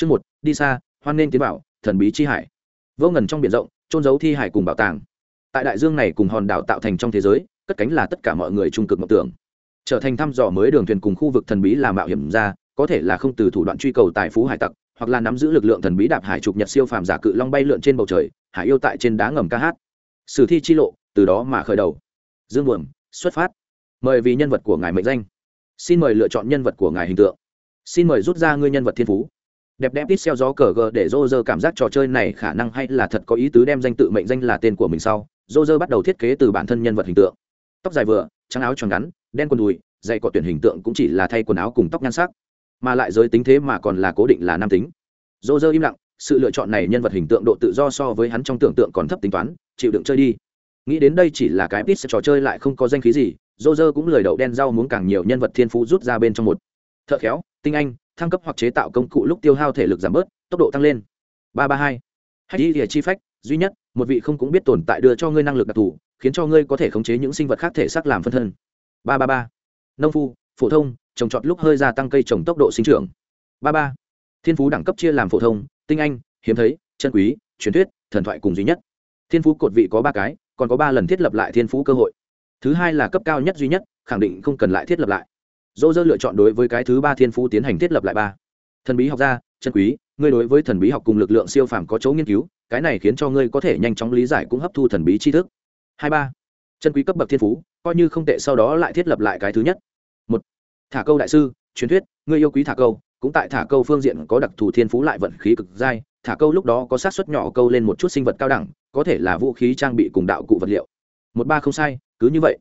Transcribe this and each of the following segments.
chương một, đi xa, hoan nên tiến bảo, thần bí chi hải. Vô ngần trong biển rộng trôn giấu thi hải cùng bảo tàng. Tại đại dương này cùng hòn đảo tạo thành trong thế giới, cất cánh là tất cả mọi người trung cực mộng tưởng. Trở thành thăm dò mới đường thuyền cùng khu vực thần bí là mạo hiểm ra, có thể là không từ thủ đoạn truy cầu tài phú hải tặc, hoặc là nắm giữ lực lượng thần bí đạp hải trục nhật siêu phàm giả cự long bay lượn trên bầu trời, hải yêu tại trên đá ngầm ca hát. Sử thi chi lộ, từ đó mà khởi đầu. Dương buồm, xuất phát. Mời vì nhân vật của ngài mệnh danh. Xin mời lựa chọn nhân vật của ngài hình tượng. Xin mời rút ra ngươi nhân vật thiên phú đẹp đẽ ít xeo gió cờ gờ để rô rơ cảm giác trò chơi này khả năng hay là thật có ý tứ đem danh tự mệnh danh là tên của mình sau, rô rơ bắt đầu thiết kế từ bản thân nhân vật hình tượng. Tóc dài vừa, trắng áo tròn ngắn, đen quần đùi dạy cọ tuyển hình tượng cũng chỉ là thay quần áo cùng tóc nhan sắc, mà lại giới tính thế mà còn là cố định là nam tính. Rô rơ im lặng, sự lựa chọn này nhân vật hình tượng độ tự do so với hắn trong tưởng tượng còn thấp tính toán, chịu đựng chơi đi. Nghĩ đến đây chỉ là cái ít trò chơi lại không có danh khí gì, rô rơ cũng lời đậu đen rau muốn càng nhiều nhân vật thiên phú rút ra bên trong một. Thợ khéo, tinh anh thăng cấp hoặc chế tạo công cụ lúc tiêu hao thể lực giảm bớt, tốc độ tăng lên. Ba ba hai. Hay đi địa chi phách, duy nhất, một vị không cũng biết tồn tại đưa cho ngươi năng lực đặc thù, khiến cho ngươi có thể khống chế những sinh vật khác thể xác làm phân thân. Ba ba ba. Nông phu, phổ thông, trồng trọt lúc hơi gia tăng cây trồng tốc độ sinh trưởng. Ba ba. Thiên phú đẳng cấp chia làm phổ thông, tinh anh, hiếm thấy, chân quý, truyền thuyết, thần thoại cùng duy nhất. Thiên phú cột vị có ba cái, còn có ba lần thiết lập lại thiên phú cơ hội. Thứ hai là cấp cao nhất duy nhất, khẳng định không cần lại thiết lập lại dô dơ lựa chọn đối với cái thứ ba thiên phú tiến hành thiết lập lại ba. Thần bí học gia, chân quý, ngươi đối với thần bí học cùng lực lượng siêu phàm có chỗ nghiên cứu, cái này khiến cho ngươi có thể nhanh chóng lý giải cũng hấp thu thần bí tri thức. Hai ba. Chân quý cấp bậc thiên phú, coi như không tệ sau đó lại thiết lập lại cái thứ nhất. Một. Thả câu đại sư, truyền thuyết, ngươi yêu quý thả câu, cũng tại thả câu phương diện có đặc thù thiên phú lại vận khí cực dai, thả câu lúc đó có sát xuất nhỏ câu lên một chút sinh vật cao đẳng, có thể là vũ khí trang bị cùng đạo cụ vật liệu. Một ba không sai, cứ như vậy.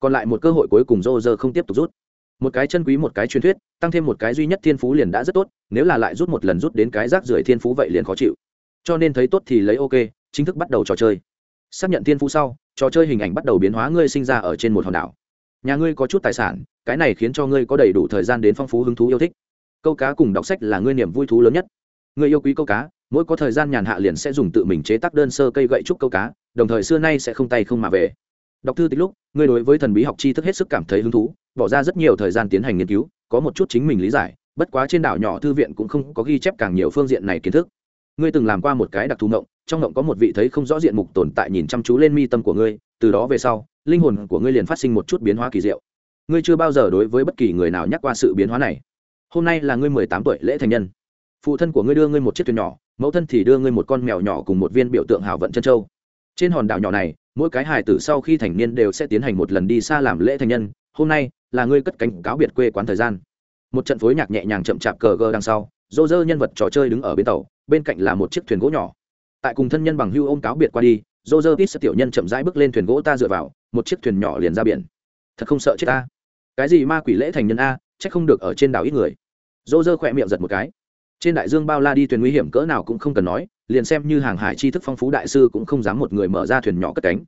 Còn lại một cơ hội cuối cùng dô dơ không tiếp tục rút một cái chân quý, một cái truyền thuyết, tăng thêm một cái duy nhất thiên phú liền đã rất tốt, nếu là lại rút một lần rút đến cái rác rưởi thiên phú vậy liền khó chịu. Cho nên thấy tốt thì lấy ok, chính thức bắt đầu trò chơi. Xác nhận thiên phú sau, trò chơi hình ảnh bắt đầu biến hóa, ngươi sinh ra ở trên một hòn đảo. Nhà ngươi có chút tài sản, cái này khiến cho ngươi có đầy đủ thời gian đến phong phú hứng thú yêu thích. Câu cá cùng đọc sách là ngươi niềm vui thú lớn nhất. Ngươi yêu quý câu cá, mỗi có thời gian nhàn hạ liền sẽ dùng tự mình chế tác đơn sơ cây gậy trúc câu cá, đồng thời xưa nay sẽ không tay không mà về đọc thư tích lúc, ngươi đối với thần bí học tri thức hết sức cảm thấy hứng thú, bỏ ra rất nhiều thời gian tiến hành nghiên cứu, có một chút chính mình lý giải, bất quá trên đảo nhỏ thư viện cũng không có ghi chép càng nhiều phương diện này kiến thức. Ngươi từng làm qua một cái đặc thù ngộng, trong ngộng có một vị thấy không rõ diện mục tồn tại nhìn chăm chú lên mi tâm của ngươi, từ đó về sau, linh hồn của ngươi liền phát sinh một chút biến hóa kỳ diệu. Ngươi chưa bao giờ đối với bất kỳ người nào nhắc qua sự biến hóa này. Hôm nay là ngươi mười tám tuổi lễ thành nhân. Phụ thân của ngươi đưa ngươi một chiếc thuyền nhỏ, mẫu thân thì đưa ngươi một con mèo nhỏ cùng một viên biểu tượng hảo vận chân châu. Trên hòn đảo nhỏ này mỗi cái hài tử sau khi thành niên đều sẽ tiến hành một lần đi xa làm lễ thành nhân, hôm nay là ngươi cất cánh cáo biệt quê quán thời gian. Một trận phối nhạc nhẹ nhàng chậm chạp cờ gờ đằng sau dô dơ nhân vật trò chơi đứng ở bên tàu, bên cạnh là một chiếc thuyền gỗ nhỏ. Tại cùng thân nhân bằng hưu ôm cáo biệt qua đi dô dơ ít sẽ tiểu nhân chậm rãi bước lên thuyền gỗ ta dựa vào, một chiếc thuyền nhỏ liền ra biển. Thật không sợ chết ta. Cái gì ma quỷ lễ thành nhân a, chắc không được ở trên đảo ít người. Dô dơ khỏe miệng giật một cái. Trên đại dương bao la đi thuyền nguy hiểm cỡ nào cũng không cần nói liền xem như hàng hải tri thức phong phú đại sư cũng không dám một người mở ra thuyền nhỏ cất cánh.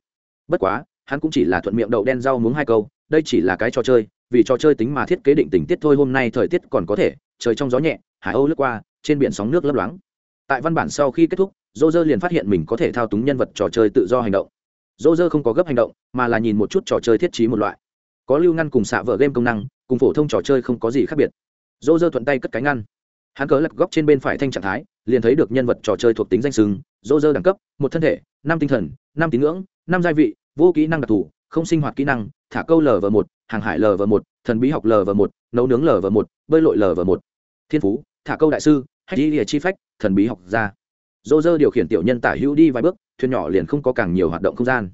Bất quá, hắn cũng chỉ là thuận miệng đậu đen rau muống hai câu, đây chỉ là cái trò chơi, vì trò chơi tính mà thiết kế định tình tiết thôi, hôm nay thời tiết còn có thể, trời trong gió nhẹ, hải âu lướt qua, trên biển sóng nước lấp loáng. Tại văn bản sau khi kết thúc dô dơ liền phát hiện mình có thể thao túng nhân vật trò chơi tự do hành động. Dô dơ không có gấp hành động, mà là nhìn một chút trò chơi thiết trí một loại. Có lưu ngăn cùng xạ vợ game công năng, cùng phổ thông trò chơi không có gì khác biệt. Dô dơ thuận tay cất cái ngăn. Hắn cớ lật góc trên bên phải thanh trạng thái liền thấy được nhân vật trò chơi thuộc tính danh sưng dỗ dơ đẳng cấp, một thân thể, năm tinh thần, năm tín ngưỡng, năm gia vị, vô kỹ năng đặc thù, không sinh hoạt kỹ năng, thả câu lv một, hàng hải lv một, thần bí học lv một, nấu nướng lv một, bơi lội lv một. Thiên phú, thả câu đại sư, hay đi lìa chi phách, thần bí học gia. Dô dơ điều khiển tiểu nhân tả hữu đi vài bước, thuyền nhỏ liền không có càng nhiều hoạt động không gian.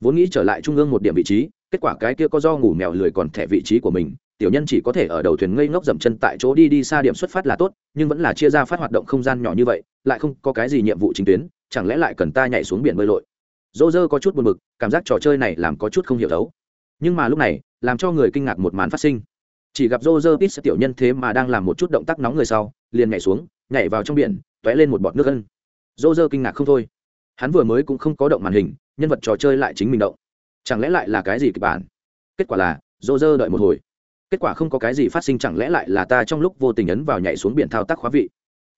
Vốn nghĩ trở lại trung ương một điểm vị trí, kết quả cái kia có do ngủ mèo lười còn thẻ vị trí của mình tiểu nhân chỉ có thể ở đầu thuyền ngây ngốc dậm chân tại chỗ đi đi xa điểm xuất phát là tốt, nhưng vẫn là chia ra phát hoạt động không gian nhỏ như vậy, lại không có cái gì nhiệm vụ chính tuyến, chẳng lẽ lại cần ta nhảy xuống biển bơi lội? Dô dơ có chút buồn bực, cảm giác trò chơi này làm có chút không hiểu đấu nhưng mà lúc này, làm cho người kinh ngạc một màn phát sinh. Chỉ gặp dô dơ ít tiểu nhân thế mà đang làm một chút động tác nóng người sau, liền nhảy xuống, nhảy vào trong biển t ó é lên một bọt nước gân dô dơ kinh ngạc không thôi. Hắn vừa mới cũng không có động màn hình, nhân vật trò chơi lại chính mình động. Chẳng lẽ lại là cái gì kịch bản? Kết quả là, dô dơ đợi một hồi kết quả không có cái gì phát sinh chẳng lẽ lại là ta trong lúc vô tình ấn vào nhảy xuống biển thao tác khóa vị?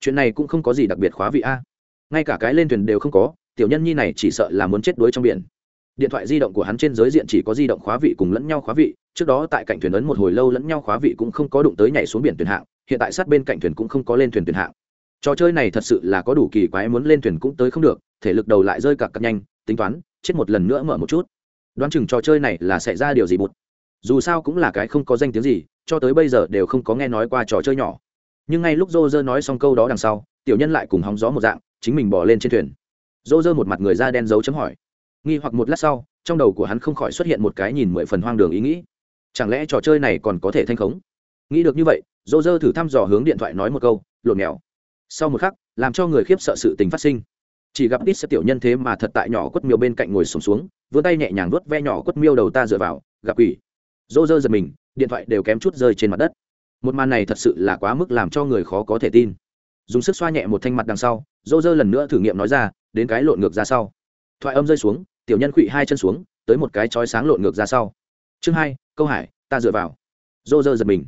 Chuyện này cũng không có gì đặc biệt khóa vị a. Ngay cả cái lên thuyền đều không có, tiểu nhân nhi này chỉ sợ là muốn chết đuối trong biển. Điện thoại di động của hắn trên giới diện chỉ có di động khóa vị cùng lẫn nhau khóa vị, trước đó tại cạnh thuyền ấn một hồi lâu lẫn nhau khóa vị cũng không có đụng tới nhảy xuống biển tuyển hạng, hiện tại sát bên cạnh thuyền cũng không có lên thuyền tuyển hạng. Trò chơi này thật sự là có đủ kỳ quái muốn lên thuyền cũng tới không được, thể lực đầu lại rơi cặp cặp nhanh, tính toán, chết một lần nữa mở một chút. Đoán chừng trò chơi này là xảy ra điều gì bụt dù sao cũng là cái không có danh tiếng gì cho tới bây giờ đều không có nghe nói qua trò chơi nhỏ. Nhưng ngay lúc dô dơ nói xong câu đó đằng sau tiểu nhân lại cùng hóng gió một dạng chính mình bỏ lên trên thuyền. Dô dơ một mặt người da đen dấu chấm hỏi. Nghi hoặc một lát sau trong đầu của hắn không khỏi xuất hiện một cái nhìn mười phần hoang đường ý nghĩ. Chẳng lẽ trò chơi này còn có thể thanh khống? Nghĩ được như vậy dô dơ thử thăm dò hướng điện thoại nói một câu lộn nghèo sau một khắc làm cho người khiếp sợ sự tình phát sinh. Chỉ gặp ít sẽ tiểu nhân thế mà thật tại nhỏ quất miêu bên cạnh ngồi sùng xuống, xuống vươn tay nhẹ nhàng vuốt ve nhỏ quất miêu đầu ta dựa vào gặp quỷ dô dơ giật mình, điện thoại đều kém chút rơi trên mặt đất. Một màn này thật sự là quá mức làm cho người khó có thể tin. Dùng sức xoa nhẹ một thanh mặt đằng sau dô dơ lần nữa thử nghiệm nói ra, đến cái lộn ngược ra sau. Thoại âm rơi xuống, tiểu nhân quỵ hai chân xuống, tới một cái chói sáng lộn ngược ra sau. Chương hai, câu hải, ta dựa vào. Dô dơ giật mình.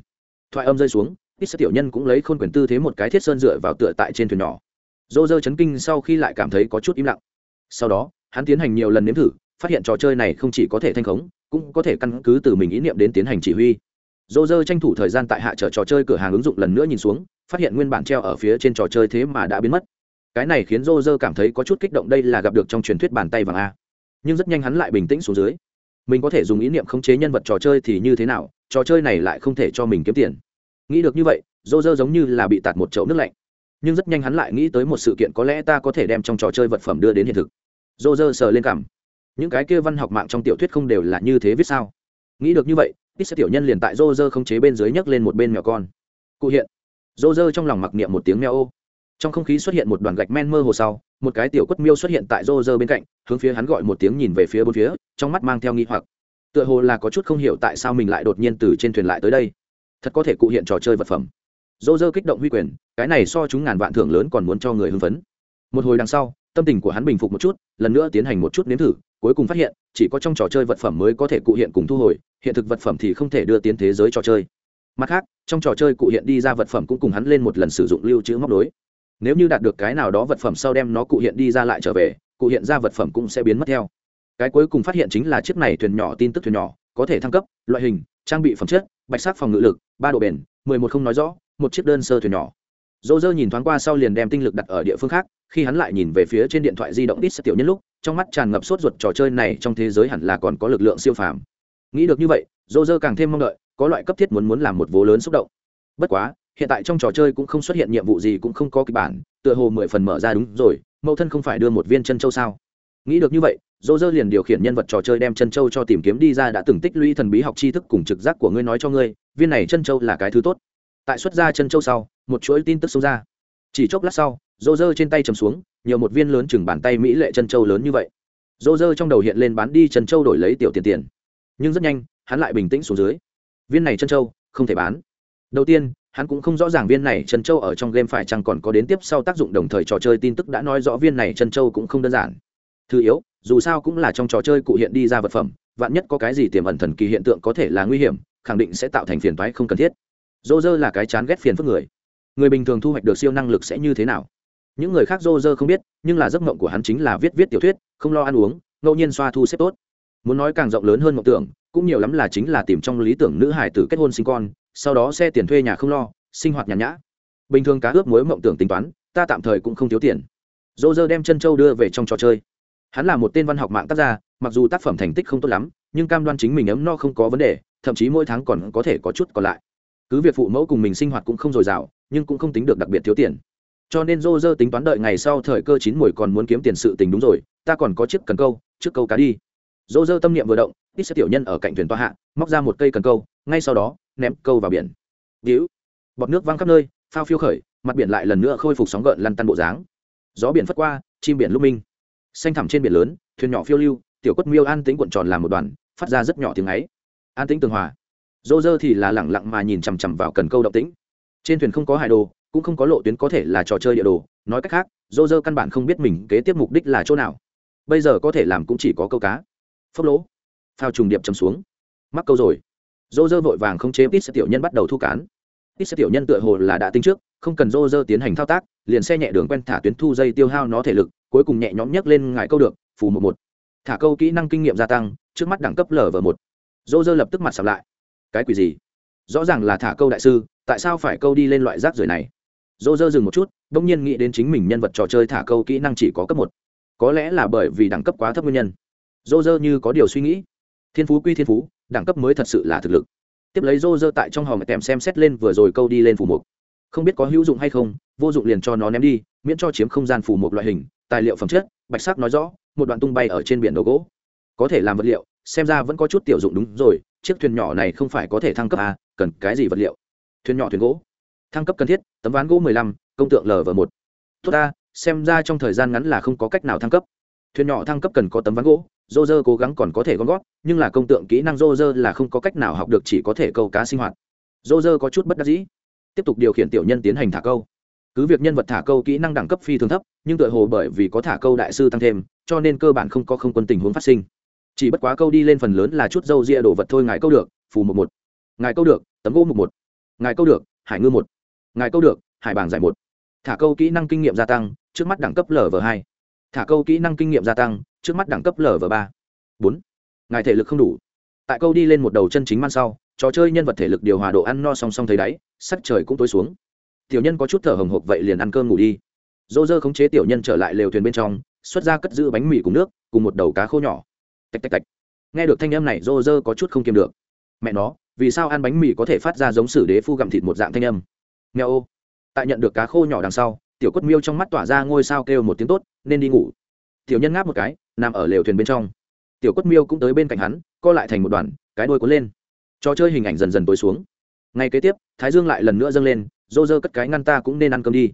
Thoại âm rơi xuống, ít sợ tiểu nhân cũng lấy khôn quyền tư thế một cái thiết sơn dựa vào tựa tại trên thuyền nhỏ. Dô dơ chấn kinh sau khi lại cảm thấy có chút im lặng. Sau đó, hắn tiến hành nhiều lần nếm thử phát hiện trò chơi này không chỉ có thể thanh khống, cũng có thể căn cứ từ mình ý niệm đến tiến hành chỉ huy. Dô dơ tranh thủ thời gian tại hạ trở trò chơi cửa hàng ứng dụng lần nữa nhìn xuống, phát hiện nguyên bản treo ở phía trên trò chơi thế mà đã biến mất. Cái này khiến dô dơ cảm thấy có chút kích động đây là gặp được trong truyền thuyết bàn tay vàng a. Nhưng rất nhanh hắn lại bình tĩnh xuống dưới. Mình có thể dùng ý niệm khống chế nhân vật trò chơi thì như thế nào, trò chơi này lại không thể cho mình kiếm tiền. Nghĩ được như vậy, dô dơ giống như là bị tạt một chậu nước lạnh. Nhưng rất nhanh hắn lại nghĩ tới một sự kiện có lẽ ta có thể đem trong trò chơi vật phẩm đưa đến hiện thực. Dô dơ sờ lên cảm những cái kia văn học mạng trong tiểu thuyết không đều là như thế viết sao? Nghĩ được như vậy, ít sẽ tiểu nhân liền tại rô rơ không chế bên dưới nhấc lên một bên mèo con. Cụ hiện rô rơ trong lòng mặc niệm một tiếng mèo ô. Trong không khí xuất hiện một đoàn gạch men mơ hồ sau, một cái tiểu quất miêu xuất hiện tại rô rơ bên cạnh, hướng phía hắn gọi một tiếng nhìn về phía bốn phía, trong mắt mang theo nghi hoặc. Tựa hồ là có chút không hiểu tại sao mình lại đột nhiên từ trên thuyền lại tới đây. Thật có thể cụ hiện trò chơi vật phẩm. Rô rơ kích động huy quyền, cái này so chúng ngàn vạn thưởng lớn còn muốn cho người hưng phấn. Một hồi đằng sau tâm tình của hắn bình phục một chút, lần nữa tiến hành một chút nếm thử, cuối cùng phát hiện, chỉ có trong trò chơi vật phẩm mới có thể cụ hiện cùng thu hồi, hiện thực vật phẩm thì không thể đưa tiến thế giới trò chơi. Mặt khác, trong trò chơi cụ hiện đi ra vật phẩm cũng cùng hắn lên một lần sử dụng lưu trữ móc đối nếu như đạt được cái nào đó vật phẩm sau đem nó cụ hiện đi ra lại trở về, cụ hiện ra vật phẩm cũng sẽ biến mất theo. Cái cuối cùng phát hiện chính là chiếc này thuyền nhỏ, tin tức thuyền nhỏ, có thể thăng cấp, loại hình, trang bị phẩm chất, bạch sắc phòng ngự lực, ba độ bền, mười một không nói rõ, một chiếc đơn sơ thuyền nhỏ dỗ dơ nhìn thoáng qua sau liền đem tinh lực đặt ở địa phương khác, khi hắn lại nhìn về phía trên điện thoại di động ít sẽ tiểu nhân lúc, trong mắt tràn ngập sốt ruột trò chơi này trong thế giới hẳn là còn có lực lượng siêu phàm. Nghĩ được như vậy, dỗ dơ càng thêm mong đợi, có loại cấp thiết muốn muốn làm một vố lớn xúc động. Bất quá, hiện tại trong trò chơi cũng không xuất hiện nhiệm vụ gì cũng không có kịch bản, tựa hồ mười phần mở ra đúng rồi, mẫu thân không phải đưa một viên chân châu sao? Nghĩ được như vậy, dỗ dơ liền điều khiển nhân vật trò chơi đem chân châu cho tìm kiếm đi ra đã từng tích lũy thần bí học tri thức cùng trực giác của ngươi nói cho ngươi, viên này chân châu là cái thứ tốt tại xuất ra chân châu sau, một chuỗi tin tức xông ra. Chỉ chốc lát sau dỗ dơ trên tay chầm xuống, nhiều một viên lớn chừng bàn tay mỹ lệ chân châu lớn như vậy. Dỗ dơ trong đầu hiện lên bán đi chân châu đổi lấy tiểu tiền tiền. Nhưng rất nhanh, hắn lại bình tĩnh xuống dưới. Viên này chân châu, không thể bán. Đầu tiên, hắn cũng không rõ ràng viên này chân châu ở trong game phải chăng còn có đến tiếp sau tác dụng đồng thời trò chơi tin tức đã nói rõ viên này chân châu cũng không đơn giản. Thứ yếu, dù sao cũng là trong trò chơi cụ hiện đi ra vật phẩm, vạn nhất có cái gì tiềm ẩn thần kỳ hiện tượng có thể là nguy hiểm, khẳng định sẽ tạo thành phiền toái không cần thiết dô dơ là cái chán ghét phiền phức người. Người bình thường thu hoạch được siêu năng lực sẽ như thế nào? Những người khác dô dơ không biết, nhưng là giấc mộng của hắn chính là viết viết tiểu thuyết, không lo ăn uống, ngẫu nhiên xoa thu xếp tốt. Muốn nói càng rộng lớn hơn mộng tưởng, cũng nhiều lắm là chính là tìm trong lý tưởng nữ hải tử kết hôn sinh con, sau đó xe tiền thuê nhà không lo, sinh hoạt nhàn nhã. Bình thường cá ướp mối mộng tưởng tính toán, ta tạm thời cũng không thiếu tiền. Dô dơ đem chân châu đưa về trong trò chơi. Hắn là một tên văn học mạng tác gia, mặc dù tác phẩm thành tích không tốt lắm, nhưng cam đoan chính mình ấm no không có vấn đề, thậm chí mỗi tháng còn có thể có chút còn lại cứ việc phụ mẫu cùng mình sinh hoạt cũng không dồi dào, nhưng cũng không tính được đặc biệt thiếu tiền. Cho nên dô dơ tính toán đợi ngày sau thời cơ chín mùi còn muốn kiếm tiền sự tình đúng rồi, ta còn có chiếc cần câu trước câu cá đi. Dô dơ tâm niệm vừa động, ít sẽ tiểu nhân ở cạnh thuyền toa hạ, móc ra một cây cần câu, ngay sau đó, ném câu vào biển. Víu. Bọt nước văng khắp nơi, phao phiêu khởi, mặt biển lại lần nữa khôi phục sóng gợn lăn tăn bộ dáng. Gió biển phất qua, chim biển lúc minh. Xanh thẳm trên biển lớn, thuyền nhỏ phiêu lưu, tiểu quất miêu an tính cuộn tròn làm một đoàn, phát ra rất nhỏ tiếng ấy. An tính tường hòa dô dơ thì là lẳng lặng mà nhìn chằm chằm vào cần câu động tĩnh. Trên thuyền không có hải đồ, cũng không có lộ tuyến có thể là trò chơi địa đồ. Nói cách khác, dô dơ căn bản không biết mình kế tiếp mục đích là chỗ nào. Bây giờ có thể làm cũng chỉ có câu cá. Phốc lỗ. Phao trùng điệp chầm xuống. Mắc câu rồi. Dô dơ vội vàng không chế ít xe tiểu nhân bắt đầu thu cán. Ít xe tiểu nhân tựa hồ là đã tính trước, không cần dô dơ tiến hành thao tác, liền xe nhẹ đường quen thả tuyến thu dây tiêu hao nó thể lực, cuối cùng nhẹ nhõm nhấc lên ngại câu được, phù một một. Thả câu kỹ năng kinh nghiệm gia tăng, trước mắt đẳng cấp lv một. Dô dơ lập tức mặt sập lại cái quỷ gì? Rõ ràng là thả câu đại sư, tại sao phải câu đi lên loại rác rưởi này? Dô dơ dừng một chút đ ỗ n g nhiên nghĩ đến chính mình nhân vật trò chơi thả câu kỹ năng chỉ có cấp một. Có lẽ là bởi vì đẳng cấp quá thấp nguyên nhân. Dô dơ như có điều suy nghĩ. Thiên phú quy thiên phú, đẳng cấp mới thật sự là thực lực. Tiếp lấy dô dơ tại trong hòm tèm xem xét lên vừa rồi câu đi lên phù mục. Không biết có hữu dụng hay không, vô dụng liền cho nó ném đi, miễn cho chiếm không gian phù mục loại hình, tài liệu phẩm chất, bạch sắc nói rõ, một đoạn tung bay ở trên biển đồ gỗ. Có thể làm vật liệu xem ra vẫn có chút tiểu dụng đúng rồi chiếc thuyền nhỏ này không phải có thể thăng cấp à, cần cái gì vật liệu? Thuyền nhỏ thuyền gỗ. Thăng cấp cần thiết tấm ván gỗ mười lăm công tượng lv một. Tốt ta xem ra trong thời gian ngắn là không có cách nào thăng cấp. Thuyền nhỏ thăng cấp cần có tấm ván gỗ dô dơ cố gắng còn có thể gom gót nhưng là công tượng kỹ năng dô dơ là không có cách nào học được chỉ có thể câu cá sinh hoạt. Dô dơ có chút bất đắc dĩ. Tiếp tục điều khiển tiểu nhân tiến hành thả câu. Cứ việc nhân vật thả câu kỹ năng đẳng cấp phi thường thấp nhưng tựa hồ bởi vì có thả câu đại sư tăng thêm cho nên cơ bản không có không quân tình huống phát sinh chỉ bất quá câu đi lên phần lớn là chút dâu ria đồ vật thôi, ngài câu được, phù một một. Ngài câu được, tấm gỗ một một. Ngài câu được, hải ngư một. Ngài câu được, hải bảng giải một. Thả câu kỹ năng kinh nghiệm gia tăng, trước mắt đẳng cấp lv hai. Thả câu kỹ năng kinh nghiệm gia tăng, trước mắt đẳng cấp lv ba. Bốn. Ngài thể lực không đủ. Tại câu đi lên một đầu chân chính man sau, trò chơi nhân vật thể lực điều hòa độ ăn no song song thấy đáy, sắc trời cũng tối xuống. Tiểu nhân có chút thở hồng hộc vậy liền ăn cơm ngủ đi. Dô dơ khống chế tiểu nhân trở lại lều thuyền bên trong, xuất ra cất giữ bánh mì cùng nước, cùng một đầu cá khô nhỏ tạch tạch tạch. Nghe được thanh âm này rô rơ có chút không kiềm được. Mẹ nó, vì sao ăn bánh mì có thể phát ra giống sử đế phu gặm thịt một dạng thanh âm? Nghe ô. Tại nhận được cá khô nhỏ đằng sau, tiểu quất miêu trong mắt tỏa ra ngôi sao kêu một tiếng tốt, nên đi ngủ. Tiểu nhân ngáp một cái, nằm ở lều thuyền bên trong. Tiểu quất miêu cũng tới bên cạnh hắn, co lại thành một đoàn, cái đôi cuốn lên. Trò chơi hình ảnh dần dần tối xuống. Ngay kế tiếp, thái dương lại lần nữa dâng lên dô dơ cất cái ngăn ta cũng nên ăn cơm đi.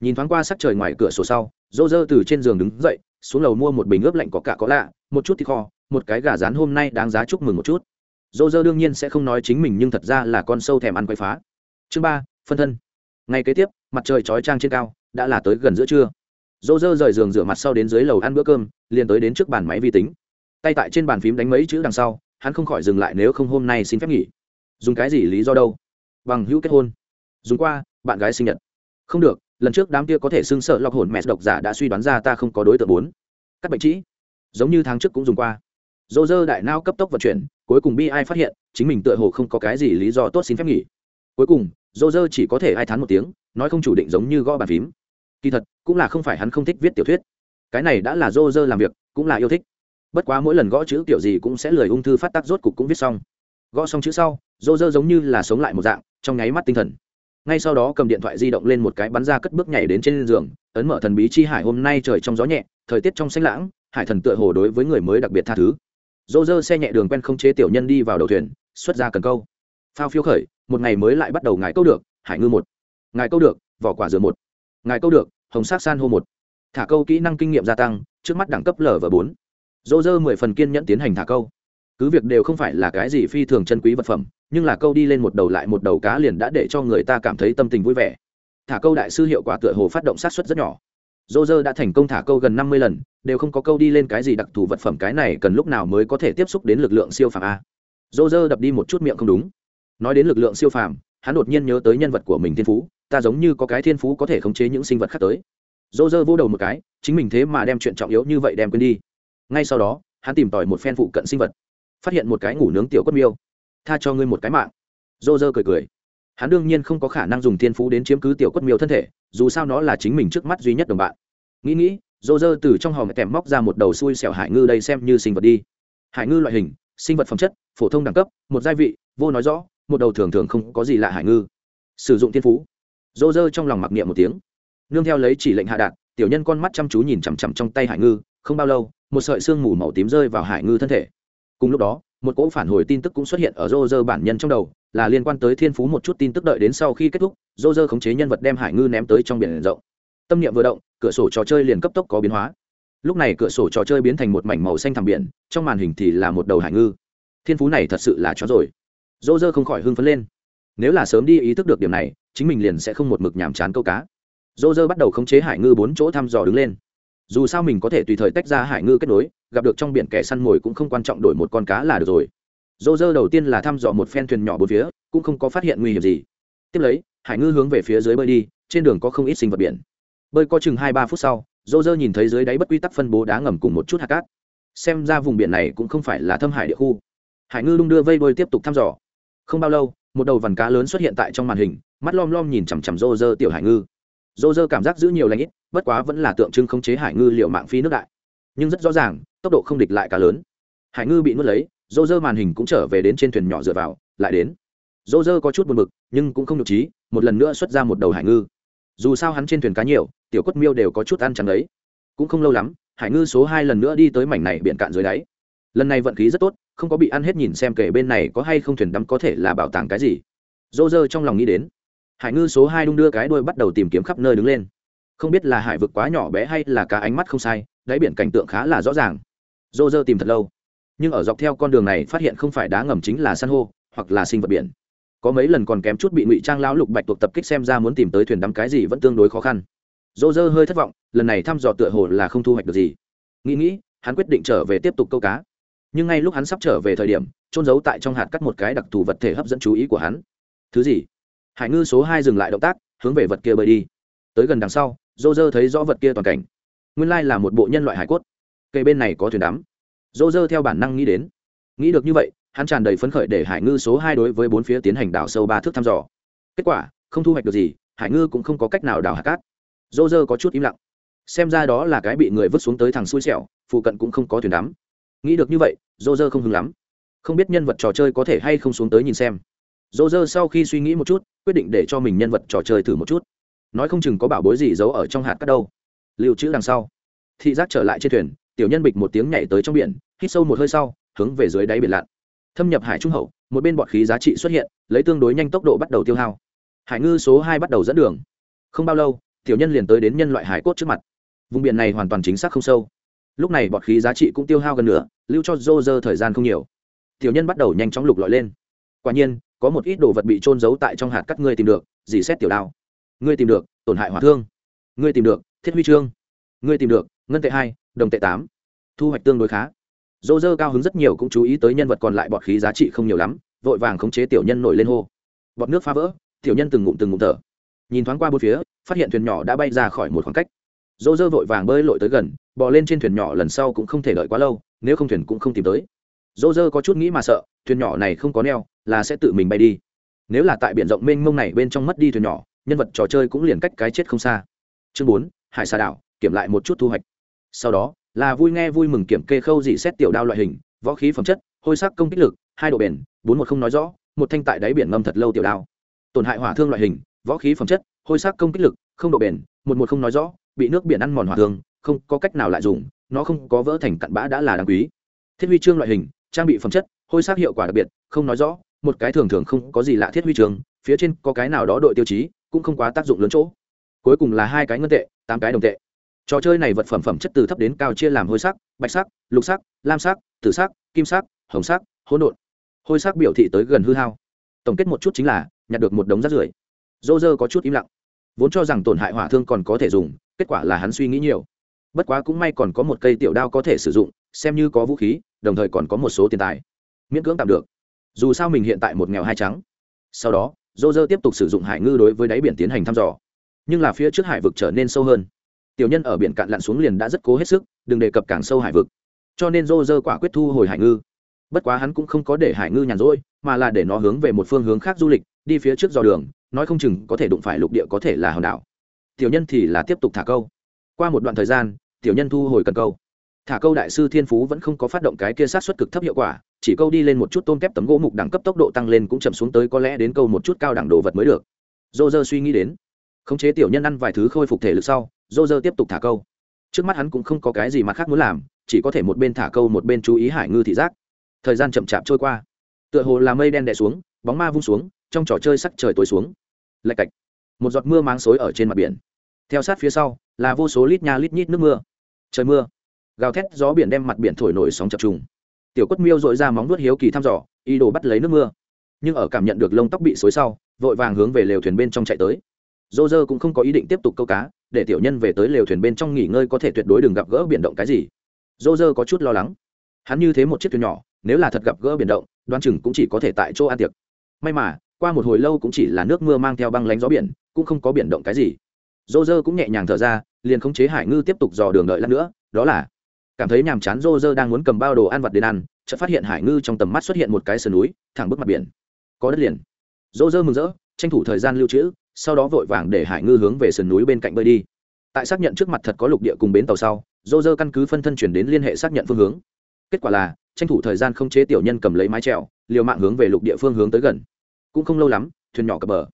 Nhìn thoáng qua sắc trời ngoài cửa sổ sau dô dơ từ trên giường đứng dậy, xuống lầu mua một bình ướp lạnh có cả có lạ, một chút thịt kho một cái gà rán hôm nay đáng giá chúc mừng một chút. Dô dơ đương nhiên sẽ không nói chính mình nhưng thật ra là con sâu thèm ăn quay phá. Chương ba, phân thân. Ngay kế tiếp, mặt trời chói trang trên cao, đã là tới gần giữa trưa. Dô dơ rời giường rửa mặt sau đến dưới lầu ăn bữa cơm, liền tới đến trước bàn máy vi tính. Tay tại trên bàn phím đánh mấy chữ đằng sau, hắn không khỏi dừng lại nếu không hôm nay xin phép nghỉ. Dùng cái gì lý do đâu? Bằng hữu kết hôn. Dùng qua, bạn gái sinh nhật. Không được, lần trước đám kia có thể xưng sợ lọc hồn mẹ độc giả đã suy đoán ra ta không có đối tượng bốn. Các bệnh trĩ, giống như tháng trước cũng dùng qua dô dơ đại nao cấp tốc vận chuyển, cuối cùng bi ai phát hiện, chính mình tựa hồ không có cái gì lý do tốt xin phép nghỉ. Cuối cùng, dô dơ chỉ có thể ai thán một tiếng, nói không chủ định giống như gõ bàn phím. Kỳ thật, cũng là không phải hắn không thích viết tiểu thuyết. Cái này đã là dô dơ làm việc, cũng là yêu thích. Bất quá mỗi lần gõ chữ kiểu gì cũng sẽ lười ung thư phát tác rốt cục cũng viết xong. Gõ xong chữ sau, dô dơ giống như là sống lại một dạng, trong nháy mắt tinh thần. Ngay sau đó cầm điện thoại di động lên một cái bắn ra cất bước nhảy đến trên giường, ấn mở thần bí chi hải hôm nay trời trong gió nhẹ, thời tiết trong xanh lãng, hải thần tựa hồ đối với người mới đặc biệt tha thứ dô dơ xe nhẹ đường quen không chế tiểu nhân đi vào đầu thuyền, xuất ra cần câu. Phao phiếu khởi, một ngày mới lại bắt đầu ngài câu được, hải ngư một. Ngài câu được, vỏ quả dừa một. Ngài câu được, hồng sắc san hô một. Thả câu kỹ năng kinh nghiệm gia tăng, trước mắt đẳng cấp lv bốn. Dô dơ mười phần kiên nhẫn tiến hành thả câu. Cứ việc đều không phải là cái gì phi thường chân quý vật phẩm, nhưng là câu đi lên một đầu lại một đầu cá liền đã để cho người ta cảm thấy tâm tình vui vẻ. Thả câu đại sư hiệu quả tựa hồ phát động sát xuất rất nhỏ dô dơ đã thành công thả câu gần năm mươi lần, đều không có câu đi lên cái gì đặc thù vật phẩm cái này cần lúc nào mới có thể tiếp xúc đến lực lượng siêu phàm a. Dô dơ đập đi một chút miệng không đúng. Nói đến lực lượng siêu phàm, hắn đột nhiên nhớ tới nhân vật của mình thiên phú, ta giống như có cái thiên phú có thể khống chế những sinh vật khác tới. Dô dơ vô đầu một cái, chính mình thế mà đem chuyện trọng yếu như vậy đem quên đi. Ngay sau đó, hắn tìm tòi một phen phụ cận sinh vật, phát hiện một cái ngủ nướng tiểu quất miêu. Tha cho ngươi một cái mạng. Dô dơ cười cười hắn đương nhiên không có khả năng dùng thiên phú đến chiếm cứ tiểu quất miêu thân thể, dù sao nó là chính mình trước mắt duy nhất đồng bạn. Nghĩ nghĩ, dô dơ từ trong hòm kèm móc ra một đầu xui xẻo hải ngư đây xem như sinh vật đi. Hải ngư loại hình, sinh vật phẩm chất, phổ thông đẳng cấp, một gia vị, vô nói rõ, một đầu thường thường không có gì lạ hải ngư. Sử dụng thiên phú. Dô dơ trong lòng mặc niệm một tiếng. Nương theo lấy chỉ lệnh hạ đạn tiểu nhân con mắt chăm chú nhìn chằm chằm trong tay hải ngư, không bao lâu, một sợi xương mù màu tím rơi vào hải ngư thân thể. Cùng lúc đó, một cỗ phản hồi tin tức cũng xuất hiện ở rô rơ bản nhân trong đầu là liên quan tới thiên phú một chút tin tức đợi đến sau khi kết thúc, dô dơ khống chế nhân vật đem hải ngư ném tới trong biển rộng. Tâm niệm vừa động, cửa sổ trò chơi liền cấp tốc có biến hóa. Lúc này cửa sổ trò chơi biến thành một mảnh màu xanh thẳm biển, trong màn hình thì là một đầu hải ngư. Thiên phú này thật sự là chó rồi. Dô dơ không khỏi hưng phấn lên. Nếu là sớm đi ý thức được điểm này, chính mình liền sẽ không một mực nhàm chán câu cá. Dô dơ bắt đầu khống chế hải ngư bốn chỗ thăm dò đứng lên. Dù sao mình có thể tùy thời tách ra hải ngư kết nối, gặp được trong biển kẻ săn mồi cũng không quan trọng đổi một con cá là được rồi dô dơ đầu tiên là thăm dò một phen thuyền nhỏ bốn phía, cũng không có phát hiện nguy hiểm gì. Tiếp lấy, hải ngư hướng về phía dưới bơi đi, trên đường có không ít sinh vật biển. Bơi có chừng hai ba phút sau, dô dơ nhìn thấy dưới đáy bất quy tắc phân bố đá ngầm cùng một chút hạt cát. Xem ra vùng biển này cũng không phải là thâm hải địa khu. Hải ngư đung đưa vây bơi tiếp tục thăm dò. Không bao lâu, một đầu vằn cá lớn xuất hiện tại trong màn hình, mắt lom lom nhìn chằm chằm rô rơ tiểu hải ngư. Dô dơ cảm giác giữ nhiều lãnh ít, bất quá vẫn là tượng trưng khống chế hải ngư liệu mạng phi nước đại. Nhưng rất rõ ràng, tốc độ không địch lại cá lớn. Hải ngư bị nuốt lấy dô dơ màn hình cũng trở về đến trên thuyền nhỏ dựa vào, lại đến. Dô dơ có chút buồn bực, nhưng cũng không nhục trí một lần nữa xuất ra một đầu hải ngư. Dù sao hắn trên thuyền cá nhiều, tiểu quất miêu đều có chút ăn chẳng đấy. Cũng không lâu lắm, hải ngư số hai lần nữa đi tới mảnh này biển cạn dưới đáy. Lần này vận khí rất tốt, không có bị ăn hết nhìn xem kể bên này có hay không thuyền đắm có thể là bảo tàng cái gì. Dô dơ trong lòng nghĩ đến, hải ngư số hai đung đưa cái đuôi bắt đầu tìm kiếm khắp nơi đứng lên. Không biết là hải vực quá nhỏ bé hay là cá ánh mắt không sai, đáy biển cảnh tượng khá là rõ ràng. Dô dơ tìm thật lâu nhưng ở dọc theo con đường này phát hiện không phải đá ngầm chính là san hô, hoặc là sinh vật biển. Có mấy lần còn kém chút bị ngụy trang lão lục bạch tuộc tập kích xem ra muốn tìm tới thuyền đắm cái gì vẫn tương đối khó khăn. Dô dơ hơi thất vọng, lần này thăm dò tựa hồ là không thu hoạch được gì. Nghĩ nghĩ, hắn quyết định trở về tiếp tục câu cá. Nhưng ngay lúc hắn sắp trở về thời điểm trôn giấu tại trong hạt cắt một cái đặc thù vật thể hấp dẫn chú ý của hắn. Thứ gì? Hải ngư số hai dừng lại động tác, hướng về vật kia bơi đi. Tới gần đằng sau, dô dơ thấy rõ vật kia toàn cảnh. Nguyên lai là một bộ nhân loại hải cốt. Cây bên này có thuyền đắm dô dơ theo bản năng nghĩ đến. Nghĩ được như vậy, hắn tràn đầy phấn khởi để hải ngư số hai đối với bốn phía tiến hành đào sâu ba thước thăm dò. Kết quả, không thu hoạch được gì, hải ngư cũng không có cách nào đào hạt cát. Dô dơ có chút im lặng. Xem ra đó là cái bị người vứt xuống tới thằng xui xẻo phụ cận cũng không có thuyền đắm nghĩ được như vậy, dô dơ không hứng lắm. Không biết nhân vật trò chơi có thể hay không xuống tới nhìn xem. Dô dơ sau khi suy nghĩ một chút, quyết định để cho mình nhân vật trò chơi thử một chút. Nói không chừng có bảo bối gì giấu ở trong hạt cát đâu. Lưu trữ đằng sau. Thị giác trở lại trên thuyền tiểu nhân bịch một tiếng nhảy tới trong biển hít sâu một hơi sau hướng về dưới đáy biển lặn. Thâm nhập hải trung hậu một bên bọt khí giá trị xuất hiện lấy tương đối nhanh tốc độ bắt đầu tiêu hao. Hải ngư số hai bắt đầu dẫn đường. Không bao lâu tiểu nhân liền tới đến nhân loại hải cốt trước mặt. Vùng biển này hoàn toàn chính xác không sâu. Lúc này bọt khí giá trị cũng tiêu hao gần nửa, lưu cho dô dơ thời gian không nhiều. Tiểu nhân bắt đầu nhanh chóng lục lọi lên. Quả nhiên có một ít đồ vật bị trôn giấu tại trong hạt cắt ngươi tìm được dì xét tiểu đao. Ngươi tìm được tổn hại hỏa thương. Ngươi tìm được thiết huy chương. Ngươi tìm được ngân tệ hai đồng tệ tám. Thu hoạch tương đối khá. Dô dơ cao hứng rất nhiều cũng chú ý tới nhân vật còn lại bọt khí giá trị không nhiều lắm, vội vàng khống chế tiểu nhân nổi lên hô. Bọt nước phá vỡ, tiểu nhân từng ngụm từng ngụm thở. Nhìn thoáng qua bốn phía, phát hiện thuyền nhỏ đã bay ra khỏi một khoảng cách. Dô dơ vội vàng bơi lội tới gần, bò lên trên thuyền nhỏ lần sau cũng không thể đợi quá lâu, nếu không thuyền cũng không tìm tới. Dô dơ có chút nghĩ mà sợ, thuyền nhỏ này không có neo, là sẽ tự mình bay đi. Nếu là tại biển rộng mênh mông này bên trong mất đi thuyền nhỏ, nhân vật trò chơi cũng liền cách cái chết không xa. Chương bốn, hải xà đảo, kiểm lại một chút thu hoạch sau đó, là vui nghe vui mừng kiểm kê khâu dị xét tiểu đao loại hình, võ khí phẩm chất, hôi sắc công kích lực, hai độ bền, bốn một không nói rõ, một thanh tại đáy biển ngâm thật lâu tiểu đao. Tổn hại hỏa thương loại hình, võ khí phẩm chất, hôi sắc công kích lực, không độ bền, một một không nói rõ, bị nước biển ăn mòn hỏa thương, không có cách nào lại dùng, nó không có vỡ thành cặn bã đã là đáng quý. Thiết huy chương loại hình, trang bị phẩm chất, hôi sắc hiệu quả đặc biệt, không nói rõ, một cái thường thường không có gì lạ thiết huy chương, phía trên có cái nào đó đội tiêu chí, cũng không quá tác dụng lớn chỗ. Cuối cùng là hai cái ngân tệ, tám cái đồng tệ trò chơi này vật phẩm phẩm chất từ thấp đến cao chia làm hôi sắc, bạch sắc, lục sắc, lam sắc, tử sắc, kim sắc, hồng sắc, hỗn độn. Hôi sắc biểu thị tới gần hư hao. Tổng kết một chút chính là, nhặt được một đống rác rưởi. Dô dơ có chút im lặng. Vốn cho rằng tổn hại hỏa thương còn có thể dùng, kết quả là hắn suy nghĩ nhiều. Bất quá cũng may còn có một cây tiểu đao có thể sử dụng, xem như có vũ khí, đồng thời còn có một số tiền tài. Miễn cưỡng tạm được. Dù sao mình hiện tại một nghèo hai trắng. Sau đó dô dơ tiếp tục sử dụng hải ngư đối với đáy biển tiến hành thăm dò. Nhưng là phía trước hải vực trở nên sâu hơn tiểu nhân ở biển cạn lặn xuống liền đã rất cố hết sức, đừng đề cập càng sâu hải vực. Cho nên dô dơ quả quyết thu hồi hải ngư. Bất quá hắn cũng không có để hải ngư nhàn rỗi, mà là để nó hướng về một phương hướng khác du lịch, đi phía trước dò đường, nói không chừng có thể đụng phải lục địa có thể là hòn đảo. Tiểu nhân thì là tiếp tục thả câu. Qua một đoạn thời gian, tiểu nhân thu hồi cần câu. Thả câu đại sư thiên phú vẫn không có phát động cái kia sát xuất cực thấp hiệu quả, chỉ câu đi lên một chút tôm kép tấm gỗ mục đẳng cấp tốc độ tăng lên cũng chậm xuống tới có lẽ đến câu một chút cao đẳng đồ vật mới được. Dô dơ suy nghĩ đến, khống chế tiểu nhân ăn vài thứ khôi phục thể lực sau dô dơ tiếp tục thả câu. Trước mắt hắn cũng không có cái gì mà khác muốn làm, chỉ có thể một bên thả câu một bên chú ý hải ngư thị giác. Thời gian chậm chạp trôi qua. Tựa hồ là mây đen đè xuống, bóng ma vung xuống, trong trò chơi sắc trời tối xuống. Lạch cạch. Một giọt mưa máng xối ở trên mặt biển. Theo sát phía sau, là vô số lít nha lít nhít nước mưa. Trời mưa. Gào thét gió biển đem mặt biển thổi nổi sóng chập trùng. Tiểu quất miêu dội ra móng nuốt hiếu kỳ thăm dò, ý đồ bắt lấy nước mưa. Nhưng ở cảm nhận được lông tóc bị xối sau, vội vàng hướng về lều thuyền bên trong chạy tới. Dô dơ cũng không có ý định tiếp tục câu cá để tiểu nhân về tới lều thuyền bên trong nghỉ ngơi có thể tuyệt đối đừng gặp gỡ biển động cái gì. Dô dơ có chút lo lắng. Hắn như thế một chiếc thuyền nhỏ, nếu là thật gặp gỡ biển động đoan chừng cũng chỉ có thể tại chỗ ăn tiệc. May mà, qua một hồi lâu cũng chỉ là nước mưa mang theo băng lánh gió biển, cũng không có biển động cái gì. Dô dơ cũng nhẹ nhàng thở ra, liền khống chế hải ngư tiếp tục dò đường đợi lát nữa, đó là cảm thấy nhàm chán dô dơ đang muốn cầm bao đồ ăn vặt đến ăn, chợt phát hiện hải ngư trong tầm mắt xuất hiện một cái sườn núi, thẳng bước mặt biển. Có đất liền. Dô dơ mừng rỡ, tranh thủ thời gian lưu trữ sau đó vội vàng để hải ngư hướng về sườn núi bên cạnh bơi đi. Tại xác nhận trước mặt thật có lục địa cùng bến tàu sau, dô dơ căn cứ phân thân chuyển đến liên hệ xác nhận phương hướng. Kết quả là, tranh thủ thời gian không chế tiểu nhân cầm lấy mái trèo liều mạng hướng về lục địa phương hướng tới gần. Cũng không lâu lắm, thuyền nhỏ cập bờ.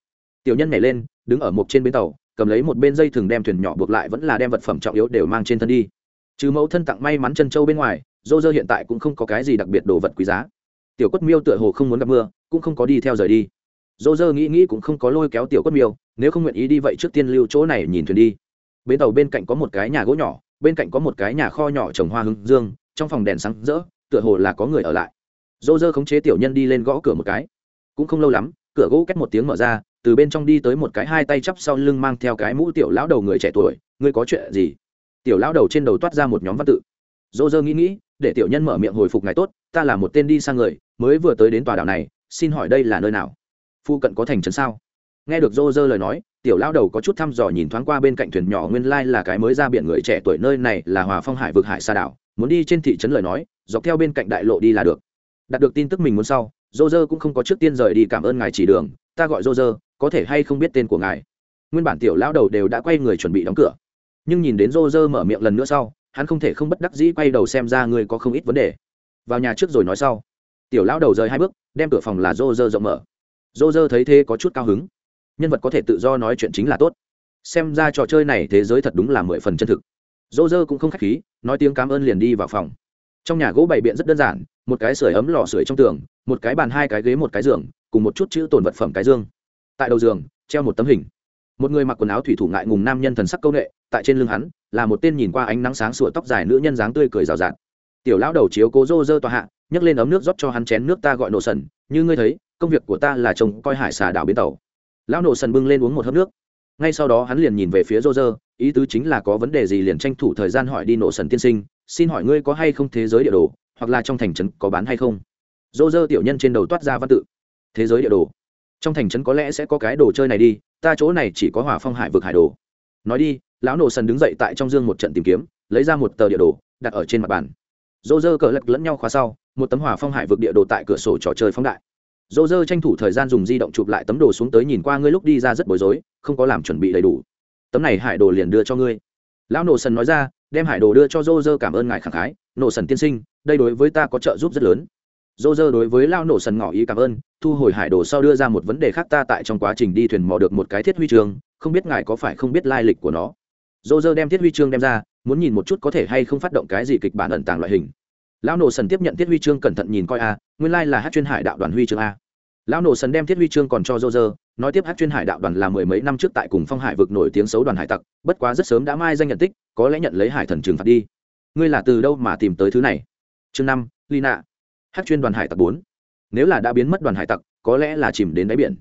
Tiểu nhân nhảy lên, đứng ở một trên bến tàu, cầm lấy một bên dây thường đem thuyền nhỏ buộc lại vẫn là đem vật phẩm trọng yếu đều mang trên thân đi. Trừ mẫu thân tặng may mắn chân châu bên ngoài, dô dơ hiện tại cũng không có cái gì đặc biệt đồ vật quý giá. Tiểu quất miêu tựa hồ không muốn gặp mưa, cũng không có đi theo rời đi dô dơ nghĩ nghĩ cũng không có lôi kéo tiểu quất miêu, nếu không nguyện ý đi vậy trước tiên lưu chỗ này nhìn thuyền đi. Bến tàu bên cạnh có một cái nhà gỗ nhỏ, bên cạnh có một cái nhà kho nhỏ trồng hoa hướng dương, trong phòng đèn sáng rỡ, tựa hồ là có người ở lại. Dô dơ khống chế tiểu nhân đi lên gõ cửa một cái. Cũng không lâu lắm, cửa gỗ két một tiếng mở ra, từ bên trong đi tới một cái hai tay chắp sau lưng mang theo cái mũ tiểu lão đầu người trẻ tuổi, ngươi có chuyện gì? Tiểu lão đầu trên đầu toát ra một nhóm văn tự. Dô dơ nghĩ nghĩ, để tiểu nhân mở miệng hồi phục ngài tốt, ta là một tên đi sang người, mới vừa tới đến tòa đảo này, xin hỏi đây là nơi nào? Phu cận có thành trấn sao? Nghe được dô dơ lời nói, tiểu lão đầu có chút thăm dò nhìn thoáng qua bên cạnh thuyền nhỏ nguyên lai là cái mới ra biển người trẻ tuổi nơi này là hòa phong hải vực hải xa đảo. Muốn đi trên thị trấn lời nói, dọc theo bên cạnh đại lộ đi là được. Đạt được tin tức mình muốn sau dô dơ cũng không có trước tiên rời đi cảm ơn ngài chỉ đường. Ta gọi dô dơ có thể hay không biết tên của ngài? Nguyên bản tiểu lão đầu đều đã quay người chuẩn bị đóng cửa. Nhưng nhìn đến dô dơ mở miệng lần nữa sau, hắn không thể không bất đắc dĩ quay đầu xem ra người có không ít vấn đề. Vào nhà trước rồi nói sau. Tiểu lão đầu rời hai bước, đem cửa phòng là dô dơ rộng mở dô dơ thấy thế có chút cao hứng. Nhân vật có thể tự do nói chuyện chính là tốt. Xem ra trò chơi này thế giới thật đúng là mười phần chân thực. Dô dơ cũng không k h á c h khí, nói tiếng cảm ơn liền đi vào phòng. Trong nhà gỗ bày biện rất đơn giản, một cái sưởi ấm lò sưởi trong tường, một cái bàn hai cái ghế một cái giường, cùng một chút chữ tồn vật phẩm cái dương. Tại đầu giường, treo một tấm hình. Một người mặc quần áo thủy thủ ngại ngùng nam nhân thần sắc công nghệ tại trên lưng hắn, là một tên nhìn qua ánh nắng sáng sủa tóc dài nữ nhân dáng tươi cười rào rạt. Tiểu lão đầu chiếu cố rô rơ tòa hạ, nhấc lên ấm nước rót cho hắn chén nước ta gọi nổ sần, như ngươi thấy công việc của ta là trông coi hải xà đảo bến tàu. Lão nổ sần bưng lên uống một hớp nước. Ngay sau đó hắn liền nhìn về phía rô rơ ý tứ chính là có vấn đề gì liền tranh thủ thời gian hỏi đi nổ sần tiên sinh, xin hỏi ngươi có hay không thế giới địa đồ, hoặc là trong thành trấn có bán hay không? Rô rơ tiểu nhân trên đầu toát ra văn tự. Thế giới địa đồ. Trong thành trấn có lẽ sẽ có cái đồ chơi này đi, ta chỗ này chỉ có hỏa phong hải vực hải đồ. Nói đi, lão nổ sần đứng dậy tại trong dương một trận tìm kiếm, lấy ra một tờ địa đồ, đặt ở trên mặt bàn. Rô rơ cờ lật lẫn nhau khóa sau, một tấm hỏa phong hải vực địa đồ tại cửa sổ trò chơi phóng đại dô dơ tranh thủ thời gian dùng di động chụp lại tấm đồ xuống tới nhìn qua ngươi lúc đi ra rất bối rối, không có làm chuẩn bị đầy đủ. Tấm này hải đồ liền đưa cho ngươi. Lão nổ sần nói ra, đem hải đồ đưa cho dô dơ cảm ơn ngài khẳng khái. Nổ sần tiên sinh, đây đối với ta có trợ giúp rất lớn. Dô dơ đối với lao nổ sần ngỏ ý cảm ơn, thu hồi hải đồ sau đưa ra một vấn đề khác ta tại trong quá trình đi thuyền mò được một cái thiết huy chương không biết ngài có phải không biết lai lịch của nó. Dô dơ đem thiết huy chương đem ra, muốn nhìn một chút có thể hay không phát động cái gì kịch bản ẩn tàng loại hình lão nổ sần tiếp nhận thiết huy chương cẩn thận nhìn coi a, nguyên lai là hát chuyên hải đạo đoàn huy chương a. Lão nổ sần đem thiết huy chương còn cho dô dơ nói tiếp hát chuyên hải đạo đoàn là mười mấy năm trước tại cùng phong hải vực nổi tiếng xấu đoàn hải tặc, bất quá rất sớm đã mai danh nhận tích, có lẽ nhận lấy hải thần trừng phạt đi. Ngươi là từ đâu mà tìm tới thứ này? Chương năm lina hát chuyên đoàn hải tặc bốn. Nếu là đã biến mất đoàn hải tặc, có lẽ là chìm đến đáy biển.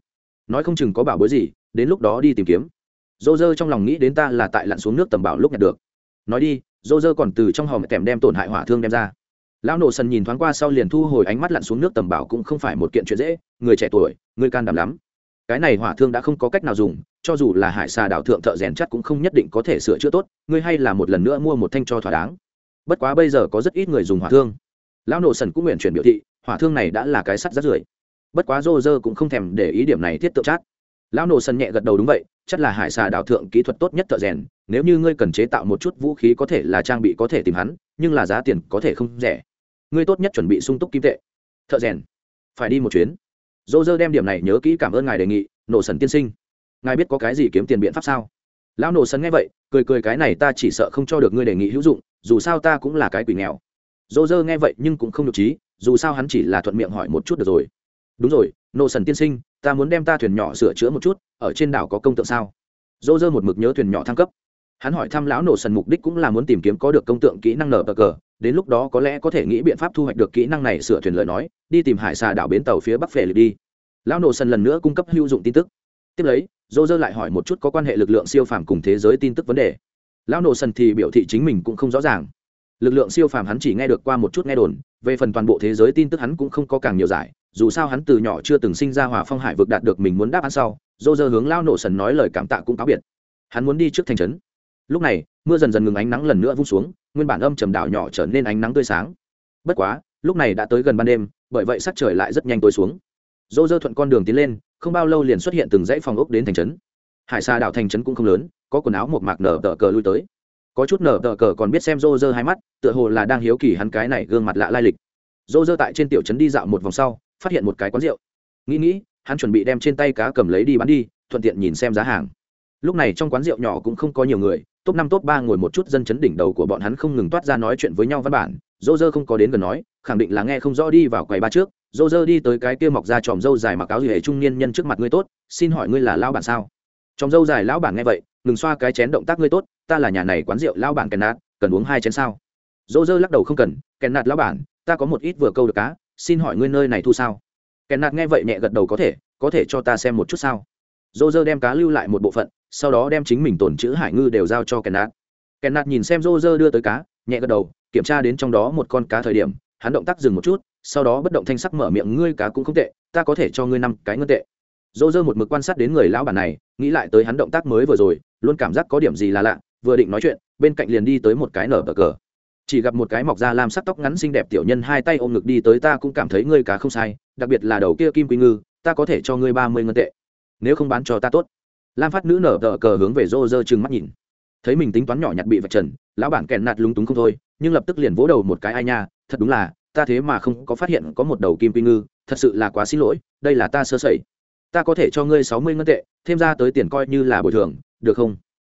Nói không chừng có bảo bối gì, đến lúc đó đi tìm kiếm. Dô dơ trong lòng nghĩ đến ta là tại lặn xuống nước tầm bảo lúc nhặt được. Nói đi dô dơ còn từ trong hòm tèm đem tổn hại hỏa thương đem ra lão nổ sần nhìn thoáng qua sau liền thu hồi ánh mắt lặn xuống nước tầm bảo cũng không phải một kiện chuyện dễ, người trẻ tuổi, người can đảm lắm. Cái này hỏa thương đã không có cách nào dùng, cho dù là hải xà đảo thượng thợ rèn chắc cũng không nhất định có thể sửa chữa tốt, ngươi hay là một lần nữa mua một thanh cho thỏa đáng. Bất quá bây giờ có rất ít người dùng hỏa thương. Lão nổ sần cũng nguyện chuyển biểu thị, hỏa thương này đã là cái sắt rất rưởi. Bất quá rô rơ cũng không thèm để ý điểm này thiết tượng chát lão nổ sần nhẹ gật đầu đúng vậy, chắc là hải xà đảo thượng kỹ thuật tốt nhất thợ rèn, nếu như ngươi cần chế tạo một chút vũ khí có thể là trang bị có thể tìm hắn, nhưng là giá tiền có thể không rẻ ngươi tốt nhất chuẩn bị sung túc kim tệ. Thợ rèn, phải đi một chuyến. Dô dơ đem điểm này nhớ kỹ cảm ơn ngài đề nghị, nổ sần tiên sinh. Ngài biết có cái gì kiếm tiền biện pháp sao? Lão nổ sần nghe vậy, cười cười cái này ta chỉ sợ không cho được ngươi đề nghị hữu dụng, dù sao ta cũng là cái quỷ nghèo. Dô dơ nghe vậy nhưng cũng không được trí dù sao hắn chỉ là thuận miệng hỏi một chút được rồi. Đúng rồi nô sần tiên sinh, ta muốn đem ta thuyền nhỏ sửa chữa một chút, ở trên đảo có công tượng sao? Dô dơ một mực nhớ thuyền nhỏ thăng cấp hắn hỏi thăm lão nổ sần mục đích cũng là muốn tìm kiếm có được công tượng kỹ năng nở bờ cờ, đến lúc đó có lẽ có thể nghĩ biện pháp thu hoạch được kỹ năng này sửa thuyền lời nói, đi tìm hải xà đảo bến tàu phía bắc phề lịch đi. Lão nổ sần lần nữa cung cấp hữu dụng tin tức. Tiếp lấy, dô dơ lại hỏi một chút có quan hệ lực lượng siêu phàm cùng thế giới tin tức vấn đề. Lão nổ sần thì biểu thị chính mình cũng không rõ ràng. Lực lượng siêu phàm hắn chỉ nghe được qua một chút nghe đồn, về phần toàn bộ thế giới tin tức hắn cũng không có càng nhiều giải, dù sao hắn từ nhỏ chưa từng sinh ra hòa phong hải vực đạt được mình muốn đáp án sau, dô dơ hướng lao nổ sần nói lời cảm tạ cũng cáo biệt. Hắn muốn đi trước thành trấn lúc này, mưa dần dần ngừng ánh nắng lần nữa vung xuống, nguyên bản âm trầm đảo nhỏ trở nên ánh nắng tươi sáng. Bất quá, lúc này đã tới gần ban đêm, bởi vậy sắc trời lại rất nhanh tối xuống. Dô dơ thuận con đường tiến lên, không bao lâu liền xuất hiện từng dãy phòng ốc đến thành trấn. Hải xa đảo thành trấn cũng không lớn, có quần áo một mạc nở tờ cờ lui tới. Có chút nở tờ cờ còn biết xem rô rơ hai mắt, tựa hồ là đang hiếu kỳ hắn cái này gương mặt lạ lai lịch. Rô rơ tại trên tiểu trấn đi dạo một vòng sau, phát hiện một cái quán rượu. Nghĩ nghĩ, hắn chuẩn bị đem trên tay cá cầm lấy đi bán đi, thuận tiện nhìn xem giá hàng. Lúc này trong quán rượu nhỏ cũng không có nhiều người top năm, top ba ngồi một chút dân chấn đỉnh đầu của bọn hắn không ngừng toát ra nói chuyện với nhau văn bản. Dô dơ không có đến gần nói, khẳng định là nghe không rõ đi vào quầy ba trước. Dô dơ đi tới cái kia mọc ra tròm dâu dài mặc áo gì hệ trung niên nhân trước mặt ngươi tốt, xin hỏi ngươi là lao bản sao? Tròm dâu dài lão bản nghe vậy, ngừng xoa cái chén động tác ngươi tốt, ta là nhà này quán rượu lao bản kèn nạt cần uống hai chén sao? Dô dơ lắc đầu không cần kèn nạt lão bản, ta có một ít vừa câu được cá xin hỏi ngươi nơi này thu sao? Kèn nạt nghe vậy nhẹ gật đầu có thể có thể cho ta xem một chút sao? Dô dơ đem cá lưu lại một bộ phận sau đó đem chính mình tổn chữ hải ngư đều giao cho kèn nạt nạt nhìn xem Roger đưa tới cá, nhẹ gật đầu, kiểm tra đến trong đó một con cá thời điểm, hắn động tác dừng một chút, sau đó bất động thanh sắc mở miệng, ngươi cá cũng không tệ, ta có thể cho ngươi năm cái ngân tệ. Roger dơ một mực quan sát đến người lão bản này, nghĩ lại tới hắn động tác mới vừa rồi, luôn cảm giác có điểm gì là lạ, vừa định nói chuyện, bên cạnh liền đi tới một cái nở bờ cờ. Chỉ gặp một cái mọc da lam sắc tóc ngắn xinh đẹp tiểu nhân hai tay ôm ngực đi tới, ta cũng cảm thấy ngươi cá không sai, đặc biệt là đầu kia kim quy ngư, ta có thể cho ngươi ba mươi ngân tệ. Nếu không bán cho ta tốt lam phát nữ nở tờ cờ hướng về rô rơ trừng mắt nhìn. Thấy mình tính toán nhỏ nhặt bị vạch trần, lão bản kèn nạt lúng túng không thôi, nhưng lập tức liền vỗ đầu một cái ai nha, thật đúng là, ta thế mà không có phát hiện có một đầu kim quy ngư, thật sự là quá xin lỗi, đây là ta sơ sẩy. Ta có thể cho ngươi sáu mươi ngân tệ, thêm ra tới tiền coi như là bồi thường, được không?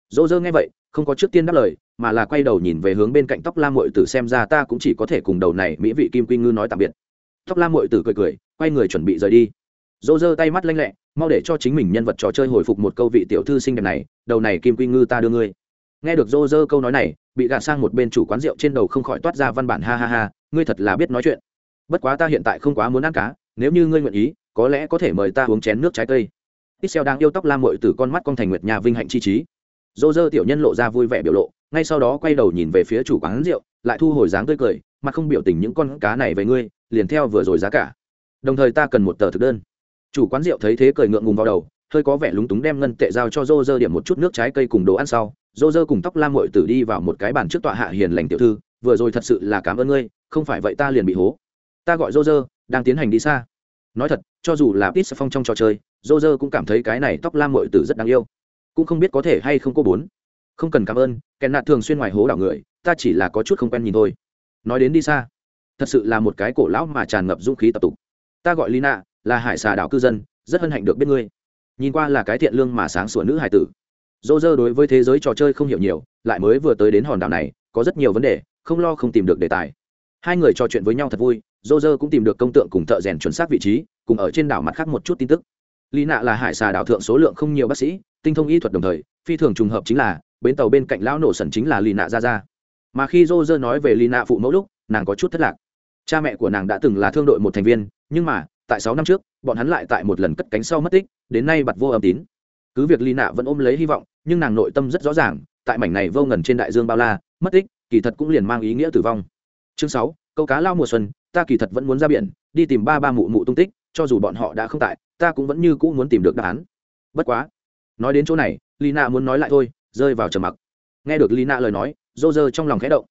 Dỗ dơ nghe vậy, không có trước tiên đáp lời, mà là quay đầu nhìn về hướng bên cạnh tóc lam mội tử xem ra ta cũng chỉ có thể cùng đầu này mỹ vị kim quy ngư nói tạm biệt. Tóc lam mội tử cười cười, quay người chuẩn bị rời đi. Dỗ dơ tay mắt lanh lẹ mau để cho chính mình nhân vật trò chơi hồi phục một câu vị tiểu thư xinh đẹp này, đầu này kim quy ngư ta đưa ngươi. Nghe được dô dơ câu nói này, bị gạt sang một bên chủ quán rượu trên đầu không khỏi toát ra văn bản ha ha ha, ngươi thật là biết nói chuyện. Bất quá ta hiện tại không quá muốn ăn cá, nếu như ngươi nguyện ý, có lẽ có thể mời ta uống chén nước trái cây. Ít đang yêu tóc lam mội từ con mắt con thành nguyệt nhà vinh hạnh chi trí dô dơ tiểu nhân lộ ra vui vẻ biểu lộ, ngay sau đó quay đầu nhìn về phía chủ quán rượu, lại thu hồi dáng tươi cười, mà không biểu tình những con cá này về ngươi, liền theo vừa rồi giá cả. Đồng thời ta cần một tờ thực đơn chủ quán rượu thấy thế cười ngượng ngùng vào đầu, hơi có vẻ lúng túng đem ngân tệ giao cho dô dơ điểm một chút nước trái cây cùng đồ ăn sau. Dô dơ cùng tóc lam mội tử đi vào một cái bàn trước tọa hạ hiền lành tiểu thư, vừa rồi thật sự là cảm ơn ngươi, không phải vậy ta liền bị hố. Ta gọi dô dơ đang tiến hành đi xa. Nói thật, cho dù là ít phong trong trò chơi dô dơ cũng cảm thấy cái này tóc lam mội tử rất đáng yêu. Cũng không biết có thể hay không có bốn. Không cần cảm ơn kèn nạt thường xuyên ngoài hố đảo người, ta chỉ là có chút không quen nhìn thôi. Nói đến đi xa, thật sự là một cái cổ lão mà tràn ngập dũng khí tập tục. Ta gọi lina là hải xà đảo cư dân, rất hân hạnh được biết ngươi. Nhìn qua là cái thiện lương mà sáng sủa nữ hải tử. Dô dơ đối với thế giới trò chơi không hiểu nhiều, lại mới vừa tới đến hòn đảo này, có rất nhiều vấn đề, không lo không tìm được đề tài. Hai người trò chuyện với nhau thật vui, dô dơ cũng tìm được công tượng cùng thợ rèn chuẩn xác vị trí, cùng ở trên đảo mặt khác một chút tin tức. Lý nạ là hải xà đảo thượng số lượng không nhiều bác sĩ, tinh thông y thuật đồng thời, phi thường trùng hợp chính là, bến tàu bên cạnh lão nổ sần chính là lì nạ ra ra mà khi dô dơ nói về lì nạ phụ mẫu lúc, nàng có chút thất lạc. Cha mẹ của nàng đã từng là thương đội một thành viên, nhưng mà tại sáu năm trước, bọn hắn lại tại một lần cất cánh sau mất tích, đến nay bặt vô âm tín. Cứ việc Ly nạ vẫn ôm lấy hy vọng, nhưng nàng nội tâm rất rõ ràng, tại mảnh này vô ngần trên đại dương bao la, mất tích, kỳ thật cũng liền mang ý nghĩa tử vong. Chương sáu, câu cá lao mùa xuân, ta kỳ thật vẫn muốn ra biển, đi tìm ba ba mụ mụ tung tích, cho dù bọn họ đã không tại, ta cũng vẫn như cũ muốn tìm được đáp án. Bất quá, nói đến chỗ này Ly nạ muốn nói lại thôi, rơi vào trầm mặc. Nghe được Ly nạ lời nói, Roger trong lòng khẽ động.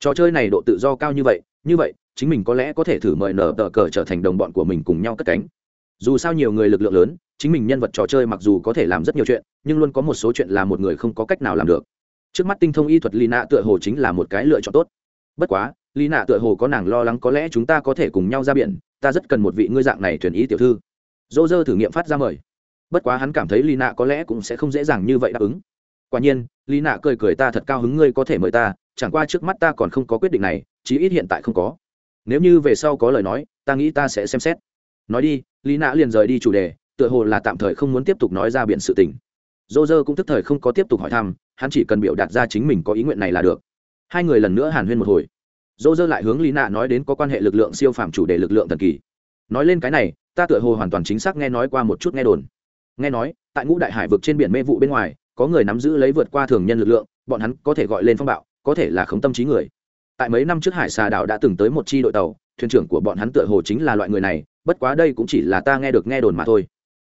Trò chơi này độ tự do cao như vậy như vậy chính mình có lẽ có thể thử mời nở tờ cờ trở thành đồng bọn của mình cùng nhau cất cánh. Dù sao nhiều người lực lượng lớn, chính mình nhân vật trò chơi mặc dù có thể làm rất nhiều chuyện, nhưng luôn có một số chuyện là một người không có cách nào làm được. Trước mắt tinh thông y thuật lina tựa hồ chính là một cái lựa chọn tốt. Bất quá, lina tựa hồ có nàng lo lắng có lẽ chúng ta có thể cùng nhau ra biển, ta rất cần một vị ngươi dạng này thuyền ý tiểu thư. Dô dơ thử nghiệm phát ra mời. Bất quá hắn cảm thấy lina có lẽ cũng sẽ không dễ dàng như vậy đáp ứng. Quả nhiên, lina cười cười ta thật cao hứng ngươi có thể mời ta, chẳng qua trước mắt ta còn không có quyết định này, chí ít hiện tại không có nếu như về sau có lời nói, ta nghĩ ta sẽ xem xét. Nói đi, lý nã liền rời đi chủ đề, tựa hồ là tạm thời không muốn tiếp tục nói ra biện sự tình. Dô dơ cũng tức thời không có tiếp tục hỏi thăm, hắn chỉ cần biểu đạt ra chính mình có ý nguyện này là được. Hai người lần nữa hàn huyên một hồi. Dô dơ lại hướng lý nạ nói đến có quan hệ lực lượng siêu phàm chủ đề lực lượng thần kỳ. Nói lên cái này, ta tựa hồ hoàn toàn chính xác nghe nói qua một chút nghe đồn. Nghe nói, tại ngũ đại hải vực trên biển mê vụ bên ngoài, có người nắm giữ lấy vượt qua thường nhân lực lượng, bọn hắn có thể gọi lên phong bạo, có thể là khống tâm trí người tại mấy năm trước hải xà đảo đã từng tới một chi đội tàu, thuyền trưởng của bọn hắn tựa hồ chính là loại người này, bất quá đây cũng chỉ là ta nghe được nghe đồn mà thôi.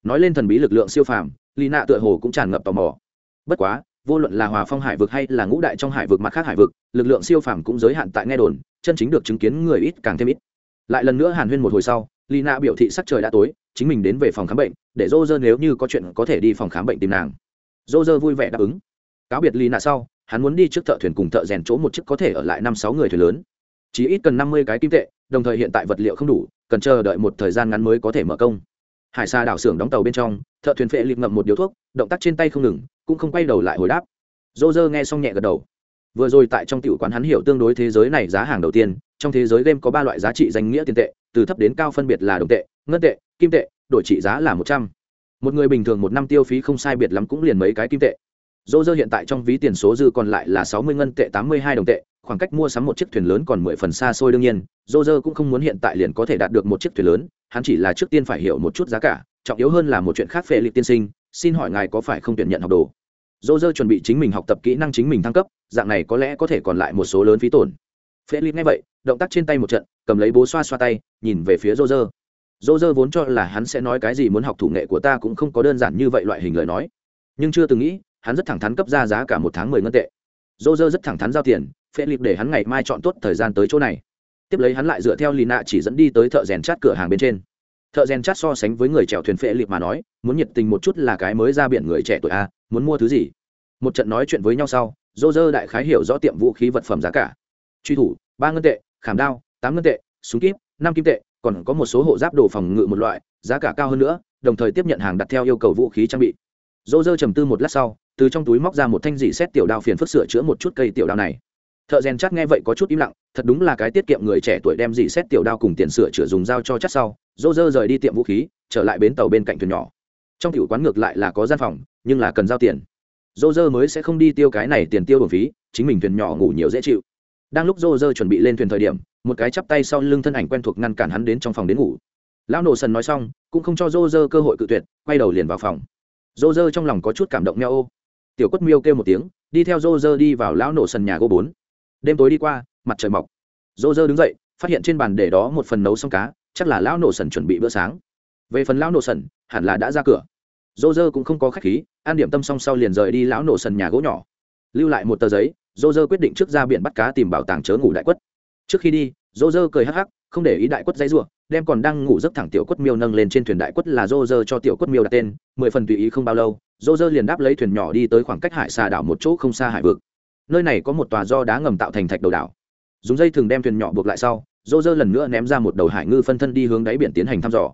Nói lên thần bí lực lượng siêu phàm lì nạ tựa hồ cũng tràn ngập tò mò. Bất quá, vô luận là hòa phong hải vực hay là ngũ đại trong hải vực mặt khác hải vực, lực lượng siêu phàm cũng giới hạn tại nghe đồn, chân chính được chứng kiến người ít càng thêm ít. Lại lần nữa hàn huyên một hồi sau lì nạ biểu thị sắc trời đã tối, chính mình đến về phòng khám bệnh, để dô dơ nếu như có chuyện có thể đi phòng khám bệnh tìm nàng. Dô dơ vui vẻ đáp ứng. Cáo biệt lì nạ sau hắn muốn đi trước thợ thuyền cùng thợ rèn chỗ một chiếc có thể ở lại năm sáu người thuyền lớn. Chỉ ít cần năm mươi cái kim tệ, đồng thời hiện tại vật liệu không đủ, cần chờ đợi một thời gian ngắn mới có thể mở công. Hải xa đảo xưởng đóng tàu bên trong, thợ thuyền phệ liệp ngậm một điếu thuốc, động tác trên tay không ngừng, cũng không quay đầu lại hồi đáp. Dô dơ nghe xong nhẹ gật đầu. Vừa rồi tại trong tiểu quán hắn hiểu tương đối thế giới này giá hàng đầu tiên, trong thế giới game có ba loại giá trị danh nghĩa tiền tệ, từ thấp đến cao phân biệt là đồng tệ, ngân tệ, kim tệ, đổi trị giá là một trăm. Một người bình thường một năm tiêu phí không sai biệt lắm cũng liền mấy cái kim tệ dô dơ hiện tại trong ví tiền số dư còn lại là sáu mươi ngân tệ, tám mươi hai đồng tệ, khoảng cách mua sắm một chiếc thuyền lớn còn mười phần xa xôi đương nhiên dô dơ cũng không muốn hiện tại liền có thể đạt được một chiếc thuyền lớn, hắn chỉ là trước tiên phải hiểu một chút giá cả, trọng yếu hơn là một chuyện khác phê lịch tiên sinh, xin hỏi ngài có phải không tuyển nhận học đồ? Dô dơ chuẩn bị chính mình học tập kỹ năng chính mình thăng cấp, dạng này có lẽ có thể còn lại một số lớn phí tổn. Phê lịch nghe vậy, động tác trên tay một trận, cầm lấy bố xoa xoa tay, nhìn về phía dô dơ. Dô dơ vốn cho là hắn sẽ nói cái gì muốn học thủ nghệ của ta cũng không có đơn giản như vậy loại hình lời nói. Nhưng chưa từng nghĩ hắn rất thẳng thắn cấp ra giá cả một tháng mười ngân tệ. Dô dơ rất thẳng thắn giao tiền phê lịp để hắn ngày mai chọn tốt thời gian tới chỗ này. Tiếp lấy hắn lại dựa theo lì nạ chỉ dẫn đi tới thợ rèn chát cửa hàng bên trên. Thợ rèn chát so sánh với người chèo thuyền phệ lịp mà nói, muốn nhiệt tình một chút là cái mới ra biển người trẻ tuổi a, muốn mua thứ gì? Một trận nói chuyện với nhau sau dô dơ đại khái hiểu rõ tiệm vũ khí vật phẩm giá cả. Truy thủ, ba ngân tệ, khảm đao, tám ngân tệ, súng kíp, năm kim tệ, còn có một số hộ giáp đồ phòng ngự một loại, giá cả cao hơn nữa, đồng thời tiếp nhận hàng đặt theo yêu cầu vũ khí trang bị. Dô dơ trầm tư một lát sau từ trong túi móc ra một thanh dị xét tiểu đao phiền phức sửa chữa một chút cây tiểu đao này. Thợ rèn chắc nghe vậy có chút im lặng, thật đúng là cái tiết kiệm người trẻ tuổi đem dị xét tiểu đao cùng tiền sửa chữa dùng dao cho chắc sau dô dơ rời đi tiệm vũ khí, trở lại bến tàu bên cạnh thuyền nhỏ. Trong tiểu quán ngược lại là có gian phòng, nhưng là cần giao tiền. Dô dơ mới sẽ không đi tiêu cái này tiền tiêu bổng phí, chính mình thuyền nhỏ ngủ nhiều dễ chịu. Đang lúc dô dơ chuẩn bị lên thuyền thời điểm, một cái chắp tay sau lưng thân ảnh quen thuộc ngăn cản hắn đến trong phòng đến ngủ. Lão nổ sần nói xong, cũng không cho dô dơ cơ hội cự tuyệt, quay đầu liền vào phòng. Dô dơ trong lòng có chút cảm động nhau ô tiểu quất miêu kêu một tiếng, đi theo dô dơ đi vào lão nổ sần nhà gỗ bốn. Đêm tối đi qua, mặt trời mọc. Dô dơ đứng dậy, phát hiện trên bàn để đó một phần nấu xong cá, chắc là lão nổ sần chuẩn bị bữa sáng. Về phần lão nổ sần, hẳn là đã ra cửa. Dô dơ cũng không có khách khí, an điểm tâm xong sau liền rời đi lão nổ sần nhà gỗ nhỏ. Lưu lại một tờ giấy dô dơ quyết định trước ra biển bắt cá tìm bảo tàng chớ ngủ đại quất. Trước khi đi dô dơ cười hắc hắc, không để ý đại quất dây r đem còn đang ngủ giấc thẳng tiểu quất miêu nâng lên trên thuyền đại quất là dô dơ cho tiểu quất miêu đặt tên, mười phần tùy ý không bao lâu dô dơ liền đáp lấy thuyền nhỏ đi tới khoảng cách hải xà đảo một chỗ không xa hải vực. Nơi này có một tòa do đá ngầm tạo thành thạch đầu đảo. Dùng dây thừng đem thuyền nhỏ buộc lại sau dô dơ lần nữa ném ra một đầu hải ngư phân thân đi hướng đáy biển tiến hành thăm dò.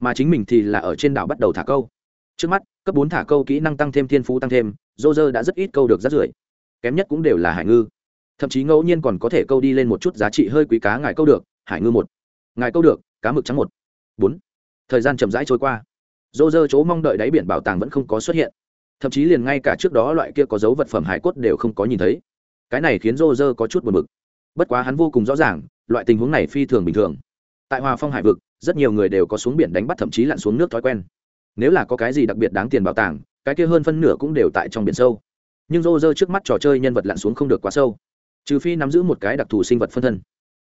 Mà chính mình thì là ở trên đảo bắt đầu thả câu. Trước mắt, cấp bốn thả câu kỹ năng tăng thêm thiên phú tăng thêm dô dơ đã rất ít câu được rất rưởi. Kém nhất cũng đều là hải ngư. Thậm chí ngẫu nhiên còn có thể câu đi lên một chút giá trị hơi quý cá ngài câu được, hải ngư một. Ngài câu được cá mực trắng một. Bốn. Thời gian chậm rãi trôi qua. Dô dơ chỗ mong đợi đáy biển bảo tàng vẫn không có xuất hiện. Thậm chí liền ngay cả trước đó loại kia có dấu vật phẩm hải cốt đều không có nhìn thấy. Cái này khiến dô dơ có chút buồn bực. Bất quá hắn vô cùng rõ ràng, loại tình huống này phi thường bình thường. Tại hòa phong hải vực, rất nhiều người đều có xuống biển đánh bắt thậm chí lặn xuống nước thói quen. Nếu là có cái gì đặc biệt đáng tiền bảo tàng, cái kia hơn phân nửa cũng đều tại trong biển sâu. Nhưng rô rơ trước mắt trò chơi nhân vật lặn xuống không được quá sâu. Trừ phi nắm giữ một cái đặc thù sinh vật phân thân.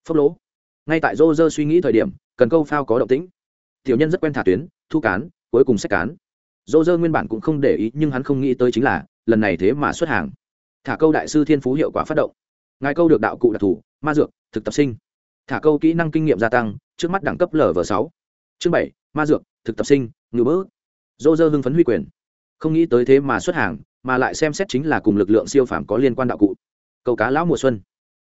Phốc lỗ ngay tại rô rơ suy nghĩ thời điểm, cần câu phao có động tĩnh. Tiểu nhân rất quen thả tuyến, thu cán, cuối cùng sách cán. Rô rơ nguyên bản cũng không để ý, nhưng hắn không nghĩ tới chính là, lần này thế mà xuất hàng. Thả câu đại sư thiên phú hiệu quả phát động. Ngài câu được đạo cụ đặc thù, ma dược, thực tập sinh. Thả câu kỹ năng kinh nghiệm gia tăng, trước mắt đẳng cấp lv sáu. Chương bảy, ma dược, thực tập sinh ngư bỡ dô dơ hưng phấn huy quyền. Không nghĩ tới thế mà xuất hàng, mà lại xem xét chính là cùng lực lượng siêu phàm có liên quan đạo cụ. Câu cá lão mùa xuân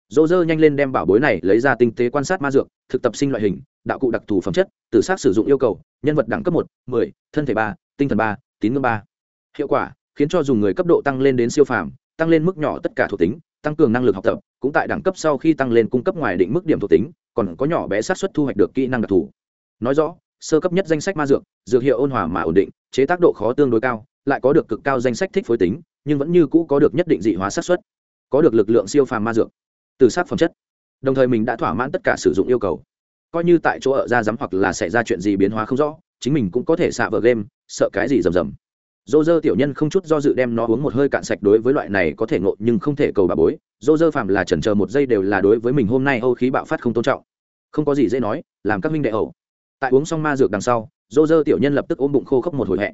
dô dơ nhanh lên đem bảo bối này lấy ra tinh tế quan sát ma dược, thực tập sinh loại hình, đạo cụ đặc thù phẩm chất tự sát sử dụng yêu cầu, nhân vật đẳng cấp một, mười, thân thể ba, tinh thần ba, tín ngưỡng ba. Hiệu quả, khiến cho dùng người cấp độ tăng lên đến siêu phàm, tăng lên mức nhỏ tất cả thuộc tính, tăng cường năng lực học tập, cũng tại đẳng cấp sau khi tăng lên cung cấp ngoài định mức điểm thuộc tính, còn có nhỏ bé sát xuất thu hoạch được kỹ năng đặc thù. Nói rõ, sơ cấp nhất danh sách ma dược dược hiệu ôn hòa mà ổn định, chế tác độ khó tương đối cao, lại có được cực cao danh sách thích phối tính, nhưng vẫn như cũ có được nhất định dị hóa sát xuất có được lực lượng siêu phàm ma dược từ sát phẩm chất. Đồng thời mình đã thỏa mãn tất cả sử dụng yêu cầu. Coi như tại chỗ ở ra dám hoặc là xảy ra chuyện gì biến hóa không rõ, chính mình cũng có thể xạ vợ game, sợ cái gì rầm rầm. Dô dơ tiểu nhân không chút do dự đem nó uống một hơi cạn sạch đối với loại này có thể ngộ nhưng không thể cầu bà bối. Dô dơ phạm là chần chờ một giây đều là đối với mình hôm nay âu khí bạo phát không tôn trọng. Không có gì dễ nói, làm các minh đệ ẩu. Tại uống xong ma dược đằng sau dô dơ tiểu nhân lập tức ôm bụng khô khốc một hồi hẹ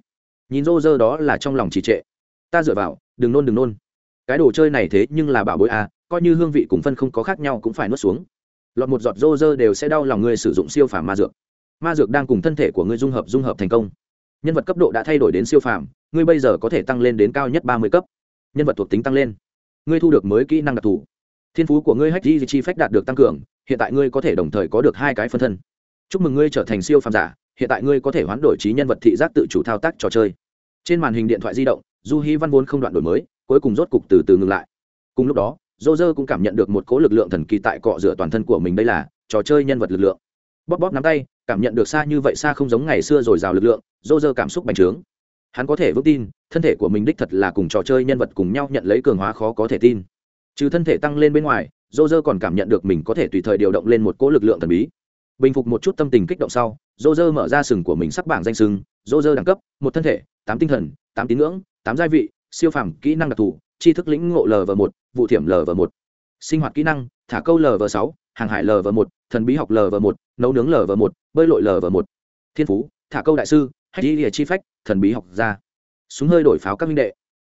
nhìn dô dơ đó là trong lòng trì trệ. Ta dựa vào, đừng nôn đừng nôn. Cái đồ chơi này thế nhưng là bảo bối à coi như hương vị cùng phân không có khác nhau cũng phải nuốt xuống. Lọt một giọt rô rơ đều sẽ đau lòng người sử dụng siêu phàm ma dược. Ma dược đang cùng thân thể của ngươi dung hợp dung hợp thành công. Nhân vật cấp độ đã thay đổi đến siêu phàm, ngươi bây giờ có thể tăng lên đến cao nhất ba mươi cấp. Nhân vật thuộc tính tăng lên. Ngươi thu được mới kỹ năng đặc thù. Thiên phú của ngươi hack di chi phách đạt được tăng cường, hiện tại ngươi có thể đồng thời có được hai cái phân thân. Chúc mừng ngươi trở thành siêu phàm giả, hiện tại ngươi có thể hoán đổi trí nhân vật thị giác tự chủ thao tác trò chơi. Trên màn hình điện thoại di động du hy văn vốn không đoạn đổi mới, cuối cùng rốt cục từ từ ngừng lại. Cùng lúc đó dô dơ cũng cảm nhận được một cố lực lượng thần kỳ tại cọ rửa toàn thân của mình đây là trò chơi nhân vật lực lượng. Bóp bóp nắm tay, cảm nhận được xa như vậy xa không giống ngày xưa rồi rào lực lượng, dô dơ cảm xúc bành trướng. Hắn có thể vững tin, thân thể của mình đích thật là cùng trò chơi nhân vật cùng nhau nhận lấy cường hóa khó có thể tin. Trừ thân thể tăng lên bên ngoài, dô dơ còn cảm nhận được mình có thể tùy thời điều động lên một cỗ lực lượng thần bí. Bình phục một chút tâm tình kích động sau, dô dơ mở ra sừng của mình sắc bảng danh sừng, dô dơ đẳng cấp, một thân thể, tám tinh thần, tám tín ngưỡng, tám gia vị, siêu phàm, kỹ năng đặc thù tri thức lĩnh ngộ lv một, vụ thiểm lv một. Sinh hoạt kỹ năng, thả câu lv sáu, hàng hải lv một, thần bí học lv một, nấu nướng lv một, bơi lội lv một. Thiên phú, thả câu đại sư hay đi địa chi phách, thần bí học ra súng hơi đổi pháo các minh đệ.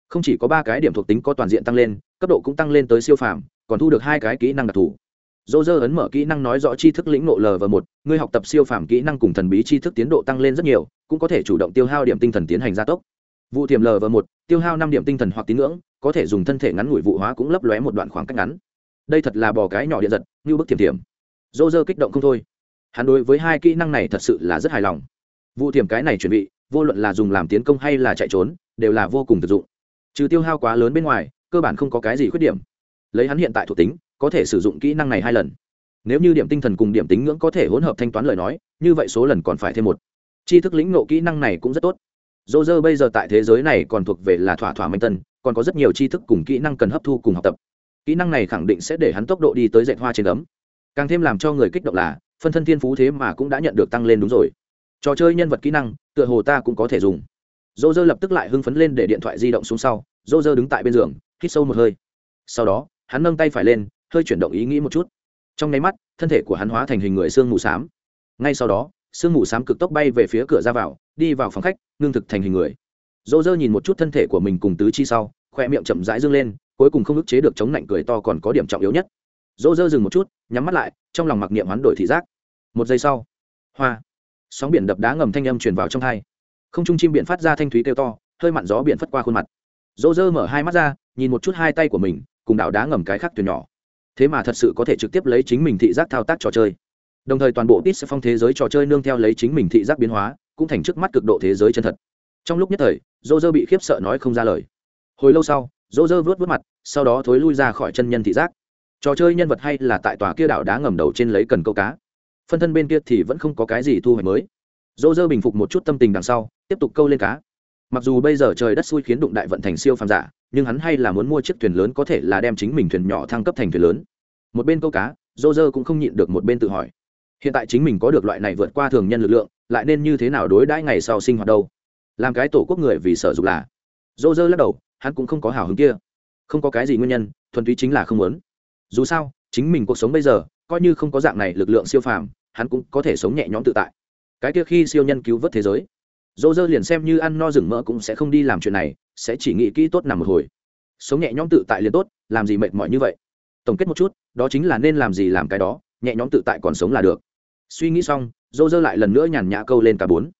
Không chỉ có ba cái điểm thuộc tính có toàn diện tăng lên, cấp độ cũng tăng lên tới siêu phàm, còn thu được hai cái kỹ năng đặc thù. Dô dơ ấn mở kỹ năng nói rõ tri thức lĩnh nộ l và một, người học tập siêu phàm kỹ năng cùng thần bí tri thức tiến độ tăng lên rất nhiều, cũng có thể chủ động tiêu hao điểm tinh thần tiến hành gia tốc. Vụ thiểm l và một, tiêu hao năm điểm tinh thần hoặc tín ngưỡng có thể dùng thân thể ngắn ngủi vụ hóa cũng lấp lóe một đoạn khoảng cách ngắn. Đây thật là bò cái nhỏ điện giật, như bức tiềm tiềm dô dơ kích động không thôi. Hắn đối với hai kỹ năng này thật sự là rất hài lòng. Vụ tiềm cái này chuẩn bị, vô luận là dùng làm tiến công hay là chạy trốn, đều là vô cùng thực dụng. Trừ tiêu hao quá lớn bên ngoài, cơ bản không có cái gì khuyết điểm. Lấy hắn hiện tại thuộc tính, có thể sử dụng kỹ năng này hai lần. Nếu như điểm tinh thần cùng điểm tính ngưỡng có thể hỗn hợp thanh toán lời nói, như vậy số lần còn phải thêm một. Chi thức lĩnh nộ kỹ năng này cũng rất tốt dô dơ bây giờ tại thế giới này còn thuộc về là thỏa thỏa manh tân, còn có rất nhiều tri thức cùng kỹ năng cần hấp thu cùng học tập. Kỹ năng này khẳng định sẽ để hắn tốc độ đi tới dạy hoa trên ấm càng thêm làm cho người kích động là, phân thân thiên phú thế mà cũng đã nhận được tăng lên đúng rồi. Trò chơi nhân vật kỹ năng, tựa hồ ta cũng có thể dùng. Dô dơ lập tức lại hưng phấn lên để điện thoại di động xuống sau, dô dơ đứng tại bên giường, hít sâu một hơi. Sau đó, hắn nâng tay phải lên, hơi chuyển động ý nghĩ một chút. Trong nháy mắt, thân thể của hắn hóa thành hình người xương mù s á m ngay sau đó sương mù xám cực tốc bay về phía cửa ra vào, đi vào phòng khách, ngưng thực thành hình người. Dỗ dơ nhìn một chút thân thể của mình cùng tứ chi sau, khoe miệng chậm rãi dâng lên, cuối cùng không ức chế được chống lạnh cười to còn có điểm trọng yếu nhất. Dỗ dơ dừng một chút, nhắm mắt lại, trong lòng mặc niệm hoán đổi thị giác. Một giây sau, hoa, sóng biển đập đá ngầm thanh âm truyền vào trong thai không trung chim biển phát ra thanh thúy kêu to, hơi mặn gió biển phất qua khuôn mặt. Dỗ dơ mở hai mắt ra, nhìn một chút hai tay của mình, cùng đảo đá ngầm cái khác từ nhỏ. Thế mà thật sự có thể trực tiếp lấy chính mình thị giác thao tác trò chơi đồng thời toàn bộ tít sẽ phong thế giới trò chơi nương theo lấy chính mình thị giác biến hóa, cũng thành trước mắt cực độ thế giới chân thật. Trong lúc nhất thời dô dơ bị khiếp sợ nói không ra lời. Hồi lâu sau dô dơ vớt vớt mặt, sau đó thối lui ra khỏi chân nhân thị giác. Trò chơi nhân vật hay là tại tòa kia đảo đá ngầm đầu trên lấy cần câu cá. Phân thân bên kia thì vẫn không có cái gì thu hoạch mới. Dô dơ bình phục một chút tâm tình đằng sau, tiếp tục câu lên cá. Mặc dù bây giờ trời đất xui khiến đụng đại vận thành siêu phàm giả, nhưng hắn hay là muốn mua chiếc thuyền lớn có thể là đem chính mình thuyền nhỏ thăng cấp thành thuyền lớn. Một bên câu cá dô dơ cũng không nhịn được một bên tự hỏi hiện tại chính mình có được loại này vượt qua thường nhân lực lượng, lại nên như thế nào đối đãi ngày sau sinh hoạt đâu? Làm cái tổ quốc người vì sợ dục là. Dô dơ lắc đầu, hắn cũng không có hào hứng kia. Không có cái gì nguyên nhân, thuần túy chính là không muốn. Dù sao, chính mình cuộc sống bây giờ, coi như không có dạng này lực lượng siêu phàm, hắn cũng có thể sống nhẹ nhõm tự tại. Cái kia khi siêu nhân cứu vớt thế giới dô dơ liền xem như ăn no rừng mỡ cũng sẽ không đi làm chuyện này, sẽ chỉ nghĩ kỹ tốt nằm một hồi. Sống nhẹ nhõm tự tại liền tốt, làm gì mệt mỏi như vậy? Tổng kết một chút, đó chính là nên làm gì làm cái đó nhẹ nhõm tự tại còn sống là được. Suy nghĩ xong, dô dơ lại lần nữa nhàn nhã câu lên cả bốn.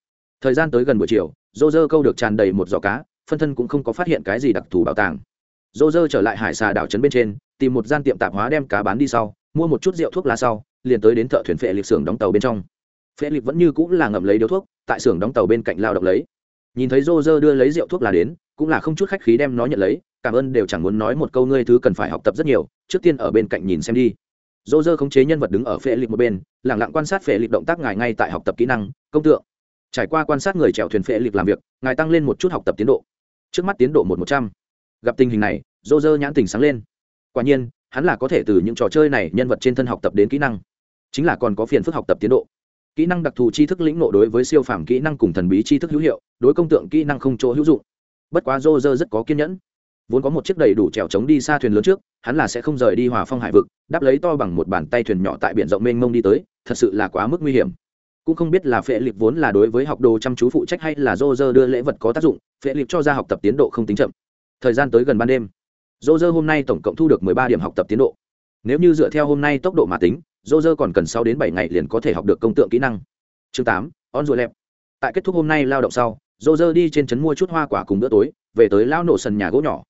Thời gian tới gần buổi chiều, dô dơ câu được tràn đầy một giỏ cá, phân thân cũng không có phát hiện cái gì đặc thù bảo tàng. Dô dơ trở lại hải xà đảo trấn bên trên, tìm một gian tiệm tạp hóa đem cá bán đi sau, mua một chút rượu thuốc lá sau, liền tới đến thợ thuyền phệ liệt xưởng đóng tàu bên trong. Phệ liệt vẫn như cũng là ngậm lấy điếu thuốc, tại xưởng đóng tàu bên cạnh lao động lấy. Nhìn thấy dô dơ đưa lấy rượu thuốc lá đến, cũng là không chút khách khí đem nó nhận lấy, cảm ơn đều chẳng muốn nói một câu ngươi thứ cần phải học tập rất nhiều, trước tiên ở bên cạnh nhìn xem đi dô dơ khống chế nhân vật đứng ở phệ lịch một bên lẳng lặng quan sát phệ lịch động tác ngài ngay tại học tập kỹ năng, công tượng. Trải qua quan sát người chèo thuyền phệ lịch làm việc, ngài tăng lên một chút học tập tiến độ. Trước mắt tiến độ một một trăm. Gặp tình hình này, dô dơ nhãn tình sáng lên. Quả nhiên, hắn là có thể từ những trò chơi này nhân vật trên thân học tập đến kỹ năng. Chính là còn có phiền phức học tập tiến độ. Kỹ năng đặc thù tri thức lĩnh nộ đối với siêu phàm kỹ năng cùng thần bí tri thức hữu hiệu, đối công tượng kỹ năng không chỗ hữu dụng. Bất quá dô dơ rất có kiên nhẫn vốn có một chiếc đầy đủ trèo trống đi xa thuyền lớn trước, hắn là sẽ không rời đi hòa phong hải vực, đáp lấy to bằng một bàn tay thuyền nhỏ tại biển rộng mênh mông đi tới, thật sự là quá mức nguy hiểm. Cũng không biết là phệ liệt vốn là đối với học đồ chăm chú phụ trách hay là dô dơ đưa lễ vật có tác dụng, phệ liệt cho ra học tập tiến độ không tính chậm. Thời gian tới gần ban đêm, dô dơ hôm nay tổng cộng thu được mười ba điểm học tập tiến độ. Nếu như dựa theo hôm nay tốc độ mà tính, dô dơ còn cần sáu đến bảy ngày liền có thể học được công tượng kỹ năng. Chương tám, on rùa lẹp. Tại kết thúc hôm nay lao động sau, dô dơ đi trên trấn mua chút hoa quả cùng bữa tối, về tới lão nổ sần nhà gỗ nhỏ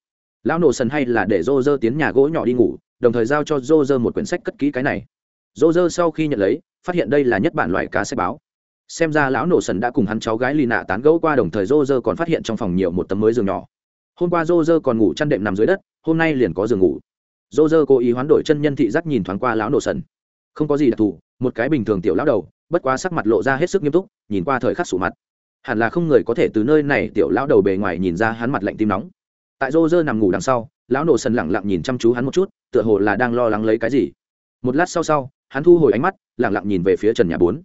lão nổ sần hay là để dô dơ tiến nhà gỗ nhỏ đi ngủ, đồng thời giao cho dô dơ một quyển sách cất kỹ cái này. Dô dơ sau khi nhận lấy, phát hiện đây là nhất bản loại cá sách báo. Xem ra lão nổ sần đã cùng hắn cháu gái lì nạ tán gẫu qua, đồng thời dô dơ còn phát hiện trong phòng nhiều một tấm mới giường nhỏ. Hôm qua dô dơ còn ngủ chăn đệm nằm dưới đất, hôm nay liền có giường ngủ. Dô dơ cố ý hoán đổi chân nhân thị giác nhìn thoáng qua lão nổ sần. Không có gì đặc thù, một cái bình thường tiểu lão đầu, bất quá sắc mặt lộ ra hết sức nghiêm túc, nhìn qua thời khắc sủ mặt. Hẳn là không người có thể từ nơi này tiểu lão đầu bề ngoài nhìn ra hắn mặt lạnh tim nóng tại rô rơ nằm ngủ đằng sau, lão nổ sần lẳng lặng nhìn chăm chú hắn một chút, tựa hồ là đang lo lắng lấy cái gì. Một lát sau sau, hắn thu hồi ánh mắt, lẳng lặng nhìn về phía trần nhà bốn.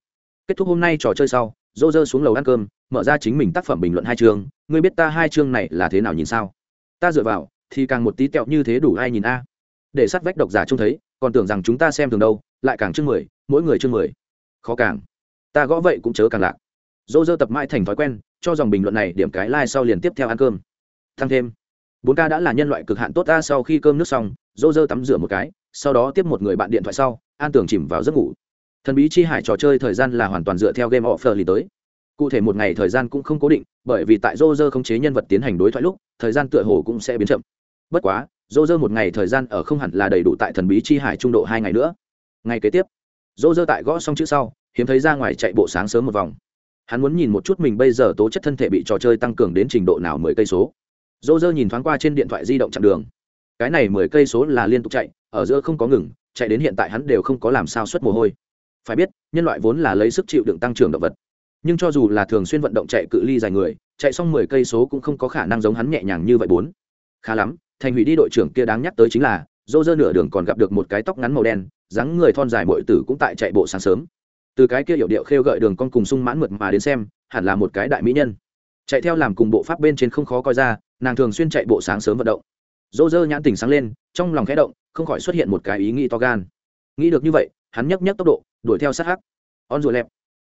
Kết thúc hôm nay trò chơi sau, rô rơ xuống lầu ăn cơm, mở ra chính mình tác phẩm bình luận hai chương, ngươi biết ta hai chương này là thế nào nhìn sao? Ta dựa vào, thì càng một tí tẹo như thế đủ ai nhìn a? Để sát vách độc giả trông thấy, còn tưởng rằng chúng ta xem thường đâu, lại càng chương mười, mỗi người chương mười. Khó càng. Ta gõ vậy cũng chớ càng lạc. Dô dơ tập mãi thành thói quen, cho dòng bình luận này điểm cái like sau liền tiếp theo ăn cơm. Thăng thêm bốn ca đã là nhân loại cực hạn tốt ta sau khi cơm nước xong dô dơ tắm rửa một cái, sau đó tiếp một người bạn điện thoại sau, an tưởng chìm vào giấc ngủ. Thần bí chi hải trò chơi thời gian là hoàn toàn dựa theo game offer lì tới. Cụ thể một ngày thời gian cũng không cố định, bởi vì tại dô dơ khống chế nhân vật tiến hành đối thoại lúc, thời gian tựa hồ cũng sẽ biến chậm. Bất quá dô dơ một ngày thời gian ở không hẳn là đầy đủ tại thần bí chi hải trung độ hai ngày nữa. Ngày kế tiếp dô dơ tại gõ xong chữ sau, hiếm thấy ra ngoài chạy bộ sáng sớm một vòng. Hắn muốn nhìn một chút mình bây giờ tố chất thân thể bị trò chơi tăng cường đến trình độ nào mười cây số dô dơ nhìn thoáng qua trên điện thoại di động chặng đường. Cái này mười cây số là liên tục chạy, ở giữa không có ngừng, chạy đến hiện tại hắn đều không có làm sao xuất mồ hôi. Phải biết, nhân loại vốn là lấy sức chịu đựng tăng trưởng động vật. Nhưng cho dù là thường xuyên vận động chạy cự ly dài người, chạy xong mười cây số cũng không có khả năng giống hắn nhẹ nhàng như vậy bốn. Khá lắm, thành hủy đi đội trưởng kia đáng nhắc tới chính là dô dơ nửa đường còn gặp được một cái tóc ngắn màu đen, dáng người thon dài bội tử cũng tại chạy bộ sáng sớm. Từ cái kia hiệu điệu khêu gợi đường con cùng sung mãn mượt mà đến xem, hẳn là một cái đại mỹ nhân. Chạy theo làm cùng bộ pháp bên trên không khó coi ra nàng thường xuyên chạy bộ sáng sớm vận động. Dô dơ nhãn tỉnh sáng lên, trong lòng khẽ động, không khỏi xuất hiện một cái ý nghĩ to gan. Nghĩ được như vậy, hắn nhấc nhấc tốc độ, đuổi theo sát hắc. On rùa lẹp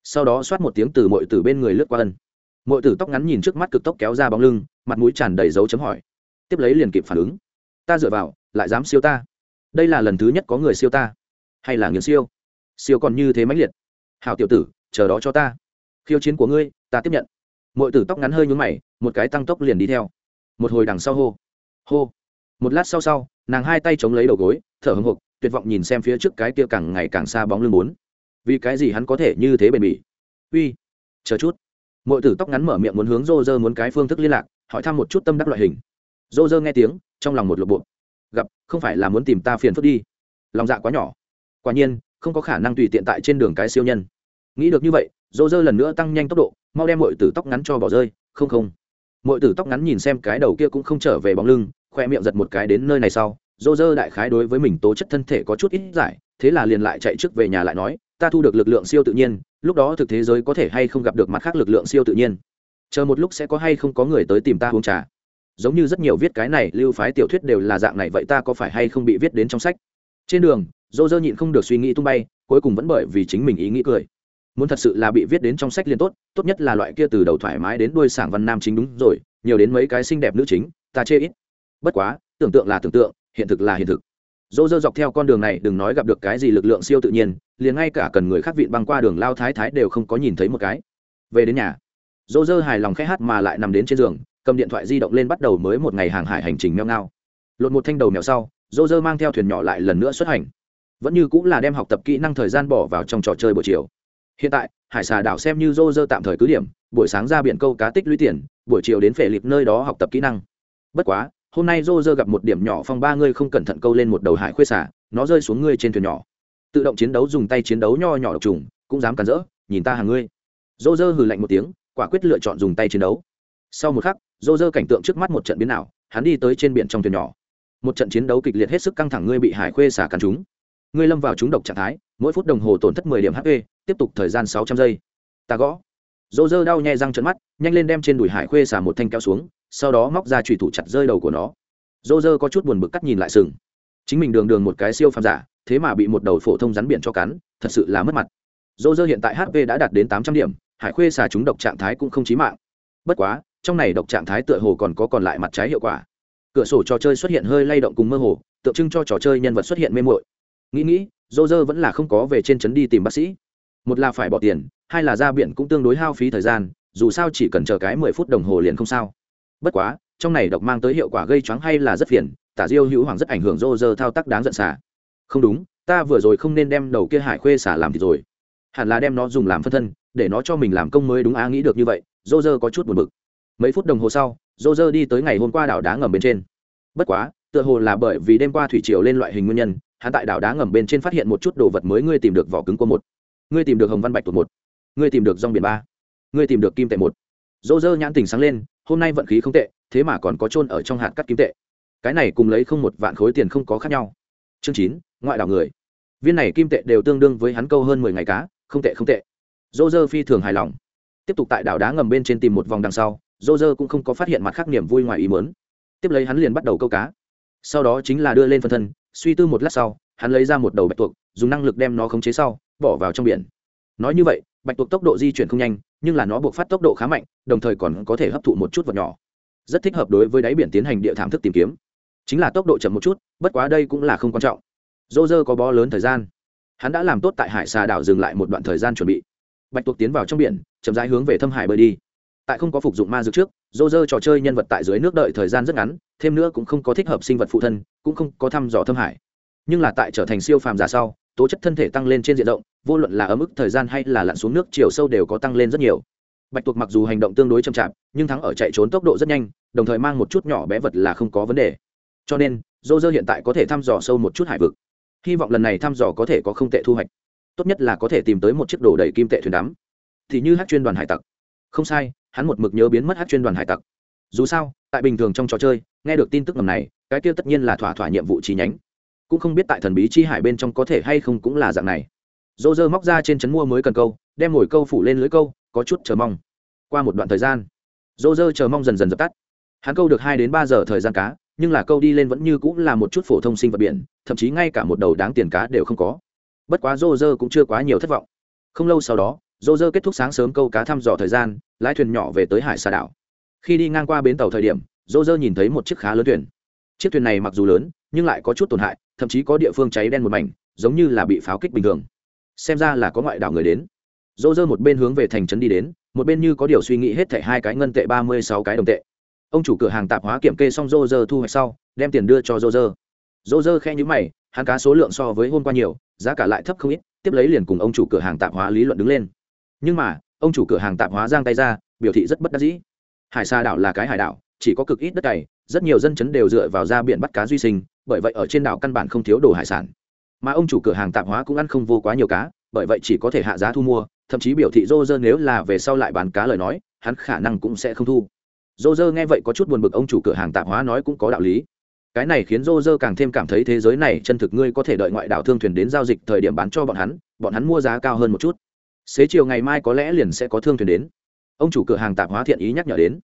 sau đó xoát một tiếng từ mội tử bên người lướt qua ân. Mội tử tóc ngắn nhìn trước mắt cực tốc kéo ra bóng lưng, mặt mũi tràn đầy dấu chấm hỏi. Tiếp lấy liền kịp phản ứng. Ta dựa vào, lại dám siêu ta. Đây là lần thứ nhất có người siêu ta. Hay là nghiền siêu? Siêu còn như thế mãnh liệt. Hào tiểu tử, chờ đó cho ta. Khiêu chiến của ngươi, ta tiếp nhận. Mọi tử tóc ngắn hơi nhún mày, một cái tăng tốc liền đi theo một hồi đằng sau hô. Hô. Một lát sau sau, nàng hai tay chống lấy đầu gối, thở hồng hộc, tuyệt vọng nhìn xem phía trước cái kia càng ngày càng xa bóng lưng bốn. Vì cái gì hắn có thể như thế bền bỉ? Uy. Chờ chút. Mọi tử tóc ngắn mở miệng muốn hướng rô rơ muốn cái phương thức liên lạc, hỏi thăm một chút tâm đắc loại hình. Rô rơ nghe tiếng, trong lòng một lộp bộ gặp, không phải là muốn tìm ta phiền phức đi. Lòng dạ quá nhỏ. Quả nhiên, không có khả năng tùy tiện tại trên đường cái siêu nhân. Nghĩ được như vậy dô dơ lần nữa tăng nhanh tốc độ, mau đem mọi tử tóc ngắn cho bỏ rơi, không không mọi tử tóc ngắn nhìn xem cái đầu kia cũng không trở về bóng lưng, khoe miệng giật một cái đến nơi này sau, dô dơ đại khái đối với mình tố chất thân thể có chút ít giải, thế là liền lại chạy trước về nhà lại nói, ta thu được lực lượng siêu tự nhiên, lúc đó thực thế giới có thể hay không gặp được mặt khác lực lượng siêu tự nhiên? Chờ một lúc sẽ có hay không có người tới tìm ta uống trà. Giống như rất nhiều viết cái này, lưu phái tiểu thuyết đều là dạng này, vậy ta có phải hay không bị viết đến trong sách? Trên đường, dô dơ nhịn không được suy nghĩ tung bay, cuối cùng vẫn bởi vì chính mình ý nghĩ cười muốn thật sự là bị viết đến trong sách liên tốt tốt nhất là loại kia từ đầu thoải mái đến đuôi sảng văn nam chính đúng rồi, nhiều đến mấy cái xinh đẹp nữ chính, ta chê ít. Bất quá, tưởng tượng là tưởng tượng, hiện thực là hiện thực. Dỗ dơ dọc theo con đường này, đừng nói gặp được cái gì lực lượng siêu tự nhiên, liền ngay cả cần người khác vịn băng qua đường lao thái thái đều không có nhìn thấy một cái. Về đến nhà, dỗ dơ hài lòng khẽ hát mà lại nằm đến trên giường, cầm điện thoại di động lên bắt đầu mới một ngày hàng hải hành trình meo ngao. Lột một thanh đầu mèo sau, dỗ dơ mang theo thuyền nhỏ lại lần nữa xuất hành. Vẫn như cũng là đem học tập kỹ năng thời gian bỏ vào trong trò chơi buổi chiều hiện tại, hải xà đảo xem như rô rơ tạm thời cứ điểm, buổi sáng ra biển câu cá tích lũy tiền, buổi chiều đến phể lịp nơi đó học tập kỹ năng. Bất quá, hôm nay rô rơ gặp một điểm nhỏ phong ba ngươi không cẩn thận câu lên một đầu hải khuê xả nó rơi xuống ngươi trên thuyền nhỏ. Tự động chiến đấu dùng tay chiến đấu nho nhỏ độc trùng, cũng dám cắn rỡ, nhìn ta hàng ngươi. Rô rơ hừ lạnh một tiếng, quả quyết lựa chọn dùng tay chiến đấu. Sau một khắc, rô rơ cảnh tượng trước mắt một trận biến nào hắn đi tới trên biển trong thuyền nhỏ. Một trận chiến đấu kịch liệt hết sức căng thẳng ngươi bị hải khuê xả cắn chúng ngươi lâm vào chúng độc trạng thái mỗi phút đồng hồ tổn thất mười điểm hp tiếp tục thời gian sáu trăm giây. Ta gõ. Dỗ dơ đau nhè răng trận mắt, nhanh lên đem trên đùi hải khuê xả một thanh kéo xuống, sau đó móc ra trùy thủ chặt rơi đầu của nó. Dỗ dơ có chút buồn bực cắt nhìn lại sừng. Chính mình đường đường một cái siêu phàm giả, thế mà bị một đầu phổ thông rắn biển cho cắn, thật sự là mất mặt. Dỗ dơ hiện tại hp đã đạt đến tám trăm điểm, hải khuê xả chúng độc trạng thái cũng không chí mạng. Bất quá, trong này độc trạng thái tựa hồ còn có còn lại mặt trái hiệu quả. Cửa sổ trò chơi xuất hiện hơi lay động cùng mơ hồ, tượng trưng cho trò chơi nhân vật xuất hiện mê mội nghĩ nghĩ dô dơ vẫn là không có về trên trấn đi tìm bác sĩ. Một là phải bỏ tiền, hai là ra biển cũng tương đối hao phí thời gian, dù sao chỉ cần chờ cái mười phút đồng hồ liền không sao. Bất quá, trong này độc mang tới hiệu quả gây choáng hay là rất phiền, tả diêu hữu hoàng rất ảnh hưởng dô dơ thao tác đáng giận xả. Không đúng, ta vừa rồi không nên đem đầu kia hải khuê xả làm thì rồi. Hẳn là đem nó dùng làm phân thân, để nó cho mình làm công mới đúng á nghĩ được như vậy dô dơ có chút buồn bực. Mấy phút đồng hồ sau dô dơ đi tới ngày hôm qua đảo đá ngầm bên trên. Bất quá, tựa hồ là bởi vì đêm qua thủy triều lên loại hình nguyên nhân hắn tại đảo đá ngầm bên trên phát hiện một chút đồ vật mới, ngươi tìm được vỏ cứng của một, ngươi tìm được hồng văn bạch tuột một, ngươi tìm được rong biển ba, ngươi tìm được kim tệ một. Dỗ dơ nhãn tình sáng lên, hôm nay vận khí không tệ, thế mà còn có trôn ở trong hạt cắt kim tệ. Cái này cùng lấy không một vạn khối tiền không có khác nhau. Chương chín, ngoại đảo người. Viên này kim tệ đều tương đương với hắn câu hơn mười ngày cá, không tệ không tệ. Dỗ dơ phi thường hài lòng. Tiếp tục tại đảo đá ngầm bên trên tìm một vòng đằng sau, dỗ dơ cũng không có phát hiện mặt khác niềm vui ngoài ý mớn tiếp lấy hắn liền bắt đầu câu cá. Sau đó chính là đưa lên phân thân suy tư một lát sau, hắn lấy ra một đầu bạch tuộc, dùng năng lực đem nó khống chế sau, bỏ vào trong biển. Nói như vậy, bạch tuộc tốc độ di chuyển không nhanh, nhưng là nó buộc phát tốc độ khá mạnh, đồng thời còn có thể hấp thụ một chút vật nhỏ. Rất thích hợp đối với đáy biển tiến hành địa thảm thức tìm kiếm. Chính là tốc độ chậm một chút, bất quá đây cũng là không quan trọng. Dô dơ có bó lớn thời gian. Hắn đã làm tốt tại hải xà đảo dừng lại một đoạn thời gian chuẩn bị. Bạch tuộc tiến vào trong biển, chậm rãi hướng về thâm hải bơi đi tại không có phục dụng ma dược trước, dô dơ trò chơi nhân vật tại dưới nước đợi thời gian rất ngắn, thêm nữa cũng không có thích hợp sinh vật phụ thân, cũng không có thăm dò thâm hải nhưng là tại trở thành siêu phàm giả sau, tố chất thân thể tăng lên trên diện rộng, vô luận là ở mức thời gian hay là lặn xuống nước, chiều sâu đều có tăng lên rất nhiều. Bạch tuộc mặc dù hành động tương đối chậm chạp, nhưng thắng ở chạy trốn tốc độ rất nhanh, đồng thời mang một chút nhỏ bé vật là không có vấn đề. Cho nên, dô dơ hiện tại có thể thăm dò sâu một chút hải vực. Hy vọng lần này thăm dò có thể có không tệ thu hoạch. Tốt nhất là có thể tìm tới một chiếc đồ đầy kim tệ thuyền đắm. Thì như hát chuyên đoàn hải tặc không sai, hắn một mực nhớ biến mất hát chuyên đoàn hải tặc. Dù sao, tại bình thường trong trò chơi, nghe được tin tức ngầm này, cái kia tất nhiên là thỏa thỏa nhiệm vụ chi nhánh. Cũng không biết tại thần bí chi hải bên trong có thể hay không cũng là dạng này. Dô dơ móc ra trên chấn mua mới cần câu, đem ngồi câu phủ lên lưới câu, có chút chờ mong. Qua một đoạn thời gian dô dơ chờ mong dần dần dập tắt. Hắn câu được hai đến ba giờ thời gian cá, nhưng là câu đi lên vẫn như cũng là một chút phổ thông sinh vật biển, thậm chí ngay cả một đầu đáng tiền cá đều không có. Bất quá dô dơ cũng chưa quá nhiều thất vọng. Không lâu sau đó dô dơ kết thúc sáng sớm câu cá thăm dò thời gian, lái thuyền nhỏ về tới hải xa đảo. Khi đi ngang qua bến tàu thời điểm, dô dơ nhìn thấy một chiếc khá lớn thuyền. Chiếc thuyền này mặc dù lớn, nhưng lại có chút tổn hại, thậm chí có địa phương cháy đen một mảnh, giống như là bị pháo kích bình thường. Xem ra là có ngoại đảo người đến. Dô dơ một bên hướng về thành trấn đi đến, một bên như có điều suy nghĩ hết thảy hai cái ngân tệ ba mươi sáu cái đồng tệ. Ông chủ cửa hàng tạp hóa kiểm kê xong dô dơ thu hoạch sau, đem tiền đưa cho dô dơ. Dô dơ khe nhữ mày, hắn cá số lượng so với hôm qua nhiều, giá cả lại thấp không ít, tiếp lấy liền cùng ông chủ cửa hàng tạp hóa lý luận đứng lên nhưng mà, ông chủ cửa hàng tạp hóa giang tay ra, biểu thị rất bất đắc dĩ. Hải xa đảo là cái hải đảo, chỉ có cực ít đất cày, rất nhiều dân chấn đều dựa vào ra biển bắt cá duy sinh, bởi vậy ở trên đảo căn bản không thiếu đồ hải sản. Mà ông chủ cửa hàng tạp hóa cũng ăn không vô quá nhiều cá, bởi vậy chỉ có thể hạ giá thu mua, thậm chí biểu thị dô dơ nếu là về sau lại bán cá lời nói, hắn khả năng cũng sẽ không thu. Dô dơ nghe vậy có chút buồn bực, ông chủ cửa hàng tạp hóa nói cũng có đạo lý. Cái này khiến dô dơ càng thêm cảm thấy thế giới này chân thực ngươi có thể đợi ngoại đảo thương thuyền đến giao dịch thời điểm bán cho bọn hắn bọn hắn mua giá cao hơn một chút xế chiều ngày mai có lẽ liền sẽ có thương thuyền đến. Ông chủ cửa hàng tạp hóa thiện ý nhắc nhở đến.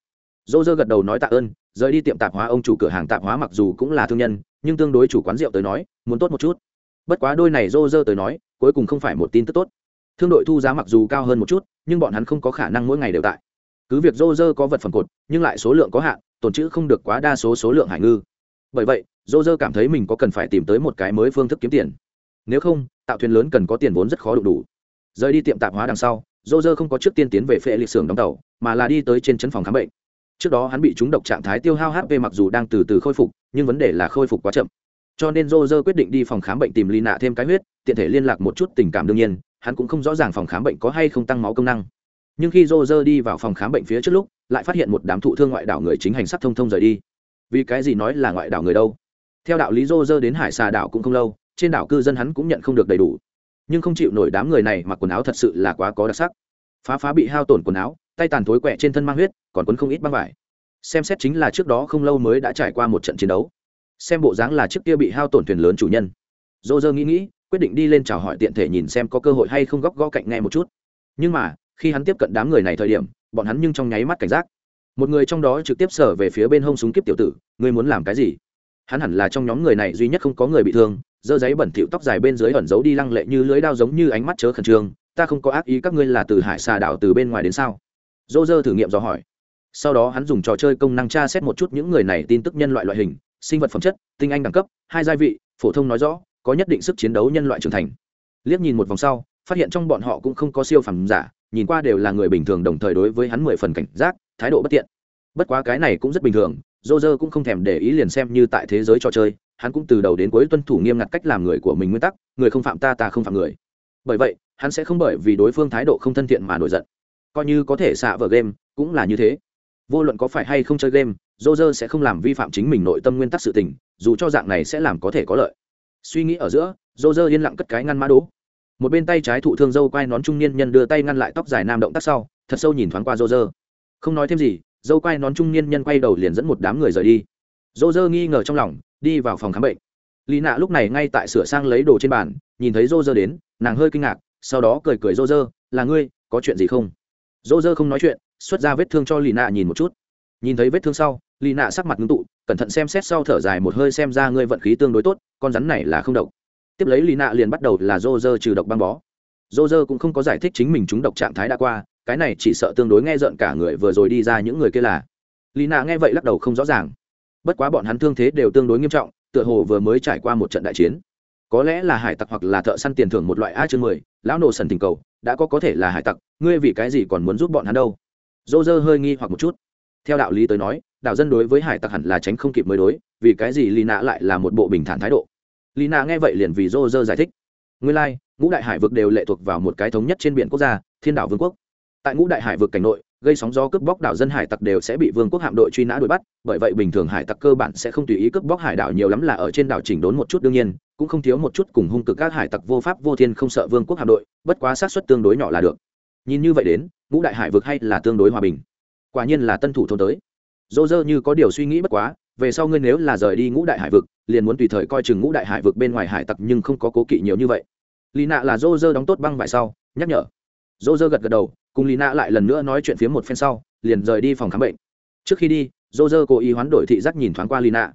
Dô dơ gật đầu nói tạ ơn, rời đi tiệm tạp hóa, ông chủ cửa hàng tạp hóa mặc dù cũng là thương nhân, nhưng tương đối chủ quán rượu tới nói, muốn tốt một chút. Bất quá đôi này dô dơ tới nói, cuối cùng không phải một tin tức tốt. Thương đội thu giá mặc dù cao hơn một chút, nhưng bọn hắn không có khả năng mỗi ngày đều tại. Cứ việc dô dơ có vật phẩm cột, nhưng lại số lượng có hạn tồn chữ không được quá đa số số lượng hải ngư. Bởi vậy dô dơ cảm thấy mình có cần phải tìm tới một cái mới phương thức kiếm tiền. Nếu không, tạo thuyền lớn cần có tiền vốn rất khó đủ đủ rời đi tiệm tạp hóa đằng sau dô dơ không có trước tiên tiến về phệ lịch xưởng đóng tàu, mà là đi tới trên chân phòng khám bệnh. Trước đó hắn bị trúng độc trạng thái tiêu hao hp mặc dù đang từ từ khôi phục, nhưng vấn đề là khôi phục quá chậm. Cho nên dô dơ quyết định đi phòng khám bệnh tìm ly nạ thêm cái huyết, tiện thể liên lạc một chút tình cảm đương nhiên, hắn cũng không rõ ràng phòng khám bệnh có hay không tăng máu công năng. Nhưng khi dô dơ đi vào phòng khám bệnh phía trước lúc, lại phát hiện một đám thụ thương ngoại đảo người chính hành sắc thông thông rời đi. Vì cái gì nói là ngoại đảo người đâu? Theo đạo lý dô dơ đến hải xà đảo cũng không lâu, trên đảo cư dân hắn cũng nhận không được đầy đủ nhưng không chịu nổi đám người này mặc quần áo thật sự là quá có đặc sắc. Phá phá bị hao tổn quần áo, tay tàn thối quẹ trên thân mang huyết, còn quấn không ít băng vải. Xem xét chính là trước đó không lâu mới đã trải qua một trận chiến đấu. Xem bộ dáng là chiếc kia bị hao tổn thuyền lớn chủ nhân. Dô dơ nghĩ nghĩ, quyết định đi lên chào hỏi tiện thể nhìn xem có cơ hội hay không góc gó cạnh nghe một chút. Nhưng mà, khi hắn tiếp cận đám người này thời điểm, bọn hắn nhưng trong nháy mắt cảnh giác. Một người trong đó trực tiếp sở về phía bên hông súng kiếp tiểu tử, ngươi muốn làm cái gì? Hắn hẳn là trong nhóm người này duy nhất không có người bị thương dơ giấy bẩn thỉu tóc dài bên dưới ẩn giấu đi lăng lệ như lưới đao giống như ánh mắt chớ khẩn trương, ta không có ác ý, các ngươi là từ hải xà đảo từ bên ngoài đến sao? Dô dơ thử nghiệm dò hỏi. Sau đó hắn dùng trò chơi công năng tra xét một chút những người này tin tức nhân loại loại hình, sinh vật phẩm chất, tinh anh đẳng cấp, hai gia vị, phổ thông nói rõ, có nhất định sức chiến đấu nhân loại trưởng thành. Liếc nhìn một vòng sau, phát hiện trong bọn họ cũng không có siêu phẩm giả, nhìn qua đều là người bình thường, đồng thời đối với hắn mười phần cảnh giác, thái độ bất tiện. Bất quá cái này cũng rất bình thường dô dơ cũng không thèm để ý liền xem như tại thế giới trò chơi, hắn cũng từ đầu đến cuối tuân thủ nghiêm ngặt cách làm người của mình nguyên tắc, người không phạm ta ta không phạm người. Bởi vậy, hắn sẽ không bởi vì đối phương thái độ không thân thiện mà nổi giận. Coi như có thể xạ vở game, cũng là như thế. Vô luận có phải hay không chơi game, dô dơ sẽ không làm vi phạm chính mình nội tâm nguyên tắc sự tình, dù cho dạng này sẽ làm có thể có lợi. Suy nghĩ ở giữa, dô dơ yên lặng cất cái ngăn mã đố một bên tay trái thụ thương dâu quai nón trung niên nhân đưa tay ngăn lại tóc dài nam động tác sau, thật sâu nhìn thoáng qua dô dơ. Không nói thêm gì dâu quai nón trung niên nhân quay đầu liền dẫn một đám người rời đi. Dô dơ nghi ngờ trong lòng, đi vào phòng khám bệnh. Lì nạ lúc này ngay tại sửa sang lấy đồ trên bàn, nhìn thấy dô dơ đến, nàng hơi kinh ngạc, sau đó cười cười dô dơ, là ngươi, có chuyện gì không? Dô dơ không nói chuyện, xuất ra vết thương cho lì nạ nhìn một chút. Nhìn thấy vết thương sau lì nạ sắc mặt ngưng tụ, cẩn thận xem xét sau thở dài một hơi xem ra ngươi vận khí tương đối tốt, con rắn này là không độc. Tiếp lấy lì nạ liền bắt đầu là dô dơ trừ độc băng bó. Dô dơ cũng không có giải thích chính mình trúng độc trạng thái đã qua cái này chỉ sợ tương đối nghe rợn cả người vừa rồi đi ra những người kia là. Lì nạ nghe vậy lắc đầu không rõ ràng. Bất quá bọn hắn thương thế đều tương đối nghiêm trọng tựa hồ vừa mới trải qua một trận đại chiến. Có lẽ là hải tặc hoặc là thợ săn tiền thưởng một loại a chương mười lão nổ sần tình cầu đã có có thể là hải tặc ngươi vì cái gì còn muốn giúp bọn hắn đâu? Dô dơ hơi nghi hoặc một chút. Theo đạo lý tới nói đạo dân đối với hải tặc hẳn là tránh không kịp mới đối vì cái gì lì nạ lại là một bộ bình thản thái độ? Lì nạ nghe vậy liền vì dô dơ giải thích. Nguyên lai、like, ngũ đại hải vực đều lệ thuộc vào một cái thống nhất trên biển quốc gia thiên đảo vương quốc tại ngũ đại hải vực cảnh nội, gây sóng gió cướp bóc đảo dân hải tặc đều sẽ bị vương quốc hạm đội truy nã đuổi bắt, bởi vậy bình thường hải tặc cơ bản sẽ không tùy ý cướp bóc hải đảo nhiều lắm là ở trên đảo chỉnh đốn một chút đương nhiên, cũng không thiếu một chút cùng hung cực các hải tặc vô pháp vô thiên không sợ vương quốc hạm đội, bất quá sát xuất tương đối nhỏ là được. Nhìn như vậy đến, ngũ đại hải vực hay là tương đối hòa bình. Quả nhiên là tân thủ thôn tới. Dô dơ như có điều suy nghĩ bất quá, về sau ngươi nếu là rời đi ngũ đại hải vực, liền muốn tùy thời coi chừng ngũ đại hải vực bên ngoài hải tặc nhưng không có cố kỵ nhiều như vậy. Lì nạ là dô dơ đóng tốt băng vải sau, nhắc nhở. Dô dơ gật gật đầu cùng lì nạ lại lần nữa nói chuyện phía một phen sau, liền rời đi phòng khám bệnh. Trước khi đi dô dơ cố ý hoán đổi thị giác nhìn thoáng qua lì nạ.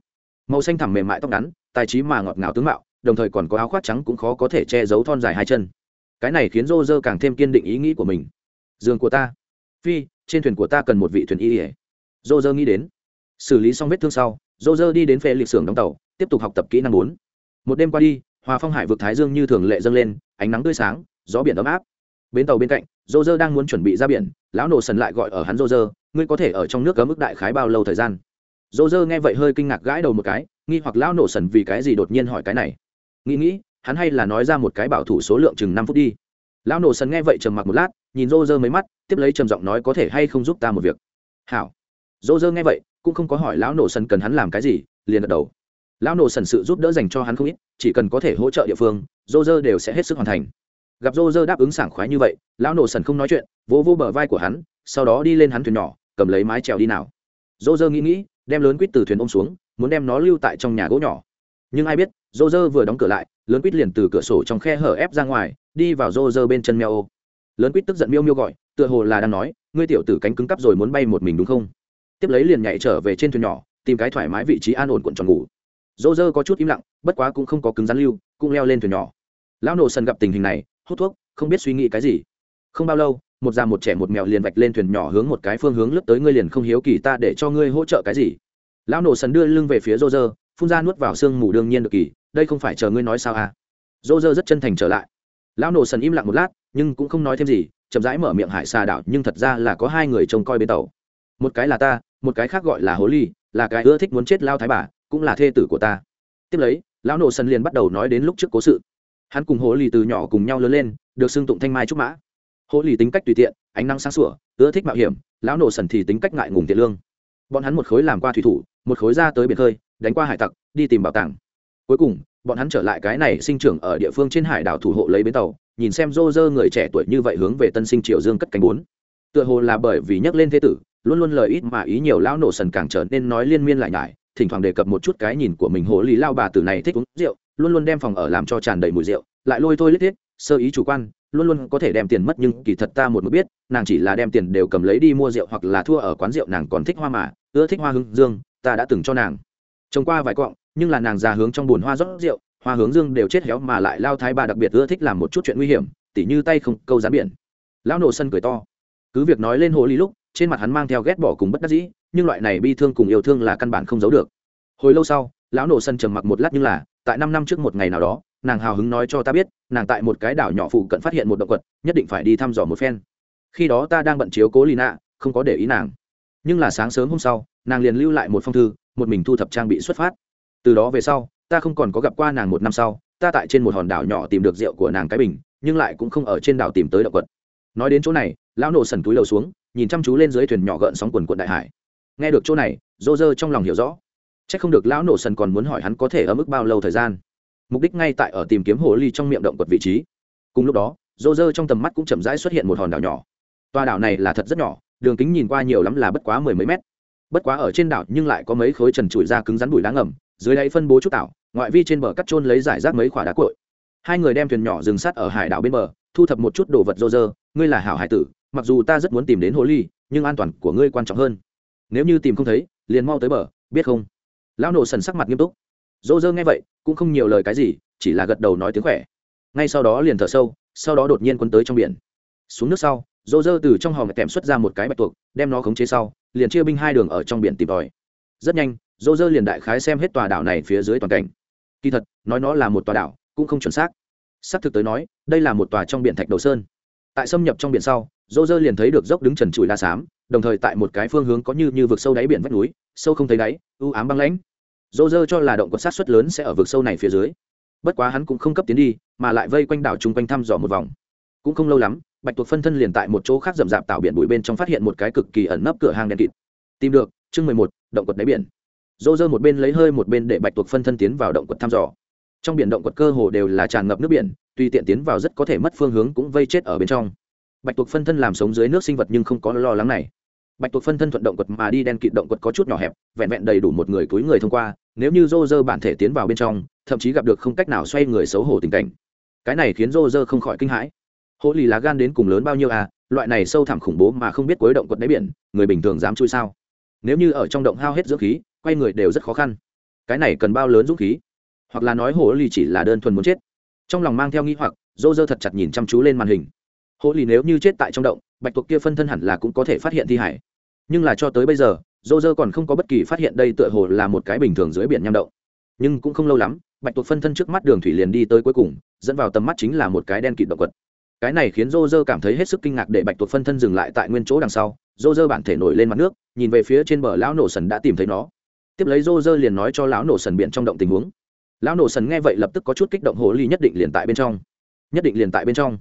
Màu xanh thẳm mềm mại tóc ngắn, tài trí mà ngọt ngào tướng mạo, đồng thời còn có áo khoác trắng cũng khó có thể che giấu thon dài hai chân. Cái này khiến dô dơ càng thêm kiên định ý nghĩ của mình. Giường của ta. Phi, trên thuyền của ta cần một vị thuyền y ỉa dô dơ nghĩ đến. Xử lý xong vết thương sau dô dơ đi đến phê lịch xưởng đóng tàu, tiếp tục học tập kỹ năng bốn. Một đêm qua đi, hòa phong hải vực thái dương như thường lệ dâng lên, ánh nắng tươi sáng, gió biển ấm áp bến tàu bên cạnh dô dơ đang muốn chuẩn bị ra biển, lão nổ sần lại gọi ở hắn dô dơ ngươi có thể ở trong nước cấm mức đại khái bao lâu thời gian? Dô dơ nghe vậy hơi kinh ngạc gãi đầu một cái, nghi hoặc lão nổ sần vì cái gì đột nhiên hỏi cái này. Nghĩ nghĩ, hắn hay là nói ra một cái bảo thủ số lượng chừng năm phút đi. Lão nổ sần nghe vậy trầm mặc một lát, nhìn dô dơ mấy mắt, tiếp lấy trầm giọng nói, có thể hay không giúp ta một việc? Hảo. Dô dơ nghe vậy, cũng không có hỏi lão nổ sần cần hắn làm cái gì, liền gật đầu. Lão nổ sần sự giúp đỡ dành cho hắn không ít, chỉ cần có thể hỗ trợ địa phương dô dơ đều sẽ hết sức hoàn thành gặp rô rơ đáp ứng sảng khoái như vậy, lão nổ sần không nói chuyện, vỗ vỗ bờ vai của hắn, sau đó đi lên hắn thuyền nhỏ, cầm lấy mái trèo đi nào. Rô rơ nghĩ nghĩ, đem lớn quýt từ thuyền ôm xuống, muốn đem nó lưu tại trong nhà gỗ nhỏ. Nhưng ai biết, rô rơ vừa đóng cửa lại, lớn quýt liền từ cửa sổ trong khe hở ép ra ngoài, đi vào rô rơ bên chân mèo ô. Lớn quýt tức giận miêu miêu gọi, tựa hồ là đang nói, ngươi tiểu tử cánh cứng cắp rồi muốn bay một mình đúng không? Tiếp lấy liền nhảy trở về trên thuyền nhỏ, tìm cái thoải mái vị trí an ổn cuộn tròn ngủ. Dô dơ có chút im lặng, bất quá cũng không có cứng rắn lưu, cũng leo lên thuyền nhỏ. Lão nổ sần gặp tình hình này hút thuốc, không biết suy nghĩ cái gì. Không bao lâu, một già một trẻ một mèo liền vạch lên thuyền nhỏ hướng một cái phương hướng lướt tới ngươi liền không hiếu kỳ ta để cho ngươi hỗ trợ cái gì. Lão nổ sần đưa lưng về phía rô rơ phun ra nuốt vào sương mù đương nhiên được kỳ, đây không phải chờ ngươi nói sao à? Rô rơ rất chân thành trở lại. Lão nổ sần im lặng một lát, nhưng cũng không nói thêm gì, chậm rãi mở miệng hải xà đảo, nhưng thật ra là có hai người trông coi bên tàu. Một cái là ta, một cái khác gọi là hố ly, là cái ưa thích muốn chết lao thái bà, cũng là thê tử của ta. Tiếp lấy, lão nổ sần liền bắt đầu nói đến lúc trước cố sự hắn cùng hồ lì từ nhỏ cùng nhau lớn lên, được xưng tụng thanh mai trúc mã. Hồ lì tính cách tùy tiện, ánh năng sáng sủa, ưa thích mạo hiểm, lão nổ sần thì tính cách ngại ngùng tiện lương. Bọn hắn một khối làm qua thủy thủ, một khối ra tới biển khơi, đánh qua hải tặc, đi tìm bảo tàng. Cuối cùng, bọn hắn trở lại cái này sinh trưởng ở địa phương trên hải đảo thủ hộ lấy bến tàu, nhìn xem rô rơ người trẻ tuổi như vậy hướng về tân sinh triều dương cất cánh bốn. Tựa hồ là bởi vì nhắc lên thế tử, luôn luôn lời ít mà ý nhiều lão nổ sần càng trở nên nói liên miên lại nhải, thỉnh thoảng đề cập một chút cái nhìn của mình hồ lý lao bà tử này thích uống rượu luôn luôn đem phòng ở làm cho tràn đầy mùi rượu, lại lôi thôi lết thiết, sơ ý chủ quan, luôn luôn có thể đem tiền mất nhưng kỳ thật ta một mực biết, nàng chỉ là đem tiền đều cầm lấy đi mua rượu hoặc là thua ở quán rượu nàng còn thích hoa mà, ưa thích hoa hương dương, ta đã từng cho nàng. Trông qua vài cọng, nhưng là nàng già hướng trong bùn hoa rót rượu, hoa hướng dương đều chết héo mà lại lao thái bà đặc biệt ưa thích làm một chút chuyện nguy hiểm, tỉ như tay không, câu rán biển. Lão nổ sân cười to. Cứ việc nói lên hồ ly lúc, trên mặt hắn mang theo ghét bỏ cùng bất đắc dĩ, nhưng loại này bi thương cùng yêu thương là căn bản không giấu được. Hồi lâu sau, lão nổ sân trầm mặc một lát nhưng là tại năm năm trước một ngày nào đó, nàng hào hứng nói cho ta biết, nàng tại một cái đảo nhỏ phụ cận phát hiện một động vật, nhất định phải đi thăm dò một phen. Khi đó ta đang bận chiếu cố lì nạ không có để ý nàng. Nhưng là sáng sớm hôm sau, nàng liền lưu lại một phong thư, một mình thu thập trang bị xuất phát. Từ đó về sau, ta không còn có gặp qua nàng một năm sau, ta tại trên một hòn đảo nhỏ tìm được rượu của nàng cái bình, nhưng lại cũng không ở trên đảo tìm tới động vật. Nói đến chỗ này, lão nổ sần túi đầu xuống, nhìn chăm chú lên dưới thuyền nhỏ gợn sóng quần quận đại hải. Nghe được chỗ này dô dơ trong lòng hiểu rõ c h ắ c không được lão nổ sần còn muốn hỏi hắn có thể ở mức bao lâu thời gian. Mục đích ngay tại ở tìm kiếm hồ ly trong miệng động quật vị trí. Cùng lúc đó, rô rơ trong tầm mắt cũng chậm rãi xuất hiện một hòn đảo nhỏ. Toa đảo này là thật rất nhỏ, đường kính nhìn qua nhiều lắm là bất quá mười mấy mét. Bất quá ở trên đảo nhưng lại có mấy khối trần trụi ra cứng rắn bụi đá ngầm, dưới đáy phân bố chút tảo, ngoại vi trên bờ cắt trôn lấy giải rác mấy khoả đá cội hai người đem thuyền nhỏ dừng sát ở hải đảo bên bờ, thu thập một chút đồ vật rô rơ. Ngươi là hảo hải tử, mặc dù ta rất muốn tìm đến hồ ly, nhưng an toàn của ngươi quan trọng hơn. Nếu như tìm không thấy, liền mau tới bờ, biết không? Lão nổ sần sắc mặt nghiêm túc. Rô rơ nghe vậy, cũng không nhiều lời cái gì, chỉ là gật đầu nói tiếng khỏe. Ngay sau đó liền thở sâu, sau đó đột nhiên quấn tới trong biển. Xuống nước sau rô rơ từ trong hòm kèm xuất ra một cái bạch tuộc, đem nó khống chế sau, liền chia binh hai đường ở trong biển tìm tòi. Rất nhanh rô rơ liền đại khái xem hết tòa đảo này phía dưới toàn cảnh. Kỳ thật, nói nó là một tòa đảo, cũng không chuẩn xác. Xác thực tới nói, đây là một tòa trong biển thạch đầu sơn. Tại xâm nhập trong biển sau, dô dơ liền thấy được dốc đứng trần trụi la xám đồng thời tại một cái phương hướng có như như vực sâu đáy biển vách núi, sâu không thấy đáy ưu ám băng lãnh. Dô dơ cho là động có sát xuất lớn sẽ ở vực sâu này phía dưới. Bất quá hắn cũng không cấp tiến đi, mà lại vây quanh đảo chung quanh thăm dò một vòng. Cũng không lâu lắm, bạch tuộc phân thân liền tại một chỗ khác rậm rạp tạo biển bụi bên trong phát hiện một cái cực kỳ ẩn nấp cửa hàng đen kịt. Tìm được, chương mười một, động quật đáy biển. Dô dơ một bên lấy hơi một bên để bạch tuộc phân thân tiến vào động quật thăm dò. Trong biển động quật cơ hồ đều là tràn ngập nước biển tuy tiện tiến vào rất có thể mất phương hướng cũng vây chết ở bên trong. Bạch tuộc phân thân làm sống dưới nước sinh vật nhưng không có lo lắng này bạch tuộc phân thân thuận động quật mà đi đen kịt động quật có chút nhỏ hẹp, vẹn vẹn đầy đủ một người túi người thông qua, nếu như rô rơ bản thể tiến vào bên trong, thậm chí gặp được không cách nào xoay người xấu hổ tình cảnh. Cái này khiến rô rơ không khỏi kinh hãi. Hỗ lì lá gan đến cùng lớn bao nhiêu à loại này sâu thẳm khủng bố mà không biết cuối động quật đáy biển, người bình thường dám chui sao? Nếu như ở trong động hao hết dưỡng khí, quay người đều rất khó khăn. Cái này cần bao lớn dũng khí? Hoặc là nói hồ lì chỉ là đơn thuần muốn chết? Trong lòng mang theo nghĩ hoặc rô rơ thật chặt nhìn chăm chú lên màn hình. Hồ lì nếu như chết tại trong động bạch tuộc kia phân thân hẳn là cũng có thể phát hiện thi hải. Nhưng là cho tới bây giờ, dô dơ còn không có bất kỳ phát hiện đây tựa hồ là một cái bình thường dưới biển nham động. Nhưng cũng không lâu lắm, bạch tuộc phân thân trước mắt đường thủy liền đi tới cuối cùng, dẫn vào tầm mắt chính là một cái đen kịt động vật. Cái này khiến dô dơ cảm thấy hết sức kinh ngạc để bạch tuộc phân thân dừng lại tại nguyên chỗ đằng sau, dô dơ bản thể nổi lên mặt nước, nhìn về phía trên bờ lão nổ sần đã tìm thấy nó. Tiếp lấy dô dơ liền nói cho lão nổ sần biển trong động tình huống. Lão nổ sần nghe vậy lập tức có chút kích động, hồ ly nhất định liền tại bên trong. Nhất định liền tại bên trong.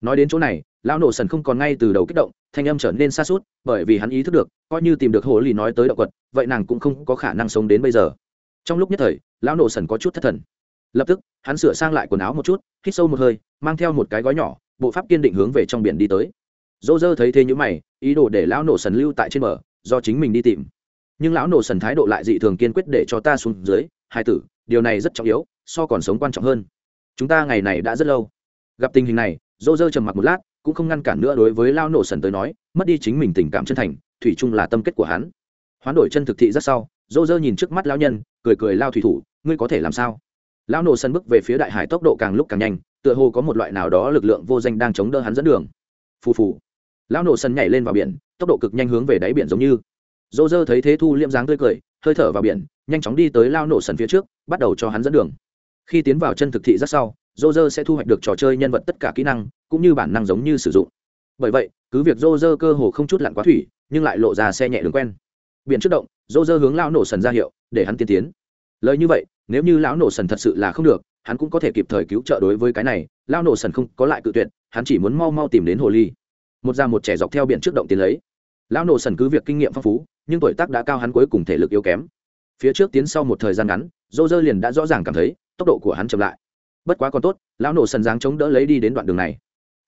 Nói đến chỗ này lão nổ sần không còn ngay từ đầu kích động, thanh âm trở nên xa suốt, bởi vì hắn ý thức được, coi như tìm được hồ lì nói tới động quật vậy nàng cũng không có khả năng sống đến bây giờ. Trong lúc nhất thời, lão nổ sần có chút thất thần. Lập tức, hắn sửa sang lại quần áo một chút, hít sâu một hơi, mang theo một cái gói nhỏ, bộ pháp kiên định hướng về trong biển đi tới. Dô dơ thấy thế nhữ mày, ý đồ để lão nổ sần lưu tại trên bờ, do chính mình đi tìm. Nhưng lão nổ sần thái độ lại dị thường kiên quyết để cho ta xuống dưới, hai tử, điều này rất trọng yếu, so còn sống quan trọng hơn. Chúng ta ngày này đã rất lâu. Gặp tình hình này dô dơ trầm mặc một lát cũng không ngăn cản nữa đối với lao nổ sần tới nói, mất đi chính mình tình cảm chân thành, thủy chung là tâm kết của hắn. Hoán đổi chân thực thị rất sau, dô dơ nhìn trước mắt lao nhân, cười cười lao thủy thủ, ngươi có thể làm sao? Lao nổ Sần bước về phía đại hải tốc độ càng lúc càng nhanh, tựa hồ có một loại nào đó lực lượng vô danh đang chống đỡ hắn dẫn đường. Phù phù. Lão nổ Sần nhảy lên vào biển, tốc độ cực nhanh hướng về đáy biển giống như. Dô dơ thấy thế thu liêm dáng tươi cười, hơi thở vào biển, nhanh chóng đi tới lao nổ sần phía trước, bắt đầu cho hắn dẫn đường. Khi tiến vào chân thực thị rất sau dô dơ sẽ thu hoạch được trò chơi nhân vật tất cả kỹ năng, cũng như bản năng giống như sử dụng. Bởi vậy, cứ việc dô dơ cơ hồ không chút lặn quá thủy, nhưng lại lộ ra xe nhẹ đường quen. Biển trước động dô dơ hướng lão nổ sần ra hiệu, để hắn tiên tiến. Lời như vậy, nếu như lão nổ sần thật sự là không được, hắn cũng có thể kịp thời cứu trợ đối với cái này. Lão nổ sần không có lại cự tuyệt, hắn chỉ muốn mau mau tìm đến hồ ly. Một già một trẻ dọc theo biển trước động tiến lấy. Lão nổ sần cứ việc kinh nghiệm phong phú, nhưng tuổi tác đã cao hắn cuối cùng thể lực yếu kém. Phía trước tiến sau một thời gian ngắn dô dơ liền đã rõ ràng cảm thấy, tốc độ của hắn chậm lại bất quá còn tốt, lão nổ sần dáng chống đỡ lấy đi đến đoạn đường này.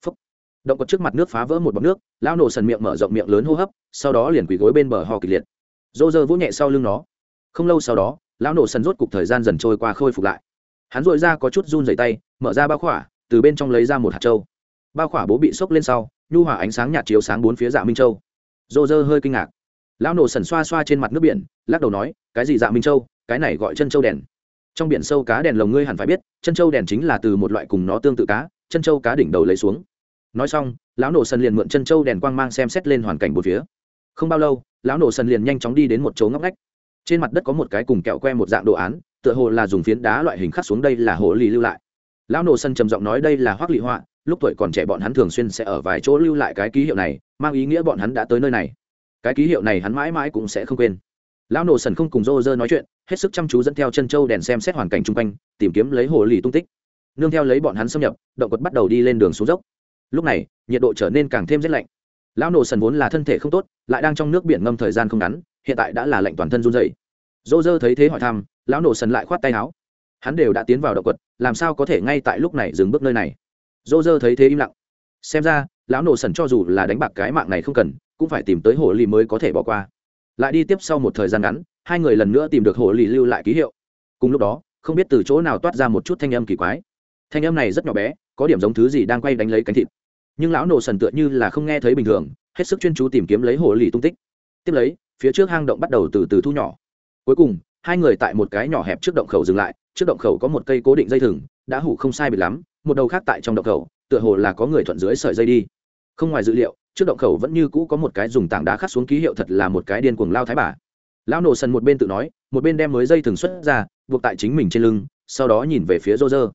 Phúc. động cột trước mặt nước phá vỡ một bọc nước, lão nổ sần miệng mở rộng miệng lớn hô hấp, sau đó liền quỳ gối bên bờ ho kịch liệt. Dô dơ vỗ nhẹ sau lưng nó. Không lâu sau đó, lão nổ sần rốt cục thời gian dần trôi qua khôi phục lại. Hắn dội ra có chút run dày tay, mở ra bao khỏa, từ bên trong lấy ra một hạt trâu bao khỏa bố bị sốc lên sau, nhu hỏa ánh sáng nhạt chiếu sáng bốn phía dạ minh châu. Dô dơ hơi kinh ngạc. Lão nổ sần xoa xoa trên mặt nước biển, lắc đầu nói, cái gì dạ minh châu? Cái này gọi chân châu đèn trong biển sâu cá đèn lồng ngươi hẳn phải biết, chân châu đèn chính là từ một loại cùng nó tương tự cá, chân châu cá đỉnh đầu lấy xuống. Nói xong, lão nổ sần liền mượn chân châu đèn quang mang xem xét lên hoàn cảnh một phía. Không bao lâu, lão nổ sần liền nhanh chóng đi đến một chỗ ngóc ngách. Trên mặt đất có một cái cùng kẹo que một dạng đồ án, tựa hồ là dùng phiến đá loại hình khắc xuống đây là hồ lì lưu lại. Lão nổ sần trầm giọng nói đây là hoác lị họa, lúc tuổi còn trẻ bọn hắn thường xuyên sẽ ở vài chỗ lưu lại cái ký hiệu này, mang ý nghĩa bọn hắn đã tới nơi này. Cái ký hiệu này hắn mãi mãi cũng sẽ không quên lão nổ sần không cùng rô rơ nói chuyện, hết sức chăm chú dẫn theo chân châu đèn xem xét hoàn cảnh chung quanh, tìm kiếm lấy hồ lì tung tích. Nương theo lấy bọn hắn xâm nhập, động quật bắt đầu đi lên đường xuống dốc. Lúc này, nhiệt độ trở nên càng thêm rét lạnh. Lão nổ sần vốn là thân thể không tốt, lại đang trong nước biển ngâm thời gian không ngắn, hiện tại đã là lạnh toàn thân run dày rô rơ thấy thế hỏi thăm, lão nổ sần lại khoát tay áo. Hắn đều đã tiến vào động quật, làm sao có thể ngay tại lúc này dừng bước nơi này? Rô rơ thấy thế im lặng. Xem ra, lão nổ sần cho dù là đánh bạc cái mạng này không cần, cũng phải tìm tới hồ lì mới có thể bỏ qua lại đi tiếp sau một thời gian ngắn, hai người lần nữa tìm được hồ lì lưu lại ký hiệu. Cùng lúc đó, không biết từ chỗ nào toát ra một chút thanh âm kỳ quái. Thanh âm này rất nhỏ bé, có điểm giống thứ gì đang quay đánh lấy cánh thịt. Nhưng lão nổ sần tựa như là không nghe thấy bình thường, hết sức chuyên chú tìm kiếm lấy hồ lì tung tích. Tiếp lấy, phía trước hang động bắt đầu từ từ thu nhỏ. Cuối cùng, hai người tại một cái nhỏ hẹp trước động khẩu dừng lại, trước động khẩu có một cây cố định dây thừng, đã hủ không sai bị lắm, một đầu khác tại trong động khẩu, tựa hồ là có người thuận dưới sợi dây đi. Không ngoài dữ liệu trước động khẩu vẫn như cũ có một cái dùng tảng đá khắc xuống ký hiệu thật là một cái điên cuồng lao thái bà. Lão nổ sần một bên tự nói, một bên đem mới dây thừng xuất ra, buộc tại chính mình trên lưng, sau đó nhìn về phía rô rơ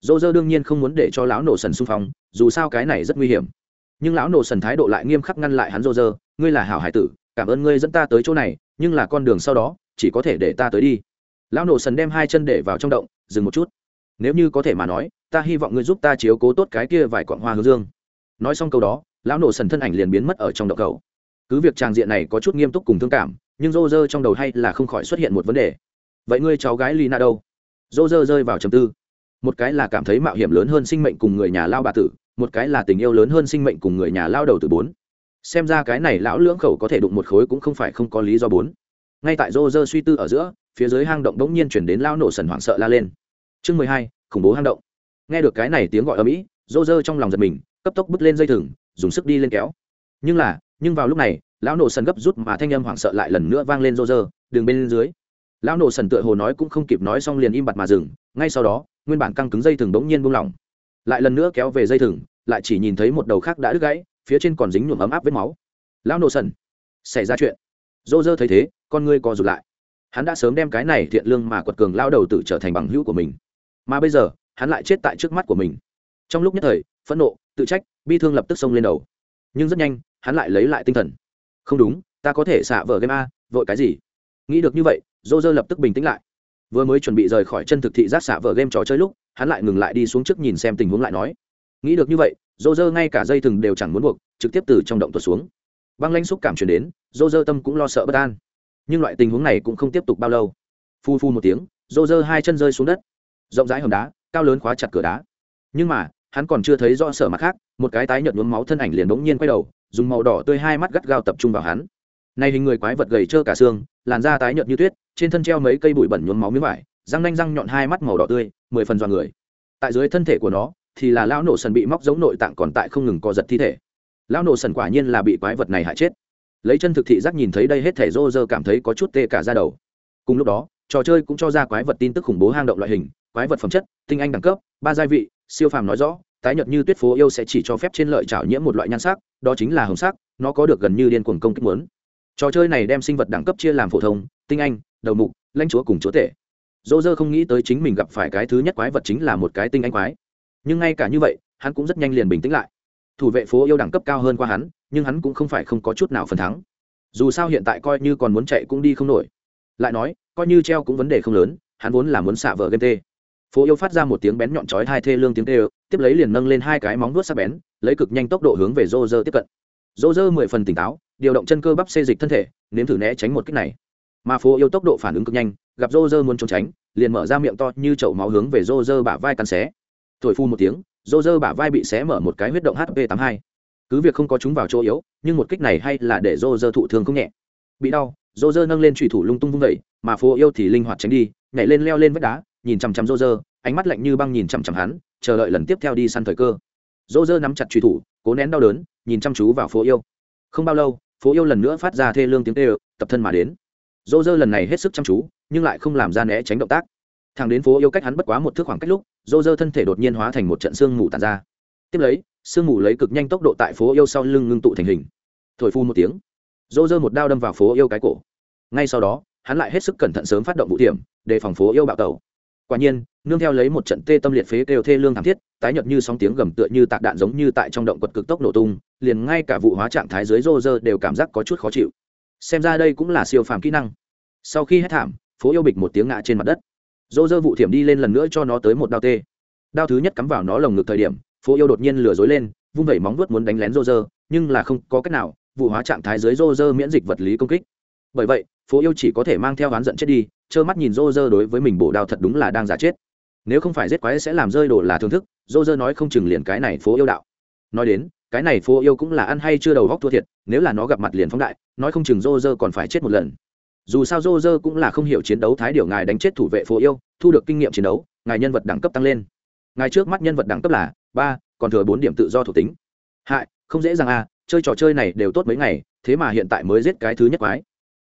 rô rơ đương nhiên không muốn để cho lão nổ sần xung phong, dù sao cái này rất nguy hiểm. Nhưng lão nổ sần thái độ lại nghiêm khắc ngăn lại hắn rô rơ ngươi là hảo hải tử, cảm ơn ngươi dẫn ta tới chỗ này, nhưng là con đường sau đó, chỉ có thể để ta tới đi. Lão nổ sần đem hai chân để vào trong động, dừng một chút. Nếu như có thể mà nói, ta hy vọng ngươi giúp ta chiếu cố tốt cái kia vài quặng hoa hướng dương. Nói xong câu đó lão nổ sần thân ảnh liền biến mất ở trong động cầu. Cứ việc tràng diện này có chút nghiêm túc cùng thương cảm, nhưng rô rơ trong đầu hay là không khỏi xuất hiện một vấn đề. Vậy ngươi cháu gái lina đâu? Rô rơ rơi vào trầm tư. Một cái là cảm thấy mạo hiểm lớn hơn sinh mệnh cùng người nhà lao bà tử, một cái là tình yêu lớn hơn sinh mệnh cùng người nhà lao đầu từ bốn. Xem ra cái này lão lưỡng khẩu có thể đụng một khối cũng không phải không có lý do bốn. Ngay tại rô rơ suy tư ở giữa, phía dưới hang động đống nhiên chuyển đến lao nổ sần hoảng sợ la lên. Chương mười hai, khủng bố hang động. Nghe được cái này tiếng gọi ở mỹ rô rơ trong lòng giật mình, cấp tốc bứt lên dây thừng dùng sức đi lên kéo. Nhưng là, nhưng vào lúc này, lão nổ sần gấp rút mà thanh âm hoảng sợ lại lần nữa vang lên rô rơ đường bên dưới. Lão nổ sần tựa hồ nói cũng không kịp nói xong liền im bặt mà dừng, ngay sau đó, nguyên bản căng cứng dây thừng bỗng nhiên buông lỏng. Lại lần nữa kéo về dây thừng, lại chỉ nhìn thấy một đầu khác đã đứt gãy, phía trên còn dính nhuộm ấm áp vết máu. Lão nổ sần, xảy ra chuyện. Rô rơ thấy thế, con ngươi co rụt lại. Hắn đã sớm đem cái này thiện lương mà quật cường lao đầu tự trở thành bằng hữu của mình. Mà bây giờ, hắn lại chết tại trước mắt của mình. Trong lúc nhất thời phẫn nộ, tự trách, bi thương lập tức xông lên đầu. Nhưng rất nhanh, hắn lại lấy lại tinh thần. Không đúng, ta có thể xả vợ game a, vội cái gì? Nghĩ được như vậy dô dơ lập tức bình tĩnh lại. Vừa mới chuẩn bị rời khỏi chân thực thị giác xả vợ game trò chơi lúc, hắn lại ngừng lại đi xuống trước nhìn xem tình huống lại nói. Nghĩ được như vậy dô dơ ngay cả dây thừng đều chẳng muốn buộc, trực tiếp từ trong động tuột xuống. Băng lanh xúc cảm chuyển đến dô dơ tâm cũng lo sợ bất an. Nhưng loại tình huống này cũng không tiếp tục bao lâu. Phu phu một tiếng dô dơ hai chân rơi xuống đất. Rộng rãi hầm đá, cao lớn khóa chặt cửa đá. Nhưng mà hắn còn chưa thấy rõ sở mặt khác, một cái tái nhợt nhuốm máu thân ảnh liền bỗng nhiên quay đầu, dùng màu đỏ tươi hai mắt gắt gao tập trung vào hắn. Này hình người quái vật gầy trơ cả xương, làn da tái nhợt như tuyết, trên thân treo mấy cây bụi bẩn nhuốm máu miếng vải, răng nanh răng nhọn hai mắt màu đỏ tươi, mười phần dọn người. Tại dưới thân thể của nó, thì là lão nổ sần bị móc giống nội tạng còn tại không ngừng co giật thi thể. Lão nổ sần quả nhiên là bị quái vật này hại chết. Lấy chân thực thị giác nhìn thấy đây hết thể rô rơ cảm thấy có chút tê cả ra đầu. Cùng lúc đó, trò chơi cũng cho ra quái vật tin tức khủng bố hang động loại hình, quái vật phẩm chất, tinh anh đẳng cấp, ba gia vị siêu phàm nói rõ, tái nhợt như tuyết phố yêu sẽ chỉ cho phép trên lợi trảo nhiễm một loại nhan sắc, đó chính là hồng sắc, nó có được gần như điên cuồng công kích muốn. Trò chơi này đem sinh vật đẳng cấp chia làm phổ thông, tinh anh, đầu mục, lãnh chúa cùng chúa tể. Dô dơ không nghĩ tới chính mình gặp phải cái thứ nhất quái vật chính là một cái tinh anh quái. Nhưng ngay cả như vậy, hắn cũng rất nhanh liền bình tĩnh lại. Thủ vệ phố yêu đẳng cấp cao hơn qua hắn, nhưng hắn cũng không phải không có chút nào phần thắng. Dù sao hiện tại coi như còn muốn chạy cũng đi không nổi. Lại nói, coi như treo cũng vấn đề không lớn, hắn vốn là muốn xả vợ game tê phố yêu phát ra một tiếng bén nhọn chói hai thê lương tiếng tê tiếp lấy liền nâng lên hai cái móng vuốt sắc bén, lấy cực nhanh tốc độ hướng về rô rơ tiếp cận. Rô rơ mười phần tỉnh táo, điều động chân cơ bắp xê dịch thân thể, nếm thử né tránh một cách này. Mà phố yêu tốc độ phản ứng cực nhanh, gặp rô rơ muốn trốn tránh, liền mở ra miệng to như chậu máu hướng về rô rơ bả vai cắn xé. Thổi phu một tiếng, rô rơ bả vai bị xé mở một cái huyết động hp tám hai. Cứ việc không có chúng vào chỗ yếu, nhưng một kích này hay là để rô rơ thụ thương không nhẹ. Bị đau, rô rơ nâng lên trùy thủ lung tung vung vẩy mà phố yêu thì linh hoạt tránh đi, nhảy lên leo lên vách đá nhìn chằm chằm rô rơ ánh mắt lạnh như băng nhìn chằm chằm hắn, chờ đợi lần tiếp theo đi săn thời cơ. Rô rơ nắm chặt truy thủ, cố nén đau đớn, nhìn chăm chú vào phố yêu. Không bao lâu, phố yêu lần nữa phát ra thê lương tiếng tê tập thân mà đến. Rô rơ lần này hết sức chăm chú, nhưng lại không làm ra né tránh động tác. Thằng đến phố yêu cách hắn bất quá một thước khoảng cách lúc rô rơ thân thể đột nhiên hóa thành một trận xương mù tàn ra. Tiếp lấy, sương mù lấy cực nhanh tốc độ tại phố yêu sau lưng ngưng tụ thành hình. Thổi phu một tiếng rô rơ một đao đâm vào phố yêu cái cổ. Ngay sau đó, hắn lại hết sức cẩn thận sớm phát động vụ tiềm để phòng phố yêu bạo tẩu quả nhiên, nương theo lấy một trận tê tâm liệt phế kêu thê lương thảm thiết, tái nhợt như sóng tiếng gầm tựa như tạc đạn giống như tại trong động quật cực tốc nổ tung, liền ngay cả vụ hóa trạng thái dưới rô rơ đều cảm giác có chút khó chịu. Xem ra đây cũng là siêu phàm kỹ năng. Sau khi hết thảm, phố yêu bịch một tiếng ngã trên mặt đất. Rô rơ vụ thiểm đi lên lần nữa cho nó tới một đao tê. Đao thứ nhất cắm vào nó lồng ngực thời điểm, phố yêu đột nhiên lừa dối lên, vung vẩy móng vuốt muốn đánh lén rô rơ, nhưng là không có cách nào, vụ hóa trạng thái dưới rô rơ miễn dịch vật lý công kích. Bởi vậy phố yêu chỉ có thể mang theo oán giận chết đi, trơ mắt nhìn rô rơ đối với mình bổ đao thật đúng là đang giả chết. Nếu không phải giết quái sẽ làm rơi đồ là thưởng thức rô rơ nói không chừng liền cái này phố yêu đạo. Nói đến, cái này phố yêu cũng là ăn hay chưa đầu góc thua thiệt, nếu là nó gặp mặt liền phóng đại, nói không chừng rô rơ còn phải chết một lần. Dù sao rô rơ cũng là không hiểu chiến đấu thái điều ngài đánh chết thủ vệ phố yêu, thu được kinh nghiệm chiến đấu, ngài nhân vật đẳng cấp tăng lên. Ngài trước mắt nhân vật đẳng cấp là ba, còn thừa bốn điểm tự do thuộc tính. Hại, không dễ dàng à chơi trò chơi này đều tốt mấy ngày, thế mà hiện tại mới giết cái thứ nhất quái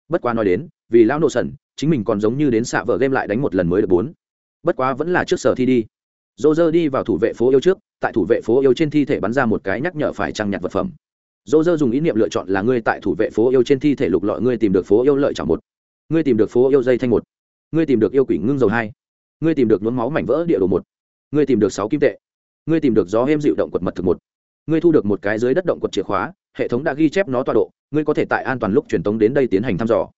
bất quá nói đến, vì lão nổ sần chính mình còn giống như đến xạ vợ game lại đánh một lần mới được bốn. Bất quá vẫn là trước sở thi đi. Dô dơ đi vào thủ vệ phố yêu trước, tại thủ vệ phố yêu trên thi thể bắn ra một cái nhắc nhở phải trăng nhặt vật phẩm. Dô dơ dùng ý niệm lựa chọn là ngươi tại thủ vệ phố yêu trên thi thể lục lọi, ngươi tìm được phố yêu lợi chẳng một. Ngươi tìm được phố yêu dây thanh một. Ngươi tìm được yêu quỷ ngưng dầu hai. Ngươi tìm được nhuốm máu mảnh vỡ địa đồ một. Ngươi tìm được sáu kim tệ. Ngươi tìm được gió êm dịu động quật mật thực một. Ngươi thu được một cái dưới đất động quật chìa khóa hệ thống đã ghi chép nó tọa độ, ngươi có thể tại an toàn lúc truyền tống đến đây tiến hành thăm dò.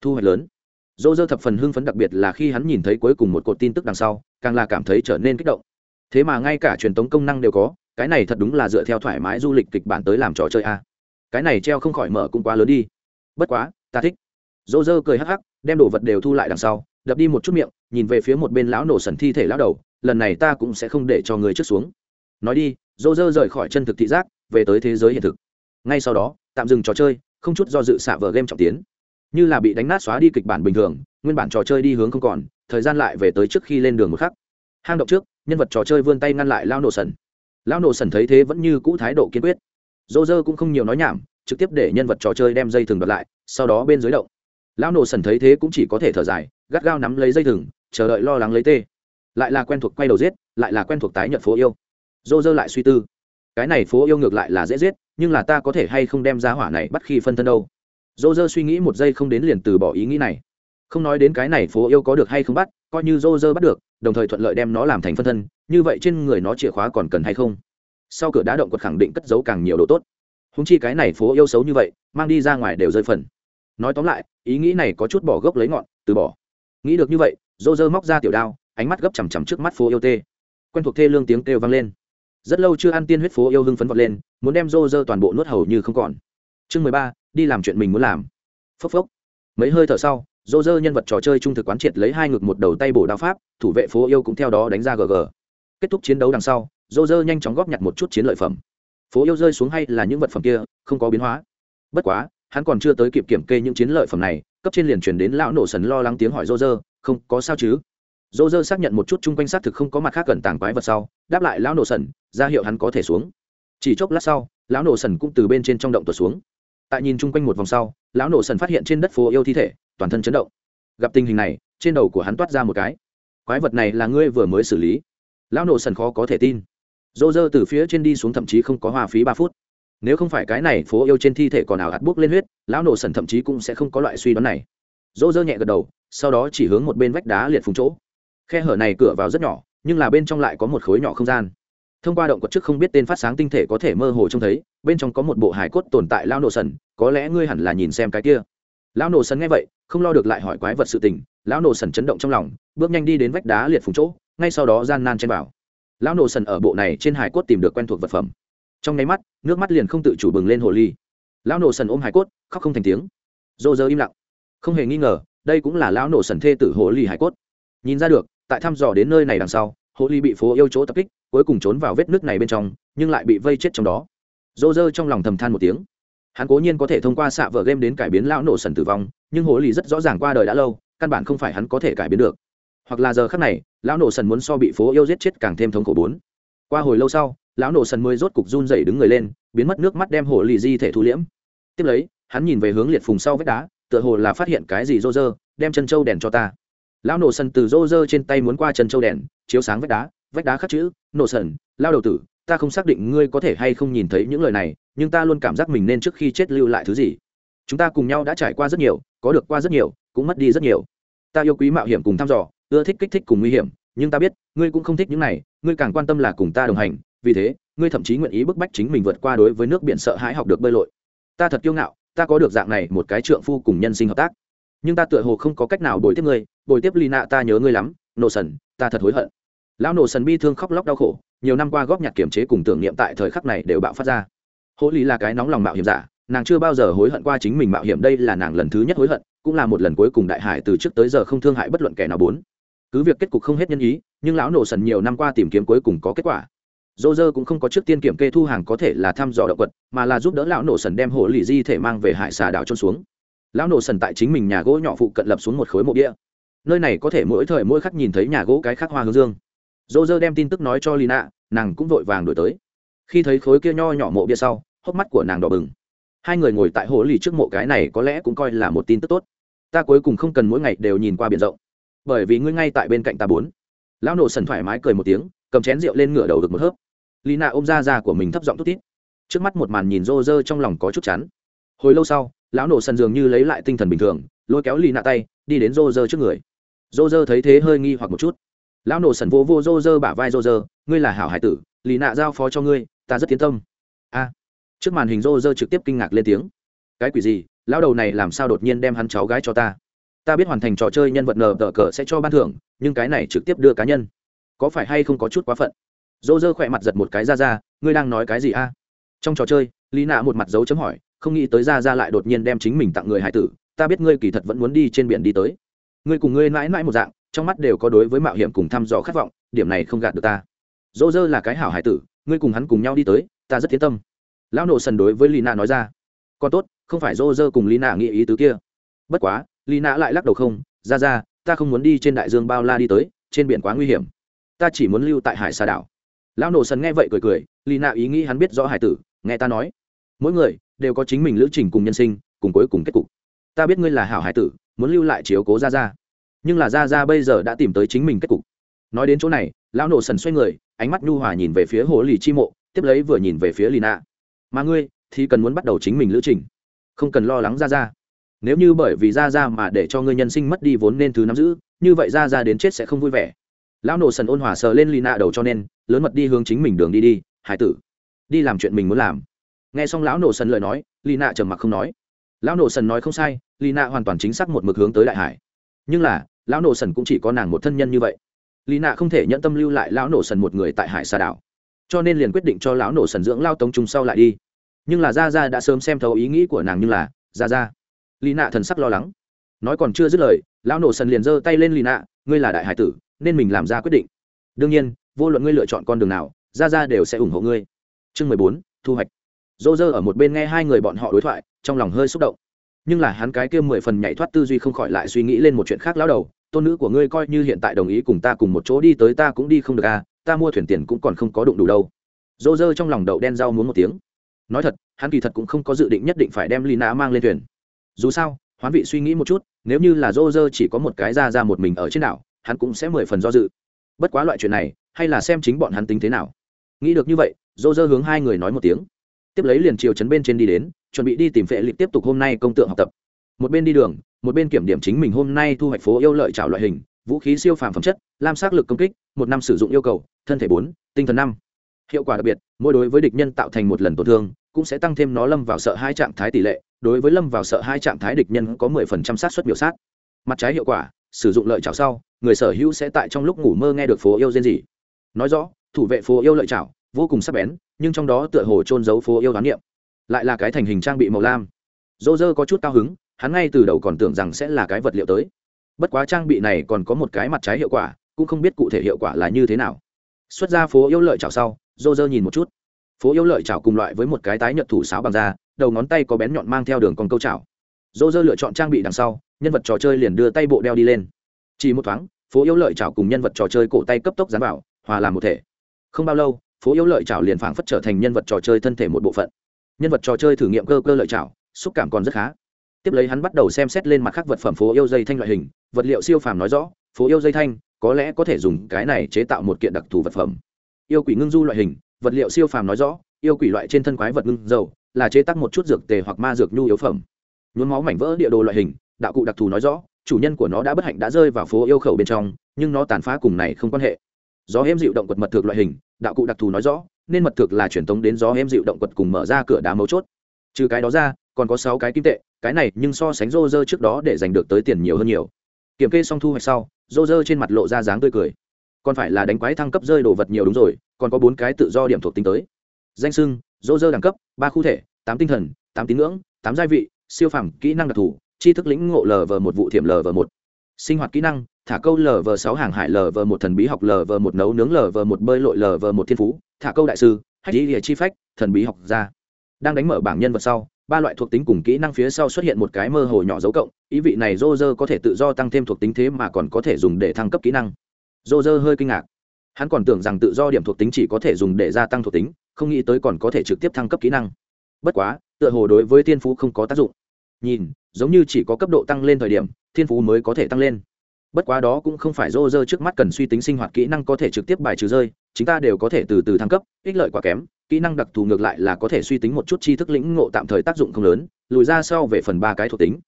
Thu hoạch lớn. Dô dơ thập phần hưng phấn đặc biệt là khi hắn nhìn thấy cuối cùng một cột tin tức đằng sau, càng là cảm thấy trở nên kích động. Thế mà ngay cả truyền tống công năng đều có, cái này thật đúng là dựa theo thoải mái du lịch kịch bản tới làm trò chơi a. Cái này treo không khỏi mở cũng quá lớn đi. Bất quá, ta thích. Dô dơ cười hắc hắc, đem đồ vật đều thu lại đằng sau, đập đi một chút miệng, nhìn về phía một bên lão nổ sần thi thể lão đầu, lần này ta cũng sẽ không để cho người trước xuống. Nói đi, dô dơ rời khỏi chân thực thị giác, về tới thế giới hiện thực ngay sau đó, tạm dừng trò chơi, không chút do dự xạ vở game trọng tiến. Như là bị đánh nát xóa đi kịch bản bình thường, nguyên bản trò chơi đi hướng không còn, thời gian lại về tới trước khi lên đường một khắc. Hang động trước, nhân vật trò chơi vươn tay ngăn lại lao nổ sần. Lao nổ sần thấy thế vẫn như cũ thái độ kiên quyết. Dô dơ cũng không nhiều nói nhảm, trực tiếp để nhân vật trò chơi đem dây thừng đoạt lại, sau đó bên dưới động. Lão nổ sần thấy thế cũng chỉ có thể thở dài, gắt gao nắm lấy dây thừng, chờ đợi lo lắng lấy tê. Lại là quen thuộc quay đầu giết, lại là quen thuộc tái nhận phố yêu. Dô dơ lại suy tư. Cái này phố yêu ngược lại là dễ giết nhưng là ta có thể hay không đem ra hỏa này bắt khi phân thân đâu? Dô dơ suy nghĩ một giây không đến liền từ bỏ ý nghĩ này. Không nói đến cái này phố yêu có được hay không bắt, coi như dô dơ bắt được, đồng thời thuận lợi đem nó làm thành phân thân, như vậy trên người nó chìa khóa còn cần hay không? Sau cửa đá động quật khẳng định cất giấu càng nhiều độ tốt. Húng chi cái này phố yêu xấu như vậy, mang đi ra ngoài đều rơi phần. Nói tóm lại, ý nghĩ này có chút bỏ gốc lấy ngọn, từ bỏ. Nghĩ được như vậy dô dơ móc ra tiểu đao, ánh mắt gấp chằm chằm trước mắt phố yêu tê. Quen thuộc thê lương tiếng kêu vang lên rất lâu chưa ăn tiên huyết phố yêu hưng phấn vọt lên, muốn đem rô rơ toàn bộ nuốt hầu như không còn. Chương mười ba, đi làm chuyện mình muốn làm. Phốc phốc. Mấy hơi thở sau, rô rơ nhân vật trò chơi trung thực quán triệt lấy hai ngực một đầu tay bổ đao pháp, thủ vệ phố yêu cũng theo đó đánh ra gg kết thúc chiến đấu đằng sau, rô rơ nhanh chóng góp nhặt một chút chiến lợi phẩm. Phố yêu rơi xuống hay là những vật phẩm kia, không có biến hóa. Bất quá, hắn còn chưa tới kịp kiểm kê những chiến lợi phẩm này, cấp trên liền chuyển đến lão nổ sần lo lắng tiếng hỏi rô rơ, không, có sao chứ? Dô dơ xác nhận một chút chung quanh xác thực không có mặt khác gần tàng quái vật sau, đáp lại, lão nổ sần, ra hiệu hắn có thể xuống. Chỉ chốc lát sau, lão nổ sần cũng từ bên trên trong động tuột xuống. Tại nhìn chung quanh một vòng sau, lão nổ sần phát hiện trên đất phố yêu thi thể, toàn thân chấn động. Gặp tình hình này, trên đầu của hắn toát ra một cái. Quái vật này là ngươi vừa mới xử lý. Lão nổ sần khó có thể tin. Dô dơ từ phía trên đi xuống thậm chí không có hòa phí ba phút. Nếu không phải cái này phố yêu trên thi thể còn ảo hạt bốc lên huyết, lão nổ sần thậm chí cũng sẽ không có loại suy đoán này. Dô dơ nhẹ gật đầu, sau đó chỉ hướng một bên vách đá liệt phùng chỗ khe hở này cửa vào rất nhỏ, nhưng là bên trong lại có một khối nhỏ không gian. Thông qua động quật trước không biết tên phát sáng tinh thể có thể mơ hồ trông thấy, bên trong có một bộ hải cốt tồn tại lao nổ sần, có lẽ ngươi hẳn là nhìn xem cái kia. Lão nổ sần nghe vậy, không lo được lại hỏi quái vật sự tình, lão nổ sần chấn động trong lòng, bước nhanh đi đến vách đá liệt phùng chỗ, ngay sau đó gian nan chen vào. Lão nổ sần ở bộ này trên hải cốt tìm được quen thuộc vật phẩm. Trong nháy mắt, nước mắt liền không tự chủ bừng lên hồ ly. Lão nổ sần ôm hải cốt, khóc không thành tiếng. Dô dơ im lặng. Không hề nghi ngờ, đây cũng là lão nổ sần thê tử hồ ly hải cốt. Nhìn ra được tại thăm dò đến nơi này đằng sau, hồ ly bị phố yêu chỗ tập kích, cuối cùng trốn vào vết nước này bên trong, nhưng lại bị vây chết trong đó. Dô dơ trong lòng thầm than một tiếng. Hắn cố nhiên có thể thông qua xạ vợ game đến cải biến lão nổ sần tử vong, nhưng hồ ly rất rõ ràng qua đời đã lâu, căn bản không phải hắn có thể cải biến được. Hoặc là giờ khắc này, lão nổ sần muốn so bị phố yêu giết chết càng thêm thống khổ bốn. Qua hồi lâu sau, lão nổ sần mới rốt cục run dậy đứng người lên, biến mất nước mắt đem hồ Ly di thể thu liễm. Tiếp lấy, hắn nhìn về hướng liệt phùng sau vách đá, tựa hồ là phát hiện cái gì rô rơ, đem chân trâu đèn cho ta lão nổ sần từ rô rơ trên tay muốn qua chân châu đèn, chiếu sáng vách đá vách đá khắc chữ, nổ sần lao đầu tử, ta không xác định ngươi có thể hay không nhìn thấy những lời này, nhưng ta luôn cảm giác mình nên trước khi chết lưu lại thứ gì. Chúng ta cùng nhau đã trải qua rất nhiều, có được qua rất nhiều, cũng mất đi rất nhiều. Ta yêu quý mạo hiểm cùng thăm dò, ưa thích kích thích cùng nguy hiểm, nhưng ta biết, ngươi cũng không thích những này, ngươi càng quan tâm là cùng ta đồng hành, vì thế, ngươi thậm chí nguyện ý bức bách chính mình vượt qua đối với nước biển sợ hãi học được bơi lội. Ta thật kiêu ngạo, ta có được dạng này một cái trượng phu cùng nhân sinh hợp tác nhưng ta tựa hồ không có cách nào bồi tiếp ngươi, bồi tiếp lì nạ ta nhớ ngươi lắm, nổ sần, ta thật hối hận. Lão nổ sần bi thương khóc lóc đau khổ, nhiều năm qua góp nhặt kiểm chế cùng tưởng niệm tại thời khắc này đều bạo phát ra. Hỗ lý là cái nóng lòng mạo hiểm giả, nàng chưa bao giờ hối hận qua chính mình mạo hiểm, đây là nàng lần thứ nhất hối hận, cũng là một lần cuối cùng đại hải từ trước tới giờ không thương hại bất luận kẻ nào bốn. Cứ việc kết cục không hết nhân ý, nhưng lão nổ sần nhiều năm qua tìm kiếm cuối cùng có kết quả. Dô dơ cũng không có trước tiên kiểm kê thu hàng có thể là thăm dò động vật, mà là giúp đỡ lão nổ sần đem hồ lì di thể mang về hải xà đảo trôn xuống lão nổ sần tại chính mình nhà gỗ nhỏ phụ cận lập xuống một khối mộ đĩa nơi này có thể mỗi thời mỗi khắc nhìn thấy nhà gỗ cái khắc hoa hướng dương. Dô dơ đem tin tức nói cho lina, nàng cũng vội vàng đổi tới. Khi thấy khối kia nho nhỏ mộ bia sau, hốc mắt của nàng đỏ bừng. Hai người ngồi tại hồ lì trước mộ cái này có lẽ cũng coi là một tin tức tốt. Ta cuối cùng không cần mỗi ngày đều nhìn qua biển rộng. Bởi vì ngươi ngay tại bên cạnh ta bốn. Lão nổ sần thoải mái cười một tiếng, cầm chén rượu lên ngửa đầu được một hớp. Lina ôm ra ra của mình thấp giọng thút tít trước mắt một màn nhìn rô rơ trong lòng có chút chắn hồi lâu sau lão nổ sần dường như lấy lại tinh thần bình thường, lôi kéo lì nạ tay, đi đến rô rơ trước người. Rô rơ thấy thế hơi nghi hoặc một chút. Lão nổ sần vô vô rô rơ bả vai rô rơ ngươi là hảo hải tử, lì nạ giao phó cho ngươi, ta rất tiến tâm. A. Trước màn hình rô rơ trực tiếp kinh ngạc lên tiếng. Cái quỷ gì, lão đầu này làm sao đột nhiên đem hắn cháu gái cho ta? Ta biết hoàn thành trò chơi nhân vật nờ tờ cờ sẽ cho ban thưởng, nhưng cái này trực tiếp đưa cá nhân. Có phải hay không có chút quá phận? Dô dơ khỏe mặt giật một cái ra ra, ngươi đang nói cái gì a? Trong trò chơi lý nạ một mặt dấu chấm hỏi không nghĩ tới ra ra lại đột nhiên đem chính mình tặng người hải tử, ta biết ngươi kỳ thật vẫn muốn đi trên biển đi tới. Ngươi cùng ngươi mãi mãi một dạng, trong mắt đều có đối với mạo hiểm cùng thăm dò khát vọng, điểm này không gạt được ta. Dỗ dơ là cái hảo hải tử, ngươi cùng hắn cùng nhau đi tới, ta rất thiết tâm. Lão nổ sần đối với Lina nói ra. Còn tốt, không phải dỗ dơ cùng Lina nghĩ ý tứ kia. Bất quá, Lina lại lắc đầu không ra ra ta không muốn đi trên đại dương bao la đi tới, trên biển quá nguy hiểm. Ta chỉ muốn lưu tại hải xa đảo. Lão nổ sần nghe vậy cười cười, Lina ý nghĩ hắn biết rõ hải tử, nghe ta nói. Mỗi người đều có chính mình lữ trình cùng nhân sinh, cùng cuối cùng kết cục. Ta biết ngươi là hảo hải tử, muốn lưu lại chiếu cố ra ra nhưng là ra ra bây giờ đã tìm tới chính mình kết cục. Nói đến chỗ này, lão nổ sần xoay người, ánh mắt nhu hòa nhìn về phía hồ lì chi mộ, tiếp lấy vừa nhìn về phía lì nạ mà ngươi, thì cần muốn bắt đầu chính mình lữ trình. Không cần lo lắng ra ra nếu như bởi vì ra ra mà để cho ngươi nhân sinh mất đi vốn nên thứ nắm giữ, như vậy ra ra đến chết sẽ không vui vẻ. Lão nổ sần ôn hòa sờ lên lì nạ đầu cho nên, lớn mật đi hướng chính mình đường đi đi, hải tử. Đi làm chuyện mình muốn làm nghe xong lão nổ sần lời nói lì nạ trầm mặc không nói. Lão nổ sần nói không sai lì nạ hoàn toàn chính xác một mực hướng tới đại hải. Nhưng là, lão nổ sần cũng chỉ có nàng một thân nhân như vậy. Lì nạ không thể nhận tâm lưu lại lão nổ sần một người tại hải xa đảo. Cho nên liền quyết định cho lão nổ sần dưỡng lao tống trùng sau lại đi. Nhưng là ra ra đã sớm xem thấu ý nghĩ của nàng như là ra ra lì nạ thần sắc lo lắng. Nói còn chưa dứt lời, lão nổ sần liền giơ tay lên lì nạ, ngươi là đại hải tử, nên mình làm ra quyết định. Đương nhiên, vô luận ngươi lựa chọn con đường nào ra ra đều sẽ ủng hộ ngươi. Chương mười bốn, thu hoạch dô dơ ở một bên nghe hai người bọn họ đối thoại, trong lòng hơi xúc động. Nhưng là hắn cái kia mười phần nhảy thoát tư duy không khỏi lại suy nghĩ lên một chuyện khác lão đầu. Tôn nữ của ngươi coi như hiện tại đồng ý cùng ta cùng một chỗ đi tới ta cũng đi không được à ta mua thuyền tiền cũng còn không có đụng đủ đâu. Dô dơ trong lòng đậu đen rau muốn một tiếng. Nói thật, hắn kỳ thật cũng không có dự định nhất định phải đem lina mang lên thuyền. Dù sao, hoán vị suy nghĩ một chút, nếu như là dô dơ chỉ có một cái ra ra một mình ở trên đảo, hắn cũng sẽ mười phần do dự. Bất quá loại chuyện này, hay là xem chính bọn hắn tính thế nào. Nghĩ được như vậy dô dơ hướng hai người nói một tiếng tiếp lấy liền chiều chấn bên trên đi đến, chuẩn bị đi tìm phệ lịch tiếp tục hôm nay công tượng học tập. Một bên đi đường, một bên kiểm điểm chính mình hôm nay thu hoạch phố yêu lợi trảo loại hình, vũ khí siêu phàm phẩm chất, lam sắc lực công kích, một năm sử dụng yêu cầu, thân thể bốn, tinh thần năm. Hiệu quả đặc biệt, mỗi đối với địch nhân tạo thành một lần tổn thương, cũng sẽ tăng thêm nó lâm vào sợ hai trạng thái tỷ lệ, đối với lâm vào sợ hai trạng thái địch nhân có mười phần trăm sát xuất biểu sát. Mặt trái hiệu quả, sử dụng lợi chảo sau, người sở hữu sẽ tại trong lúc ngủ mơ nghe được phố yêu riêng gì nói rõ, thủ vệ phố yêu lợi chảo, vô cùng sắc bén nhưng trong đó tựa hồ trôn giấu phố yêu đoán niệm. Lại là cái thành hình trang bị màu lam. Dô dơ có chút cao hứng, hắn ngay từ đầu còn tưởng rằng sẽ là cái vật liệu tới. Bất quá trang bị này còn có một cái mặt trái hiệu quả, cũng không biết cụ thể hiệu quả là như thế nào. Xuất ra phố yêu lợi chảo sau dô dơ nhìn một chút. Phố yêu lợi chảo cùng loại với một cái tái nhật thủ sáo bằng da, đầu ngón tay có bén nhọn mang theo đường con câu chảo. Dô dơ lựa chọn trang bị đằng sau, nhân vật trò chơi liền đưa tay bộ đeo đi lên. Chỉ một thoáng, phố yêu lợi chảo cùng nhân vật trò chơi cổ tay cấp tốc dán vào, hòa làm một thể. Không bao lâu phố yếu lợi chảo liền phảng phất trở thành nhân vật trò chơi thân thể một bộ phận. Nhân vật trò chơi thử nghiệm cơ cơ lợi chảo, xúc cảm còn rất khá. Tiếp lấy hắn bắt đầu xem xét lên mặt khác vật phẩm phố yêu dây thanh loại hình, vật liệu siêu phàm nói rõ, phố yêu dây thanh có lẽ có thể dùng cái này chế tạo một kiện đặc thù vật phẩm. Yêu quỷ ngưng du loại hình, vật liệu siêu phàm nói rõ, yêu quỷ loại trên thân quái vật ngưng dầu, là chế tác một chút dược tề hoặc ma dược nhu yếu phẩm. Nhuốm máu mảnh vỡ địa đồ loại hình, đạo cụ đặc thù nói rõ, chủ nhân của nó đã bất hạnh đã rơi vào phố yêu khẩu bên trong, nhưng nó tàn phá cùng này không quan hệ. Gió êm dịu động quật mật thực loại hình đạo cụ đặc thù nói rõ, nên mật thực là truyền thống đến gió em dịu động quật cùng mở ra cửa đá mấu chốt. Trừ cái đó ra, còn có sáu cái kim tệ, cái này nhưng so sánh rô rơ trước đó để giành được tới tiền nhiều hơn nhiều. Kiểm kê xong thu hoạch sau, rô rơ trên mặt lộ ra dáng tươi cười. Còn phải là đánh quái thăng cấp rơi đồ vật nhiều đúng rồi, còn có bốn cái tự do điểm thuộc tính tới. Danh sưng rô rơ đẳng cấp, ba khu thể, tám tinh thần, tám tín ngưỡng, tám gia vị, siêu phẩm kỹ năng đặc thù, tri thức lĩnh ngộ lv một vụ thiểm lv một. Sinh hoạt kỹ năng thả câu lv sáu hàng hải lv một thần bí học lv một nấu nướng lv một bơi lội lv một thiên phú, thả câu đại sư hay đi địa chi phách, thần bí học gia. Đang đánh mở bảng nhân vật sau, ba loại thuộc tính cùng kỹ năng phía sau xuất hiện một cái mơ hồ nhỏ dấu cộng, ý vị này rô rơ có thể tự do tăng thêm thuộc tính thế mà còn có thể dùng để thăng cấp kỹ năng. Rô rơ hơi kinh ngạc. Hắn còn tưởng rằng tự do điểm thuộc tính chỉ có thể dùng để gia tăng thuộc tính, không nghĩ tới còn có thể trực tiếp thăng cấp kỹ năng. Bất quá, tựa hồ đối với thiên phú không có tác dụng. Nhìn, giống như chỉ có cấp độ tăng lên thời điểm, thiên phú mới có thể tăng lên bất quá đó cũng không phải rô rơ trước mắt cần suy tính sinh hoạt kỹ năng có thể trực tiếp bài trừ rơi, chúng ta đều có thể từ từ thăng cấp, ích lợi quá kém, kỹ năng đặc thù ngược lại là có thể suy tính một chút tri thức lĩnh ngộ tạm thời tác dụng không lớn, lùi ra sau về phần ba cái thuộc tính.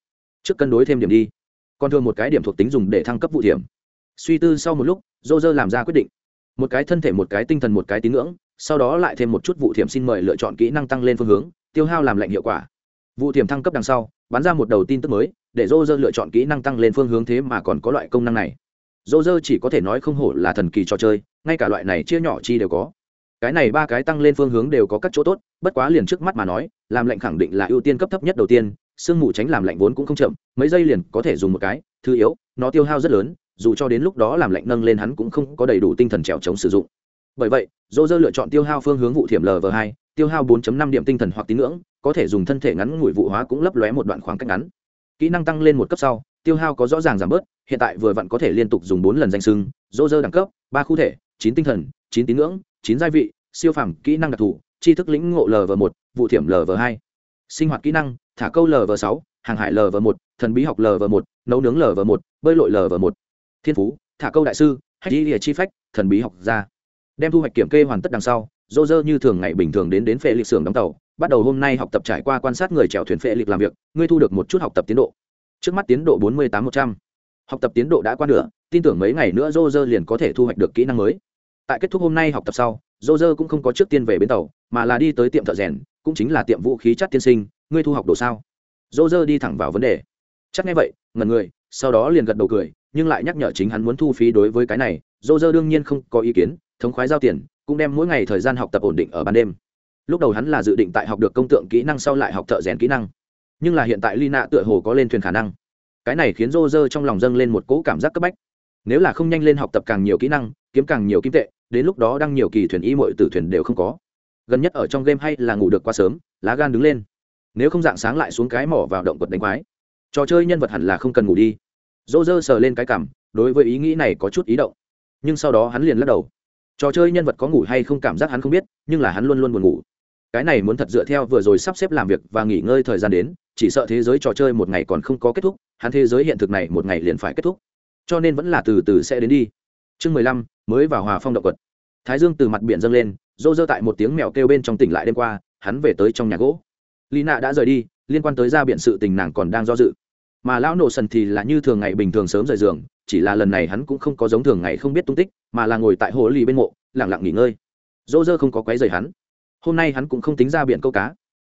Trước cân đối thêm điểm đi. Còn thường một cái điểm thuộc tính dùng để thăng cấp vụ điểm. Suy tư sau một lúc rô rơ làm ra quyết định. Một cái thân thể, một cái tinh thần, một cái tín ngưỡng, sau đó lại thêm một chút vụ thiểm xin mời lựa chọn kỹ năng tăng lên phương hướng, tiêu hao làm lạnh hiệu quả. Vụ thiểm thăng cấp đằng sau bắn ra một đầu tin tức mới, để dô dơ lựa chọn kỹ năng tăng lên phương hướng thế mà còn có loại công năng này. Dô dơ chỉ có thể nói không hổ là thần kỳ trò chơi, ngay cả loại này chia nhỏ chi đều có. Cái này ba cái tăng lên phương hướng đều có các chỗ tốt, bất quá liền trước mắt mà nói, làm lạnh khẳng định là ưu tiên cấp thấp nhất đầu tiên, sương mù tránh làm lạnh vốn cũng không chậm, mấy giây liền có thể dùng một cái, thứ yếu, nó tiêu hao rất lớn, dù cho đến lúc đó làm lạnh nâng lên hắn cũng không có đầy đủ tinh thần trèo chống sử dụng. Bởi vậy dô dơ lựa chọn tiêu hao phương hướng vụ thiểm lv hai tiêu hao 4.5 điểm tinh thần hoặc tín ngưỡng, có thể dùng thân thể ngắn ngủi vụ hóa cũng lấp lóe một đoạn khoảng cách ngắn. Kỹ năng tăng lên một cấp sau, tiêu hao có rõ ràng giảm bớt, hiện tại vừa vặn có thể liên tục dùng bốn lần danh sưng dô dơ đẳng cấp, ba khu thể, chín tinh thần, chín tín ngưỡng, chín gia vị, siêu phẩm kỹ năng đặc thù, tri thức lĩnh ngộ lv một, vụ thiểm lv hai. Sinh hoạt kỹ năng, thả câu lv sáu, hàng hải lv một, thần bí học lv một, nấu nướng lv một, bơi lội lv một. Thiên phú, thả câu đại sư, hay đi địa chi phách, thần bí học gia. Đem thu hoạch kiểm kê hoàn tất đằng sau dô dơ như thường ngày bình thường đến đến phệ lịch xưởng đóng tàu, bắt đầu hôm nay học tập trải qua quan sát người chèo thuyền phệ lịch làm việc, ngươi thu được một chút học tập tiến độ. Trước mắt tiến độ bốn mươi tám một trăm. Học tập tiến độ đã qua nửa, tin tưởng mấy ngày nữa dô dơ liền có thể thu hoạch được kỹ năng mới. Tại kết thúc hôm nay học tập sau, dô dơ cũng không có trước tiên về bến tàu, mà là đi tới tiệm thợ rèn, cũng chính là tiệm vũ khí chắc tiên sinh, ngươi thu học đồ sao? Dô dơ đi thẳng vào vấn đề. Chắc nghe vậy ngần người, sau đó liền gật đầu cười, nhưng lại nhắc nhở chính hắn muốn thu phí đối với cái này. Dô dơ đương nhiên không có ý kiến, thống khoái giao tiền cũng đem mỗi ngày thời gian học tập ổn định ở ban đêm. Lúc đầu hắn là dự định tại học được công tượng kỹ năng sau lại học thợ rèn kỹ năng. Nhưng là hiện tại ly nạ tựa hồ có lên thuyền khả năng. Cái này khiến rô rơ trong lòng dâng lên một cỗ cảm giác cấp bách. Nếu là không nhanh lên học tập càng nhiều kỹ năng, kiếm càng nhiều kim tệ, đến lúc đó đăng nhiều kỳ thuyền y mội tử thuyền đều không có. Gần nhất ở trong game hay là ngủ được quá sớm, lá gan đứng lên. Nếu không dạng sáng lại xuống cái mỏ vào động quật đánh quái. Trò chơi nhân vật hẳn là không cần ngủ đi. Rô rơ sờ lên cái cảm, đối với ý nghĩ này có chút ý động. Nhưng sau đó hắn liền lắc đầu trò chơi nhân vật có ngủ hay không cảm giác hắn không biết, nhưng là hắn luôn luôn buồn ngủ. Cái này muốn thật dựa theo vừa rồi sắp xếp làm việc và nghỉ ngơi thời gian đến, chỉ sợ thế giới trò chơi một ngày còn không có kết thúc, hắn thế giới hiện thực này một ngày liền phải kết thúc. Cho nên vẫn là từ từ sẽ đến đi. Chương mười lăm, mới vào hòa phong động quật. Thái dương từ mặt biển dâng lên, rô rơ tại một tiếng mèo kêu bên trong tỉnh lại đêm qua, hắn về tới trong nhà gỗ. Lina đã rời đi, liên quan tới ra biển sự tình nàng còn đang do dự mà lão nổ sần thì là như thường ngày bình thường sớm rời giường, chỉ là lần này hắn cũng không có giống thường ngày không biết tung tích, mà là ngồi tại hồ lì bên mộ lẳng lặng nghỉ ngơi. Dỗ dơ không có quấy rầy hắn. Hôm nay hắn cũng không tính ra biển câu cá.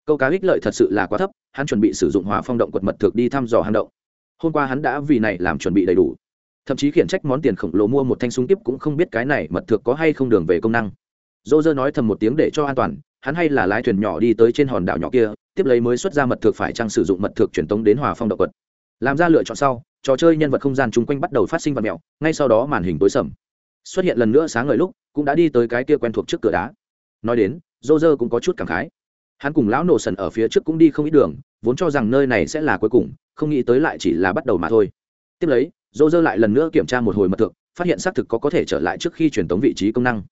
Câu cá ích lợi thật sự là quá thấp, hắn chuẩn bị sử dụng hòa phong động quật mật thực đi thăm dò hang động. Hôm qua hắn đã vì này làm chuẩn bị đầy đủ. Thậm chí khiển trách món tiền khổng lồ mua một thanh súng kiếp cũng không biết cái này mật thực có hay không đường về công năng. Dỗ dơ nói thầm một tiếng để cho an toàn, hắn hay là lái thuyền nhỏ đi tới trên hòn đảo nhỏ kia, tiếp lấy mới xuất ra mật thực phải trang sử dụng mật thực truyền tống đến hòa phong động quật làm ra lựa chọn sau, trò chơi nhân vật không gian chung quanh bắt đầu phát sinh vật mẹo, ngay sau đó màn hình tối sầm. Xuất hiện lần nữa sáng ngời lúc, cũng đã đi tới cái kia quen thuộc trước cửa đá. Nói đến dô dơ cũng có chút cảm khái. Hắn cùng lão nổ sần ở phía trước cũng đi không ít đường, vốn cho rằng nơi này sẽ là cuối cùng, không nghĩ tới lại chỉ là bắt đầu mà thôi. Tiếp lấy dô dơ lại lần nữa kiểm tra một hồi mật thượng, phát hiện xác thực có có thể trở lại trước khi truyền tống vị trí công năng.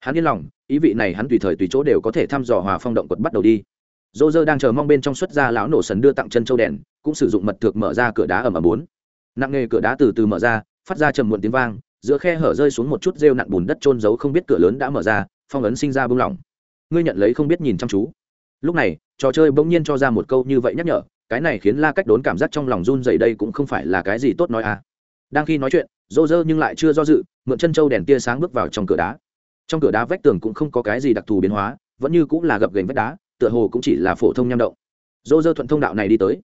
Hắn yên lòng, ý vị này hắn tùy thời tùy chỗ đều có thể thăm dò hòa phong động quật bắt đầu đi dô dơ đang chờ mong bên trong xuất ra lão nổ sần đưa tặng chân châu đèn, cũng sử dụng mật thược mở ra cửa đá ẩm ẩm bốn. Nặng nghề cửa đá từ từ mở ra, phát ra trầm muộn tiếng vang, giữa khe hở rơi xuống một chút rêu nặn bùn đất trôn giấu không biết cửa lớn đã mở ra, phong ấn sinh ra bung lỏng. Ngươi nhận lấy không biết nhìn chăm chú. Lúc này, trò chơi bỗng nhiên cho ra một câu như vậy nhắc nhở, cái này khiến la cách đốn cảm giác trong lòng run dày đây cũng không phải là cái gì tốt nói à. Đang khi nói chuyện, dô dơ nhưng lại chưa do dự, mượn chân châu đèn tia sáng bước vào trong cửa đá. Trong cửa đá vách tường cũng không có cái gì đặc thù biến hóa, vẫn như cũng là gập gành vách đá tựa hồ cũng chỉ là phổ thông nham động. Dô dơ thuận thông đạo này đi tới.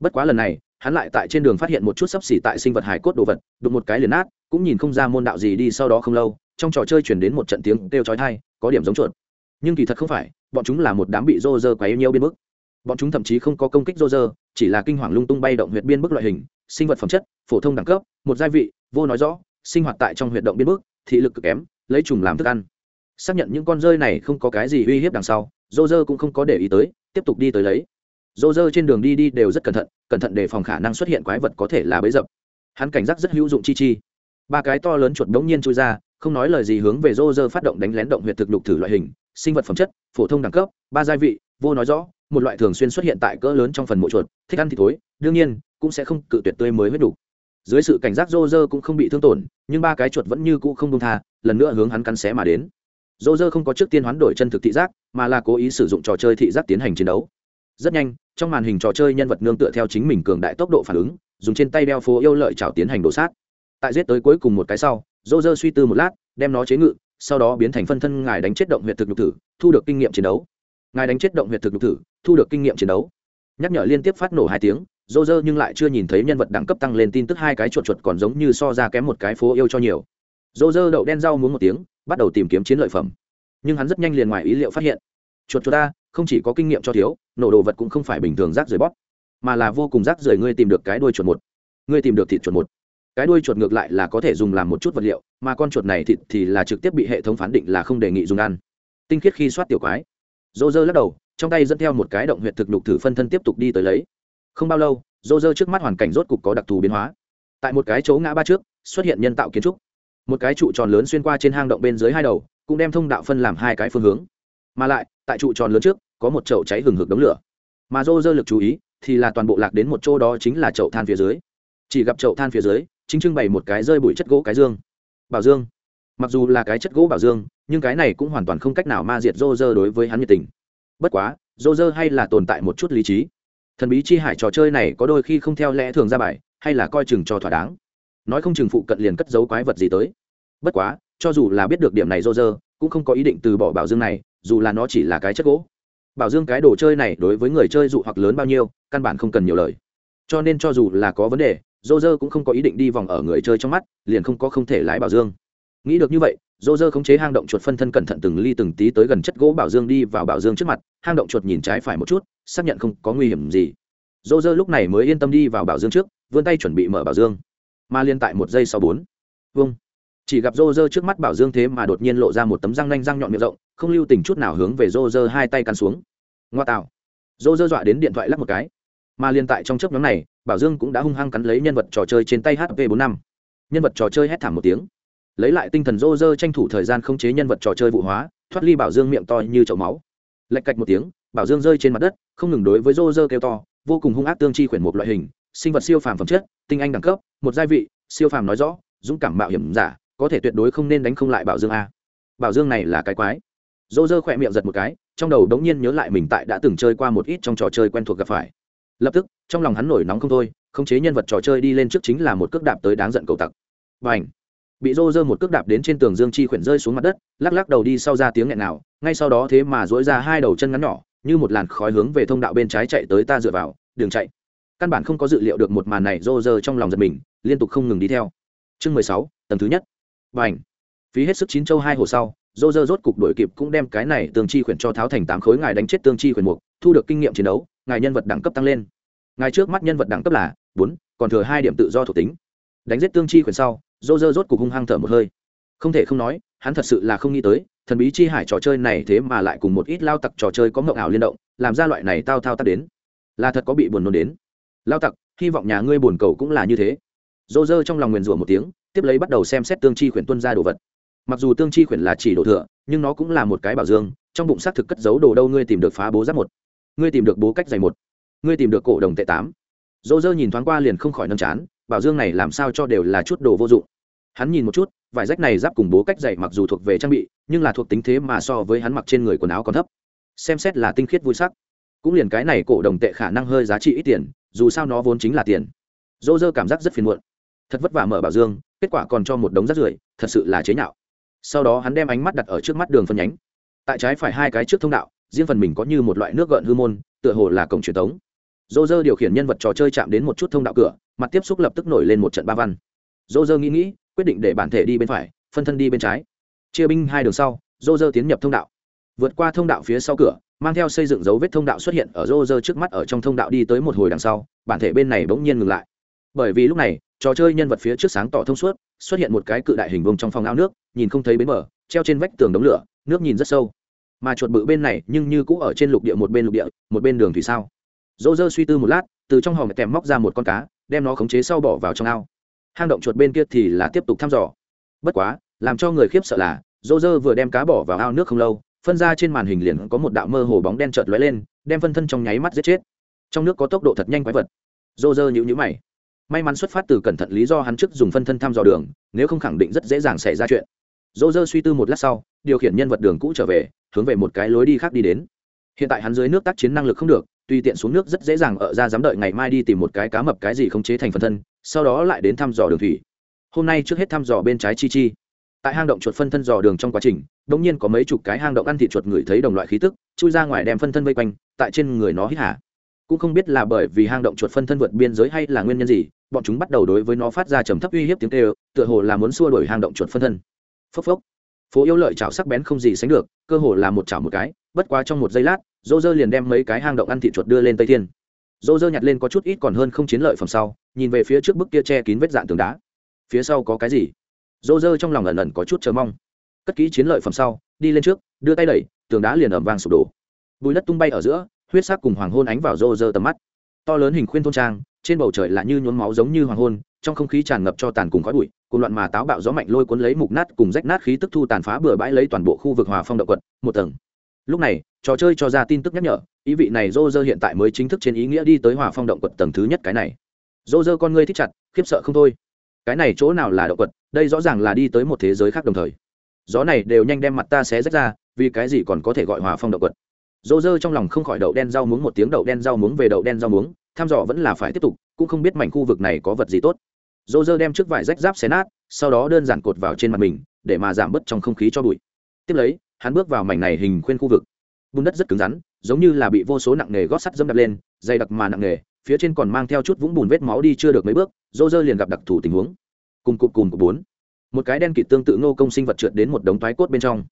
Bất quá lần này, hắn lại tại trên đường phát hiện một chút sấp xỉ tại sinh vật hải cốt đồ vật, đụng một cái liền nát, cũng nhìn không ra môn đạo gì đi sau đó không lâu, trong trò chơi chuyển đến một trận tiếng kêu chói thai có điểm giống chuột. Nhưng kỳ thật không phải, bọn chúng là một đám bị rô dơ quấy nhiễu biên bức. Bọn chúng thậm chí không có công kích rô dơ, chỉ là kinh hoàng lung tung bay động huyệt biên bức loại hình, sinh vật phẩm chất, phổ thông đẳng cấp, một gia vị, vô nói rõ, sinh hoạt tại trong huyệt động biên bức, thị lực cực kém, lấy trùng làm thức ăn. Xác nhận những con rơi này không có cái gì uy hiếp đằng sau dô dơ cũng không có để ý tới, tiếp tục đi tới lấy. Dô dơ trên đường đi đi đều rất cẩn thận cẩn thận đề phòng khả năng xuất hiện quái vật có thể là bấy dập. Hắn cảnh giác rất hữu dụng chi chi. Ba cái to lớn chuột đống nhiên chui ra, không nói lời gì hướng về dô dơ phát động đánh lén động huyệt thực lục thử loại hình, sinh vật phẩm chất, phổ thông đẳng cấp, ba gia vị, vô nói rõ, một loại thường xuyên xuất hiện tại cỡ lớn trong phần mộ chuột, thích ăn thì thối, đương nhiên, cũng sẽ không cự tuyệt tươi mới huyết đủ. Dưới sự cảnh giác rô rơ cũng không bị thương tổn, nhưng ba cái chuột vẫn như cũ không đông tha, lần nữa hướng hắn cắn xé mà đến dô dơ không có trước tiên hoán đổi chân thực thị giác, mà là cố ý sử dụng trò chơi thị giác tiến hành chiến đấu. Rất nhanh, trong màn hình trò chơi nhân vật nương tựa theo chính mình cường đại tốc độ phản ứng, dùng trên tay đeo phố yêu lợi chảo tiến hành đổ sát. Tại giết tới cuối cùng một cái sau, dô dơ suy tư một lát, đem nó chế ngự, sau đó biến thành phân thân ngài đánh chết động huyện thực nhục thử, thu được kinh nghiệm chiến đấu. Ngài đánh chết động huyện thực nhục thử, thu được kinh nghiệm chiến đấu. Nhắc nhở liên tiếp phát nổ hai tiếng, dô dơ nhưng lại chưa nhìn thấy nhân vật đẳng cấp tăng lên tin tức hai cái chuột chuột còn giống như so ra kém một cái phố yêu cho nhiều. Dô dơ đậu đen rau muốn một tiếng bắt đầu tìm kiếm chiến lợi phẩm. Nhưng hắn rất nhanh liền ngoài ý liệu phát hiện, chuột chuột ta, không chỉ có kinh nghiệm cho thiếu, nổ đồ vật cũng không phải bình thường rác rưởi bóp, mà là vô cùng rác rưởi ngươi tìm được cái đuôi chuột một. Ngươi tìm được thịt chuột một. Cái đuôi chuột ngược lại là có thể dùng làm một chút vật liệu, mà con chuột này thịt thì là trực tiếp bị hệ thống phán định là không đề nghị dùng ăn. Tinh khiết khi soát tiểu quái. Dô dơ lắc đầu, trong tay dẫn theo một cái động huyệt thực nhục thử phân thân tiếp tục đi tới lấy. Không bao lâu dô dơ trước mắt hoàn cảnh rốt cục có đặc thù biến hóa. Tại một cái chỗ ngã ba trước, xuất hiện nhân tạo kiến trúc một cái trụ tròn lớn xuyên qua trên hang động bên dưới hai đầu, cũng đem thông đạo phân làm hai cái phương hướng. Mà lại, tại trụ tròn lớn trước, có một chậu cháy hừng hực đống lửa. Mà dô dơ lực chú ý, thì là toàn bộ lạc đến một chỗ đó chính là chậu than phía dưới. Chỉ gặp chậu than phía dưới, chính trưng bày một cái rơi bụi chất gỗ cái dương. Bảo dương. Mặc dù là cái chất gỗ bảo dương, nhưng cái này cũng hoàn toàn không cách nào ma diệt dô dơ đối với hắn nhiệt tình. Bất quá, dô dơ hay là tồn tại một chút lý trí. Thần bí chi hải trò chơi này có đôi khi không theo lẽ thường ra bài, hay là coi chừng cho thỏa đáng nói không chừng phụ cận liền cất giấu quái vật gì tới. Bất quá, cho dù là biết được điểm này rô rơ cũng không có ý định từ bỏ bảo dương này, dù là nó chỉ là cái chất gỗ. Bảo dương cái đồ chơi này đối với người chơi dụ hoặc lớn bao nhiêu, căn bản không cần nhiều lời. Cho nên cho dù là có vấn đề dô dơ cũng không có ý định đi vòng ở người chơi trong mắt, liền không có không thể lái bảo dương. Nghĩ được như vậy dô dơ khống chế hang động chuột phân thân cẩn thận từng ly từng tí tới gần chất gỗ bảo dương đi vào bảo dương trước mặt, hang động chuột nhìn trái phải một chút, xác nhận không có nguy hiểm gì. Dô dơ lúc này mới yên tâm đi vào bảo dương trước, vươn tay chuẩn bị mở bảo dương mà liên tại một giây sau bốn. Vâng. Chỉ gặp rô rơ trước mắt bảo dương thế mà đột nhiên lộ ra một tấm răng nanh răng nhọn miệng rộng, không lưu tình chút nào hướng về rô rơ hai tay cắn xuống. Ngoa tạo. Rô rơ dọa đến điện thoại lắp một cái. Mà liên tại trong chớp nhóm này, bảo dương cũng đã hung hăng cắn lấy nhân vật trò chơi trên tay hp bốn năm. Nhân vật trò chơi hét thảm một tiếng. Lấy lại tinh thần rô rơ tranh thủ thời gian khống chế nhân vật trò chơi vụ hóa, thoát ly bảo dương miệng to như chậu máu. Lạch cạch một tiếng, bảo dương rơi trên mặt đất, không ngừng đối với rô rơ kêu to, vô cùng hung ác tương chi khuyển một loại hình, sinh vật siêu phàm phẩm chất, tinh anh đẳng cấp một gia vị, siêu phàm nói rõ, dũng cảm mạo hiểm giả, có thể tuyệt đối không nên đánh không lại bảo dương a. Bảo dương này là cái quái. Dô dơ khỏe miệng giật một cái, trong đầu đống nhiên nhớ lại mình tại đã từng chơi qua một ít trong trò chơi quen thuộc gặp phải. Lập tức, trong lòng hắn nổi nóng không thôi, khống chế nhân vật trò chơi đi lên trước chính là một cước đạp tới đáng giận cầu tặc. Và ảnh bị rô dơ một cước đạp đến trên tường dương chi khuyển rơi xuống mặt đất, lắc lắc đầu đi sau ra tiếng nghẹn nào, ngay sau đó thế mà dỗi ra hai đầu chân ngắn nhỏ, như một làn khói hướng về thông đạo bên trái chạy tới ta dựa vào, đường chạy căn bản không có dự liệu được một màn này rô rơ trong lòng giật mình, liên tục không ngừng đi theo. Chương mười sáu, tầng thứ nhất. Và ảnh phí hết sức chín châu hai hồ sau, rô rơ rốt cục đổi kịp cũng đem cái này tương chi khuyển cho tháo thành tám khối ngài đánh chết tương chi khuyển mục, thu được kinh nghiệm chiến đấu, ngài nhân vật đẳng cấp tăng lên. Ngài trước mắt nhân vật đẳng cấp là bốn, còn thừa hai điểm tự do thuộc tính. Đánh giết tương chi khuyển sau, rô rơ rốt cục hung hăng thở một hơi. Không thể không nói, hắn thật sự là không nghĩ tới, thần bí chi hải trò chơi này thế mà lại cùng một ít lao tặc trò chơi có ngộng ảo liên động, làm ra loại này tao thao tác đến, là thật có bị buồn nôn đến lao tặc, hy vọng nhà ngươi buồn cầu cũng là như thế. Dô dơ trong lòng nguyền rủa một tiếng, tiếp lấy bắt đầu xem xét tương chi khuyển tuân ra đồ vật. Mặc dù tương chi khuyển là chỉ đồ thừa, nhưng nó cũng là một cái bảo dương, trong bụng xác thực cất giấu đồ đâu ngươi tìm được phá bố giáp một. Ngươi tìm được bố cách dày một. Ngươi tìm được cổ đồng tệ tám. Dô dơ nhìn thoáng qua liền không khỏi nâm chán, bảo dương này làm sao cho đều là chút đồ vô dụng. Hắn nhìn một chút, vải rách này giáp cùng bố cách dày mặc dù thuộc về trang bị, nhưng là thuộc tính thế mà so với hắn mặc trên người quần áo còn thấp. Xem xét là tinh khiết vui sắc. Cũng liền cái này cổ đồng tệ khả năng hơi giá trị ít tiền dù sao nó vốn chính là tiền. Dô dơ cảm giác rất phiền muộn. Thật vất vả mở bảo dương, kết quả còn cho một đống rác rưởi, thật sự là chế nhạo. Sau đó hắn đem ánh mắt đặt ở trước mắt đường phân nhánh. Tại trái phải hai cái trước thông đạo, riêng phần mình có như một loại nước gợn hư môn, tựa hồ là cổng truyền thống dô dơ điều khiển nhân vật trò chơi chạm đến một chút thông đạo cửa, mặt tiếp xúc lập tức nổi lên một trận ba văn. Dô dơ nghĩ nghĩ, quyết định để bản thể đi bên phải, phân thân đi bên trái. Chia binh hai đường sau, dô dơ tiến nhập thông đạo. Vượt qua thông đạo phía sau cửa mang theo xây dựng dấu vết thông đạo xuất hiện ở rô rơ trước mắt ở trong thông đạo đi tới một hồi đằng sau, bản thể bên này bỗng nhiên ngừng lại. Bởi vì lúc này, trò chơi nhân vật phía trước sáng tỏ thông suốt, xuất hiện một cái cự đại hình vông trong phòng ao nước, nhìn không thấy bến bờ, treo trên vách tường đống lửa, nước nhìn rất sâu. Mà chuột bự bên này nhưng như cũ ở trên lục địa một bên lục địa, một bên đường thủy sao. Dỗ dơ suy tư một lát, từ trong hòm kèm móc ra một con cá, đem nó khống chế sau bỏ vào trong ao. Hang động chuột bên kia thì là tiếp tục thăm dò. Bất quá, làm cho người khiếp sợ là dỗ dơ vừa đem cá bỏ vào ao nước không lâu phân ra trên màn hình liền có một đạo mơ hồ bóng đen chợt lóe lên, đem phân thân trong nháy mắt giết chết. Trong nước có tốc độ thật nhanh quái vật. Dô dơ nhữ nhữ mày. May mắn xuất phát từ cẩn thận lý do hắn trước dùng phân thân thăm dò đường, nếu không khẳng định rất dễ dàng xảy ra chuyện. Dô dơ suy tư một lát sau, điều khiển nhân vật đường cũ trở về, hướng về một cái lối đi khác đi đến. Hiện tại hắn dưới nước tác chiến năng lực không được tùy tiện xuống nước rất dễ dàng ở ra dám đợi ngày mai đi tìm một cái cá mập cái gì không chế thành phân thân, sau đó lại đến thăm dò đường thủy. Hôm nay trước hết thăm dò bên trái chi chi tại hang động chuột phân thân dò đường trong quá trình đ ỗ n g nhiên có mấy chục cái hang động ăn thịt chuột ngửi thấy đồng loại khí tức, chui ra ngoài đem phân thân vây quanh, tại trên người nó hít hả cũng không biết là bởi vì hang động chuột phân thân vượt biên giới hay là nguyên nhân gì, bọn chúng bắt đầu đối với nó phát ra trầm thấp uy hiếp tiếng kêu, tựa hồ là muốn xua đuổi hang động chuột phân thân. Phốc phốc. Phố yêu lợi chảo sắc bén không gì sánh được, cơ hồ là một chảo một cái, bất quá trong một giây lát, dô dơ liền đem mấy cái hang động ăn thịt chuột đưa lên tây thiên. Dô dơ nhặt lên có chút ít còn hơn không chiến lợi phẩm sau, nhìn về phía trước bức kia che kín vết dạn tường đá. Phía sau có cái gì? Dô dơ trong lòng ẩn ẩn có chút chờ mong. Cất kỹ chiến lợi phẩm sau, đi lên trước, đưa tay đẩy, tường đá liền ẩm vàng sụp đổ. Bùi đất tung bay ở giữa, huyết sắc cùng hoàng hôn ánh vào rô rơ tầm mắt. To lớn hình khuyên thôn trang, trên bầu trời là như nhuốm máu giống như hoàng hôn, trong không khí tràn ngập cho tàn cùng khói bụi, cùng loạn mà táo bạo gió mạnh lôi cuốn lấy mục nát cùng rách nát khí tức thu tàn phá bừa bãi lấy toàn bộ khu vực hòa phong động quật, một tầng. Lúc này, trò chơi cho ra tin tức nhắc nhở, ý vị này rô rơ hiện tại mới chính thức trên ý nghĩa đi tới hòa phong động quật tầng thứ nhất cái này. Rô rơ con ngươi thích chặt, khiếp sợ không thôi cái này chỗ nào là động quật, đây rõ ràng là đi tới một thế giới khác đồng thời. Gió này đều nhanh đem mặt ta xé rách ra, vì cái gì còn có thể gọi hòa phong động quật. Dô dơ trong lòng không khỏi đậu đen rau muống một tiếng, đậu đen rau muống về đậu đen rau muống thăm dò vẫn là phải tiếp tục, cũng không biết mảnh khu vực này có vật gì tốt. Dô dơ đem trước vải rách giáp xé nát, sau đó đơn giản cột vào trên mặt mình, để mà giảm bớt trong không khí cho bụi. Tiếp lấy, hắn bước vào mảnh này hình khuyên khu vực. Bùn đất rất cứng rắn, giống như là bị vô số nặng nghề gót sắt dâm đập lên, dày đặc mà nặng nghề phía trên còn mang theo chút vũng bùn vết máu đi chưa được mấy bước dô dơ liền gặp đặc thù tình huống. Cùng cụp cùng của bốn. Một cái đen kịt tương tự ngô công sinh vật trượt đến một đống thoái cốt bên trong.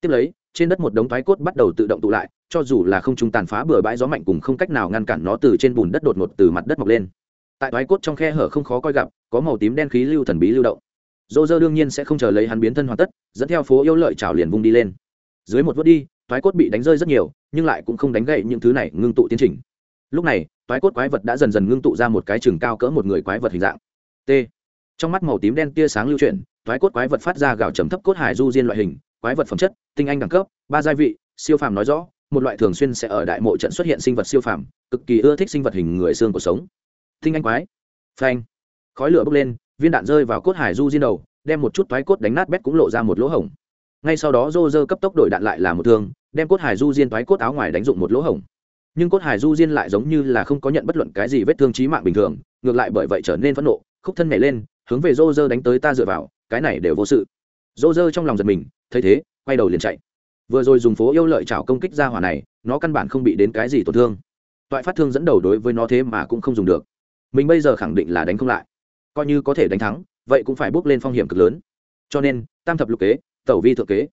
Tiếp lấy, trên đất một đống thoái cốt bắt đầu tự động tụ lại, cho dù là không trung tàn phá bừa bãi gió mạnh cùng không cách nào ngăn cản nó từ trên bùn đất đột ngột từ mặt đất mọc lên. Tại thoái cốt trong khe hở không khó coi gặp, có màu tím đen khí lưu thần bí lưu động. Dô dơ đương nhiên sẽ không chờ lấy hắn biến thân hoàn tất, dẫn theo phố yêu lợi trào liền vung đi lên. Dưới một vớt đi thoái cốt bị đánh rơi rất nhiều, nhưng lại cũng không đánh gậy những thứ này ngưng tụ tiến trình lúc này, toái cốt quái vật đã dần dần ngưng tụ ra một cái chừng cao cỡ một người quái vật hình dạng. T. Trong mắt màu tím đen tia sáng lưu chuyển, toái cốt quái vật phát ra gạo trầm thấp cốt hải du diên loại hình, quái vật phẩm chất, tinh anh đẳng cấp, ba gia vị, siêu phàm nói rõ, một loại thường xuyên sẽ ở đại mộ trận xuất hiện sinh vật siêu phàm, cực kỳ ưa thích sinh vật hình người xương cuộc sống. Tinh anh quái. Phanh. Khói lửa bốc lên, viên đạn rơi vào cốt hải du diên đầu, đem một chút toái cốt đánh nát bét cũng lộ ra một lỗ hổng. Ngay sau đó rô rơ cấp tốc đổi đạn lại là một thương, đem cốt hải du diên toái cốt áo ngoài đánh dụng một lỗ hổng nhưng cốt hải du diên lại giống như là không có nhận bất luận cái gì vết thương trí mạng bình thường, ngược lại bởi vậy trở nên phẫn nộ, khúc thân nhảy lên, hướng về rô rơ đánh tới ta dựa vào, cái này đều vô sự. Rô rơ trong lòng giật mình, thấy thế, quay đầu liền chạy. Vừa rồi dùng phố yêu lợi chảo công kích ra hỏa này, nó căn bản không bị đến cái gì tổn thương. Toại phát thương dẫn đầu đối với nó thế mà cũng không dùng được. Mình bây giờ khẳng định là đánh không lại. Coi như có thể đánh thắng, vậy cũng phải bước lên phong hiểm cực lớn. Cho nên, tam thập lục kế, tẩu vi thượng kế.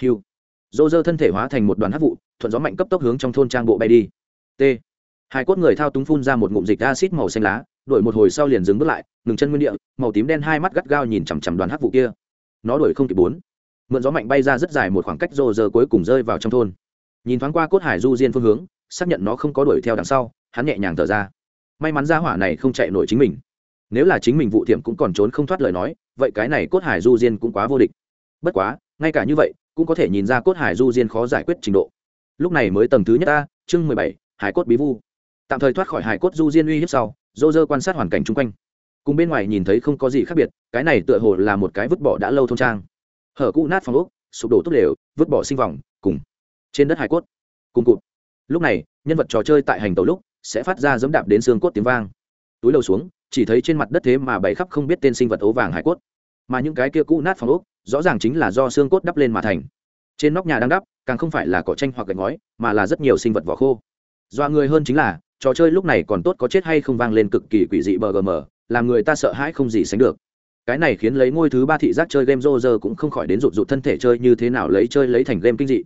Hiu dô dơ thân thể hóa thành một đoàn hát vụ, thuận gió mạnh cấp tốc hướng trong thôn trang bộ bay đi t. Hai cốt người thao túng phun ra một ngụm dịch acid màu xanh lá, đổi một hồi sau liền dừng bước lại, ngừng chân nguyên địa, màu tím đen hai mắt gắt gao nhìn chằm chằm đoàn hắc vụ kia. Nó đuổi không kịp bốn. Mượn gió mạnh bay ra rất dài một khoảng cách rồ giờ cuối cùng rơi vào trong thôn. Nhìn thoáng qua cốt hải du diên phương hướng, xác nhận nó không có đuổi theo đằng sau, hắn nhẹ nhàng thở ra. May mắn ra hỏa này không chạy nổi chính mình. Nếu là chính mình vụ thiểm cũng còn trốn không thoát lời nói, vậy cái này cốt hải du diên cũng quá vô địch. Bất quá, ngay cả như vậy, cũng có thể nhìn ra cốt hải du diên khó giải quyết trình độ. Lúc này mới tầng thứ nhất ta chương mười bảy hải cốt bí vu. Tạm thời thoát khỏi hải cốt du diên uy hiếp sau, dô dơ quan sát hoàn cảnh chung quanh. Cùng bên ngoài nhìn thấy không có gì khác biệt, cái này tựa hồ là một cái vứt bỏ đã lâu thôn trang. Hở cũ nát phòng ốc, sụp đổ tốt đều vứt bỏ sinh vòng, cùng trên đất hải cốt, cùng cụt. Lúc này, nhân vật trò chơi tại hành tàu lúc sẽ phát ra dẫm đạp đến xương cốt tiếng vang. Túi đầu xuống, chỉ thấy trên mặt đất thế mà bày khắp không biết tên sinh vật ố vàng hải cốt. Mà những cái kia cũ nát phòng ốc, rõ ràng chính là do xương cốt đắp lên mà thành. Trên nóc nhà đang đắp, càng không phải là cỏ tranh hoặc gạch ngói, mà là rất nhiều sinh vật vỏ khô dọa người hơn chính là, trò chơi lúc này còn tốt có chết hay không vang lên cực kỳ quỷ dị bgm làm người ta sợ hãi không gì sánh được. Cái này khiến lấy ngôi thứ ba thị giác chơi game rô rơ cũng không khỏi đến rụt rụt thân thể chơi như thế nào lấy chơi lấy thành game kinh dị.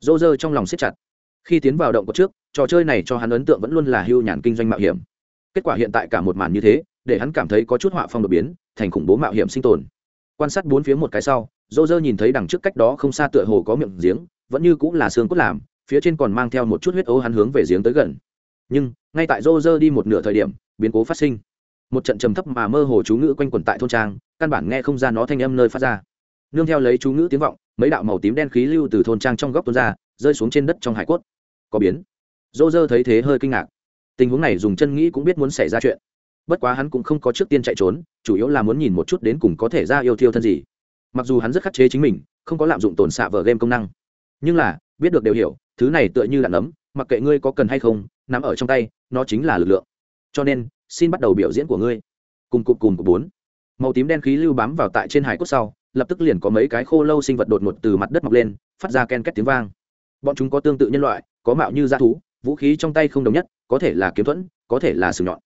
Rô rơ trong lòng siết chặt. Khi tiến vào động có trước, trò chơi này cho hắn ấn tượng vẫn luôn là hưu nhàn kinh doanh mạo hiểm. Kết quả hiện tại cả một màn như thế, để hắn cảm thấy có chút họa phong đột biến, thành khủng bố mạo hiểm sinh tồn. Quan sát bốn phía một cái sau dô rơ nhìn thấy đằng trước cách đó không xa tựa hồ có miệng giếng, vẫn như cũng là xương cốt làm phía trên còn mang theo một chút huyết ấu hắn hướng về giếng tới gần. Nhưng, ngay tại rô rơ đi một nửa thời điểm, biến cố phát sinh. Một trận trầm thấp mà mơ hồ chú ngữ quanh quẩn tại thôn trang, căn bản nghe không ra nó thanh âm nơi phát ra. Nương theo lấy chú ngữ tiếng vọng, mấy đạo màu tím đen khí lưu từ thôn trang trong góc tuôn ra, rơi xuống trên đất trong hải cốt. Có biến. Rô rơ thấy thế hơi kinh ngạc. Tình huống này dùng chân nghĩ cũng biết muốn xảy ra chuyện. Bất quá hắn cũng không có trước tiên chạy trốn, chủ yếu là muốn nhìn một chút đến cùng có thể ra yêu thiêu thân gì. Mặc dù hắn rất khắc chế chính mình, không có lạm dụng tồn xạ vở game công năng. Nhưng là, biết được đều hiểu thứ này tựa như đạn ấm mặc kệ ngươi có cần hay không nằm ở trong tay, nó chính là lực lượng. Cho nên, xin bắt đầu biểu diễn của ngươi. Cùng cụm cùng của bốn. Màu tím đen khí lưu bám vào tại trên hải cốt sau, lập tức liền có mấy cái khô lâu sinh vật đột ngột từ mặt đất mọc lên, phát ra ken két tiếng vang. Bọn chúng có tương tự nhân loại, có mạo như da thú, vũ khí trong tay không đồng nhất, có thể là kiếm thuẫn, có thể là sừng nhọn.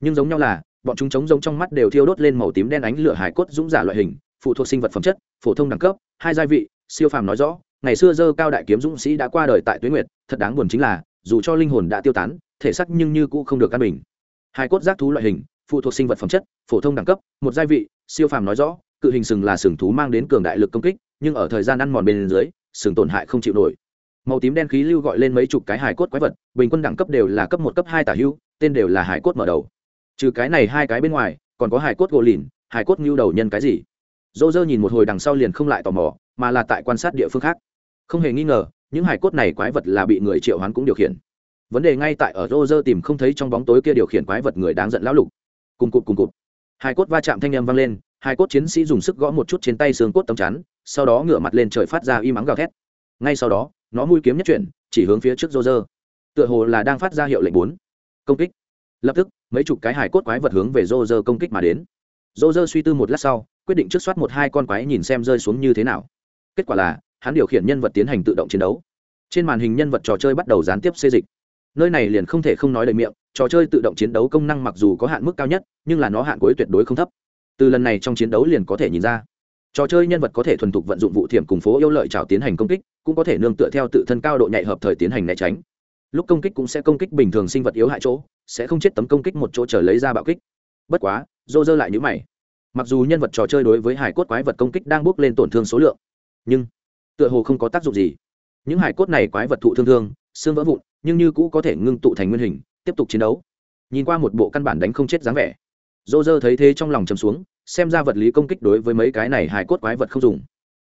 Nhưng giống nhau là, bọn chúng chống giống trong mắt đều thiêu đốt lên màu tím đen ánh lửa hải cốt dũng giả loại hình, phụ thuộc sinh vật phẩm chất, phổ thông đẳng cấp, hai gia vị, siêu phàm nói rõ ngày xưa dơ cao đại kiếm dũng sĩ đã qua đời tại tuyến nguyệt, thật đáng buồn chính là, dù cho linh hồn đã tiêu tán, thể sắc nhưng như cũ không được căn bình. Hai cốt giác thú loại hình, phụ thuộc sinh vật phẩm chất, phổ thông đẳng cấp, một gia vị, siêu phàm nói rõ, cự hình sừng là sừng thú mang đến cường đại lực công kích, nhưng ở thời gian ăn mòn bên dưới, sừng tổn hại không chịu nổi. Màu tím đen khí lưu gọi lên mấy chục cái hải cốt quái vật, bình quân đẳng cấp đều là cấp một, cấp hai tả hưu, tên đều là hải cốt mở đầu. Trừ cái này hai cái bên ngoài, còn có hải cốt gỗ lìn hải cốt ngưu đầu nhân cái gì? Dô dơ nhìn một hồi đằng sau liền không lại tò mò, mà là tại quan sát địa phương khác không hề nghi ngờ, những hải cốt này quái vật là bị người triệu hoán cũng điều khiển. Vấn đề ngay tại ở rô rơ tìm không thấy trong bóng tối kia điều khiển quái vật người đáng giận lão lục. Cùng cụt cùng cụt. Hải cốt va chạm thanh â m vang lên hải cốt chiến sĩ dùng sức gõ một chút trên tay xương cốt tấm chắn, sau đó ngửa mặt lên trời phát ra y mắng gào thét. Ngay sau đó, nó mũi kiếm nhất chuyển, chỉ hướng phía trước rô rơ tựa hồ là đang phát ra hiệu lệnh bốn. Công kích. Lập tức, mấy chục cái hải cốt quái vật hướng về rô rơ công kích mà đến. Rô rơ suy tư một lát sau, quyết định trước soát một hai con quái nhìn xem rơi xuống như thế nào. Kết quả là hắn điều khiển nhân vật tiến hành tự động chiến đấu. Trên màn hình nhân vật trò chơi bắt đầu gián tiếp xê dịch. Nơi này liền không thể không nói đầy miệng, trò chơi tự động chiến đấu công năng mặc dù có hạn mức cao nhất, nhưng là nó hạn cuối tuyệt đối không thấp. Từ lần này trong chiến đấu liền có thể nhìn ra, trò chơi nhân vật có thể thuần thục vận dụng vụ thiểm cùng phố yêu lợi trào tiến hành công kích, cũng có thể nương tựa theo tự thân cao độ nhạy hợp thời tiến hành né tránh. Lúc công kích cũng sẽ công kích bình thường sinh vật yếu hại chỗ, sẽ không chết tấm công kích một chỗ trở lấy ra bạo kích. Bất quá dô dơ lại nhữ mày. Mặc dù nhân vật trò chơi đối với hải cốt quái vật công kích đang bước lên tổn thương số lượng, nhưng tựa hồ không có tác dụng gì. Những hải cốt này quái vật thụ thương thương, xương vỡ vụn, nhưng như cũ có thể ngưng tụ thành nguyên hình, tiếp tục chiến đấu. Nhìn qua một bộ căn bản đánh không chết dáng vẻ. Dô dơ thấy thế trong lòng chầm xuống, xem ra vật lý công kích đối với mấy cái này hải cốt quái vật không dùng.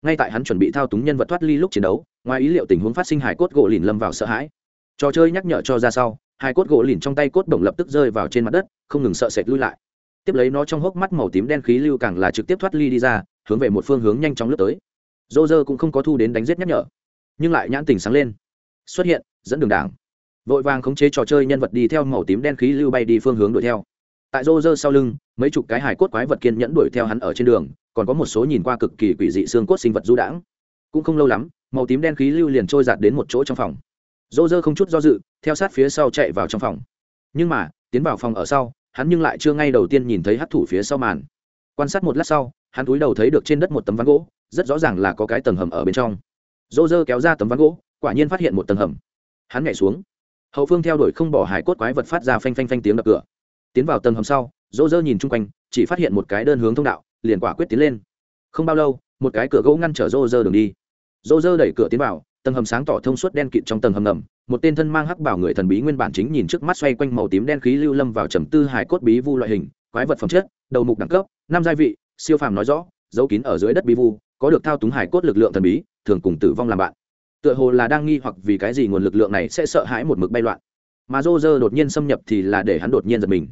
Ngay tại hắn chuẩn bị thao túng nhân vật thoát ly lúc chiến đấu, ngoài ý liệu tình huống phát sinh hải cốt gỗ lìn lâm vào sợ hãi. Trò chơi nhắc nhở cho ra sau, hải cốt gỗ lìn trong tay cốt bổng lập tức rơi vào trên mặt đất, không ngừng sợ sệt lui lại. Tiếp lấy nó trong hốc mắt màu tím đen khí lưu càng là trực tiếp thoát ly đi ra, hướng về một phương hướng nhanh chóng lướt tới dô dơ cũng không có thu đến đánh giết nhắc nhở, nhưng lại nhãn tình sáng lên. Xuất hiện, dẫn đường đảng. Vội vàng khống chế trò chơi nhân vật đi theo màu tím đen khí lưu bay đi phương hướng đuổi theo. Tại rô rơ sau lưng, mấy chục cái hải cốt quái vật kiên nhẫn đuổi theo hắn ở trên đường, còn có một số nhìn qua cực kỳ quỷ dị xương cốt sinh vật du đãng. Cũng không lâu lắm, màu tím đen khí lưu liền trôi giạt đến một chỗ trong phòng. Rô rơ không chút do dự, theo sát phía sau chạy vào trong phòng. Nhưng mà, tiến vào phòng ở sau, hắn nhưng lại chưa ngay đầu tiên nhìn thấy hát thủ phía sau màn. Quan sát một lát sau hắn túi đầu thấy được trên đất một tấm ván gỗ, rất rõ ràng là có cái tầng hầm ở bên trong. Dô dơ kéo ra tấm ván gỗ, quả nhiên phát hiện một tầng hầm. Hắn nhảy xuống. Hậu phương theo đuổi không bỏ hải cốt quái vật phát ra phanh phanh phanh tiếng đập cửa. Tiến vào tầng hầm sau dô dơ nhìn chung quanh, chỉ phát hiện một cái đơn hướng thông đạo, liền quả quyết tiến lên. Không bao lâu, một cái cửa gỗ ngăn trở dô dơ đường đi. Dô dơ đẩy cửa tiến vào, tầng hầm sáng tỏ thông suốt đen kịt trong tầng hầm ngầm, một tên thân mang hắc bảo người thần bí nguyên bản chính nhìn trước mắt xoay quanh màu tím đen khí lưu lâm vào trầm tư hải cốt bí vu loại hình, quái vật phẩm chất, đầu mục đẳng cấp, năm gia vị siêu phàm nói rõ dấu kín ở dưới đất bí vu, có được thao túng hải cốt lực lượng thần bí, thường cùng tử vong làm bạn. Tựa hồ là đang nghi hoặc vì cái gì nguồn lực lượng này sẽ sợ hãi một mực bay loạn. Mà rô rơ đột nhiên xâm nhập thì là để hắn đột nhiên giật mình.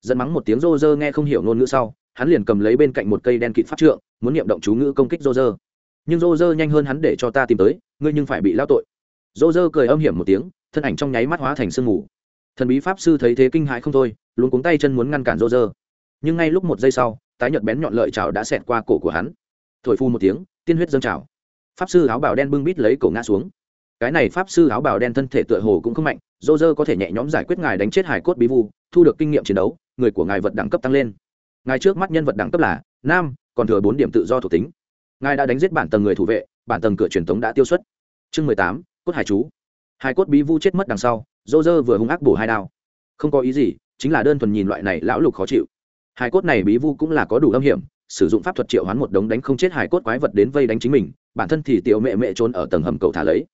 Dẫn mắng một tiếng rô rơ nghe không hiểu ngôn ngữ sau, hắn liền cầm lấy bên cạnh một cây đen kịt phát trượng, muốn niệm động chú ngữ công kích rô rơ nhưng rô rơ nhanh hơn hắn để cho ta tìm tới, ngươi nhưng phải bị lao tội. Rô rơ cười âm hiểm một tiếng, thân ảnh trong nháy mắt hóa thành sương mù. Thần bí pháp sư thấy thế kinh hãi không thôi luôn cuống tay chân muốn ngăn cản rô rơ nhưng ngay lúc một giây sau tái nhợt bén nhọn lợi chảo đã xẹt qua cổ của hắn. Thổi phu một tiếng, tiên huyết dâng trào. Pháp sư áo bào đen bưng bít lấy cổ ngã xuống. Cái này pháp sư áo bào đen thân thể tựa hồ cũng không mạnh, dô dơ có thể nhẹ nhõm giải quyết ngài đánh chết hải cốt bí vu, thu được kinh nghiệm chiến đấu, người của ngài vật đẳng cấp tăng lên. Ngài trước mắt nhân vật đẳng cấp là nam, còn thừa bốn điểm tự do thuộc tính. Ngài đã đánh giết bản tầng người thủ vệ, bản tầng cửa truyền thống đã tiêu xuất. Chương mười tám, cốt hải chú. Hai cốt bí vu chết mất đằng sau, dô dơ vừa hung ác bổ hai đao. Không có ý gì, chính là đơn thuần nhìn loại này lão lục khó chịu. Hải cốt này bí vu cũng là có đủ âm hiểm, sử dụng pháp thuật triệu hoán một đống đánh không chết hải cốt quái vật đến vây đánh chính mình, bản thân thì tiểu mẹ mẹ trốn ở tầng hầm cầu thả lấy.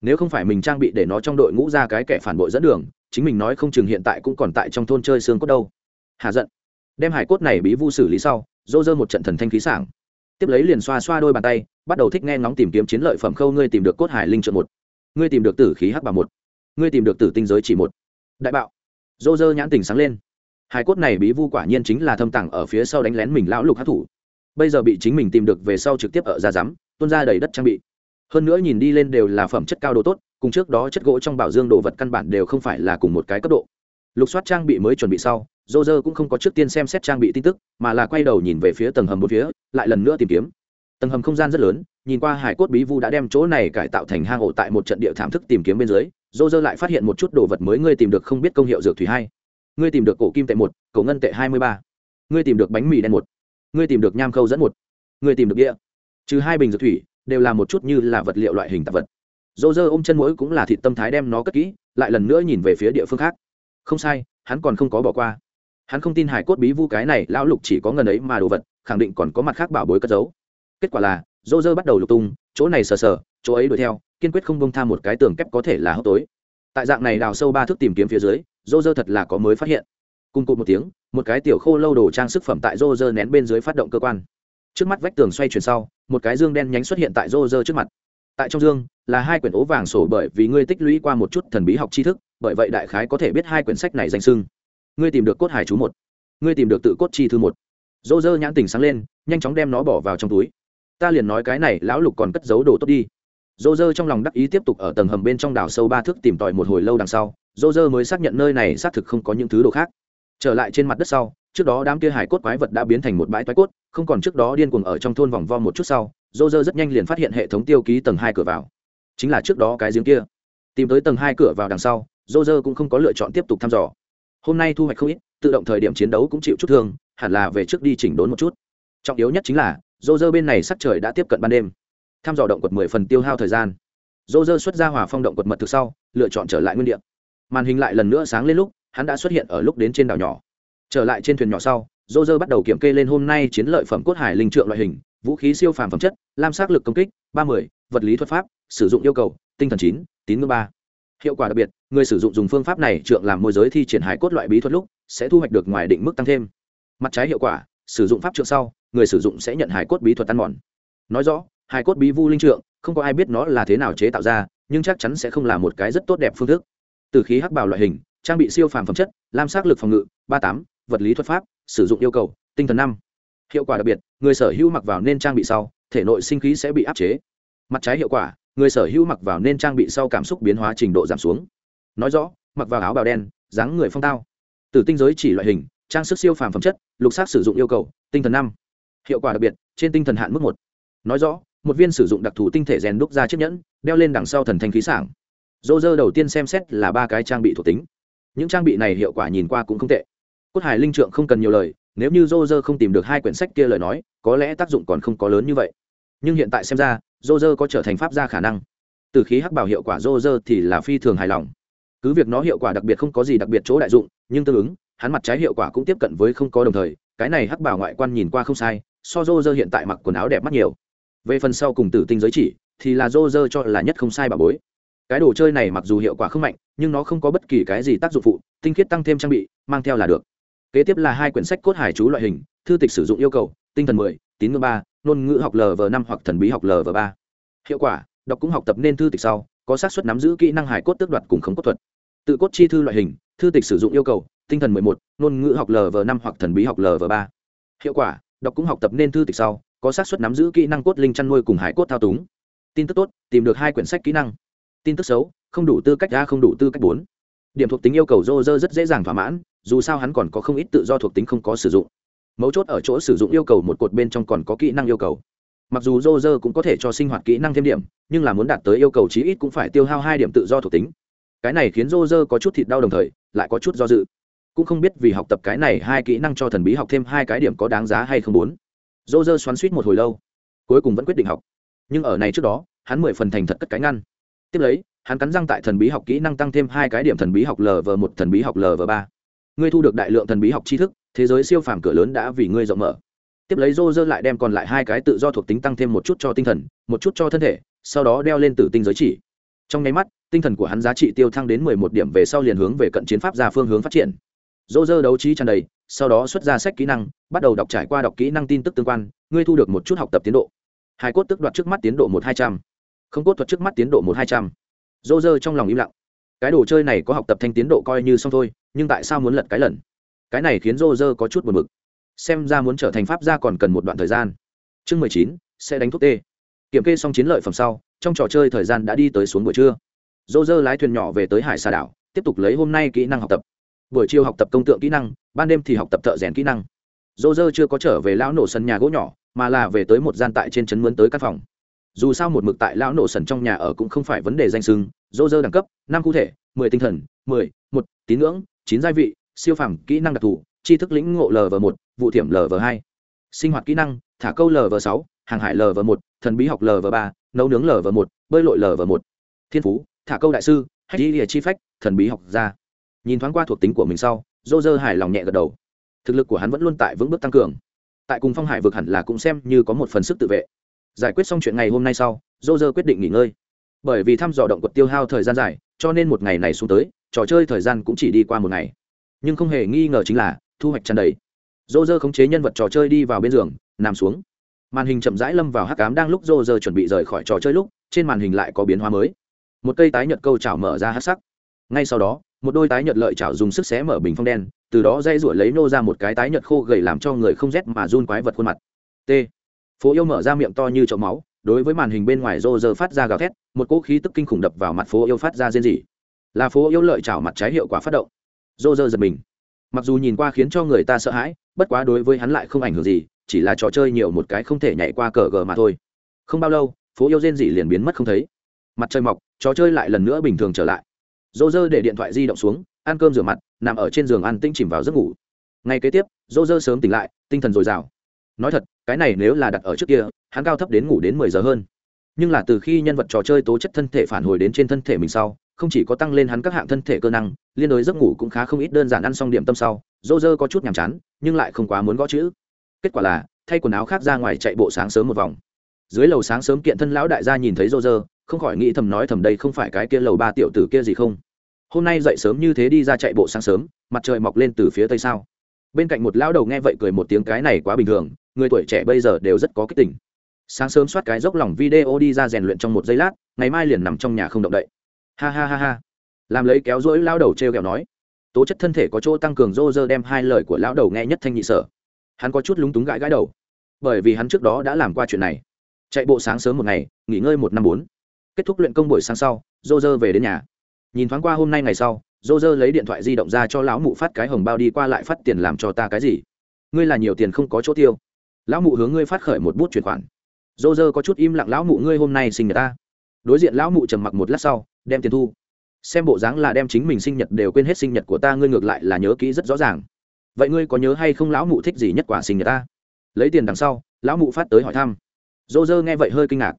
Nếu không phải mình trang bị để nó trong đội ngũ ra cái kẻ phản bội dẫn đường, chính mình nói không chừng hiện tại cũng còn tại trong thôn chơi xương cốt đâu. Hà giận. Đem hải cốt này bí vu xử lý sau dô dơ một trận thần thanh khí sảng. Tiếp lấy liền xoa xoa đôi bàn tay, bắt đầu thích nghe ngóng tìm kiếm chiến lợi phẩm khâu ngươi tìm được cốt hải linh trượng một. Ngươi tìm được tử khí hắc bà một. Ngươi tìm được tử tinh giới chỉ một. Đại bạo. Dô dơ nhãn tình sáng lên hải cốt này bí vu quả nhiên chính là thâm tàng ở phía sau đánh lén mình lão lục hát thủ. Bây giờ bị chính mình tìm được về sau trực tiếp ở ra rắm tuôn ra đầy đất trang bị. Hơn nữa nhìn đi lên đều là phẩm chất cao đồ tốt, cùng trước đó chất gỗ trong bảo dương đồ vật căn bản đều không phải là cùng một cái cấp độ. Lục soát trang bị mới chuẩn bị sau dô dơ cũng không có trước tiên xem xét trang bị tin tức, mà là quay đầu nhìn về phía tầng hầm một phía, lại lần nữa tìm kiếm. Tầng hầm không gian rất lớn, nhìn qua hải cốt bí vu đã đem chỗ này cải tạo thành hang ổ tại một trận địa thảm thức tìm kiếm bên dưới dô dơ lại phát hiện một chút đồ vật mới ngươi tìm được không biết công hiệu dược thủy hay ngươi tìm được cổ kim tệ một, cổ ngân tệ hai mươi ba. Ngươi tìm được bánh mì đen một. Ngươi tìm được nham khâu dẫn một. Ngươi tìm được đĩa. trừ hai bình dược thủy, đều là một chút như là vật liệu loại hình tạp vật. Dỗ dơ ôm chân mũi cũng là thịt tâm thái đem nó cất kỹ, lại lần nữa nhìn về phía địa phương khác. Không sai, hắn còn không có bỏ qua. Hắn không tin hải cốt bí vu cái này, lão lục chỉ có ngần ấy mà đồ vật, khẳng định còn có mặt khác bảo bối cất giấu. Kết quả là dỗ dơ bắt đầu lục tung, chỗ này sờ sờ, chỗ ấy đuổi theo, kiên quyết không bông tham một cái tường kép có thể là hốc tối. Tại dạng này đào sâu ba thước tìm kiếm phía dưới rô rơ thật là có mới phát hiện. Cung cụt một tiếng, một cái tiểu khô lâu đồ trang sức phẩm tại rô rơ nén bên dưới phát động cơ quan. Trước mắt vách tường xoay chuyển sau, một cái dương đen nhánh xuất hiện tại rô rơ trước mặt. Tại trong dương, là hai quyển ố vàng sổ bởi vì ngươi tích lũy qua một chút thần bí học tri thức, bởi vậy đại khái có thể biết hai quyển sách này danh sưng. Ngươi tìm được cốt hải chú một. Ngươi tìm được tự cốt chi thư một. Dô dơ nhãn tình sáng lên, nhanh chóng đem nó bỏ vào trong túi. Ta liền nói cái này, lão lục còn cất giấu đồ tốt đi dô dơ trong lòng đắc ý tiếp tục ở tầng hầm bên trong đảo sâu ba thước tìm tòi một hồi lâu đằng sau, dô dơ mới xác nhận nơi này xác thực không có những thứ đồ khác. Trở lại trên mặt đất sau, trước đó đám kia hải cốt quái vật đã biến thành một bãi toái cốt, không còn trước đó điên cuồng ở trong thôn vòng vo một chút sau, dô dơ rất nhanh liền phát hiện hệ thống tiêu ký tầng hai cửa vào. Chính là trước đó cái giếng kia. Tìm tới tầng hai cửa vào đằng sau, dô dơ cũng không có lựa chọn tiếp tục thăm dò. Hôm nay thu hoạch không ít, tự động thời điểm chiến đấu cũng chịu chút thương, hẳn là về trước đi chỉnh đốn một chút. Trọng yếu nhất chính là, dô dơ bên này sắc trời đã tiếp cận ban đêm thăm dò động quật mười phần tiêu hao thời gian. Dô dơ xuất ra hỏa phong động quật mật thực sau, lựa chọn trở lại nguyên đ ị a màn hình lại lần nữa sáng lên lúc, hắn đã xuất hiện ở lúc đến trên đảo nhỏ. Trở lại trên thuyền nhỏ sau, dô dơ bắt đầu kiểm kê lên hôm nay chiến lợi phẩm cốt hải linh trượng loại hình, vũ khí siêu phàm phẩm chất, lam sắc lực công kích, ba mươi, vật lý thuật pháp, sử dụng yêu cầu, tinh thần chín, tín ngưỡng ba. Hiệu quả đặc biệt, người sử dụng dùng phương pháp này trượng làm môi giới thi triển hải cốt loại bí thuật lúc, sẽ thu hoạch được ngoài định mức tăng thêm. Mặt trái hiệu quả, sử dụng pháp trượng sau, người sử dụng sẽ nhận hải cốt bí thuật ăn mòn. Nói rõ hai cốt bí vu linh trượng, không có ai biết nó là thế nào chế tạo ra, nhưng chắc chắn sẽ không là một cái rất tốt đẹp phương thức. Từ khí hắc bào loại hình, trang bị siêu phàm phẩm chất, lam sắc lực phòng ngự, ba tám, vật lý thuật pháp, sử dụng yêu cầu, tinh thần năm. Hiệu quả đặc biệt, người sở hữu mặc vào nên trang bị sau, thể nội sinh khí sẽ bị áp chế. Mặt trái hiệu quả, người sở hữu mặc vào nên trang bị sau cảm xúc biến hóa trình độ giảm xuống. Nói rõ, mặc vào áo bào đen, dáng người phong tao. Từ tinh giới chỉ loại hình, trang sức siêu phàm phẩm chất, lục sắc sử dụng yêu cầu, tinh thần năm. Hiệu quả đặc biệt, trên tinh thần hạn mức một. Nói rõ một viên sử dụng đặc thù tinh thể rèn đúc ra chiếc nhẫn, đeo lên đằng sau thần thanh khí sảng. Dô dơ đầu tiên xem xét là ba cái trang bị thuộc tính. Những trang bị này hiệu quả nhìn qua cũng không tệ. Cốt hải linh trượng không cần nhiều lời, nếu như dô dơ không tìm được hai quyển sách kia lời nói, có lẽ tác dụng còn không có lớn như vậy. Nhưng hiện tại xem ra, dô dơ có trở thành pháp gia khả năng. Từ khí hắc bảo hiệu quả dô dơ thì là phi thường hài lòng. Cứ việc nó hiệu quả đặc biệt không có gì đặc biệt chỗ đại dụng, nhưng tương ứng, hắn mặt trái hiệu quả cũng tiếp cận với không có đồng thời, cái này hắc bảo ngoại quan nhìn qua không sai, so dô dơ hiện tại mặc quần áo đẹp mắt nhiều về phần sau cùng tử tinh giới chỉ, thì là dô dơ cho là nhất không sai bà bối. Cái đồ chơi này mặc dù hiệu quả không mạnh, nhưng nó không có bất kỳ cái gì tác dụng phụ, tinh khiết tăng thêm trang bị, mang theo là được. Kế tiếp là hai quyển sách cốt hải chú loại hình, thư tịch sử dụng yêu cầu, tinh thần mười, tín ngưỡng ba, ngôn ngữ học lv năm hoặc thần bí học lv ba. Hiệu quả, đọc cũng học tập nên thư tịch sau, có xác suất nắm giữ kỹ năng hải cốt tước đoạt cùng khống cốt thuật. Tự cốt chi thư loại hình, thư tịch sử dụng yêu cầu, tinh thần mười một, ngôn ngữ học lv năm hoặc thần bí học lv ba. Hiệu quả, đọc cũng học tập nên thư tịch sau có xác suất nắm giữ kỹ năng cốt linh chăn nuôi cùng hải cốt thao túng. Tin tức tốt, tìm được hai quyển sách kỹ năng. Tin tức xấu, không đủ tư cách a, không đủ tư cách bốn. Điểm thuộc tính yêu cầu rô rơ rất dễ dàng thỏa mãn, dù sao hắn còn có không ít tự do thuộc tính không có sử dụng. Mấu chốt ở chỗ sử dụng yêu cầu một cột bên trong còn có kỹ năng yêu cầu. Mặc dù rô rơ cũng có thể cho sinh hoạt kỹ năng thêm điểm, nhưng là muốn đạt tới yêu cầu chí ít cũng phải tiêu hao hai điểm tự do thuộc tính. Cái này khiến rô rơ có chút thịt đau đồng thời, lại có chút do dự. Cũng không biết vì học tập cái này hai kỹ năng cho thần bí học thêm hai cái điểm có đáng giá hay không bốn dô dơ xoắn suýt một hồi lâu, cuối cùng vẫn quyết định học. Nhưng ở này trước đó, hắn mười phần thành thật cất cái ngăn. Tiếp lấy, hắn cắn răng tại thần bí học kỹ năng tăng thêm hai cái điểm thần bí học lv một, thần bí học lv ba. Ngươi thu được đại lượng thần bí học tri thức, thế giới siêu phàm cửa lớn đã vì ngươi rộng mở. Tiếp lấy dô dơ lại đem còn lại hai cái tự do thuộc tính tăng thêm một chút cho tinh thần, một chút cho thân thể, sau đó đeo lên tử tinh giới chỉ. Trong nháy mắt, tinh thần của hắn giá trị tiêu thăng đến mười một điểm về sau liền hướng về cận chiến pháp ra phương hướng phát triển rô dơ đấu trí tràn đầy, sau đó xuất ra sách kỹ năng, bắt đầu đọc trải qua đọc kỹ năng tin tức tương quan, ngươi thu được một chút học tập tiến độ. Hai cốt tức đoạt trước mắt tiến độ một hai trăm. Không cốt thuật trước mắt tiến độ một hai trăm. Rô dơ trong lòng im lặng. Cái đồ chơi này có học tập thanh tiến độ coi như xong thôi, nhưng tại sao muốn lật cái lần? Cái này khiến rô dơ có chút buồn bực. Xem ra muốn trở thành pháp gia còn cần một đoạn thời gian. Chương mười chín, sẽ đánh thuốc tê. Kiểm kê xong chiến lợi phẩm sau, trong trò chơi thời gian đã đi tới xuống buổi trưa. Dô dơ lái thuyền nhỏ về tới hải xà đảo, tiếp tục lấy hôm nay kỹ năng học tập buổi chiều học tập công tượng kỹ năng, ban đêm thì học tập thợ rèn kỹ năng. Dô dơ chưa có trở về lão nổ sân nhà gỗ nhỏ, mà là về tới một gian tại trên trấn mướn tới căn phòng. Dù sao một mực tại lão nổ sần trong nhà ở cũng không phải vấn đề danh sưng dô dơ đẳng cấp, năm cụ thể, mười tinh thần, mười, một, tín ngưỡng, chín gia vị, siêu phẩm kỹ năng đặc thù, tri thức lĩnh ngộ lv một, vụ thiểm lv hai. Sinh hoạt kỹ năng, thả câu lv sáu, hàng hải lv một, thần bí học lv ba, nấu nướng lv một, bơi lội lv một. Thiên phú, thả câu đại sư hay đi địa chi phách, thần bí học gia nhìn thoáng qua thuộc tính của mình sau, dô dơ hài lòng nhẹ gật đầu. Thực lực của hắn vẫn luôn tại vững bước tăng cường. Tại cùng phong hải vực hẳn là cũng xem như có một phần sức tự vệ. Giải quyết xong chuyện ngày hôm nay sau, dô dơ quyết định nghỉ ngơi. Bởi vì thăm dò động quật tiêu hao thời gian dài, cho nên một ngày này xuống tới, trò chơi thời gian cũng chỉ đi qua một ngày. Nhưng không hề nghi ngờ chính là, thu hoạch tràn đầy. Dô dơ khống chế nhân vật trò chơi đi vào bên giường, nằm xuống. Màn hình chậm rãi lâm vào hắc cám đang lúc dô dơ chuẩn bị rời khỏi trò chơi lúc, trên màn hình lại có biến hóa mới. Một cây tái nhật câu chảo mở ra hát sắc ngay sau đó, một đôi tái nhợt lợi chảo dùng sức xé mở bình phong đen, từ đó dây ruổi lấy nô ra một cái tái nhợt khô gầy làm cho người không rét mà run quái vật khuôn mặt. T. Phố yêu mở ra miệng to như chậu máu, đối với màn hình bên ngoài rô rơ phát ra gào thét, một cỗ khí tức kinh khủng đập vào mặt phố yêu phát ra rên rỉ. Là phố yêu lợi chảo mặt trái hiệu quả phát động. Rô rơ giật mình. Mặc dù nhìn qua khiến cho người ta sợ hãi, bất quá đối với hắn lại không ảnh hưởng gì, chỉ là trò chơi nhiều một cái không thể nhảy qua cờ gờ mà thôi. Không bao lâu, phố yêu rên rỉ liền biến mất không thấy. Mặt trời mọc, trò chơi lại lần nữa bình thường trở lại dô dơ để điện thoại di động xuống, ăn cơm rửa mặt, nằm ở trên giường ăn tinh chìm vào giấc ngủ. Ngay kế tiếp dô dơ sớm tỉnh lại, tinh thần dồi dào. Nói thật, cái này nếu là đặt ở trước kia, hắn cao thấp đến ngủ đến mười giờ hơn. Nhưng là từ khi nhân vật trò chơi tố chất thân thể phản hồi đến trên thân thể mình sau, không chỉ có tăng lên hắn các hạng thân thể cơ năng, liên đối giấc ngủ cũng khá không ít đơn giản ăn xong điểm tâm sau dô dơ có chút nhàm chán, nhưng lại không quá muốn gõ chữ. Kết quả là, thay quần áo khác ra ngoài chạy bộ sáng sớm một vòng. Dưới lầu sáng sớm kiện thân lão đại gia nhìn thấy dô dơ không khỏi nghĩ thầm nói thầm đây không phải cái kia lầu ba tiểu tử kia gì không? Hôm nay dậy sớm như thế đi ra chạy bộ sáng sớm, mặt trời mọc lên từ phía tây sao? Bên cạnh một lão đầu nghe vậy cười một tiếng cái này quá bình thường, người tuổi trẻ bây giờ đều rất có kích tỉnh sáng sớm soát cái dốc lòng video đi ra rèn luyện trong một giây lát, ngày mai liền nằm trong nhà không động đậy. Ha ha ha ha. Làm lấy kéo rỗi lão đầu t r e o kẹo nói. Tố chất thân thể có chỗ tăng cường rô rơ đem hai lời của lão đầu nghe nhất thanh nhị sở. Hắn có chút lúng túng gãi gãi đầu. Bởi vì hắn trước đó đã làm qua chuyện này. Chạy bộ sáng sớm một ngày, nghỉ ngơi một năm bốn kết thúc luyện công buổi sáng sau dô dơ về đến nhà. Nhìn thoáng qua hôm nay ngày sau dô dơ lấy điện thoại di động ra cho lão mụ phát cái hồng bao đi qua lại phát tiền làm cho ta cái gì? Ngươi là nhiều tiền không có chỗ tiêu. Lão mụ hướng ngươi phát khởi một bút chuyển khoản. Dô dơ có chút im lặng, lão mụ, ngươi hôm nay sinh nhật ta. Đối diện lão mụ trầm mặc một lát sau, đem tiền thu. Xem bộ dáng là đem chính mình sinh nhật đều quên hết sinh nhật của ta, ngươi ngược lại là nhớ kỹ rất rõ ràng. Vậy ngươi có nhớ hay không lão mụ thích gì nhất quả sinh nhật ta? Lấy tiền đằng sau, lão mụ phát tới hỏi thăm. Dô dơ nghe vậy hơi kinh ngạc.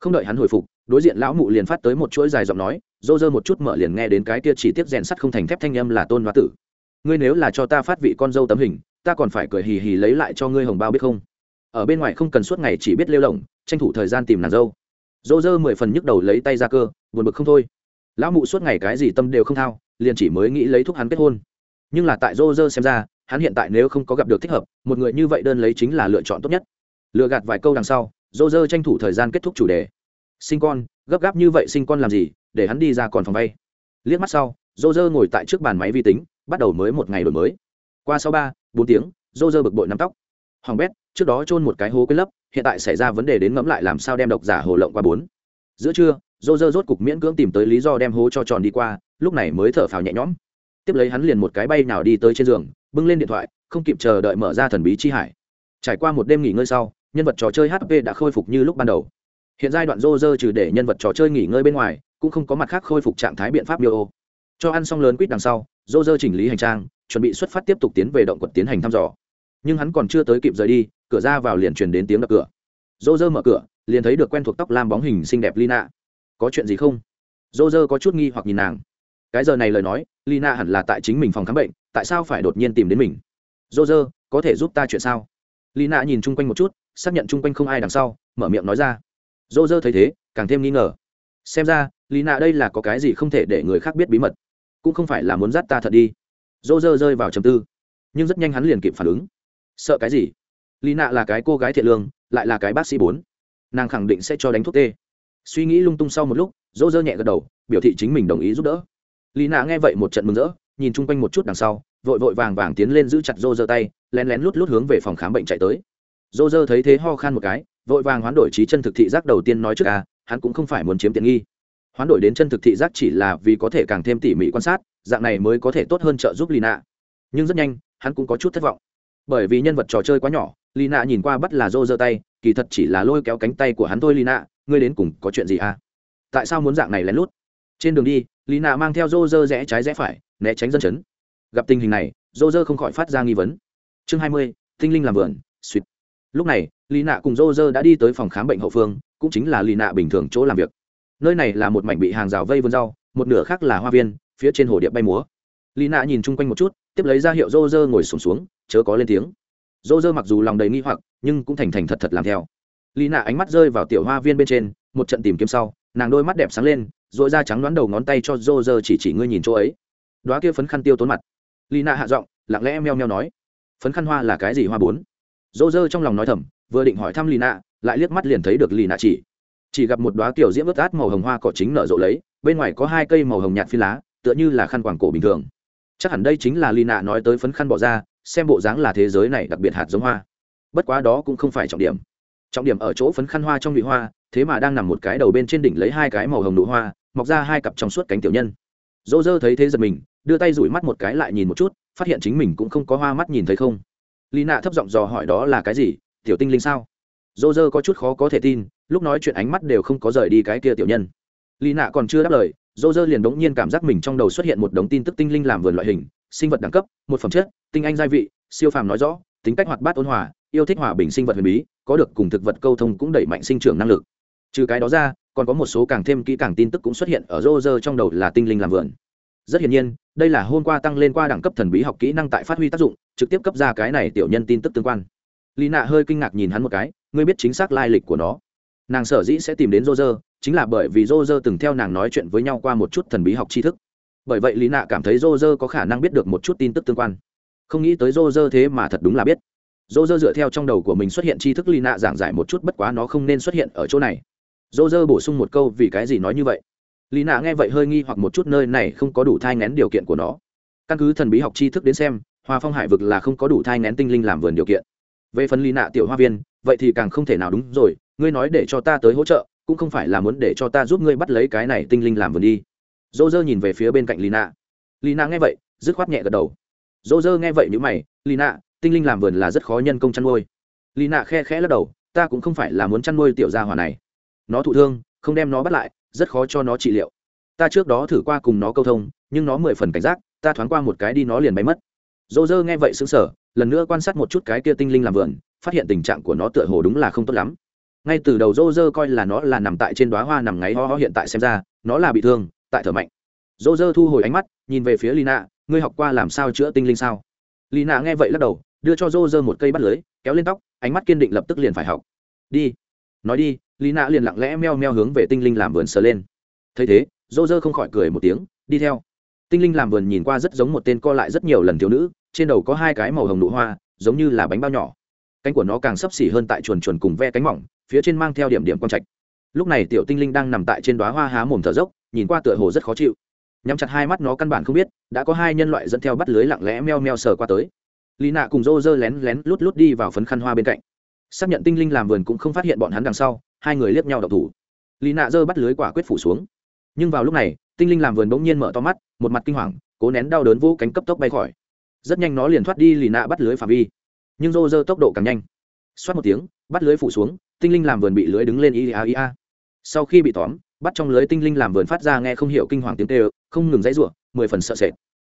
Không đợi hắn hồi phục đối diện lão mụ liền phát tới một chuỗi dài giọng nói dô dơ một chút mở liền nghe đến cái kia chỉ tiếp rèn sắt không thành thép thanh âm là tôn hoa tử. Ngươi nếu là cho ta phát vị con dâu tấm hình, ta còn phải cười hì hì lấy lại cho ngươi hồng bao biết không? Ở bên ngoài không cần suốt ngày chỉ biết lêu lỏng, tranh thủ thời gian tìm nàng dâu. Dô dơ mười phần nhức đầu lấy tay ra cơ, buồn bực không thôi. Lão mụ suốt ngày cái gì tâm đều không thao, liền chỉ mới nghĩ lấy thúc hắn kết hôn. Nhưng là tại dô dơ xem ra, hắn hiện tại nếu không có gặp được thích hợp, một người như vậy đơn lấy chính là lựa chọn tốt nhất. Lựa gạt vài câu đằng sau dô dơ tranh thủ thời gian kết thúc chủ đề sinh con, gấp gáp như vậy sinh con làm gì, để hắn đi ra còn phòng vay. Liếc mắt sau dô dơ ngồi tại trước bàn máy vi tính, bắt đầu mới một ngày đổi mới. Qua sau ba, bốn tiếng dô dơ bực bội nắm tóc. Hoàng bét, trước đó trôn một cái hố quên lấp, hiện tại xảy ra vấn đề đến ngẫm lại làm sao đem độc giả hồ lộng qua bốn. Giữa trưa dô dơ rốt cục miễn cưỡng tìm tới lý do đem hố cho tròn đi qua, lúc này mới thở phào nhẹ nhõm. Tiếp lấy hắn liền một cái bay nào đi tới trên giường, bưng lên điện thoại, không kịp chờ đợi mở ra thần bí chi hải. Trải qua một đêm nghỉ ngơi sau, nhân vật trò chơi hp đã khôi phục như lúc ban đầu hiện giai đoạn rô rơ trừ để nhân vật trò chơi nghỉ ngơi bên ngoài, cũng không có mặt khác khôi phục trạng thái biện pháp bio cho ăn xong lớn quýt đằng sau rô rơ chỉnh lý hành trang, chuẩn bị xuất phát tiếp tục tiến về động quật tiến hành thăm dò. Nhưng hắn còn chưa tới kịp rời đi, cửa ra vào liền truyền đến tiếng đập cửa. Rô rơ mở cửa, liền thấy được quen thuộc tóc lam bóng hình xinh đẹp lina. Có chuyện gì không? Rô rơ có chút nghi hoặc nhìn nàng. Cái giờ này lời nói, lina hẳn là tại chính mình phòng khám bệnh, tại sao phải đột nhiên tìm đến mình? Rô rơ có thể giúp ta chuyện sao? Lina nhìn chung quanh một chút, xác nhận chung quanh không ai đằng sau, mở miệng nói ra dô dơ thấy thế, càng thêm nghi ngờ. Xem ra, lý nạ đây là có cái gì không thể để người khác biết bí mật. Cũng không phải là muốn dắt ta thật đi. Dô dơ rơi vào trầm tư. Nhưng rất nhanh hắn liền kịp phản ứng. Sợ cái gì? Lý nạ là cái cô gái thiện lương, lại là cái bác sĩ bốn. Nàng khẳng định sẽ cho đánh thuốc tê. Suy nghĩ lung tung sau một lúc dô dơ nhẹ gật đầu, biểu thị chính mình đồng ý giúp đỡ. Lý nạ nghe vậy một trận mừng rỡ, nhìn chung quanh một chút đằng sau, vội vội vàng vàng tiến lên giữ chặt dô dơ tay, lén lén lút lút hướng về phòng khám bệnh chạy tới. Dô dơ thấy thế ho khan một cái vội vàng hoán đổi trí chân thực thị giác đầu tiên nói trước à hắn cũng không phải muốn chiếm tiện nghi. Hoán đổi đến chân thực thị giác chỉ là vì có thể càng thêm tỉ mỉ quan sát, dạng này mới có thể tốt hơn trợ giúp lina. Nhưng rất nhanh, hắn cũng có chút thất vọng. Bởi vì nhân vật trò chơi quá nhỏ, lina nhìn qua bắt là rô giơ tay, kỳ thật chỉ là lôi kéo cánh tay của hắn thôi lina, ngươi đến cùng có chuyện gì à? Tại sao muốn dạng này lén lút? Trên đường đi, lina mang theo rô rơ rẽ trái rẽ phải, né tránh dân chấn. Gặp tình hình này, rô rơ không khỏi phát ra nghi vấn. Chương hai mươi, tinh linh làm vườn suýt lúc này lì nạ cùng rô rơ đã đi tới phòng khám bệnh hậu phương cũng chính là lì nạ bình thường chỗ làm việc. Nơi này là một mảnh bị hàng rào vây vườn rau một nửa khác là hoa viên phía trên hồ điệp bay múa. Lì nạ nhìn chung quanh một chút tiếp lấy ra hiệu rô rơ ngồi sùng xuống, xuống chớ có lên tiếng. Rô rơ mặc dù lòng đầy nghi hoặc nhưng cũng thành thành thật thật làm theo. Lì nạ ánh mắt rơi vào tiểu hoa viên bên trên một trận tìm kiếm sau nàng đôi mắt đẹp sáng lên r ồ i ra trắng đoán đầu ngón tay cho rô rơ chỉ chỉ ngươi nhìn chỗ ấy. Đoá kia phấn khăn tiêu tốn mặt. Lì nạ hạ giọng lặng lẽ meo meo nói phấn khăn hoa là cái gì hoa bốn? Dô dơ trong lòng nói thầm, vừa định hỏi thăm lì nạ, lại liếc mắt liền thấy được lì nạ chỉ. Chỉ gặp một đoá kiểu diễm ướt át màu hồng hoa cỏ chính nở rộ lấy, bên ngoài có hai cây màu hồng nhạt phi lá, tựa như là khăn quàng cổ bình thường. Chắc hẳn đây chính là lì nạ nói tới phấn khăn bỏ ra, xem bộ dáng là thế giới này đặc biệt hạt giống hoa. Bất quá đó cũng không phải trọng điểm. Trọng điểm ở chỗ phấn khăn hoa trong nhụy hoa, thế mà đang nằm một cái đầu bên trên đỉnh lấy hai cái màu hồng nụ hoa, mọc ra hai cặp trong suốt cánh tiểu nhân. Dỗ dơ thấy thế giật mình, đưa tay rủi mắt một cái lại nhìn một chút, phát hiện chính mình cũng không có hoa mắt nhìn thấy không lý nạ thấp giọng dò hỏi đó là cái gì, tiểu tinh linh sao? Dô dơ có chút khó có thể tin, lúc nói chuyện ánh mắt đều không có rời đi cái kia tiểu nhân. Lý nạ còn chưa đáp lời, dô dơ liền đống nhiên cảm giác mình trong đầu xuất hiện một đống tin tức tinh linh làm vườn loại hình, sinh vật đẳng cấp, một phẩm chất, tinh anh gia vị, siêu phàm nói rõ, tính cách hoạt bát ôn hòa, yêu thích hòa bình sinh vật huyền bí, có được cùng thực vật câu thông cũng đẩy mạnh sinh trưởng năng lực. Trừ cái đó ra, còn có một số càng thêm kỹ càng tin tức cũng xuất hiện ở dô dơ trong đầu là tinh linh làm vườn rất hiển nhiên, đây là hôm qua tăng lên qua đẳng cấp thần bí học kỹ năng tại phát huy tác dụng, trực tiếp cấp ra cái này tiểu nhân tin tức tương quan. Lý nạ hơi kinh ngạc nhìn hắn một cái, ngươi biết chính xác lai lịch của nó. Nàng sở dĩ sẽ tìm đến rô rơ chính là bởi vì rô rơ từng theo nàng nói chuyện với nhau qua một chút thần bí học tri thức. Bởi vậy lý nạ cảm thấy rô rơ có khả năng biết được một chút tin tức tương quan. Không nghĩ tới rô rơ thế mà thật đúng là biết. Rô rơ dựa theo trong đầu của mình xuất hiện tri thức lý nạ giảng giải một chút, bất quá nó không nên xuất hiện ở chỗ này. Rô rơ bổ sung một câu, vì cái gì nói như vậy? Lý nạ nghe vậy hơi nghi hoặc một chút nơi này không có đủ thai ngén điều kiện của nó. Căn cứ thần bí học tri thức đến xem, hoa phong hải vực là không có đủ thai ngén tinh linh làm vườn điều kiện. Về phần lý nạ tiểu hoa viên, vậy thì càng không thể nào đúng rồi, ngươi nói để cho ta tới hỗ trợ, cũng không phải là muốn để cho ta giúp ngươi bắt lấy cái này tinh linh làm vườn đi. Dô dơ nhìn về phía bên cạnh lý nạ lý nạ nghe vậy, dứt khoát nhẹ gật đầu. Dô dơ nghe vậy nhữ mày, lý nạ tinh linh làm vườn là rất khó nhân công chăn nuôi. Lý nạ khe khẽ lắc đầu, ta cũng không phải là muốn chăn nuôi tiểu gia hỏa này. Nó thụ thương, không đem nó bắt lại rất khó cho nó trị liệu. Ta trước đó thử qua cùng nó câu thông, nhưng nó mười phần cảnh giác, ta thoáng qua một cái đi nó liền bay mất. Dô dơ nghe vậy xứng sở lần nữa quan sát một chút cái kia tinh linh làm vườn, phát hiện tình trạng của nó tựa hồ đúng là không tốt lắm. Ngay từ đầu dô dơ coi là nó là nằm tại trên đoá hoa nằm ngáy ho ho hiện tại xem ra, nó là bị thương, tại thở mạnh. Dô dơ thu hồi ánh mắt, nhìn về phía lina, ngươi học qua làm sao chữa tinh linh sao? Lina nghe vậy lắc đầu, đưa cho dô dơ một cây bắt lưới, kéo lên tóc, ánh mắt kiên định lập tức liền phải học. Đi, nói đi lý nạ liền lặng lẽ meo meo hướng về tinh linh làm vườn sờ lên. Thấy thế dô dơ không khỏi cười một tiếng, đi theo. Tinh linh làm vườn nhìn qua rất giống một tên co lại rất nhiều lần thiếu nữ, trên đầu có hai cái màu hồng nụ hoa, giống như là bánh bao nhỏ. Cánh của nó càng sấp xỉ hơn tại chuồn chuồn cùng ve cánh mỏng, phía trên mang theo điểm điểm quang trạch. Lúc này tiểu tinh linh đang nằm tại trên đoá hoa há mồm thở dốc, nhìn qua tựa hồ rất khó chịu. Nhắm chặt hai mắt nó căn bản không biết, đã có hai nhân loại dẫn theo bắt lưới lặng lẽ meo meo sờ qua tới. Lì nạ cùng rô rơ lén lén lút lút đi vào phấn khăn hoa bên cạnh. Xác nhận tinh linh làm vườn cũng không phát hiện bọn hắn đằng sau hai người liếc nhau độc thủ. Lì nạ dơ bắt lưới quả quyết phủ xuống. Nhưng vào lúc này, tinh linh làm vườn bỗng nhiên mở to mắt, một mặt kinh hoàng, cố nén đau đớn vô cánh cấp tốc bay khỏi. Rất nhanh nó liền thoát đi lì nạ bắt lưới phạm vi. Nhưng rô rơ tốc độ càng nhanh. Xoát một tiếng, bắt lưới phủ xuống, tinh linh làm vườn bị lưới đứng lên ia ia sau khi bị tóm, bắt trong lưới tinh linh làm vườn phát ra nghe không hiểu kinh hoàng tiếng tê không ngừng dãy ruộng, mười phần sợ sệt.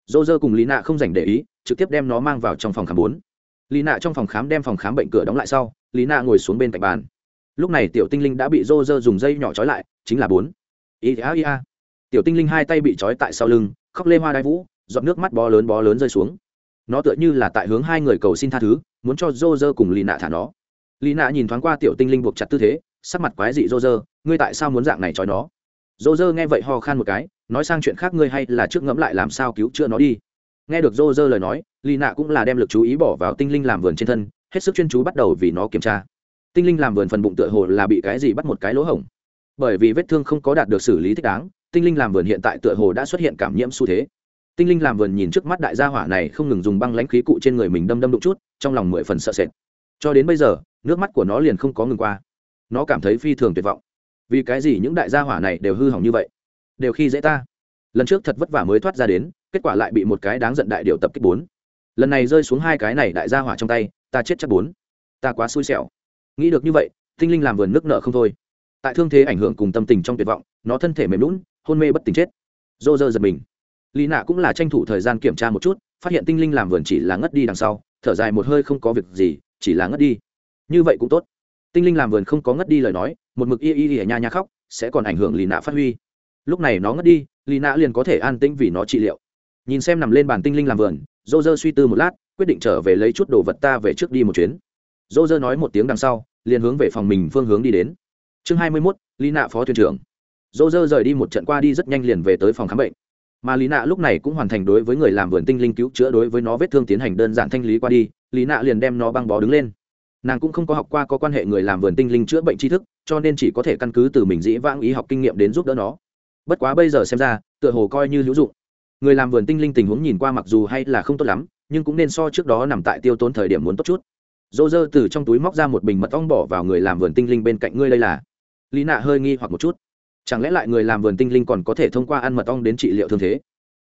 Rô rơ cùng lì nạ không dành để ý, trực tiếp đem nó mang vào trong phòng khám bốn. Lì nạ trong phòng khám đem phòng khám bệnh cửa đóng lại sau lì nạ ngồi xuống bên cạnh bàn lúc này tiểu tinh linh đã bị rô rơ dùng dây nhỏ trói lại, chính là bốn. Ia ia tiểu tinh linh hai tay bị trói tại sau lưng, khóc lê hoa đai vũ, giọt nước mắt bó lớn bó lớn rơi xuống. Nó tựa như là tại hướng hai người cầu xin tha thứ, muốn cho rô rơ cùng lì nạ thả nó. Lì nạ nhìn thoáng qua tiểu tinh linh buộc chặt tư thế, sắc mặt quái dị rô rơ ngươi tại sao muốn dạng này trói nó? Rô rơ nghe vậy ho khan một cái, nói sang chuyện khác ngươi hay là trước ngẫm lại làm sao cứu chữa nó đi. Nghe được rô rơ lời nói lì nạ cũng là đem l ự c chú ý bỏ vào tinh linh làm vườn trên thân, hết sức chuyên chú bắt đầu vì nó kiểm tra tinh linh làm vườn phần bụng tựa hồ là bị cái gì bắt một cái lỗ hổng. Bởi vì vết thương không có đạt được xử lý thích đáng, tinh linh làm vườn hiện tại tựa hồ đã xuất hiện cảm nhiễm xu thế. Tinh linh làm vườn nhìn trước mắt đại gia hỏa này không ngừng dùng băng lãnh khí cụ trên người mình đâm đâm đụng chút, trong lòng mười phần sợ sệt. Cho đến bây giờ, nước mắt của nó liền không có ngừng qua. Nó cảm thấy phi thường tuyệt vọng. Vì cái gì những đại gia hỏa này đều hư hỏng như vậy? Đều khi dễ ta. Lần trước thật vất vả mới thoát ra đến, kết quả lại bị một cái đáng giận đại điều tập kích bốn. Lần này rơi xuống hai cái này đại gia hỏa trong tay, ta chết chắc bốn. Ta quá xui xẻo nghĩ được như vậy, tinh linh làm vườn nước nợ không thôi. Tại thương thế ảnh hưởng cùng tâm tình trong tuyệt vọng, nó thân thể mềm lún hôn mê bất tỉnh chết. Dô dơ giật mình. Lý nạ cũng là tranh thủ thời gian kiểm tra một chút, phát hiện tinh linh làm vườn chỉ là ngất đi đằng sau, thở dài một hơi không có việc gì, chỉ là ngất đi. Như vậy cũng tốt. Tinh linh làm vườn không có ngất đi lời nói, một mực y y y nha nha khóc, sẽ còn ảnh hưởng lì nạ phát huy. Lúc này nó ngất đi lì nạ liền có thể an tĩnh vì nó trị liệu. Nhìn xem nằm lên bàn tinh linh làm vườn dô dơ suy tư một lát, quyết định trở về lấy chút đồ vật ta về trước đi một chuyến dô dơ nói một tiếng đằng sau, liền hướng về phòng mình phương hướng đi đến. Chương hai mươi mốt, Lý nạ phó thuyền trưởng. Dô dơ rời đi một trận qua đi rất nhanh liền về tới phòng khám bệnh. Mà lý nạ lúc này cũng hoàn thành đối với người làm vườn tinh linh cứu chữa đối với nó vết thương tiến hành đơn giản thanh lý qua đi, lý nạ liền đem nó băng bó đứng lên. Nàng cũng không có học qua có quan hệ người làm vườn tinh linh chữa bệnh tri thức, cho nên chỉ có thể căn cứ từ mình dĩ vãng ý học kinh nghiệm đến giúp đỡ nó. Bất quá bây giờ xem ra, tựa hồ coi như hữu dụng. Người làm vườn tinh linh tình huống nhìn qua mặc dù hay là không tốt lắm, nhưng cũng nên so trước đó nằm tại tiêu tốn thời điểm muốn tốt chút dô dơ từ trong túi móc ra một bình mật ong bỏ vào người làm vườn tinh linh bên cạnh ngươi đây là. Lý nạ hơi nghi hoặc một chút. Chẳng lẽ lại người làm vườn tinh linh còn có thể thông qua ăn mật ong đến trị liệu thương thế?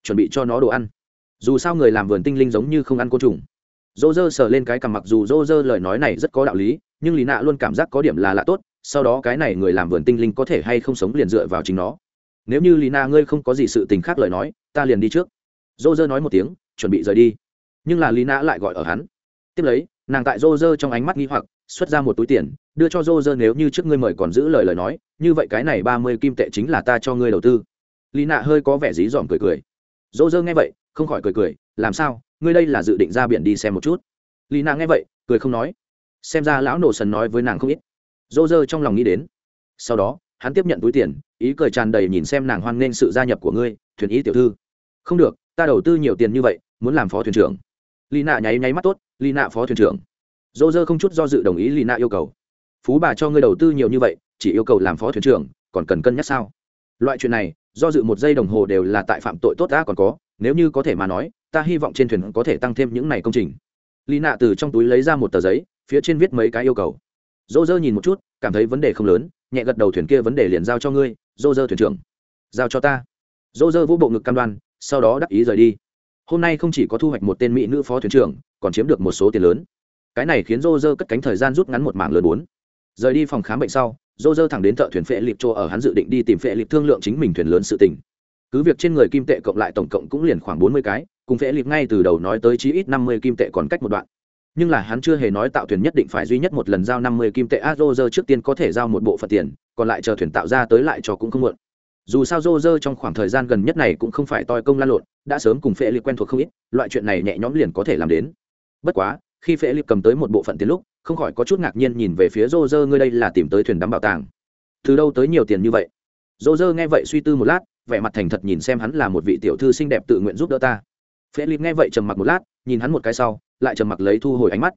Chuẩn bị cho nó đồ ăn. Dù sao người làm vườn tinh linh giống như không ăn côn trùng. Dô dơ sờ lên cái cằm mặc dù dô dơ lời nói này rất có đạo lý, nhưng lý nạ luôn cảm giác có điểm là lạ tốt, sau đó cái này người làm vườn tinh linh có thể hay không sống liền dựa vào chính nó. Nếu như lý nạ ngươi không có gì sự tình khác lời nói, ta liền đi trước. Dô dơ nói một tiếng, chuẩn bị rời đi. Nhưng là lý nạ lại gọi ở hắn. Tiếp lấy nàng tại rô rơ trong ánh mắt nghi hoặc, xuất ra một túi tiền, đưa cho rô rơ nếu như trước ngươi mời còn giữ lời lời nói, như vậy cái này ba mươi kim tệ chính là ta cho ngươi đầu tư. Lì nạ hơi có vẻ dí dỏm cười cười. Rô rơ nghe vậy, không khỏi cười cười, làm sao, ngươi đây là dự định ra biển đi xem một chút. Lì nạ nghe vậy, cười không nói. Xem ra lão nổ sần nói với nàng không ít. Rô rơ trong lòng nghĩ đến. Sau đó, hắn tiếp nhận túi tiền, ý cười tràn đầy nhìn xem nàng hoan nghênh sự gia nhập của ngươi, thuyền ý tiểu thư. Không được, ta đầu tư nhiều tiền như vậy, muốn làm phó thuyền trưởng lý nạ nháy nháy mắt tốt lý nạ phó thuyền trưởng. Dô dơ không chút do dự đồng ý lý nạ yêu cầu. Phú bà cho ngươi đầu tư nhiều như vậy, chỉ yêu cầu làm phó thuyền trưởng, còn cần cân nhắc sao? Loại chuyện này, do dự một giây đồng hồ đều là tại phạm tội tốt đã còn có, nếu như có thể mà nói, ta hy vọng trên thuyền có thể tăng thêm những này công trình. Lý nạ từ trong túi lấy ra một tờ giấy, phía trên viết mấy cái yêu cầu. Dô dơ nhìn một chút, cảm thấy vấn đề không lớn, nhẹ gật đầu thuyền kia vấn đề liền giao cho ngươi, dô dơ thuyền trưởng. Giao cho ta. Dô dơ vũ bộ ngực cam đoan, sau đó đắc ý rời đi hôm nay không chỉ có thu hoạch một tên mỹ nữ phó thuyền trưởng, còn chiếm được một số tiền lớn. Cái này khiến rô rơ cất cánh thời gian rút ngắn một mảng lớn bốn. Rời đi phòng khám bệnh sau rô rơ thẳng đến thợ thuyền phệ liệp chỗ ở hắn dự định đi tìm phệ liệp thương lượng chính mình thuyền lớn sự tình. Cứ việc trên người kim tệ cộng lại tổng cộng cũng liền khoảng bốn mươi cái, cùng phệ liệp ngay từ đầu nói tới chí ít năm mươi kim tệ còn cách một đoạn. Nhưng là hắn chưa hề nói tạo thuyền nhất định phải duy nhất một lần giao năm mươi kim tệ a rô rơ trước tiên có thể giao một bộ phận tiền, còn lại chờ thuyền tạo ra tới lại cho cũng không muộn dù sao dô dơ trong khoảng thời gian gần nhất này cũng không phải toi công lan lộn, đã sớm cùng phệ liệt quen thuộc không ít, loại chuyện này nhẹ nhõm liền có thể làm đến. Bất quá, khi phệ liệt cầm tới một bộ phận tiền lúc, không khỏi có chút ngạc nhiên nhìn về phía rô rơ, ngươi đây là tìm tới thuyền đắm bảo tàng. Từ đâu tới nhiều tiền như vậy? Rô rơ nghe vậy suy tư một lát, vẻ mặt thành thật nhìn xem hắn là một vị tiểu thư xinh đẹp tự nguyện giúp đỡ ta. Phệ liệt nghe vậy trầm mặc một lát, nhìn hắn một cái sau, lại trầm mặc lấy thu hồi ánh mắt.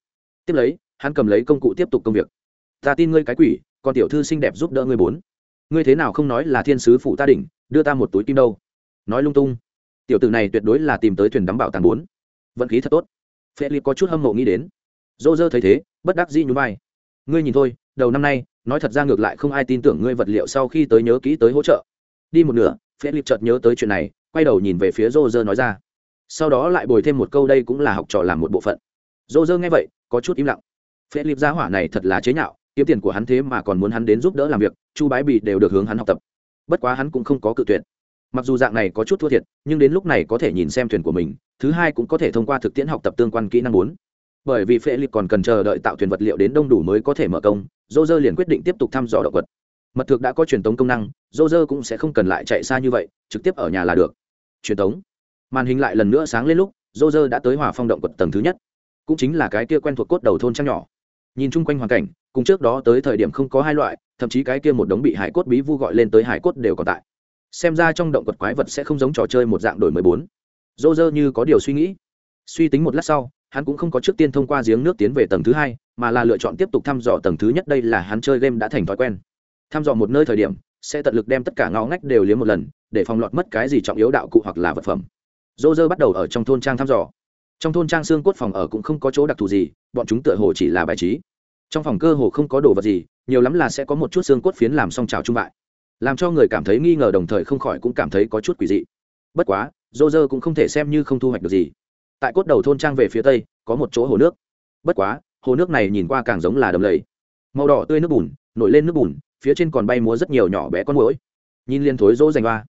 Tiếp lấy, hắn cầm lấy công cụ tiếp tục công việc. Ta tin ngươi cái quỷ còn tiểu thư xinh đẹp giúp đỡ ngươi bốn ngươi thế nào không nói là thiên sứ phụ ta đỉnh, đưa ta một túi kim đâu? Nói lung tung. Tiểu tử này tuyệt đối là tìm tới thuyền đắm bảo tàng bốn. Vận khí thật tốt. Phê liệp có chút hâm mộ nghĩ đến. Dô dơ thấy thế, bất đắc dĩ nhún vai. Ngươi nhìn thôi, đầu năm nay, nói thật ra ngược lại không ai tin tưởng ngươi vật liệu sau khi tới nhớ kỹ tới hỗ trợ. Đi một nửa phê liệp chợt nhớ tới chuyện này, quay đầu nhìn về phía dô dơ nói ra. Sau đó lại bồi thêm một câu đây cũng là học trò làm một bộ phận. Dô dơ nghe vậy, có chút im lặng. Phê lip gia hỏa này thật là chế nhạo kiếm tiền của hắn thế mà còn muốn hắn đến giúp đỡ làm việc, chu bái bị đều được hướng hắn học tập. Bất quá hắn cũng không có cự tuyệt. Mặc dù dạng này có chút thua thiệt, nhưng đến lúc này có thể nhìn xem thuyền của mình, thứ hai cũng có thể thông qua thực tiễn học tập tương quan kỹ năng bốn. Bởi vì phệ lịch còn cần chờ đợi tạo thuyền vật liệu đến đông đủ mới có thể mở công dô dơ liền quyết định tiếp tục thăm dò động vật. Mật thực đã có truyền tống công năng dô dơ cũng sẽ không cần lại chạy xa như vậy, trực tiếp ở nhà là được. Truyền tống. Màn hình lại lần nữa sáng lên lúc dô dơ đã tới hỏa phong động quật tầng thứ nhất. Cũng chính là cái kia quen thuộc cốt đầu thôn trang nhỏ. Nhìn chung quanh hoàn cảnh cùng trước đó tới thời điểm không có hai loại, thậm chí cái kia một đống bị hải cốt bí vu gọi lên tới hải cốt đều còn tại. Xem ra trong động vật quái vật sẽ không giống trò chơi một dạng đổi mới bốn. Dô dơ như có điều suy nghĩ. Suy tính một lát sau, hắn cũng không có trước tiên thông qua giếng nước tiến về tầng thứ hai, mà là lựa chọn tiếp tục thăm dò tầng thứ nhất đây là hắn chơi game đã thành thói quen. Thăm dò một nơi thời điểm, sẽ tận lực đem tất cả ngõ ngách đều liếm một lần, để phòng lọt mất cái gì trọng yếu đạo cụ hoặc là vật phẩm. Dô dơ bắt đầu ở trong thôn trang thăm dò. Trong thôn trang xương cốt phòng ở cũng không có chỗ đặc thù gì, bọn chúng tựa hồ chỉ là bài trí trong phòng cơ hồ không có đồ vật gì, nhiều lắm là sẽ có một chút xương cốt phiến làm xong trào trung bại. Làm cho người cảm thấy nghi ngờ đồng thời không khỏi cũng cảm thấy có chút quỷ dị. Bất quá dô dơ cũng không thể xem như không thu hoạch được gì. Tại cốt đầu thôn trang về phía tây, có một chỗ hồ nước. Bất quá, hồ nước này nhìn qua càng giống là đầm lầy. Màu đỏ tươi nước bùn, nổi lên nước bùn, phía trên còn bay múa rất nhiều nhỏ bé con mũi nhìn liên thối rô dành hoa.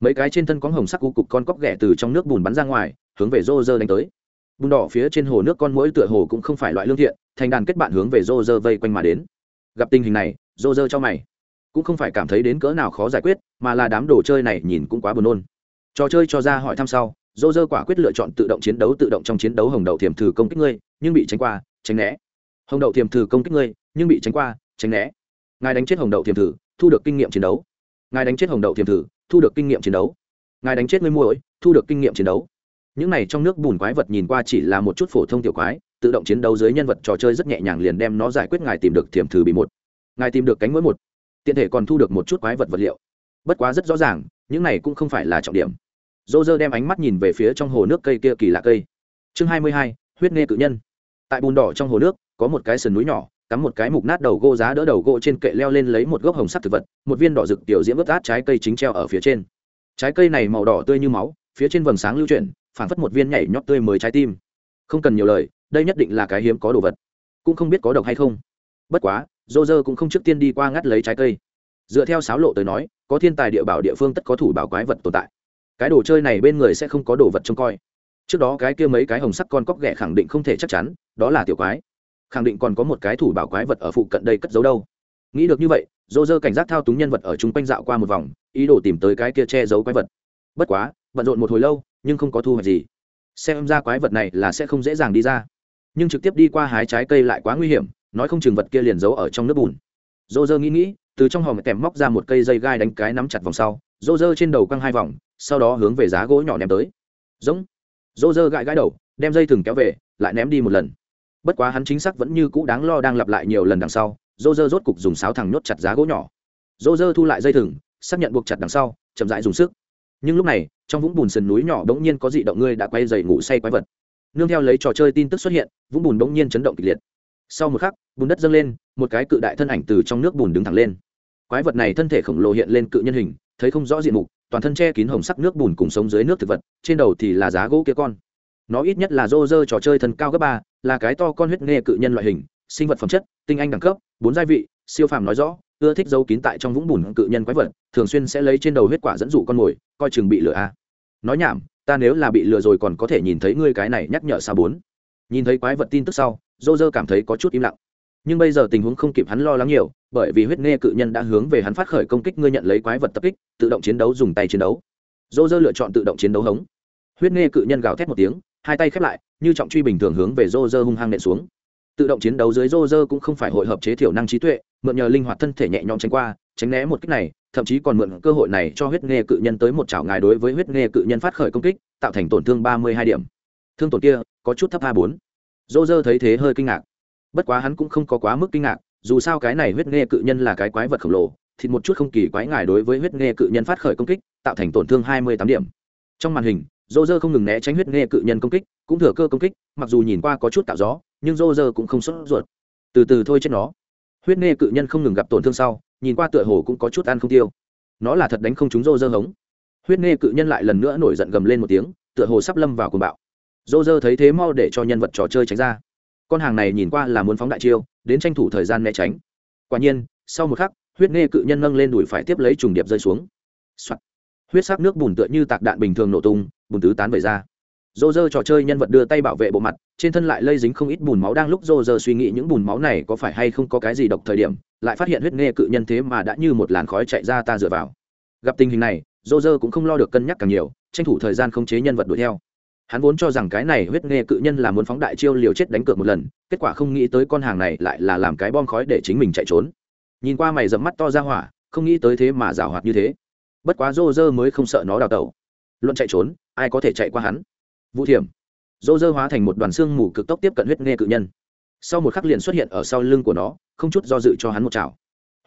Mấy cái trên thân có hồng sắc u cục con cóc ghẻ từ trong nước bùn bắn ra ngoài, hướng về rô rơ đánh tới bùn đỏ phía trên hồ nước con mũi tựa hồ cũng không phải loại lương thiện, thành đàn kết bạn hướng về rô rơ vây quanh mà đến. Gặp tình hình này, rô rơ cho mày. Cũng không phải cảm thấy đến cỡ nào khó giải quyết, mà là đám đồ chơi này nhìn cũng quá buồn nôn. Trò chơi cho ra hỏi thăm sau dô dơ quả quyết lựa chọn tự động chiến đấu tự động trong chiến đấu hồng đậu thiềm thử công kích ngươi, nhưng bị tránh qua, tránh né. Hồng đậu thiềm thử công kích ngươi, nhưng bị tránh qua, tránh né. Ngài đánh chết hồng đậu thiềm thử, thu được kinh nghiệm chiến đấu. Ngài đánh chết hồng đậu thiềm thử, thu được kinh nghiệm chiến đấu. Ngài đánh chết ngươi muội, thu được kinh nghiệm chiến đấu những này trong nước bùn quái vật nhìn qua chỉ là một chút phổ thông tiểu quái, tự động chiến đấu dưới nhân vật trò chơi rất nhẹ nhàng liền đem nó giải quyết ngài tìm được thiềm thử bị một. Ngài tìm được cánh mũi một. Tiện thể còn thu được một chút quái vật vật liệu. Bất quá rất rõ ràng, những này cũng không phải là trọng điểm. Dô dơ đem ánh mắt nhìn về phía trong hồ nước cây kia kỳ lạ cây. Chương hai mươi hai, huyết nghe cự nhân. Tại bùn đỏ trong hồ nước, có một cái sườn núi nhỏ, cắm một cái mục nát đầu gỗ giá đỡ đầu gỗ trên kệ leo lên lấy một gốc hồng sắc thực vật, một viên đỏ rực tiểu diễm ướt át trái cây chính treo ở phía trên. Trái cây này màu đỏ tươi như máu, phía trên vầng sáng lưu chuyển phản phất một viên nhảy nhót tươi mới trái tim. Không cần nhiều lời, đây nhất định là cái hiếm có đồ vật. Cũng không biết có độc hay không. Bất quá dô dơ cũng không trước tiên đi qua ngắt lấy trái cây. Dựa theo sáo lộ tới nói, có thiên tài địa bảo địa phương tất có thủ bảo quái vật tồn tại. Cái đồ chơi này bên người sẽ không có đồ vật trông coi. Trước đó cái kia mấy cái hồng sắc con cóc ghẻ khẳng định không thể chắc chắn, đó là tiểu quái. Khẳng định còn có một cái thủ bảo quái vật ở phụ cận đây cất giấu đâu. Nghĩ được như vậy dô dơ cảnh giác thao túng nhân vật ở chung quanh dạo qua một vòng, ý đồ tìm tới cái kia che giấu quái vật. Bất quá, bận rộn một hồi lâu nhưng không có thu hoạch gì. Xem ra quái vật này là sẽ không dễ dàng đi ra. Nhưng trực tiếp đi qua hái trái cây lại quá nguy hiểm, nói không chừng vật kia liền giấu ở trong nước bùn. Dô dơ nghĩ nghĩ, từ trong hòm kèm móc ra một cây dây gai đánh cái nắm chặt vòng sau dô dơ trên đầu căng hai vòng, sau đó hướng về giá gỗ nhỏ ném tới. Giống. Dô dơ gãi gãi đầu, đem dây thừng kéo về, lại ném đi một lần. Bất quá hắn chính xác vẫn như cũ đáng lo đang lặp lại nhiều lần đằng sau dô dơ rốt cục dùng sáo thẳng nhốt chặt giá gỗ nhỏ. Dô dơ thu lại dây thừng, xác nhận buộc chặt đằng sau, chậm rãi dùng sức. Nhưng lúc này trong vũng bùn sườn núi nhỏ bỗng nhiên có dị động ngươi đã quay dày ngủ say quái vật. Nương theo lấy trò chơi tin tức xuất hiện, vũng bùn bỗng nhiên chấn động kịch liệt. Sau một khắc, bùn đất dâng lên, một cái cự đại thân ảnh từ trong nước bùn đứng thẳng lên. Quái vật này thân thể khổng lồ hiện lên cự nhân hình, thấy không rõ diện mục, toàn thân che kín hồng sắc nước bùn cùng sống dưới nước thực vật, trên đầu thì là giá gỗ kia con. Nó ít nhất là rô rơ trò chơi thân cao cấp ba, là cái to con huyết nghe cự nhân loại hình, sinh vật phẩm chất, tinh anh đẳng cấp, bốn gia vị, siêu phàm nói rõ, ưa thích giấu kín tại trong vũng bùn cự nhân quái vật, thường xuyên sẽ lấy trên đầu huyết quả dẫn dụ con mồi, coi chừng bị lửa a. à nói nhảm, ta nếu là bị lừa rồi còn có thể nhìn thấy ngươi cái này nhắc nhở xa bốn. Nhìn thấy quái vật tin tức sau, dô dơ cảm thấy có chút im lặng. Nhưng bây giờ tình huống không kịp hắn lo lắng nhiều, bởi vì huyết nghe cự nhân đã hướng về hắn phát khởi công kích, ngươi nhận lấy quái vật tập kích, tự động chiến đấu dùng tay chiến đấu. Dô dơ lựa chọn tự động chiến đấu hống. Huyết nghe cự nhân gào thét một tiếng, hai tay khép lại, như trọng truy bình thường hướng về dô dơ hung hăng nện xuống. Tự động chiến đấu dưới dô dơ cũng không phải hội hợp chế thiểu năng trí tuệ, mượn nhờ linh hoạt thân thể nhẹ nhõm tránh qua, tránh né một kích này thậm chí còn mượn cơ hội này cho huyết nghe cự nhân tới một chảo ngài đối với huyết nghe cự nhân phát khởi công kích, tạo thành tổn thương ba mươi hai điểm. Thương tổn kia có chút thấp a bốn. Dô dơ thấy thế hơi kinh ngạc. Bất quá hắn cũng không có quá mức kinh ngạc, dù sao cái này huyết nghe cự nhân là cái quái vật khổng lồ, thịt một chút không kỳ quái ngài đối với huyết nghe cự nhân phát khởi công kích, tạo thành tổn thương hai mươi tám điểm. Trong màn hình dô dơ không ngừng né tránh huyết nghe cự nhân công kích, cũng thừa cơ công kích, mặc dù nhìn qua có chút tạo gió, nhưng dô dơ cũng không sốt ruột. Từ từ thôi chết nó. Huyết nghe cự nhân không ngừng gặp tổn thương sau nhìn qua tựa hồ cũng có chút ăn không tiêu. Nó là thật đánh không chúng rô dơ hống. Huyết nghe cự nhân lại lần nữa nổi giận gầm lên một tiếng, tựa hồ sắp lâm vào cuồng bạo. Rô dơ thấy thế mau để cho nhân vật trò chơi tránh ra. Con hàng này nhìn qua là muốn phóng đại chiêu, đến tranh thủ thời gian né tránh. Quả nhiên, sau một khắc, huyết nghe cự nhân nâng lên đùi phải tiếp lấy trùng điệp rơi xuống、Soạn. huyết sắc nước bùn tựa như tạc đạn bình thường nổ tung, bùn tứ tán về ra. Dô dơ trò chơi nhân vật đưa tay bảo vệ bộ mặt, trên thân lại lây dính không ít bùn máu đang lúc dô dơ suy nghĩ những bùn máu này có phải hay không có cái gì độc thời điểm lại phát hiện huyết nghe cự nhân thế mà đã như một làn khói chạy ra ta dựa vào. Gặp tình hình này dô dơ cũng không lo được cân nhắc càng nhiều, tranh thủ thời gian khống chế nhân vật đuổi theo. Hắn vốn cho rằng cái này huyết nghe cự nhân là muốn phóng đại chiêu liều chết đánh cược một lần, kết quả không nghĩ tới con hàng này lại là làm cái bom khói để chính mình chạy trốn. Nhìn qua mày dẫm mắt to ra hỏa, không nghĩ tới thế mà rào hoạt như thế. Bất quá dô dơ mới không sợ nó đào tẩu. Luận chạy trốn, ai có thể chạy qua hắn? Vũ thiểm. Dô dơ hóa thành một đoàn xương mù cực tốc tiếp cận huyết nghe cự nhân sau một khắc liền xuất hiện ở sau lưng của nó, không chút do dự cho hắn một chảo.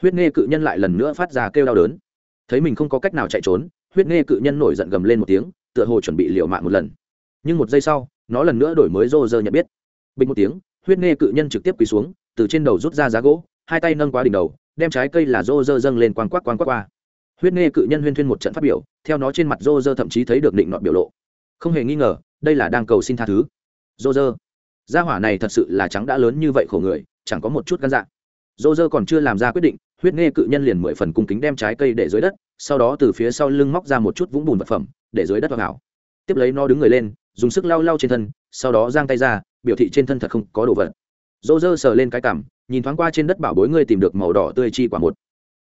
Huyết nghe cự nhân lại lần nữa phát ra kêu đau đớn. Thấy mình không có cách nào chạy trốn, huyết nghe cự nhân nổi giận gầm lên một tiếng, tựa hồ chuẩn bị liều mạng một lần. Nhưng một giây sau, nó lần nữa đổi mới rô rơ nhận biết. Bình một tiếng, huyết nghe cự nhân trực tiếp quỳ xuống, từ trên đầu rút ra giá gỗ, hai tay nâng qua đỉnh đầu, đem trái cây là rô rơ dâng lên quang quắc quang quắc qua. Huyết nghe cự nhân huyên thuyên một trận phát biểu, theo nó trên mặt rô rơ thậm chí thấy được định nọ biểu lộ. Không hề nghi ngờ, đây là đang cầu xin tha thứ. Rô rơ gia hỏa này thật sự là trắng đã lớn như vậy khổ người, chẳng có một chút gan dạ. Dô dơ còn chưa làm ra quyết định, huyết nghe cự nhân liền mười phần cung kính đem trái cây để dưới đất, sau đó từ phía sau lưng móc ra một chút vũng bùn vật phẩm, để dưới đất vào hảo tiếp lấy nó đứng người lên, dùng sức lau lau trên thân, sau đó giang tay ra, biểu thị trên thân thật không có đồ vật. Dô dơ sờ lên cái cảm nhìn thoáng qua trên đất bảo bối ngươi tìm được màu đỏ tươi chi quả một.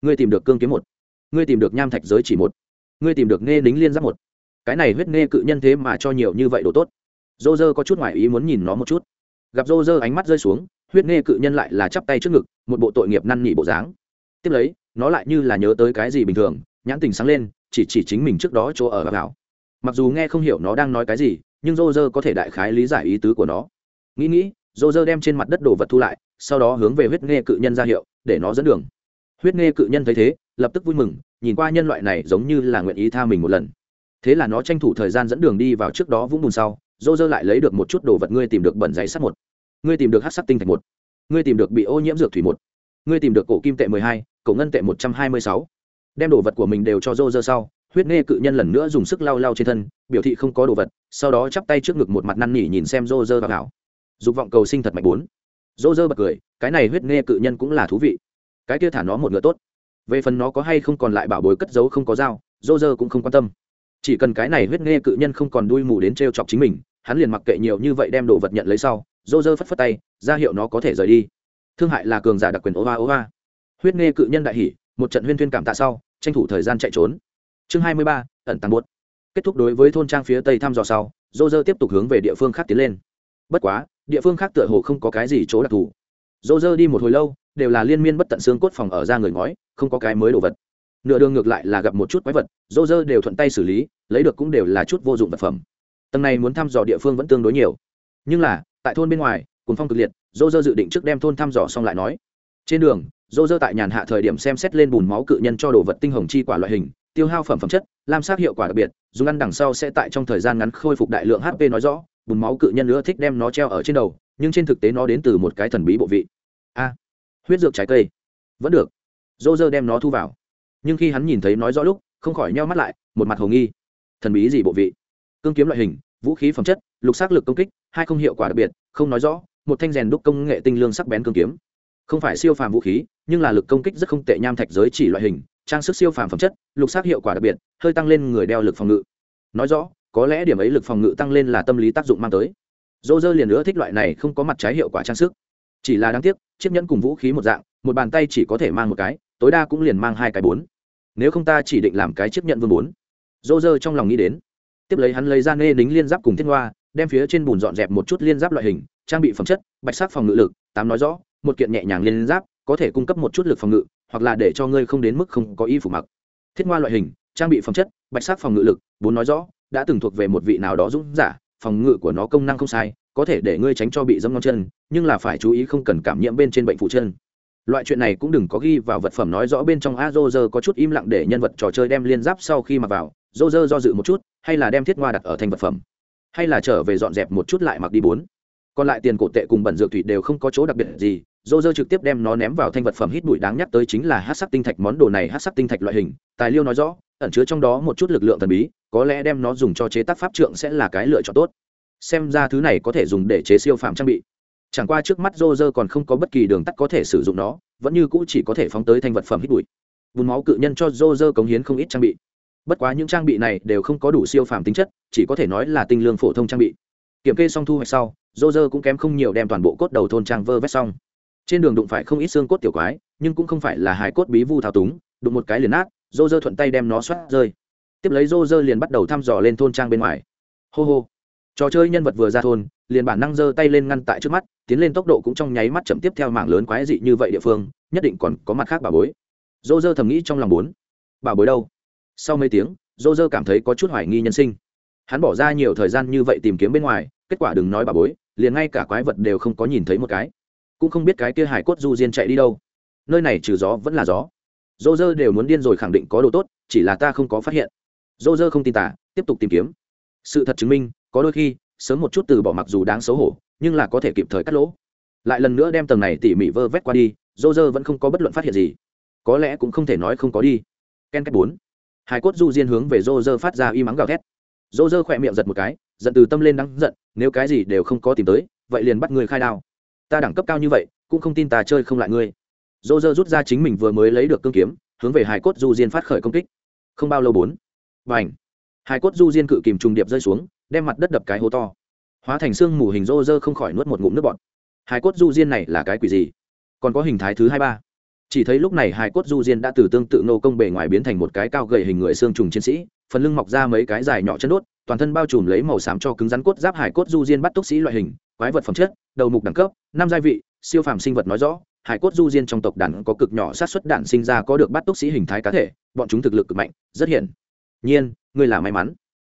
Ngươi tìm được cương kiếm một. Ngươi tìm được nham thạch giới chỉ một. Ngươi tìm được nghe lính liên giáp một. Cái này huyết nghe cự nhân thế mà cho nhiều như vậy đồ tốt. Dô dơ có chút ngoại ý muốn nhìn nó một chút gặp Rô Rơ ánh mắt rơi xuống, huyết nghe cự nhân lại là chắp tay trước ngực, một bộ tội nghiệp năn nỉ bộ dáng. Tiếp lấy, nó lại như là nhớ tới cái gì bình thường, nhãn tình sáng lên, chỉ chỉ chính mình trước đó chỗ ở vào. Mặc dù nghe không hiểu nó đang nói cái gì, nhưng Rô Rơ có thể đại khái lý giải ý tứ của nó. Nghĩ nghĩ, Rô Rơ đem trên mặt đất đồ vật thu lại, sau đó hướng về huyết nghe cự nhân ra hiệu, để nó dẫn đường. Huyết nghe cự nhân thấy thế, lập tức vui mừng, nhìn qua nhân loại này giống như là nguyện ý tha mình một lần. Thế là nó tranh thủ thời gian dẫn đường đi vào trước đó vũng bùn sau dô dơ lại lấy được một chút đồ vật, ngươi tìm được bẩn giấy sắt một. Ngươi tìm được hát sắt tinh thạch một. Ngươi tìm được bị ô nhiễm dược thủy một. Ngươi tìm được cổ kim tệ mười hai, cổ ngân tệ một trăm hai mươi sáu. Đem đồ vật của mình đều cho dô dơ sau, huyết nghe cự nhân lần nữa dùng sức lau lau trên thân, biểu thị không có đồ vật, sau đó chắp tay trước ngực một mặt năn nỉ nhìn xem rô dơ và gạo dục vọng cầu sinh thật mạnh bốn. Rô dơ bật cười, cái này huyết nghe cự nhân cũng là thú vị. Cái kia thả nó một ngựa tốt. Về phần nó có hay không còn lại bảo bối cất giấu không có dao rô dơ cũng không quan tâm. Chỉ cần cái này huyết nghe cự nhân không còn đuôi mù đến t r e o chọc chính mình hắn liền mặc kệ nhiều như vậy đem đồ vật nhận lấy sau dô dơ phất phất tay, ra hiệu nó có thể rời đi. Thương hại là cường giả đặc quyền Ova va va huyết nghe cự nhân đại hỉ, một trận huyên thuyên cảm tạ sau, tranh thủ thời gian chạy trốn. Chương hai mươi ba, ẩn tăng buốt. Kết thúc đối với thôn trang phía tây thăm dò sau dô dơ tiếp tục hướng về địa phương khác tiến lên. Bất quá, địa phương khác tựa hồ không có cái gì chỗ đặc thù. Dô dơ đi một hồi lâu, đều là liên miên bất tận xương cốt phòng ở ra người ngói, không có cái mới đồ vật. Nửa đường ngược lại là gặp một chút quái vật dô dơ đều thuận tay xử lý, lấy được cũng đều là chút vô dụng vật phẩm tầng này muốn thăm dò địa phương vẫn tương đối nhiều. Nhưng là, tại thôn bên ngoài cùng phong cực liệt dô dơ dự định trước đem thôn thăm dò xong lại nói. Trên đường dô dơ tại nhàn hạ thời điểm xem xét lên bùn máu cự nhân cho đồ vật tinh hồng chi quả loại hình, tiêu hao phẩm phẩm chất, lam sát hiệu quả đặc biệt, dùng ăn đằng sau sẽ tại trong thời gian ngắn khôi phục đại lượng hp nói rõ, bùn máu cự nhân nữa thích đem nó treo ở trên đầu, nhưng trên thực tế nó đến từ một cái thần bí bộ vị. A, huyết dược trái cây. Vẫn được. Dô dơ đem nó thu vào. Nhưng khi hắn nhìn thấy nói rõ lúc, không khỏi nheo mắt lại, một mặt hồ nghi. Thần bí gì bộ vị? Cương kiếm loại hình, vũ khí phẩm chất, lục xác lực công kích, hai không hiệu quả đặc biệt, không nói rõ, một thanh rèn đúc công nghệ tinh lương sắc bén cương kiếm. Không phải siêu phàm vũ khí, nhưng là lực công kích rất không tệ nham thạch giới chỉ loại hình, trang sức siêu phàm phẩm chất, lục xác hiệu quả đặc biệt, hơi tăng lên người đeo lực phòng ngự. Nói rõ, có lẽ điểm ấy lực phòng ngự tăng lên là tâm lý tác dụng mang tới. Dô dơ liền nữa thích loại này không có mặt trái hiệu quả trang sức. Chỉ là đáng tiếc, chiếc nhẫn cùng vũ khí một dạng, một bàn tay chỉ có thể mang một cái, tối đa cũng liền mang hai cái bốn. Nếu không ta chỉ định làm cái chiếc nhẫn vương bốn. Dô dơ trong lòng nghĩ đến tiếp lấy hắn lấy ra nê nính liên giáp cùng thiết hoa, đem phía trên bùn dọn dẹp một chút liên giáp loại hình, trang bị phẩm chất, bạch sắc phòng ngự lực, tám nói rõ, một kiện nhẹ nhàng liên giáp, có thể cung cấp một chút lực phòng ngự, hoặc là để cho ngươi không đến mức không có y phục mặc. Thiết ngoa loại hình, trang bị phẩm chất, bạch sắc phòng ngự lực, bốn nói rõ, đã từng thuộc về một vị nào đó dũng giả, phòng ngự của nó công năng không sai, có thể để ngươi tránh cho bị dâm ngón chân, nhưng là phải chú ý không cần cảm nhiễm bên trên bệnh phụ chân. Loại chuyện này cũng đừng có ghi vào vật phẩm nói rõ bên trong a dô giờ có chút im lặng để nhân vật trò chơi đem liên giáp sau khi mặc vào dô dơ do dự một chút, hay là đem thiết ngoa đặt ở thành vật phẩm, hay là trở về dọn dẹp một chút lại mặc đi bốn. Còn lại tiền cổ tệ cùng bẩn dược thủy đều không có chỗ đặc biệt gì, dô dơ trực tiếp đem nó ném vào thanh vật phẩm hít bụi đáng nhắc tới chính là hát sắc tinh thạch, món đồ này hát sắc tinh thạch loại hình, tài liêu nói rõ, ẩn chứa trong đó một chút lực lượng thần bí, có lẽ đem nó dùng cho chế tác pháp trượng sẽ là cái lựa chọn tốt. Xem ra thứ này có thể dùng để chế siêu phạm trang bị. Chẳng qua trước mắt rô dơ còn không có bất kỳ đường tắt có thể sử dụng nó, vẫn như cũ chỉ có thể phóng tới thanh vật phẩm hít bụi. Bùn máu cự nhân cho rô dơ cống hiến không ít trang bị bất quá những trang bị này đều không có đủ siêu phàm tính chất, chỉ có thể nói là tinh lương phổ thông trang bị. Kiểm kê xong thu hoạch sau dô dơ cũng kém không nhiều đem toàn bộ cốt đầu thôn trang vơ vét xong. Trên đường đụng phải không ít xương cốt tiểu quái, nhưng cũng không phải là hài cốt bí vu thao túng, đụng một cái liền nát dô dơ thuận tay đem nó xoát rơi. Tiếp lấy dô dơ liền bắt đầu thăm dò lên thôn trang bên ngoài. Hô hô. Trò chơi nhân vật vừa ra thôn, liền bản năng giơ tay lên ngăn tại trước mắt, tiến lên tốc độ cũng trong nháy mắt chậm tiếp theo mạng lớn quái dị như vậy địa phương, nhất định còn có mặt khác bà bối. Dô dơ thầm nghĩ trong lòng bốn bà bối đâu? Sau mấy tiếng dô dơ cảm thấy có chút hoài nghi nhân sinh. Hắn bỏ ra nhiều thời gian như vậy tìm kiếm bên ngoài, kết quả đừng nói bà bối, liền ngay cả quái vật đều không có nhìn thấy một cái. Cũng không biết cái kia hải cốt du diên chạy đi đâu. Nơi này trừ gió vẫn là gió. Dô dơ đều muốn điên rồi khẳng định có đồ tốt, chỉ là ta không có phát hiện. Dô dơ không tin tả, tiếp tục tìm kiếm. Sự thật chứng minh, có đôi khi, sớm một chút từ bỏ mặc dù đáng xấu hổ, nhưng là có thể kịp thời cắt lỗ. Lại lần nữa đem tầng này tỉ mỉ vơ vét qua đi dô dơ vẫn không có bất luận phát hiện gì. Có lẽ cũng không thể nói không có đi. Ken cách bốn hải cốt du diên hướng về rô rơ phát ra y mắng gào thét. Rô rơ khỏe miệng giật một cái, giận từ tâm lên đắng giận, nếu cái gì đều không có tìm tới, vậy liền bắt người khai đao. Ta đẳng cấp cao như vậy, cũng không tin ta chơi không lại ngươi. Rô rơ rút ra chính mình vừa mới lấy được cương kiếm, hướng về hải cốt du diên phát khởi công kích. Không bao lâu bốn. Và ảnh hải cốt du diên cự kìm trùng điệp rơi xuống, đem mặt đất đập cái hố to. Hóa thành xương mù hình rô rơ không khỏi nuốt một ngụm nước bọt. Hải cốt du diên này là cái quỷ gì? Còn có hình thái thứ hai ba chỉ thấy lúc này hải cốt du diên đã từ tương tự nô công bề ngoài biến thành một cái cao gầy hình người xương trùng chiến sĩ, phần lưng mọc ra mấy cái dài nhỏ chân đốt, toàn thân bao trùm lấy màu xám cho cứng rắn cốt giáp hải cốt du diên bắt túc sĩ loại hình, quái vật phẩm chất, đầu mục đẳng cấp, năm gia vị, siêu phàm sinh vật nói rõ hải cốt du diên trong tộc đàn có cực nhỏ sát xuất đạn sinh ra có được bắt túc sĩ hình thái cá thể, bọn chúng thực lực cực mạnh, rất hiển nhiên, ngươi là may mắn.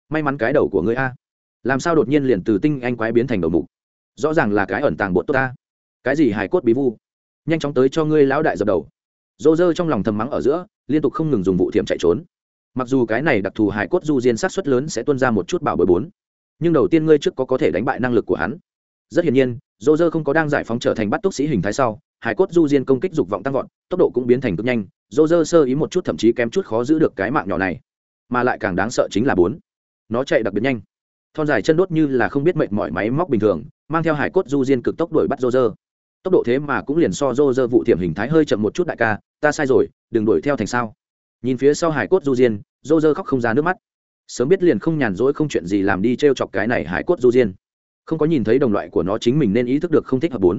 May mắn cái đầu của ngươi a. Làm sao đột nhiên liền từ tinh anh quái biến thành đầu mục? Rõ ràng là cái ẩn tàng bột tốt ta. Cái gì hải cốt bí vu? Nhanh chóng tới cho ngươi lão đại dập đầu. Dô dơ trong lòng thầm mắng ở giữa, liên tục không ngừng dùng vụ thiểm chạy trốn. Mặc dù cái này đặc thù hải cốt du diên sát xuất lớn sẽ tuân ra một chút bảo bồi bốn, nhưng đầu tiên ngươi trước có có thể đánh bại năng lực của hắn. Rất hiển nhiên dô dơ không có đang giải phóng trở thành bắt túc sĩ hình thái sau hải cốt du diên công kích dục vọng tăng vọt, tốc độ cũng biến thành cực nhanh dô dơ sơ ý một chút thậm chí kém chút khó giữ được cái mạng nhỏ này. Mà lại càng đáng sợ chính là bốn, nó chạy đặc biệt nhanh. Thon dài chân đốt như là không biết mệnh mọi máy móc bình thường, mang theo hải cốt du diên cực tốc đuổi bắt dô dơ tốc độ thế mà cũng liền so dô dơ vụ thiểm hình thái hơi chậm một chút đại ca, ta sai rồi, đừng đuổi theo thành sao. Nhìn phía sau hải cốt du diên dô dơ khóc không ra nước mắt. Sớm biết liền không nhàn rỗi không chuyện gì làm đi t r e o chọc cái này hải cốt du diên. Không có nhìn thấy đồng loại của nó chính mình nên ý thức được không thích hợp bốn.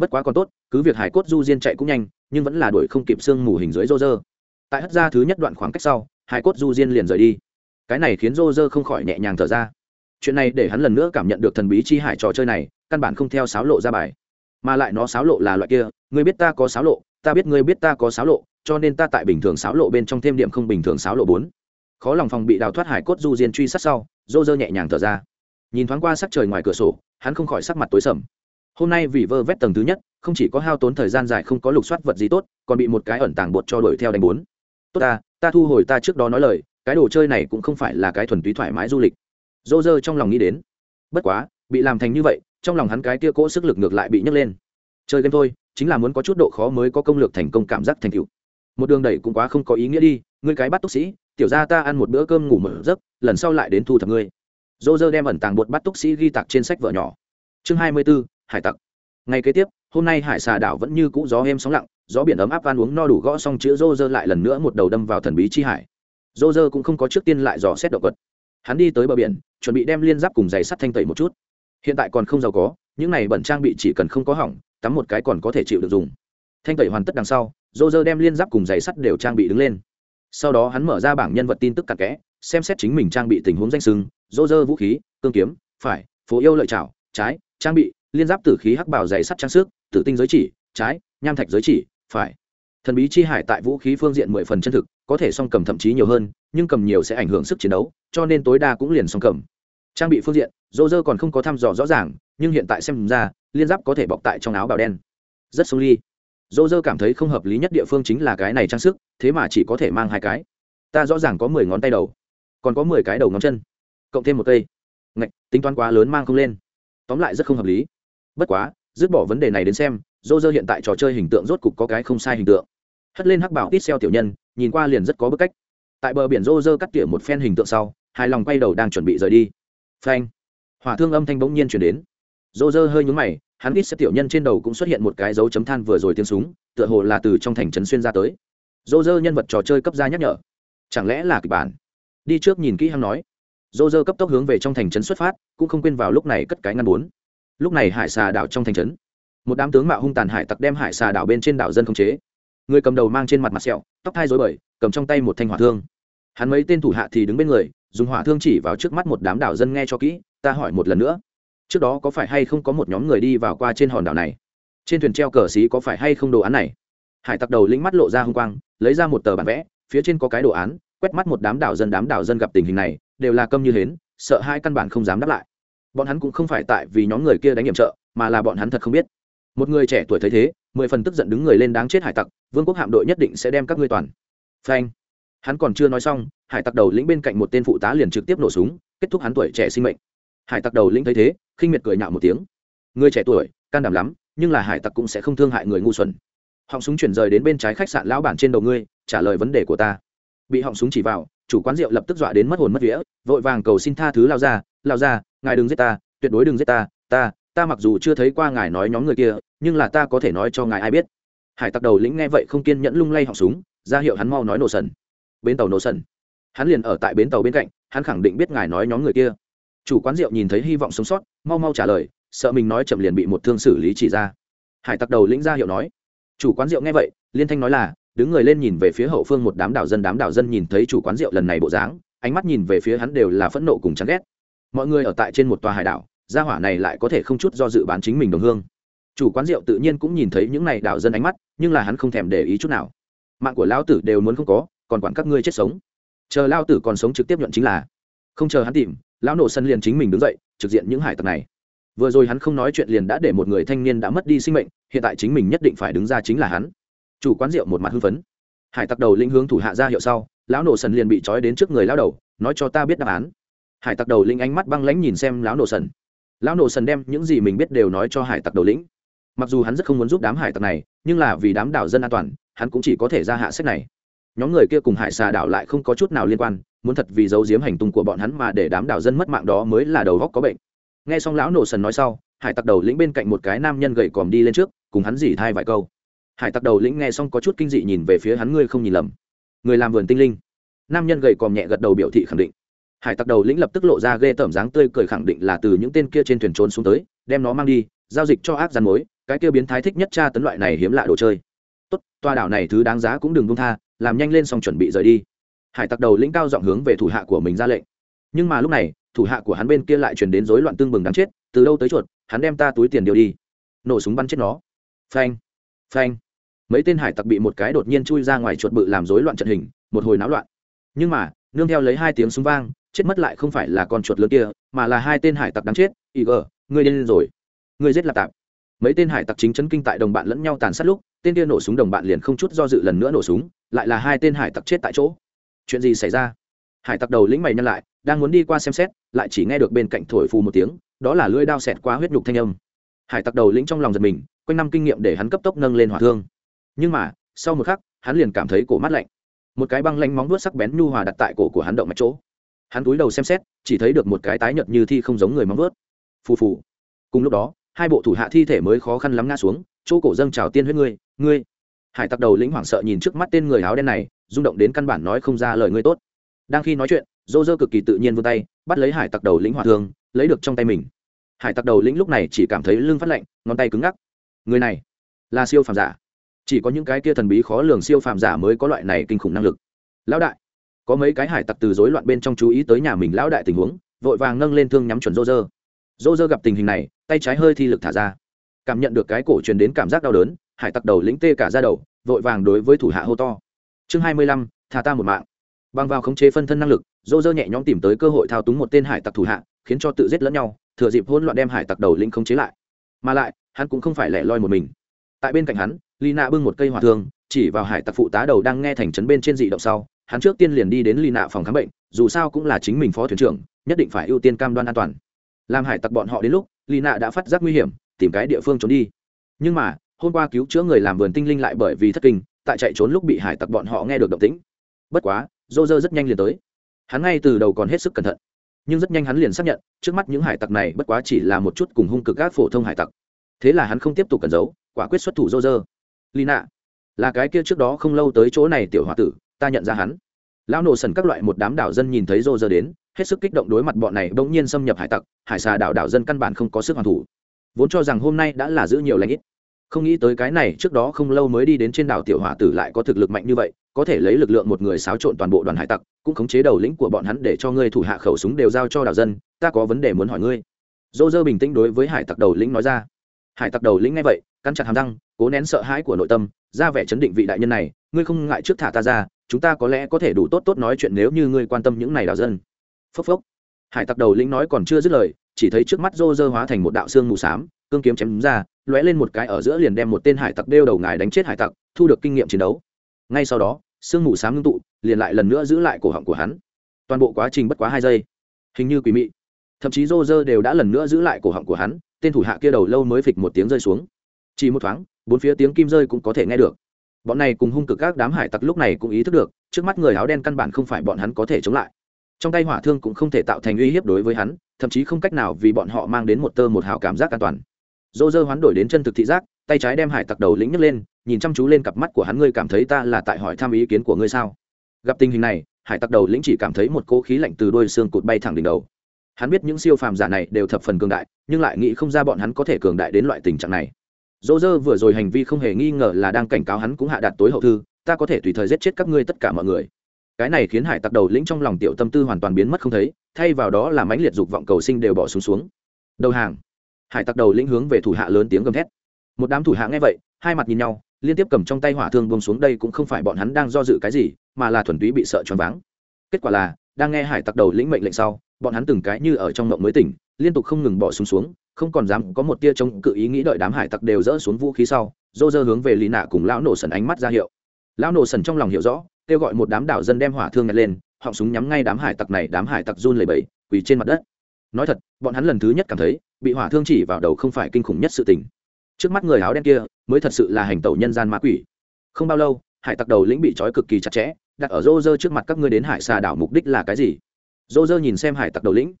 Bất quá còn tốt, cứ việc hải cốt du diên chạy cũng nhanh, nhưng vẫn là đuổi không kịp sương mù hình dưới dô dơ tại hất ra thứ nhất đoạn khoảng cách sau, hải cốt du diên liền rời đi. Cái này khiến dô dơ không khỏi nhẹ nhàng thở ra. Chuyện này để hắn lần nữa cảm nhận được thần bí chi hải trò chơi này, căn bản không theo sáo lộ ra bài mà lại nó sáo lộ là loại kia, ngươi biết ta có sáo lộ, ta biết ngươi biết ta có sáo lộ, cho nên ta tại bình thường sáo lộ bên trong thêm điểm không bình thường sáo lộ bốn. Khó lòng phòng bị đào thoát hải cốt du diên truy sát sau dô dơ nhẹ nhàng thở ra. Nhìn thoáng qua sắc trời ngoài cửa sổ, hắn không khỏi sắc mặt tối sầm. Hôm nay vì vơ vét tầng thứ nhất, không chỉ có hao tốn thời gian dài không có lục soát vật gì tốt, còn bị một cái ẩn tàng bột cho đuổi theo đánh bốn. Tốt ta ta thu hồi ta trước đó nói lời, cái đồ chơi này cũng không phải là cái thuần túy thoải mái du lịch. Dô dơ trong lòng nghĩ đến. Bất quá, bị làm thành như vậy trong lòng hắn cái tia cỗ sức lực ngược lại bị nhấc lên. Chơi game thôi, chính là muốn có chút độ khó mới có công lược thành công cảm giác thành tựu. Một đường đẩy cũng quá không có ý nghĩa đi, ngươi cái bắt túc sĩ, tiểu ra ta ăn một bữa cơm ngủ mở giấc, lần sau lại đến thu thập ngươi. Dô dơ đem ẩn tàng bột bắt túc sĩ ghi tặc trên sách vợ nhỏ. Chương hai mươi b ố hải tặc. Ngày kế tiếp, hôm nay hải xà đảo vẫn như cũ gió êm sóng lặng, gió biển ấm áp van uống no đủ gõ xong chữ dô dơ lại lần nữa một đầu đâm vào thần bí chi hải. Dô dơ cũng không có trước tiên lại dò xét động vật. Hắn đi tới bờ biển, chuẩn bị đem liên giáp cùng giày sắt thanh tẩy một chút hiện tại còn không giàu có, những này bẩn trang bị chỉ cần không có hỏng tắm một cái còn có thể chịu được dùng. Thanh tẩy hoàn tất đằng sau dô dơ đem liên giáp cùng giày sắt đều trang bị đứng lên. Sau đó hắn mở ra bảng nhân vật tin tức cặn kẽ, xem xét chính mình trang bị tình huống danh sưng dô dơ vũ khí, cương kiếm, phải, phố yêu lợi chảo, trái, trang bị, liên giáp tử khí hắc bảo giày sắt trang sức, tử tinh giới chỉ, trái, nham thạch giới chỉ, phải. Thần bí chi hải tại vũ khí phương diện mười phần chân thực, có thể song cầm thậm chí nhiều hơn, nhưng cầm nhiều sẽ ảnh hưởng sức chiến đấu, cho nên tối đa cũng liền song cầm trang bị phương diện, dô dơ còn không có thăm dò rõ ràng, nhưng hiện tại xem ra, liên giáp có thể bọc tại trong áo bào đen. Rất sông ly. Dô dơ cảm thấy không hợp lý nhất địa phương chính là cái này trang sức, thế mà chỉ có thể mang hai cái. Ta rõ ràng có mười ngón tay đầu, còn có mười cái đầu ngón chân, cộng thêm một cây. Ngạch, tính toán quá lớn mang không lên. Tóm lại rất không hợp lý. Bất quá, dứt bỏ vấn đề này đến xem, dô dơ hiện tại trò chơi hình tượng rốt cục có cái không sai hình tượng. Hất lên hắc bảo ít xeo tiểu nhân, nhìn qua liền rất có bức cách. Tại bờ biển rô dơ cắt tỉa một phen hình tượng sau, hài lòng quay đầu đang chuẩn bị rời đi phanh. Hỏa thương âm thanh bỗng nhiên chuyển đến. Dô dơ hơi nhúng mày, hắn ít sẽ tiểu nhân trên đầu cũng xuất hiện một cái dấu chấm than vừa rồi tiếng súng, tựa hồ là từ trong thành trấn xuyên ra tới. Dô dơ nhân vật trò chơi cấp ra nhắc nhở. Chẳng lẽ là kịch bản? Đi trước nhìn kỹ hắn nói. Dô dơ cấp tốc hướng về trong thành trấn xuất phát, cũng không quên vào lúc này cất cái ngăn bốn. Lúc này hải xà đảo trong thành trấn. Một đám tướng mạo hung tàn hải tặc đem hải xà đảo bên trên đảo dân không chế. Người cầm đầu mang trên mặt mặt sẹo, tóc thai dối bời, cầm trong tay một thanh hỏa thương. Hắn mấy tên thủ hạ thì đứng bên người dùng hỏa thương chỉ vào trước mắt một đám đảo dân nghe cho kỹ, ta hỏi một lần nữa. Trước đó có phải hay không có một nhóm người đi vào qua trên hòn đảo này? Trên thuyền treo cờ xí có phải hay không đồ án này? Hải tặc đầu lĩnh mắt lộ ra h ư n g quang, lấy ra một tờ bản vẽ, phía trên có cái đồ án, quét mắt một đám đảo dân, đám đảo dân gặp tình hình này, đều là câm như hến, sợ hai căn bản không dám đáp lại. Bọn hắn cũng không phải tại vì nhóm người kia đánh nhiệm trợ, mà là bọn hắn thật không biết. Một người trẻ tuổi thấy thế, mười phần tức giận đứng người lên đáng chết hải tặc, vương quốc hạm đội nhất định sẽ đem các ngươi toàn. Phanh hắn còn chưa nói xong, hải tặc đầu lĩnh bên cạnh một tên phụ tá liền trực tiếp nổ súng, kết thúc hắn tuổi trẻ sinh mệnh. Hải tặc đầu lĩnh thấy thế, khinh miệt cười nhạo một tiếng. Người trẻ tuổi, can đảm lắm, nhưng là hải tặc cũng sẽ không thương hại người ngu xuẩn. Họng súng chuyển rời đến bên trái khách sạn lão bản trên đầu ngươi, trả lời vấn đề của ta. Bị họng súng chỉ vào, chủ quán rượu lập tức dọa đến mất hồn mất vía, vội vàng cầu xin tha thứ lao ra lao ra, ngài đừng giết ta, tuyệt đối đừng giết ta ta ta mặc dù chưa thấy qua ngài nói nhóm người kia, nhưng là ta có thể nói cho ngài ai biết. Hải tặc đầu lĩnh nghe vậy không kiên nhẫn lung lay họng súng, ra hiệu hắn mau nói nổ sần bến tàu nổ sần hắn liền ở tại bến tàu bên cạnh, hắn khẳng định biết ngài nói nhóm người kia. Chủ quán rượu nhìn thấy hy vọng sống sót, mau mau trả lời, sợ mình nói chậm liền bị một thương xử lý chỉ ra. Hải tặc đầu lĩnh ra hiệu nói. Chủ quán rượu nghe vậy, liên thanh nói là, đứng người lên nhìn về phía hậu phương một đám đảo dân, đám đảo dân nhìn thấy chủ quán rượu lần này bộ dáng, ánh mắt nhìn về phía hắn đều là phẫn nộ cùng chán ghét. Mọi người ở tại trên một tòa hải đảo, gia hỏa này lại có thể không chút do dự bán chính mình đồng hương. Chủ quán rượu tự nhiên cũng nhìn thấy những này đảo dân ánh mắt, nhưng là hắn không thèm để ý chút nào. Mạng của lão tử đều muốn không có còn quản các ngươi chết sống. Chờ lao tử còn sống trực tiếp nhuận chính là. Không chờ hắn tìm, lão nổ sân liền chính mình đứng dậy, trực diện những hải tặc này. Vừa rồi hắn không nói chuyện liền đã để một người thanh niên đã mất đi sinh mệnh, hiện tại chính mình nhất định phải đứng ra chính là hắn. Chủ quán rượu một mặt hưng phấn. Hải tặc đầu lĩnh hướng thủ hạ ra hiệu sau, lão nổ sần liền bị trói đến trước người lão đầu, nói cho ta biết đáp án. Hải tặc đầu lĩnh ánh mắt băng lãnh nhìn xem lão nổ sần lão nổ sần đem những gì mình biết đều nói cho hải tặc đầu lĩnh. Mặc dù hắn rất không muốn giúp đám hải tặc này, nhưng là vì đám đảo dân an toàn, hắn cũng chỉ có thể ra hạ sách này nhóm người kia cùng hải xà đảo lại không có chút nào liên quan, muốn thật vì giấu giếm hành tung của bọn hắn mà để đám đảo dân mất mạng đó mới là đầu góc có bệnh. Nghe xong lão nổ sần nói sau, hải tặc đầu lĩnh bên cạnh một cái nam nhân gầy còm đi lên trước, cùng hắn dỉ thai vài câu. Hải tặc đầu lĩnh nghe xong có chút kinh dị nhìn về phía hắn, ngươi không nhìn lầm. Người làm vườn tinh linh. Nam nhân gầy còm nhẹ gật đầu biểu thị khẳng định. Hải tặc đầu lĩnh lập tức lộ ra ghê tởm dáng tươi cười khẳng định là từ những tên kia trên thuyền trốn xuống tới, đem nó mang đi, giao dịch cho ác gian mối, cái kia biến thái thích nhất tra tấn loại này hiếm lạ đồ chơi. Tốt toa đảo này thứ đáng giá cũng đừng buông tha làm nhanh lên xong chuẩn bị rời đi. Hải tặc đầu lĩnh cao giọng hướng về thủ hạ của mình ra lệnh. Nhưng mà lúc này, thủ hạ của hắn bên kia lại truyền đến rối loạn tương bừng đáng chết, từ đâu tới chuột, hắn đem ta túi tiền điều đi. Nổ súng bắn chết nó. Phanh phanh. Mấy tên hải tặc bị một cái đột nhiên chui ra ngoài chuột bự làm rối loạn trận hình, một hồi náo loạn. Nhưng mà, nương theo lấy hai tiếng súng vang, chết mất lại không phải là con chuột lớn kia, mà là hai tên hải tặc đáng chết ý gờ, ngươi điên rồi. Ngươi giết là tạp. Mấy tên hải tặc chính chấn kinh tại đồng bạn lẫn nhau tàn sát lúc, tên kia nổ súng đồng bạn liền không chút do dự lần nữa nổ súng lại là hai tên hải tặc chết tại chỗ. Chuyện gì xảy ra? Hải tặc đầu lĩnh mày nhăn lại, đang muốn đi qua xem xét, lại chỉ nghe được bên cạnh thổi phù một tiếng, đó là lưỡi đao xẹt qua huyết nhục thanh âm. Hải tặc đầu lĩnh trong lòng giật mình, quanh năm kinh nghiệm để hắn cấp tốc nâng lên hỏa thương. Nhưng mà, sau một khắc, hắn liền cảm thấy cổ mắt lạnh. Một cái băng lanh móng vuốt sắc bén nhu hòa đặt tại cổ của hắn động mạch chỗ. Hắn cúi đầu xem xét, chỉ thấy được một cái tái nhợt như thi không giống người móng vuốt. Phù phù. Cùng lúc đó, hai bộ thủ hạ thi thể mới khó khăn lắm ngã xuống, chỗ cổ dâng trào tiên huyết ngươi ngươi hải tặc đầu lĩnh hoảng sợ nhìn trước mắt tên người áo đen này, rung động đến căn bản nói không ra lời ngươi tốt. Đang khi nói chuyện, dô dơ cực kỳ tự nhiên vươn tay, bắt lấy hải tặc đầu lĩnh hỏa thương, lấy được trong tay mình. Hải tặc đầu lĩnh lúc này chỉ cảm thấy lưng phát lạnh, ngón tay cứng ngắc. Người này là siêu phàm giả. Chỉ có những cái kia thần bí khó lường siêu phàm giả mới có loại này kinh khủng năng lực. Lão đại, có mấy cái hải tặc từ rối loạn bên trong chú ý tới nhà mình lão đại tình huống, vội vàng nâng lên thương nhắm chuẩn rô rơ rô rơ gặp tình hình này, tay trái hơi thi lực thả ra. Cảm nhận được cái cổ truyền đến cảm giác đau đớn hải tặc đầu lĩnh tê cả ra đầu, vội vàng đối với thủ hạ hô to. Chương hai mươi lăm, thả ta một mạng. Bằng vào khống chế phân thân năng lực rô rơ nhẹ nhõm tìm tới cơ hội thao túng một tên hải tặc thủ hạ, khiến cho tự giết lẫn nhau, thừa dịp hỗn loạn đem hải tặc đầu lĩnh khống chế lại. Mà lại, hắn cũng không phải lẻ loi một mình. Tại bên cạnh hắn lina nạ bưng một cây hỏa thương, chỉ vào hải tặc phụ tá đầu đang nghe thành trấn bên trên dị động sau, hắn trước tiên liền đi đến lina nạ phòng khám bệnh, dù sao cũng là chính mình phó thuyền trưởng, nhất định phải ưu tiên cam đoan an toàn. Làm hải tặc bọn họ đến lúc lina nạ đã phát giác nguy hiểm, tìm cái địa phương trốn đi. Nhưng mà hôm qua cứu chữa người làm vườn tinh linh lại bởi vì thất kinh, tại chạy trốn lúc bị hải tặc bọn họ nghe được động tĩnh. Bất quá dô dơ rất nhanh liền tới. Hắn ngay từ đầu còn hết sức cẩn thận, nhưng rất nhanh hắn liền xác nhận, trước mắt những hải tặc này bất quá chỉ là một chút cùng hung cực các phổ thông hải tặc. Thế là hắn không tiếp tục cẩn giấu, quả quyết xuất thủ dô dơ lina, là cái kia trước đó không lâu tới chỗ này tiểu h o a tử, ta nhận ra hắn. Lão nổ sần các loại một đám đảo dân nhìn thấy dô dơ đến, hết sức kích động đối mặt bọn này bỗng nhiên xâm nhập hải tặc, hải xà đảo đảo dân căn bản không có sức hoàn thủ. Vốn cho rằng hôm nay đã là giữ nhiều lãnh ít không nghĩ tới cái này trước đó không lâu mới đi đến trên đảo tiểu hỏa tử lại có thực lực mạnh như vậy, có thể lấy lực lượng một người xáo trộn toàn bộ đoàn hải tặc, cũng khống chế đầu lĩnh của bọn hắn để cho ngươi thủ hạ khẩu súng đều giao cho đảo dân, ta có vấn đề muốn hỏi ngươi. Dô dơ bình tĩnh đối với hải tặc đầu lĩnh nói ra. Hải tặc đầu lĩnh nghe vậy căn chặt hàm răng, cố nén sợ hãi của nội tâm, ra vẻ chấn định vị đại nhân này, ngươi không ngại trước thả ta ra, chúng ta có lẽ có thể đủ tốt tốt nói chuyện nếu như ngươi quan tâm những này đảo dân. Phốc phốc. Hải tặc đầu lĩnh nói còn chưa dứt lời, chỉ thấy trước mắt rô dơ hóa thành một đạo xương mù s á m cương kiếm chém ra, lóe lên một cái ở giữa liền đem một tên hải tặc đeo đầu ngài đánh chết hải tặc, thu được kinh nghiệm chiến đấu. Ngay sau đó, sương mù s á m ngưng tụ, liền lại lần nữa giữ lại cổ họng của hắn. Toàn bộ quá trình bất quá hai giây. Hình như quỷ mị. Thậm chí rô rơ đều đã lần nữa giữ lại cổ họng của hắn, tên thủ hạ kia đầu lâu mới phịch một tiếng rơi xuống. Chỉ một thoáng, bốn phía tiếng kim rơi cũng có thể nghe được. Bọn này cùng hung cực các đám hải tặc lúc này cũng ý thức được, trước mắt người áo đen căn bản không phải bọn hắn có thể chống lại. Trong tay hỏa thương cũng không thể tạo thành uy hiếp đối với hắn, thậm chí không cách nào vì bọn họ mang đến một tơ một hào cảm giác an toàn dô dơ hoán đổi đến chân thực thị giác, tay trái đem hải tặc đầu lĩnh nhấc lên, nhìn chăm chú lên cặp mắt của hắn, ngươi cảm thấy ta là tại hỏi thăm ý kiến của ngươi sao? Gặp tình hình này, hải tặc đầu lĩnh chỉ cảm thấy một cỗ khí lạnh từ đôi xương cụt bay thẳng đỉnh đầu. Hắn biết những siêu phàm giả này đều thập phần cường đại, nhưng lại nghĩ không ra bọn hắn có thể cường đại đến loại tình trạng này. Dô dơ vừa rồi hành vi không hề nghi ngờ là đang cảnh cáo hắn cũng hạ đạt tối hậu thư, ta có thể tùy thời giết chết các ngươi tất cả mọi người. Cái này khiến hải tặc đầu lĩnh trong lòng tiểu tâm tư hoàn toàn biến mất không thấy, thay vào đó là mãnh liệt dục vọng cầu sinh đều bỏ xuống xuống. Đầu hàng hải tặc đầu lĩnh hướng về thủ hạ lớn tiếng gầm thét. Một đám thủ hạ nghe vậy, hai mặt nhìn nhau, liên tiếp cầm trong tay hỏa thương bông xuống đây cũng không phải bọn hắn đang do dự cái gì, mà là thuần túy bị sợ choáng váng. Kết quả là, đang nghe hải tặc đầu lĩnh mệnh lệnh sau, bọn hắn từng cái như ở trong mộng mới tỉnh, liên tục không ngừng bỏ xuống xuống, không còn dám có một tia chống cự ý nghĩ đợi đám hải tặc đều dỡ xuống vũ khí sau dô dơ hướng về lì nạ cùng lão nổ sần ánh mắt ra hiệu. Lão nổ sần trong lòng hiểu rõ, kêu gọi một đám đảo dân đem hỏa thương nhặt lên, họng súng nhắm ngay đám hải tặc này, đám hải tặc run lẩy bẩy, quỳ trên mặt đất nói thật, bọn hắn lần thứ nhất cảm thấy, bị hỏa thương chỉ vào đầu không phải kinh khủng nhất sự tình. Trước mắt người áo đen kia, mới thật sự là hành tẩu nhân gian ma quỷ. Không bao lâu, hải tặc đầu lĩnh bị trói cực kỳ chặt chẽ, đặt ở rô rơ trước mặt các ngươi đến hải xà đảo mục đích là cái gì? Rô rơ nhìn xem hải tặc đầu lĩnh.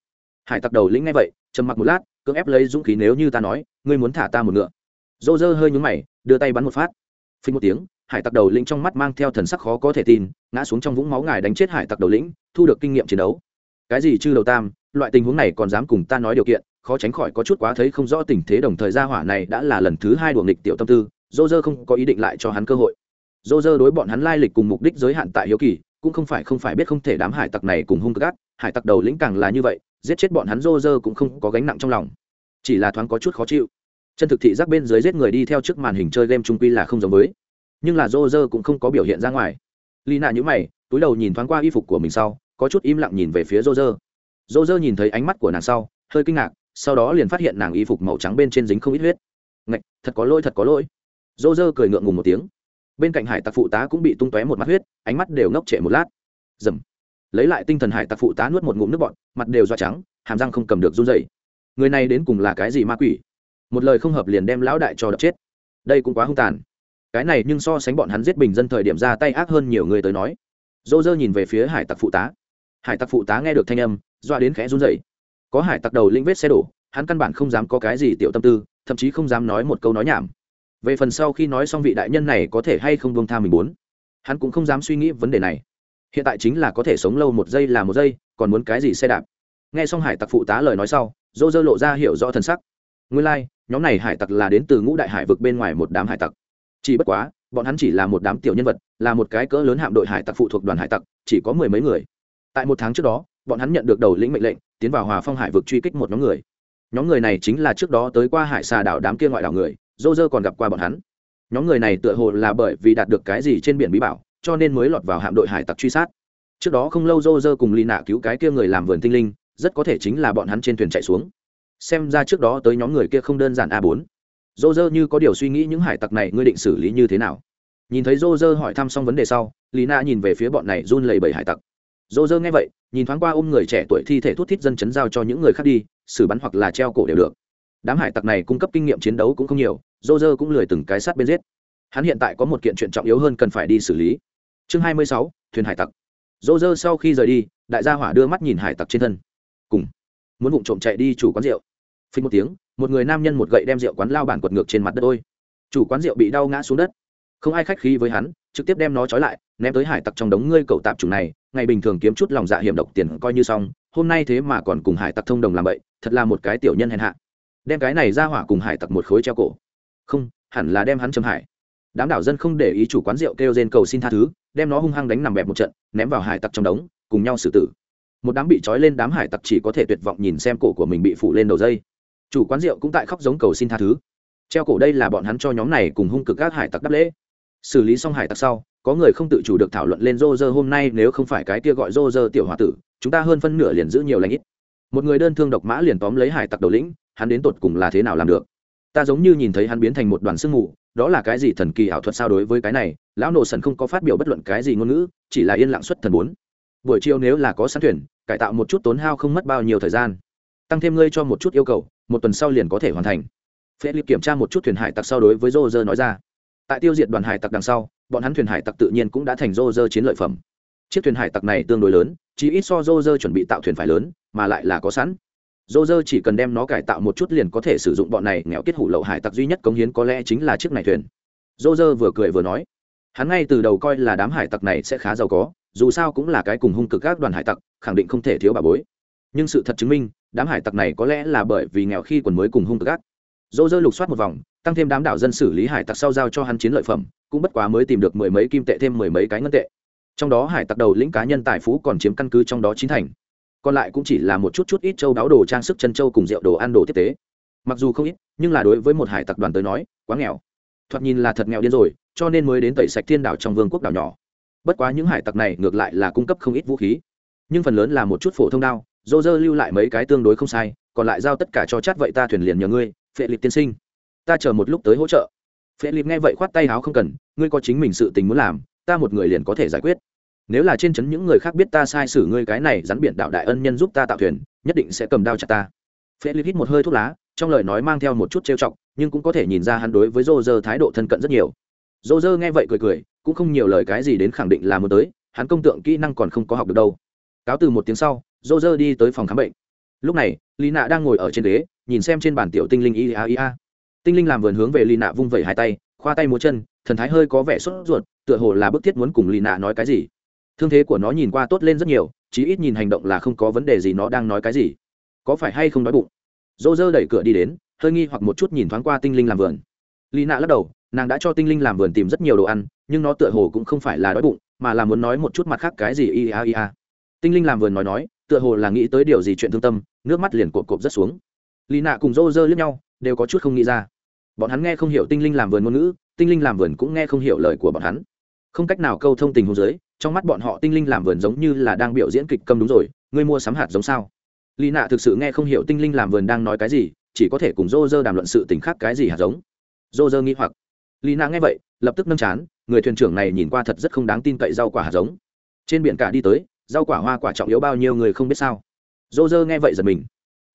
Hải tặc đầu lĩnh nghe vậy, trầm mặc một lát, cưỡng ép lấy dũng khí nếu như ta nói, ngươi muốn thả ta một ngựa. Rô rơ hơi nhúng mày, đưa tay bắn một phát. Phình một tiếng, hải tặc đầu lĩnh trong mắt mang theo thần sắc khó có thể tin, ngã xuống trong vũng máu ngài đánh chết hải tặc đầu lĩnh, thu được kinh nghiệm chiến đấu cái gì chư đầu tam, loại tình huống này còn dám cùng ta nói điều kiện, khó tránh khỏi có chút quá thấy không rõ tình thế đồng thời gia hỏa này đã là lần thứ hai đuổi nghịch tiểu tâm tư dô dơ không có ý định lại cho hắn cơ hội. Dô dơ đối bọn hắn lai lịch cùng mục đích giới hạn tại hiếu kỳ, cũng không phải không phải biết không thể đám hải tặc này cùng hung gác, hải tặc đầu lĩnh càng là như vậy, giết chết bọn hắn dô dơ cũng không có gánh nặng trong lòng. Chỉ là thoáng có chút khó chịu. Chân thực thị giác bên dưới giết người đi theo trước màn hình chơi game trung quy là không giống với. Nhưng là dô dơ cũng không có biểu hiện ra ngoài. Lì nạ nhữ mày, túi đầu nhìn thoáng qua y phục của mình sau có chút im lặng nhìn về phía rô rơ rô rơ nhìn thấy ánh mắt của nàng sau, hơi kinh ngạc, sau đó liền phát hiện nàng y phục màu trắng bên trên dính không ít huyết. Ngạch, thật có lỗi, thật có lỗi. Rô rơ cười ngượng ngùng một tiếng. Bên cạnh hải tặc phụ tá cũng bị tung tóe một mắt huyết, ánh mắt đều ngốc trệ một lát. Dầm. Lấy lại tinh thần hải tặc phụ tá nuốt một ngụm nước bọn mặt đều do trắng, hàm răng không cầm được run dày người này đến cùng là cái gì ma quỷ? Một lời không hợp liền đem lão đại cho đập chết. Đây cũng quá hung tàn. Cái này nhưng so sánh bọn hắn giết bình dân thời điểm ra tay ác hơn nhiều người tới nói. Dô dơ nhìn về phía hải tặc phụ tá hải tặc phụ tá nghe được thanh âm doa đến khẽ run dậy có hải tặc đầu linh vết xe đổ hắn căn bản không dám có cái gì tiểu tâm tư thậm chí không dám nói một câu nói nhảm. Về phần sau khi nói xong vị đại nhân này có thể hay không buông tha mình muốn hắn cũng không dám suy nghĩ vấn đề này. Hiện tại chính là có thể sống lâu một giây là một giây còn muốn cái gì xe đạp? Nghe xong hải tặc phụ tá lời nói sau dô dơ lộ ra hiểu rõ thân sắc. Nguyên lai、like, nhóm này hải tặc là đến từ ngũ đại hải vực bên ngoài một đám hải tặc. Chỉ bất quá bọn hắn chỉ là một đám tiểu nhân vật là một cái cỡ lớn hạm đội hải tặc phụ thuộc đoàn hải tặc chỉ có mười mấy người tại một tháng trước đó, bọn hắn nhận được đầu lĩnh mệnh lệnh, tiến vào hòa phong hải vực truy kích một nhóm người. Nhóm người này chính là trước đó tới qua hải xà đảo đám kia ngoại đảo người dô dơ còn gặp qua bọn hắn. Nhóm người này tựa hồ là bởi vì đạt được cái gì trên biển bí bảo, cho nên mới lọt vào hạm đội hải tặc truy sát. Trước đó không lâu dô dơ cùng lì nạ cứu cái kia người làm vườn tinh linh, rất có thể chính là bọn hắn trên thuyền chạy xuống. Xem ra trước đó tới nhóm người kia không đơn giản a bốn. Dô dơ như có điều suy nghĩ những hải tặc này ngươi định xử lý như thế nào? Nhìn thấy dô dơ hỏi thăm xong vấn đề sau lý na nhìn về phía bọn này run lầy bầy hải tặc dô dơ nghe vậy, nhìn thoáng qua ôm người trẻ tuổi thi thể thút thít dân chấn giao cho những người khác đi, xử bắn hoặc là treo cổ đều được. Đám hải tặc này cung cấp kinh nghiệm chiến đấu cũng không nhiều, dô dơ cũng lười từng cái sát bên giết. Hắn hiện tại có một kiện chuyện trọng yếu hơn cần phải đi xử lý. Chương hai mươi sáu, thuyền hải tặc. Dô dơ sau khi rời đi, đại gia hỏa đưa mắt nhìn hải tặc trên thân. Cùng. Muốn vụng trộm chạy đi chủ quán rượu. Phình một tiếng, một người nam nhân một gậy đem rượu quán lao bản quật ngược trên mặt đất ôi. Chủ quán rượu bị đau ngã xuống đất. Không ai khách khí với hắn, trực tiếp đem nó trói lại ném tới hải tặc trong đống ngươi cậu tạp chủng này, ngày bình thường kiếm chút lòng dạ hiểm độc tiền coi như xong, hôm nay thế mà còn cùng hải tặc thông đồng làm vậy thật là một cái tiểu nhân hèn hạ. Đem cái này ra hỏa cùng hải tặc một khối treo cổ. Không, hẳn là đem hắn châm hải. Đám đảo dân không để ý chủ quán rượu kêu trên cầu xin tha thứ, đem nó hung hăng đánh nằm bẹp một trận, ném vào hải tặc trong đống, cùng nhau xử tử. Một đám bị trói lên đám hải tặc chỉ có thể tuyệt vọng nhìn xem cổ của mình bị phủ lên đầu dây. Chủ quán rượu cũng tại khóc giống cầu xin tha thứ. Treo cổ đây là bọn hắn cho nhóm này cùng hung cực các hải tặc đắp lễ. Xử lý xong hải tặc sau có người không tự chủ được thảo luận lên rô rơ hôm nay nếu không phải cái kia gọi rô rơ tiểu h o a tử, chúng ta hơn phân nửa liền giữ nhiều lãnh ít. Một người đơn thương độc mã liền tóm lấy hải tặc đầu lĩnh, hắn đến tột cùng là thế nào làm được? Ta giống như nhìn thấy hắn biến thành một đoàn sương mù, đó là cái gì thần kỳ ảo thuật sao đối với cái này, lão nổ sần không có phát biểu bất luận cái gì ngôn ngữ, chỉ là yên lặng xuất thần bốn. Buổi chiều nếu là có sẵn thuyền, cải tạo một chút tốn hao không mất bao nhiêu thời gian. Tăng thêm ngươi cho một chút yêu cầu, một tuần sau liền có thể hoàn thành. Phép liệp kiểm tra một chút thuyền hải tặc sau đối với rô rơ nói ra. Tại tiêu diệt đoàn hải tặc đằng sau bọn hắn thuyền hải tặc tự nhiên cũng đã thành rô rơ chiến lợi phẩm. Chiếc thuyền hải tặc này tương đối lớn chỉ ít so rô rơ chuẩn bị tạo thuyền phải lớn, mà lại là có sẵn. Rô rơ chỉ cần đem nó cải tạo một chút liền có thể sử dụng bọn này nghèo kết hủ lậu hải tặc duy nhất cống hiến có lẽ chính là chiếc này thuyền. Rô rơ vừa cười vừa nói, hắn ngay từ đầu coi là đám hải tặc này sẽ khá giàu có, dù sao cũng là cái cùng hung cực các đoàn hải tặc, khẳng định không thể thiếu bà bối. Nhưng sự thật chứng minh, đám hải tặc này có lẽ là bởi vì nghèo khi quần mới cùng hung cực các. Dô dơ lục soát một vòng tăng thêm đám đảo dân xử lý hải tặc sau giao cho hắn chiến lợi phẩm, cũng bất quá mới tìm được mười mấy kim tệ thêm mười mấy cái ngân tệ. Trong đó hải tặc đầu lĩnh cá nhân tài phú còn chiếm căn cứ trong đó chín thành. Còn lại cũng chỉ là một chút chút ít châu đáo đồ trang sức chân châu cùng rượu đồ ăn đồ tiếp tế. Mặc dù không ít, nhưng là đối với một hải tặc đoàn tới nói, quá nghèo. Thoạt nhìn là thật nghèo điên rồi, cho nên mới đến tẩy sạch thiên đảo trong vương quốc đảo nhỏ. Bất quá những hải tặc này ngược lại là cung cấp không ít vũ khí. Nhưng phần lớn là một chút phổ thông đao, dô dơ lưu lại mấy cái tương đối không sai, còn lại giao tất cả cho chát vậy ta thuyền liền nhờ ngươi, phệ liệt tiên sinh ta chờ một lúc tới hỗ trợ. Phệ lịp nghe vậy khoát tay áo không cần, ngươi có chính mình sự tình muốn làm, ta một người liền có thể giải quyết. Nếu là trên trấn những người khác biết ta sai sử ngươi cái này rắn biển đạo đại ân nhân giúp ta tạo thuyền, nhất định sẽ cầm đao chặt ta. Phệ lịp hít một hơi thuốc lá, trong lời nói mang theo một chút trêu chọc, nhưng cũng có thể nhìn ra hắn đối với rô rơ thái độ thân cận rất nhiều. Rô rơ nghe vậy cười cười, cũng không nhiều lời cái gì đến khẳng định là muốn tới, hắn công tượng kỹ năng còn không có học được đâu. Cáo từ một tiếng sau rô rơ đi tới phòng khám bệnh. Lúc này lý nạ đang ngồi ở trên ghế, nhìn xem trên bàn tiểu tinh linh ia ia tinh linh làm vườn hướng về lì nạ vung vẩy hai tay, khoa tay múa chân, thần thái hơi có vẻ sốt ruột, tựa hồ là bức thiết muốn cùng lì nạ nói cái gì. Thương thế của nó nhìn qua tốt lên rất nhiều, chí ít nhìn hành động là không có vấn đề gì nó đang nói cái gì. Có phải hay không đói bụng? Dô dơ đẩy cửa đi đến, hơi nghi hoặc một chút nhìn thoáng qua tinh linh làm vườn. Lì nạ lắc đầu, nàng đã cho tinh linh làm vườn tìm rất nhiều đồ ăn, nhưng nó tựa hồ cũng không phải là đói bụng, mà là muốn nói một chút mặt khác cái gì ia ia tinh linh làm vườn nói nói, tựa hồ là nghĩ tới điều gì chuyện thương tâm, nước mắt liền cộp cộp rất xuống. Lì nạ cùng dô dơ lướt nhau đều có chút không nghĩ ra. Bọn hắn nghe không hiểu tinh linh làm vườn ngôn ngữ, tinh linh làm vườn cũng nghe không hiểu lời của bọn hắn. Không cách nào câu thông tình hôn giới trong mắt bọn họ tinh linh làm vườn giống như là đang biểu diễn kịch câm đúng rồi, ngươi mua sắm hạt giống sao? Lì nạ thực sự nghe không hiểu tinh linh làm vườn đang nói cái gì, chỉ có thể cùng dô dơ đàm luận sự tình khác cái gì hạt giống. Dô dơ nghĩ hoặc. Lì nạ nghe vậy, lập tức nâng chán, người thuyền trưởng này nhìn qua thật rất không đáng tin cậy rau quả hạt giống. Trên biển cả đi tới, rau quả hoa quả trọng yếu bao nhiêu người không biết sao? Dô dơ nghe vậy giật mình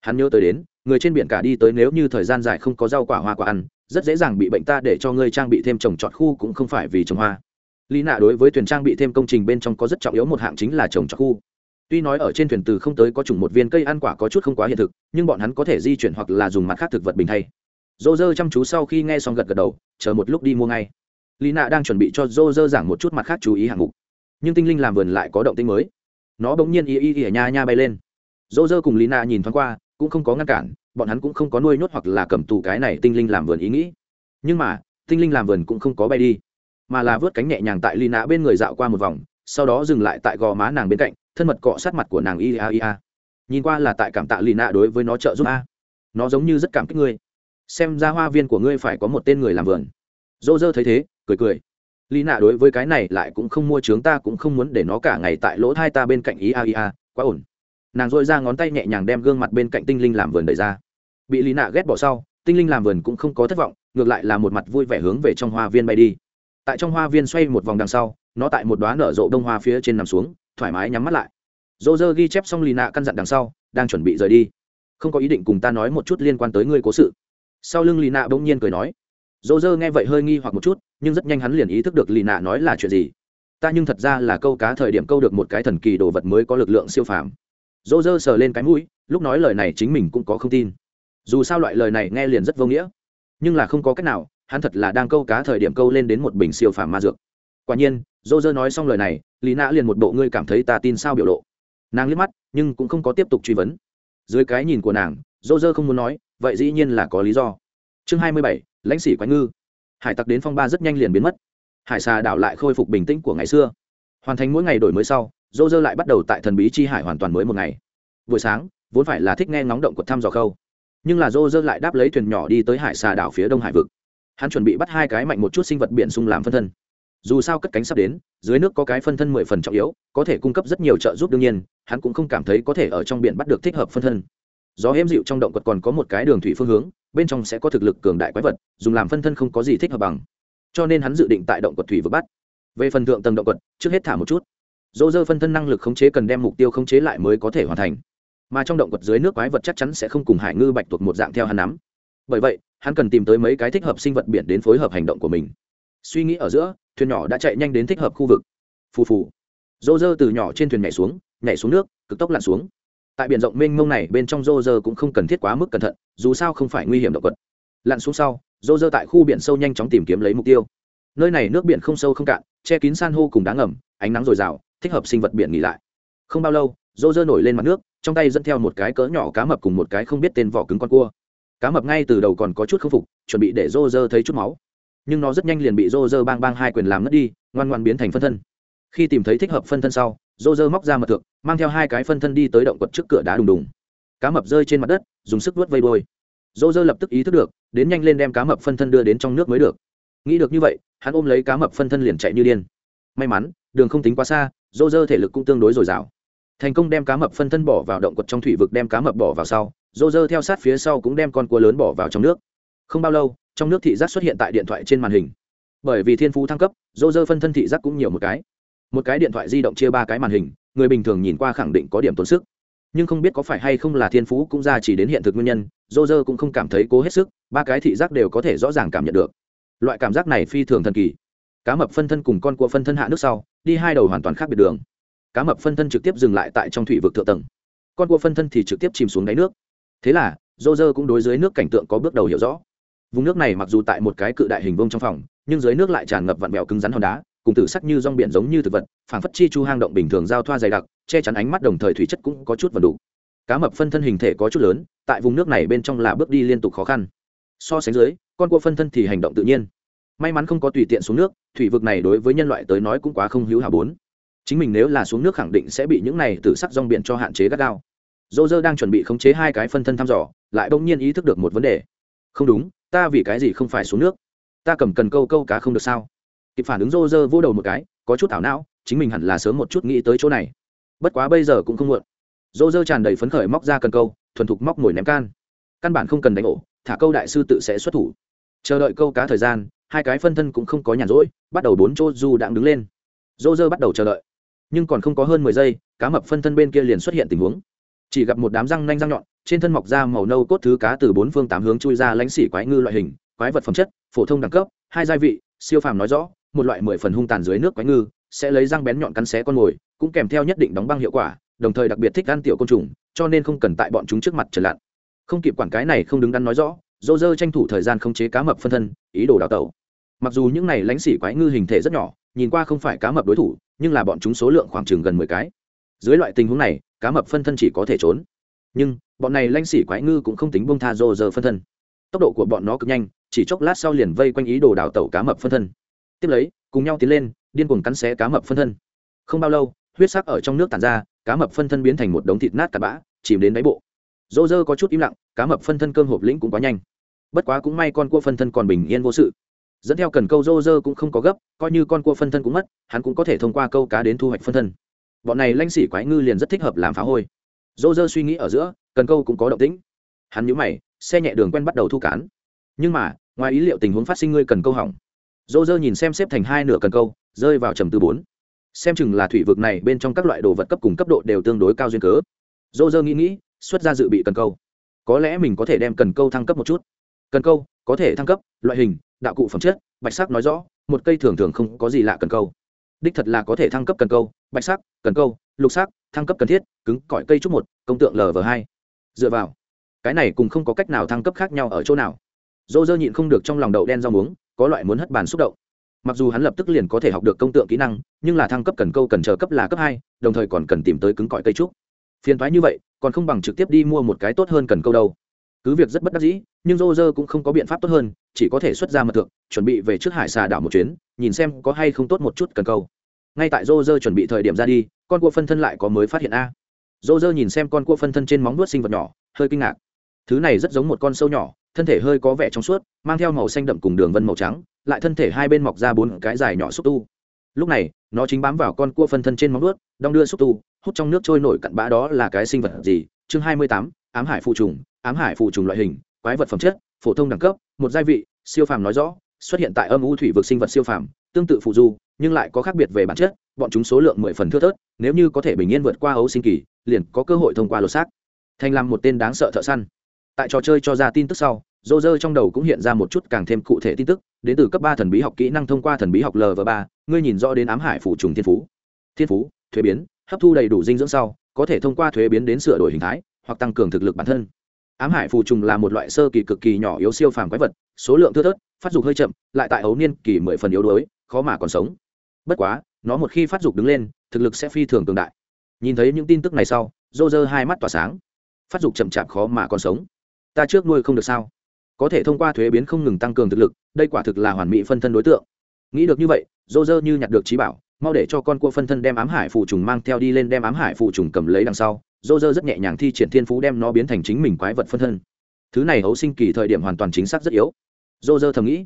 hắn nhớ tới đến, người trên biển cả đi tới nếu như thời gian dài không có rau quả hoa quả ăn, rất dễ dàng bị bệnh ta để cho ngươi trang bị thêm trồng trọt khu cũng không phải vì trồng hoa. Lý nạ đối với thuyền trang bị thêm công trình bên trong có rất trọng yếu một hạng chính là trồng trọt khu. Tuy nói ở trên thuyền từ không tới có chủng một viên cây ăn quả có chút không quá hiện thực, nhưng bọn hắn có thể di chuyển hoặc là dùng mặt khác thực vật bình thay. Dô dơ chăm chú sau khi nghe xong gật gật đầu, chờ một lúc đi mua ngay. Lý nạ đang chuẩn bị cho dô dơ giảng một chút mặt khác chú ý hạng mục. Nhưng tinh linh làm vườn lại có động tinh mới. Nó bỗng nhiên y y y nha nha bay lên. Dô dơ cùng lý nạ nhìn thoáng qua cũng không có ngăn cản, bọn hắn cũng không có nuôi nhốt hoặc là cầm tù cái này tinh linh làm vườn ý nghĩ. Nhưng mà, tinh linh làm vườn cũng không có bay đi, mà là vớt cánh nhẹ nhàng tại ly nã bên người dạo qua một vòng, sau đó dừng lại tại gò má nàng bên cạnh, thân mật cọ sát mặt của nàng ia ia. Nhìn qua là tại cảm tạ lì nạ đối với nó trợ giúp a. Nó giống như rất cảm kích ngươi. Xem ra hoa viên của ngươi phải có một tên người làm vườn. Dô dơ thấy thế, cười cười. Lý nạ đối với cái này lại cũng không mua trướng ta cũng không muốn để nó cả ngày tại lỗ thai ta bên cạnh ý a quá ổn nàng dội ra ngón tay nhẹ nhàng đem gương mặt bên cạnh tinh linh làm vườn đẩy ra. Bị lý nạ ghét bỏ sau, tinh linh làm vườn cũng không có thất vọng, ngược lại là một mặt vui vẻ hướng về trong hoa viên bay đi. Tại trong hoa viên xoay một vòng đằng sau, nó tại một đoá nở rộ đông hoa phía trên nằm xuống, thoải mái nhắm mắt lại. Dô dơ ghi chép xong lì nạ căn dặn đằng sau, đang chuẩn bị rời đi. Không có ý định cùng ta nói một chút liên quan tới ngươi cố sự. Sau lưng lì nạ bỗng nhiên cười nói dô dơ nghe vậy hơi nghi hoặc một chút, nhưng rất nhanh hắn liền ý thức được lì nạ nói là chuyện gì. Ta nhưng thật ra là câu cá thời điểm câu được một cái thần kỳ đồ vật mới có lực lượng siêu phàm dô dơ sờ lên cái mũi, lúc nói lời này chính mình cũng có không tin. Dù sao loại lời này nghe liền rất vô nghĩa. Nhưng là không có cách nào, hắn thật là đang câu cá thời điểm câu lên đến một bình siêu phàm ma dược. Quả nhiên dô dơ nói xong lời này, lý nã liền một bộ ngươi cảm thấy ta tin sao biểu lộ. Nàng liếc mắt, nhưng cũng không có tiếp tục truy vấn. Dưới cái nhìn của nàng dô dơ không muốn nói, vậy dĩ nhiên là có lý do. Chương hai mươi bảy, lãnh sĩ quái ngư. Hải tặc đến phong ba rất nhanh liền biến mất. Hải xà đảo lại khôi phục bình tĩnh của ngày xưa. Hoàn thành mỗi ngày đổi mới sau dô dơ lại bắt đầu tại thần bí chi hải hoàn toàn mới một ngày. Buổi sáng, vốn phải là thích nghe ngóng động của thăm dò khâu. Nhưng là dô dơ lại đáp lấy thuyền nhỏ đi tới hải xà đảo phía đông hải vực. Hắn chuẩn bị bắt hai cái mạnh một chút sinh vật biển sung làm phân thân. Dù sao cất cánh sắp đến, dưới nước có cái phân thân mười phần trọng yếu, có thể cung cấp rất nhiều trợ giúp đương nhiên, hắn cũng không cảm thấy có thể ở trong biển bắt được thích hợp phân thân. Gió êm dịu trong động quật còn có một cái đường thủy phương hướng, bên trong sẽ có thực lực cường đại quái vật, dùng làm phân thân không có gì thích hợp bằng. Cho nên hắn dự định tại động quật thủy vừa bắt. Về phần thượng tầng động quật, trước hết thả một chút dỗ dơ phân thân năng lực khống chế cần đem mục tiêu khống chế lại mới có thể hoàn thành. Mà trong động vật dưới nước quái vật chắc chắn sẽ không cùng hải ngư bạch thuộc một dạng theo hắn nắm. Bởi vậy, hắn cần tìm tới mấy cái thích hợp sinh vật biển đến phối hợp hành động của mình. Suy nghĩ ở giữa, thuyền nhỏ đã chạy nhanh đến thích hợp khu vực. Phù phù. Dô dơ từ nhỏ trên thuyền nhảy xuống nhảy xuống nước, cực tốc lặn xuống. Tại biển rộng mênh mông này, bên trong dô dơ cũng không cần thiết quá mức cẩn thận, dù sao không phải nguy hiểm động vật. Lặn xuống sau dô dơ tại khu biển sâu nhanh chóng tìm kiếm lấy mục tiêu. Nơi này nước biển không sâu không cạn, che kín san hô cùng đá ngầm, ánh nắng dồi dào thích hợp sinh vật biển nghỉ lại. Không bao lâu, rô rơ nổi lên mặt nước, trong tay dẫn theo một cái cỡ nhỏ cá mập cùng một cái không biết tên vỏ cứng con cua. Cá mập ngay từ đầu còn có chút k phục, chuẩn bị để rô rơ thấy chút máu. Nhưng nó rất nhanh liền bị rô rơ bang bang hai quyền làm ngất đi, ngoan ngoan biến thành phân thân. Khi tìm thấy thích hợp phân thân sau, rô rơ móc ra mật thượng, mang theo hai cái phân thân đi tới động quật trước cửa đá đùng đùng. Cá mập rơi trên mặt đất, dùng sức vớt vây đôi rô rơ lập tức ý thức được, đến nhanh lên đem cá mập phân thân đưa đến trong nước mới được. Nghĩ được như vậy, hắn ôm lấy cá mập phân thân liền chạy như điên. May mắn đường không tính quá xa, dô dơ thể lực cũng tương đối dồi dào. Thành công đem cá mập phân thân bỏ vào động quật trong thủy vực đem cá mập bỏ vào sau, dô dơ theo sát phía sau cũng đem con cua lớn bỏ vào trong nước. Không bao lâu, trong nước thị giác xuất hiện tại điện thoại trên màn hình. Bởi vì thiên phú thăng cấp, dô dơ phân thân thị giác cũng nhiều một cái. Một cái điện thoại di động chia ba cái màn hình, người bình thường nhìn qua khẳng định có điểm tốn sức. Nhưng không biết có phải hay không là thiên phú cũng ra chỉ đến hiện thực nguyên nhân, dô dơ cũng không cảm thấy cố hết sức, ba cái thị giác đều có thể rõ ràng cảm nhận được. Loại cảm giác này phi thường thần kỳ cá mập phân thân cùng con của phân thân hạ nước sau, đi hai đầu hoàn toàn khác biệt đường. Cá mập phân thân trực tiếp dừng lại tại trong thủy vực thượng tầng. Con của phân thân thì trực tiếp chìm xuống đáy nước. Thế là dô dơ cũng đối dưới nước cảnh tượng có bước đầu hiểu rõ. Vùng nước này mặc dù tại một cái cự đại hình vông trong phòng, nhưng dưới nước lại tràn ngập vặn vẹo cứng rắn hòn đá, cùng tử sắc như rong biển giống như thực vật, phảng phất chi chu hang động bình thường giao thoa dày đặc, che chắn ánh mắt đồng thời thủy chất cũng có chút và đủ. Cá mập phân thân hình thể có chút lớn, tại vùng nước này bên trong là bước đi liên tục khó khăn. So sánh dưới, con cua phân thân thì hành động tự nhiên may mắn không có tùy tiện xuống nước, thủy vực này đối với nhân loại tới nói cũng quá không hữu hảo bốn. Chính mình nếu là xuống nước khẳng định sẽ bị những này từ sắc rong biển cho hạn chế gắt gao. Dô dơ đang chuẩn bị khống chế hai cái phân thân thăm dò, lại bỗng nhiên ý thức được một vấn đề. Không đúng, ta vì cái gì không phải xuống nước? Ta cầm cần câu câu cá không được sao? Kịp phản ứng rô rơ vô đầu một cái, có chút ảo não, chính mình hẳn là sớm một chút nghĩ tới chỗ này. Bất quá bây giờ cũng không muộn. Rô rơ tràn đầy phấn khởi móc ra cần câu, thuần thục móc nổi ném can. Căn bản không cần đánh ổ, thả câu đại sư tự sẽ xuất thủ. Chờ đợi câu cá thời gian hai cái phân thân cũng không có nhàn rỗi, bắt đầu bốn chỗ du đang đứng lên. Rô rơ bắt đầu chờ đợi, nhưng còn không có hơn mười giây, cá mập phân thân bên kia liền xuất hiện tình huống. Chỉ gặp một đám răng nanh răng nhọn, trên thân mọc da màu nâu cốt thứ cá từ bốn phương tám hướng chui ra lãnh xỉ quái ngư loại hình, quái vật phẩm chất, phổ thông đẳng cấp, hai gia vị, siêu phàm nói rõ, một loại mười phần hung tàn dưới nước quái ngư, sẽ lấy răng bén nhọn cắn xé con mồi, cũng kèm theo nhất định đóng băng hiệu quả, đồng thời đặc biệt thích ăn tiểu côn trùng, cho nên không cần tại bọn chúng trước mặt trần lặn. Không kịp quản cái này không đứng đắn nói rõ dô dơ tranh thủ thời gian khống chế cá mập phân thân, ý đồ đào tẩu. Mặc dù những này lãnh xỉ quái ngư hình thể rất nhỏ, nhìn qua không phải cá mập đối thủ, nhưng là bọn chúng số lượng khoảng chừng gần mười cái. Dưới loại tình huống này, cá mập phân thân chỉ có thể trốn. Nhưng, bọn này lãnh xỉ quái ngư cũng không tính bông tha dô dơ phân thân. Tốc độ của bọn nó cực nhanh, chỉ chốc lát sau liền vây quanh ý đồ đào tẩu cá mập phân thân. Tiếp lấy, cùng nhau tiến lên, điên cuồng cắn xé cá mập phân thân. Không bao lâu, huyết sắc ở trong nước tàn ra, cá mập phân thân biến thành một đống thịt nát cặn bã, chìm đến đáy bộ dô dơ có chút im lặng, cá mập phân thân cơm hộp lĩnh cũng quá nhanh. Bất quá cũng may con cua phân thân còn bình yên vô sự. Dẫn theo cần câu dô dơ cũng không có gấp, coi như con cua phân thân cũng mất, hắn cũng có thể thông qua câu cá đến thu hoạch phân thân. Bọn này lanh xỉ quái ngư liền rất thích hợp làm phá hôi. Dô dơ suy nghĩ ở giữa, cần câu cũng có động tĩnh. Hắn nhũ mày, xe nhẹ đường quen bắt đầu thu cán. Nhưng mà, ngoài ý liệu tình huống phát sinh ngươi cần câu hỏng. Dô dơ nhìn xem xếp thành hai nửa cần câu, rơi vào trầm tư bốn. Xem chừng là thủy vực này bên trong các loại đồ vật cấp cùng cấp độ đều tương đối cao duyên cớ. Dô dơ nghĩ nghĩ xuất ra dự bị cần câu. Có lẽ mình có thể đem cần câu thăng cấp một chút. Cần câu, có thể thăng cấp, loại hình, đạo cụ phẩm chất, bạch sắc nói rõ, một cây thường thường không có gì lạ cần câu. Đích thật là có thể thăng cấp cần câu, bạch sắc, cần câu, lục sắc, thăng cấp cần thiết, cứng cỏi cây trúc một, công tượng lv hai. Dựa vào, cái này cùng không có cách nào thăng cấp khác nhau ở chỗ nào. Dô dơ nhịn không được trong lòng đậu đen rau muống, có loại muốn hất bàn xúc động. Mặc dù hắn lập tức liền có thể học được công tượng kỹ năng, nhưng là thăng cấp cần câu cần chờ cấp là cấp hai, đồng thời còn cần tìm tới cứng cỏi cây trúc phiền thoái như vậy, còn không bằng trực tiếp đi mua một cái tốt hơn cần câu đâu. Cứ việc rất bất đắc dĩ, nhưng rô rơ cũng không có biện pháp tốt hơn, chỉ có thể xuất ra mật thượng, chuẩn bị về trước hải xà đảo một chuyến, nhìn xem có hay không tốt một chút cần câu. Ngay tại rô rơ chuẩn bị thời điểm ra đi, con cua phân thân lại có mới phát hiện a. Rô rơ nhìn xem con cua phân thân trên móng nuốt sinh vật nhỏ, hơi kinh ngạc. Thứ này rất giống một con sâu nhỏ, thân thể hơi có vẻ trong suốt, mang theo màu xanh đậm cùng đường vân màu trắng, lại thân thể hai bên mọc ra bốn cái dài nhỏ xúc tu lúc này, nó chính bám vào con cua phân thân trên móng ướt đong đưa xúc tu, hút trong nước trôi nổi cặn bã đó là cái sinh vật gì? Chương hai mươi tám, ám hải phụ trùng, ám hải phụ trùng loại hình, quái vật phẩm chất, phổ thông đẳng cấp, một gia vị, siêu phàm nói rõ, xuất hiện tại âm u thủy vực sinh vật siêu phàm, tương tự phụ du, nhưng lại có khác biệt về bản chất, bọn chúng số lượng mười phần thưa thớt, nếu như có thể bình yên vượt qua ấu sinh kỳ, liền có cơ hội thông qua lột xác. Thành làm một tên đáng sợ thợ săn. Tại trò chơi cho ra tin tức sau dô dơ trong đầu cũng hiện ra một chút càng thêm cụ thể tin tức đến từ cấp ba thần bí học kỹ năng thông qua thần bí học l và ba, ngươi nhìn rõ đến ám hải phủ trùng thiên phú. Thiên phú, thuế biến, hấp thu đầy đủ dinh dưỡng sau, có thể thông qua thuế biến đến sửa đổi hình thái, hoặc tăng cường thực lực bản thân. Ám hải phù trùng là một loại sơ kỳ cực kỳ nhỏ yếu siêu phàm quái vật, số lượng thưa thớt, phát dục hơi chậm, lại tại ấu niên kỳ mười phần yếu đuối, khó mà còn sống. Bất quá, nó một khi phát dục đứng lên, thực lực sẽ phi thường tương đại. Nhìn thấy những tin tức này sau dô dơ hai mắt tỏa sáng. Phát dục chậm chạp khó mà còn sống. Ta trước nuôi không được sao? Có thể thông qua thuế biến không ngừng tăng cường thực lực, đây quả thực là hoàn mỹ phân thân đối tượng. Nghĩ được như vậy, dô dơ như nhặt được trí bảo, mau để cho con cua phân thân đem ám hải phụ trùng mang theo đi lên đem ám hải phụ trùng cầm lấy đằng sau, dô dơ rất nhẹ nhàng thi triển thiên phú đem nó biến thành chính mình quái vật phân thân. Thứ này hấu sinh kỳ thời điểm hoàn toàn chính xác rất yếu. Dô dơ thầm nghĩ,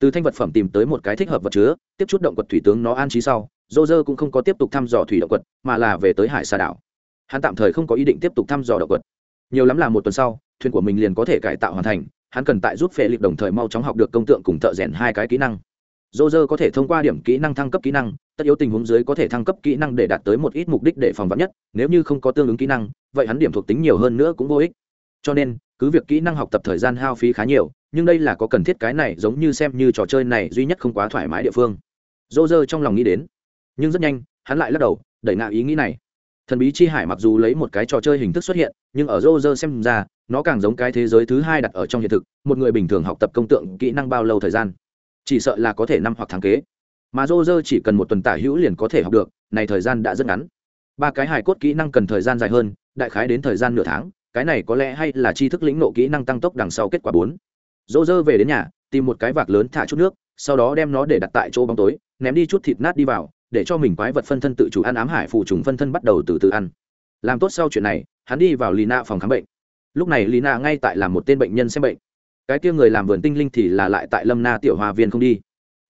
từ thanh vật phẩm tìm tới một cái thích hợp vật chứa, tiếp chút động quật thủy tướng nó an trí sau, dô dơ cũng không có tiếp tục thăm dò thủy động quật, mà là về tới hải xa đảo. Hắn tạm thời không có ý định tiếp tục thăm dò động quật. Nhiều lắm là một tuần sau, thuyền của mình liền có thể cải tạo hoàn thành hắn cần tại giúp phệ lịp đồng thời mau chóng học được công tượng cùng thợ rèn hai cái kỹ năng. Dô dơ có thể thông qua điểm kỹ năng thăng cấp kỹ năng, tất yếu tình huống dưới có thể thăng cấp kỹ năng để đạt tới một ít mục đích để phòng vắn nhất, nếu như không có tương ứng kỹ năng, vậy hắn điểm thuộc tính nhiều hơn nữa cũng vô ích. Cho nên, cứ việc kỹ năng học tập thời gian hao phí khá nhiều, nhưng đây là có cần thiết cái này giống như xem như trò chơi này duy nhất không quá thoải mái địa phương. Dô dơ trong lòng nghĩ đến, nhưng rất nhanh, hắn lại lắc đầu, đẩy ngạo ý nghĩ này thần bí chi hải mặc dù lấy một cái trò chơi hình thức xuất hiện, nhưng ở roger xem ra, nó càng giống cái thế giới thứ hai đặt ở trong hiện thực, một người bình thường học tập công tượng, kỹ năng bao lâu thời gian. Chỉ sợ là có thể năm hoặc tháng kế. Mà roger chỉ cần một tuần tả hữu liền có thể học được, này thời gian đã rất ngắn. Ba cái hài cốt kỹ năng cần thời gian dài hơn, đại khái đến thời gian nửa tháng, cái này có lẽ hay là tri thức lĩnh nộ kỹ năng tăng tốc đằng sau kết quả bốn. Roger về đến nhà, tìm một cái vạc lớn thả chút nước, sau đó đem nó để đặt tại chỗ bóng tối, ném đi chút thịt nát đi vào để cho mình quái vật phân thân tự chủ ăn ám hải phụ trùng phân thân bắt đầu từ từ ăn. Làm tốt sau chuyện này, hắn đi vào lì phòng khám bệnh. Lúc này lì ngay tại làm một tên bệnh nhân xem bệnh. Cái kia người làm vườn tinh linh thì là lại tại lâm na tiểu hoa viên không đi.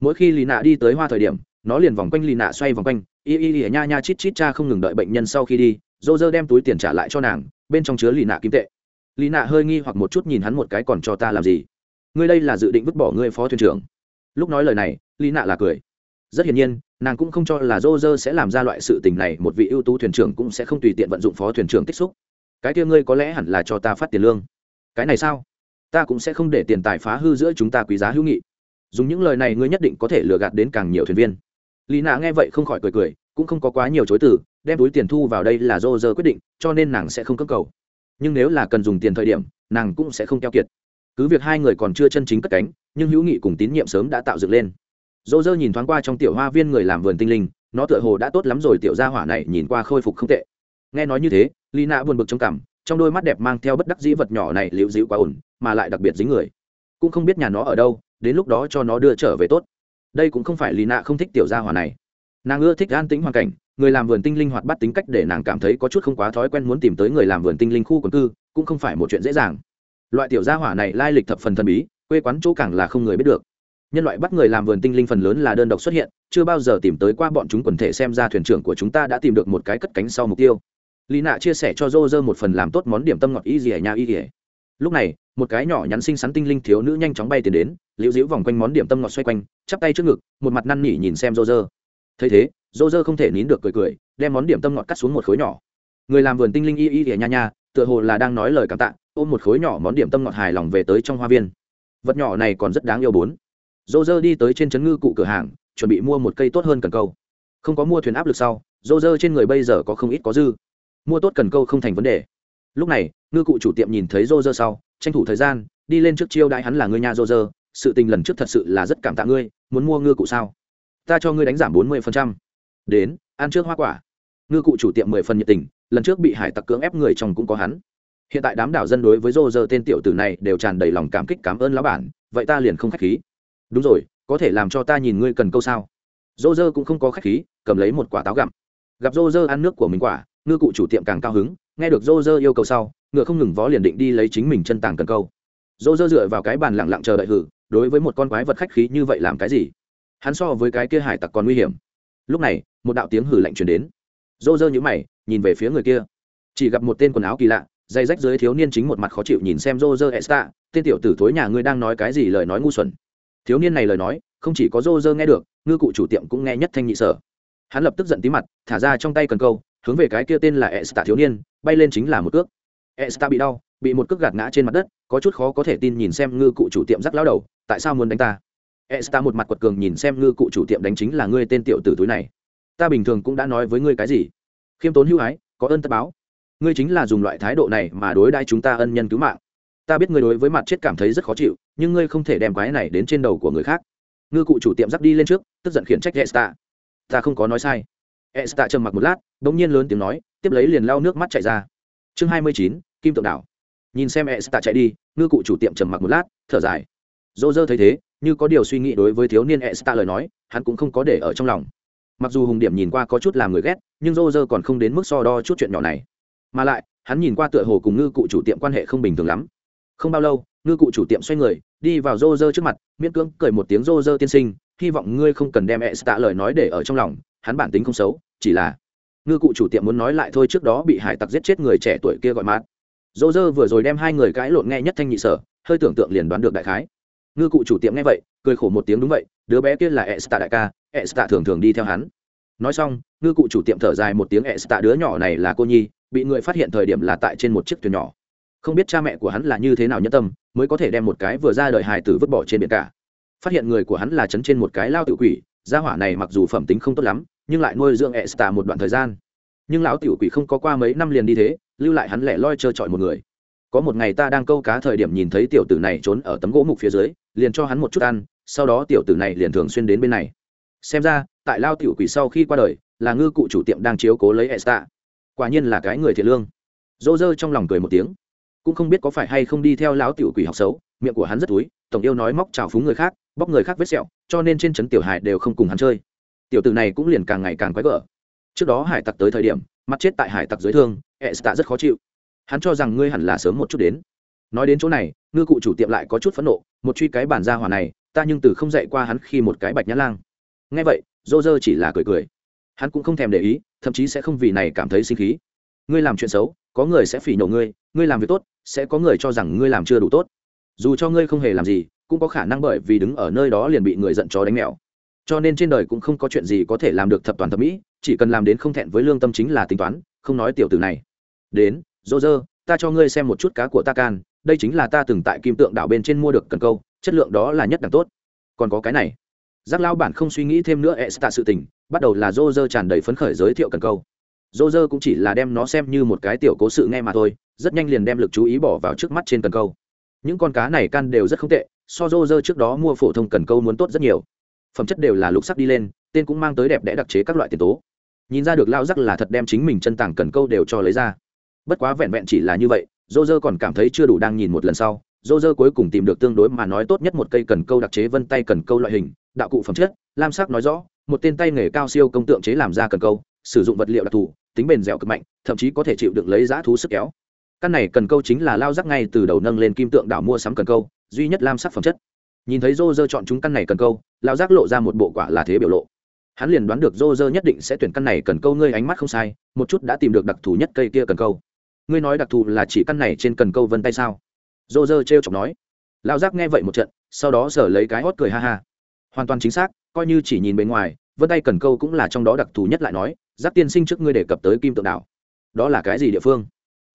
Mỗi khi lì đi tới hoa thời điểm, nó liền vòng quanh lì nạ xoay vòng quanh. Y y y, nha nha chít chít cha không ngừng đợi bệnh nhân sau khi đi, dô dơ đem túi tiền trả lại cho nàng, bên trong chứa lì nạ kim tệ. Lì nạ hơi nghi hoặc một chút nhìn hắn một cái còn cho ta làm gì? Ngươi đây là dự định vứt bỏ ngươi phó thuyền trưởng. Lúc nói lời này lì nạ là cười. Rất hiển nhiên nàng cũng không cho là dô dơ sẽ làm ra loại sự tình này, một vị ưu tú thuyền trưởng cũng sẽ không tùy tiện vận dụng phó thuyền trưởng tích xúc. Cái kia ngươi có lẽ hẳn là cho ta phát tiền lương. Cái này sao? Ta cũng sẽ không để tiền tài phá hư giữa chúng ta quý giá hữu nghị. Dùng những lời này ngươi nhất định có thể lừa gạt đến càng nhiều thuyền viên. Lý nạ nghe vậy không khỏi cười cười, cũng không có quá nhiều chối từ, đem túi tiền thu vào đây là dô dơ quyết định, cho nên nàng sẽ không cấp cầu. Nhưng nếu là cần dùng tiền thời điểm, nàng cũng sẽ không keo kiệt. Cứ việc hai người còn chưa chân chính cất cánh, nhưng hữu nghị cùng tín nhiệm sớm đã tạo dựng lên dô dơ nhìn thoáng qua trong tiểu hoa viên người làm vườn tinh linh, nó tựa hồ đã tốt lắm rồi, tiểu gia hỏa này nhìn qua khôi phục không tệ. Nghe nói như thế, lý nạ buồn bực trong cảm, trong đôi mắt đẹp mang theo bất đắc dĩ vật nhỏ này liễu dĩu quá ổn, mà lại đặc biệt dính người. Cũng không biết nhà nó ở đâu, đến lúc đó cho nó đưa trở về tốt. Đây cũng không phải lý nạ không thích tiểu gia hỏa này. Nàng ưa thích an tĩnh hoàn cảnh, người làm vườn tinh linh hoạt bắt tính cách để nàng cảm thấy có chút không quá thói quen muốn tìm tới người làm vườn tinh linh khu quần cư, cũng không phải một chuyện dễ dàng. Loại tiểu gia hỏa này lai lịch thập phần thần bí, quê quán chỗ cảng là không người biết được nhân loại bắt người làm vườn tinh linh phần lớn là đơn độc xuất hiện, chưa bao giờ tìm tới qua bọn chúng quần thể xem ra thuyền trưởng của chúng ta đã tìm được một cái cất cánh sau mục tiêu. Lý nạ chia sẻ cho dô dơ một phần làm tốt món điểm tâm ngọt y dì nhà y dì. Lúc này, một cái nhỏ nhắn xinh xắn tinh linh thiếu nữ nhanh chóng bay tiến đến, liễu dĩu vòng quanh món điểm tâm ngọt xoay quanh, chắp tay trước ngực, một mặt năn nỉ nhìn xem dô dơ thấy thế dô dơ không thể nín được cười cười, đem món điểm tâm ngọt cắt xuống một khối nhỏ. Người làm vườn tinh linh y y ỉa nha nha tựa hồ là đang nói lời cảm tạ, ôm một khối nhỏ món điểm tâm ngọt hài lòng về tới trong hoa viên. Vật nhỏ này còn rất đáng yêu bốn dô dơ đi tới trên trấn ngư cụ cửa hàng, chuẩn bị mua một cây tốt hơn cần câu. Không có mua thuyền áp lực sau dô dơ trên người bây giờ có không ít có dư. Mua tốt cần câu không thành vấn đề. Lúc này, ngư cụ chủ tiệm nhìn thấy dô dơ sau, tranh thủ thời gian, đi lên trước chiêu đãi hắn là người nhà dô dơ sự tình lần trước thật sự là rất cảm tạ ngươi, muốn mua ngư cụ sao? Ta cho ngươi đánh giảm bốn mươi phần trăm. Đến, ăn trước hoa quả. Ngư cụ chủ tiệm mười phần nhiệt tình, lần trước bị hải tặc cưỡng ép người chồng cũng có hắn. Hiện tại đám đảo dân đối với dô dơ tên tiểu tử này đều tràn đầy lòng cảm kích cảm ơn lão bản, vậy ta liền không k h á c h khí đúng rồi, có thể làm cho ta nhìn ngươi cần câu sao? Dô dơ cũng không có k h á c h khí, cầm lấy một quả táo gặm. Gặp dô dơ ăn nước của mình quả, ngư cụ chủ tiệm càng cao hứng, nghe được dô dơ yêu cầu sau, ngựa không ngừng vó liền định đi lấy chính mình chân tàng cần câu. Dô dơ dựa vào cái bàn lặng lặng chờ đợi hử, đối với một con quái vật khách khí như vậy làm cái gì? Hắn so với cái kia hải tặc còn nguy hiểm. Lúc này, một đạo tiếng hử lạnh truyền đến. Dô dơ nhữ mày, nhìn về phía người kia. Chỉ gặp một tên quần áo kỳ lạ dây rách dưới thiếu niên chính một mặt khó chịu nhìn xem rô rơ esta, tên tiểu tử thối nhà ngươi đang nói cái gì lời nói ngu xuẩn? Thiếu niên này lời nói, không chỉ có rô rơ nghe được, ngư cụ chủ tiệm cũng nghe nhất thanh nhị sở. Hắn lập tức giận tí mặt, thả ra trong tay cần câu, hướng về cái kia tên là esta thiếu niên, bay lên chính là một cước. Esta bị đau, bị một cước gạt ngã trên mặt đất, có chút khó có thể tin nhìn xem ngư cụ chủ tiệm rắc lao đầu, tại sao muốn đánh ta? Esta một mặt quật cường nhìn xem ngư cụ chủ tiệm đánh chính là ngươi tên tiểu tử túi này. Ta bình thường cũng đã nói với ngươi cái gì? Khiêm tốn hữu ái, có ơn tất báo. Ngươi chính là dùng loại thái độ này mà đối đãi chúng ta ân nhân cứu mạng ta biết ngươi đối với mặt chết cảm thấy rất khó chịu, nhưng ngươi không thể đem quái này đến trên đầu của người khác. Ngư cụ chủ tiệm dắt đi lên trước, tức giận khiển trách esta. Ta không có nói sai. Esta trầm mặc một lát đ ỗ n g nhiên lớn tiếng nói, tiếp lấy liền lau nước mắt chạy ra. Chương hai mươi chín, kim tượng đảo. Nhìn xem esta chạy đi, ngư cụ chủ tiệm trầm mặc một lát, thở dài. Dô dơ thấy thế, như có điều suy nghĩ đối với thiếu niên esta lời nói, hắn cũng không có để ở trong lòng. Mặc dù hùng điểm nhìn qua có chút làm người ghét, nhưng dô dơ còn không đến mức so đo chút chuyện nhỏ này. Mà lại, hắn nhìn qua tựa hồ cùng ngư cụ chủ tiệm quan hệ không bình thường lắm không bao lâu, ngư cụ chủ tiệm xoay người, đi vào rô rơ trước mặt, miễn cưỡng cười một tiếng rô rơ tiên sinh, hy vọng ngươi không cần đem e tạ lời nói để ở trong lòng, hắn bản tính không xấu, chỉ là ngư cụ chủ tiệm muốn nói lại thôi trước đó bị hải tặc giết chết người trẻ tuổi kia gọi mát rô rơ vừa rồi đem hai người cãi lộn nghe nhất thanh nhị sở, hơi tưởng tượng liền đoán được đại khái. Ngư cụ chủ tiệm nghe vậy, cười khổ một tiếng đúng vậy, đứa bé kia là e tạ đại ca e tạ thường thường đi theo hắn. Nói xong, ngư cụ chủ tiệm thở dài một tiếng e tạ đứa nhỏ này là cô nhi, bị người phát hiện thời điểm là tại trên một chiếc thuyền nhỏ không biết cha mẹ của hắn là như thế nào nhân tâm, mới có thể đem một cái vừa ra đời hài tử vứt bỏ trên biển cả. Phát hiện người của hắn là chấn trên một cái lao tự quỷ, gia hỏa này mặc dù phẩm tính không tốt lắm, nhưng lại nuôi dưỡng e tạ một đoạn thời gian. Nhưng lão tiểu quỷ không có qua mấy năm liền đi thế, lưu lại hắn lẻ loi trơ trọi một người. Có một ngày ta đang câu cá thời điểm nhìn thấy tiểu tử này trốn ở tấm gỗ mục phía dưới, liền cho hắn một chút ăn, sau đó tiểu tử này liền thường xuyên đến bên này. Xem ra, tại lao tiểu quỷ sau khi qua đời, là ngư cụ chủ tiệm đang chiếu cố lấy esta. Quả nhiên là cái người thiệt lương. Dô dơ trong lòng cười một tiếng cũng không biết có phải hay không đi theo lão tiểu quỷ học xấu, miệng của hắn rất túi, tổng yêu nói móc trào phúng người khác, bóc người khác vết sẹo, cho nên trên trấn tiểu hải đều không cùng hắn chơi. Tiểu tử này cũng liền càng ngày càng quái gở. Trước đó hải tặc tới thời điểm, mặt chết tại hải tặc dưới thương, esta rất khó chịu. Hắn cho rằng ngươi hẳn là sớm một chút đến. Nói đến chỗ này, ngư cụ chủ tiệm lại có chút phẫn nộ, một truy cái bản gia hỏa này, ta nhưng từ không dạy qua hắn khi một cái bạch nhã lang. Ngay vậy, dô dơ chỉ là cười cười. Hắn cũng không thèm để ý, thậm chí sẽ không vì này cảm thấy sinh khí. Ngươi làm chuyện xấu có người sẽ phỉ nhổ ngươi ngươi làm việc tốt, sẽ có người cho rằng ngươi làm chưa đủ tốt. Dù cho ngươi không hề làm gì, cũng có khả năng bởi vì đứng ở nơi đó liền bị người giận chó đánh mèo. Cho nên trên đời cũng không có chuyện gì có thể làm được thập toàn thập mỹ, chỉ cần làm đến không thẹn với lương tâm chính là tính toán, không nói tiểu tử này. Đến, dô dơ, ta cho ngươi xem một chút cá của ta can, đây chính là ta từng tại kim tượng đảo bên trên mua được cần câu, chất lượng đó là nhất đẳng tốt. Còn có cái này. Giác lao bản không suy nghĩ thêm nữa e tạ sự tình, bắt đầu là dô dơ tràn đầy phấn khởi giới thiệu cần câu dô dơ cũng chỉ là đem nó xem như một cái tiểu cố sự nghe mà thôi, rất nhanh liền đem lực chú ý bỏ vào trước mắt trên cần câu. Những con cá này can đều rất không tệ, so dô dơ trước đó mua phổ thông cần câu muốn tốt rất nhiều. Phẩm chất đều là lục sắc đi lên, tên cũng mang tới đẹp đẽ đặc chế các loại tiền tố. Nhìn ra được lao rắc là thật đem chính mình chân tàng cần câu đều cho lấy ra. Bất quá vẹn vẹn chỉ là như vậy, dô dơ còn cảm thấy chưa đủ đang nhìn một lần sau, dô dơ cuối cùng tìm được tương đối mà nói tốt nhất một cây cần câu đặc chế vân tay cần câu loại hình, đạo cụ phẩm chất, lam sắc nói rõ, một tên tay nghề cao siêu công tượng chế làm ra cần câu, sử dụng vật liệu đặc thù tính bền dẻo cực mạnh, thậm chí có thể chịu được lấy giá thú sức kéo. Căn này cần câu chính là lao rắc ngay từ đầu nâng lên kim tượng đảo mua sắm cần câu, duy nhất lam sắc phẩm chất. Nhìn thấy dô chọn chúng căn này cần câu, lao rắc lộ ra một bộ quả là thế biểu lộ. Hắn liền đoán được dô nhất định sẽ tuyển căn này cần câu, ngươi ánh mắt không sai, một chút đã tìm được đặc thù nhất cây kia cần câu. Ngươi nói đặc thù là chỉ căn này trên cần câu vân tay sao? Dô dơ t r e o chọc nói. Lao giác nghe vậy một trận, sau đó sở lấy cái hót cười ha ha. Hoàn toàn chính xác, coi như chỉ nhìn bên ngoài vân tay cần câu cũng là trong đó đặc thù nhất lại nói giác tiên sinh trước ngươi đề cập tới kim tượng đảo đó là cái gì địa phương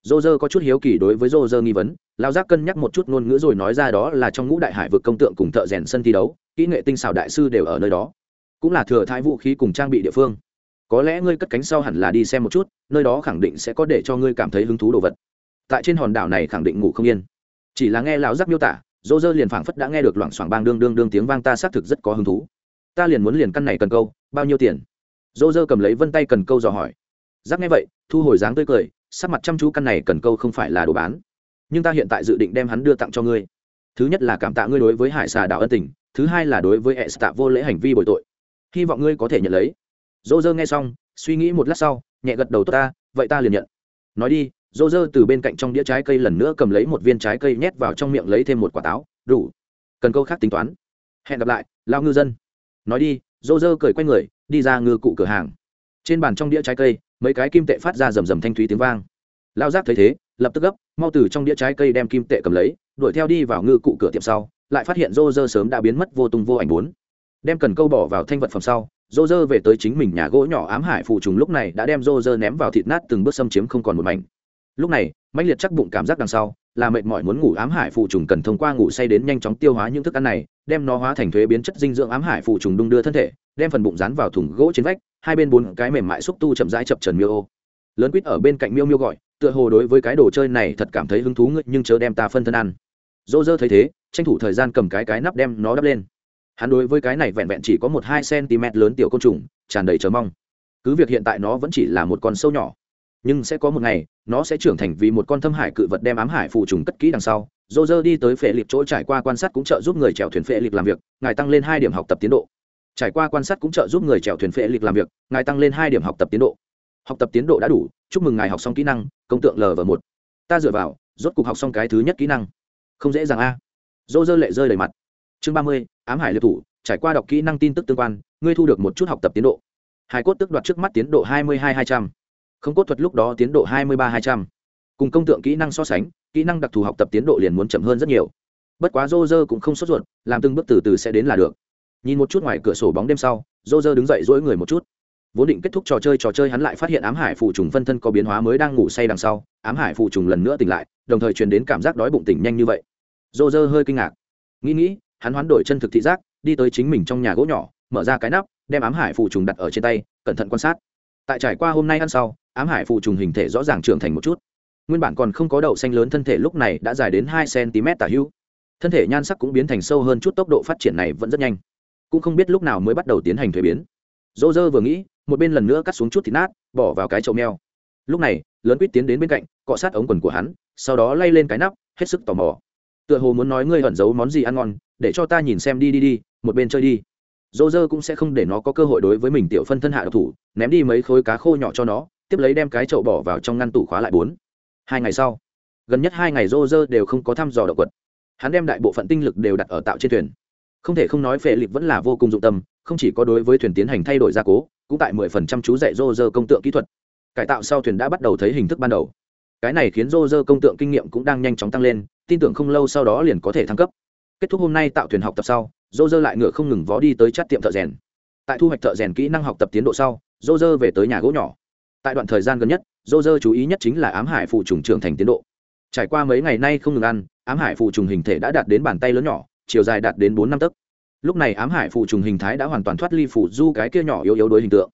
dô dơ có chút hiếu kỳ đối với dô dơ nghi vấn lao giác cân nhắc một chút ngôn ngữ rồi nói ra đó là trong ngũ đại hải vực công tượng cùng thợ rèn sân thi đấu kỹ nghệ tinh xảo đại sư đều ở nơi đó cũng là thừa thái vũ khí cùng trang bị địa phương có lẽ ngươi cất cánh sau hẳn là đi xem một chút nơi đó khẳng định sẽ có để cho ngươi cảm thấy hứng thú đồ vật tại trên hòn đảo này khẳng định ngủ không yên chỉ là nghe lão giác miêu tả dô dơ liền phảng phất đã nghe được loảng xoảng bang đương đương đương tiếng vang ta xác thực rất có hứng thú ta liền muốn liền căn này cần câu, bao nhiêu tiền? Dô dơ cầm lấy vân tay cần câu dò hỏi. Giác nghe vậy, thu hồi dáng tươi cười, sắc mặt chăm chú căn này cần câu không phải là đồ bán. Nhưng ta hiện tại dự định đem hắn đưa tặng cho ngươi. Thứ nhất là cảm tạ ngươi đối với hải xà đảo ân tình, thứ hai là đối với hệ tạ vô lễ hành vi bồi tội. Hy vọng ngươi có thể nhận lấy. Dô dơ nghe xong, suy nghĩ một lát sau, nhẹ gật đầu tốt ta, vậy ta liền nhận. Nói đi, dô dơ từ bên cạnh trong đĩa trái cây lần nữa cầm lấy một viên trái cây nhét vào trong miệng lấy thêm một quả táo, đủ. Cần câu khác tính toán. Hẹn gặp lại lao ngư dân nói đi, dô dơ cười q u a y người, đi ra ngư cụ cửa hàng. Trên bàn trong đĩa trái cây, mấy cái kim tệ phát ra rầm rầm thanh thúy tiếng vang. Lao giác thấy thế, lập tức gấp, mau từ trong đĩa trái cây đem kim tệ cầm lấy, đuổi theo đi vào ngư cụ cửa tiệm sau, lại phát hiện dô dơ sớm đã biến mất vô tung vô ảnh bốn. Đem cần câu bỏ vào thanh vật phẩm sau, dô dơ về tới chính mình nhà gỗ nhỏ ám hải phụ trùng lúc này đã đem dô dơ ném vào thịt nát từng bước xâm chiếm không còn một mảnh. Lúc này mạnh liệt chắc bụng cảm giác đằng sau, là mệt mỏi muốn ngủ ám hải phụ trùng cần thông qua ngủ say đến nhanh chóng tiêu hóa những thức ăn này đem nó hóa thành thuế biến chất dinh dưỡng ám hải phụ trùng đung đưa thân thể, đem phần bụng rán vào thùng gỗ trên vách, hai bên bốn cái mềm mại xúc tu chậm rãi chập trần miêu ô. Lớn quýt ở bên cạnh miêu miêu gọi, tựa hồ đối với cái đồ chơi này thật cảm thấy hứng thú ngự nhưng chớ đem ta phân thân ăn. Dô dơ thấy thế, tranh thủ thời gian cầm cái cái nắp đem nó đắp lên. Hắn đối với cái này vẹn vẹn chỉ có một hai cm lớn tiểu côn trùng, tràn đầy chờ mong. Cứ việc hiện tại nó vẫn chỉ là một con sâu nhỏ nhưng sẽ có một ngày, nó sẽ trưởng thành vì một con thâm hải cự vật đem ám hải phụ trùng cất kỹ đằng sau. Dô dơ đi tới phệ lịp chỗ trải qua quan sát cũng trợ giúp người chèo thuyền phệ lịp làm việc, ngài tăng lên hai điểm học tập tiến độ. Trải qua quan sát cũng trợ giúp người chèo thuyền phệ lịp làm việc, ngài tăng lên hai điểm học tập tiến độ. Học tập tiến độ đã đủ, chúc mừng ngài học xong kỹ năng, công tượng lv một. Ta dựa vào, rốt cuộc học xong cái thứ nhất kỹ năng. Không dễ dàng a. Dô dơ lệ rơi đầy mặt. Chương ba mươi, ám hải liệt thủ, trải qua đọc kỹ năng tin tức tương quan, ngươi thu được một chút học tập tiến độ. Hải cốt tức đoạt trước mắt tiến độ hai mươi hai hai trăm không cốt thuật lúc đó tiến độ hai mươi ba hai trăm. Cùng công tượng kỹ năng so sánh, kỹ năng đặc thù học tập tiến độ liền muốn chậm hơn rất nhiều. Bất quá dô dơ cũng không sốt ruột, làm từng bước từ từ sẽ đến là được. Nhìn một chút ngoài cửa sổ bóng đêm sau dô dơ đứng dậy dỗi người một chút. Vốn định kết thúc trò chơi trò chơi hắn lại phát hiện ám hải phụ trùng phân thân có biến hóa mới đang ngủ say đằng sau, ám hải phụ trùng lần nữa tỉnh lại, đồng thời truyền đến cảm giác đói bụng tỉnh nhanh như vậy. Dô dơ hơi kinh ngạc. Nghĩ nghĩ, hắn hoán đổi chân thực thị giác, đi tới chính mình trong nhà gỗ nhỏ, mở ra cái nắp, đem ám hải phụ trùng đặt ở trên tay, cẩn thận quan sát. Tại trải qua hôm nay ăn sau ám hải phụ trùng hình thể rõ ràng trưởng thành một chút. Nguyên bản còn không có đậu xanh lớn thân thể lúc này đã dài đến hai cm tả hữu. Thân thể nhan sắc cũng biến thành sâu hơn chút, tốc độ phát triển này vẫn rất nhanh. Cũng không biết lúc nào mới bắt đầu tiến hành thuế biến. Dô dơ vừa nghĩ, một bên lần nữa cắt xuống chút thịt nát, bỏ vào cái chậu meo. Lúc này, lớn quýt tiến đến bên cạnh, cọ sát ống quần của hắn, sau đó lay lên cái nắp, hết sức tò mò. Tựa hồ muốn nói ngươi ẩn giấu món gì ăn ngon, để cho ta nhìn xem đi đi đi, một bên chơi đi. Dô dơ cũng sẽ không để nó có cơ hội đối với mình tiểu phân thân hạ độc thủ, ném đi mấy khối cá khô nhỏ cho nó tiếp lấy đem cái chậu bỏ vào trong ngăn tủ khóa lại bốn. Hai ngày sau, gần nhất hai ngày rô rơ đều không có thăm dò động quật hắn đem đại bộ phận tinh lực đều đặt ở tạo trên thuyền. Không thể không nói phệ lịp vẫn là vô cùng dụng tâm, không chỉ có đối với thuyền tiến hành thay đổi gia cố, cũng tại mười phần trăm chú dạy rô rơ công tượng kỹ thuật. Cải tạo sau thuyền đã bắt đầu thấy hình thức ban đầu. Cái này khiến rô rơ công tượng kinh nghiệm cũng đang nhanh chóng tăng lên, tin tưởng không lâu sau đó liền có thể thăng cấp. Kết thúc hôm nay tạo thuyền học tập sau, rô rơ lại ngựa không ngừng vó đi tới chát tiệm thợ rèn. Tại thu hoạch thợ rèn kỹ năng học tập tiến độ sau, rô rơ về tới nhà gỗ nhỏ tại đoạn thời gian gần nhất dô dơ chú ý nhất chính là ám hải phụ trùng trưởng thành tiến độ. Trải qua mấy ngày nay không ngừng ăn, ám hải phụ trùng hình thể đã đạt đến bàn tay lớn nhỏ, chiều dài đạt đến bốn năm tấc. Lúc này ám hải phụ trùng hình thái đã hoàn toàn thoát ly phụ du cái kia nhỏ yếu yếu đối hình tượng.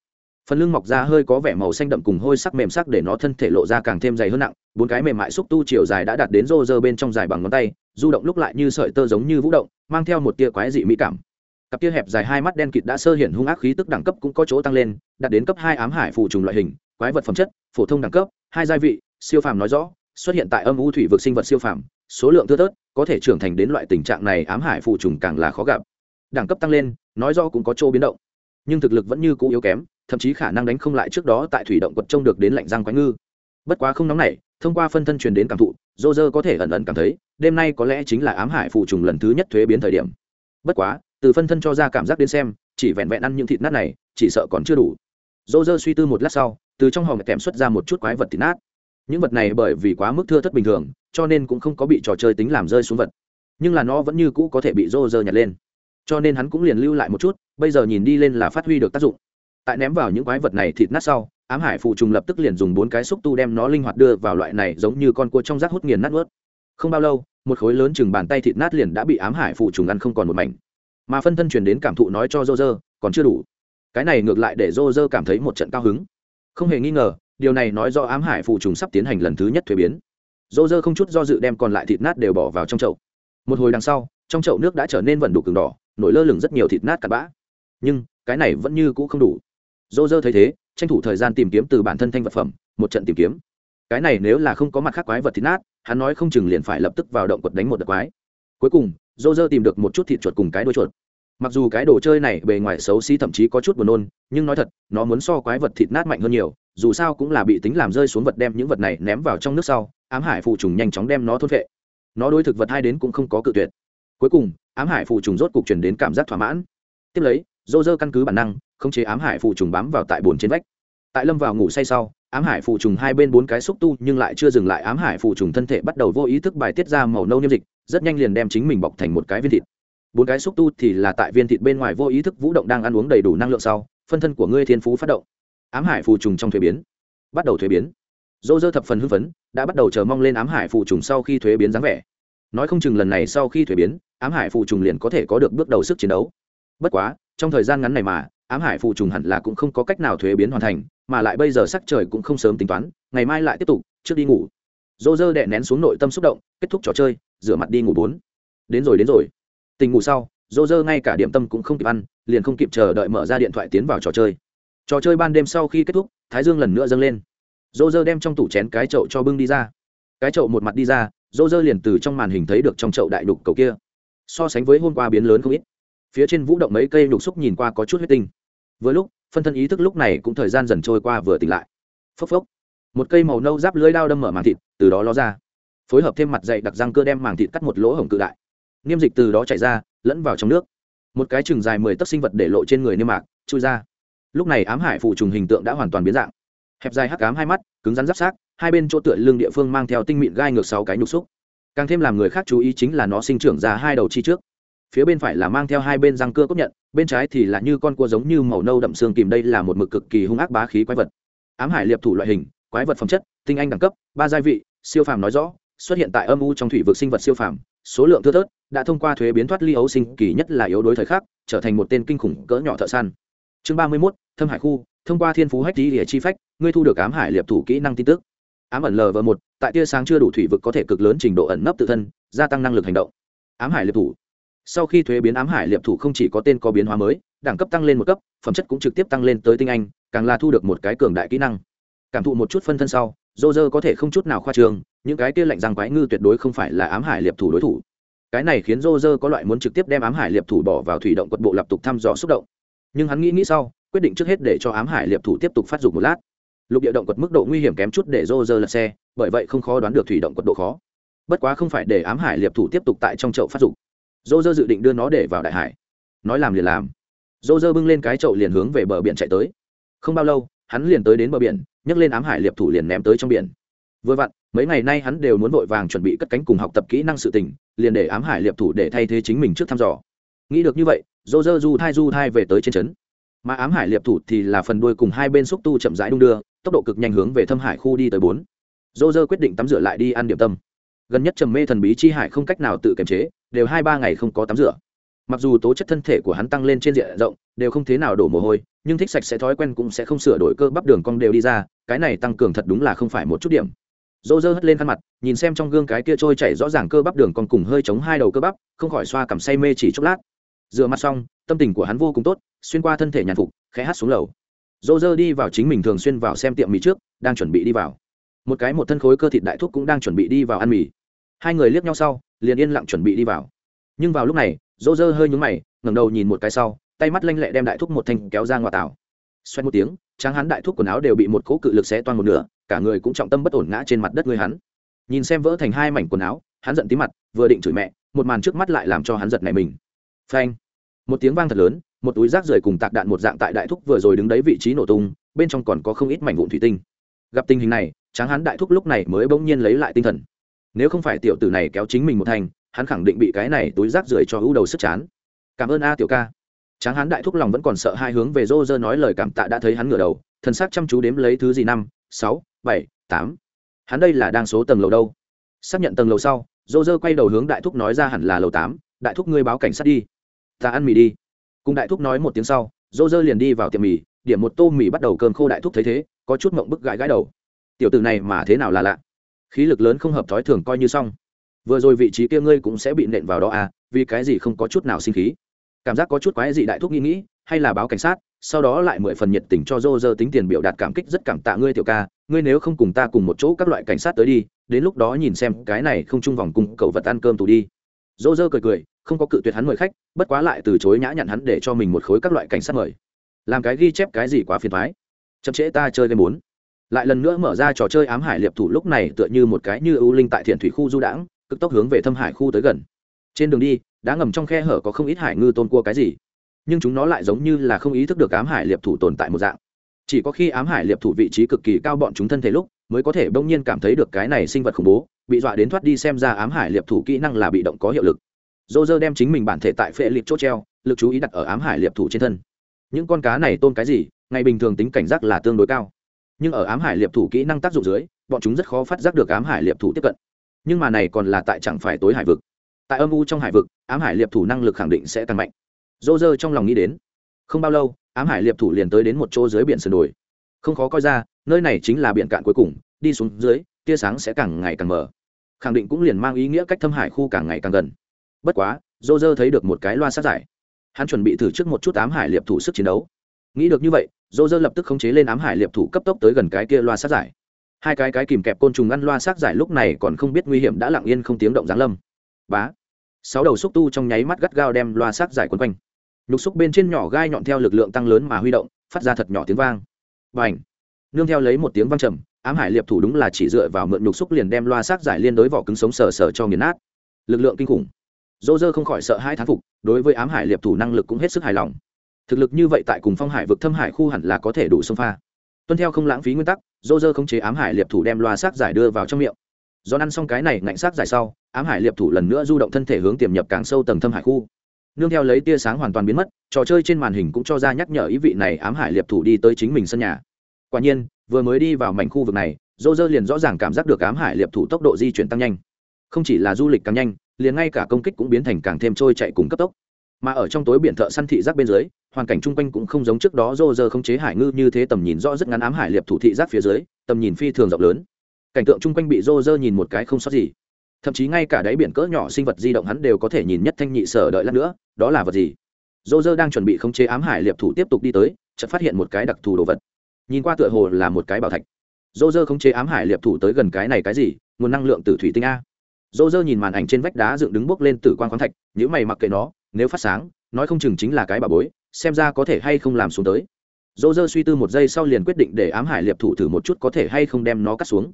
Phần lưng mọc ra hơi có vẻ màu xanh đậm cùng hôi sắc mềm sắc để nó thân thể lộ ra càng thêm dày hơn nặng, bốn cái mềm mại xúc tu chiều dài đã đạt đến rô rơ bên trong dài bằng ngón tay, du động lúc lại như sợi tơ giống như vũ động, mang theo một tia quái dị mỹ cảm. Cặp tia hẹp dài hai mắt đen kịt đã sơ hiện hung ác khí tức đẳng cấp cũng có chỗ tăng lên, đạt đến cấp hai ám hải phụ trùng loại hình quái vật phẩm chất, phổ thông đẳng cấp, hai gia vị, siêu phàm nói rõ, xuất hiện tại âm u thủy vực sinh vật siêu phàm, số lượng thưa thớt, có thể trưởng thành đến loại tình trạng này ám hải phụ trùng càng là khó gặp. Đẳng cấp tăng lên, nói rõ cũng có chỗ biến động, nhưng thực lực vẫn như cũ yếu kém, thậm chí khả năng đánh không lại trước đó tại thủy động quật trông được đến lạnh răng quái ngư. Bất quá không nóng này thông qua phân thân truyền đến cảm thụ dô dơ có thể ẩn ẩn cảm thấy, đêm nay có lẽ chính là ám hải phụ trùng lần thứ nhất thuế biến thời điểm. Bất quá, từ phân thân cho ra cảm giác đến xem, chỉ vẹn vẹn ăn những thịt nát này, chỉ sợ còn chưa đủ. Dô dơ suy tư một lát sau từ trong hòm kèm xuất ra một chút quái vật thịt nát. Những vật này bởi vì quá mức thưa thất bình thường, cho nên cũng không có bị trò chơi tính làm rơi xuống vật. Nhưng là nó vẫn như cũ có thể bị rô rơ nhặt lên. Cho nên hắn cũng liền lưu lại một chút, bây giờ nhìn đi lên là phát huy được tác dụng. Tại ném vào những quái vật này thịt nát sau, ám hải phụ trùng lập tức liền dùng bốn cái xúc tu đem nó linh hoạt đưa vào loại này giống như con cua trong rác hút nghiền nát ướt không bao lâu, một khối lớn chừng bàn tay thịt nát liền đã bị ám hải phụ trùng ăn không còn một mảnh. Mà phân thân truyền đến cảm thụ nói cho rô rơ còn chưa đủ. Cái này ngược lại để rô rơ cảm thấy một trận cao hứng không hề nghi ngờ, điều này nói do ám hải phụ trùng sắp tiến hành lần thứ nhất thuế biến. Dô dơ không chút do dự đem còn lại thịt nát đều bỏ vào trong chậu. Một hồi đằng sau, trong chậu nước đã trở nên vẩn đục cứng đỏ, nổi lơ lửng rất nhiều thịt nát cặn bã. Nhưng, cái này vẫn như cũ không đủ. Dô dơ thấy thế, tranh thủ thời gian tìm kiếm từ bản thân thanh vật phẩm, một trận tìm kiếm. Cái này nếu là không có mặt khác quái vật thịt nát, hắn nói không chừng liền phải lập tức vào động quật đánh một đợt quái. Cuối cùng, dô dơ tìm được một chút thịt chuột cùng cái đuôi chuột mặc dù cái đồ chơi này bề ngoài xấu xí thậm chí có chút buồn nôn, nhưng nói thật, nó muốn so quái vật thịt nát mạnh hơn nhiều, dù sao cũng là bị tính làm rơi xuống vật đem những vật này ném vào trong nước sau, ám hải phụ trùng nhanh chóng đem nó thốt vệ nó đối thực vật hai đến cũng không có cự tuyệt. Cuối cùng, ám hải phụ trùng rốt cục chuyển đến cảm giác thỏa mãn. Tiếp lấy dô dơ căn cứ bản năng, khống chế ám hải phụ trùng bám vào tại bồn trên vách. Tại lâm vào ngủ say sau, ám hải phụ trùng hai bên bốn cái xúc tu nhưng lại chưa dừng lại ám hải phụ trùng thân thể bắt đầu vô ý thức bài tiết ra màu nâu niêm dịch, rất nhanh liền đem chính mình bọc thành một cái viên thịt bốn cái xúc tu thì là tại viên thịt bên ngoài vô ý thức vũ động đang ăn uống đầy đủ năng lượng sau, phân thân của ngươi thiên phú phát động. Ám hải phù trùng trong thuế biến. Bắt đầu thuế biến. Dô dơ thập phần hưng phấn, đã bắt đầu chờ mong lên ám hải phù trùng sau khi thuế biến dáng vẻ. Nói không chừng lần này sau khi thuế biến, ám hải phù trùng liền có thể có được bước đầu sức chiến đấu. Bất quá, trong thời gian ngắn này mà, ám hải phù trùng hẳn là cũng không có cách nào thuế biến hoàn thành, mà lại bây giờ sắc trời cũng không sớm tính toán, ngày mai lại tiếp tục, trước đi ngủ. Dô dơ đè nén xuống nội tâm xúc động, kết thúc trò chơi, rửa mặt đi ngủ bốn. Đến rồi đến rồi tình ngủ sau dô dơ ngay cả điểm tâm cũng không kịp ăn, liền không kịp chờ đợi mở ra điện thoại tiến vào trò chơi. Trò chơi ban đêm sau khi kết thúc, thái dương lần nữa dâng lên. Dô dơ đem trong tủ chén cái chậu cho bưng đi ra. Cái chậu một mặt đi ra dô dơ liền từ trong màn hình thấy được trong chậu đại đục cầu kia. So sánh với hôm qua biến lớn không ít. Phía trên vũ động mấy cây đục xúc nhìn qua có chút huyết tinh. Vừa lúc, phân thân ý thức lúc này cũng thời gian dần trôi qua vừa tỉnh lại. Phốc phốc. Một cây màu nâu giáp lưới đao đâm mở màng thịt, từ đó ló ra. Phối hợp thêm mặt dày đặc răng cơ đem màng thịt cắt một lỗ hổng cự đại niêm dịch từ đó chảy ra, lẫn vào trong nước. Một cái chừng dài mười tấc sinh vật để lộ trên người niêm mạc, chui ra. Lúc này ám hải phụ trùng hình tượng đã hoàn toàn biến dạng. Hẹp dài hắc cám hai mắt, cứng rắn giáp sát, hai bên chỗ tựa lưng địa phương mang theo tinh mịn gai ngược sáu cái nhục xúc. Càng thêm làm người khác chú ý chính là nó sinh trưởng ra hai đầu chi trước. Phía bên phải là mang theo hai bên răng cưa cốt nhận, bên trái thì là như con cua giống như màu nâu đậm xương kìm, đây là một mực cực kỳ hung ác bá khí quái vật. Ám hải liệp thủ loại hình, quái vật phẩm chất, tinh anh đẳng cấp, ba gia vị, siêu phàm nói rõ, xuất hiện tại âm u trong thủy vực sinh vật siêu phàm số lượng thưa thớt, đã thông qua thuế biến thoát ly ấu sinh kỳ nhất là yếu đối thời khắc, trở thành một tên kinh khủng cỡ nhỏ thợ săn. Chương ba mươi mốt, thâm hải khu, thông qua thiên phú hách tí địa chi phách, ngươi thu được ám hải liệp thủ kỹ năng tin tức. Ám ẩn lv một, tại tia sáng chưa đủ thủy vực có thể cực lớn trình độ ẩn nấp tự thân, gia tăng năng lực hành động. Ám hải liệp thủ. Sau khi thuế biến ám hải liệp thủ không chỉ có tên có biến hóa mới, đẳng cấp tăng lên một cấp, phẩm chất cũng trực tiếp tăng lên tới tinh anh, càng là thu được một cái cường đại kỹ năng. Cảm thụ một chút phân thân sau dô dơ có thể không chút nào khoa trương. những cái kia lạnh răng quái ngư tuyệt đối không phải là ám hải liệp thủ đối thủ. Cái này khiến dô dơ có loại muốn trực tiếp đem ám hải liệp thủ bỏ vào thủy động quật bộ lập tục thăm dò xúc động. Nhưng hắn nghĩ nghĩ sau, quyết định trước hết để cho ám hải liệp thủ tiếp tục phát dục một lát. Lục địa động quật mức độ nguy hiểm kém chút để dô dơ lật xe, bởi vậy không khó đoán được thủy động quật độ khó. Bất quá không phải để ám hải liệp thủ tiếp tục tại trong chậu phát dục. Dô dơ dự định đưa nó để vào đại hải. Nói làm liền làm. Dô dơ bưng lên cái chậu liền hướng về bờ biển chạy tới. Không bao lâu hắn liền tới đến bờ biển, nhấc lên ám hải liệp thủ liền ném tới trong biển. Vừa vặn, mấy ngày nay hắn đều muốn vội vàng chuẩn bị cất cánh cùng học tập kỹ năng sự tình, liền để ám hải liệp thủ để thay thế chính mình trước thăm dò. Nghĩ được như vậy dô dơ du thai du thai về tới trên trấn. Mà ám hải liệp thủ thì là phần đuôi cùng hai bên xúc tu chậm rãi đung đưa, tốc độ cực nhanh hướng về thâm hải khu đi tới bốn. Dô dơ quyết định tắm rửa lại đi ăn điểm tâm. Gần nhất trầm mê thần bí chi hải không cách nào tự kiềm chế, đều hai ba ngày không có tắm rửa. Mặc dù tố chất thân thể của hắn tăng lên trên diện rộng, đều không thế nào đổ mồ hôi nhưng thích sạch sẽ thói quen cũng sẽ không sửa đổi cơ bắp đường cong đều đi ra, cái này tăng cường thật đúng là không phải một chút điểm. Dô dơ hất lên khăn mặt, nhìn xem trong gương cái kia trôi chảy rõ ràng cơ bắp đường cong cùng hơi chống hai đầu cơ bắp, không khỏi xoa cảm say mê chỉ chốc lát. Rửa mặt xong, tâm tình của hắn vô cùng tốt, xuyên qua thân thể nhàn phục, khẽ hát xuống lầu. Dô dơ đi vào chính mình thường xuyên vào xem tiệm mì trước, đang chuẩn bị đi vào. Một cái một thân khối cơ thịt đại thúc cũng đang chuẩn bị đi vào ăn mì. Hai người liếc nhau sau, liền yên lặng chuẩn bị đi vào. Nhưng vào lúc này dô dơ hơi nhúng mày, ngẩng đầu nhìn một cái sau tay mắt lanh lẹ đem đại thúc một thanh kéo ra ngoài tảo. Xoay một tiếng, tráng hắn đại thúc quần áo đều bị một cỗ cự lực xé toan một nửa, cả người cũng trọng tâm bất ổn ngã trên mặt đất người hắn. Nhìn xem vỡ thành hai mảnh quần áo, hắn giận tí mặt, vừa định chửi mẹ, một màn trước mắt lại làm cho hắn giật này mình. Phanh! Một tiếng vang thật lớn, một túi rác rời cùng tạc đạn một dạng tại đại thúc vừa rồi đứng đấy vị trí nổ tung, bên trong còn có không ít mảnh vụn thủy tinh. Gặp tình hình này, tráng hắn đại thúc lúc này mới bỗng nhiên lấy lại tinh thần. Nếu không phải tiểu tử này kéo chính mình một thành, hắn khẳng định bị cái này túi rác rưởi cho hữu đầu sức chán. Cảm ơn a tiểu ca tráng hắn đại thúc lòng vẫn còn sợ hai hướng về rô rơ nói lời cảm tạ đã thấy hắn ngửa đầu, thần sắc chăm chú đếm lấy thứ gì năm, sáu, bảy, tám. Hắn đây là đang số tầng lầu đâu? Xác nhận tầng lầu sau, rô rơ quay đầu hướng đại thúc nói ra hẳn là lầu tám, đại thúc ngươi báo cảnh sát đi. Ta ăn mì đi. Cùng đại thúc nói một tiếng sau, rô rơ liền đi vào tiệm mì, điểm một tô mì bắt đầu cơm khô đại thúc thấy thế, có chút mộng bức gãi gãi đầu. Tiểu tử này mà thế nào là lạ? Khí lực lớn không hợp thói thường coi như xong. Vừa rồi vị trí kia ngươi cũng sẽ bị nện vào đó à vì cái gì không có chút nào sinh khí? Cảm giác có chút quái gì đại thúc nghĩ nghĩ, hay là báo cảnh sát, sau đó lại mười phần nhiệt tình cho dô dơ tính tiền biểu đạt cảm kích rất cảm tạ ngươi tiểu ca, ngươi nếu không cùng ta cùng một chỗ các loại cảnh sát tới đi, đến lúc đó nhìn xem cái này không chung vòng cùng cậu vật ăn cơm tù đi. Dô dơ cười cười, không có cự tuyệt hắn mời khách, bất quá lại từ chối nhã nhặn hắn để cho mình một khối các loại cảnh sát mời. Làm cái ghi chép cái gì quá phiền thoái chậm trễ ta chơi game bốn. Lại lần nữa mở ra trò chơi ám hải liệp thủ, lúc này tựa như một cái như ưu linh tại thiện thủy khu du đãng, cực tốc hướng về thâm hải khu tới gần trên đường đi, đá ngầm trong khe hở có không ít hải ngư tôn cua cái gì, nhưng chúng nó lại giống như là không ý thức được ám hải liệp thủ tồn tại một dạng. Chỉ có khi ám hải liệp thủ vị trí cực kỳ cao bọn chúng thân thể lúc, mới có thể bỗng nhiên cảm thấy được cái này sinh vật khủng bố, bị dọa đến thoát đi xem ra ám hải liệp thủ kỹ năng là bị động có hiệu lực. Dô dơ đem chính mình bản thể tại phệ liệp chốt treo, lực chú ý đặt ở ám hải liệp thủ trên thân. Những con cá này tôn cái gì, ngày bình thường tính cảnh giác là tương đối cao. Nhưng ở ám hải liệp thủ kỹ năng tác dụng dưới, bọn chúng rất khó phát giác được ám hải liệp thủ tiếp cận. Nhưng mà này còn là tại chẳng phải tối hải vực tại âm u trong hải vực, ám hải liệp thủ năng lực khẳng định sẽ tăng mạnh. Dô dơ trong lòng nghĩ đến, không bao lâu, ám hải liệp thủ liền tới đến một chỗ dưới biển sườn đồi. Không khó coi ra, nơi này chính là biển cạn cuối cùng, đi xuống dưới, tia sáng sẽ càng ngày càng mở khẳng định cũng liền mang ý nghĩa cách thâm hải khu càng ngày càng gần. Bất quá, dô dơ thấy được một cái loa sát giải. Hắn chuẩn bị thử trước một chút ám hải liệp thủ sức chiến đấu. Nghĩ được như vậy, dô dơ lập tức khống chế lên ám hải liệp thủ cấp tốc tới gần cái kia loa sát giải. Hai cái cái kìm kẹp côn trùng ngăn loa sát giải lúc này còn không biết nguy hiểm đã lặng yên không tiếng động giáng lâm bá. Sáu đầu xúc tu trong nháy mắt gắt gao đem loa sắc giải quấn quanh. Nhục xúc bên trên nhỏ gai nhọn theo lực lượng tăng lớn mà huy động, phát ra thật nhỏ tiếng vang. B à n h nương theo lấy một tiếng vang trầm, ám hải liệp thủ đúng là chỉ dựa vào mượn nhục xúc liền đem loa sắc giải liên đối vỏ cứng sống sờ sờ cho nghiền nát. Lực lượng kinh khủng. Dô dơ không khỏi sợ hai thán phục, đối với ám hải liệp thủ năng lực cũng hết sức hài lòng. Thực lực như vậy tại cùng phong hải vực thâm hải khu hẳn là có thể đủ xông pha. Tuân theo không lãng phí nguyên tắc, dô dơ không chế ám hải liệp thủ đem loa sắc giải đưa vào trong miệng do ăn xong cái này, ngạnh sát dài sau, ám hải liệp thủ lần nữa du động thân thể hướng tiềm nhập càng sâu tầng thâm hải khu. Nương theo lấy tia sáng hoàn toàn biến mất, trò chơi trên màn hình cũng cho ra nhắc nhở ý vị này ám hải liệp thủ đi tới chính mình sân nhà. Quả nhiên, vừa mới đi vào mảnh khu vực này dô dơ liền rõ ràng cảm giác được ám hải liệp thủ tốc độ di chuyển tăng nhanh. Không chỉ là du lịch càng nhanh, liền ngay cả công kích cũng biến thành càng thêm trôi chạy cùng cấp tốc. Mà ở trong tối biển thợ săn thị giác bên dưới, hoàn cảnh chung quanh cũng không giống trước đó dô dơ không chế hải ngư như thế tầm nhìn rõ rất ngắn ám hải liệp thủ thị giác phía dưới, tầm nhìn phi thường rộng lớn cảnh tượng chung quanh bị rô rơ nhìn một cái không sót gì. Thậm chí ngay cả đáy biển cỡ nhỏ sinh vật di động hắn đều có thể nhìn nhất thanh nhị sở đợi lát nữa, đó là vật gì? Rô rơ đang chuẩn bị khống chế ám hải liệp thủ tiếp tục đi tới, chợt phát hiện một cái đặc thù đồ vật. Nhìn qua tựa hồ là một cái bảo thạch. Rô rơ khống chế ám hải liệp thủ tới gần cái này cái gì? Nguồn năng lượng từ thủy tinh a. Rô rơ nhìn màn ảnh trên vách đá dựng đứng bốc lên từ quan khoáng thạch nhữ mày mặc kệ nó, nếu phát sáng, nói không chừng chính là cái bà bối, xem ra có thể hay không làm xuống tới. Rô rơ suy tư một giây sau liền quyết định để ám hải liệp thủ thử một chút có thể hay không đem nó cắt xuống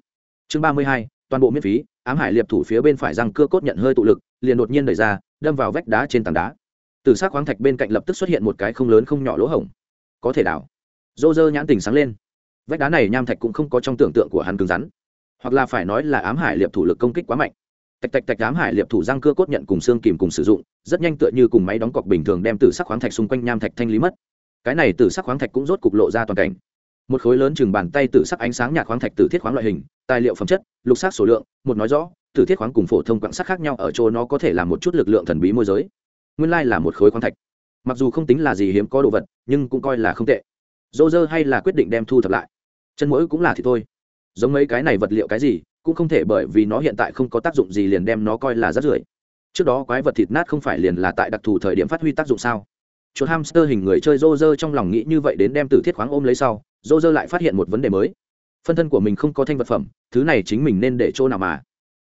chương ba mươi hai, toàn bộ miễn phí, ám hải liệp thủ phía bên phải răng cưa cốt nhận hơi tụ lực, liền đột nhiên đẩy ra, đâm vào vách đá trên tảng đá. Từ xác khoáng thạch bên cạnh lập tức xuất hiện một cái không lớn không nhỏ lỗ hổng. Có thể đảo. Dô dơ nhãn tình sáng lên. Vách đá này nham thạch cũng không có trong tưởng tượng của hắn cứng rắn. Hoặc là phải nói là ám hải liệp thủ lực công kích quá mạnh. Tạch tạch tạch ám hải liệp thủ răng cưa cốt nhận cùng xương kìm cùng sử dụng, rất nhanh tựa như cùng máy đóng cọc bình thường đem từ sắc khoáng thạch xung quanh nham thạch thanh lý mất. Cái này từ sắc khoáng thạch cũng rốt cục lộ ra toàn cảnh một khối lớn chừng bàn tay tử sắc ánh sáng nhạt khoáng thạch tử thiết khoáng loại hình, tài liệu phẩm chất, lục sắc số lượng, một nói rõ, tử thiết khoáng cùng phổ thông quặng sắc khác nhau, ở chỗ nó có thể là một chút lực lượng thần bí môi giới. Nguyên lai là một khối khoáng thạch. Mặc dù không tính là gì hiếm có đồ vật, nhưng cũng coi là không tệ. Dô dơ hay là quyết định đem thu thập lại? Chân mũi cũng là thì thôi. Giống mấy cái này vật liệu cái gì, cũng không thể bởi vì nó hiện tại không có tác dụng gì liền đem nó coi là rác rưởi. Trước đó quái vật thịt nát không phải liền là tại đặc thù thời điểm phát huy tác dụng sao? Chuột hamster hình người chơi rô rơ trong lòng nghĩ như vậy đến đem tử thiết khoáng ôm lấy sau dô dơ lại phát hiện một vấn đề mới. Phân thân của mình không có thanh vật phẩm, thứ này chính mình nên để chỗ nào mà?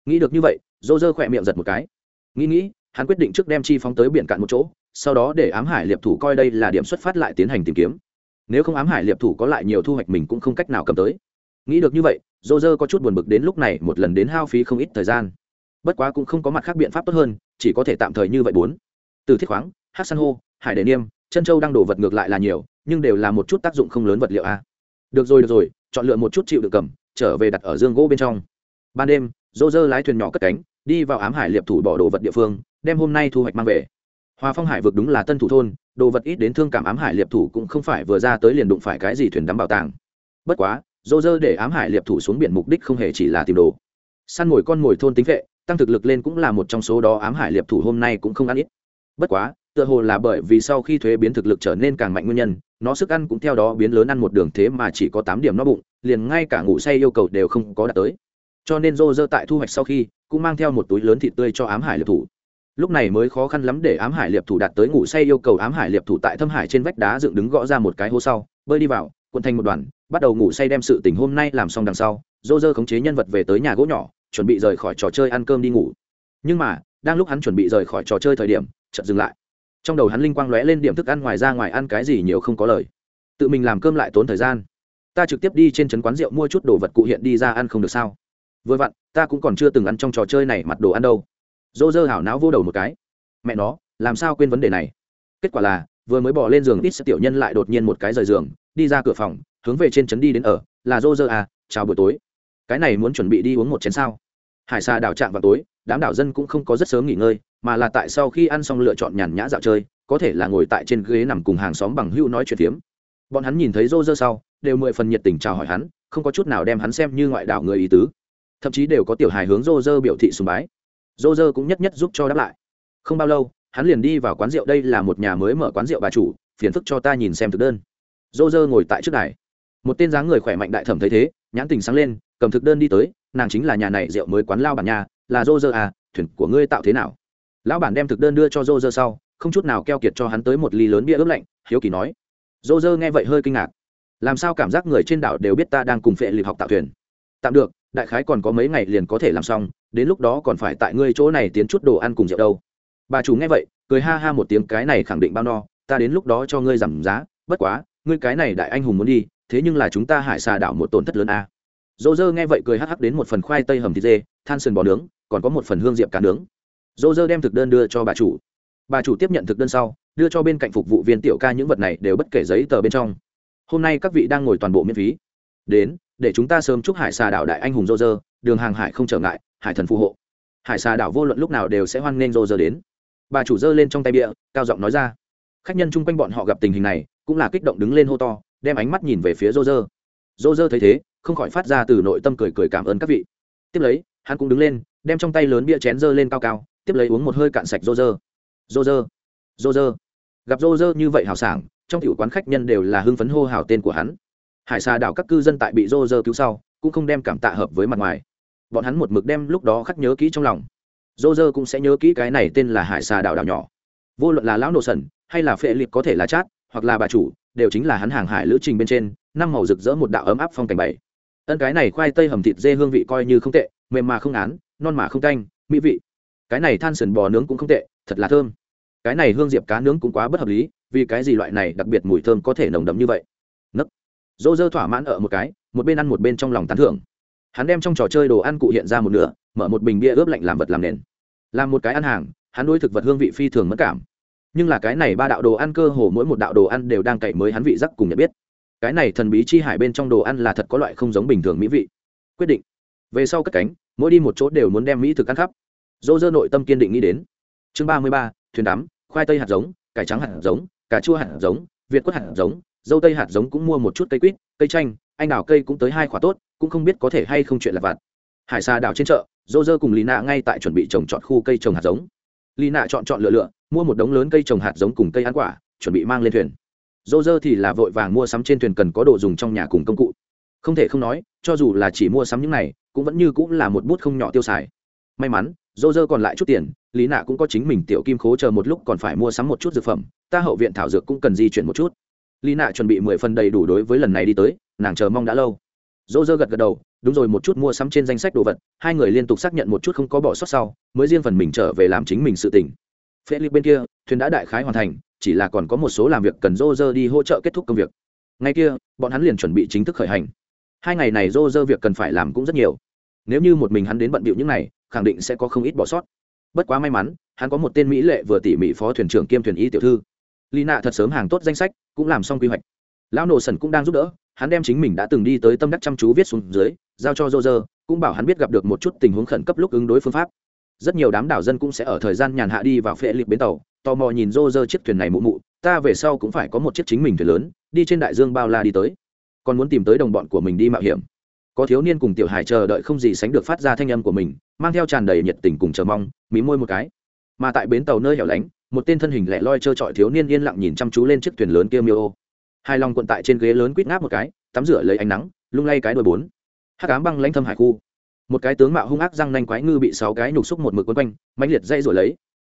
Nghĩ được như vậy, dô dơ khỏe miệng giật một cái. Nghĩ nghĩ, hắn quyết định trước đem chi phóng tới biển cạn một chỗ, sau đó để ám hải liệp thủ coi đây là điểm xuất phát lại tiến hành tìm kiếm. Nếu không ám hải liệp thủ có lại nhiều thu hoạch mình cũng không cách nào cầm tới. Nghĩ được như vậy, dô dơ có chút buồn bực đến lúc này một lần đến hao phí không ít thời gian. Bất quá cũng không có mặt khác biện pháp tốt hơn, chỉ có thể tạm thời như vậy bốn. Từ thiết khoáng hát san hô, hải đề niêm, chân châu đang đổ vật ngược lại là nhiều nhưng đều là một chút tác dụng không lớn vật liệu a. Được rồi được rồi, chọn lựa một chút chịu được cầm, trở về đặt ở dương gỗ bên trong. Ban đêm dô dơ lái thuyền nhỏ cất cánh, đi vào ám hải liệp thủ bỏ đồ vật địa phương, đem hôm nay thu hoạch mang về. Hòa phong hải vực đúng là tân thủ thôn, đồ vật ít đến thương cảm ám hải liệp thủ cũng không phải vừa ra tới liền đụng phải cái gì thuyền đắm bảo tàng. Bất quá dô dơ để ám hải liệp thủ xuống biển mục đích không hề chỉ là tìm đồ. Săn mồi con mồi thôn tính vệ, tăng thực lực lên cũng là một trong số đó ám hải liệp thủ hôm nay cũng không ăn ít. Bất quá tựa hồ là bởi vì sau khi thuế biến thực lực trở nên càng mạnh nguyên nhân, nó sức ăn cũng theo đó biến lớn ăn một đường thế mà chỉ có tám điểm no bụng, liền ngay cả ngủ say yêu cầu đều không có đạt tới. Cho nên rô rơ tại thu hoạch sau khi, cũng mang theo một túi lớn thịt tươi cho ám hải liệp thủ. Lúc này mới khó khăn lắm để ám hải liệp thủ đạt tới ngủ say yêu cầu ám hải liệp thủ tại thâm hải trên vách đá dựng đứng gõ ra một cái hố sau, bơi đi vào quận thành một đoàn, bắt đầu ngủ say đem sự tình hôm nay làm xong đằng sau. Rô Rơ khống chế nhân vật về tới nhà gỗ nhỏ, chuẩn bị rời khỏi trò chơi ăn cơm đi ngủ. Nhưng mà, đang lúc hắn chuẩn bị rời khỏi trò chơi thời điểm, chợt dừng lại trong đầu hắn linh quang lóe lên điểm thức ăn ngoài ra ngoài ăn cái gì nhiều không có lời. Tự mình làm cơm lại tốn thời gian. Ta trực tiếp đi trên trấn quán rượu mua chút đồ vật cụ hiện đi ra ăn không được sao? Vừa vặn, ta cũng còn chưa từng ăn trong trò chơi này mặt đồ ăn đâu. Dô dơ hảo não vô đầu một cái. Mẹ nó, làm sao quên vấn đề này? Kết quả là, vừa mới bỏ lên giường ít tiểu nhân lại đột nhiên một cái rời giường, đi ra cửa phòng, hướng về trên trấn đi đến ở, là dô dơ à chào buổi tối. Cái này muốn chuẩn bị đi uống một chén sao? Hải xa đảo trạm vào tối, đám đảo dân cũng không có rất sớm nghỉ ngơi mà là tại sau khi ăn xong lựa chọn nhàn nhã dạo chơi, có thể là ngồi tại trên ghế nằm cùng hàng xóm bằng hữu nói chuyện phiếm. Bọn hắn nhìn thấy rô rơ sau, đều mười phần nhiệt tình chào hỏi hắn, không có chút nào đem hắn xem như ngoại đạo người ý tứ. Thậm chí đều có tiểu hài hướng rô rơ biểu thị sùng bái. Rô rơ cũng nhất nhất giúp cho đáp lại. Không bao lâu, hắn liền đi vào quán rượu, đây là một nhà mới mở quán rượu bà chủ, phiền phức cho ta nhìn xem thực đơn. Rô rơ ngồi tại trước đài. Một tên dáng người khỏe mạnh đại thẩm thấy thế, nhãn tình sáng lên, cầm thực đơn đi tới, nàng chính là nhà này rượu mới quán lao bản nhà là rô rơ à thuyền của ngươi tạo thế nào? Lão bản đem thực đơn đưa cho rô dơ sau, không chút nào keo kiệt cho hắn tới một ly lớn bia ướp lạnh, hiếu kỳ nói. Rô dơ nghe vậy hơi kinh ngạc. Làm sao cảm giác người trên đảo đều biết ta đang cùng phệ lịp học tạo thuyền? Tạm được, đại khái còn có mấy ngày liền có thể làm xong, đến lúc đó còn phải tại ngươi chỗ này tiến chút đồ ăn cùng rượu đâu. Bà chủ nghe vậy, cười ha ha một tiếng, cái này khẳng định bao no, ta đến lúc đó cho ngươi giảm giá, bất quá, ngươi cái này đại anh hùng muốn đi, thế nhưng là chúng ta hải xà đảo một tổn thất lớn a. À. dô dơ nghe vậy cười hắc hắc đến một phần khoai tây hầm thịt dê, than sườn bò nướng, còn có một phần hương diệp cá nướng dô dơ đem thực đơn đưa cho bà chủ. Bà chủ tiếp nhận thực đơn sau, đưa cho bên cạnh phục vụ viên tiểu ca những vật này đều bất kể giấy tờ bên trong. Hôm nay các vị đang ngồi toàn bộ miễn phí. Đến, để chúng ta sớm chúc hải xà đảo đại anh hùng dô dơ, đường hàng hải không trở ngại, hải thần phù hộ. Hải xà đảo vô luận lúc nào đều sẽ hoan nghênh dô dơ đến. Bà chủ dơ lên trong tay bia, cao giọng nói ra. Khách nhân chung quanh bọn họ gặp tình hình này, cũng là kích động đứng lên hô to, đem ánh mắt nhìn về phía dô dơ. Dô dơ thấy thế, không khỏi phát ra từ nội tâm cười cười cảm ơn các vị. Tiếp lấy, hắn cũng đứng lên, đem trong tay lớn bia chén dơ lên cao cao tiếp lấy uống một hơi cạn sạch rô rơ. Rô rơ. Rô rơ. Gặp rô rơ như vậy hào sảng, trong tiểu quán khách nhân đều là hưng phấn hô hào tên của hắn. Hải xà đảo các cư dân tại bị rô rơ cứu sau, cũng không đem cảm tạ hợp với mặt ngoài. Bọn hắn một mực đem lúc đó khắc nhớ kỹ trong lòng. Rô rơ cũng sẽ nhớ kỹ cái này tên là hải xà đảo đảo nhỏ. Vô luận là lão nổ sần, hay là phệ liệt có thể là chát, hoặc là bà chủ, đều chính là hắn hàng hải lữ trình bên trên, năm màu rực rỡ một đạo ấm áp phong cảnh bảy. Ân cái này khoai tây hầm thịt dê hương vị coi như không tệ, mềm mà không án, non mà không canh mỹ vị cái này than sườn bò nướng cũng không tệ, thật là thơm. Cái này hương diệp cá nướng cũng quá bất hợp lý, vì cái gì loại này đặc biệt mùi thơm có thể nồng đậm như vậy? Nấc. Dô dơ thỏa mãn ở một cái, một bên ăn một bên trong lòng tán thưởng. Hắn đem trong trò chơi đồ ăn cụ hiện ra một nửa, mở một bình bia ướp lạnh làm vật làm nền. Làm một cái ăn hàng, hắn nuôi thực vật hương vị phi thường mất cảm. Nhưng là cái này ba đạo đồ ăn cơ hồ mỗi một đạo đồ ăn đều đang cậy mới hắn vị giác cùng nhận biết. Cái này thần bí chi hải bên trong đồ ăn là thật có loại không giống bình thường mỹ vị. Quyết định. Về sau cất cánh, mỗi đi một chỗ đều muốn đem mỹ thực ăn khắp dô dơ nội tâm kiên định nghĩ đến. Chương ba mươi ba, thuyền đắm, khoai tây hạt giống, cải trắng hạt giống, cà chua hạt giống, việt quất hạt giống, dâu tây hạt giống cũng mua một chút cây quýt, cây chanh, anh đào cây cũng tới hai khóa tốt, cũng không biết có thể hay không chuyện là vặt. Hải xa đảo trên chợ dô dơ cùng lì nạ ngay tại chuẩn bị trồng trọt khu cây trồng hạt giống. Lì nạ chọn chọn lựa lựa, mua một đống lớn cây trồng hạt giống cùng cây ăn quả, chuẩn bị mang lên thuyền. Dô dơ thì là vội vàng mua sắm trên thuyền cần có đồ dùng trong nhà cùng công cụ. Không thể không nói, cho dù là chỉ mua sắm những này, cũng vẫn như cũng là một bút không nhỏ tiêu xài. May mắn dô dơ còn lại chút tiền, lý nạ cũng có chính mình tiểu kim khố chờ một lúc còn phải mua sắm một chút dược phẩm, ta hậu viện thảo dược cũng cần di chuyển một chút. Lý nạ chuẩn bị mười phần đầy đủ đối với lần này đi tới, nàng chờ mong đã lâu. Dô dơ gật gật đầu, đúng rồi, một chút mua sắm trên danh sách đồ vật, hai người liên tục xác nhận một chút không có bỏ sót sau, mới riêng phần mình trở về làm chính mình sự tỉnh phê bên kia, thuyền đã đại khái hoàn thành, chỉ là còn có một số làm việc cần dô dơ đi hỗ trợ kết thúc công việc. Ngay kia, bọn hắn liền chuẩn bị chính thức khởi hành. Hai ngày này dô dơ việc cần phải làm cũng rất nhiều. Nếu như một mình hắn đến bận bịu những này khẳng định sẽ có không ít bỏ sót. Bất quá may mắn, hắn có một tên mỹ lệ vừa tỉ mỉ phó thuyền trưởng kiêm thuyền y tiểu thư. Lì nạ thật sớm hàng tốt danh sách, cũng làm xong quy hoạch. Lão nổ sần cũng đang giúp đỡ, hắn đem chính mình đã từng đi tới tâm đắc chăm chú viết xuống dưới, giao cho dô dơ cũng bảo hắn biết gặp được một chút tình huống khẩn cấp lúc ứng đối phương pháp. Rất nhiều đám đảo dân cũng sẽ ở thời gian nhàn hạ đi vào phệ liệt bến tàu, tò mò nhìn dô dơ chiếc thuyền này mụ mụ, ta về sau cũng phải có một chiếc chính mình thuyền lớn, đi trên đại dương bao la đi tới. Còn muốn tìm tới đồng bọn của mình đi mạo hiểm có thiếu niên cùng tiểu hải chờ đợi không gì sánh được phát ra thanh âm của mình, mang theo tràn đầy nhiệt tình cùng chờ mong, mí môi một cái. Mà tại bến tàu nơi hẻo lánh, một tên thân hình lẻ loi trơ trọi thiếu niên yên lặng nhìn chăm chú lên chiếc thuyền lớn kia miêu ô hai lòng quận tại trên ghế lớn quýt ngáp một cái, tắm rửa lấy ánh nắng, lung lay cái đôi bốn. Hắc ám băng lãnh thâm hải khu. Một cái tướng mạo hung ác răng nanh quái ngư bị sáu cái nhục xúc một mực quấn quanh, mãnh liệt dây rồi lấy.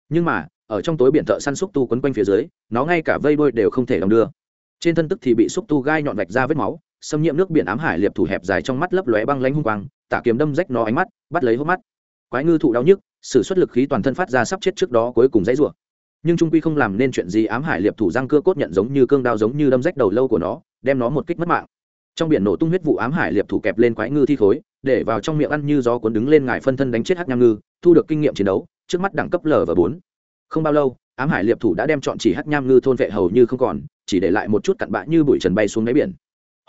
Nhưng mà, ở trong tối biển thợ săn xúc tu quấn quanh phía dưới, nó ngay cả vây đôi đều không thể đong đưa. Trên thân tức thì bị xúc tu gai nhọn vạch ra vết máu xâm nhiễm nước biển ám hải liệp thủ hẹp dài trong mắt lấp lóe băng lanh hung quang, tả kiếm đâm rách nó ánh mắt, bắt lấy hốc mắt. Quái ngư thụ đau nhức sự xuất lực khí toàn thân phát ra sắp chết trước đó cuối cùng dãy rủa. Nhưng trung quy không làm nên chuyện gì ám hải liệp thủ răng cưa cốt nhận giống như cương đao giống như đâm rách đầu lâu của nó, đem nó một kích mất mạng. Trong biển nổ tung huyết vụ ám hải liệp thủ kẹp lên quái ngư thi khối, để vào trong miệng ăn như gió cuốn đứng lên ngải phân thân đánh chết hắc nham ngư, thu được kinh nghiệm chiến đấu, trước mắt đẳng cấp l và bốn. Không bao lâu, ám hải liệp thủ đã đem chọn chỉ hắc nham ngư thôn vệ hầu như không còn, chỉ để lại một chút cặn bã như bụi trần bay xuống đáy biển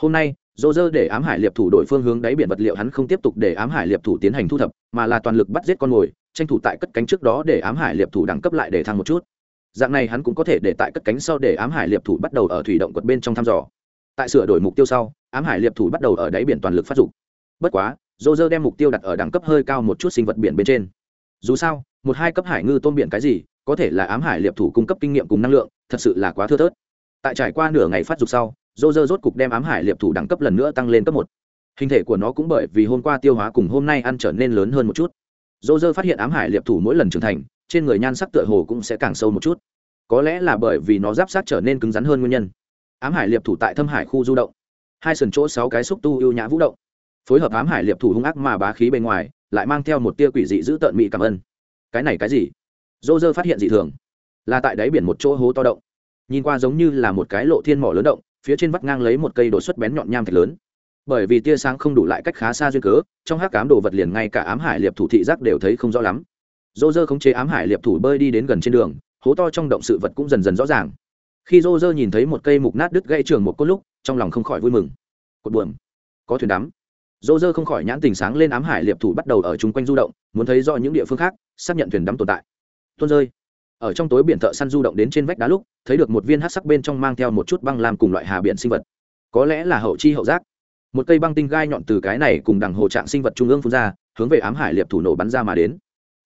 hôm nay, dô dơ để ám hải liệp thủ đổi phương hướng đáy biển vật liệu hắn không tiếp tục để ám hải liệp thủ tiến hành thu thập, mà là toàn lực bắt giết con mồi, tranh thủ tại cất cánh trước đó để ám hải liệp thủ đẳng cấp lại để thăng một chút. Dạng này hắn cũng có thể để tại cất cánh sau để ám hải liệp thủ bắt đầu ở thủy động quật bên trong thăm dò. Tại sửa đổi mục tiêu sau, ám hải liệp thủ bắt đầu ở đáy biển toàn lực phát dục. Bất quá, dô dơ đem mục tiêu đặt ở đẳng cấp hơi cao một chút sinh vật biển bên trên. Dù sao, một hai cấp hải ngư tôm biển cái gì, có thể là ám hải liệp thủ cung cấp kinh nghiệm cùng năng lượng, thật sự là quá thưa thớt. Tại trải qua nửa ngày phát dục sau rô rơ rốt cục đem ám hải liệp thủ đẳng cấp lần nữa tăng lên cấp một. Hình thể của nó cũng bởi vì hôm qua tiêu hóa cùng hôm nay ăn trở nên lớn hơn một chút. Rô rơ phát hiện ám hải liệp thủ mỗi lần trưởng thành, trên người nhan sắc tựa hồ cũng sẽ càng sâu một chút. Có lẽ là bởi vì nó giáp sát trở nên cứng rắn hơn nguyên nhân. Ám hải liệp thủ tại thâm hải khu du động. Hai sườn chỗ sáu cái xúc tu ưu nhã vũ động. Phối hợp ám hải liệp thủ hung ác mà bá khí bên ngoài, lại mang theo một tia quỷ dị giữ tợn mị cảm ơn. Cái này cái gì? Dô dơ phát hiện dị thường. Là tại đáy biển một chỗ hố to động. Nhìn qua giống như là một cái lộ thiên mỏ lớn động phía trên vắt ngang lấy một cây đột xuất bén nhọn nham thạch lớn. Bởi vì tia sáng không đủ lại cách khá xa duyên cớ, trong hát cám đồ vật liền ngay cả ám hải liệp thủ thị giác đều thấy không rõ lắm. Dô dơ khống chế ám hải liệp thủ bơi đi đến gần trên đường, hố to trong động sự vật cũng dần dần rõ ràng. Khi dô dơ nhìn thấy một cây mục nát đứt gây trường một cốt lúc, trong lòng không khỏi vui mừng. Cột buồm, có thuyền đắm. Dô dơ không khỏi nhãn tình sáng lên ám hải liệp thủ bắt đầu ở chung quanh du động, muốn thấy do những địa phương khác, xác nhận thuyền đắm tồn tại. Tuôn rơi ở trong tối biển thợ săn du động đến trên vách đá lúc, thấy được một viên hát sắc bên trong mang theo một chút băng làm cùng loại hà biển sinh vật. Có lẽ là hậu chi hậu giác. Một cây băng tinh gai nhọn từ cái này cùng đằng hồ trạng sinh vật trung ương phun ra, hướng về ám hải liệp thủ nổ bắn ra mà đến.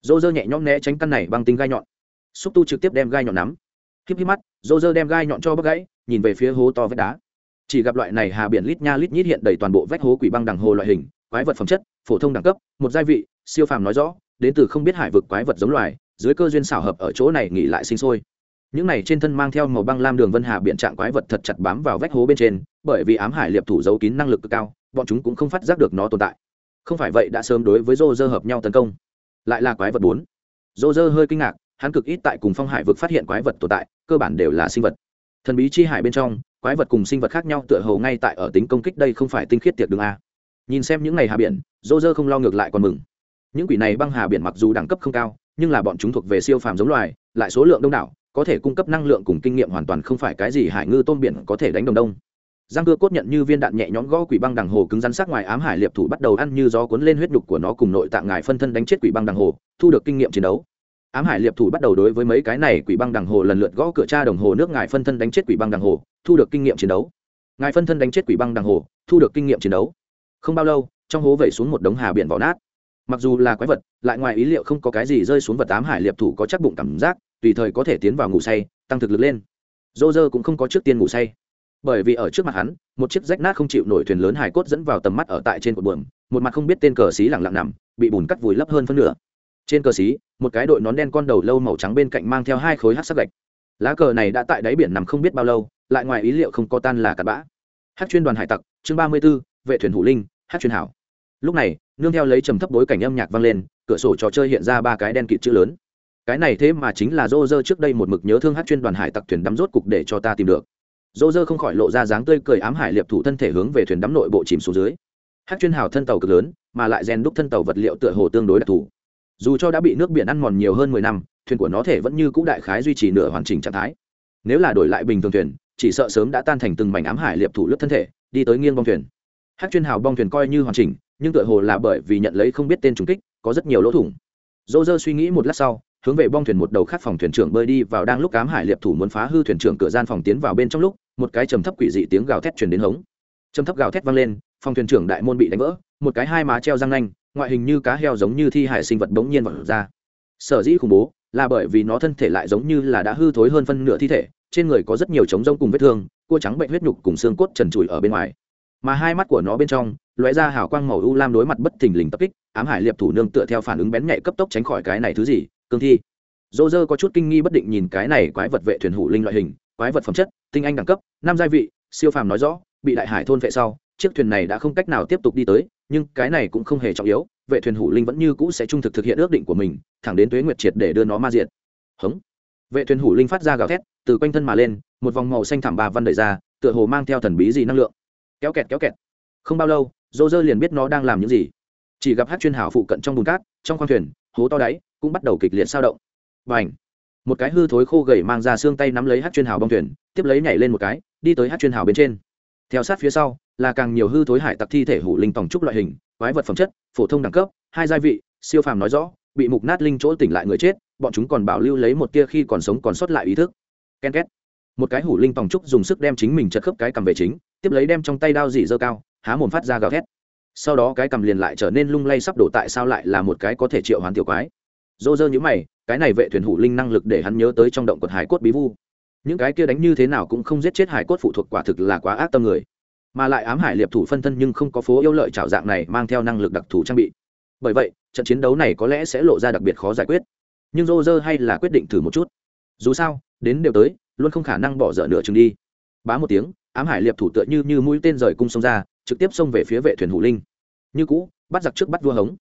Dô dơ nhẹ nhõm né tránh căn này băng tinh gai nhọn. Xúc tu trực tiếp đem gai nhọn nắm. Híp híp mắt dô dơ đem gai nhọn cho bắt gãy, nhìn về phía hố to vách đá. Chỉ gặp loại này hà biển lít nha lít nhít hiện đầy toàn bộ vách hố quỷ băng đằng hồ loại hình, quái vật phẩm chất, phổ thông đẳng cấp, một gia vị, siêu phàm nói rõ, đến từ không biết hải vực quái vật giống loài dưới cơ duyên xảo hợp ở chỗ này nghỉ lại sinh sôi. Những này trên thân mang theo màu băng lam đường vân hà biện trạng quái vật thật chặt bám vào vách hố bên trên, bởi vì ám hải liệp thủ giấu kín năng lực cực cao, bọn chúng cũng không phát giác được nó tồn tại. Không phải vậy đã sớm đối với rô rơ hợp nhau tấn công. Lại là quái vật bốn. Rô rơ hơi kinh ngạc, hắn cực ít tại cùng phong hải vực phát hiện quái vật tồn tại, cơ bản đều là sinh vật. Thần bí chi hải bên trong, quái vật cùng sinh vật khác nhau tựa hồ ngay tại ở tính công kích đây không phải tinh khiết tiệc đường a. Nhìn xem những ngày hà biển rô rơ không lo ngược lại còn mừng. Những quỷ này băng hà biển mặc dù đẳng cấp không cao nhưng là bọn chúng thuộc về siêu phàm giống loài, lại số lượng đông đảo, có thể cung cấp năng lượng cùng kinh nghiệm hoàn toàn không phải cái gì hải ngư tôm biển có thể đánh đồng đông. Giang cưa cốt nhận như viên đạn nhẹ nhõm gõ quỷ băng đằng hồ cứng rắn sắc ngoài ám hải liệp thủ bắt đầu ăn như gió cuốn lên huyết đục của nó cùng nội tạng ngài phân thân đánh chết quỷ băng đằng hồ, thu được kinh nghiệm chiến đấu. Ám hải liệp thủ bắt đầu đối với mấy cái này quỷ băng đằng hồ lần lượt gõ cửa cha đồng hồ nước ngài phân thân đánh chết quỷ băng đằng hồ, thu được kinh nghiệm chiến đấu. Ngài phân thân đánh chết quỷ băng đằng hồ, thu được kinh nghiệm chiến đấu. Không bao lâu, trong hố vẩy xuống một đống hà biển vỏ nát mặc dù là quái vật, lại ngoài ý liệu không có cái gì rơi xuống vật tám hải liệp thủ có chắc bụng cảm giác, tùy thời có thể tiến vào ngủ say, tăng thực lực lên. Dô dơ cũng không có trước tiên ngủ say. Bởi vì ở trước mặt hắn, một chiếc rách nát không chịu nổi thuyền lớn hải cốt dẫn vào tầm mắt ở tại trên cột buồm, một mặt không biết tên cờ xí lẳng lặng nằm, bị bùn cắt vùi lấp hơn phân nửa. Trên cờ xí, một cái đội nón đen con đầu lâu màu trắng bên cạnh mang theo hai khối hát sắc gạch. Lá cờ này đã tại đáy biển nằm không biết bao lâu, lại ngoài ý liệu không có tan là cặn bã. Hát chuyên đoàn hải tặc, chương ba mươi b ố vệ thuyền hủ linh hát chuyên hảo lúc này, nương theo lấy trầm thấp bối cảnh âm nhạc vang lên, cửa sổ trò chơi hiện ra ba cái đen kịt chữ lớn. Cái này thế mà chính là dô dơ trước đây một mực nhớ thương hát chuyên đoàn hải tặc thuyền đắm rốt cục để cho ta tìm được. Dô dơ không khỏi lộ ra dáng tươi cười ám hải liệp thủ thân thể hướng về thuyền đắm nội bộ chìm xuống dưới. Hát chuyên hào thân tàu cực lớn, mà lại rèn đúc thân tàu vật liệu tựa hồ tương đối đặc thù. Dù cho đã bị nước biển ăn mòn nhiều hơn mười năm, thuyền của nó thể vẫn như c ũ đại khái duy trì nửa hoàn chỉnh trạng thái. Nếu là đổi lại bình thường thuyền, chỉ sợ sớm đã tan thành từng mảnh ám hải liệp thủ lướt thân thể, đi tới nghiêng bong thuyền. Hát chuyên hào bong thuyền coi như hoàn chỉnh nhưng tựa hồ là bởi vì nhận lấy không biết tên trùng kích, có rất nhiều lỗ thủng. Dô dơ suy nghĩ một lát sau, hướng về bong thuyền một đầu khác phòng thuyền trưởng bơi đi vào đang lúc cám hải liệp thủ muốn phá hư thuyền trưởng cửa gian phòng tiến vào bên trong lúc, một cái trầm thấp quỷ dị tiếng gào thét truyền đến hống. Trầm thấp gào thét vang lên, phòng thuyền trưởng đại môn bị đánh vỡ, một cái hai má treo răng nanh, ngoại hình như cá heo giống như thi hải sinh vật bỗng nhiên vật ra. Sở dĩ khủng bố, là bởi vì nó thân thể lại giống như là đã hư thối hơn phân nửa thi thể, trên người có rất nhiều trống rông cùng vết thương, cua trắng bệnh huyết nhục cùng xương cốt trần trụi ở bên ngoài. Mà hai mắt của nó bên trong lóe ra hào quang màu u lam đối mặt bất thình lình tập kích, ám hải liệp thủ nương tựa theo phản ứng bén nhạy cấp tốc tránh khỏi cái này thứ gì, cương thi. Dô dơ có chút kinh nghi bất định nhìn cái này quái vật vệ thuyền hủ linh loại hình, quái vật phẩm chất, tinh anh đẳng cấp, năm gia vị, siêu phàm nói rõ, bị đại hải thôn vệ sau, chiếc thuyền này đã không cách nào tiếp tục đi tới, nhưng cái này cũng không hề trọng yếu, vệ thuyền hủ linh vẫn như cũ sẽ trung thực thực hiện ước định của mình, thẳng đến tuế nguyệt triệt để đưa nó ma diện hống. Vệ thuyền hủ linh phát ra gào thét, từ quanh thân mà lên, một vòng màu xanh thảm bà văn đẩy ra, tựa hồ mang theo thần bí gì năng lượng. Kéo kẹt kéo kẹt. Không bao lâu dô dơ liền biết nó đang làm những gì. Chỉ gặp hát chuyên hảo phụ cận trong bùn cát, trong khoang thuyền, hố to đáy, cũng bắt đầu kịch liệt sao động. Và ảnh một cái hư thối khô gầy mang ra xương tay nắm lấy hát chuyên hào bong thuyền, tiếp lấy nhảy lên một cái, đi tới hát chuyên hào bên trên. Theo sát phía sau, là càng nhiều hư thối hải tặc thi thể hủ linh tòng trúc loại hình, quái vật phẩm chất, phổ thông đẳng cấp, hai gia vị, siêu phàm nói rõ, bị mục nát linh chỗ tỉnh lại người chết, bọn chúng còn bảo lưu lấy một tia khi còn sống còn sót lại ý thức. Ken két. Một cái hủ linh tòng trúc dùng sức đem chính mình chật khớp cái cầm về chính, tiếp lấy đem trong tay đao dỉ dơ cao há mồm phát ra gào thét. Sau đó cái cầm liền lại trở nên lung lay sắp đổ tại sao lại là một cái có thể triệu hoán tiểu quái. Dô dơ nhữ mày, cái này vệ thuyền hủ linh năng lực để hắn nhớ tới trong động quật hải cốt bí vu. Những cái kia đánh như thế nào cũng không giết chết hải cốt phụ thuộc quả thực là quá ác tâm người. Mà lại ám hải liệp thủ phân thân nhưng không có phố yêu lợi trảo dạng này mang theo năng lực đặc thù trang bị. Bởi vậy, trận chiến đấu này có lẽ sẽ lộ ra đặc biệt khó giải quyết. Nhưng dô dơ hay là quyết định thử một chút. Dù sao, đến đều tới, luôn không khả năng bỏ dở nửa chừng đi. Bá một tiếng, ám hải liệp thủ tựa như như mũi tên rời cung sông ra trực tiếp xông về phía vệ thuyền hủ linh. Như cũ, bắt giặc trước bắt vua hống.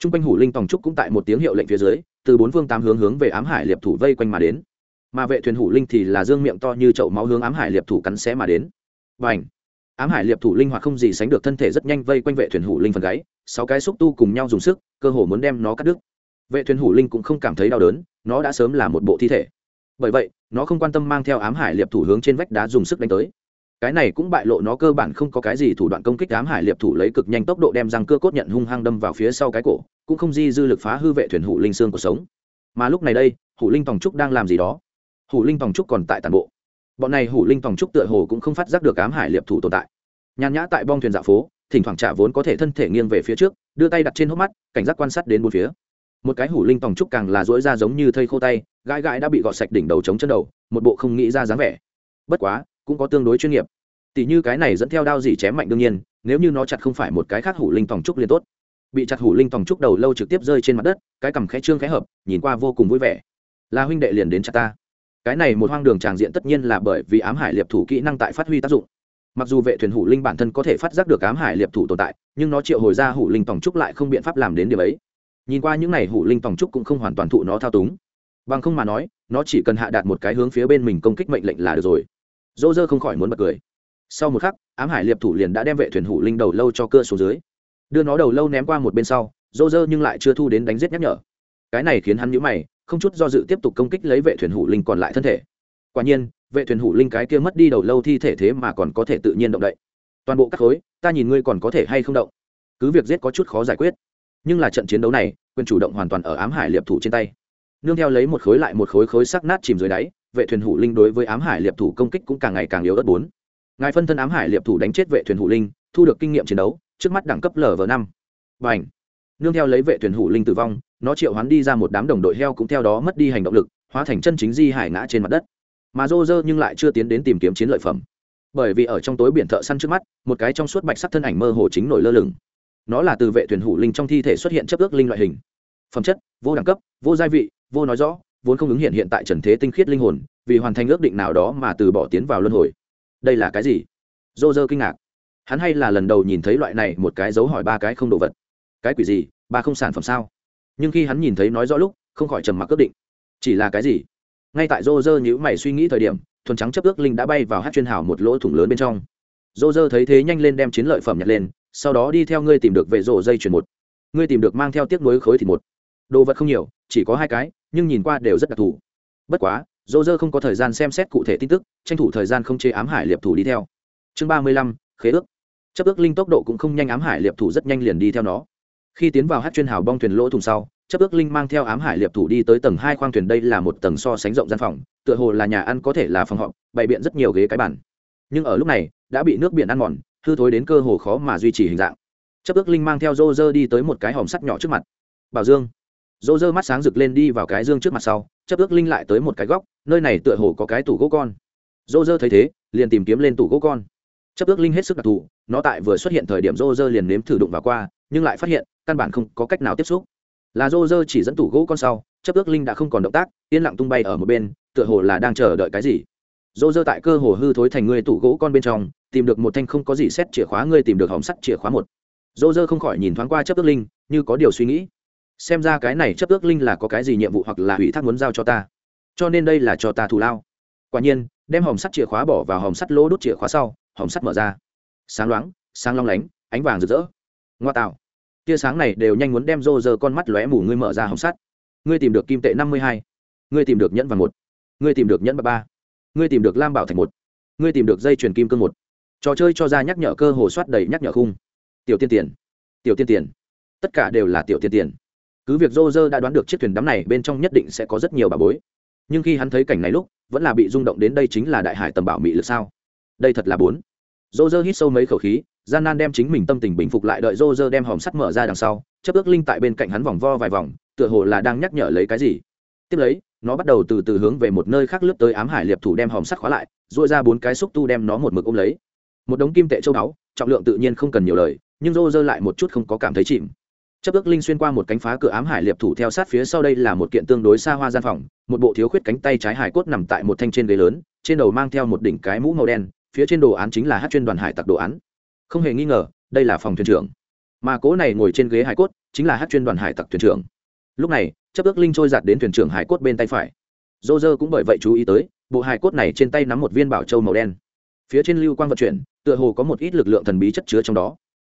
T r u n g quanh hủ linh tòng trúc cũng tại một tiếng hiệu lệnh phía dưới, từ bốn phương tám hướng hướng về ám hải liệp thủ vây quanh mà đến. Mà vệ thuyền hủ linh thì là dương miệng to như chậu máu hướng ám hải liệp thủ cắn xé mà đến. Và ảnh ám hải liệp thủ linh hoạt không gì sánh được thân thể rất nhanh vây quanh vệ thuyền hủ linh phần gáy, sáu cái xúc tu cùng nhau dùng sức, cơ hồ muốn đem nó cắt đứt. Vệ thuyền hủ linh cũng không cảm thấy đau đớn, nó đã sớm là một bộ thi thể. Bởi vậy, nó không quan tâm mang theo ám hải liệp thủ hướng trên vách đá dùng sức đánh tới cái này cũng bại lộ nó cơ bản không có cái gì thủ đoạn công kích ám hải liệp thủ lấy cực nhanh tốc độ đem răng cưa cốt nhận hung hăng đâm vào phía sau cái cổ, cũng không di dư lực phá hư vệ thuyền hủ linh xương cuộc sống. Mà lúc này đây, hủ linh tòng trúc đang làm gì đó? Hủ linh tòng trúc còn tại tàn bộ. Bọn này hủ linh tòng trúc tựa hồ cũng không phát giác được ám hải liệp thủ tồn tại. Nhàn nhã tại bong thuyền dạ phố, thỉnh thoảng trả vốn có thể thân thể nghiêng về phía trước, đưa tay đặt trên hốc mắt, cảnh giác quan sát đến bốn phía. Một cái hủ linh tòng trúc càng là dỗi ra giống như thây khô tay, gãi gãi đã bị gọt sạch đỉnh đầu chống chân đầu, một bộ không nghĩ ra dáng vẻ. Bất quá cũng có tương đối chuyên nghiệp. Tỷ như cái này dẫn theo đao gì chém mạnh đương nhiên, nếu như nó chặt không phải một cái khác hủ linh tòng trúc liền tốt. Bị chặt hủ linh tòng trúc đầu lâu trực tiếp rơi trên mặt đất, cái cằm khẽ trương khẽ hợp, nhìn qua vô cùng vui vẻ. Là huynh đệ liền đến chặt ta. Cái này một hoang đường tràng diện tất nhiên là bởi vì ám hải liệp thủ kỹ năng tại phát huy tác dụng. Mặc dù vệ thuyền hủ linh bản thân có thể phát giác được ám hải liệp thủ tồn tại, nhưng nó triệu hồi ra hủ linh tòng trúc lại không biện pháp làm đến điều ấy. Nhìn qua những n à y hủ linh tòng trúc cũng không hoàn toàn thụ nó thao túng. Bằng không mà nói, nó chỉ cần hạ đạt một cái hướng phía bên mình công kích mệnh lệnh là được rồi dỗ dơ không khỏi muốn bật cười. Sau một khắc, ám hải liệp thủ liền đã đem vệ thuyền hủ linh đầu lâu cho cưa xuống dưới. Đưa nó đầu lâu ném qua một bên sau, dỗ dơ nhưng lại chưa thu đến đánh giết nhắc nhở. Cái này khiến hắn nhũ mày, không chút do dự tiếp tục công kích lấy vệ thuyền hủ linh còn lại thân thể. Quả nhiên, vệ thuyền hủ linh cái kia mất đi đầu lâu thi thể thế mà còn có thể tự nhiên động đậy. Toàn bộ các khối, ta nhìn ngươi còn có thể hay không động. Cứ việc giết có chút khó giải quyết. Nhưng là trận chiến đấu này, quyền chủ động hoàn toàn ở ám hải liệp thủ trên tay. Nương theo lấy một khối lại một khối khối sắc nát chìm dưới đáy vệ thuyền hủ linh đối với ám hải liệp thủ công kích cũng càng ngày càng yếu ớt bốn. Ngài phân thân ám hải liệp thủ đánh chết vệ thuyền hủ linh, thu được kinh nghiệm chiến đấu, trước mắt đẳng cấp lv năm. Và ảnh nương theo lấy vệ thuyền hủ linh tử vong, nó triệu hoán đi ra một đám đồng đội heo cũng theo đó mất đi hành động lực, hóa thành chân chính di hải ngã trên mặt đất. Mà rô rơ nhưng lại chưa tiến đến tìm kiếm chiến lợi phẩm. Bởi vì ở trong tối biển thợ săn trước mắt, một cái trong suốt bạch sắc thân ảnh mơ hồ chính nổi lơ lửng. Nó là từ vệ thuyền hủ linh trong thi thể xuất hiện chấp ước linh loại hình. Phẩm chất, vô đẳng cấp, vô gia vị, vô nói rõ vốn không ứng hiện hiện tại trần thế tinh khiết linh hồn, vì hoàn thành ước định nào đó mà từ bỏ tiến vào luân hồi. Đây là cái gì? Dô dơ kinh ngạc. Hắn hay là lần đầu nhìn thấy loại này một cái dấu hỏi ba cái không đồ vật. Cái quỷ gì? Ba không sản phẩm sao? Nhưng khi hắn nhìn thấy nói rõ lúc, không khỏi trầm mặc ước định. Chỉ là cái gì? Ngay tại dô dơ nhữ mày suy nghĩ thời điểm, thuần trắng chấp ước linh đã bay vào hát chuyên hảo một lỗ thủng lớn bên trong. Dô dơ thấy thế nhanh lên đem chiến lợi phẩm nhặt lên, sau đó đi theo ngươi tìm được về rổ dây chuyển một. Ngươi tìm được mang theo tiếc nuối khối thịt một đồ vật không nhiều, chỉ có hai cái, nhưng nhìn qua đều rất đặc thù. Bất quá, dô dơ không có thời gian xem xét cụ thể tin tức, tranh thủ thời gian không chế ám hải liệp thủ đi theo. Chương ba mươi lăm, khế ước. Chấp ước linh tốc độ cũng không nhanh, ám hải liệp thủ rất nhanh liền đi theo nó. Khi tiến vào hát chuyên hào bong thuyền lỗ thùng sau, chấp ước linh mang theo ám hải liệp thủ đi tới tầng hai khoang thuyền đây là một tầng so sánh rộng gian phòng, tựa hồ là nhà ăn có thể là phòng họp, bày biện rất nhiều ghế cái bản nhưng ở lúc này, đã bị nước biển ăn mòn, hư thối đến cơ hồ khó mà duy trì hình dạng. Chấp ước linh mang theo rô rơ đi tới một cái hòm sắt nhỏ trước mặt. Bảo dương rô rơ mắt sáng rực lên đi vào cái dương trước mặt sau chấp ước linh lại tới một cái góc, nơi này tựa hồ có cái tủ gỗ con. Rô rơ thấy thế, liền tìm kiếm lên tủ gỗ con. Chấp ước linh hết sức đặc thù, nó tại vừa xuất hiện thời điểm rô rơ liền nếm thử đụng vào qua, nhưng lại phát hiện, căn bản không có cách nào tiếp xúc. Là rô rơ chỉ dẫn tủ gỗ con sau chấp ước linh đã không còn động tác, yên lặng tung bay ở một bên, tựa hồ là đang chờ đợi cái gì. Rô rơ tại cơ hồ hư thối thành người tủ gỗ con bên trong, tìm được một thanh không có gì xét chìa khóa ngươi tìm được hòm sắt chìa khóa một. Rô rơ không khỏi nhìn thoáng qua chấp ước linh, như có điều suy nghĩ xem ra cái này chấp ước linh là có cái gì nhiệm vụ hoặc là ủy thác muốn giao cho ta. Cho nên đây là cho ta thù lao. Quả nhiên, đem hòm sắt chìa khóa bỏ vào hòm sắt lỗ đốt chìa khóa sau, hòm sắt mở ra. Sáng loáng, sáng long lánh, ánh vàng rực rỡ. Ngoa tạo. Tia sáng này đều nhanh muốn đem rô rơ con mắt lóe mù, ngươi mở ra hòm sắt. Ngươi tìm được kim tệ năm mươi hai. Ngươi tìm được nhẫn vàng một. Ngươi tìm được nhẫn ba ba. Ngươi tìm được lam bảo thành một. Ngươi tìm được dây chuyền kim cương một. Trò chơi cho ra nhắc nhở cơ hồ soát đầy nhắc nhở khung. Tiểu tiên tiền. Tiểu tiên tiền. Tất cả đều là tiểu tiên tiền cứ việc rô rơ đã đoán được chiếc thuyền đắm này bên trong nhất định sẽ có rất nhiều bà bối. Nhưng khi hắn thấy cảnh này lúc, vẫn là bị rung động đến đây chính là đại hải tầm bảo mỹ lực sao? Đây thật là bốn. Rô rơ hít sâu mấy khẩu khí, gian nan đem chính mình tâm tình bình phục lại đợi rô rơ đem hòm sắt mở ra đằng sau chấp ước linh tại bên cạnh hắn vòng vo vài vòng, tựa hồ là đang nhắc nhở lấy cái gì. Tiếp lấy, nó bắt đầu từ từ hướng về một nơi khác lướt tới ám hải liệp thủ đem hòm sắt khóa lại dội ra bốn cái xúc tu đem nó một mực ôm lấy. Một đống kim tệ châu báu, trọng lượng tự nhiên không cần nhiều lời, nhưng rô rơ lại một chút không có cảm thấy chìm chấp ước linh xuyên qua một cánh phá cửa ám hải liệp thủ theo sát phía sau đây là một kiện tương đối xa hoa gian phòng, một bộ thiếu khuyết cánh tay trái hải cốt nằm tại một thanh trên ghế lớn, trên đầu mang theo một đỉnh cái mũ màu đen, phía trên đồ án chính là hát chuyên đoàn hải tặc đồ án. Không hề nghi ngờ, đây là phòng thuyền trưởng. Mà cố này ngồi trên ghế hải cốt chính là hát chuyên đoàn hải tặc thuyền trưởng. Lúc này chấp ước linh trôi giặt đến thuyền trưởng hải cốt bên tay phải. Dô dơ cũng bởi vậy chú ý tới, bộ hải cốt này trên tay nắm một viên bảo châu màu đen. Phía trên lưu quang vận chuyển, tựa hồ có một ít lực lượng thần bí chất chứa trong đó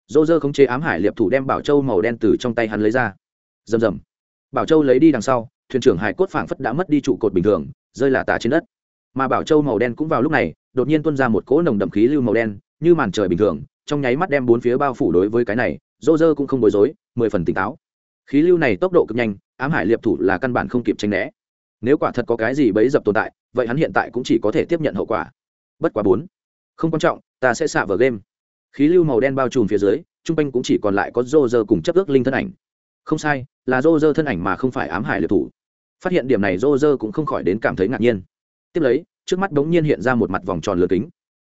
dô dơ không chế ám hải liệp thủ đem bảo châu màu đen từ trong tay hắn lấy ra. Rầm rầm. Bảo châu lấy đi đằng sau, thuyền trưởng hải cốt phảng phất đã mất đi trụ cột bình thường, rơi là tả trên đất. Mà bảo châu màu đen cũng vào lúc này, đột nhiên tuôn ra một cỗ nồng đậm khí lưu màu đen, như màn trời bình thường, trong nháy mắt đem bốn phía bao phủ đối với cái này dô dơ cũng không bối rối, mười phần tỉnh táo. Khí lưu này tốc độ cực nhanh, ám hải liệp thủ là căn bản không kịp tranh né. Nếu quả thật có cái gì bấy dập tồn tại, vậy hắn hiện tại cũng chỉ có thể tiếp nhận hậu quả. Bất quá bốn. Không quan trọng, ta sẽ xạ vào game khí lưu màu đen bao trùm phía dưới t r u n g quanh cũng chỉ còn lại có rô rơ cùng chấp ước linh thân ảnh. Không sai, là rô rơ thân ảnh mà không phải ám hải liệt thủ. Phát hiện điểm này rô rơ cũng không khỏi đến cảm thấy ngạc nhiên. Tiếp lấy, trước mắt đống nhiên hiện ra một mặt vòng tròn lửa kính.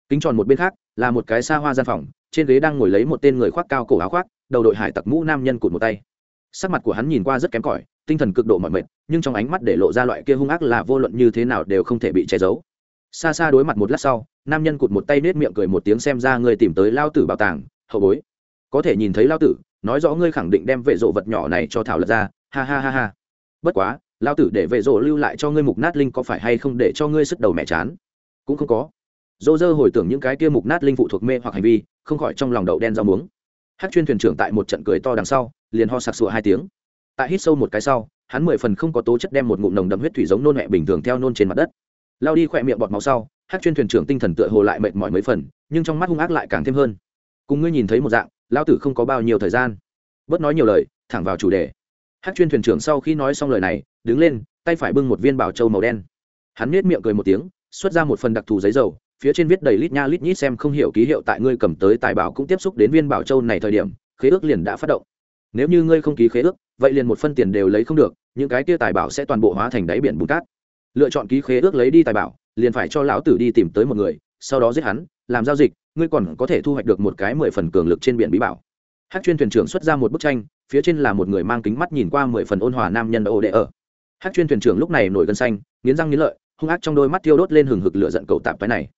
Kính tròn một bên khác, là một cái xa hoa gian phòng, trên ghế đang ngồi lấy một tên người khoác cao cổ áo khoác, đầu đội hải tặc mũ nam nhân cụt một tay. Sắc mặt của hắn nhìn qua rất kém cỏi, tinh thần cực độ mọi mệt, nhưng trong ánh mắt để lộ ra loại kia hung ác là vô luận như thế nào đều không thể bị che giấu. Xa xa đối mặt một lát sau nam nhân cụt một tay nết miệng cười một tiếng xem ra ngươi tìm tới lao tử bảo tàng, hậu bối. Có thể nhìn thấy lao tử, nói rõ ngươi khẳng định đem vệ rộ vật nhỏ này cho thảo lật ra, ha ha ha ha. Bất quá, lao tử để vệ rộ lưu lại cho ngươi mục nát linh có phải hay không để cho ngươi sức đầu mẹ chán? Cũng không có. Dô dơ hồi tưởng những cái kia mục nát linh phụ thuộc mê hoặc hành vi, không khỏi trong lòng đậu đen rau muống. Hát chuyên thuyền trưởng tại một trận cười to đằng sau, liền ho sặc sụa hai tiếng. Tại hít sâu một cái sau, hắn mười phần không có tố chất đem một ngụm nồng đậm huyết thủy giống nôn mẹ bình thường theo nôn trên mặt đất. Lao đi khỏe miệng bọt máu sau hát chuyên thuyền trưởng tinh thần tựa hồ lại mệt mỏi mấy phần, nhưng trong mắt hung ác lại càng thêm hơn. Cùng ngươi nhìn thấy một dạng lao tử không có bao nhiêu thời gian. Bớt nói nhiều lời, thẳng vào chủ đề. Hát chuyên thuyền trưởng sau khi nói xong lời này, đứng lên, tay phải bưng một viên bảo châu màu đen. Hắn nết miệng cười một tiếng, xuất ra một phần đặc thù giấy dầu, phía trên viết đầy lít nha lít nhít xem không hiểu ký hiệu tại ngươi cầm tới tài bảo cũng tiếp xúc đến viên bảo châu này thời điểm, khế ước liền đã phát động. Nếu như ngươi không ký khế ước, vậy liền một phân tiền đều lấy không được, những cái kia tài bảo sẽ toàn bộ hóa thành đáy biển bùn cát. Lựa chọn ký khế ước lấy đi tài bảo liền phải cho lão tử đi tìm tới một người, sau đó giết hắn, làm giao dịch, ngươi còn có thể thu hoạch được một cái mười phần cường lực trên biển bí bảo. Hát chuyên thuyền trưởng xuất ra một bức tranh, phía trên là một người mang kính mắt nhìn qua mười phần ôn hòa nam nhân ô đệ ở. Hát chuyên thuyền trưởng lúc này nổi gân xanh, nghiến răng nghiến lợi, hung ác trong đôi mắt tiêu đốt lên hừng hực lửa giận cầu tạp cái này.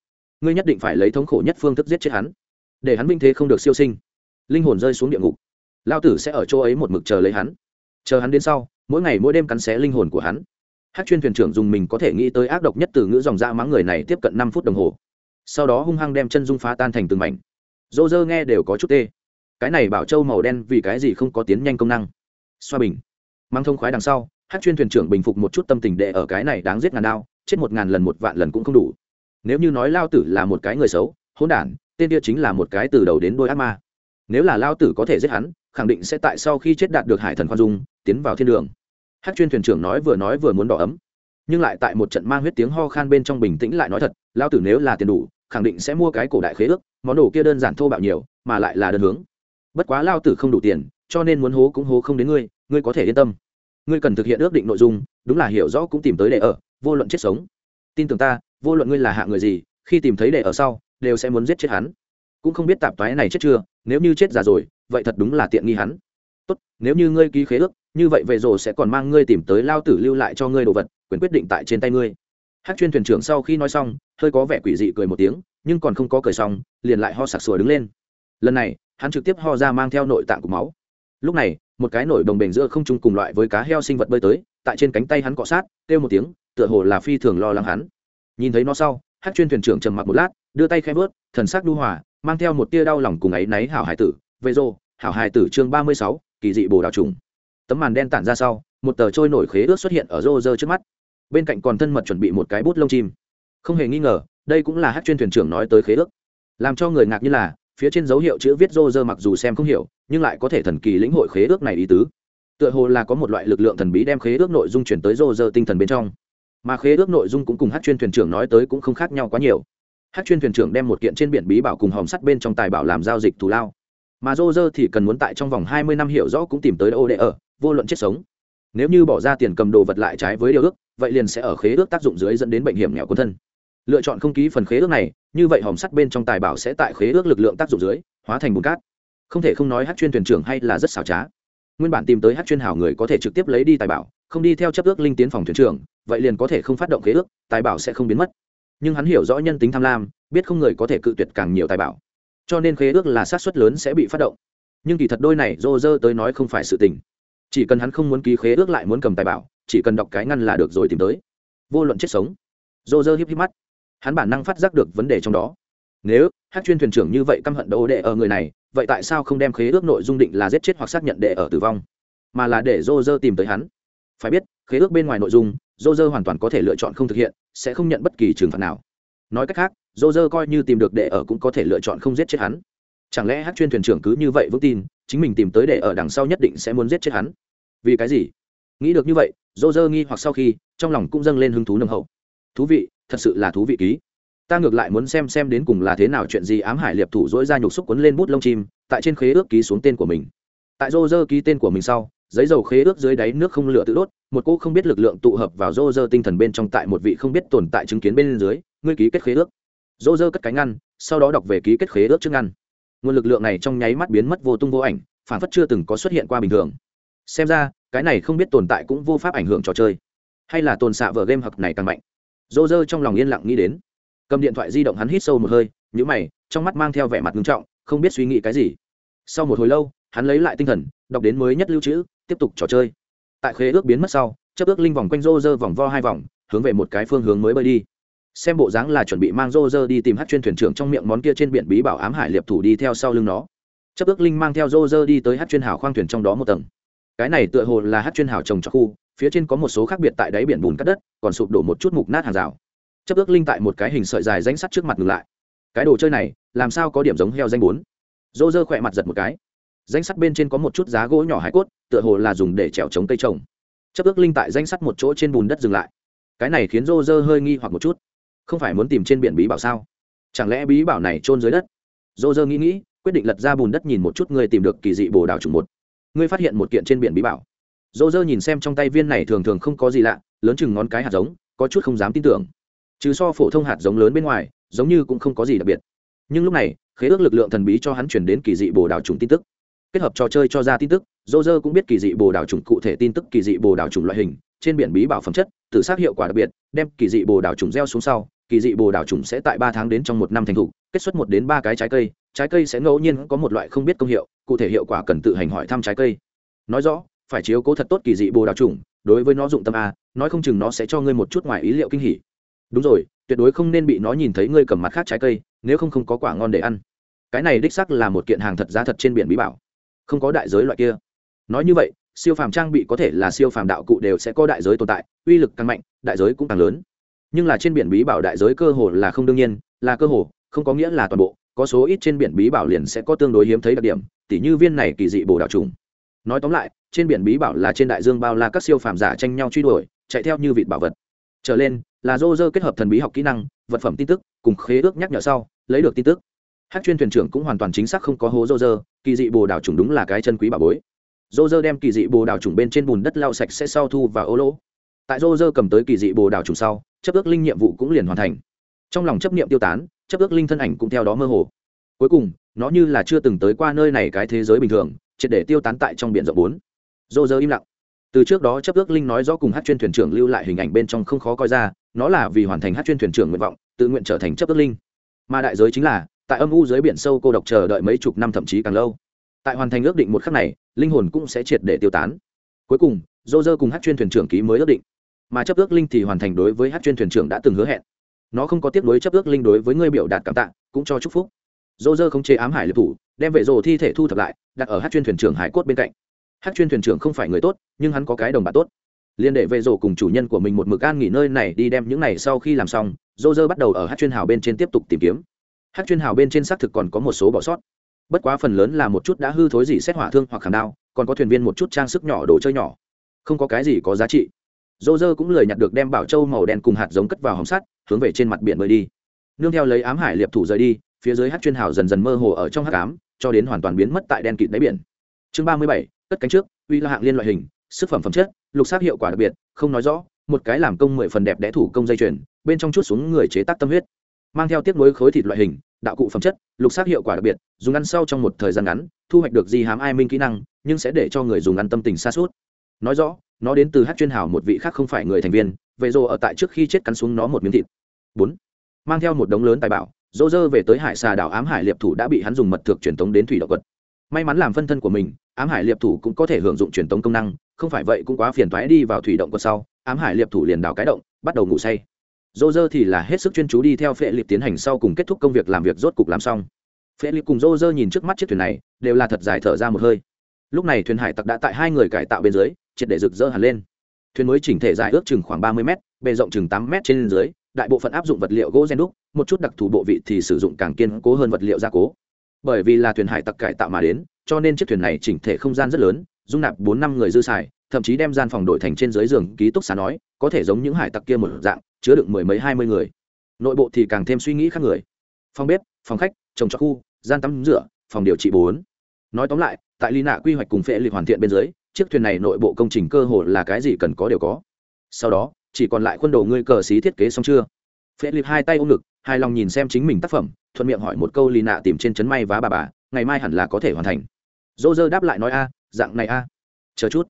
Ngươi nhất định phải lấy thống khổ nhất phương thức giết chết hắn, để hắn vinh thế không được siêu sinh. Linh hồn rơi xuống địa ngục. Lao tử sẽ ở chỗ ấy một mực chờ lấy hắn. Chờ hắn đến sau, mỗi ngày mỗi đêm cắn xé linh hồn của hắn hát chuyên thuyền trưởng dùng mình có thể nghĩ tới ác độc nhất từ ngữ dòng da mắng người này tiếp cận năm phút đồng hồ. Sau đó hung hăng đem chân dung phá tan thành từng mảnh. Dô dơ nghe đều có chút tê. Cái này bảo châu màu đen vì cái gì không có tiến nhanh công năng? Xoa bình. Mang thông khoái đằng sau, hát chuyên thuyền trưởng bình phục một chút tâm tình đệ ở cái này đáng giết ngàn đao, chết một ngàn lần một vạn lần cũng không đủ. Nếu như nói lao tử là một cái người xấu, hỗn đản, tên kia chính là một cái từ đầu đến đôi ác ma. Nếu là lao tử có thể giết hắn, khẳng định sẽ tại sau khi chết đạt được hải thần khoan dung, tiến vào thiên đường hát chuyên thuyền trưởng nói vừa nói vừa muốn đỏ ấm nhưng lại tại một trận mang huyết tiếng ho khan bên trong bình tĩnh lại nói thật lao tử nếu là tiền đủ khẳng định sẽ mua cái cổ đại khế ước món đồ kia đơn giản thô bạo nhiều mà lại là đơn hướng bất quá lao tử không đủ tiền cho nên muốn hố cũng hố không đến ngươi ngươi có thể yên tâm ngươi cần thực hiện ước định nội dung đúng là hiểu rõ cũng tìm tới để ở vô luận chết sống tin tưởng ta vô luận ngươi là hạ người gì khi tìm thấy đệ ở sau đều sẽ muốn giết chết hắn cũng không biết tạp toái này chết chưa nếu như chết già rồi vậy thật đúng là tiện nghi hắn tốt nếu như ngươi ký khế ước như vậy về rồi sẽ còn mang ngươi tìm tới lao tử lưu lại cho ngươi đồ vật, quyền quyết định tại trên tay ngươi. Hát chuyên thuyền trưởng sau khi nói xong, hơi có vẻ quỷ dị cười một tiếng, nhưng còn không có cười xong, liền lại ho sặc sùa đứng lên. Lần này, hắn trực tiếp ho ra mang theo nội tạng của máu. Lúc này, một cái nổi đồng bền giữa không trung cùng loại với cá heo sinh vật bơi tới, tại trên cánh tay hắn cọ sát, kêu một tiếng, tựa hồ là phi thường lo lắng hắn. Nhìn thấy nó sau, hát chuyên thuyền trưởng trầm mặc một lát, đưa tay khẽ vớt, thần sắc đu hòa, mang theo một tia đau lòng cùng áy náy hảo hải tử. Về rô hảo hải tử chương ba mươi sáu, kỳ dị bồ đào trùng tấm màn đen tản ra sau, một tờ trôi nổi khế ước xuất hiện ở rô rơ trước mắt. Bên cạnh còn thân mật chuẩn bị một cái bút lông chim. Không hề nghi ngờ, đây cũng là hát chuyên thuyền trưởng nói tới khế ước. Làm cho người ngạc như là, phía trên dấu hiệu chữ viết rô rơ mặc dù xem không hiểu, nhưng lại có thể thần kỳ lĩnh hội khế ước này ý tứ. Tựa hồ là có một loại lực lượng thần bí đem khế ước nội dung chuyển tới rô rơ tinh thần bên trong. Mà khế ước nội dung cũng cùng hát chuyên thuyền trưởng nói tới cũng không khác nhau quá nhiều. Hát chuyên thuyền trưởng đem một kiện trên biển bí bảo cùng hòm sắt bên trong tài bảo làm giao dịch thù lao. Mà rô rơ thì cần muốn tại trong vòng hai mươi năm hiểu rõ cũng tìm tới ô đệ ở vô luận chết sống. Nếu như bỏ ra tiền cầm đồ vật lại trái với điều ước, vậy liền sẽ ở khế ước tác dụng dưới dẫn đến bệnh hiểm nghèo quân thân. Lựa chọn không ký phần khế ước này, như vậy hòm sắt bên trong tài bảo sẽ tại khế ước lực lượng tác dụng dưới hóa thành bùn cát. Không thể không nói hát chuyên thuyền trưởng hay là rất xảo trá. Nguyên bản tìm tới hát chuyên hảo người có thể trực tiếp lấy đi tài bảo, không đi theo chấp ước linh tiến phòng thuyền trưởng, vậy liền có thể không phát động khế ước, tài bảo sẽ không biến mất. Nhưng hắn hiểu rõ nhân tính tham lam, biết không người có thể cự tuyệt càng nhiều tài bảo. Cho nên khế ước là sát xuất lớn sẽ bị phát động. Nhưng kỳ thật đôi này dô dơ tới nói không phải sự tình chỉ cần hắn không muốn ký khế ước lại muốn cầm tài bảo, chỉ cần đọc cái ngăn là được rồi tìm tới. Vô luận chết sống. Dô dơ híp híp mắt. Hắn bản năng phát giác được vấn đề trong đó. Nếu, hát chuyên thuyền trưởng như vậy căm hận đấu đệ ở người này, vậy tại sao không đem khế ước nội dung định là giết chết hoặc xác nhận đệ ở tử vong? Mà là để dô dơ tìm tới hắn. Phải biết, khế ước bên ngoài nội dung dô dơ hoàn toàn có thể lựa chọn không thực hiện, sẽ không nhận bất kỳ trừng phạt nào. Nói cách khác dô dơ coi như tìm được đệ ở cũng có thể lựa chọn không giết chết hắn chẳng lẽ hát chuyên thuyền trưởng cứ như vậy vững tin, chính mình tìm tới để ở đằng sau nhất định sẽ muốn giết chết hắn? Vì cái gì? Nghĩ được như vậy dô dơ nghi hoặc sau khi, trong lòng cũng dâng lên hứng thú nâng hậu. Thú vị, thật sự là thú vị ký. Ta ngược lại muốn xem xem đến cùng là thế nào chuyện gì ám hải liệp thủ dỗi ra nhục xúc quấn lên bút lông chim, tại trên khế ước ký xuống tên của mình. Tại dô dơ ký tên của mình sau, giấy dầu khế ước dưới đáy nước không lửa tự đốt, một cô không biết lực lượng tụ hợp vào dô dơ tinh thần bên trong tại một vị không biết tồn tại chứng kiến bên dưới, ngươi ký kết khế ước. Dô dơ cất cánh ngăn, sau đó đọc về ký kết khế ước trước ngăn nguồn lực lượng này trong nháy mắt biến mất vô tung vô ảnh phản phất chưa từng có xuất hiện qua bình thường. Xem ra, cái này không biết tồn tại cũng vô pháp ảnh hưởng trò chơi. Hay là tồn xạ vở game hoặc này càng mạnh. Rô rơ trong lòng yên lặng nghĩ đến. Cầm điện thoại di động hắn hít sâu một hơi nhữ mày, trong mắt mang theo vẻ mặt nghiêm trọng, không biết suy nghĩ cái gì. Sau một hồi lâu, hắn lấy lại tinh thần, đọc đến mới nhất lưu trữ, tiếp tục trò chơi. Tại khế ước biến mất sau chấp ước linh vòng quanh rô rơ vòng vo hai vòng, hướng về một cái phương hướng mới bơi đi xem bộ dáng là chuẩn bị mang rô rơ đi tìm hát chuyên thuyền trưởng trong miệng món kia trên biển bí bảo ám hải liệp thủ đi theo sau lưng nó. Chấp ước linh mang theo rô rơ đi tới hát chuyên hào khoang thuyền trong đó một tầng. Cái này tựa hồ là hát chuyên hào trồng cho khu, phía trên có một số khác biệt tại đáy biển bùn cắt đất, còn sụp đổ một chút mục nát hàng rào. Chấp ước linh tại một cái hình sợi dài danh sắt trước mặt ngừng lại. Cái đồ chơi này, làm sao có điểm giống heo danh bốn? Rô rơ khỏe mặt giật một cái. Danh sắt bên trên có một chút giá gỗ nhỏ hải cốt, tựa hồ là dùng để trèo chống cây trồng. Chấp ước linh tại danh sắt một chỗ trên bùn đất dừng lại. Cái này khiến rô rơ hơi nghi hoặc một chút không phải muốn tìm trên biển bí bảo sao? Chẳng lẽ bí bảo này trôn dưới đất? Dô dơ nghĩ nghĩ, quyết định lật ra bùn đất nhìn một chút người tìm được kỳ dị bồ đào trùng một. Ngươi phát hiện một kiện trên biển bí bảo. Dô dơ nhìn xem trong tay viên này thường thường không có gì lạ, lớn chừng ngón cái hạt giống, có chút không dám tin tưởng. Trừ so phổ thông hạt giống lớn bên ngoài, giống như cũng không có gì đặc biệt. Nhưng lúc này, khế ước lực lượng thần bí cho hắn chuyển đến kỳ dị bồ đào trùng tin tức. Kết hợp trò chơi cho ra tin tức, dô dơ cũng biết kỳ dị bồ đào trùng cụ thể tin tức kỳ dị bồ đào trùng loại hình, trên biển bí bảo phẩm chất, tự xác hiệu quả đặc biệt, đem kỳ dị bồ đào trùng gieo xuống sau kỳ dị bồ đào trùng sẽ tại ba tháng đến trong một năm thành thục kết xuất một đến ba cái trái cây. Trái cây sẽ ngẫu nhiên có một loại không biết công hiệu, cụ thể hiệu quả cần tự hành hỏi thăm trái cây. Nói rõ, phải chiếu cố thật tốt kỳ dị bồ đào trùng, đối với nó dụng tâm a, nói không chừng nó sẽ cho ngươi một chút ngoài ý liệu kinh hỉ. Đúng rồi, tuyệt đối không nên bị nó nhìn thấy ngươi cầm mặt khác trái cây, nếu không không có quả ngon để ăn. Cái này đích sắc là một kiện hàng thật giá thật trên biển bí bảo. Không có đại giới loại kia. Nói như vậy, siêu phàm trang bị có thể là siêu phàm đạo cụ đều sẽ có đại giới tồn tại, uy lực càng mạnh, đại giới cũng càng lớn nhưng là trên biển bí bảo đại giới cơ hồ là không đương nhiên, là cơ hồ, không có nghĩa là toàn bộ, có số ít trên biển bí bảo liền sẽ có tương đối hiếm thấy đặc điểm, tỉ như viên này kỳ dị bồ đào trùng. Nói tóm lại, trên biển bí bảo là trên đại dương bao la các siêu phàm giả tranh nhau truy đuổi, chạy theo như vịt bảo vật. Trở lên, là dô dơ kết hợp thần bí học kỹ năng, vật phẩm tin tức, cùng khế ước nhắc nhở sau, lấy được tin tức. Hát chuyên thuyền trưởng cũng hoàn toàn chính xác không có hố dô dơ kỳ dị bồ đào trùng đúng là cái chân quý bà bối. Dô dơ đem kỳ dị bồ đào trùng bên trên bùn đất lau sạch sẽ sau thu và ô lỗ. Tại dô dơ cầm tới kỳ dị bồ đào trùng sau chấp ước linh nhiệm vụ cũng liền hoàn thành. Trong lòng chấp niệm tiêu tán, chấp ước linh thân ảnh cũng theo đó mơ hồ. Cuối cùng, nó như là chưa từng tới qua nơi này cái thế giới bình thường, triệt để tiêu tán tại trong biển rộng bốn. Dô dơ im lặng. Từ trước đó chấp ước linh nói rõ cùng hát chuyên thuyền trưởng lưu lại hình ảnh bên trong không khó coi ra, nó là vì hoàn thành hát chuyên thuyền trưởng nguyện vọng, tự nguyện trở thành chấp ước linh. Mà đại giới chính là, tại âm u dưới biển sâu cô độc chờ đợi mấy chục năm thậm chí càng lâu. Tại hoàn thành ước định một khắc này, linh hồn cũng sẽ triệt để tiêu tán. Cuối cùng dô dơ cùng hát chuyên thuyền trưởng ký mới ước định mà chấp ước linh thì hoàn thành đối với hát chuyên thuyền trưởng đã từng hứa hẹn. Nó không có tiếp nối chấp ước linh đối với ngươi biểu đạt cảm tạ, cũng cho chúc phúc. Dô dơ không chế ám hải liệt thủ, đem vệ rồ thi thể thu thập lại, đặt ở hát chuyên thuyền trưởng hải cốt bên cạnh. Hát chuyên thuyền trưởng không phải người tốt, nhưng hắn có cái đồng bạn tốt. Liên đệ vệ rồ cùng chủ nhân của mình một mực an nghỉ nơi này đi đem những này sau khi làm xong, dô dơ bắt đầu ở hát chuyên hào bên trên tiếp tục tìm kiếm. Hát chuyên hào bên trên xác thực còn có một số bỏ sót. Bất quá phần lớn là một chút đã hư thối gì xét hỏa thương hoặc khảm đao, còn có thuyền viên một chút trang sức nhỏ đồ chơi nhỏ. Không có cái gì có giá trị dô dơ cũng lời nhặt được đem bảo châu màu đen cùng hạt giống cất vào hồng sắt, hướng về trên mặt biển bơi đi. Nương theo lấy ám hải liệp thủ rời đi, phía dưới hát chuyên hào dần dần mơ hồ ở trong hát cám cho đến hoàn toàn biến mất tại đen kịt đáy biển. Chương ba mươi bảy, cất cánh trước, uy là hạng liên loại hình, sức phẩm phẩm chất, lục sắc hiệu quả đặc biệt, không nói rõ, một cái làm công mười phần đẹp đẽ thủ công dây chuyền, bên trong chút xuống người chế tác tâm huyết. Mang theo tiếp nối khối thịt loại hình, đạo cụ phẩm chất, lục sắc hiệu quả đặc biệt, dùng ăn sau trong một thời gian ngắn, thu hoạch được gì hám ai minh kỹ năng, nhưng sẽ để cho người dùng ăn tâm tình xa suốt nói rõ nó đến từ hát chuyên hào một vị khác không phải người thành viên, vệ rồ ở tại trước khi chết cắn xuống nó một miếng thịt. Bốn. Mang theo một đống lớn tài bảo dỗ dơ về tới hải xà đảo ám hải liệp thủ đã bị hắn dùng mật thực truyền tống đến thủy động vật. May mắn làm phân thân của mình, ám hải liệp thủ cũng có thể hưởng dụng truyền tống công năng, không phải vậy cũng quá phiền toái đi vào thủy động quật sau, ám hải liệp thủ liền đào cái động, bắt đầu ngủ say. Dô dơ thì là hết sức chuyên chú đi theo phệ liệp tiến hành sau cùng kết thúc công việc làm việc rốt cục làm xong. Phệ liệp cùng dô dơ nhìn trước mắt chiếc thuyền này, đều là thật dài thở ra một hơi. Lúc này thuyền hải tặc đã tại hai người cải tạo bên dưới triệt để rực rỡ hẳn lên. Thuyền mới chỉnh thể dài ước chừng khoảng ba mươi m bề rộng chừng tám m trên dưới, đại bộ phận áp dụng vật liệu gỗ gen đúc, một chút đặc thù bộ vị thì sử dụng càng kiên cố hơn vật liệu gia cố. Bởi vì là thuyền hải tặc cải tạo mà đến, cho nên chiếc thuyền này chỉnh thể không gian rất lớn, dung nạp bốn năm người dư xài, thậm chí đem gian phòng đổi thành trên dưới giường ký túc xá nói, có thể giống những hải tặc kia một dạng, chứa đựng mười mấy hai mươi người. Nội bộ thì càng thêm suy nghĩ khác người. Phòng bếp, phòng khách, trồng trọt khu, gian tắm rửa, phòng điều trị bốn. Nói tóm lại, tại ly nạ quy hoạch cùng phệ lịch hoàn thiện bên dưới chiếc thuyền này nội bộ công trình cơ hồ là cái gì cần có đều có. Sau đó, chỉ còn lại khuôn đồ ngươi cờ xí thiết kế xong chưa? Philip hai tay ôm ngực, hài lòng nhìn xem chính mình tác phẩm, thuận miệng hỏi một câu ly nạ tìm trên chấn may vá bà bà, ngày mai hẳn là có thể hoàn thành. Dô dơ đáp lại nói a, dạng này a. Chờ chút.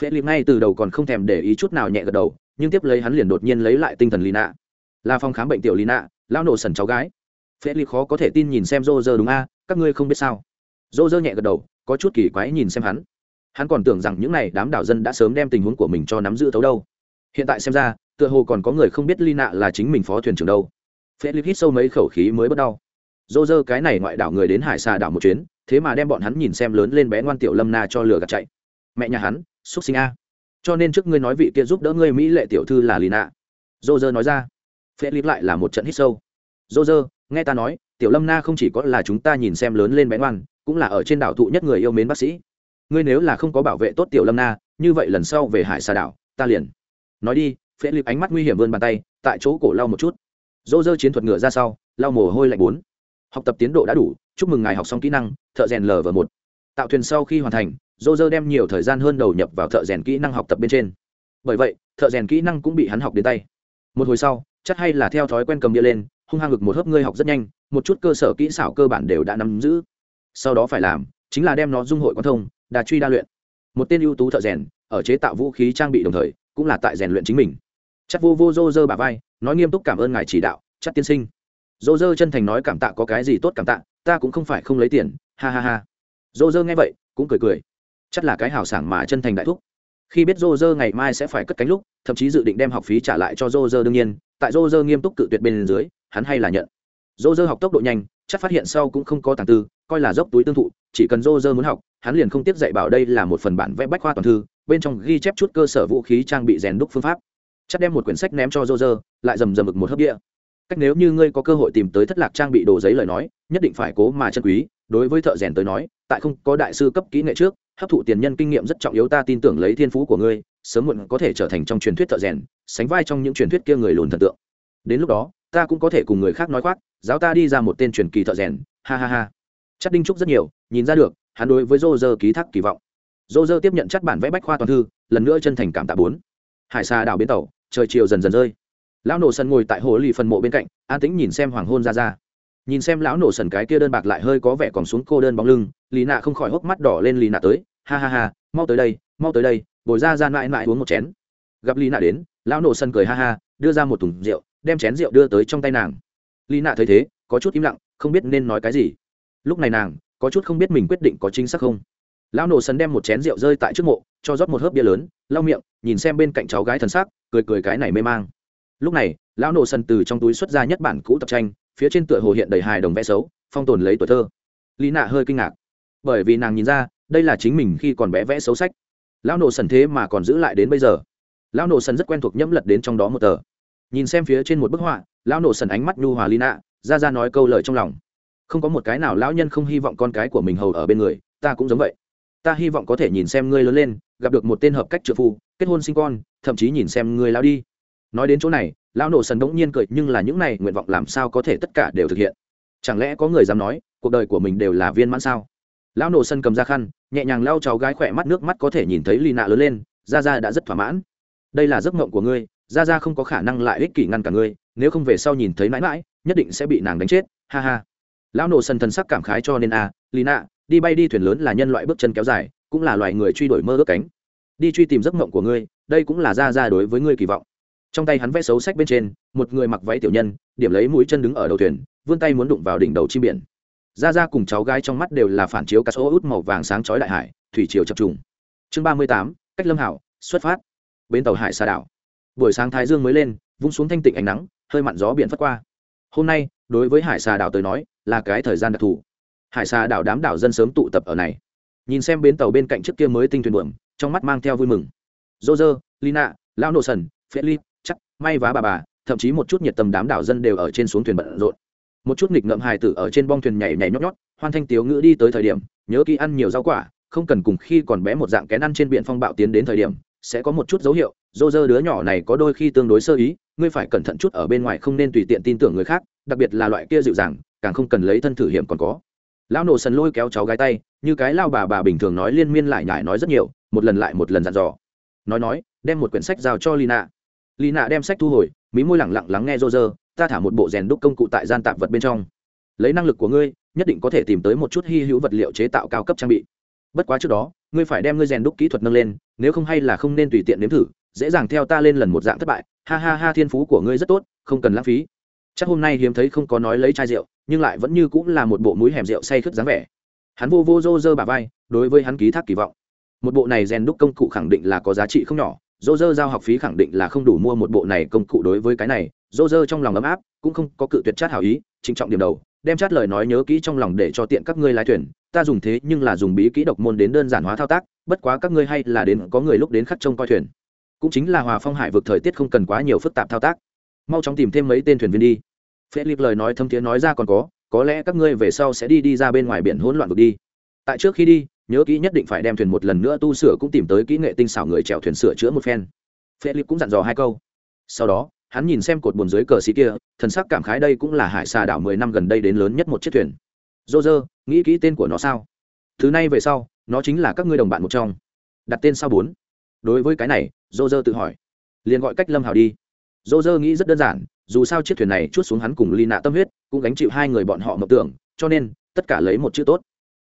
Philip ngay từ đầu còn không thèm để ý chút nào nhẹ gật đầu, nhưng tiếp lấy hắn liền đột nhiên lấy lại tinh thần ly nạ. Là phòng khám bệnh tiểu ly nạ, lão nổ sần cháu gái. Philip khó có thể tin nhìn xem dô dơ đúng a, các ngươi không biết sao. Dô dơ nhẹ gật đầu, có chút kỳ quái nhìn xem hắn hắn còn tưởng rằng những n à y đám đảo dân đã sớm đem tình huống của mình cho nắm giữ thấu đâu. Hiện tại xem ra, tựa hồ còn có người không biết ly nạ là chính mình phó thuyền trưởng đâu. Philip hít sâu mấy khẩu khí mới bất đau. Dô dơ cái này ngoại đảo người đến hải xà đảo một chuyến, thế mà đem bọn hắn nhìn xem lớn lên bé ngoan tiểu lâm na cho lừa gạt chạy. Mẹ nhà hắn xúc sinh a. Cho nên trước ngươi nói vị kia giúp đỡ ngươi mỹ lệ tiểu thư là lì nạ dô dơ nói ra. Philip lại là một trận hít sâu. Dô dơ, nghe ta nói, tiểu lâm na không chỉ có là chúng ta nhìn xem lớn lên bé ngoan, cũng là ở trên đảo thụ nhất người yêu mến bác sĩ ngươi nếu là không có bảo vệ tốt tiểu lâm na, như vậy lần sau về hải xà đảo, ta liền. Nói đi phễ lịp ánh mắt nguy hiểm vươn bàn tay, tại chỗ cổ lau một chút. Dô dơ chiến thuật ngựa ra sau, lau mồ hôi lạnh bốn. Học tập tiến độ đã đủ, chúc mừng ngài học xong kỹ năng, thợ rèn lờ và một. Tạo thuyền sau khi hoàn thành dô dơ đem nhiều thời gian hơn đầu nhập vào thợ rèn kỹ năng học tập bên trên. Bởi vậy, thợ rèn kỹ năng cũng bị hắn học đến tay. Một hồi sau, chắc hay là theo thói quen cầm đĩa lên, hung hăng ngực một hớp ngươi học rất nhanh, một chút cơ sở kỹ xảo cơ bản đều đã nắm giữ. Sau đó phải làm, chính là đem nó dung hội quan thông đà truy đa luyện. Một tên ưu tú thợ rèn, ở chế tạo vũ khí trang bị đồng thời, cũng là tại rèn luyện chính mình. Chắc vô vô dô dơ bà vai, nói nghiêm túc cảm ơn ngài chỉ đạo, chắc tiên sinh. Dô dơ chân thành nói cảm tạ có cái gì tốt cảm tạ, ta cũng không phải không lấy tiền, ha ha ha. Dô dơ nghe vậy, cũng cười cười. Chắc là cái hào sảng mà chân thành đại thúc. Khi biết dô dơ ngày mai sẽ phải cất cánh lúc, thậm chí dự định đem học phí trả lại cho dô dơ đương nhiên, tại dô dơ nghiêm túc cự tuyệt bên dưới, hắn hay là nhận dô dơ học tốc độ nhanh, chắc phát hiện sau cũng không có tàng tư, coi là dốc túi tương thụ, chỉ cần dô dơ muốn học, hắn liền không tiếp dạy bảo đây là một phần bản vẽ bách khoa toàn thư, bên trong ghi chép chút cơ sở vũ khí trang bị rèn đúc phương pháp chắc đem một quyển sách ném cho dô dơ lại rầm rầm ực một hấp đĩa. cách nếu như ngươi có cơ hội tìm tới thất lạc trang bị đồ giấy lời nói, nhất định phải cố mà chân quý, đối với thợ rèn tới nói, tại không có đại sư cấp kỹ nghệ trước, hấp thụ tiền nhân kinh nghiệm rất trọng yếu, ta tin tưởng lấy thiên phú của ngươi, sớm muộn có thể trở thành trong truyền thuyết thợ rèn, sánh vai trong những truyền thuyết kia người lùn thần tượng đến lúc đó, ta cũng có thể cùng người khác nói khoác, giáo ta đi ra một tên truyền kỳ thợ rèn, ha ha ha. Chắc đinh trúc rất nhiều, nhìn ra được, hắn đối với dô dơ ký thác kỳ vọng. Dô dơ tiếp nhận chắc bản vẽ bách khoa toàn thư, lần nữa chân thành cảm tạ bốn. Hải xa đảo bến tàu, trời chiều dần dần rơi. Lão nổ sần ngồi tại hồ lì phần mộ bên cạnh, an tĩnh nhìn xem hoàng hôn ra ra. Nhìn xem lão nổ sần cái kia đơn bạc lại hơi có vẻ còn xuống cô đơn bóng lưng lì nạ không khỏi hốc mắt đỏ lên lì nạ tới, ha ha ha, mau tới đây, mau tới đây, bồi ra ra mãi mãi uống một chén. Gặp lì nạ đến, lão nổ sần cười ha ha, đưa ra một thùng rượu đem chén rượu đưa tới trong tay nàng. Lì nạ thấy thế, có chút im lặng, không biết nên nói cái gì. Lúc này nàng, có chút không biết mình quyết định có chính xác không. Lão nổ sần đem một chén rượu rơi tại trước mộ, cho rót một hớp bia lớn, lau miệng, nhìn xem bên cạnh cháu gái thần sắc, cười cười cái này mê mang. Lúc này, lão nổ sần từ trong túi xuất ra nhất bản cũ tập tranh, phía trên tựa hồ hiện đầy hài đồng vẽ xấu, phong tồn lấy tuổi thơ. Lý nạ hơi kinh ngạc, bởi vì nàng nhìn ra, đây là chính mình khi còn bé vẽ xấu sách. Lão nổ sần thế mà còn giữ lại đến bây giờ. Lão nổ sần rất quen thuộc nhẫm lật đến trong đó một tờ nhìn xem phía trên một bức họa lão nổ sần ánh mắt nhu hòa Lina, nạ ra ra nói câu lời trong lòng. Không có một cái nào lão nhân không hy vọng con cái của mình hầu ở bên người ta cũng giống vậy. Ta hy vọng có thể nhìn xem ngươi lớn lên gặp được một tên hợp cách trợ phu kết hôn sinh con thậm chí nhìn xem ngươi lao đi. Nói đến chỗ này lão nổ sần đống nhiên cười nhưng là những này nguyện vọng làm sao có thể tất cả đều thực hiện? Chẳng lẽ có người dám nói cuộc đời của mình đều là viên mãn sao? Lão nổ sân cầm ra khăn nhẹ nhàng lau cháu gái khỏe mắt nước mắt có thể nhìn thấy lì nạ lớn lên ra ra đã rất thỏa mãn. Đây là giấc mộng của ngươi ra ra không có khả năng lại ích kỷ ngăn cả ngươi nếu không về sau nhìn thấy mãi mãi nhất định sẽ bị nàng đánh chết ha ha. Lão nổ sần thần sắc cảm khái cho nên a à, lì nạ đi bay đi thuyền lớn là nhân loại bước chân kéo dài cũng là loài người truy đuổi mơ ước cánh. Đi truy tìm giấc mộng của ngươi đây cũng là ra ra đối với ngươi kỳ vọng. Trong tay hắn vẽ xấu sách bên trên một người mặc váy tiểu nhân điểm lấy mũi chân đứng ở đầu thuyền vươn tay muốn đụng vào đỉnh đầu chim biển. Ra ra cùng cháu gái trong mắt đều là phản chiếu cá sấu út màu vàng sáng chói đại hải thủy triều chập trùng. Chương ba mươi tám cách lâm hảo xuất phát. Bến tàu hải xa đảo buổi sáng thái dương mới lên, vung xuống thanh tịnh ánh nắng, hơi mặn gió biển phất qua. Hôm nay, đối với hải xà đảo tới nói, là cái thời gian đặc thù. Hải xà đảo đám đảo dân sớm tụ tập ở này. Nhìn xem bến tàu bên cạnh trước kia mới tinh thuyền buồm, trong mắt mang theo vui mừng. Dô dơ lina, lão nộ sần phết ly chắc may vá bà bà, thậm chí một chút nhiệt tâm đám đảo dân đều ở trên xuống thuyền bận rộn. Một chút nghịch ngợm hài tử ở trên bong thuyền nhảy nhảy nhót nhót, hoan thanh tiếu ngữ đi tới thời điểm, nhớ kỹ ăn nhiều rau quả, không cần cùng khi còn bé một dạng kén ăn trên biển phong bạo tiến đến thời điểm, sẽ có một chút dấu hiệu dô dơ đứa nhỏ này có đôi khi tương đối sơ ý, ngươi phải cẩn thận chút ở bên ngoài không nên tùy tiện tin tưởng người khác, đặc biệt là loại kia dịu dàng, càng không cần lấy thân thử hiểm còn có. Lão nổ sần lôi kéo cháu gái tay, như cái lao bà bà bình thường nói liên miên lại nhải nói rất nhiều, một lần lại một lần dặn dò. Nói nói, đem một quyển sách giao cho lina. Lina đem sách thu hồi, mí môi lẳng lặng lắng nghe rô rơ ta thả một bộ rèn đúc công cụ tại gian tạp vật bên trong. Lấy năng lực của ngươi, nhất định có thể tìm tới một chút hy hữu vật liệu chế tạo cao cấp trang bị. Bất quá trước đó, ngươi phải đem ngươi rèn đúc kỹ thuật nâng lên, nếu không hay là không nên tùy tiện nếm thử dễ dàng theo ta lên lần một dạng thất bại. Ha ha ha, thiên phú của ngươi rất tốt, không cần lãng phí. Chắc hôm nay hiếm thấy không có nói lấy chai rượu, nhưng lại vẫn như cũng là một bộ mũi hẻm rượu say khướt dáng vẻ. Hắn vô vô rô rơ bà vai, đối với hắn ký thác kỳ vọng. Một bộ này rèn đúc công cụ khẳng định là có giá trị không nhỏ dô dơ giao học phí khẳng định là không đủ mua một bộ này công cụ đối với cái này. Dô dơ trong lòng ấm áp, cũng không có cự tuyệt chát hảo ý, trịnh trọng điểm đầu, đem chát lời nói nhớ kỹ trong lòng để cho tiện các ngươi lái thuyền. Ta dùng thế nhưng là dùng bí kỹ độc môn đến đơn giản hóa thao tác, bất quá các ngươi hay là đến, có người lúc đến khắc trông coi thuyền cũng chính là hòa phong hải vực thời tiết không cần quá nhiều phức tạp thao tác. Mau chóng tìm thêm mấy tên thuyền viên đi. Phép liệp lời nói thâm tiếng nói ra còn có có lẽ các ngươi về sau sẽ đi đi ra bên ngoài biển hỗn loạn vực đi. Tại trước khi đi, nhớ kỹ nhất định phải đem thuyền một lần nữa tu sửa cũng tìm tới kỹ nghệ tinh xảo người chèo thuyền sửa chữa một phen. Phép philip cũng dặn dò hai câu. Sau đó, hắn nhìn xem cột buồn dưới cờ xí kia, thần sắc cảm khái đây cũng là hải xà đảo mười năm gần đây đến lớn nhất một chiếc thuyền. Dô dơ nghĩ kỹ tên của nó sao? Thứ này về sau, nó chính là các ngươi đồng bạn một trong. Đặt tên sao bốn? Đối với cái này dô dơ tự hỏi. Liền gọi cách lâm hào đi. Dô dơ nghĩ rất đơn giản, dù sao chiếc thuyền này chút xuống hắn cùng ly nạ tâm huyết, cũng gánh chịu hai người bọn họ mập tưởng, cho nên, tất cả lấy một chữ tốt.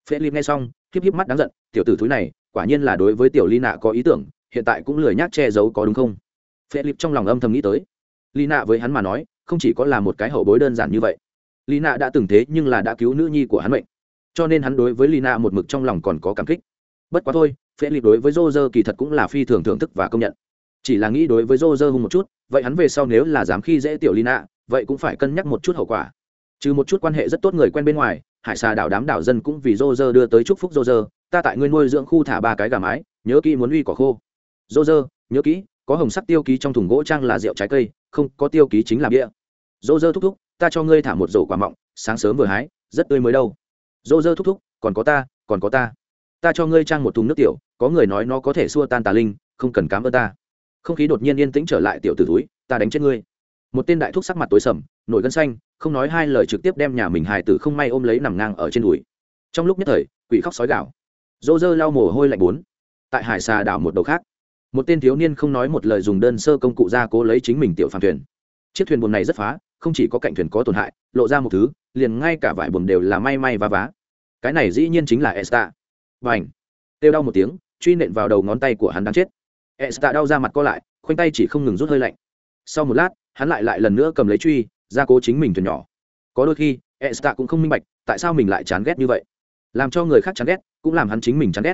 Phê lim nghe xong híp híp mắt đáng giận, tiểu tử thúi này, quả nhiên là đối với tiểu ly nạ có ý tưởng, hiện tại cũng lười nhác che giấu có đúng không? Phê lim trong lòng âm thầm nghĩ tới. Ly nạ với hắn mà nói, không chỉ có là một cái hậu bối đơn giản như vậy. Ly nạ đã từng thế nhưng là đã cứu nữ nhi của hắn mệnh. Cho nên hắn đối với ly nạ một mực trong lòng còn có cảm kích. Bất quá thôi phê lim đối với Roger kỳ thật cũng là phi thường thưởng thức và công nhận. Chỉ là nghĩ đối với Roger hung một chút vậy hắn về sau nếu là dám khi dễ tiểu Lina, vậy cũng phải cân nhắc một chút hậu quả. Trừ một chút quan hệ rất tốt người quen bên ngoài hải Sa đảo đám đảo dân cũng vì Roger đưa tới chúc phúc Roger, ta tại ngươi nuôi dưỡng khu thả ba cái gà mái nhớ kỹ muốn uy quả khô. Roger, nhớ kỹ có hồng sắc tiêu ký trong thùng gỗ trang là rượu trái cây không có tiêu ký chính là bia. Roger thúc thúc ta cho ngươi thả một rổ quả mọng sáng sớm vừa hái rất tươi mới đâu. Roger thúc thúc còn có ta còn có ta ta cho ngươi trang một thùng nước tiểu, có người nói nó có thể xua tan tà linh, không cần cám ơn ta. Không khí đột nhiên yên tĩnh trở lại tiểu t túi, ta đánh chết ngươi. Một tên đại thúc sắc mặt tối sầm, nổi gân xanh, không nói hai lời trực tiếp đem nhà mình hài tử không may ôm lấy nằm ngang ở trên đùi. Trong lúc nhất thời, quỷ khóc sói gạo dỗ dơ lau mồ hôi lạnh bốn. Tại hải xà đảo một đầu khác, một tên thiếu niên không nói một lời dùng đơn sơ công cụ ra cố lấy chính mình tiểu phàm thuyền. Chiếc thuyền buồm này rất phá, không chỉ có cạnh thuyền có tổn hại, lộ ra một thứ, liền ngay cả vải buồm đều là may may và vá. Cái này dĩ nhiên chính là esta và ảnh. Têu đau một tiếng, truy nện vào đầu ngón tay của hắn đang chết. Esta đau ra mặt co lại, khoanh tay chỉ không ngừng rút hơi lạnh. Sau một lát, hắn lại lại lần nữa cầm lấy truy, ra cố chính mình thuyền nhỏ. Có đôi khi, esta cũng không minh bạch, tại sao mình lại chán ghét như vậy. Làm cho người khác chán ghét, cũng làm hắn chính mình chán ghét.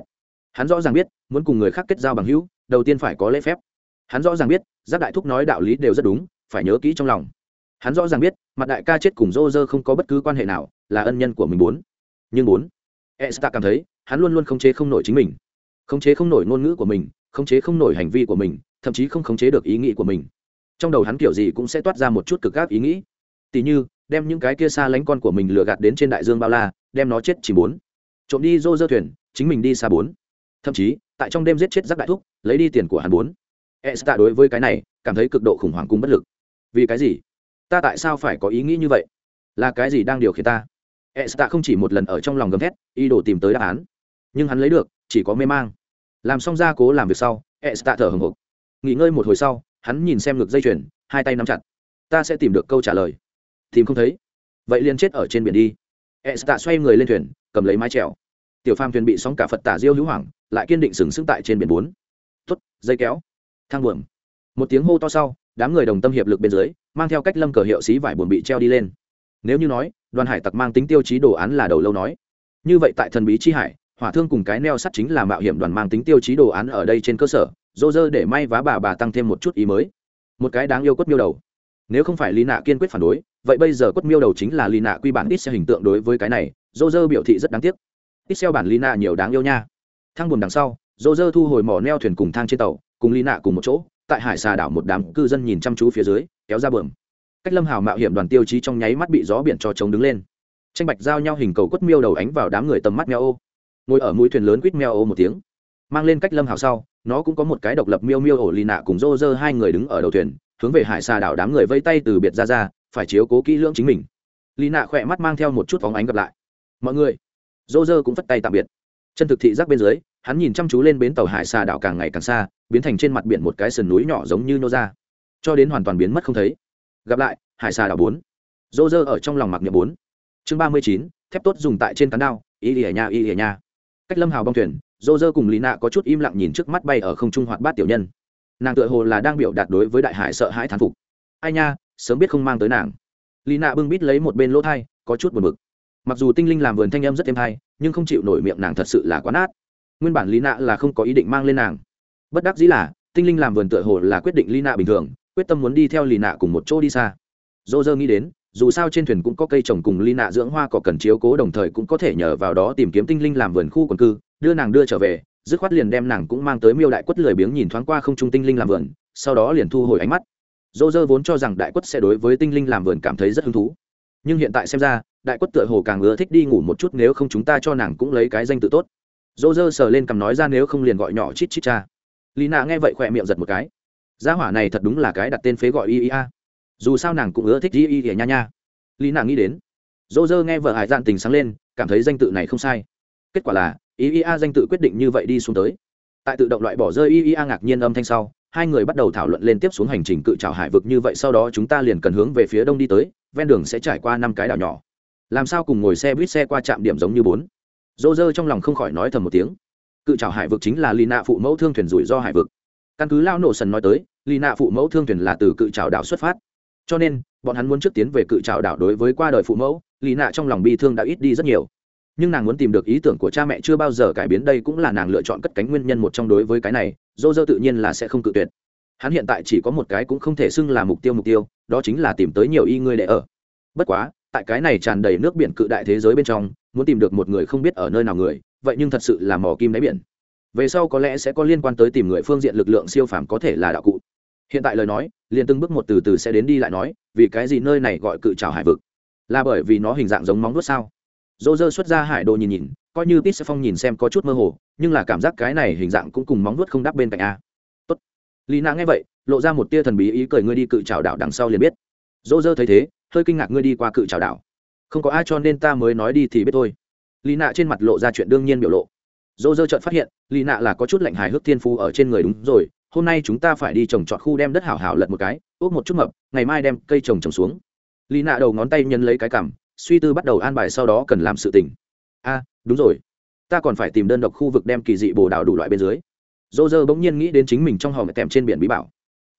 Hắn rõ ràng biết, muốn cùng người khác kết giao bằng hữu, đầu tiên phải có lễ phép. Hắn rõ ràng biết giáp đại thúc nói đạo lý đều rất đúng, phải nhớ kỹ trong lòng. Hắn rõ ràng biết, mặt đại ca chết cùng rô rơ không có bất cứ quan hệ nào, là ân nhân của mình bốn nhưng bốn esta cảm thấy hắn luôn luôn khống chế không nổi chính mình, khống chế không nổi ngôn ngữ của mình, khống chế không nổi hành vi của mình, thậm chí không khống chế được ý nghĩ của mình. Trong đầu hắn kiểu gì cũng sẽ toát ra một chút cực gác ý nghĩ. Tỉ như, đem những cái kia xa lánh con của mình lừa gạt đến trên đại dương bao la, đem nó chết chỉ bốn. Trộm đi rô dơ thuyền, chính mình đi xa bốn. Thậm chí, tại trong đêm giết chết rác đại thúc, lấy đi tiền của hắn bốn. Esta đối với cái này, cảm thấy cực độ khủng hoảng cùng bất lực. Vì cái gì? Ta tại sao phải có ý nghĩ như vậy? Là cái gì đang điều khiển ta? Esta không chỉ một lần ở trong lòng gầm thét, ý đồ tìm tới đáp án nhưng hắn lấy được, chỉ có mê mang. Làm xong gia cố làm việc sau Tạ thở hồng hộc. Nghỉ ngơi một hồi sau, hắn nhìn xem ngực dây chuyền, hai tay nắm chặt. Ta sẽ tìm được câu trả lời. Tìm không thấy. Vậy liền chết ở trên biển đi. Tạ xoay người lên thuyền, cầm lấy mái chèo. Tiểu phàm thuyền bị sóng cả phật tả diêu hữu hoảng, lại kiên định sừng sững tại trên biển bốn. Tuất dây kéo. Thang buồm. Một tiếng hô to sau, đám người đồng tâm hiệp lực bên dưới, mang theo cách lâm cờ hiệu xí vải buồn bị treo đi lên. Nếu như nói, đoàn hải tặc mang tính tiêu chí đồ án là đầu lâu nói. Như vậy tại thần bí chi hải hỏa thương cùng cái neo sắt chính là mạo hiểm đoàn mang tính tiêu chí đồ án ở đây trên cơ sở, dô dơ để may vá bà bà tăng thêm một chút ý mới. Một cái đáng yêu quất miêu đầu. Nếu không phải lý nạ kiên quyết phản đối, vậy bây giờ quất miêu đầu chính là lý nạ quy bản ít xe hình tượng đối với cái này, dô dơ biểu thị rất đáng tiếc. Ít xeo bản lý nạ nhiều đáng yêu nha. Thang buồn đằng sau, dô dơ thu hồi mỏ neo thuyền cùng thang trên tàu, cùng lý nạ cùng một chỗ, tại hải xà đảo một đám cư dân nhìn chăm chú phía dưới, kéo ra bờm cách lâm hào mạo hiểm đoàn tiêu chí trong nháy mắt bị gió biển cho chống đứng lên. Tranh bạch giao nhau hình cầu quất miêu đầu ánh vào đám người tầm mắt meo ô ngồi ở mũi thuyền lớn quýt meo ô một tiếng. Mang lên cách lâm hào sau, nó cũng có một cái độc lập miêu miêu ổ lì nạ cùng rô rơ hai người đứng ở đầu thuyền, hướng về hải xà đảo đám người vây tay từ biệt ra ra, phải chiếu cố kỹ lưỡng chính mình. Lì nạ khỏe mắt mang theo một chút phóng ánh gặp lại. Mọi người, rô rơ cũng phất tay tạm biệt. Chân thực thị giác bên dưới, hắn nhìn chăm chú lên bến tàu hải xà đảo càng ngày càng xa, biến thành trên mặt biển một cái sườn núi nhỏ giống như nô ra. Cho đến hoàn toàn biến mất không thấy. Gặp lại, hải xà đảo bốn. Rô rơ ở trong lòng mặc niệm bốn. Chương ba mươi chín, thép tốt dùng tại trên cán đao, y ỉa nha y ỉa nha cách lâm hào bong thuyền, dô dơ cùng lý nạ có chút im lặng nhìn trước mắt bay ở không trung hoạt bát tiểu nhân. Nàng tựa hồ là đang biểu đạt đối với đại hải sợ hãi thán phục. Ai nha, sớm biết không mang tới nàng. Lý nạ bưng bít lấy một bên lỗ thai, có chút buồn bực. Mặc dù tinh linh làm vườn thanh em rất êm hay, nhưng không chịu nổi miệng nàng thật sự là quá nát. Nguyên bản lý nạ là không có ý định mang lên nàng. Bất đắc dĩ là, tinh linh làm vườn tựa hồ là quyết định lý nạ bình thường, quyết tâm muốn đi theo lì nạ cùng một chỗ đi xa. Dô dơ nghĩ đến dù sao trên thuyền cũng có cây trồng cùng ly nạ dưỡng hoa cỏ cần chiếu cố, đồng thời cũng có thể nhờ vào đó tìm kiếm tinh linh làm vườn khu quần cư. Đưa nàng đưa trở về, dứt khoát liền đem nàng cũng mang tới miêu đại quất lười biếng nhìn thoáng qua không trung tinh linh làm vườn, sau đó liền thu hồi ánh mắt. Dô dơ vốn cho rằng đại quất sẽ đối với tinh linh làm vườn cảm thấy rất hứng thú. Nhưng hiện tại xem ra, đại quất tựa hồ càng ưa thích đi ngủ một chút nếu không chúng ta cho nàng cũng lấy cái danh tự tốt. Dô dơ sờ lên cầm nói ra nếu không liền gọi nhỏ chít chít cha. Lý nạ nghe vậy khỏe miệng giật một cái. Gia hỏa này thật đúng là cái đặt tên phế gọi ia a dù sao nàng cũng ưa thích Di y thì nha nha. Lý nàng nghĩ đến dô dơ nghe vợ hải dạn tình sáng lên, cảm thấy danh tự này không sai. Kết quả là iea danh tự quyết định như vậy đi xuống tới. Tại tự động loại bỏ rơi iea ngạc nhiên âm thanh sau, hai người bắt đầu thảo luận lên tiếp xuống hành trình cự trào hải vực như vậy, sau đó chúng ta liền cần hướng về phía đông đi tới, ven đường sẽ trải qua năm cái đảo nhỏ. Làm sao cùng ngồi xe buýt xe qua trạm điểm giống như bốn? Dô dơ trong lòng không khỏi nói thầm một tiếng. Cự trào hải vực chính là lì nạ phụ mẫu thương thuyền rủi do hải vực. Căn cứ lao nổ sần nói tới, lì nạ phụ mẫu thương thuyền là từ cự trào đảo xuất phát cho nên, bọn hắn muốn trước tiến về cự trào đảo đối với qua đời phụ mẫu lì nạ trong lòng bi thương đã ít đi rất nhiều. Nhưng nàng muốn tìm được ý tưởng của cha mẹ chưa bao giờ cải biến đây cũng là nàng lựa chọn cất cánh nguyên nhân một trong đối với cái này, dô dơ tự nhiên là sẽ không cự tuyệt. Hắn hiện tại chỉ có một cái cũng không thể xưng là mục tiêu mục tiêu, đó chính là tìm tới nhiều y người để ở. Bất quá, tại cái này tràn đầy nước biển cự đại thế giới bên trong, muốn tìm được một người không biết ở nơi nào người, vậy nhưng thật sự là mò kim đáy biển. Về sau có lẽ sẽ có liên quan tới tìm người phương diện lực lượng siêu phàm có thể là đạo cụ hiện tại lời nói, liền từng bước một từ từ sẽ đến đi lại nói, vì cái gì nơi này gọi cự trào hải vực? Là bởi vì nó hình dạng giống móng vuốt sao? Dô dơ xuất ra hải đồ nhìn nhìn, coi như pít sẽ phong nhìn xem có chút mơ hồ, nhưng là cảm giác cái này hình dạng cũng cùng móng vuốt không đắp bên cạnh a. Tốt. Lý nạ nghe vậy, lộ ra một tia thần bí ý cười ngươi đi cự trào đảo đằng sau liền biết. Dô dơ thấy thế, hơi kinh ngạc ngươi đi qua cự trào đảo. Không có ai cho nên ta mới nói đi thì biết thôi. Lý nạ trên mặt lộ ra chuyện đương nhiên biểu lộ. Dô dơ chợt phát hiện, lý nạ là có chút lạnh hài hước thiên phu ở trên người đúng rồi hôm nay chúng ta phải đi trồng trọt khu đem đất hảo hảo lật một cái, úp một chút mập, ngày mai đem cây trồng trồng xuống. Lý nạ đầu ngón tay nhân lấy cái cằm, suy tư bắt đầu an bài sau đó cần làm sự tình. A, đúng rồi. Ta còn phải tìm đơn độc khu vực đem kỳ dị bồ đào đủ loại bên dưới. Dô dơ bỗng nhiên nghĩ đến chính mình trong hòm tèm trên biển bí bảo.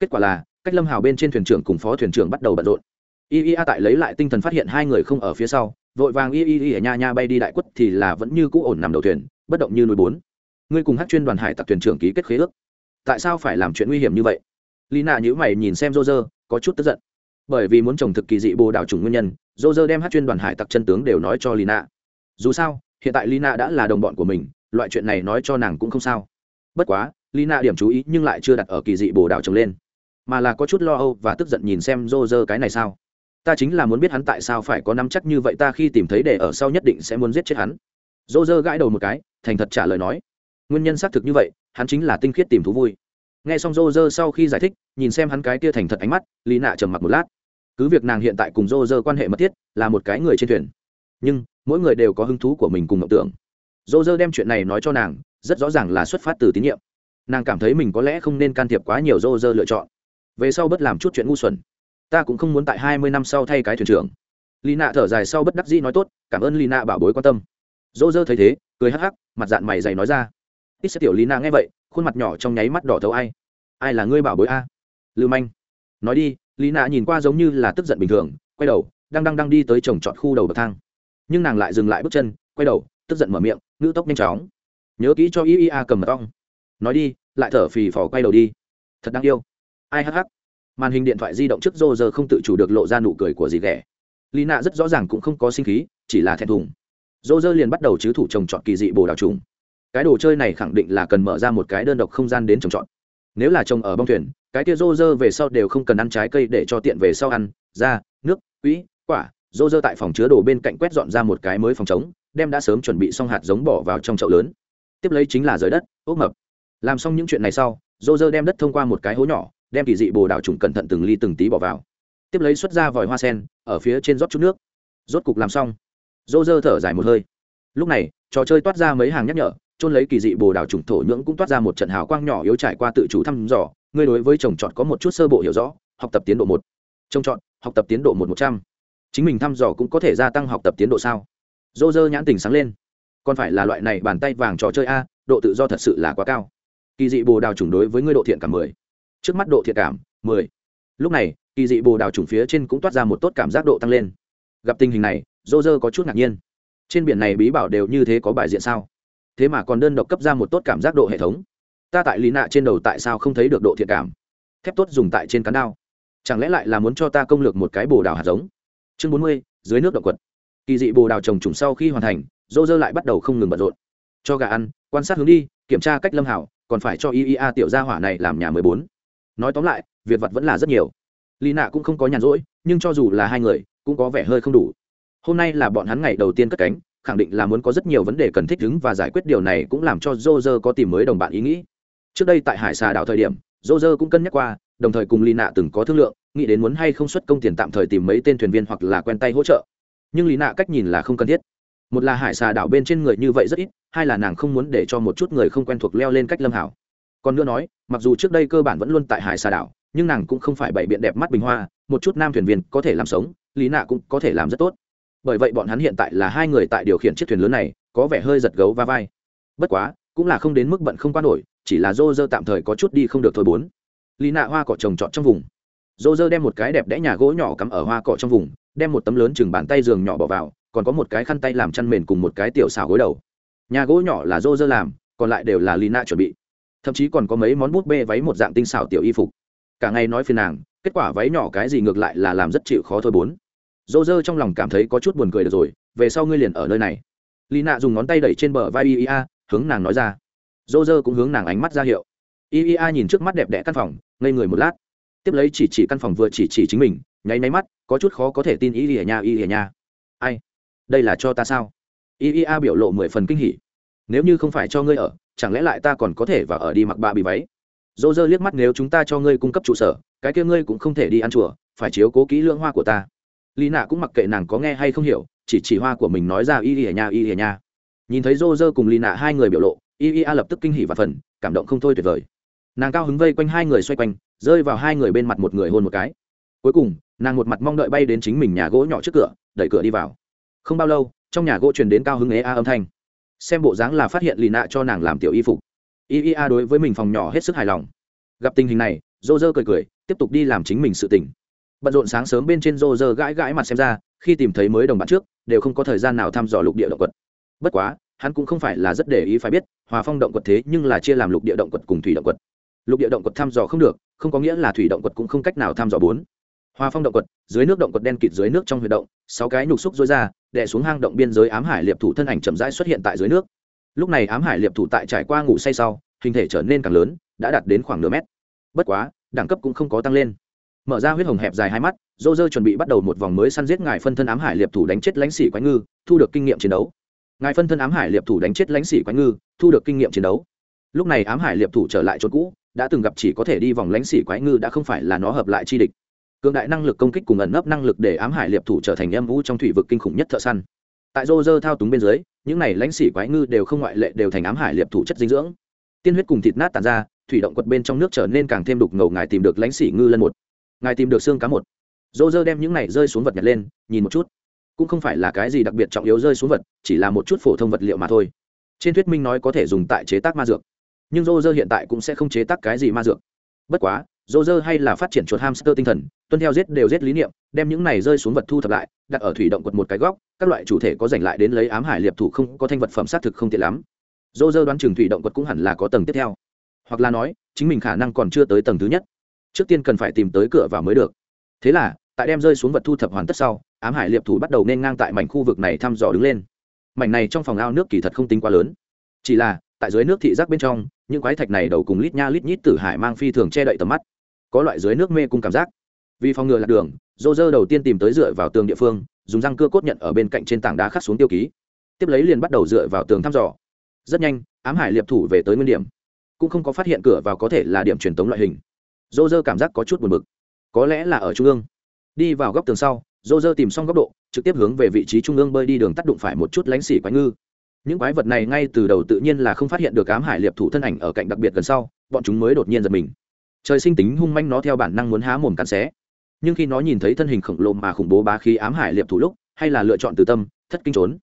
Kết quả là, cách lâm hào bên trên thuyền trưởng cùng phó thuyền trưởng bắt đầu bận rộn. Iea a tại lấy lại tinh thần phát hiện hai người không ở phía sau, vội vàng iea nha nha bay đi đại quất thì là vẫn như cũ ổn nằm đầu thuyền, bất động như núi bốn. Ngươi cùng hát chuyên đoàn hải tặc thuyền trưởng ký kết khế ước tại sao phải làm chuyện nguy hiểm như vậy? Lina nhữ mày nhìn xem rô rơ có chút tức giận. Bởi vì muốn trồng thực kỳ dị bồ đảo chủng nguyên nhân rô rơ đem hát chuyên đoàn hải tặc chân tướng đều nói cho lina dù sao, hiện tại lina đã là đồng bọn của mình, loại chuyện này nói cho nàng cũng không sao. Bất quá lina điểm chú ý nhưng lại chưa đặt ở kỳ dị bồ đảo trồng lên, mà là có chút lo âu và tức giận nhìn xem rô rơ cái này sao. Ta chính là muốn biết hắn tại sao phải có nắm chắc như vậy, ta khi tìm thấy để ở sau nhất định sẽ muốn giết chết hắn. Rô rơ gãi đầu một cái, thành thật trả lời nói nguyên nhân xác thực như vậy, hắn chính là tinh khiết tìm thú vui. Nghe xong rô rơ sau khi giải thích, nhìn xem hắn cái kia thành thật ánh mắt, lý nạ trầm mặc một lát. Cứ việc nàng hiện tại cùng rô rơ quan hệ mật thiết, là một cái người trên thuyền. Nhưng, mỗi người đều có hứng thú của mình cùng mộng tưởng. Rô rơ đem chuyện này nói cho nàng, rất rõ ràng là xuất phát từ tín nhiệm. Nàng cảm thấy mình có lẽ không nên can thiệp quá nhiều rô rơ lựa chọn. Về sau bất làm chút chuyện ngu xuẩn. Ta cũng không muốn tại hai mươi năm sau thay cái thuyền trưởng. Lì nạ thở dài sau bất đắc dĩ nói tốt, cảm ơn lì nạ bảo bối quan tâm. Dỗ dơ thấy thế, cười hắc hắc, mặt dạng mày dày nói ra ít sẽ tiểu lý na nghe vậy, khuôn mặt nhỏ trong nháy mắt đỏ thấu ai. Ai là ngươi bảo bối a? Lưu manh. Nói đi, Lý Na nhìn qua giống như là tức giận bình thường, quay đầu, đang đang đang đi tới trồng trọt khu đầu bậc thang. Nhưng nàng lại dừng lại bước chân, quay đầu, tức giận mở miệng, ngữ tốc nhanh chóng. Nhớ kỹ cho ý ia cầm mật ong. Nói đi, lại thở phì phò quay đầu đi. Thật đáng yêu. Ai hắc hắc. Màn hình điện thoại di động trước rô giờ không tự chủ được lộ ra nụ cười của gì ghẻ. Lý nạ rất rõ ràng cũng không có sinh khí, chỉ là thẹn thùng. Rô rơ liền bắt đầu chứ thủ trồng trọt kỳ dị bồ đào trùng cái đồ chơi này khẳng định là cần mở ra một cái đơn độc không gian đến trồng trọt. Nếu là trồng ở bong thuyền, cái kia rô rơ về sau đều không cần ăn trái cây để cho tiện về sau ăn ra nước quỹ quả, rô rơ tại phòng chứa đồ bên cạnh quét dọn ra một cái mới phòng chống đem đã sớm chuẩn bị xong hạt giống bỏ vào trong chậu lớn. Tiếp lấy chính là giới đất ốc mập làm xong những chuyện này sau, rô rơ đem đất thông qua một cái hố nhỏ, đem kỳ dị bồ đào trùng cẩn thận từng ly từng tí bỏ vào. Tiếp lấy xuất ra vòi hoa sen, ở phía trên rót chút nước. Rốt cục làm xong. Rô rơ thở dài một hơi. Lúc này, trò chơi toát ra mấy hàng nhắc nhở trôn lấy kỳ dị bồ đào trùng thổ nhưỡng cũng toát ra một trận hào quang nhỏ yếu trải qua tự chủ thăm dò. Ngươi đối với trồng trọt có một chút sơ bộ hiểu rõ, học tập tiến độ một. Trồng trọt, học tập tiến độ một một trăm. Chính mình thăm dò cũng có thể gia tăng học tập tiến độ sao? Dô dơ nhãn tình sáng lên. Còn phải là loại này bàn tay vàng trò chơi a, độ tự do thật sự là quá cao. Kỳ dị bồ đào trùng đối với ngươi độ thiện cảm mười. Trước mắt độ thiện cảm, mười. Lúc này, kỳ dị bồ đào trùng phía trên cũng toát ra một tốt cảm giác độ tăng lên. Gặp tình hình này dô dơ có chút ngạc nhiên. Trên biển này bí bảo đều như thế có bài diện sao? Thế mà còn đơn độc cấp ra một tốt cảm giác độ hệ thống. Ta tại lý nạ trên đầu tại sao không thấy được độ thiện cảm? Thép tốt dùng tại trên cán đao. Chẳng lẽ lại là muốn cho ta công lược một cái bồ đào hạt giống? Chương bốn mươi, dưới nước động quật. Kỳ dị bồ đào trồng trùng sau khi hoàn thành, dô dơ lại bắt đầu không ngừng bận rộn. Cho gà ăn, quan sát hướng đi, kiểm tra cách lâm hảo, còn phải cho iea tiểu gia hỏa này làm nhà mười bốn. Nói tóm lại, việc vật vẫn là rất nhiều. Lì nạ cũng không có nhàn rỗi, nhưng cho dù là hai người, cũng có vẻ hơi không đủ. Hôm nay là bọn hắn ngày đầu tiên cất cánh khẳng định là muốn có rất nhiều vấn đề cần thích ứng và giải quyết điều này cũng làm cho Roger có tìm mới đồng bạn ý nghĩ. Trước đây tại hải Sa đảo thời điểm, Roger cũng cân nhắc qua, đồng thời cùng Lina từng có thương lượng, nghĩ đến muốn hay không xuất công tiền tạm thời tìm mấy tên thuyền viên hoặc là quen tay hỗ trợ. Nhưng Lina cách nhìn là không cần thiết. Một là hải Sa đảo bên trên người như vậy rất ít, hai là nàng không muốn để cho một chút người không quen thuộc leo lên cách lâm hảo. Còn nữa nói, mặc dù trước đây cơ bản vẫn luôn tại hải Sa đảo, nhưng nàng cũng không phải bảy biện đẹp mắt bình hoa, một chút nam thuyền viên có thể làm sống lý nạ cũng có thể làm rất tốt bởi vậy bọn hắn hiện tại là hai người tại điều khiển chiếc thuyền lớn này, có vẻ hơi giật gấu va vai. Bất quá, cũng là không đến mức bận không qua nổi, chỉ là dô dơ tạm thời có chút đi không được thôi bốn. Lì nạ hoa cỏ trồng trọt trong vùng. Dô dơ đem một cái đẹp đẽ nhà gỗ nhỏ cắm ở hoa cỏ trong vùng, đem một tấm lớn chừng bàn tay giường nhỏ bỏ vào, còn có một cái khăn tay làm chăn mền cùng một cái tiểu xào gối đầu. Nhà gỗ nhỏ là dô dơ làm, còn lại đều là lì nạ chuẩn bị. Thậm chí còn có mấy món bút bê váy một dạng tinh xảo tiểu y phục. Cả ngày nói phiền nàng, kết quả váy nhỏ cái gì ngược lại là làm rất chịu khó thôi bốn dô dơ trong lòng cảm thấy có chút buồn cười được rồi, về sau ngươi liền ở nơi này. Lì nạ dùng ngón tay đẩy trên bờ vai ia hướng nàng nói ra. Dô dơ cũng hướng nàng ánh mắt ra hiệu. Ia nhìn trước mắt đẹp đẽ căn phòng, ngây người một lát. Tiếp lấy chỉ chỉ căn phòng vừa chỉ chỉ chính mình, nháy nháy mắt, có chút khó có thể tin ý ỉa nha ý ỉa nha. Ai? Đây là cho ta sao? Ia biểu lộ mười phần kinh hỉ. Nếu như không phải cho ngươi ở, chẳng lẽ lại ta còn có thể vào ở đi mặc ba bị váy? Dô dơ liếc mắt, nếu chúng ta cho ngươi cung cấp trụ sở, cái kia ngươi cũng không thể đi ăn chùa, phải chiếu cố kỹ lưỡng hoa của ta lý nạ cũng mặc kệ nàng có nghe hay không hiểu, chỉ chỉ hoa của mình nói ra y ỉa nha y ỉa nha nhìn thấy rô rơ cùng lý nạ hai người biểu lộ, y y a lập tức kinh hỉ và phần, cảm động không thôi tuyệt vời. Nàng cao hứng vây quanh hai người xoay quanh, rơi vào hai người bên mặt một người hôn một cái. Cuối cùng, nàng một mặt mong đợi bay đến chính mình nhà gỗ nhỏ trước cửa, đẩy cửa đi vào. Không bao lâu, trong nhà gỗ truyền đến cao hứng ế a âm thanh. Xem bộ dáng là phát hiện lì nạ cho nàng làm tiểu y phục. Y y a đối với mình phòng nhỏ hết sức hài lòng. Gặp tình hình này dô dơ cười cười, tiếp tục đi làm chính mình sự tỉnh bận rộn sáng sớm bên trên rô rơ gãi gãi mặt xem ra, khi tìm thấy mới đồng bạn trước, đều không có thời gian nào thăm dò lục địa động quật. Bất quá, hắn cũng không phải là rất để ý phải biết, hòa phong động quật thế nhưng là chia làm lục địa động quật cùng thủy động quật. Lục địa động quật thăm dò không được, không có nghĩa là thủy động quật cũng không cách nào thăm dò bốn. Hòa phong động quật, dưới nước động quật đen kịt dưới nước trong huy động, sáu cái nhục xúc dối ra, đè xuống hang động biên giới ám hải liệp thủ thân ảnh chậm rãi xuất hiện tại dưới nước. Lúc này ám hải liệp thủ tại trải qua ngủ say sau, hình thể trở nên càng lớn, đã đạt đến khoảng nửa mét. Bất quá, đẳng cấp cũng không có tăng lên mở ra huyết hồng hẹp dài hai mắt dô dơ chuẩn bị bắt đầu một vòng mới săn giết ngài phân thân ám hải liệp thủ đánh chết lãnh sĩ quái ngư, thu được kinh nghiệm chiến đấu. Ngài phân thân ám hải liệp thủ đánh chết lãnh sĩ quái ngư, thu được kinh nghiệm chiến đấu. Lúc này ám hải liệp thủ trở lại chỗ cũ, đã từng gặp chỉ có thể đi vòng lãnh sĩ quái ngư đã không phải là nó hợp lại chi địch. Cường đại năng lực công kích cùng ẩn nấp năng lực để ám hải liệp thủ trở thành âm vũ trong thủy vực kinh khủng nhất thợ săn. Tại rô dơ thao túng bên dưới, những này lãnh sĩ quái ngư đều không ngoại lệ đều thành ám hải liệp thủ chất dinh dưỡng. Tiên huyết cùng thịt nát tàn ra, thủy động quật bên trong nước trở nên càng thêm đục ngầu ngài tìm được lãnh sĩ ngư lân một ngài tìm được xương cá một. Rô dơ đem những này rơi xuống vật nhặt lên, nhìn một chút. Cũng không phải là cái gì đặc biệt trọng yếu rơi xuống vật, chỉ là một chút phổ thông vật liệu mà thôi. Trên thuyết minh nói có thể dùng tại chế tác ma dược. Nhưng rô dơ hiện tại cũng sẽ không chế tác cái gì ma dược. Bất quá rô dơ hay là phát triển chuột hamster tinh thần, tuân theo giết đều giết lý niệm, đem những này rơi xuống vật thu thập lại, đặt ở thủy động quật một cái góc, các loại chủ thể có giành lại đến lấy ám hải liệp thủ không, có thanh vật phẩm xác thực không tiện lắm. Rô dơ đoán chừng thủy động quật cũng hẳn là có tầng tiếp theo. Hoặc là nói, chính mình khả năng còn chưa tới tầng thứ nhất trước tiên cần phải tìm tới cửa vào mới được. Thế là, tại đem rơi xuống vật thu thập hoàn tất sau, ám hải liệp thủ bắt đầu nên ngang tại mảnh khu vực này thăm dò đứng lên. Mảnh này trong phòng ao nước kỳ thật không tính quá lớn. Chỉ là, tại dưới nước thị giác bên trong, những quái thạch này đầu cùng lít nha lít nhít tử hải mang phi thường che đậy tầm mắt. Có loại dưới nước mê cung cảm giác. Vì phòng ngừa lạc đường dô dơ đầu tiên tìm tới dựa vào tường địa phương, dùng răng cưa cốt nhận ở bên cạnh trên tảng đá khắc xuống tiêu ký. Tiếp lấy liền bắt đầu dựa vào tường thăm dò. Rất nhanh, ám hải liệp thủ về tới nguyên điểm. Cũng không có phát hiện cửa vào có thể là điểm truyền tống loại hình dô dơ cảm giác có chút buồn bực. Có lẽ là ở trung ương. Đi vào góc tường sau, dô dơ tìm xong góc độ, trực tiếp hướng về vị trí trung ương bơi đi đường tắt đụng phải một chút lánh xỉ quái ngư. Những quái vật này ngay từ đầu tự nhiên là không phát hiện được ám hải liệp thủ thân ảnh ở cạnh đặc biệt gần sau, bọn chúng mới đột nhiên giật mình. Trời sinh tính hung manh nó theo bản năng muốn há mồm cắn xé. Nhưng khi nó nhìn thấy thân hình khổng lồ mà khủng bố bá khí ám hải liệp thủ lúc, hay là lựa chọn từ tâm, thất kinh trốn.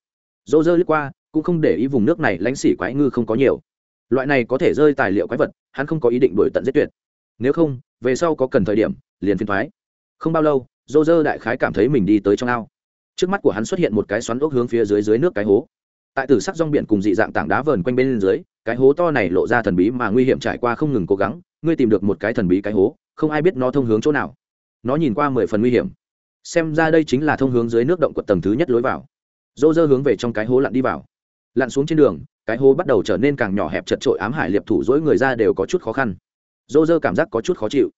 Dô dơ lướt qua, cũng không để ý vùng nước này lánh xỉ quái ngư không có nhiều. Loại này có thể rơi tài liệu quái vật, hắn không có ý định đổi tận giết tuyệt nếu không, về sau có cần thời điểm, liền phiền thoái. Không bao lâu dô dơ đại khái cảm thấy mình đi tới trong ao. Trước mắt của hắn xuất hiện một cái xoắn ốc hướng phía dưới dưới nước cái hố. Tại tử sắc rong biển cùng dị dạng tảng đá vờn quanh bên dưới, cái hố to này lộ ra thần bí mà nguy hiểm trải qua không ngừng cố gắng, ngươi tìm được một cái thần bí cái hố, không ai biết nó thông hướng chỗ nào. Nó nhìn qua mười phần nguy hiểm. Xem ra đây chính là thông hướng dưới nước động quật tầng thứ nhất lối vào. Dô dơ hướng về trong cái hố lặn đi vào. Lặn xuống trên đường, cái hố bắt đầu trở nên càng nhỏ hẹp chật trội ám hải liệp thủ dỗi người ra đều có chút khó khăn dô dơ cảm giác có chút khó chịu.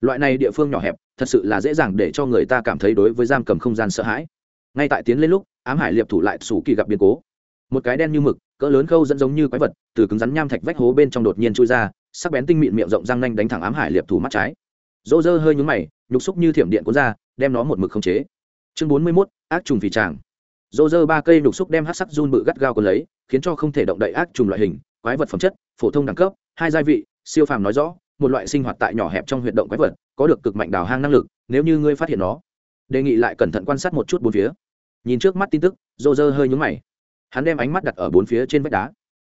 Loại này địa phương nhỏ hẹp, thật sự là dễ dàng để cho người ta cảm thấy đối với giam cầm không gian sợ hãi. Ngay tại tiến lên lúc, ám hải liệp thủ lại sủ kỳ gặp biến cố. Một cái đen như mực, cỡ lớn khâu dẫn giống như quái vật, từ cứng rắn nham thạch vách hố bên trong đột nhiên chui ra, sắc bén tinh mịn miệng rộng răng nanh đánh thẳng ám hải liệp thủ mắt trái. Dô dơ hơi nhúng mày, nhục xúc như thiểm điện cuốn ra, đem nó một mực không chế. Chương bốn mươi mốt, ác trùng phì tràng. Dô dơ ba cây nhục xúc đem hát sắc run bự gắt gao còn lấy, khiến cho không thể động đậy ác trùng loại hình, quái vật phẩm chất, phổ thông đẳng cấp, hai gia vị, siêu phàm nói rõ một loại sinh hoạt tại nhỏ hẹp trong huyệt động quái vật, có được cực mạnh đào hang năng lực, nếu như ngươi phát hiện nó, đề nghị lại cẩn thận quan sát một chút bốn phía. Nhìn trước mắt tin tức dô hơi nhúng mày. Hắn đem ánh mắt đặt ở bốn phía trên vách đá.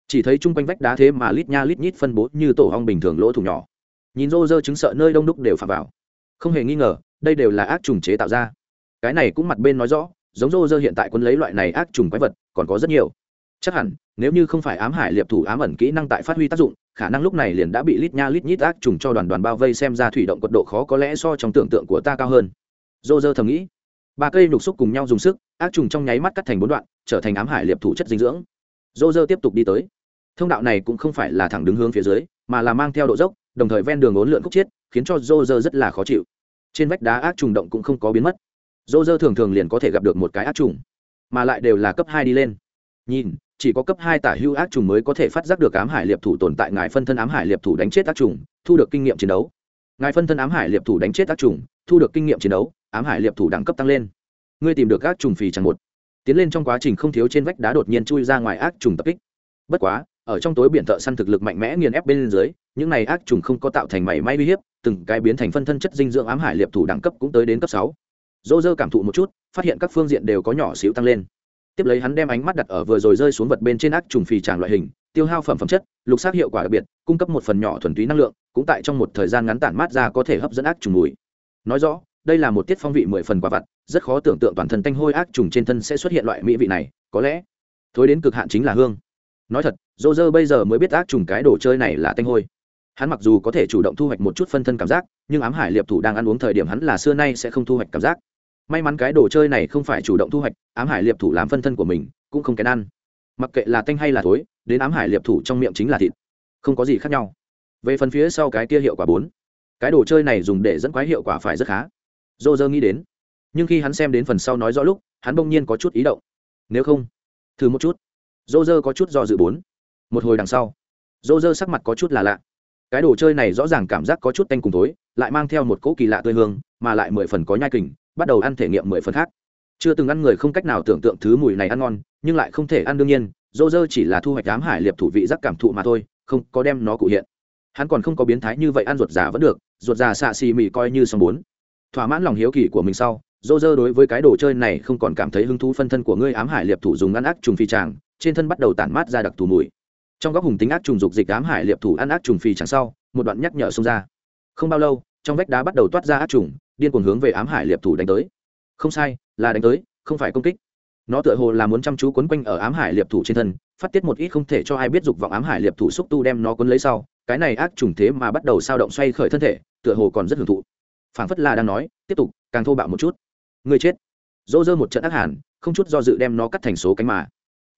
Chỉ thấy chung quanh vách đá thế mà lít nha lít nhít phân bố như tổ hong bình thường lỗ thủng nhỏ. Nhìn rô rơ chứng sợ nơi đông đúc đều phạm vào. Không hề nghi ngờ, đây đều là ác trùng chế tạo ra. Cái này cũng mặt bên nói rõ, giống rô rơ hiện tại quân lấy loại này ác trùng quái vật, còn có rất nhiều. Chắc hẳn, nếu như không phải ám hải liệp thủ ám ẩn kỹ năng tại phát huy tác dụng khả năng lúc này liền đã bị lít nha lít nhít ác trùng cho đoàn đoàn bao vây xem ra thủy động quật độ khó có lẽ so trong tưởng tượng của ta cao hơn. Dô dơ thầm nghĩ. Ba cây nhục xúc cùng nhau dùng sức, ác trùng trong nháy mắt cắt thành bốn đoạn, trở thành ám hải liệp thủ chất dinh dưỡng. Dô dơ tiếp tục đi tới. Thông đạo này cũng không phải là thẳng đứng hướng phía dưới, mà là mang theo độ dốc, đồng thời ven đường ốn lượn khúc chiết, khiến cho dô dơ rất là khó chịu. Trên vách đá ác trùng động cũng không có biến mất. Dô dơ thường thường liền có thể gặp được một cái ác trùng, mà lại đều là cấp hai đi lên. Nhìn chỉ có cấp hai tả hưu ác trùng mới có thể phát giác được ám hải liệp thủ tồn tại. Ngài phân thân ám hải liệp thủ đánh chết ác trùng, thu được kinh nghiệm chiến đấu. Ngài phân thân ám hải liệp thủ đánh chết ác trùng, thu được kinh nghiệm chiến đấu, ám hải liệp thủ đẳng cấp tăng lên. Ngươi tìm được ác trùng phì chẳng một. Tiến lên trong quá trình không thiếu trên vách đá đột nhiên chui ra ngoài ác trùng tập kích. Bất quá, ở trong tối biển thợ săn thực lực mạnh mẽ nghiền ép bên dưới, những này ác trùng không có tạo thành mảy may uy hiếp, từng cái biến thành phân thân chất dinh dưỡng ám hải liệp thủ đẳng cấp cũng tới đến cấp sáu. Dô dơ cảm thụ một chút, phát hiện các phương diện đều có nhỏ xíu tăng lên tiếp lấy hắn đem ánh mắt đặt ở vừa rồi rơi xuống vật bên trên ác trùng phì tràng loại hình, tiêu hao phẩm phẩm chất, lục xác hiệu quả đặc biệt, cung cấp một phần nhỏ thuần túy năng lượng, cũng tại trong một thời gian ngắn tản mát ra có thể hấp dẫn ác trùng mùi. Nói rõ, đây là một tiết phong vị mười phần quả vặt, rất khó tưởng tượng toàn thân tanh hôi ác trùng trên thân sẽ xuất hiện loại mỹ vị này, có lẽ thối đến cực hạn chính là hương. Nói thật dô dơ bây giờ mới biết ác trùng cái đồ chơi này là tanh hôi. Hắn mặc dù có thể chủ động thu hoạch một chút phân thân cảm giác, nhưng ám hải liệp thủ đang ăn uống thời điểm hắn là xưa nay sẽ không thu hoạch cảm giác may mắn cái đồ chơi này không phải chủ động thu hoạch, ám hải liệp thủ làm phân thân của mình, cũng không kén ăn. Mặc kệ là tanh hay là thối, đến ám hải liệp thủ trong miệng chính là thịt. Không có gì khác nhau. Về phần phía sau cái kia hiệu quả bốn, cái đồ chơi này dùng để dẫn quái hiệu quả phải rất khá. Dô dơ nghĩ đến. Nhưng khi hắn xem đến phần sau nói rõ lúc, hắn bỗng nhiên có chút ý động. Nếu không, thử một chút. Dô dơ có chút do dự bốn. Một hồi đằng sau, dô dơ sắc mặt có chút là lạ cái đồ chơi này rõ ràng cảm giác có chút tanh cùng tối lại mang theo một cỗ kỳ lạ tươi hương, mà lại mười phần có nhai kình, bắt đầu ăn thể nghiệm mười phần khác. Chưa từng ăn người không cách nào tưởng tượng thứ mùi này ăn ngon, nhưng lại không thể ăn đương nhiên, dô dơ chỉ là thu hoạch đám hải liệp thủ vị giác cảm thụ mà thôi, không có đem nó cụ hiện. Hắn còn không có biến thái như vậy ăn ruột già vẫn được, ruột già xạ xì mì coi như xong bốn. Thỏa mãn lòng hiếu kỳ của mình sau, dô dơ đối với cái đồ chơi này không còn cảm thấy hứng thú phân thân của ngươi ám hải liệp thủ dùng ngăn ác trùng phi tràng, trên thân bắt đầu tản mát ra đặc thù mùi trong góc hùng tính ác trùng dục dịch ám hải liệp thủ ăn ác trùng phi chẳng sau, một đoạn nhắc nhở xông ra. Không bao lâu, trong vách đá bắt đầu toát ra ác trùng, điên cuồng hướng về ám hải liệp thủ đánh tới. Không sai, là đánh tới, không phải công kích. Nó tựa hồ là muốn chăm chú quấn quanh ở ám hải liệp thủ trên thân, phát tiết một ít không thể cho ai biết dục vọng ám hải liệp thủ xúc tu đem nó quấn lấy sau, cái này ác trùng thế mà bắt đầu sao động xoay khởi thân thể, tựa hồ còn rất hưởng thụ. Phảng phất là đang nói, tiếp tục, càng thô bạo một chút. Người chết. Dỗ dơ một trận ác hàn, không chút do dự đem nó cắt thành số cánh mà.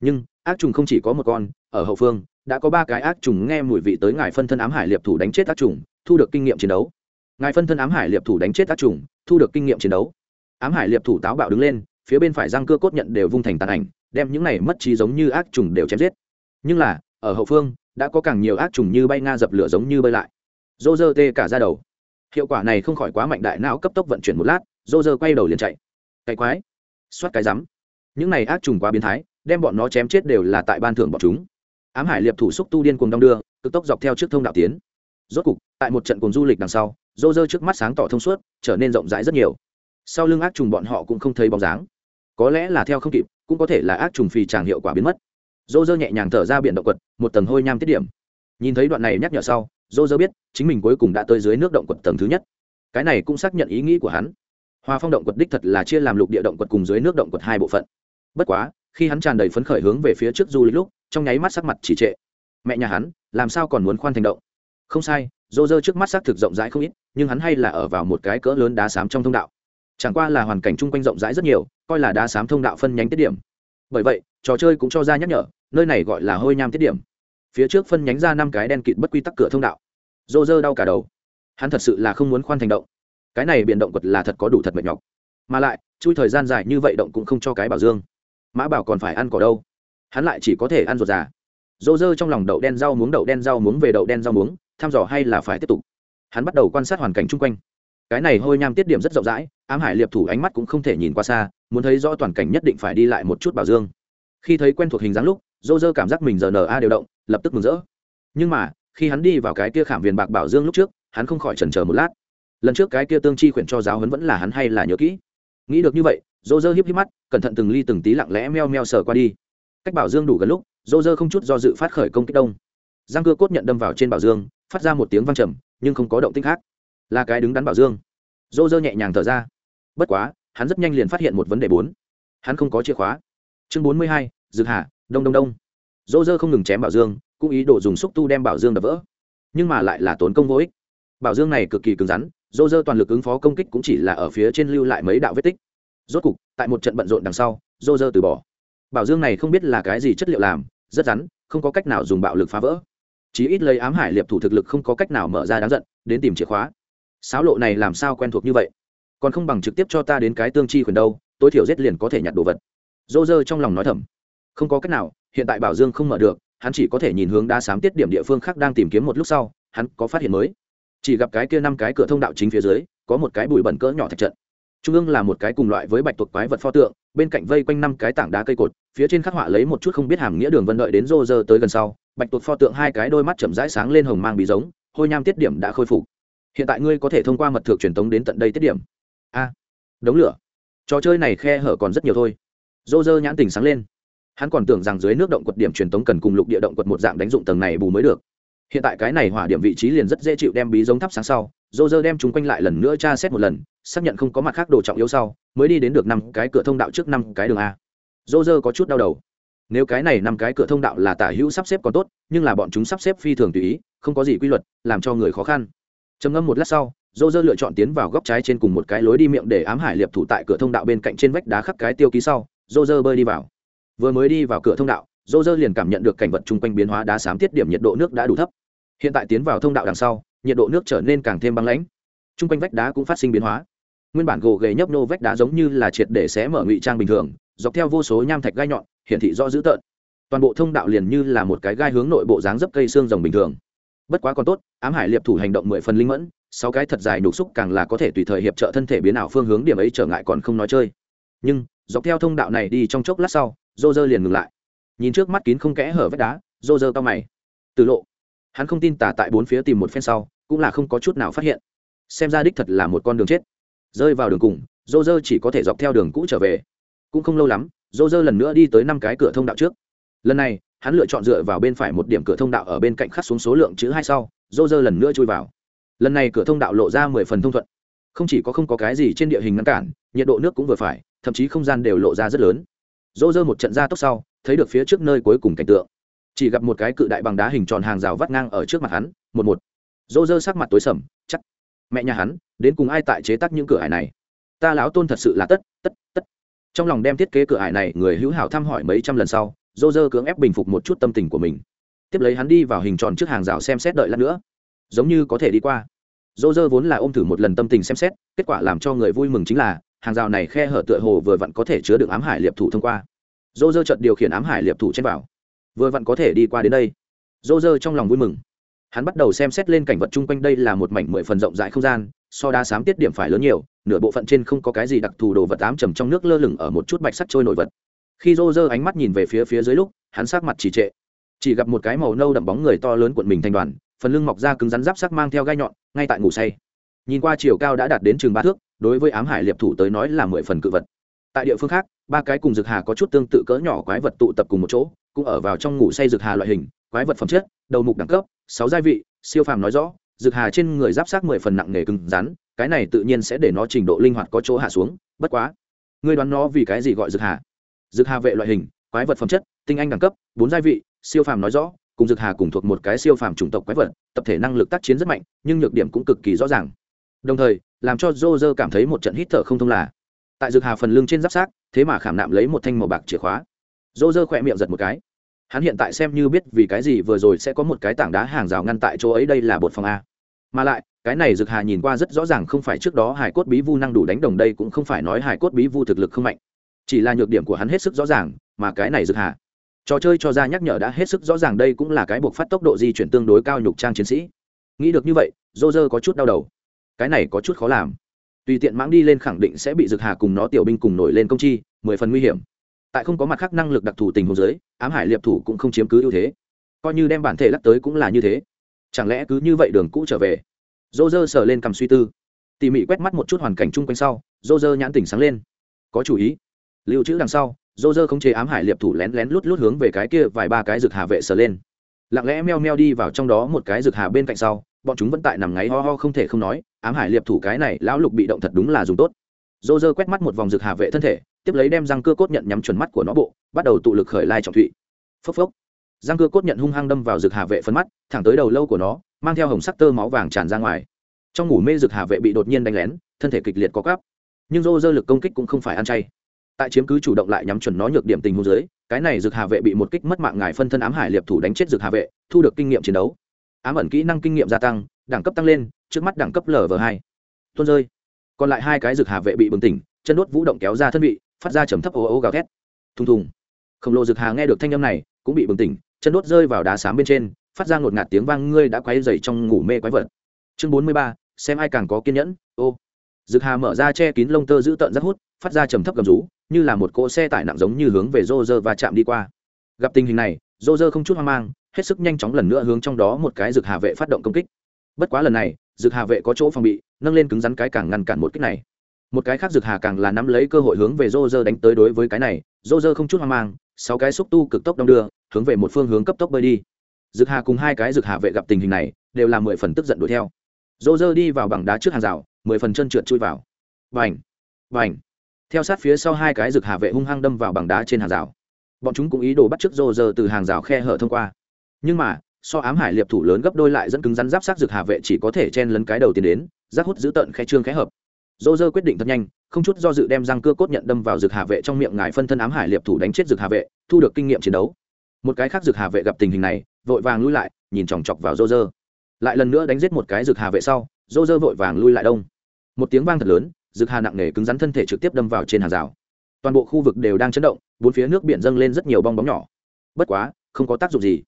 Nhưng, ác trùng không chỉ có một con, ở hậu phương đã có ba cái ác trùng nghe mùi vị tới ngài phân thân ám hải liệp thủ đánh chết ác trùng, thu được kinh nghiệm chiến đấu. Ngài phân thân ám hải liệp thủ đánh chết ác trùng, thu được kinh nghiệm chiến đấu. Ám hải liệp thủ táo bạo đứng lên, phía bên phải răng cưa cốt nhận đều vung thành tàn ảnh, đem những này mất trí giống như ác trùng đều chém giết. Nhưng là, ở hậu phương, đã có càng nhiều ác trùng như bay nga dập lửa giống như bơi lại. Dô dơ tê cả ra đầu. Hiệu quả này không khỏi quá mạnh đại não cấp tốc vận chuyển một lát dô dơ quay đầu liền chạy. Cái quái. Xoát cái rắm. Những này ác trùng quá biến thái, đem bọn nó chém chết đều là tại ban thưởng bọn chúng ám hải liệp thủ xúc tu điên cuồng đong đưa, cực tốc dọc theo trước thông đạo tiến. Rốt cục, tại một trận cùng du lịch đằng sau, rô rơ trước mắt sáng tỏ thông suốt, trở nên rộng rãi rất nhiều. Sau lưng ác trùng bọn họ cũng không thấy bóng dáng. Có lẽ là theo không kịp, cũng có thể là ác trùng phì tràng hiệu quả biến mất. Rô rơ nhẹ nhàng thở ra biển động quật, một tầng hôi nham tiết điểm. Nhìn thấy đoạn này nhắc nhở sau, rô rơ biết, chính mình cuối cùng đã tới dưới nước động quật tầng thứ nhất. Cái này cũng xác nhận ý nghĩ của hắn. Hoa phong động quật đích thật là chia làm lục địa động quật cùng dưới nước động quật hai bộ phận. Bất quá, khi hắn tràn đầy phấn khởi hướng về phía trước du lịch lúc trong nháy mắt sắc mặt chỉ trệ. Mẹ nhà hắn, làm sao còn muốn khoan thành động? Không sai dô dơ trước mắt xác thực rộng rãi không ít, nhưng hắn hay là ở vào một cái cỡ lớn đá xám trong thông đạo. Chẳng qua là hoàn cảnh chung quanh rộng rãi rất nhiều, coi là đá xám thông đạo phân nhánh tiết điểm. Bởi vậy, trò chơi cũng cho ra nhắc nhở, nơi này gọi là hôi nham tiết điểm. Phía trước phân nhánh ra năm cái đen kịt bất quy tắc cửa thông đạo. Dô dơ đau cả đầu. Hắn thật sự là không muốn khoan thành động. Cái này biện động quật là thật có đủ thật mệt nhọc. Mà lại, chui thời gian dài như vậy động cũng không cho cái bảo dương. Mã bảo còn phải ăn cỏ đâu? Hắn lại chỉ có thể ăn ruột già. Dô dơ trong lòng đậu đen rau muống, đậu đen rau muống về đậu đen rau muống, thăm dò hay là phải tiếp tục. Hắn bắt đầu quan sát hoàn cảnh chung quanh. Cái này hôi nham tiết điểm rất rộng rãi, ám hải liệp thủ ánh mắt cũng không thể nhìn qua xa, muốn thấy rõ toàn cảnh nhất định phải đi lại một chút bảo dương. Khi thấy quen thuộc hình dáng lúc dô dơ cảm giác mình giờ n a đều động, lập tức mừng rỡ. Nhưng mà, khi hắn đi vào cái kia khảm viền bạc bảo dương lúc trước, hắn không khỏi chần chờ một lát. Lần trước cái kia tương chi khuyển cho giáo hấn vẫn là hắn hay là nhớ kỹ. Nghĩ được như vậy dô dơ híp híp mắt, cẩn thận từng ly từng tí lặng lẽ meo meo sờ qua đi cách bảo dương đủ gần lúc, dô dơ không chút do dự phát khởi công kích đông. Giang cưa cốt nhận đâm vào trên bảo dương, phát ra một tiếng văng trầm, nhưng không có động tích khác. Là cái đứng đắn bảo dương. Dô dơ nhẹ nhàng thở ra. Bất quá, hắn rất nhanh liền phát hiện một vấn đề bốn. Hắn không có chìa khóa. Chương bốn mươi hai dược hạ đông đông đông. Dô dơ không ngừng chém bảo dương, cũng ý đồ dùng xúc tu đem bảo dương đập vỡ. Nhưng mà lại là tốn công vô ích. Bảo dương này cực kỳ cứng rắn, dô dơ toàn lực ứng phó công kích cũng chỉ là ở phía trên lưu lại mấy đạo vết tích. Rốt cục, tại một trận bận rộn đằng sau, dô dơ từ bỏ bảo dương này không biết là cái gì chất liệu làm, rất rắn, không có cách nào dùng bạo lực phá vỡ. Chí ít lấy ám hải liệp thủ thực lực không có cách nào mở ra đáng giận, đến tìm chìa khóa. Sáo lộ này làm sao quen thuộc như vậy? Còn không bằng trực tiếp cho ta đến cái tương chi khuyển đâu, tối thiểu giết liền có thể nhặt đồ vật. Dô dơ trong lòng nói thầm. Không có cách nào, hiện tại bảo dương không mở được, hắn chỉ có thể nhìn hướng đa sám tiết điểm địa phương khác đang tìm kiếm một lúc sau, hắn có phát hiện mới. Chỉ gặp cái kia năm cái cửa thông đạo chính phía dưới, có một cái bụi bẩn cỡ nhỏ thạch trận trung ương là một cái cùng loại với bạch tuộc quái vật pho tượng, bên cạnh vây quanh năm cái tảng đá cây cột, phía trên khắc họa lấy một chút không biết hàm nghĩa đường vân đợi đến rô rơ tới gần sau, bạch tuộc pho tượng hai cái đôi mắt chậm rãi sáng lên hồng mang bí giống, hôi nham tiết điểm đã khôi phục. Hiện tại ngươi có thể thông qua mật thược truyền tống đến tận đây tiết điểm. A, đống lửa. Trò chơi này khe hở còn rất nhiều thôi. Rô rơ nhãn tình sáng lên. Hắn còn tưởng rằng dưới nước động quật điểm truyền tống cần cùng lục địa động quật một dạng đánh dụng tầng này bù mới được. Hiện tại cái này hỏa điểm vị trí liền rất dễ chịu đem bí giống thắp sáng sau dô dơ đem chúng quanh lại lần nữa tra xét một lần, xác nhận không có mặt khác đồ trọng yếu sau, mới đi đến được năm cái cửa thông đạo trước năm cái đường a. Dô dơ có chút đau đầu. Nếu cái này năm cái cửa thông đạo là tả hữu sắp xếp còn tốt, nhưng là bọn chúng sắp xếp phi thường tùy ý, không có gì quy luật, làm cho người khó khăn. Trầm ngâm một lát sau, dô dơ lựa chọn tiến vào góc trái trên cùng một cái lối đi miệng để ám hải liệp thủ tại cửa thông đạo bên cạnh trên vách đá khắc cái tiêu ký sau, dô dơ bơi đi vào. Vừa mới đi vào cửa thông đạo, dô dơ liền cảm nhận được cảnh vật chung quanh biến hóa đá xám tiết điểm nhiệt độ nước đã đủ thấp. Hiện tại tiến vào thông đạo đằng sau nhiệt độ nước trở nên càng thêm băng lãnh. Chung quanh vách đá cũng phát sinh biến hóa. Nguyên bản gồ ghề nhấp nô vách đá giống như là triệt để xé mở ngụy trang bình thường, dọc theo vô số nham thạch gai nhọn, hiển thị rõ dữ tợn. Toàn bộ thông đạo liền như là một cái gai hướng nội bộ dáng dấp cây xương rồng bình thường. Bất quá còn tốt, ám hải liệp thủ hành động mười phần linh mẫn, sáu cái thật dài nhục xúc càng là có thể tùy thời hiệp trợ thân thể biến ảo phương hướng điểm ấy trở ngại còn không nói chơi. Nhưng, dọc theo thông đạo này đi trong chốc lát sau, dô dơ liền ngừng lại. Nhìn trước mắt kín không kẽ hở vách đá, dô dơ cao mày. Từ lộ, hắn không tin tả tại bốn phía tìm một phen sau cũng là không có chút nào phát hiện. Xem ra đích thật là một con đường chết. Rơi vào đường cùng dô dơ chỉ có thể dọc theo đường cũ trở về. Cũng không lâu lắm dô dơ lần nữa đi tới năm cái cửa thông đạo trước. Lần này, hắn lựa chọn dựa vào bên phải một điểm cửa thông đạo ở bên cạnh khắc xuống số lượng chữ hai sau dô dơ lần nữa chui vào. Lần này cửa thông đạo lộ ra mười phần thông thuận. Không chỉ có không có cái gì trên địa hình ngăn cản, nhiệt độ nước cũng vừa phải, thậm chí không gian đều lộ ra rất lớn. Dô dơ một trận ra tốc sau, thấy được phía trước nơi cuối cùng cảnh tượng. Chỉ gặp một cái cự đại bằng đá hình tròn hàng rào vắt ngang ở trước mặt hắn, một một dô dơ sắc mặt tối sầm, chắc, mẹ nhà hắn, đến cùng ai tại chế tác những cửa hải này? Ta lão tôn thật sự là tất tất tất. Trong lòng đem thiết kế cửa hải này, người hữu hảo thăm hỏi mấy trăm lần sau, dô dơ cưỡng ép bình phục một chút tâm tình của mình. Tiếp lấy hắn đi vào hình tròn trước hàng rào xem xét đợi lát nữa. Giống như có thể đi qua. Dô dơ vốn là ôm thử một lần tâm tình xem xét, kết quả làm cho người vui mừng chính là, hàng rào này khe hở tựa hồ vừa vặn có thể chứa được ám hải liệp thủ thông qua. Dô dơ chợt điều khiển ám hải liệp thủ trên vào. Vừa vặn có thể đi qua đến đây. Dô dơ trong lòng vui mừng hắn bắt đầu xem xét lên cảnh vật chung quanh đây là một mảnh mười phần rộng rãi không gian, so đa sám tiết điểm phải lớn nhiều, nửa bộ phận trên không có cái gì đặc thù đồ vật ám trầm trong nước lơ lửng ở một chút bạch sắt trôi nổi vật. Khi rô rơ ánh mắt nhìn về phía phía dưới lúc, hắn sát mặt chỉ trệ. Chỉ gặp một cái màu nâu đậm bóng người to lớn cuộn mình thành đoàn, phần lưng mọc ra cứng rắn giáp sắc mang theo gai nhọn, ngay tại ngủ say. Nhìn qua chiều cao đã đạt đến chừng ba thước, đối với ám hải liệp thủ tới nói là mười phần cự vật. Tại địa phương khác, ba cái cùng rực hà có chút tương tự cỡ nhỏ quái vật tụ tập cùng một chỗ, cũng ở vào trong ngủ say rực hà loại hình, quái vật phẩm chất, đầu mục đẳng cấp sáu gia vị, siêu phàm nói rõ dược hà trên người giáp sát mười phần nặng nề cứng rắn, cái này tự nhiên sẽ để nó trình độ linh hoạt có chỗ hạ xuống, bất quá. Ngươi đoán nó vì cái gì gọi dược hà? Dược hà vệ loại hình, quái vật phẩm chất, tinh anh đẳng cấp, bốn gia vị, siêu phàm nói rõ, cùng dược hà cùng thuộc một cái siêu phàm chủng tộc quái vật, tập thể năng lực tác chiến rất mạnh, nhưng nhược điểm cũng cực kỳ rõ ràng. Đồng thời, làm cho dô dơ cảm thấy một trận hít thở không thông là, tại dược hà phần lưng trên giáp sát, thế mà khảm nạm lấy một thanh màu bạc chìa khóa. Dô dơ khỏe miệng giật một cái hắn hiện tại xem như biết vì cái gì vừa rồi sẽ có một cái tảng đá hàng rào ngăn tại chỗ ấy, đây là bột phòng a. Mà lại, cái này dực hà nhìn qua rất rõ ràng không phải trước đó hải cốt bí vu năng đủ đánh đồng đây cũng không phải nói hải cốt bí vu thực lực không mạnh. Chỉ là nhược điểm của hắn hết sức rõ ràng, mà cái này dực hà, trò chơi cho ra nhắc nhở đã hết sức rõ ràng đây cũng là cái buộc phát tốc độ di chuyển tương đối cao nhục trang chiến sĩ. Nghĩ được như vậy dô dơ có chút đau đầu. Cái này có chút khó làm. Tùy tiện mãng đi lên khẳng định sẽ bị dực hà cùng nó tiểu binh cùng nổi lên công chi, mười phần nguy hiểm tại không có mặt khác năng lực đặc thù tình huống giới ám hải liệp thủ cũng không chiếm cứ ưu thế. Coi như đem bản thể lắc tới cũng là như thế. Chẳng lẽ cứ như vậy đường cũ trở về? Dô dơ sờ lên cầm suy tư. Tỉ mỉ quét mắt một chút hoàn cảnh chung quanh sau dô dơ nhãn tỉnh sáng lên. Có chủ ý. Lưu trữ đằng sau dô dơ không chế ám hải liệp thủ lén lén lút lút hướng về cái kia vài ba cái rực hà vệ sờ lên. Lặng lẽ meo meo đi vào trong đó một cái rực hà bên cạnh sau, bọn chúng vẫn tại nằm ngáy ho ho không thể không nói, ám hải liệp thủ cái này lão lục bị động thật đúng là dùng tốt. Dô dơ quét mắt một vòng rực hà vệ thân thể tiếp lấy đem răng cưa cốt nhận nhắm chuẩn mắt của nó bộ, bắt đầu tụ lực khởi lai trọng thụy. Phốc phốc. Răng cưa cốt nhận hung hăng đâm vào rực hà vệ phân mắt, thẳng tới đầu lâu của nó, mang theo hồng sắc tơ máu vàng tràn ra ngoài. Trong ngủ mê rực hà vệ bị đột nhiên đánh lén, thân thể kịch liệt có cắp nhưng dô dơ lực công kích cũng không phải ăn chay. Tại chiếm cứ chủ động lại nhắm chuẩn nó nhược điểm tình hôn dưới, cái này rực hà vệ bị một kích mất mạng ngài phân thân ám hải liệp thủ đánh chết rực hà vệ, thu được kinh nghiệm chiến đấu. Ám ẩn kỹ năng kinh nghiệm gia tăng, đẳng cấp tăng lên, trước mắt đẳng cấp lv hai. Tuôn rơi. Còn lại hai cái rực hà vệ bị bừng tỉnh, chân đốt vũ động kéo ra thân vị phát ra trầm thấp ô ô gào thét. Thùng thùng. Khổng lồ dực hà nghe được thanh âm này, cũng bị bừng tỉnh, chân đốt rơi vào đá xám bên trên, phát ra ngột ngạt tiếng vang, ngươi đã quay dày trong ngủ mê quái vật. Chương bốn mươi ba, xem ai càng có kiên nhẫn, ô. Dực hà mở ra che kín lông tơ giữ tợn rất hút, phát ra trầm thấp gầm rú, như là một cỗ xe tải nặng giống như hướng về rô rơ và chạm đi qua. Gặp tình hình này rô rơ không chút hoang mang, hết sức nhanh chóng lần nữa hướng trong đó một cái dực hà vệ phát động công kích. Bất quá lần này dực hà vệ có chỗ phòng bị, nâng lên cứng rắn cái càng ngăn cản một kích này một cái khác dược hà càng là nắm lấy cơ hội hướng về rô rơ đánh tới đối với cái này. Rô rơ không chút hoang mang, sáu cái xúc tu cực tốc đong đưa, hướng về một phương hướng cấp tốc bơi đi. Dược hà cùng hai cái dược hà vệ gặp tình hình này, đều là mười phần tức giận đuổi theo. Rô rơ đi vào bằng đá trước hàng rào, mười phần chân trượt chui vào. Vành vành theo sát phía sau hai cái dược hà vệ hung hăng đâm vào bằng đá trên hàng rào. Bọn chúng cũng ý đồ bắt t r ư ớ c rô rơ từ hàng rào khe hở thông qua. Nhưng mà, so ám hải liệp thủ lớn gấp đôi lại dẫn cứng rắn giáp sát dược hà vệ chỉ có thể chen lấn cái đầu tiến đến rác hút giữ tận khe trương khe hợp rô dơ quyết định thật nhanh, không chút do dự đem răng cưa cốt nhận đâm vào rực hà vệ trong miệng ngài phân thân ám hải liệp thủ đánh chết rực hà vệ, thu được kinh nghiệm chiến đấu. Một cái khác rực hà vệ gặp tình hình này, vội vàng lui lại, nhìn chòng chọc vào rô dơ. Lại lần nữa đánh giết một cái rực hà vệ sau rô dơ vội vàng lui lại đông. Một tiếng vang thật lớn, rực hà nặng nề cứng rắn thân thể trực tiếp đâm vào trên hàng rào. Toàn bộ khu vực đều đang chấn động, bốn phía nước biển dâng lên rất nhiều bong bóng nhỏ. Bất quá, không có tác dụng gì.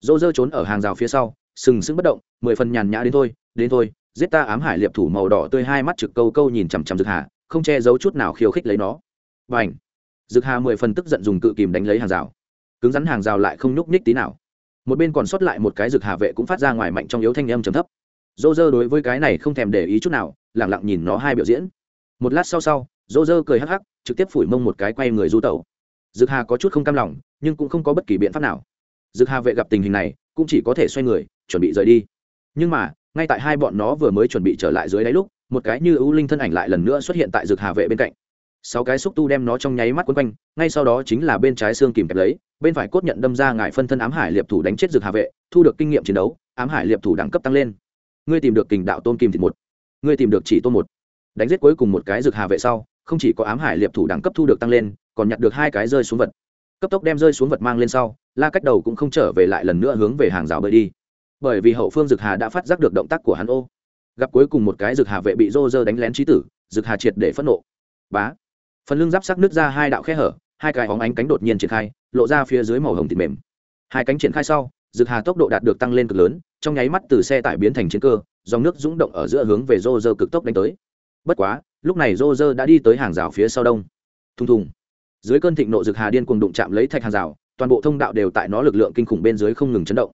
Rô dơ trốn ở hàng rào phía sau, sừng sững bất động, mười phần nhàn nhã đến thôi đến thôi giết ta ám hải liệp thủ màu đỏ tươi hai mắt trực câu câu nhìn chằm chằm dực hà, không che giấu chút nào khiêu khích lấy nó. Và ảnh dực hà mười phần tức giận dùng cự kìm đánh lấy hàng rào. Cứng rắn hàng rào lại không nhúc nhích tí nào. Một bên còn sót lại một cái dực hà vệ cũng phát ra ngoài mạnh trong yếu thanh âm trầm thấp. Dô dơ đối với cái này không thèm để ý chút nào lẳng lặng nhìn nó hai biểu diễn. Một lát sau sau dô dơ cười hắc hắc, trực tiếp phủi mông một cái quay người du tẩu. Dực hà có chút không cam lòng, nhưng cũng không có bất kỳ biện pháp nào. Dực hà vệ gặp tình hình này, cũng chỉ có thể xoay người, chuẩn bị rời đi. Nhưng mà ngay tại hai bọn nó vừa mới chuẩn bị trở lại dưới đáy lúc, một cái như ưu linh thân ảnh lại lần nữa xuất hiện tại rực hà vệ bên cạnh. Sáu cái xúc tu đem nó trong nháy mắt quấn quanh, ngay sau đó chính là bên trái xương kìm kẹp lấy, bên phải cốt nhận đâm ra ngài phân thân ám hải liệp thủ đánh chết dược hà vệ, thu được kinh nghiệm chiến đấu, ám hải liệp thủ đẳng cấp tăng lên. Ngươi tìm được kình đạo tôn kim thịt một, ngươi tìm được chỉ tôn một. Đánh giết cuối cùng một cái dược hà vệ sau, không chỉ có ám hải liệp thủ đẳng cấp thu được tăng lên, còn nhặt được hai cái rơi xuống vật. Cấp tốc đem rơi xuống vật mang lên sau, la cách đầu cũng không trở về lại lần nữa hướng về hàng rào bơi đi bởi vì hậu phương dược hà đã phát giác được động tác của hắn ô. Gặp cuối cùng một cái dược hà vệ bị rô rơ đánh lén trí tử dược hà triệt để phẫn nộ. Bá. Phần lưng giáp sắc nứt ra hai đạo khe hở, hai cái hóng ánh cánh đột nhiên triển khai, lộ ra phía dưới màu hồng thịt mềm. Hai cánh triển khai sau dược hà tốc độ đạt được tăng lên cực lớn, trong nháy mắt từ xe tải biến thành chiến cơ, dòng nước rúng động ở giữa hướng về rô rơ cực tốc đánh tới. Bất quá, lúc này rô rơ đã đi tới hàng rào phía sau đông. Thùng thùng. Dưới cơn thịnh nộ dược hà điên cuồng đụng chạm lấy thạch hàng rào, toàn bộ thông đạo đều tại nó lực lượng kinh khủng bên dưới không ngừng chấn động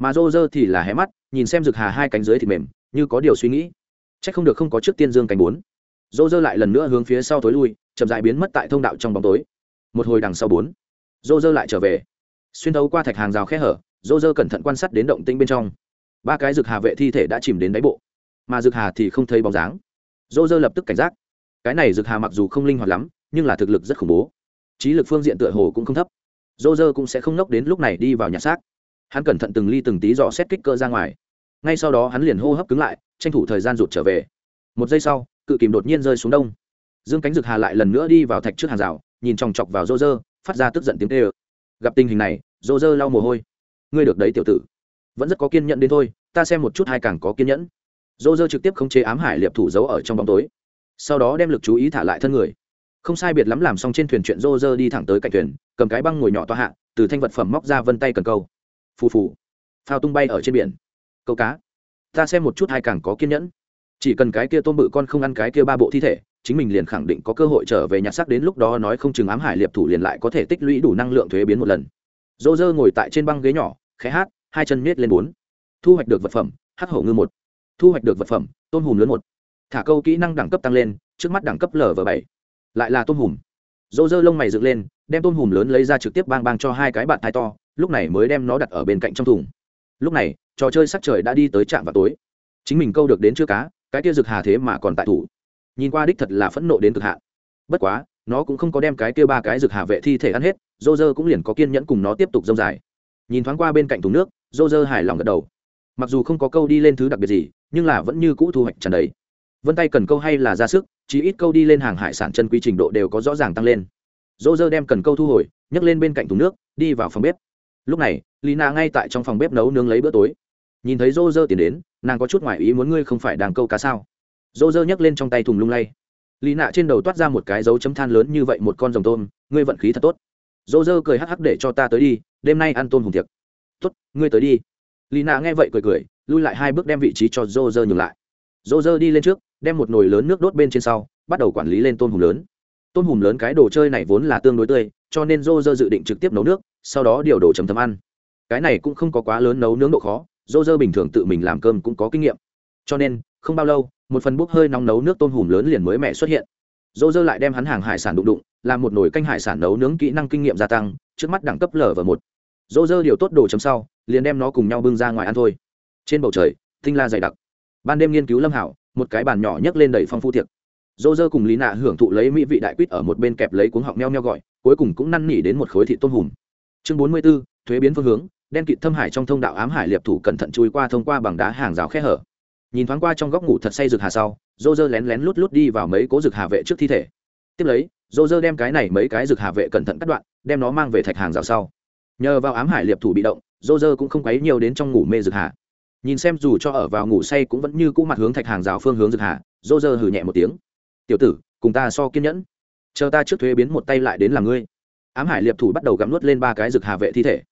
mà rô rơ thì là hé mắt, nhìn xem dược hà hai cánh dưới thì mềm, như có điều suy nghĩ. C h ắ c không được không có trước tiên dương cánh bốn. Rô rơ lại lần nữa hướng phía sau tối lui, chậm dại biến mất tại thông đạo trong bóng tối. Một hồi đằng sau bốn, rô rơ lại trở về. Xuyên thấu qua thạch hàng rào khe hở, rô rơ cẩn thận quan sát đến động tĩnh bên trong. Ba cái rực hà vệ thi thể đã chìm đến đáy bộ, mà rực hà thì không thấy bóng dáng. Rô rơ lập tức cảnh giác. Cái này rực hà mặc dù không linh hoạt lắm, nhưng là thực lực rất khủng bố. Trí lực phương diện tựa hồ cũng không thấp. Rô rơ cũng sẽ không nốc đến lúc này đi vào nhà xác hắn cẩn thận từng ly từng tí dò xét kích cỡ ra ngoài. Ngay sau đó hắn liền hô hấp cứng lại, tranh thủ thời gian rụt trở về. Một giây sau, cự kìm đột nhiên rơi xuống đông. Dương cánh rực hà lại lần nữa đi vào thạch trước hàng rào, nhìn chòng chọc vào rô rơ phát ra tức giận tiếng tê ơ gặp tình hình này rô rơ lau mồ hôi. Ngươi được đấy tiểu tử. Vẫn rất có kiên nhẫn đến thôi, ta xem một chút hai càng có kiên nhẫn. Rô rơ trực tiếp khống chế ám hải liệp thủ giấu ở trong bóng tối. Sau đó đem lực chú ý thả lại thân người. Không sai biệt lắm làm xong trên thuyền chuyện rô rơ đi thẳng tới cạnh thuyền, cầm cái băng ngồi nhỏ toa hạ, từ thanh vật phẩm móc ra vân tay cần câu phù phù. Phao tung bay ở trên biển. Câu cá. Ta xem một chút hai càng có kiên nhẫn. Chỉ cần cái kia tôm bự con không ăn cái kia ba bộ thi thể, chính mình liền khẳng định có cơ hội trở về nhặt xác đến lúc đó nói không chừng ám hải liệp thủ liền lại có thể tích lũy đủ năng lượng thuế biến một lần. Dô dơ ngồi tại trên băng ghế nhỏ, khẽ hát, hai chân miết lên bốn. Thu hoạch được vật phẩm hát hổ ngư một. Thu hoạch được vật phẩm, tôm hùm lớn một. Thả câu kỹ năng đẳng cấp tăng lên, trước mắt đẳng cấp lv bảy. Lại là tôm hùm. Dô dơ lông mày dựng lên, đem tôm hùm lớn lấy ra trực tiếp bang bang cho hai cái bạn thai to lúc này mới đem nó đặt ở bên cạnh trong thùng. Lúc này, trò chơi sắc trời đã đi tới trạm vào tối. Chính mình câu được đến chưa cá, cái kia rực hà thế mà còn tại thủ. Nhìn qua đích thật là phẫn nộ đến cực hạn. Bất quá, nó cũng không có đem cái kia ba cái rực hà vệ thi thể ăn hết dô dơ cũng liền có kiên nhẫn cùng nó tiếp tục dông dài. Nhìn thoáng qua bên cạnh thùng nước dô dơ hài lòng gật đầu. Mặc dù không có câu đi lên thứ đặc biệt gì, nhưng là vẫn như cũ thu hoạch trần đấy vân tay cần câu hay là ra sức chỉ ít câu đi lên hàng hải sản chân quy trình độ đều có rõ ràng tăng lên. Dô dơ đem cần câu thu hồi, nhấc lên bên cạnh thùng nước, đi vào phòng bếp lúc này, lina ngay tại trong phòng bếp nấu nướng lấy bữa tối. Nhìn thấy rô rơ tiến đến, nàng có chút ngoại ý muốn ngươi không phải đàng câu cá sao? Rô rơ nhấc lên trong tay thùng lung lay. Lina trên đầu toát ra một cái dấu chấm than lớn như vậy, một con rồng tôm, ngươi vận khí thật tốt. Rô rơ cười hắc hắc để cho ta tới đi, đêm nay ăn tôm hùng tiệc. Tốt, ngươi tới đi. Lina nghe vậy cười cười, lui lại hai bước đem vị trí cho rô rơ nhường lại. Rô rơ đi lên trước, đem một nồi lớn nước đốt bên trên sau, bắt đầu quản lý lên tôm hùm lớn. Tôm hùm lớn cái đồ chơi này vốn là tương đối tươi, cho nên rô rơ dự định trực tiếp nấu nước sau đó điều đồ chấm thấm ăn. Cái này cũng không có quá lớn nấu nướng độ khó, dô dơ bình thường tự mình làm cơm cũng có kinh nghiệm. Cho nên, không bao lâu, một phần bốc hơi nóng nấu nước tôm hùm lớn liền mới mẹ xuất hiện. Dô dơ lại đem hắn hàng hải sản đụng đụng, làm một nồi canh hải sản nấu nướng kỹ năng kinh nghiệm gia tăng, trước mắt đẳng cấp lở và một. Dô dơ điều tốt đồ chấm sau, liền đem nó cùng nhau bưng ra ngoài ăn thôi. Trên bầu trời, tinh la dày đặc. Ban đêm nghiên cứu lâm hảo một cái bàn nhỏ nhấc lên đầy phong phu tiệc. Dô dơ cùng lý nạ hưởng thụ lấy mỹ vị đại quýt ở một bên kẹp lấy cuống họng meo meo gọi, cuối cùng cũng năn nỉ đến một khối thịt tôm hùm chương bốn mươi b ố thuế biến phương hướng, đen kịt thâm hải trong thông đạo ám hải liệp thủ cẩn thận chui qua thông qua bằng đá hàng rào khe hở. Nhìn thoáng qua trong góc ngủ thật say rực hà sau dô dơ lén lén lút lút đi vào mấy cố rực hà vệ trước thi thể. Tiếp lấy dô dơ đem cái này mấy cái rực hà vệ cẩn thận cắt đoạn, đem nó mang về thạch hàng rào sau. Nhờ vào ám hải liệp thủ bị động dô dơ cũng không quấy nhiều đến trong ngủ mê rực hà. Nhìn xem dù cho ở vào ngủ say cũng vẫn như cũ mặt hướng thạch hàng rào phương hướng rực hà dô dơ hừ nhẹ một tiếng. Tiểu tử, cùng ta so kiên nhẫn. Chờ ta trước thuế biến một tay lại đến làm ngươi ám hải liệp thủ bắt đầu gắm nuốt lên ba cái rực hà vệ thi thể.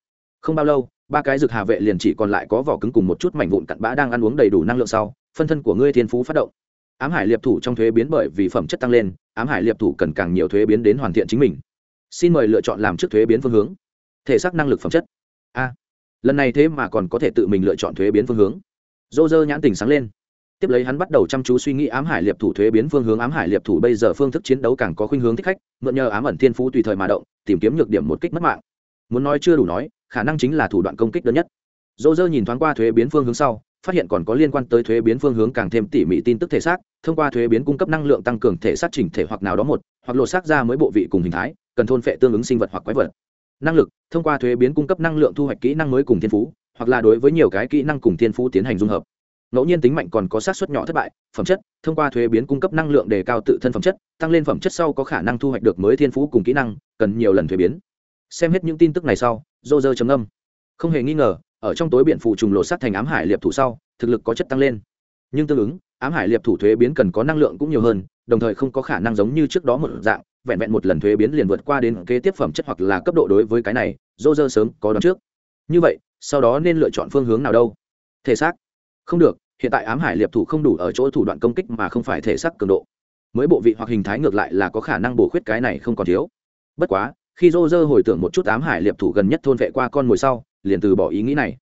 Không bao lâu, ba cái rực hà vệ liền chỉ còn lại có vỏ cứng cùng một chút mảnh vụn cặn bã đang ăn uống đầy đủ năng lượng sau, phân thân của ngươi thiên phú phát động. Ám hải liệp thủ trong thuế biến bởi vì phẩm chất tăng lên, ám hải liệp thủ cần càng nhiều thuế biến đến hoàn thiện chính mình. Xin mời lựa chọn làm trước thuế biến phương hướng. Thể xác năng lực phẩm chất. A. Lần này thế mà còn có thể tự mình lựa chọn thuế biến phương hướng. Dô dơ nhãn tình sáng lên tiếp lấy hắn bắt đầu chăm chú suy nghĩ ám hải liệp thủ thuế biến phương hướng. Ám hải liệp thủ bây giờ phương thức chiến đấu càng có khuynh hướng thích khách, mượn nhờ ám ẩn thiên phú tùy thời mà động, tìm kiếm nhược điểm một kích mất mạng. Muốn nói chưa đủ nói, khả năng chính là thủ đoạn công kích đơn nhất. Dỗ dơ nhìn thoáng qua thuế biến phương hướng sau, phát hiện còn có liên quan tới thuế biến phương hướng càng thêm tỉ mỉ tin tức thể xác, thông qua thuế biến cung cấp năng lượng tăng cường thể xác chỉnh thể hoặc nào đó một, hoặc lột xác ra mới bộ vị cùng hình thái, cần thôn phệ tương ứng sinh vật hoặc quái vật. Năng lực, thông qua thuế biến cung cấp năng lượng thu hoạch kỹ năng mới cùng thiên phú, hoặc là đối với nhiều cái kỹ năng cùng thiên phú tiến hành dung hợp ngẫu nhiên tính mạnh còn có sát xuất nhỏ thất bại, phẩm chất, thông qua thuế biến cung cấp năng lượng để cao tự thân phẩm chất, tăng lên phẩm chất sau có khả năng thu hoạch được mới thiên phú cùng kỹ năng, cần nhiều lần thuế biến. Xem hết những tin tức này sau dô dơ chấm âm không hề nghi ngờ, ở trong tối biện phụ trùng lộ sát thành ám hải liệp thủ sau, thực lực có chất tăng lên. Nhưng tương ứng, ám hải liệp thủ thuế biến cần có năng lượng cũng nhiều hơn, đồng thời không có khả năng giống như trước đó một dạng, vẹn vẹn một lần thuế biến liền vượt qua đến kế tiếp phẩm chất hoặc là cấp độ đối với cái này dô dơ sớm có đón trước. Như vậy, sau đó nên lựa chọn phương hướng nào đâu? Thể xác không được, hiện tại ám hải liệp thủ không đủ ở chỗ thủ đoạn công kích mà không phải thể xác cường độ. Mới bộ vị hoặc hình thái ngược lại là có khả năng bổ khuyết cái này không còn thiếu. Bất quá, khi dô dơ hồi tưởng một chút ám hải liệp thủ gần nhất thôn vệ qua con mồi sau, liền từ bỏ ý nghĩ này.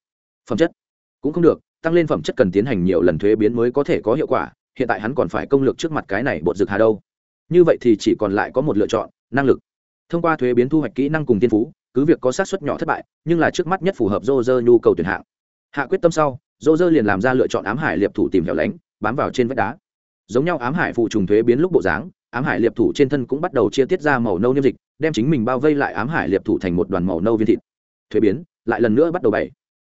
Phẩm chất cũng không được, tăng lên phẩm chất cần tiến hành nhiều lần thuế biến mới có thể có hiệu quả, hiện tại hắn còn phải công lược trước mặt cái này bột rực hà đâu. Như vậy thì chỉ còn lại có một lựa chọn, năng lực. Thông qua thuế biến thu hoạch kỹ năng cùng tiên phú, cứ việc có sát xuất nhỏ thất bại, nhưng là trước mắt nhất phù hợp dô dơ nhu cầu tuyển hạng. Hạ quyết tâm sau dô dơ liền làm ra lựa chọn ám hải liệp thủ tìm hẻo lánh, bám vào trên vách đá. Giống nhau ám hải phụ trùng thuế biến lúc bộ dáng, ám hải liệp thủ trên thân cũng bắt đầu chia tiết ra màu nâu niêm dịch, đem chính mình bao vây lại ám hải liệp thủ thành một đoàn màu nâu viên thịt. Thuế biến, lại lần nữa bắt đầu bày.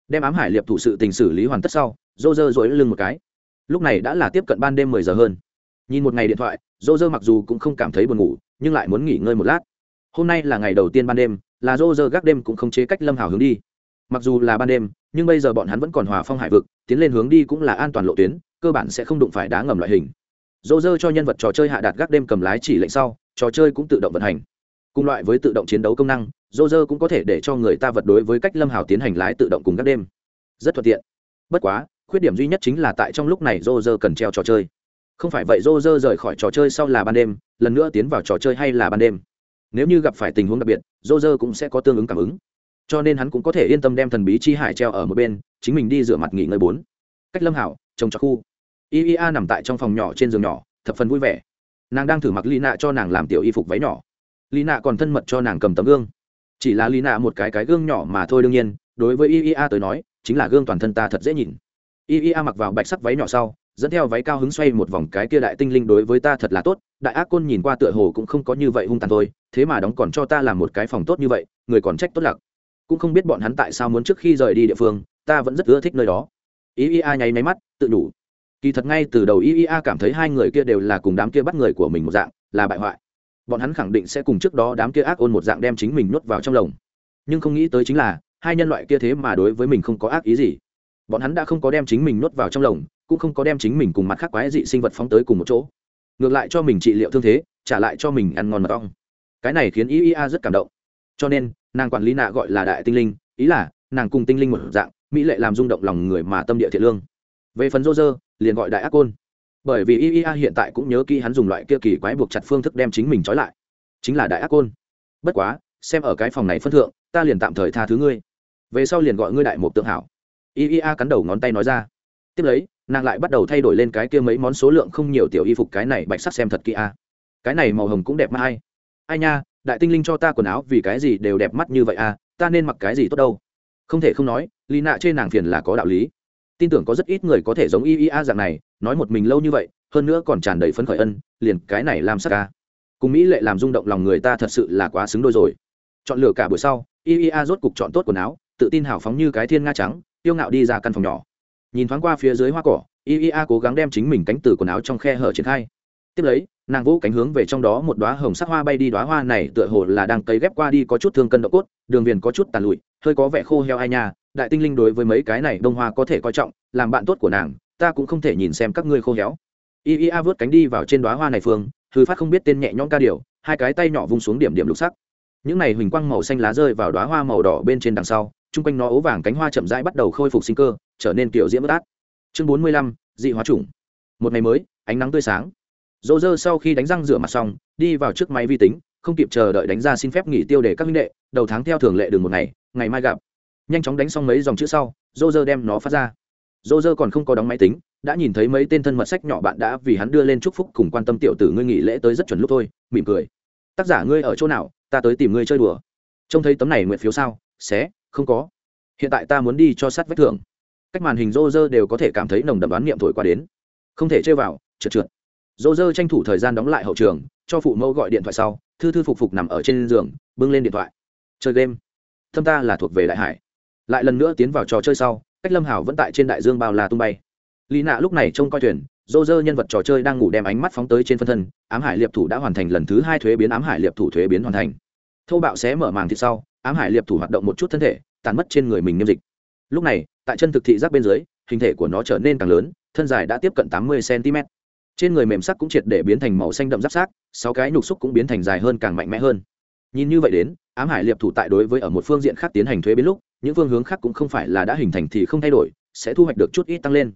Đem ám hải liệp thủ sự tình xử lý hoàn tất sau, dô dơ dối lưng một cái. Lúc này đã là tiếp cận ban đêm mười giờ hơn. Nhìn một ngày điện thoại, dô dơ mặc dù cũng không cảm thấy buồn ngủ, nhưng lại muốn nghỉ ngơi một lát. Hôm nay là ngày đầu tiên ban đêm, là dô dơ gác đêm cũng không chế cách lâm hào hướng đi. Mặc dù là ban đêm nhưng bây giờ bọn hắn vẫn còn hòa phong hải vực, tiến lên hướng đi cũng là an toàn lộ tuyến, cơ bản sẽ không đụng phải đá ngầm loại hình. Dô dơ cho nhân vật trò chơi hạ đạt gác đêm cầm lái chỉ lệnh sau, trò chơi cũng tự động vận hành. Cùng loại với tự động chiến đấu công năng, dô dơ cũng có thể để cho người ta vật đối với cách lâm hào tiến hành lái tự động cùng gác đêm. Rất thuận tiện. Bất quá, khuyết điểm duy nhất chính là tại trong lúc này dô dơ cần treo trò chơi. Không phải vậy dô dơ rời khỏi trò chơi sau là ban đêm, lần nữa tiến vào trò chơi hay là ban đêm. Nếu như gặp phải tình huống đặc biệt, dô dơ cũng sẽ có tương ứng cảm ứng cho nên hắn cũng có thể yên tâm đem thần bí chi hải treo ở một bên, chính mình đi rửa mặt nghỉ ngơi bốn. Cách lâm hảo, trồng cho khu. Iea nằm tại trong phòng nhỏ trên giường nhỏ, thập phần vui vẻ. Nàng đang thử mặc ly nạ cho nàng làm tiểu y phục váy nhỏ. Ly nạ còn thân mật cho nàng cầm tấm gương. Chỉ là ly nạ một cái cái gương nhỏ mà thôi đương nhiên, đối với iea tới nói, chính là gương toàn thân ta thật dễ nhìn. Iea mặc vào bạch sắc váy nhỏ sau, dẫn theo váy cao hứng xoay một vòng cái kia đại tinh linh đối với ta thật là tốt, đại ác côn nhìn qua tựa hồ cũng không có như vậy hung tàn thôi, thế mà đóng còn cho ta làm một cái phòng tốt như vậy, người còn trách tốt lặc cũng không biết bọn hắn tại sao muốn trước khi rời đi địa phương, ta vẫn rất ưa thích nơi đó. Iea nháy máy mắt, tự đủ kỳ thật ngay từ đầu iea cảm thấy hai người kia đều là cùng đám kia bắt người của mình một dạng, là bại hoại. Bọn hắn khẳng định sẽ cùng trước đó đám kia ác ôn một dạng đem chính mình nuốt vào trong lồng. Nhưng không nghĩ tới chính là, hai nhân loại kia thế mà đối với mình không có ác ý gì. Bọn hắn đã không có đem chính mình nuốt vào trong lồng, cũng không có đem chính mình cùng mặt khác quái dị sinh vật phóng tới cùng một chỗ. Ngược lại cho mình trị liệu thương thế, trả lại cho mình ăn ngon mật ong. Cái này khiến iea rất cảm động. Cho nên nàng quản lý nạ gọi là đại tinh linh, ý là, nàng cùng tinh linh một dạng, mỹ lệ làm rung động lòng người mà tâm địa thiện lương. Về phần rô rơ liền gọi đại ác côn. Bởi vì iea hiện tại cũng nhớ kỹ hắn dùng loại kia kỳ quái buộc chặt phương thức đem chính mình trói lại. Chính là đại ác côn. Bất quá, xem ở cái phòng này phân thượng, ta liền tạm thời tha thứ ngươi. Về sau liền gọi ngươi đại một tượng hảo. Iea cắn đầu ngón tay nói ra. Tiếp lấy, nàng lại bắt đầu thay đổi lên cái kia mấy món số lượng không nhiều tiểu y phục cái này bạch sắc xem thật kỹ a. Cái này màu hồng cũng đẹp mà ai. Ai nha đại tinh linh cho ta quần áo vì cái gì đều đẹp mắt như vậy à? ta nên mặc cái gì tốt đâu? Không thể không nói, lý nạ trên nàng phiền là có đạo lý. Tin tưởng có rất ít người có thể giống y y a dạng này, nói một mình lâu như vậy, hơn nữa còn tràn đầy phấn khởi ân, liền cái này làm sắc ca cùng mỹ lệ làm rung động lòng người ta thật sự là quá xứng đôi rồi. Chọn lựa cả buổi sau, y y a rốt cục chọn tốt quần áo, tự tin hào phóng như cái thiên nga trắng, tiêu ngạo đi ra căn phòng nhỏ. Nhìn thoáng qua phía dưới hoa cỏ, y y a cố gắng đem chính mình cánh từ quần áo trong khe hở triển khai tiếp lấy, nàng vỗ cánh hướng về trong đó một đoá hồng sắc hoa bay đi đoá hoa này tựa hồ là đang cấy ghép qua đi có chút thương cân độ cốt, đường viền có chút tàn lụi, hơi có vẻ khô heo ai nha. Đại tinh linh đối với mấy cái này đông hoa có thể coi trọng, làm bạn tốt của nàng, ta cũng không thể nhìn xem các ngươi khô héo. Y y a vớt cánh đi vào trên đoá hoa này phương thư phát không biết tên nhẹ nhõm ca điều hai cái tay nhỏ vung xuống điểm điểm lục sắc. Những này huỳnh quang màu xanh lá rơi vào đoá hoa màu đỏ bên trên đằng sau, chung quanh nó ố vàng cánh hoa chậm rãi bắt đầu khôi phục sinh cơ, trở nên kiểu diễm bất át. Chương bốn mươi lăm, dị hóa chủng. Một ngày mới, ánh nắng tươi sáng dỗ dơ sau khi đánh răng rửa mặt xong, đi vào trước máy vi tính, không kịp chờ đợi đánh ra xin phép nghỉ tiêu để các minh đệ, đầu tháng theo thường lệ đường một ngày ngày mai gặp. Nhanh chóng đánh xong mấy dòng chữ sau dỗ dơ đem nó phát ra. Dỗ dơ còn không có đóng máy tính, đã nhìn thấy mấy tên thân mật sách nhỏ bạn đã vì hắn đưa lên chúc phúc cùng quan tâm tiểu tử ngươi nghỉ lễ tới rất chuẩn lúc thôi, mỉm cười. Tác giả ngươi ở chỗ nào, ta tới tìm ngươi chơi đùa. Trông thấy tấm này nguyện phiếu sao, xé, không có. Hiện tại ta muốn đi cho sát vách thưởng cách màn hình rô rơ đều có thể cảm thấy nồng đậm đoán niệm thổi qua đến. Không thể chơi vào, trượt trượt rô dơ tranh thủ thời gian đóng lại hậu trường, cho phụ mẫu gọi điện thoại sau, thư thư phục phục nằm ở trên giường, bưng lên điện thoại. Chơi game. Thâm ta là thuộc về đại hải. Lại lần nữa tiến vào trò chơi sau, cách lâm hảo vẫn tại trên đại dương bao là tung bay. Lý nạ lúc này trông coi thuyền dô dơ nhân vật trò chơi đang ngủ đem ánh mắt phóng tới trên phân thân, ám hải liệp thủ đã hoàn thành lần thứ hai thuế biến, ám hải liệp thủ thuế biến hoàn thành. Thâu bạo sẽ mở màng thịt sau, ám hải liệp thủ hoạt động một chút thân thể, tàn mất trên người mình niêm dịch. Lúc này, tại chân thực thị giác bên dưới, hình thể của nó trở nên càng lớn, thân dài đã tiếp cận tám mươi cm trên người mềm sắc cũng triệt để biến thành màu xanh đậm giáp sát sáu cái nhục xúc cũng biến thành dài hơn càng mạnh mẽ hơn. Nhìn như vậy đến, ám hải liệp thủ tại đối với ở một phương diện khác tiến hành thuế biến lúc, những phương hướng khác cũng không phải là đã hình thành thì không thay đổi, sẽ thu hoạch được chút ít tăng lên.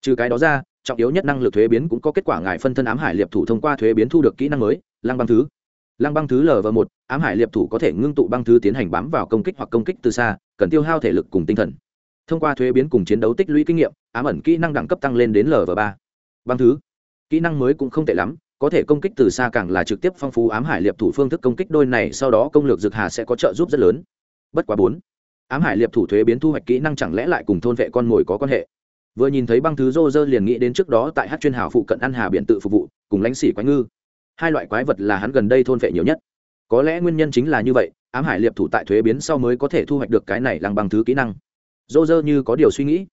Trừ cái đó ra, trọng yếu nhất năng lực thuế biến cũng có kết quả ngài phân thân ám hải liệp thủ thông qua thuế biến thu được kỹ năng mới, lăng băng thứ. Lăng băng thứ lv một, ám hải liệp thủ có thể ngưng tụ băng thứ tiến hành bám vào công kích hoặc công kích từ xa, cần tiêu hao thể lực cùng tinh thần. Thông qua thuế biến cùng chiến đấu tích lũy kinh nghiệm, ám ẩn kỹ năng đẳng cấp tăng lên đến lv ba. Băng thứ kỹ năng mới cũng không tệ lắm, có thể công kích từ xa càng là trực tiếp phong phú ám hải liệp thủ phương thức công kích đôi này, sau đó công lược dược hà sẽ có trợ giúp rất lớn. Bất quá bốn, ám hải liệp thủ thuế biến thu hoạch kỹ năng chẳng lẽ lại cùng thôn vệ con mồi có quan hệ? Vừa nhìn thấy băng thứ rô rơ liền nghĩ đến trước đó tại hát chuyên hào phụ cận ăn hà biện tự phục vụ, cùng lãnh sĩ quái ngư. Hai loại quái vật là hắn gần đây thôn vệ nhiều nhất. Có lẽ nguyên nhân chính là như vậy, ám hải liệp thủ tại thuế biến sau mới có thể thu hoạch được cái này lăng băng thứ kỹ năng. Rô rơ như có điều suy nghĩ.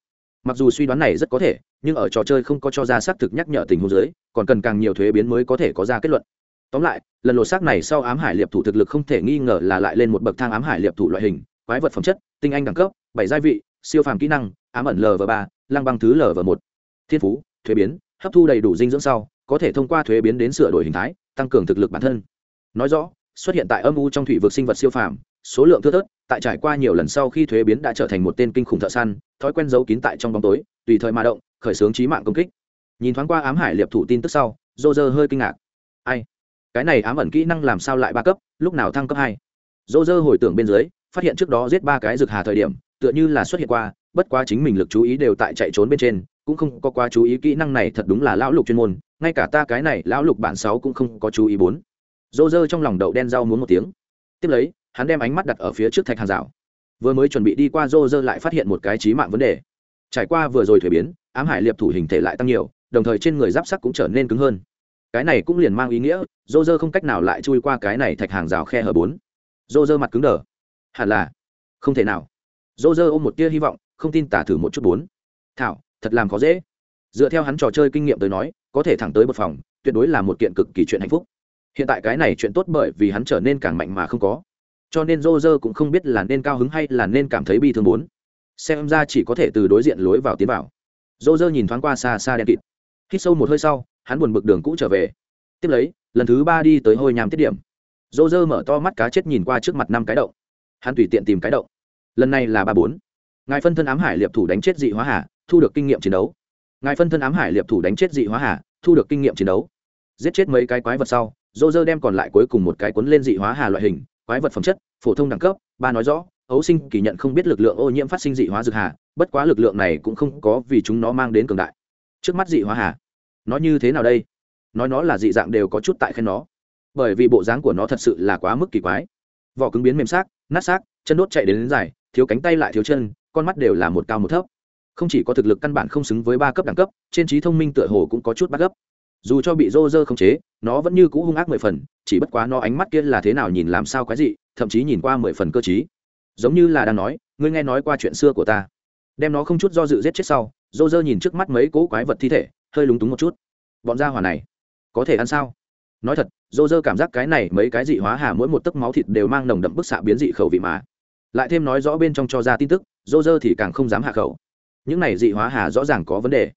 Mặc dù suy đoán này rất có thể nhưng ở trò chơi không có cho ra xác thực nhắc nhở tình huống dưới, còn cần càng nhiều thuế biến mới có thể có ra kết luận. Tóm lại, lần lột xác này sau ám hải liệp thủ thực lực không thể nghi ngờ là lại lên một bậc thang ám hải liệp thủ loại hình, quái vật phẩm chất, tinh anh đẳng cấp, bảy gia vị, siêu phàm kỹ năng, ám ẩn lv ba, lăng băng thứ lv một. Thiên phú, thuế biến, hấp thu đầy đủ dinh dưỡng sau, có thể thông qua thuế biến đến sửa đổi hình thái, tăng cường thực lực bản thân. Nói rõ, xuất hiện tại âm u trong thủy vực sinh vật siêu phàm, số lượng thưa thớt, tại trải qua nhiều lần sau khi thuế biến đã trở thành một tên kinh khủng thợ săn, thói quen giấu kín tại trong bóng tối, tùy thời mà động khởi xướng trí mạng công kích. Nhìn thoáng qua ám hải liệp thủ tin tức sau dô dơ hơi kinh ngạc. Ai? Cái này ám ẩn kỹ năng làm sao lại ba cấp, lúc nào thăng cấp hai? Dô dơ hồi tưởng bên dưới, phát hiện trước đó giết ba cái rực hà thời điểm, tựa như là xuất hiện qua, bất quá chính mình lực chú ý đều tại chạy trốn bên trên, cũng không có quá chú ý kỹ năng này thật đúng là lão lục chuyên môn, ngay cả ta cái này lão lục bản sáu cũng không có chú ý bốn. Dô dơ trong lòng đậu đen rau muốn một tiếng. Tiếp lấy, hắn đem ánh mắt đặt ở phía trước thạch hàng rào. Vừa mới chuẩn bị đi qua dô dơ lại phát hiện một cái trí mạng vấn đề. Trải qua vừa rồi thuế biến ám hải liệp thủ hình thể lại tăng nhiều, đồng thời trên người giáp sắc cũng trở nên cứng hơn. Cái này cũng liền mang ý nghĩa dô dơ không cách nào lại chui qua cái này thạch hàng rào khe hở bốn. Dô dơ mặt cứng đờ. Hẳn là, không thể nào. Dô dơ ôm một tia hy vọng, không tin tả thử một chút bốn. Thảo, thật làm khó dễ. Dựa theo hắn trò chơi kinh nghiệm tới nói, có thể thẳng tới một phòng, tuyệt đối là một kiện cực kỳ chuyện hạnh phúc. Hiện tại cái này chuyện tốt bởi vì hắn trở nên càng mạnh mà không có. Cho nên dô dơ cũng không biết là nên cao hứng hay là nên cảm thấy bi thương bốn. Xem ra chỉ có thể từ đối diện lối vào tiến vào dô dơ nhìn thoáng qua xa xa đen kịt. Hít sâu một hơi sau, hắn buồn bực đường cũ trở về. Tiếp lấy, lần thứ ba đi tới hôi nhàm tiết điểm. Dô dơ mở to mắt cá chết nhìn qua trước mặt năm cái động. Hắn tùy tiện tìm cái động. Lần này là ba bốn. Ngài phân thân ám hải liệp thủ đánh chết dị hóa hà, thu được kinh nghiệm chiến đấu. Ngài phân thân ám hải liệp thủ đánh chết dị hóa hà, thu được kinh nghiệm chiến đấu. Giết chết mấy cái quái vật sau, dô dơ đem còn lại cuối cùng một cái cuốn lên dị hóa hà loại hình, quái vật phẩm chất, phổ thông đẳng cấp, ba nói rõ, ấu sinh kỳ nhận không biết lực lượng ô nhiễm phát sinh dị hóa dược hà bất quá lực lượng này cũng không có vì chúng nó mang đến cường đại. Trước mắt dị hóa hà nó như thế nào đây? Nói nó là dị dạng đều có chút tại khen nó. Bởi vì bộ dáng của nó thật sự là quá mức kỳ quái. Vỏ cứng biến mềm xác nát xác chân đốt chạy đến, đến dài thiếu cánh tay lại thiếu chân con mắt đều là một cao một thấp. Không chỉ có thực lực căn bản không xứng với ba cấp đẳng cấp trên trí thông minh tựa hồ cũng có chút bắt gấp. Dù cho bị rô rơ khống chế nó vẫn như cũ hung ác mười phần chỉ bất quá nó ánh mắt kia là thế nào nhìn làm sao quái dị thậm chí nhìn qua mười phần cơ t giống như là đang nói ngươi nghe nói qua chuyện xưa của ta đem nó không chút do dự giết chết sau, dô dơ nhìn trước mắt mấy cỗ quái vật thi thể, hơi lúng túng một chút. Bọn da hỏa này, có thể ăn sao? Nói thật, dô dơ cảm giác cái này mấy cái dị hóa hà mỗi một tấc máu thịt đều mang nồng đậm bức xạ biến dị khẩu vị mà. Lại thêm nói rõ bên trong cho ra tin tức, dô dơ thì càng không dám hạ khẩu. Những này dị hóa hà rõ ràng có vấn đề.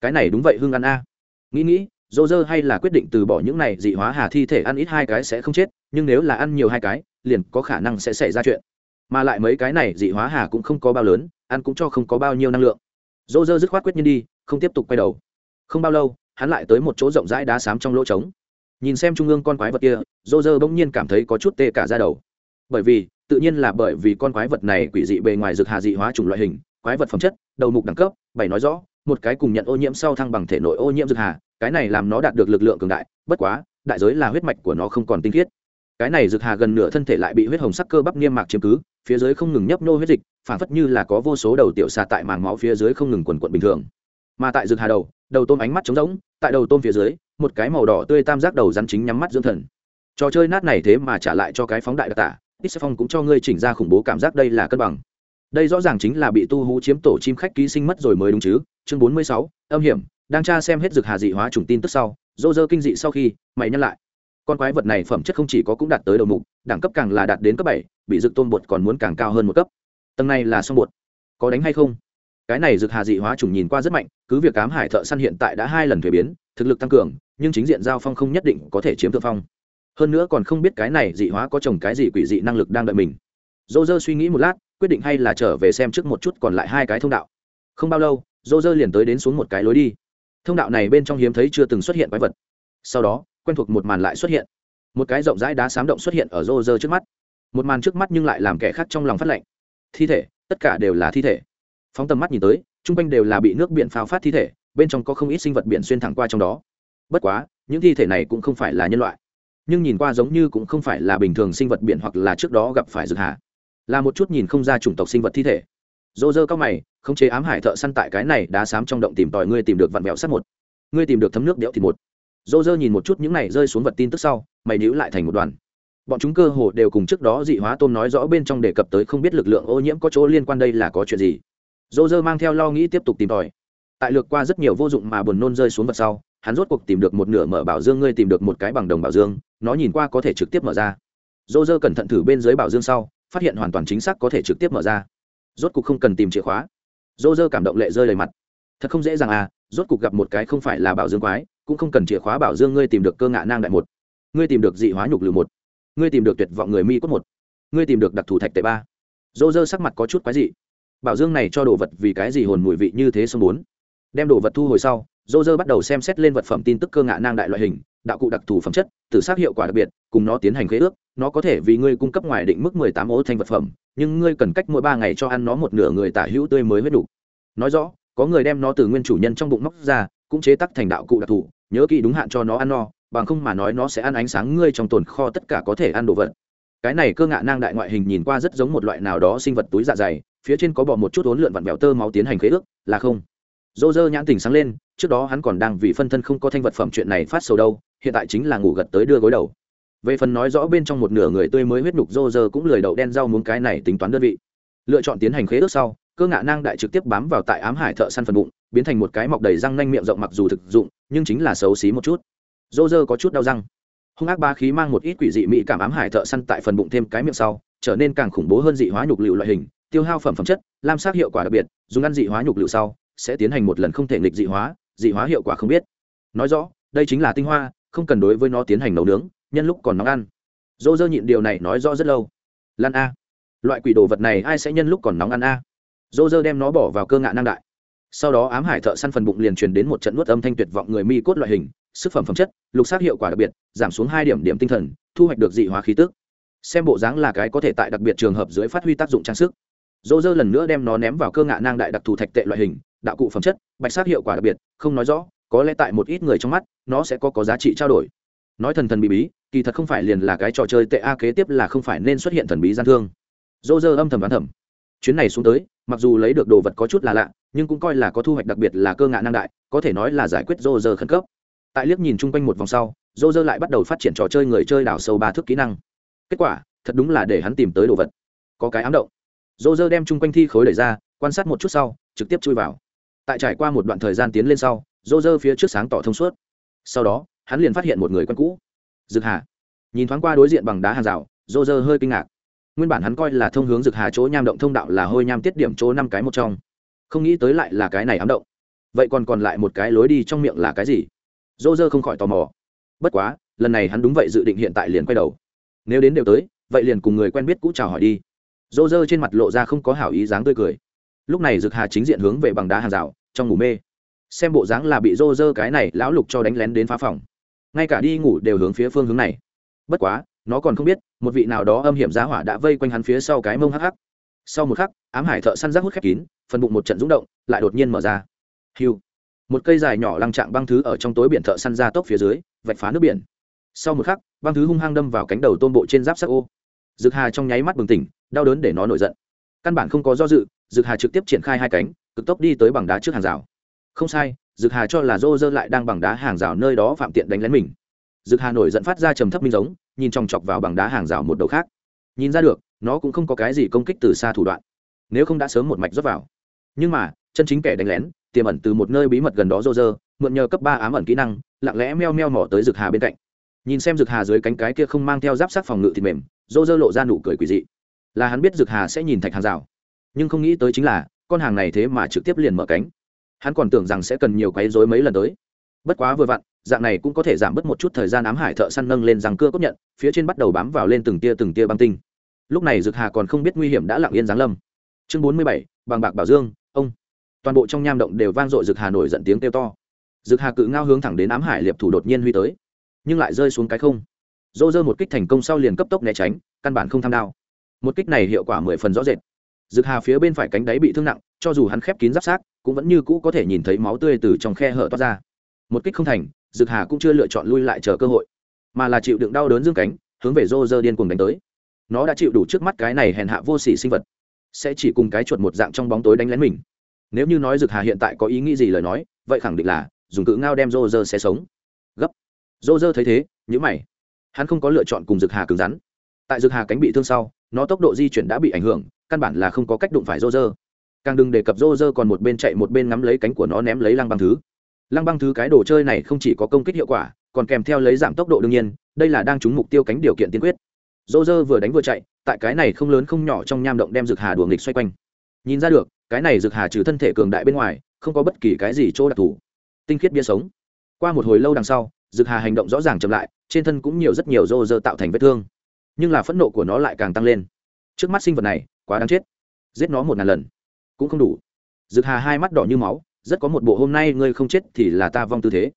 Cái này đúng vậy hưng ăn a. Nghĩ nghĩ, dô dơ hay là quyết định từ bỏ những này dị hóa hà thi thể ăn ít hai cái sẽ không chết, nhưng nếu là ăn nhiều hai cái, liền có khả năng sẽ xảy ra chuyện mà lại mấy cái này dị hóa hà cũng không có bao lớn, ăn cũng cho không có bao nhiêu năng lượng. Dô dơ dứt khoát quyết nhiên đi, không tiếp tục quay đầu. Không bao lâu, hắn lại tới một chỗ rộng rãi đá xám trong lỗ trống. Nhìn xem trung ương con quái vật kia dô dơ bỗng nhiên cảm thấy có chút tê cả ra đầu. Bởi vì, tự nhiên là bởi vì con quái vật này quỷ dị bề ngoài rực hà dị hóa chủng loại hình, quái vật phẩm chất, đầu mục đẳng cấp, bảy nói rõ, một cái cùng nhận ô nhiễm sau thăng bằng thể nội ô nhiễm rực hà, cái này làm nó đạt được lực lượng cường đại, bất quá, đại giới là huyết mạch của nó không còn tinh khiết cái này rực hà gần nửa thân thể lại bị huyết hồng sắc cơ bắp niêm mạc chiếm cứ, phía dưới không ngừng nhấp nô huyết dịch, phản phất như là có vô số đầu tiểu xà tại màng máu phía dưới không ngừng quần quận bình thường. Mà tại rực hà đầu đầu tôm ánh mắt trống rỗng, tại đầu tôm phía dưới, một cái màu đỏ tươi tam giác đầu rắn chính nhắm mắt dưỡng thần. Trò chơi nát này thế mà trả lại cho cái phóng đại đặc tả, ít phong cũng cho ngươi chỉnh ra khủng bố cảm giác đây là cân bằng. Đây rõ ràng chính là bị tu hú chiếm tổ chim khách ký sinh mất rồi mới đúng chứ, chương bốn mươi sáu, âm hiểm, đang tra xem hết dược hà dị hóa chủng tin tức sau dô dơ kinh dị sau khi, mày nhân lại con quái vật này phẩm chất không chỉ có cũng đạt tới đầu mục, đẳng cấp càng là đạt đến cấp bảy, bị dược tôn bột còn muốn càng cao hơn một cấp. Tầng này là xong bột. Có đánh hay không? Cái này dược hà dị hóa trùng nhìn qua rất mạnh, cứ việc cám hải thợ săn hiện tại đã hai lần thuế biến, thực lực tăng cường, nhưng chính diện giao phong không nhất định có thể chiếm thượng phong. Hơn nữa còn không biết cái này dị hóa có trồng cái gì quỷ dị năng lực đang đợi mình. Dô dơ suy nghĩ một lát, quyết định hay là trở về xem trước một chút còn lại hai cái thông đạo. Không bao lâu, dô dơ liền tới đến xuống một cái lối đi. Thông đạo này bên trong hiếm thấy chưa từng xuất hiện quái vật. Sau đó quen thuộc một màn lại xuất hiện. Một cái rộng rãi đá xám động xuất hiện ở rô rơ trước mắt. Một màn trước mắt nhưng lại làm kẻ khác trong lòng phát lạnh. Thi thể, tất cả đều là thi thể. Phóng tầm mắt nhìn tới t r u n g quanh đều là bị nước biển phao phát thi thể, bên trong có không ít sinh vật biển xuyên thẳng qua trong đó. Bất quá, những thi thể này cũng không phải là nhân loại. Nhưng nhìn qua giống như cũng không phải là bình thường sinh vật biển hoặc là trước đó gặp phải dược hạ. là một chút nhìn không ra chủng tộc sinh vật thi thể. Dô dơ cao mày không chế ám hải thợ săn tại cái này đá xám trong động tìm tòi ngươi tìm được vặn vẹo sắt một. Ngươi tìm được thấm nước đẽo thì một dô dơ nhìn một chút những này rơi xuống vật tin tức sau, mày níu lại thành một đoàn. Bọn chúng cơ hồ đều cùng trước đó dị hóa tôm nói rõ bên trong đề cập tới không biết lực lượng ô nhiễm có chỗ liên quan đây là có chuyện gì. Dô dơ mang theo lo nghĩ tiếp tục tìm tòi. Tại lược qua rất nhiều vô dụng mà buồn nôn rơi xuống vật sau, hắn rốt cuộc tìm được một nửa mở bảo dương, ngươi tìm được một cái bằng đồng bảo dương, nó nhìn qua có thể trực tiếp mở ra. Dô dơ cẩn thận thử bên dưới bảo dương sau, phát hiện hoàn toàn chính xác có thể trực tiếp mở ra. Rốt cuộc không cần tìm chìa khóa. Dô dơ cảm động lệ rơi đầy mặt. Thật không dễ dàng à rốt cuộc gặp một cái không phải là bảo dương quái cũng không cần chìa khóa bảo dương ngươi tìm được cơ ngạ nang đại một. Ngươi tìm được dị hóa nhục lử một. Ngươi tìm được tuyệt vọng người mi cốt một. Ngươi tìm được đặc thù thạch tệ ba. Dô dơ sắc mặt có chút quái dị. Bảo dương này cho đồ vật vì cái gì hồn mùi vị như thế sông bốn? Đem đồ vật thu hồi sau, dô dơ bắt đầu xem xét lên vật phẩm tin tức cơ ngạ nang đại loại hình, đạo cụ đặc thù phẩm chất tử xác hiệu quả đặc biệt, cùng nó tiến hành khế ước. Nó có thể vì ngươi cung cấp ngoài định mức mười tám ô thanh vật phẩm, nhưng ngươi cần cách mỗi ba ngày cho ăn nó một nửa người tả hữu tươi mới mới đủ. Nói rõ, có người đem nó từ nguyên chủ nhân trong bụng móc ra, cũng chế tắc thành đạo cụ đặc thù nhớ kỹ đúng hạn cho nó ăn no, bằng không mà nói nó sẽ ăn ánh sáng ngươi trong tồn kho tất cả có thể ăn đồ vật. Cái này cơ ngạ nang đại ngoại hình nhìn qua rất giống một loại nào đó sinh vật túi dạ dày, phía trên có bỏ một chút ốn lượn vặn vẹo tơ máu tiến hành khế ước, là không. Dô dơ nhãn tình sáng lên, trước đó hắn còn đang vì phân thân không có thanh vật phẩm chuyện này phát sầu đâu, hiện tại chính là ngủ gật tới đưa gối đầu. Về phần nói rõ bên trong một nửa người tươi mới huyết nhục dô dơ cũng lười đậu đen rau muốn cái này tính toán đơn vị. Lựa chọn tiến hành khế ước sau cơ ngạ nang đại trực tiếp bám vào tại ám hải thợ săn phần bụng, biến thành một cái mọc đầy răng nanh miệng rộng mặc dù thực dụng, nhưng chính là xấu xí một chút. Dô dơ có chút đau răng. Hung ác ba khí mang một ít quỷ dị mỹ cảm ám hải thợ săn tại phần bụng thêm cái miệng sau, trở nên càng khủng bố hơn dị hóa nhục liệu loại hình, tiêu hao phẩm phẩm chất, lam sát hiệu quả đặc biệt, dùng ăn dị hóa nhục liệu sau, sẽ tiến hành một lần không thể nghịch dị hóa dị hóa hiệu quả không biết. Nói rõ, đây chính là tinh hoa, không cần đối với nó tiến hành nấu nướng, nhân lúc còn nóng ăn. Dô dơ nhịn điều này nói rõ rất lâu. Lan a. Loại quỷ đồ vật này ai sẽ nhân lúc còn nóng ăn a? Dô dơ đem nó bỏ vào cơ ngạ năng đại. Sau đó ám hải thợ săn phần bụng liền truyền đến một trận nuốt âm thanh tuyệt vọng người mi cốt loại hình, sức phẩm phẩm chất, lục sát hiệu quả đặc biệt, giảm xuống hai điểm điểm tinh thần, thu hoạch được dị hóa khí tức. Xem bộ dáng là cái có thể tại đặc biệt trường hợp dưới phát huy tác dụng trang sức. Dô dơ lần nữa đem nó ném vào cơ ngạ nang đại đặc thù thạch tệ loại hình, đạo cụ phẩm chất, bạch sát hiệu quả đặc biệt, không nói rõ, có lẽ tại một ít người trong mắt, nó sẽ có có giá trị trao đổi. Nói thần thần bí bí, kỳ thật không phải liền là cái trò chơi tệ a, kế tiếp là không phải nên xuất hiện thần bí gian thương. Dô dơ âm thầm đoán thầm chuyến này xuống tới, mặc dù lấy được đồ vật có chút là lạ, nhưng cũng coi là có thu hoạch đặc biệt là cơ ngạ năng đại, có thể nói là giải quyết rô rơ khẩn cấp. Tại liếc nhìn chung quanh một vòng sau rô rơ lại bắt đầu phát triển trò chơi người chơi đảo sâu ba thước kỹ năng. Kết quả, thật đúng là để hắn tìm tới đồ vật. Có cái ám động. Rô rơ đem chung quanh thi khối đẩy ra, quan sát một chút sau, trực tiếp chui vào. Tại trải qua một đoạn thời gian tiến lên sau rô rơ phía trước sáng tỏ thông suốt. Sau đó, hắn liền phát hiện một người quen cũ. Dực hà. Nhìn thoáng qua đối diện bằng đá hàng rào rô rơ hơi kinh ngạc nguyên bản hắn coi là thông hướng rực hà chỗ nham động thông đạo là hôi nham tiết điểm chỗ năm cái một trong. Không nghĩ tới lại là cái này ám động. Vậy còn còn lại một cái lối đi trong miệng là cái gì? Dô dơ không khỏi tò mò. Bất quá, lần này hắn đúng vậy dự định hiện tại liền quay đầu. Nếu đến đều tới, vậy liền cùng người quen biết cũ chào hỏi đi. Dô dơ trên mặt lộ ra không có hảo ý dáng tươi cười. Lúc này rực hà chính diện hướng về bằng đá hàng rào, trong ngủ mê. Xem bộ dáng là bị dô dơ cái này lão lục cho đánh lén đến phá phòng. Ngay cả đi ngủ đều hướng phía phương hướng này. Bất quá nó còn không biết, một vị nào đó âm hiểm giá hỏa đã vây quanh hắn phía sau cái mông hắc hắc. Sau một khắc, ám hải thợ săn rác hút khép kín, phần bụng một trận rúng động, lại đột nhiên mở ra. Hiu! Một cây dài nhỏ lăng trạng băng thứ ở trong tối biển thợ săn ra tốc phía dưới, vạch phá nước biển. Sau một khắc, băng thứ hung hăng đâm vào cánh đầu tôm bộ trên giáp sắc ô. Dực hà trong nháy mắt bừng tỉnh, đau đớn để nó nổi giận. Căn bản không có do dự, dực hà trực tiếp triển khai hai cánh, cực tốc đi tới bằng đá trước hàng rào. Không sai, dực hà cho là dô dơ lại đang bằng đá hàng rào nơi đó phạm tiện đánh lén mình dực hà nổi giận phát ra trầm thấp minh giống, nhìn chòng chọc vào bằng đá hàng rào một đầu khác. Nhìn ra được, nó cũng không có cái gì công kích từ xa thủ đoạn. Nếu không đã sớm một mạch rót vào. Nhưng mà, chân chính kẻ đánh lén, tiềm ẩn từ một nơi bí mật gần đó rô rơ, mượn nhờ cấp ba ám ẩn kỹ năng, lặng lẽ meo meo mỏ tới rực hà bên cạnh. Nhìn xem rực hà dưới cánh cái kia không mang theo giáp sát phòng ngự thịt mềm, rô rơ lộ ra nụ cười quỷ dị. Là hắn biết rực hà sẽ nhìn thạch hàng rào. Nhưng không nghĩ tới chính là, con hàng này thế mà trực tiếp liền mở cánh. Hắn còn tưởng rằng sẽ cần nhiều quấy rối mấy lần tới bất quá vừa vặn, dạng này cũng có thể giảm bớt một chút thời gian ám hải thợ săn nâng lên rằng cưa cốt nhận, phía trên bắt đầu bám vào lên từng tia từng tia băng tinh. Lúc này dực hà còn không biết nguy hiểm đã lặng yên giáng lâm. Chương bốn mươi bảy bằng bạc bảo dương, ông. Toàn bộ trong nham động đều vang dội dực hà nổi giận tiếng kêu to. Dực hà cự ngao hướng thẳng đến ám hải liệp thủ đột nhiên huy tới, nhưng lại rơi xuống cái không. Dô dơ một kích thành công sau liền cấp tốc né tránh, căn bản không tham đao. Một kích này hiệu quả mười phần rõ rệt. Dực hà phía bên phải cánh đáy bị thương nặng, cho dù hắn khép kín giáp sát cũng vẫn như cũ có thể nhìn thấy máu tươi từ trong khe hở toát ra một kích không thành, dực hà cũng chưa lựa chọn lui lại chờ cơ hội, mà là chịu đựng đau đớn dương cánh, hướng về rô rơ điên cuồng đánh tới. Nó đã chịu đủ trước mắt cái này hèn hạ vô sỉ sinh vật, sẽ chỉ cùng cái chuột một dạng trong bóng tối đánh lén mình. Nếu như nói dực hà hiện tại có ý nghĩ gì lời nói, vậy khẳng định là dùng cự ngao đem rô rơ sẽ sống. Gấp. Rô rơ thấy thế nhữ mày. Hắn không có lựa chọn cùng dực hà cứng rắn. Tại dực hà cánh bị thương sau, nó tốc độ di chuyển đã bị ảnh hưởng, căn bản là không có cách đụng phải rô rơ. Càng đừng đề cập rô rơ còn một bên chạy một bên ngắm lấy cánh của nó ném lấy lăng băng thứ lăng băng thứ cái đồ chơi này không chỉ có công kích hiệu quả, còn kèm theo lấy giảm tốc độ đương nhiên, đây là đang trúng mục tiêu cánh điều kiện tiên quyết. Dô dơ vừa đánh vừa chạy, tại cái này không lớn không nhỏ trong nham động đem Dược hà đùa nghịch xoay quanh. Nhìn ra được, cái này Dược hà trừ thân thể cường đại bên ngoài, không có bất kỳ cái gì chỗ đặc thù. Tinh khiết bia sống. Qua một hồi lâu đằng sau Dược hà hành động rõ ràng chậm lại, trên thân cũng nhiều rất nhiều rô rơ tạo thành vết thương. Nhưng là phẫn nộ của nó lại càng tăng lên. Trước mắt sinh vật này, quá đáng chết. Giết nó một ngàn lần, cũng không đủ. Dược hà hai mắt đỏ như máu rất có một bộ hôm nay ngươi không chết thì là ta vong tư thế.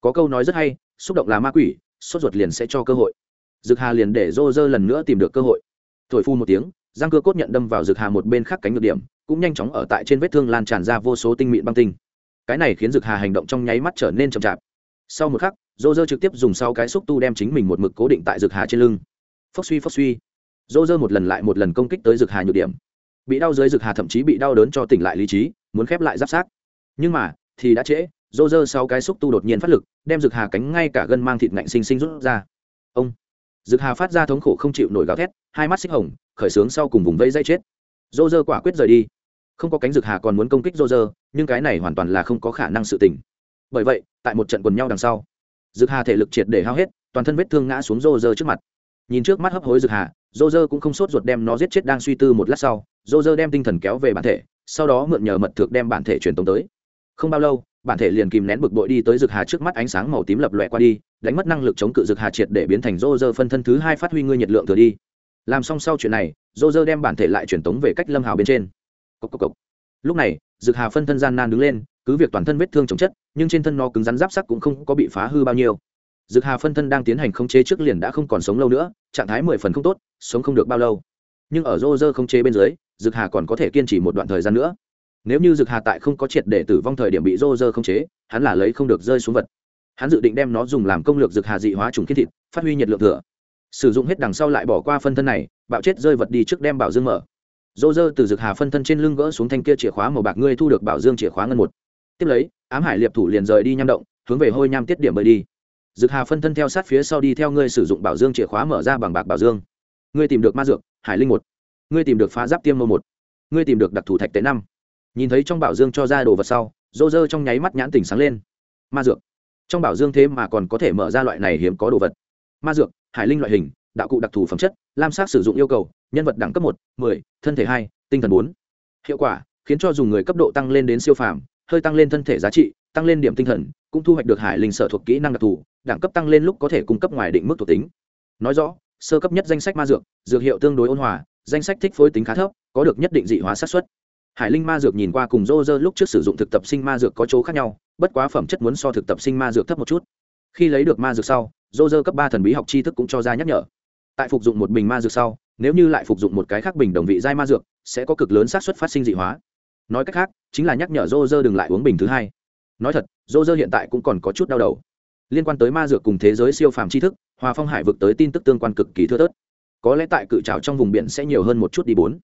Có câu nói rất hay, xúc động là ma quỷ, sốt ruột liền sẽ cho cơ hội. Dực hà liền để rô rơ lần nữa tìm được cơ hội. Thổi phu một tiếng giang cơ cốt nhận đâm vào dực hà một bên khác cánh ngược điểm, cũng nhanh chóng ở tại trên vết thương lan tràn ra vô số tinh mịn băng tinh. Cái này khiến dực hà hành động trong nháy mắt trở nên chậm chạp. Sau một khắc, rô rơ trực tiếp dùng sau cái xúc tu đem chính mình một mực cố định tại dực hà trên lưng. Phốc suy phốc suy. Rô rơ một lần lại một lần công kích tới dực hà nhược điểm. Bị đau dưới dực hà thậm chí bị đau đớn cho tỉnh lại lý trí, muốn khép lại giáp sát nhưng mà, thì đã trễ rô rơ sau cái xúc tu đột nhiên phát lực, đem rực hà cánh ngay cả gân mang thịt ngạnh xinh xinh rút ra. Ông! Rực hà phát ra thống khổ không chịu nổi gào thét, hai mắt xích hồng, khởi sướng sau cùng vùng vây dây chết. Rô rơ quả quyết rời đi. Không có cánh rực hà còn muốn công kích rô rơ nhưng cái này hoàn toàn là không có khả năng sự tình. Bởi vậy, tại một trận quần nhau đằng sau rực hà thể lực triệt để hao hết, toàn thân vết thương ngã xuống rô rơ trước mặt. Nhìn trước mắt hấp hối rực hà rô rơ cũng không sốt ruột đem nó giết chết đang suy tư một lát sau rô rơ đem tinh thần kéo về bản thể, sau đó mượn nhờ mật thực đem bản thể truyền tống tới không bao lâu, bản thể liền kìm nén bực bội đi tới rực hà trước mắt ánh sáng màu tím lập lòe qua đi, đánh mất năng lực chống cự rực hà triệt để biến thành rô rơ phân thân thứ hai phát huy ngươi nhiệt lượng thừa đi. Làm xong sau chuyện này rô rơ đem bản thể lại truyền tống về cách lâm hào bên trên. Cốc cốc cốc. lúc này rực hà phân thân gian nan đứng lên, cứ việc toàn thân vết thương chống chất, nhưng trên thân nó cứng rắn giáp sắc cũng không có bị phá hư bao nhiêu. Dực hà phân thân đang tiến hành khống chế trước liền đã không còn sống lâu nữa, trạng thái mười phần không tốt, sống không được bao lâu. Nhưng ở rô rơ khống chế bên dưới, dực hà còn có thể kiên trì một đoạn thời gian nữa nếu như dực hà tại không có triệt để tử vong thời điểm bị rô rơ không chế, hắn là lấy không được rơi xuống vật. Hắn dự định đem nó dùng làm công lược dực hà dị hóa trùng kiến thịt, phát huy nhiệt lượng thừa. Sử dụng hết đằng sau lại bỏ qua phân thân này, bạo chết rơi vật đi trước đem bảo dương mở. Rô rơ từ dực hà phân thân trên lưng gỡ xuống thanh kia chìa khóa màu bạc ngươi thu được bảo dương chìa khóa ngân một. Tiếp lấy, ám hải liệp thủ liền rời đi nham động, hướng về hôi nham tiết điểm bơi đi. Dực hà phân thân theo sát phía sau đi theo ngươi sử dụng bảo dương chìa khóa mở ra bằng bạc bảo dương. Ngươi tìm được ma dược, hải linh một. Ngươi tìm được phá giáp tiêm mô một. Ngươi tìm được đặc thù thạch tế năm nhìn thấy trong bảo dương cho ra đồ vật sau, dô dơ trong nháy mắt nhãn tỉnh sáng lên. Ma dược. Trong bảo dương thế mà còn có thể mở ra loại này hiếm có đồ vật. Ma dược, hải linh loại hình, đạo cụ đặc thù phẩm chất, lam sắc sử dụng yêu cầu, nhân vật đẳng cấp một, mười, thân thể hai, tinh thần bốn. Hiệu quả, khiến cho dùng người cấp độ tăng lên đến siêu phàm, hơi tăng lên thân thể giá trị, tăng lên điểm tinh thần, cũng thu hoạch được hải linh sở thuộc kỹ năng đặc thù, đẳng cấp tăng lên lúc có thể cung cấp ngoài định mức thuộc tính. Nói rõ, sơ cấp nhất danh sách ma dược dược hiệu tương đối ôn hòa, danh sách thích phối tính khá thấp, có được nhất định dị hóa sát xuất hải linh ma dược nhìn qua cùng rô rơ lúc trước sử dụng thực tập sinh ma dược có chỗ khác nhau, bất quá phẩm chất muốn so thực tập sinh ma dược thấp một chút. Khi lấy được ma dược sau rô rơ cấp ba thần bí học tri thức cũng cho ra nhắc nhở. Tại phục dụng một bình ma dược sau, nếu như lại phục dụng một cái khác bình đồng vị giai ma dược, sẽ có cực lớn xác suất phát sinh dị hóa. Nói cách khác, chính là nhắc nhở rô rơ đừng lại uống bình thứ hai. Nói thật rô rơ hiện tại cũng còn có chút đau đầu. Liên quan tới ma dược cùng thế giới siêu phàm tri thức, hòa phong hải vực tới tin tức tương quan cực kỳ thưa thớt. Có lẽ tại cự trào trong vùng biển sẽ nhiều hơn một chút đi bốn.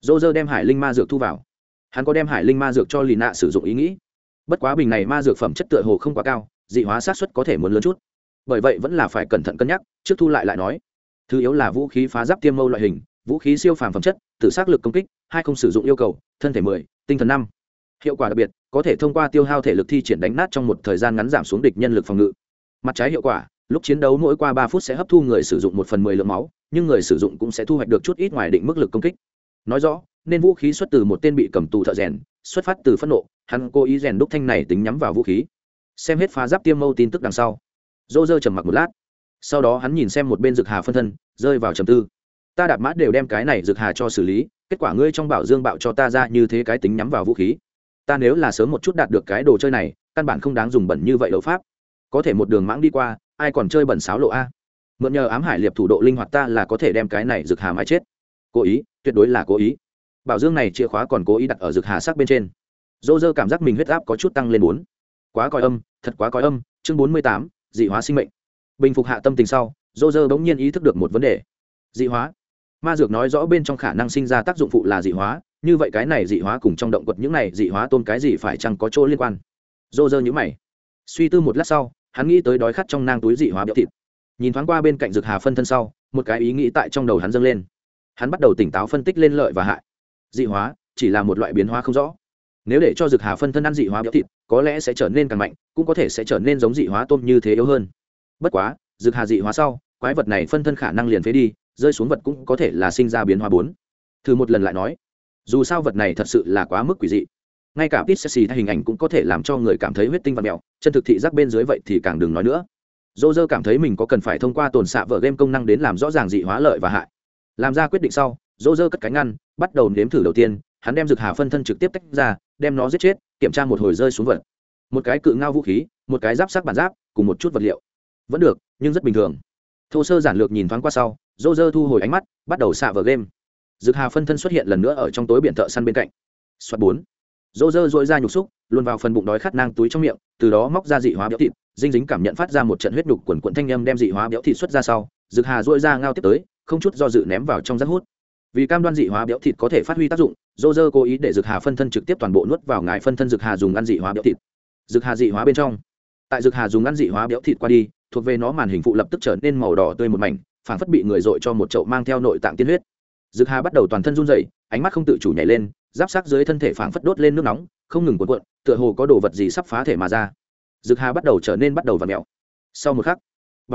Rô rơ đem hải linh ma dược thu vào hắn có đem hải linh ma dược cho lì nạ sử dụng ý nghĩ. Bất quá bình này ma dược phẩm chất tựa hồ không quá cao, dị hóa sát xuất có thể muốn lớn chút. Bởi vậy vẫn là phải cẩn thận cân nhắc, trước thu lại lại nói. Thứ yếu là vũ khí phá giáp tiêm mâu loại hình, vũ khí siêu phàm phẩm chất, tự xác lực công kích, hai không sử dụng yêu cầu, thân thể mười, tinh thần năm. Hiệu quả đặc biệt, có thể thông qua tiêu hao thể lực thi triển đánh nát trong một thời gian ngắn giảm xuống địch nhân lực phòng ngự. Mặt trái hiệu quả, lúc chiến đấu mỗi qua ba phút sẽ hấp thu người sử dụng một phần mười lượng máu, nhưng người sử dụng cũng sẽ thu hoạch được chút ít ngoài định mức lực công kích nói rõ, nên vũ khí xuất từ một tên bị cầm tù thợ rèn, xuất phát từ phẫn nộ, hắn cố ý rèn đúc thanh này tính nhắm vào vũ khí. Xem hết phá giáp tiêm mâu tin tức đằng sau. Dô dơ trầm mặc một lát. Sau đó hắn nhìn xem một bên rực hà phân thân, rơi vào trầm tư. Ta đạp mã đều đem cái này rực hà cho xử lý, kết quả ngươi trong bảo dương bạo cho ta ra như thế cái tính nhắm vào vũ khí. Ta nếu là sớm một chút đạt được cái đồ chơi này, căn bản không đáng dùng bẩn như vậy đấu pháp. Có thể một đường mãng đi qua, ai còn chơi bẩn sáo lộ a? Mượn nhờ ám hải liệp thủ độ linh hoạt ta là có thể đem cái này rực hà mãi chết cố ý, tuyệt đối là cố ý. Bảo dương này chìa khóa còn cố ý đặt ở rực hà sắc bên trên. Dô dơ cảm giác mình huyết áp có chút tăng lên bốn. Quá coi âm, thật quá coi âm, chương bốn mươi tám, dị hóa sinh mệnh. Bình phục hạ tâm tình sau, dô dơ bỗng nhiên ý thức được một vấn đề. Dị hóa. Ma dược nói rõ bên trong khả năng sinh ra tác dụng phụ là dị hóa, như vậy cái này dị hóa cùng trong động vật những này dị hóa tôn cái gì phải chăng có chỗ liên quan? Dô dơ nhữ mày. Suy tư một lát sau, hắn nghĩ tới đói khát trong nang túi dị hóa béo thịt. Nhìn thoáng qua bên cạnh rực hà phân thân sau, một cái ý nghĩ tại trong đầu hắn dâng lên hắn bắt đầu tỉnh táo phân tích lên lợi và hại. Dị hóa chỉ là một loại biến hóa không rõ. Nếu để cho dược hà phân thân ăn dị hóa béo thịt, có lẽ sẽ trở nên càng mạnh, cũng có thể sẽ trở nên giống dị hóa tôm như thế yếu hơn. Bất quá dược hà dị hóa sau, quái vật này phân thân khả năng liền phế đi, rơi xuống vật cũng có thể là sinh ra biến hóa bốn. Thử một lần lại nói, dù sao vật này thật sự là quá mức quỷ dị. Ngay cả pit sexy hình ảnh cũng có thể làm cho người cảm thấy huyết tinh và mèo, chân thực thị giác bên dưới vậy thì càng đừng nói nữa. Dô dơ cảm thấy mình có cần phải thông qua tồn xạ vở game công năng đến làm rõ ràng dị hóa lợi và hại làm ra quyết định sau, dỗ dơ cất cánh ngăn, bắt đầu nếm thử đầu tiên, hắn đem rực hà phân thân trực tiếp tách ra, đem nó giết chết, kiểm tra một hồi rơi xuống vật. Một cái cự ngao vũ khí, một cái giáp sắc bản giáp, cùng một chút vật liệu. Vẫn được, nhưng rất bình thường. Thô sơ giản lược nhìn thoáng qua sau dô dơ thu hồi ánh mắt, bắt đầu xạ vờ game. Rực hà phân thân xuất hiện lần nữa ở trong tối biển thợ săn bên cạnh. Soạt bốn. Dô dơ dội ra nhục xúc, luôn vào phần bụng đói khát nang túi trong miệng, từ đó móc ra dị hóa béo thịt, dinh dính cảm nhận phát ra một trận huyết đục quần quận thanh â m đem dị hóa béo thịt xuất ra sau rực hà dội ra ngao tiếp tới không chút do dự ném vào trong rác hút. Vì cam đoan dị hóa béo thịt có thể phát huy tác dụng dô dơ cố ý để dược hà phân thân trực tiếp toàn bộ nuốt vào ngài phân thân dược hà dùng ăn dị hóa béo thịt. Dược hà dị hóa bên trong. Tại dược hà dùng ăn dị hóa béo thịt qua đi thuộc về nó màn hình phụ lập tức trở nên màu đỏ tươi một mảnh phản phất bị người dội cho một chậu mang theo nội tạng tiên huyết. Dược hà bắt đầu toàn thân run rẩy, ánh mắt không tự chủ nhảy lên giáp sát dưới thân thể phản phất đốt lên nước nóng không ngừng cuộn cuộn tựa hồ có đồ vật gì sắp phá thể mà ra. Dược hà bắt đầu trở nên bắt đầu và mèo. Sau một khắc b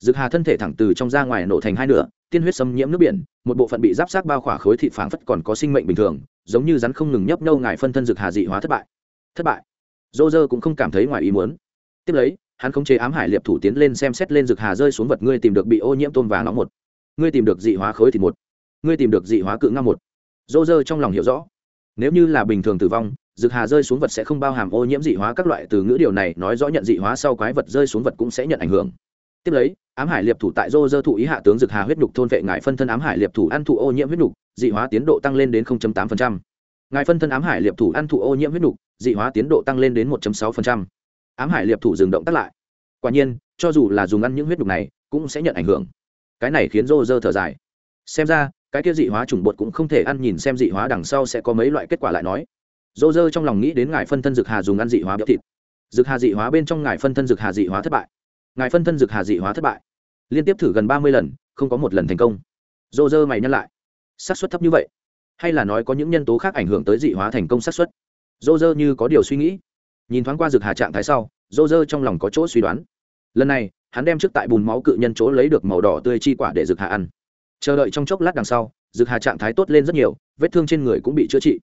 Dực dược hà thân thể thẳng từ trong ra ngoài nổ thành hai nửa, tiên huyết xâm nhiễm nước biển, một bộ phận bị giáp sát bao khỏa khối thịt phảng phất còn có sinh mệnh bình thường, giống như rắn không ngừng nhấp nhô ngài phân thân dược hà dị hóa thất bại. Thất bại. Dô dơ cũng không cảm thấy ngoài ý muốn. Tiếp lấy, hắn khống chế ám hải liệp thủ tiến lên xem xét lên dược hà rơi xuống vật ngươi tìm được bị ô nhiễm tôm và nóng một. Ngươi tìm được dị hóa khối thịt một. Ngươi tìm được dị hóa cự ngao một. Dô dơ trong lòng hiểu rõ. Nếu như là bình thường tử vong dược hà rơi xuống vật sẽ không bao hàm ô nhiễm dị hóa các loại từ ngữ điều này nói rõ nhận dị hóa sau quái vật rơi xuống vật cũng sẽ nhận ảnh hưởng tiếp lấy, ám hải liệp thủ tại dô dơ thụ ý hạ tướng dược hà huyết nhục thôn vệ ngài phân thân ám hải liệp thủ ăn thụ ô nhiễm huyết nhục, dị hóa tiến độ tăng lên đến 0.8%. ngài phân thân ám hải liệp thủ ăn thụ ô nhiễm huyết nhục, dị hóa tiến độ tăng lên đến 1.6%. ám hải liệp thủ dừng động tắt lại. Quả nhiên, cho dù là dùng ăn những huyết nhục này, cũng sẽ nhận ảnh hưởng. Cái này khiến rô rơ thở dài. Xem ra, cái kia dị hóa trùng bột cũng không thể ăn nhìn xem dị hóa đằng sau sẽ có mấy loại kết quả lại nói. Rô rơ trong lòng nghĩ đến ngài phân thân dược hà dùng ăn dị hóa béo thịt. Dược hà dị hóa bên trong ngài phân thân dược hà dị hóa thất bại ngài phân thân dược hà dị hóa thất bại. Liên tiếp thử gần ba mươi lần, không có một lần thành công. Dô dơ mày nhắc lại. Xác suất thấp như vậy? Hay là nói có những nhân tố khác ảnh hưởng tới dị hóa thành công xác suất? Dô dơ như có điều suy nghĩ. Nhìn thoáng qua dược hà trạng thái sau dô dơ trong lòng có chỗ suy đoán. Lần này, hắn đem trước tại bùn máu cự nhân chỗ lấy được màu đỏ tươi chi quả để dược hà ăn. Chờ đợi trong chốc lát đằng sau, dược hà trạng thái tốt lên rất nhiều, vết thương trên người cũng bị chữa trị.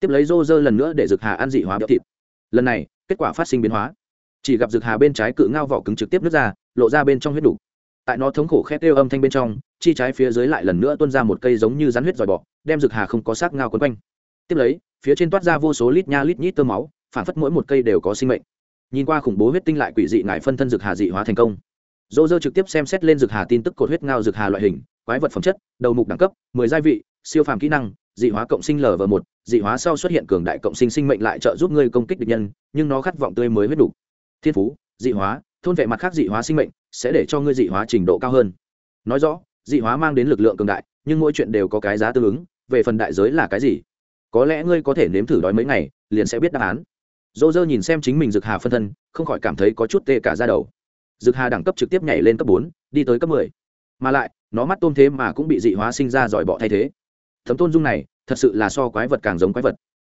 Tiếp lấy dô dơ lần nữa để dược hà ăn dị hóa béo thịt. Lần này, kết quả phát sinh biến hóa chỉ gặp dược hà bên trái cự ngao vỏ cứng trực tiếp nước ra, lộ ra bên trong huyết đủ. Tại nó thống khổ khét kêu âm thanh bên trong, chi trái phía dưới lại lần nữa tuôn ra một cây giống như rắn huyết dòi bọ, đem dược hà không có xác ngao quấn quanh. Tiếp lấy, phía trên toát ra vô số lít nha lít nhít tơ máu, phản phất mỗi một cây đều có sinh mệnh. Nhìn qua khủng bố huyết tinh lại quỷ dị ngại phân thân dược hà dị hóa thành công. Dô dơ trực tiếp xem xét lên dược hà tin tức cột huyết ngao dược hà loại hình, quái vật phẩm chất, đầu mục đẳng cấp, mười gia vị, siêu phàm kỹ năng, dị hóa cộng sinh lv một, dị hóa sau xuất hiện cường đại cộng sinh sinh mệnh lại trợ giúp ngươi công kích địch nhân, nhưng nó khát vọng tươi mới huyết đủ thiên phú, dị hóa, thôn vệ mặt khác dị hóa sinh mệnh, sẽ để cho ngươi dị hóa trình độ cao hơn. Nói rõ, dị hóa mang đến lực lượng cường đại, nhưng mỗi chuyện đều có cái giá tương ứng, về phần đại giới là cái gì? Có lẽ ngươi có thể nếm thử đói mấy ngày, liền sẽ biết đáp án. Dô dơ nhìn xem chính mình dực hà phân thân, không khỏi cảm thấy có chút tê cả ra đầu. Dực hà đẳng cấp trực tiếp nhảy lên cấp bốn, đi tới cấp mười. Mà lại, nó mắt tôm thế mà cũng bị dị hóa sinh ra giỏi bọ thay thế. Thấm tôn dung này, thật sự là so quái vật càng giống quái vật.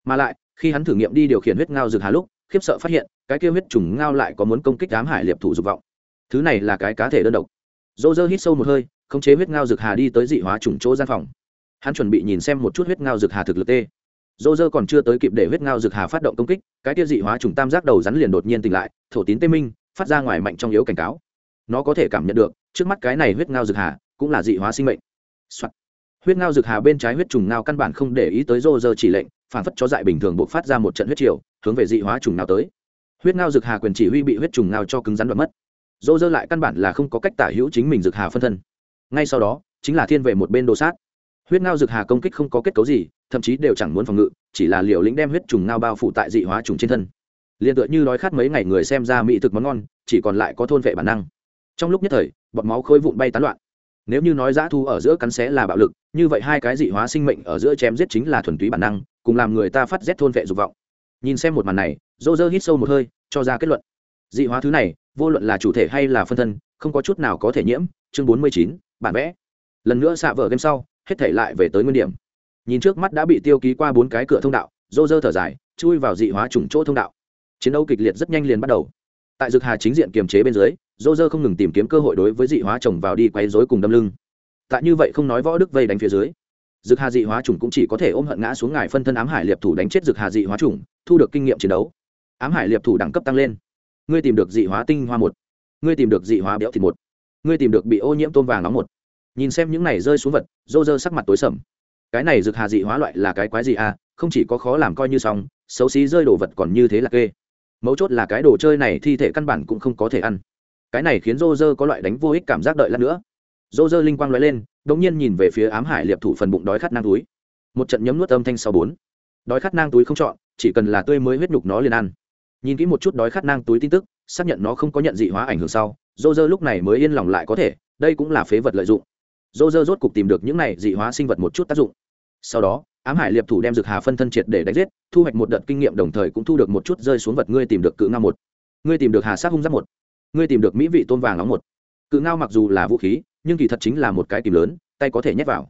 Mà lại, khi hắn thử nghiệm đi điều khiển huyết ngao dược hà lúc khiếp sợ phát hiện, cái kia huyết trùng ngao lại có muốn công kích đám hải liệp thủ dục vọng. Thứ này là cái cá thể đơn độc. Dô dơ hít sâu một hơi, khống chế huyết ngao dược hà đi tới dị hóa trùng chỗ gian phòng. Hắn chuẩn bị nhìn xem một chút huyết ngao dược hà thực lực tê. Dô dơ còn chưa tới kịp để huyết ngao dược hà phát động công kích, cái kia dị hóa trùng tam giác đầu rắn liền đột nhiên tỉnh lại, thổ tín tê minh, phát ra ngoài mạnh trong yếu cảnh cáo. Nó có thể cảm nhận được, trước mắt cái này huyết ngao dược hà cũng là dị hóa sinh mệnh、Soạn. huyết ngao dược hà bên trái huyết trùng ngao căn bản không để ý tới rô rơ chỉ lệnh, phản phất cho dại bình thường buộc phát ra một trận huyết triều hướng về dị hóa trùng nào tới. Huyết ngao dược hà quyền chỉ huy bị huyết trùng ngao cho cứng rắn đoạn mất. Rô dơ lại căn bản là không có cách tả hữu chính mình dược hà phân thân. Ngay sau đó, chính là thiên về một bên đồ sát. Huyết ngao dược hà công kích không có kết cấu gì, thậm chí đều chẳng muốn phòng ngự, chỉ là liều lĩnh đem huyết trùng ngao bao phủ tại dị hóa trùng trên thân. Liền tựa như đói khát mấy ngày người xem ra mỹ thực món ngon, chỉ còn lại có thôn vệ bản năng. Trong lúc nhất thời bọt máu khơi vụn bay tán loạn. Nếu như nói giã thu ở giữa cắn xé là bạo lực, như vậy hai cái dị hóa sinh mệnh ở giữa chém giết chính là thuần túy bản năng, cùng làm người ta phát rét thôn vệ dục vọng nhìn xem một màn này dô dơ hít sâu một hơi, cho ra kết luận. Dị hóa thứ này, vô luận là chủ thể hay là phân thân, không có chút nào có thể nhiễm. Chương bốn mươi chín, bản vẽ. Lần nữa xạ vở game sau, hết thể lại về tới nguyên điểm. Nhìn trước mắt đã bị tiêu ký qua bốn cái cửa thông đạo dô dơ thở dài, chui vào dị hóa chủng chỗ thông đạo. Chiến đấu kịch liệt rất nhanh liền bắt đầu. Tại dược hà chính diện kiềm chế bên dưới dô dơ không ngừng tìm kiếm cơ hội đối với dị hóa chồng vào đi quay dối cùng đâm lưng. Tại như vậy không nói võ đức vây đánh phía dưới dược hà dị hóa chủng cũng chỉ có thể ôm hận ngã xuống ngài phân thân ám hải liệp thủ đánh chết dược hà dị hóa chủng, thu được kinh nghiệm chiến đấu. Ám hải liệp thủ đẳng cấp tăng lên. Ngươi tìm được dị hóa tinh hoa một. Ngươi tìm được dị hóa béo thịt một. Ngươi tìm được bị ô nhiễm tôm vàng nóng một. Nhìn xem những này rơi xuống vật, rô rơ sắc mặt tối sầm. Cái này dược hà dị hóa loại là cái quái gì à? Không chỉ có khó làm coi như xong, xấu xí rơi đồ vật còn như thế là kê. Mấu chốt là cái đồ chơi này thi thể căn bản cũng không có thể ăn. Cái này khiến rô rơ có loại đánh vô ích cảm giác đợi lát nữa. Rô rơ linh quang l ó e lên đột nhiên nhìn về phía ám hải liệp thủ phần bụng đói khát nang túi. Một trận nhấm nuốt âm thanh sau bốn. Đói khát nang túi không chọn, chỉ cần là tươi mới huyết nhục nó liền ăn. Nhìn kỹ một chút đói khát nang túi tin tức, xác nhận nó không có nhận dị hóa ảnh hưởng sau rô rơ lúc này mới yên lòng lại có thể, đây cũng là phế vật lợi dụng. Rô rơ rốt cục tìm được những này dị hóa sinh vật một chút tác dụng. Sau đó, ám hải liệp thủ đem dược hà phân thân triệt để đánh giết, thu hoạch một đợt kinh nghiệm đồng thời cũng thu được một chút rơi xuống vật ngươi tìm được cự ngao một. Ngươi tìm được hà sát hung giáp một. Ngươi tìm được mỹ vị tôn vàng nóng một. Cự ngao mặc dù là vũ khí nhưng kỳ thật chính là một cái kìm lớn, tay có thể nhét vào.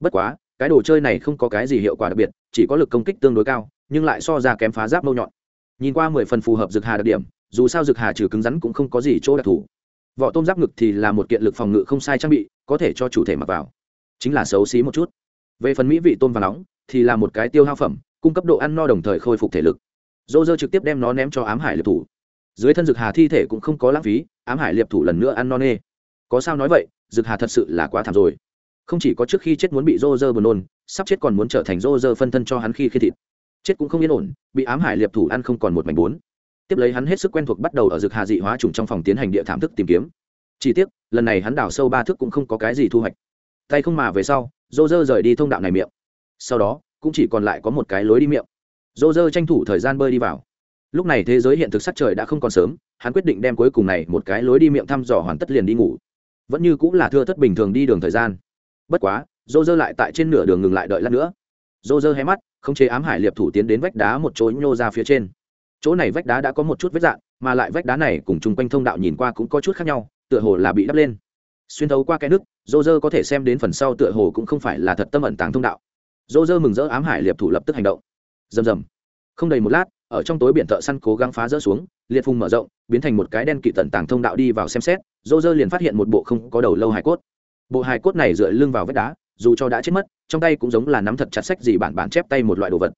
Bất quá, cái đồ chơi này không có cái gì hiệu quả đặc biệt, chỉ có lực công kích tương đối cao, nhưng lại so ra kém phá giáp mâu nhọn. Nhìn qua mười phần phù hợp dược hà đặc điểm, dù sao dược hà trừ cứng rắn cũng không có gì chỗ đặc thù. Vỏ tôm giáp ngực thì là một kiện lực phòng ngự không sai trang bị, có thể cho chủ thể mặc vào. Chính là xấu xí một chút. Về phần mỹ vị tôm và nóng, thì là một cái tiêu hao phẩm, cung cấp độ ăn no đồng thời khôi phục thể lực. Dô dơ trực tiếp đem nó ném cho ám hải liệp thủ. Dưới thân dược hà thi thể cũng không có lãng phí, ám hải liệp thủ lần nữa ăn no nê. Có sao nói vậy dực hà thật sự là quá thảm rồi. Không chỉ có trước khi chết muốn bị Roger buồn nôn, sắp chết còn muốn trở thành Roger phân thân cho hắn khi khi thịt. Chết cũng không yên ổn, bị ám hải liệp thủ ăn không còn một mảnh bốn. Tiếp lấy hắn hết sức quen thuộc bắt đầu ở dực hà dị hóa trùng trong phòng tiến hành địa thảm thức tìm kiếm. Chỉ tiếc, lần này hắn đào sâu ba thước cũng không có cái gì thu hoạch. Tay không mà về sau Roger rời đi thông đạo này miệng. Sau đó, cũng chỉ còn lại có một cái lối đi miệng. Roger tranh thủ thời gian bơi đi vào. Lúc này thế giới hiện thực sắc trời đã không còn sớm, hắn quyết định đem cuối cùng này một cái lối đi miệng thăm dò hoàn tất liền đi ngủ vẫn như cũng là thưa thất bình thường đi đường thời gian. Bất quá dô dơ lại tại trên nửa đường ngừng lại đợi lát nữa. Dô dơ hé mắt, không chế ám hải liệp thủ tiến đến vách đá một chỗ nhô ra phía trên. Chỗ này vách đá đã có một chút vết dạn mà lại vách đá này cùng chung quanh thông đạo nhìn qua cũng có chút khác nhau, tựa hồ là bị đắp lên. Xuyên thấu qua cái nước dô dơ có thể xem đến phần sau tựa hồ cũng không phải là thật tâm ẩn tàng thông đạo. Dô dơ mừng rỡ ám hải liệp thủ lập tức hành động. Rầm rầm. Không đầy một lát ở trong tối biển thợ săn cố gắng phá rỡ xuống, liệt phùng mở rộng, biến thành một cái đen kỵ tận tàng thông đạo đi vào xem xét, dô dơ liền phát hiện một bộ không có đầu lâu hải cốt. Bộ hải cốt này dựa lưng vào vách đá, dù cho đã chết mất, trong tay cũng giống là nắm thật chặt sách gì bản bản chép tay một loại đồ vật.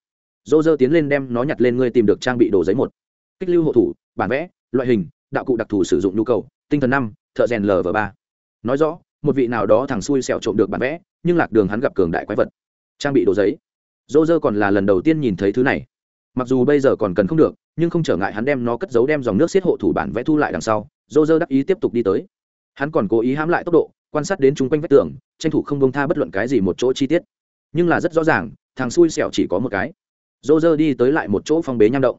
Dô dơ tiến lên đem nó nhặt lên ngươi tìm được trang bị đồ giấy một. Kích lưu hộ thủ, bản vẽ, loại hình, đạo cụ đặc thù sử dụng nhu cầu, tinh thần năm, thợ rèn lv ba. Nói rõ, một vị nào đó thằng xui xẹo trộm được bản vẽ, nhưng lạc đường hắn gặp cường đại quái vật. Trang bị đồ giấy. Dô dơ còn là lần đầu tiên nhìn thấy thứ này mặc dù bây giờ còn cần không được, nhưng không trở ngại hắn đem nó cất giấu đem dòng nước xiết hộ thủ bản vẽ thu lại đằng sau dô dơ đắc ý tiếp tục đi tới. Hắn còn cố ý hãm lại tốc độ, quan sát đến chung quanh vách tường, tranh thủ không bông tha bất luận cái gì một chỗ chi tiết. Nhưng là rất rõ ràng, thằng xui xẻo chỉ có một cái. Dô dơ đi tới lại một chỗ phong bế nham động.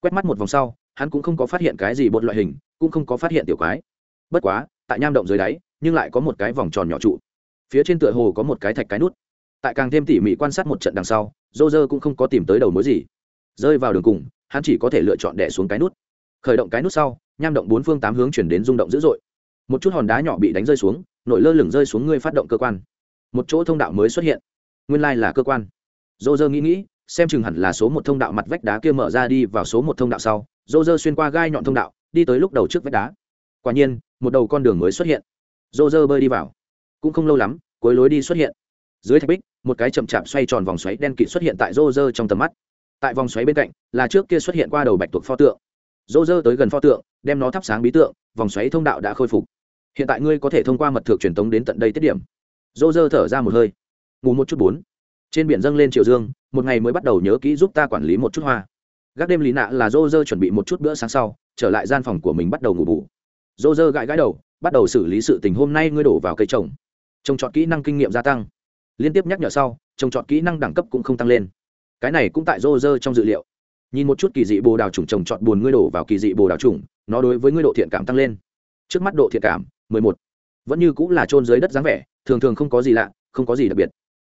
Quét mắt một vòng sau, hắn cũng không có phát hiện cái gì bột loại hình, cũng không có phát hiện tiểu quái. Bất quá, tại nham động dưới đáy, nhưng lại có một cái vòng tròn nhỏ trụ. Phía trên tựa hồ có một cái thạch cái nút. Tại càng thêm tỉ mỉ quan sát một trận đằng sau dô dơ cũng không có tìm tới đầu mối gì rơi vào đường cùng, hắn chỉ có thể lựa chọn đẻ xuống cái nút. Khởi động cái nút sau, nham động bốn phương tám hướng chuyển đến rung động dữ dội. Một chút hòn đá nhỏ bị đánh rơi xuống, nổi lơ lửng rơi xuống ngươi phát động cơ quan. Một chỗ thông đạo mới xuất hiện. Nguyên lai、like、là cơ quan. Dô dơ nghĩ nghĩ, xem chừng hẳn là số một thông đạo mặt vách đá kia mở ra đi vào số một thông đạo sau dô dơ xuyên qua gai nhọn thông đạo, đi tới lúc đầu trước vách đá. Quả nhiên, một đầu con đường mới xuất hiện. Dô dơ bơi đi vào. Cũng không lâu lắm, cuối lối đi xuất hiện. Dưới thạch bích, một cái chậm chạp xoay tròn vòng xoáy đen kịt xuất hiện tại dô dơ trong tầm mắt tại vòng xoáy bên cạnh, là trước kia xuất hiện qua đầu bạch tuộc pho tượng. Dô dơ tới gần pho tượng, đem nó thắp sáng bí tượng, vòng xoáy thông đạo đã khôi phục. Hiện tại ngươi có thể thông qua mật thược truyền tống đến tận đây tiết điểm. Dô dơ thở ra một hơi. Ngủ một chút bốn. Trên biển dâng lên triều dương, một ngày mới bắt đầu nhớ kỹ giúp ta quản lý một chút hoa. Gác đêm lý nạ là dô dơ chuẩn bị một chút bữa sáng sau, trở lại gian phòng của mình bắt đầu ngủ bù. Dô dơ gãi gãi đầu, bắt đầu xử lý sự tình hôm nay ngươi đổ vào cây trồng. Trồng trọt kỹ năng kinh nghiệm gia tăng. Liên tiếp nhắc nhở sau, trồng trọt kỹ năng đẳng cấp cũng không tăng lên cái này cũng tại rô rơ trong dự liệu. Nhìn một chút kỳ dị bồ đào trùng trồng trọt buồn ngươi đổ vào kỳ dị bồ đào trùng nó đối với ngươi độ thiện cảm tăng lên. Trước mắt độ thiện cảm, mười một. Vẫn như cũng là trôn dưới đất dáng vẻ, thường thường không có gì lạ, không có gì đặc biệt.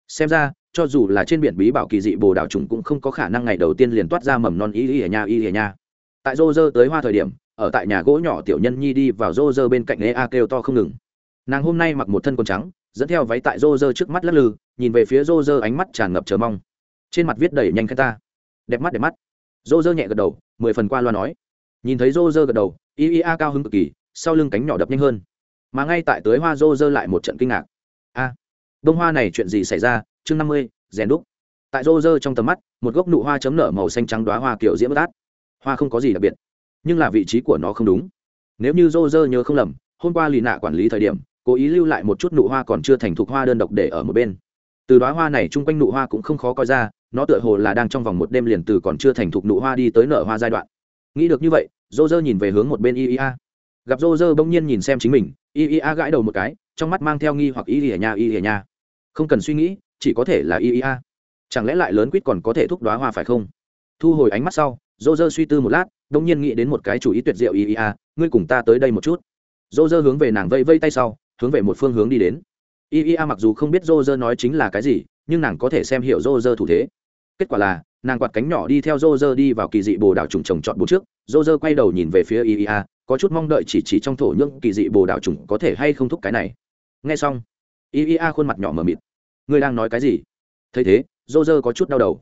Xem ra, cho dù là trên biển bí bảo kỳ dị bồ đào trùng cũng không có khả năng ngày đầu tiên liền toát ra mầm non y y ở nha y ở nha. Tại rô rơ tới hoa thời điểm, ở tại nhà gỗ nhỏ tiểu nhân nhi đi vào rô rơ bên cạnh ê a kêu to không ngừng. Nàng hôm nay mặc một thân quần trắng, dẫn theo váy tại rô rơ trước mắt lắc lư, nhìn về phía rô rơ ánh mắt tràn ngập chờ mong trên mặt viết đầy nhanh khen ta. Đẹp mắt đẹp mắt. Rô rơ nhẹ gật đầu mười phần qua loa nói. Nhìn thấy rô rơ gật đầu y y a cao hứng cực kỳ sau lưng cánh nhỏ đập nhanh hơn. Mà ngay tại tới hoa rô rơ lại một trận kinh ngạc. A à, đông hoa này chuyện gì xảy ra? Chương năm mươi rèn đúc. Tại rô rơ trong tầm mắt một gốc nụ hoa chấm nở màu xanh trắng đoá hoa kiểu diễm bất át. Hoa không có gì đặc biệt nhưng là vị trí của nó không đúng. Nếu như rô rơ nhớ không lầm hôm qua lì nạ quản lý thời điểm cố ý lưu lại một chút nụ hoa còn chưa thành thục hoa đơn độc để ở một bên. Từ đoá hoa này chung quanh nụ hoa cũng không khó coi ra nó tựa hồ là đang trong vòng một đêm liền từ còn chưa thành thục nụ hoa đi tới nở hoa giai đoạn. Nghĩ được như vậy dô dơ nhìn về hướng một bên iea gặp dô dơ bỗng nhiên nhìn xem chính mình iea gãi đầu một cái, trong mắt mang theo nghi hoặc iea nha iea nha. Không cần suy nghĩ, chỉ có thể là iea chẳng lẽ lại lớn quýt còn có thể thúc đoá hoa phải không? Thu hồi ánh mắt sau dô dơ suy tư một lát đông nhiên nghĩ đến một cái chủ ý tuyệt diệu iea ngươi cùng ta tới đây một chút. Dô dơ hướng về nàng vây vây tay sau, hướng về một phương hướng đi đến. Iea mặc dù không biết dô dơ nói chính là cái gì nhưng nàng có thể xem hiểu rô rơ thủ thế. Kết quả là, nàng quạt cánh nhỏ đi theo rô rơ đi vào kỳ dị bồ đào trùng trồng trọt bốn trước, rô rơ quay đầu nhìn về phía iea có chút mong đợi chỉ chỉ trong thổ nhưỡng kỳ dị bồ đào trùng có thể hay không thúc cái này. Nghe xong iea khuôn mặt nhỏ mờ mịt. Ngươi đang nói cái gì? Thấy thế, rô rơ có chút đau đầu.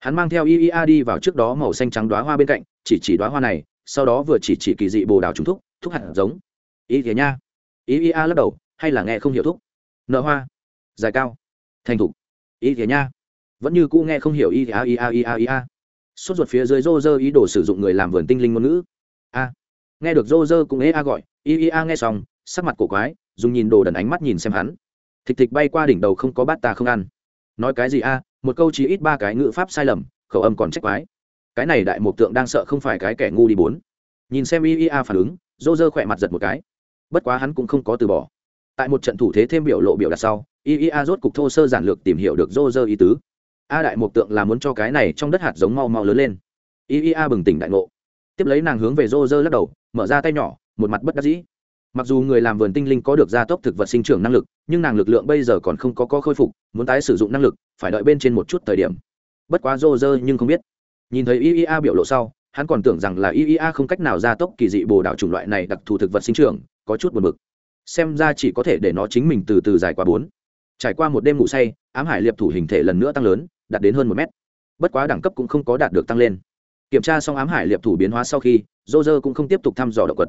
Hắn mang theo iea đi vào trước đó màu xanh trắng đoá hoa bên cạnh, chỉ chỉ đoá hoa này, sau đó vừa chỉ chỉ kỳ dị bồ đào trùng thúc thúc hạt giống. Ý thế nha. Iea lắc đầu, hay là nghe không hiểu thúc. Nợ hoa. Dài cao. Thành thục ý thế nha. Vẫn như cũ nghe không hiểu ý a, y a y a y a. Sốt ruột phía dưới rô rơ ý đồ sử dụng người làm vườn tinh linh ngôn ngữ. A. Nghe được rô rơ cũng ế a gọi, y y a nghe xong, sắc mặt cổ quái, dùng nhìn đồ đần ánh mắt nhìn xem hắn. Thịt thịt bay qua đỉnh đầu không có bát ta không ăn. Nói cái gì a, một câu chỉ ít ba cái ngữ pháp sai lầm, khẩu âm còn trách quái. Cái này đại mục tượng đang sợ không phải cái kẻ ngu đi bốn. Nhìn xem iea phản ứng rô rơ khỏe mặt giật một cái. Bất quá hắn cũng không có từ bỏ tại một trận thủ thế thêm biểu lộ biểu đặt sau iea rốt cục thô sơ giản lược tìm hiểu được rô rơ ý tứ. A đại mục tượng là muốn cho cái này trong đất hạt giống mau mau lớn lên. Iea bừng tỉnh đại ngộ. Tiếp lấy nàng hướng về rô rơ lắc đầu, mở ra tay nhỏ, một mặt bất đắc dĩ. Mặc dù người làm vườn tinh linh có được gia tốc thực vật sinh trưởng năng lực, nhưng nàng lực lượng bây giờ còn không có có khôi phục, muốn tái sử dụng năng lực, phải đợi bên trên một chút thời điểm. Bất quá rô rơ nhưng không biết. Nhìn thấy iea biểu lộ sau, hắn còn tưởng rằng là iea không cách nào gia tốc kỳ dị bồ đảo chủng loại này đặc thù thực vật sinh trưởng, có chút buồn bực xem ra chỉ có thể để nó chính mình từ từ dài qua bốn. Trải qua một đêm ngủ say, ám hải liệp thủ hình thể lần nữa tăng lớn, đạt đến hơn một mét. Bất quá đẳng cấp cũng không có đạt được tăng lên. Kiểm tra xong ám hải liệp thủ biến hóa sau khi dô dơ cũng không tiếp tục thăm dò động vật,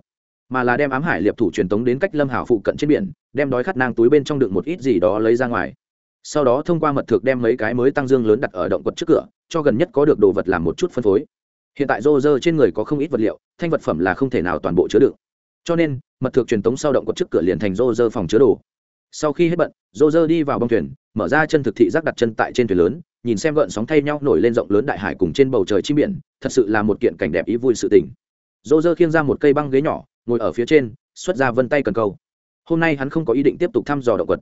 mà là đem ám hải liệp thủ truyền tống đến cách lâm hảo phụ cận trên biển, đem đói khát nang túi bên trong đựng một ít gì đó lấy ra ngoài. Sau đó thông qua mật thực đem mấy cái mới tăng dương lớn đặt ở động vật trước cửa, cho gần nhất có được đồ vật làm một chút phân phối. Hiện tại dô dơ trên người có không ít vật liệu, thanh vật phẩm là không thể nào toàn bộ chứa đựng cho nên, mật thược truyền tống sau động vật trước cửa liền thành rô rơ phòng chứa đồ. Sau khi hết bận, rô rơ đi vào bông thuyền, mở ra chân thực thị giác đặt chân tại trên thuyền lớn, nhìn xem gợn sóng thay nhau nổi lên rộng lớn đại hải cùng trên bầu trời chim biển, thật sự là một kiện cảnh đẹp ý vui sự tình. Rô rơ khiêng ra một cây băng ghế nhỏ, ngồi ở phía trên, xuất ra vân tay cần câu. Hôm nay hắn không có ý định tiếp tục thăm dò động vật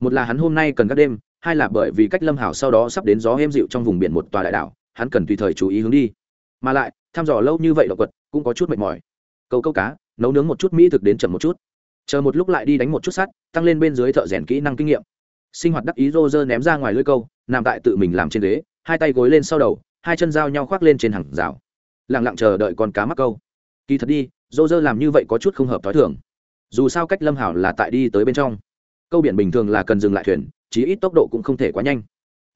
một là hắn hôm nay cần các đêm, hai là bởi vì cách lâm hảo sau đó sắp đến gió êm dịu trong vùng biển một tòa đại đảo, hắn cần tùy thời chú ý hướng đi. Mà lại, thăm dò lâu như vậy động vật cũng có chút mệt mỏi. Câu câu cá nấu nướng một chút, mỹ thực đến chậm một chút. Chờ một lúc lại đi đánh một chút sắt, tăng lên bên dưới thợ rèn kỹ năng kinh nghiệm. Sinh hoạt đắc ý rô rơ ném ra ngoài lưới câu, nằm tại tự mình làm trên ghế, hai tay gối lên sau đầu, hai chân dao nhau khoác lên trên hàng rào. Lẳng lặng chờ đợi con cá mắc câu. Kỳ thật đi, rô rơ làm như vậy có chút không hợp t h ó i thường. Dù sao cách lâm hảo là tại đi tới bên trong. Câu biển bình thường là cần dừng lại thuyền, chí ít tốc độ cũng không thể quá nhanh.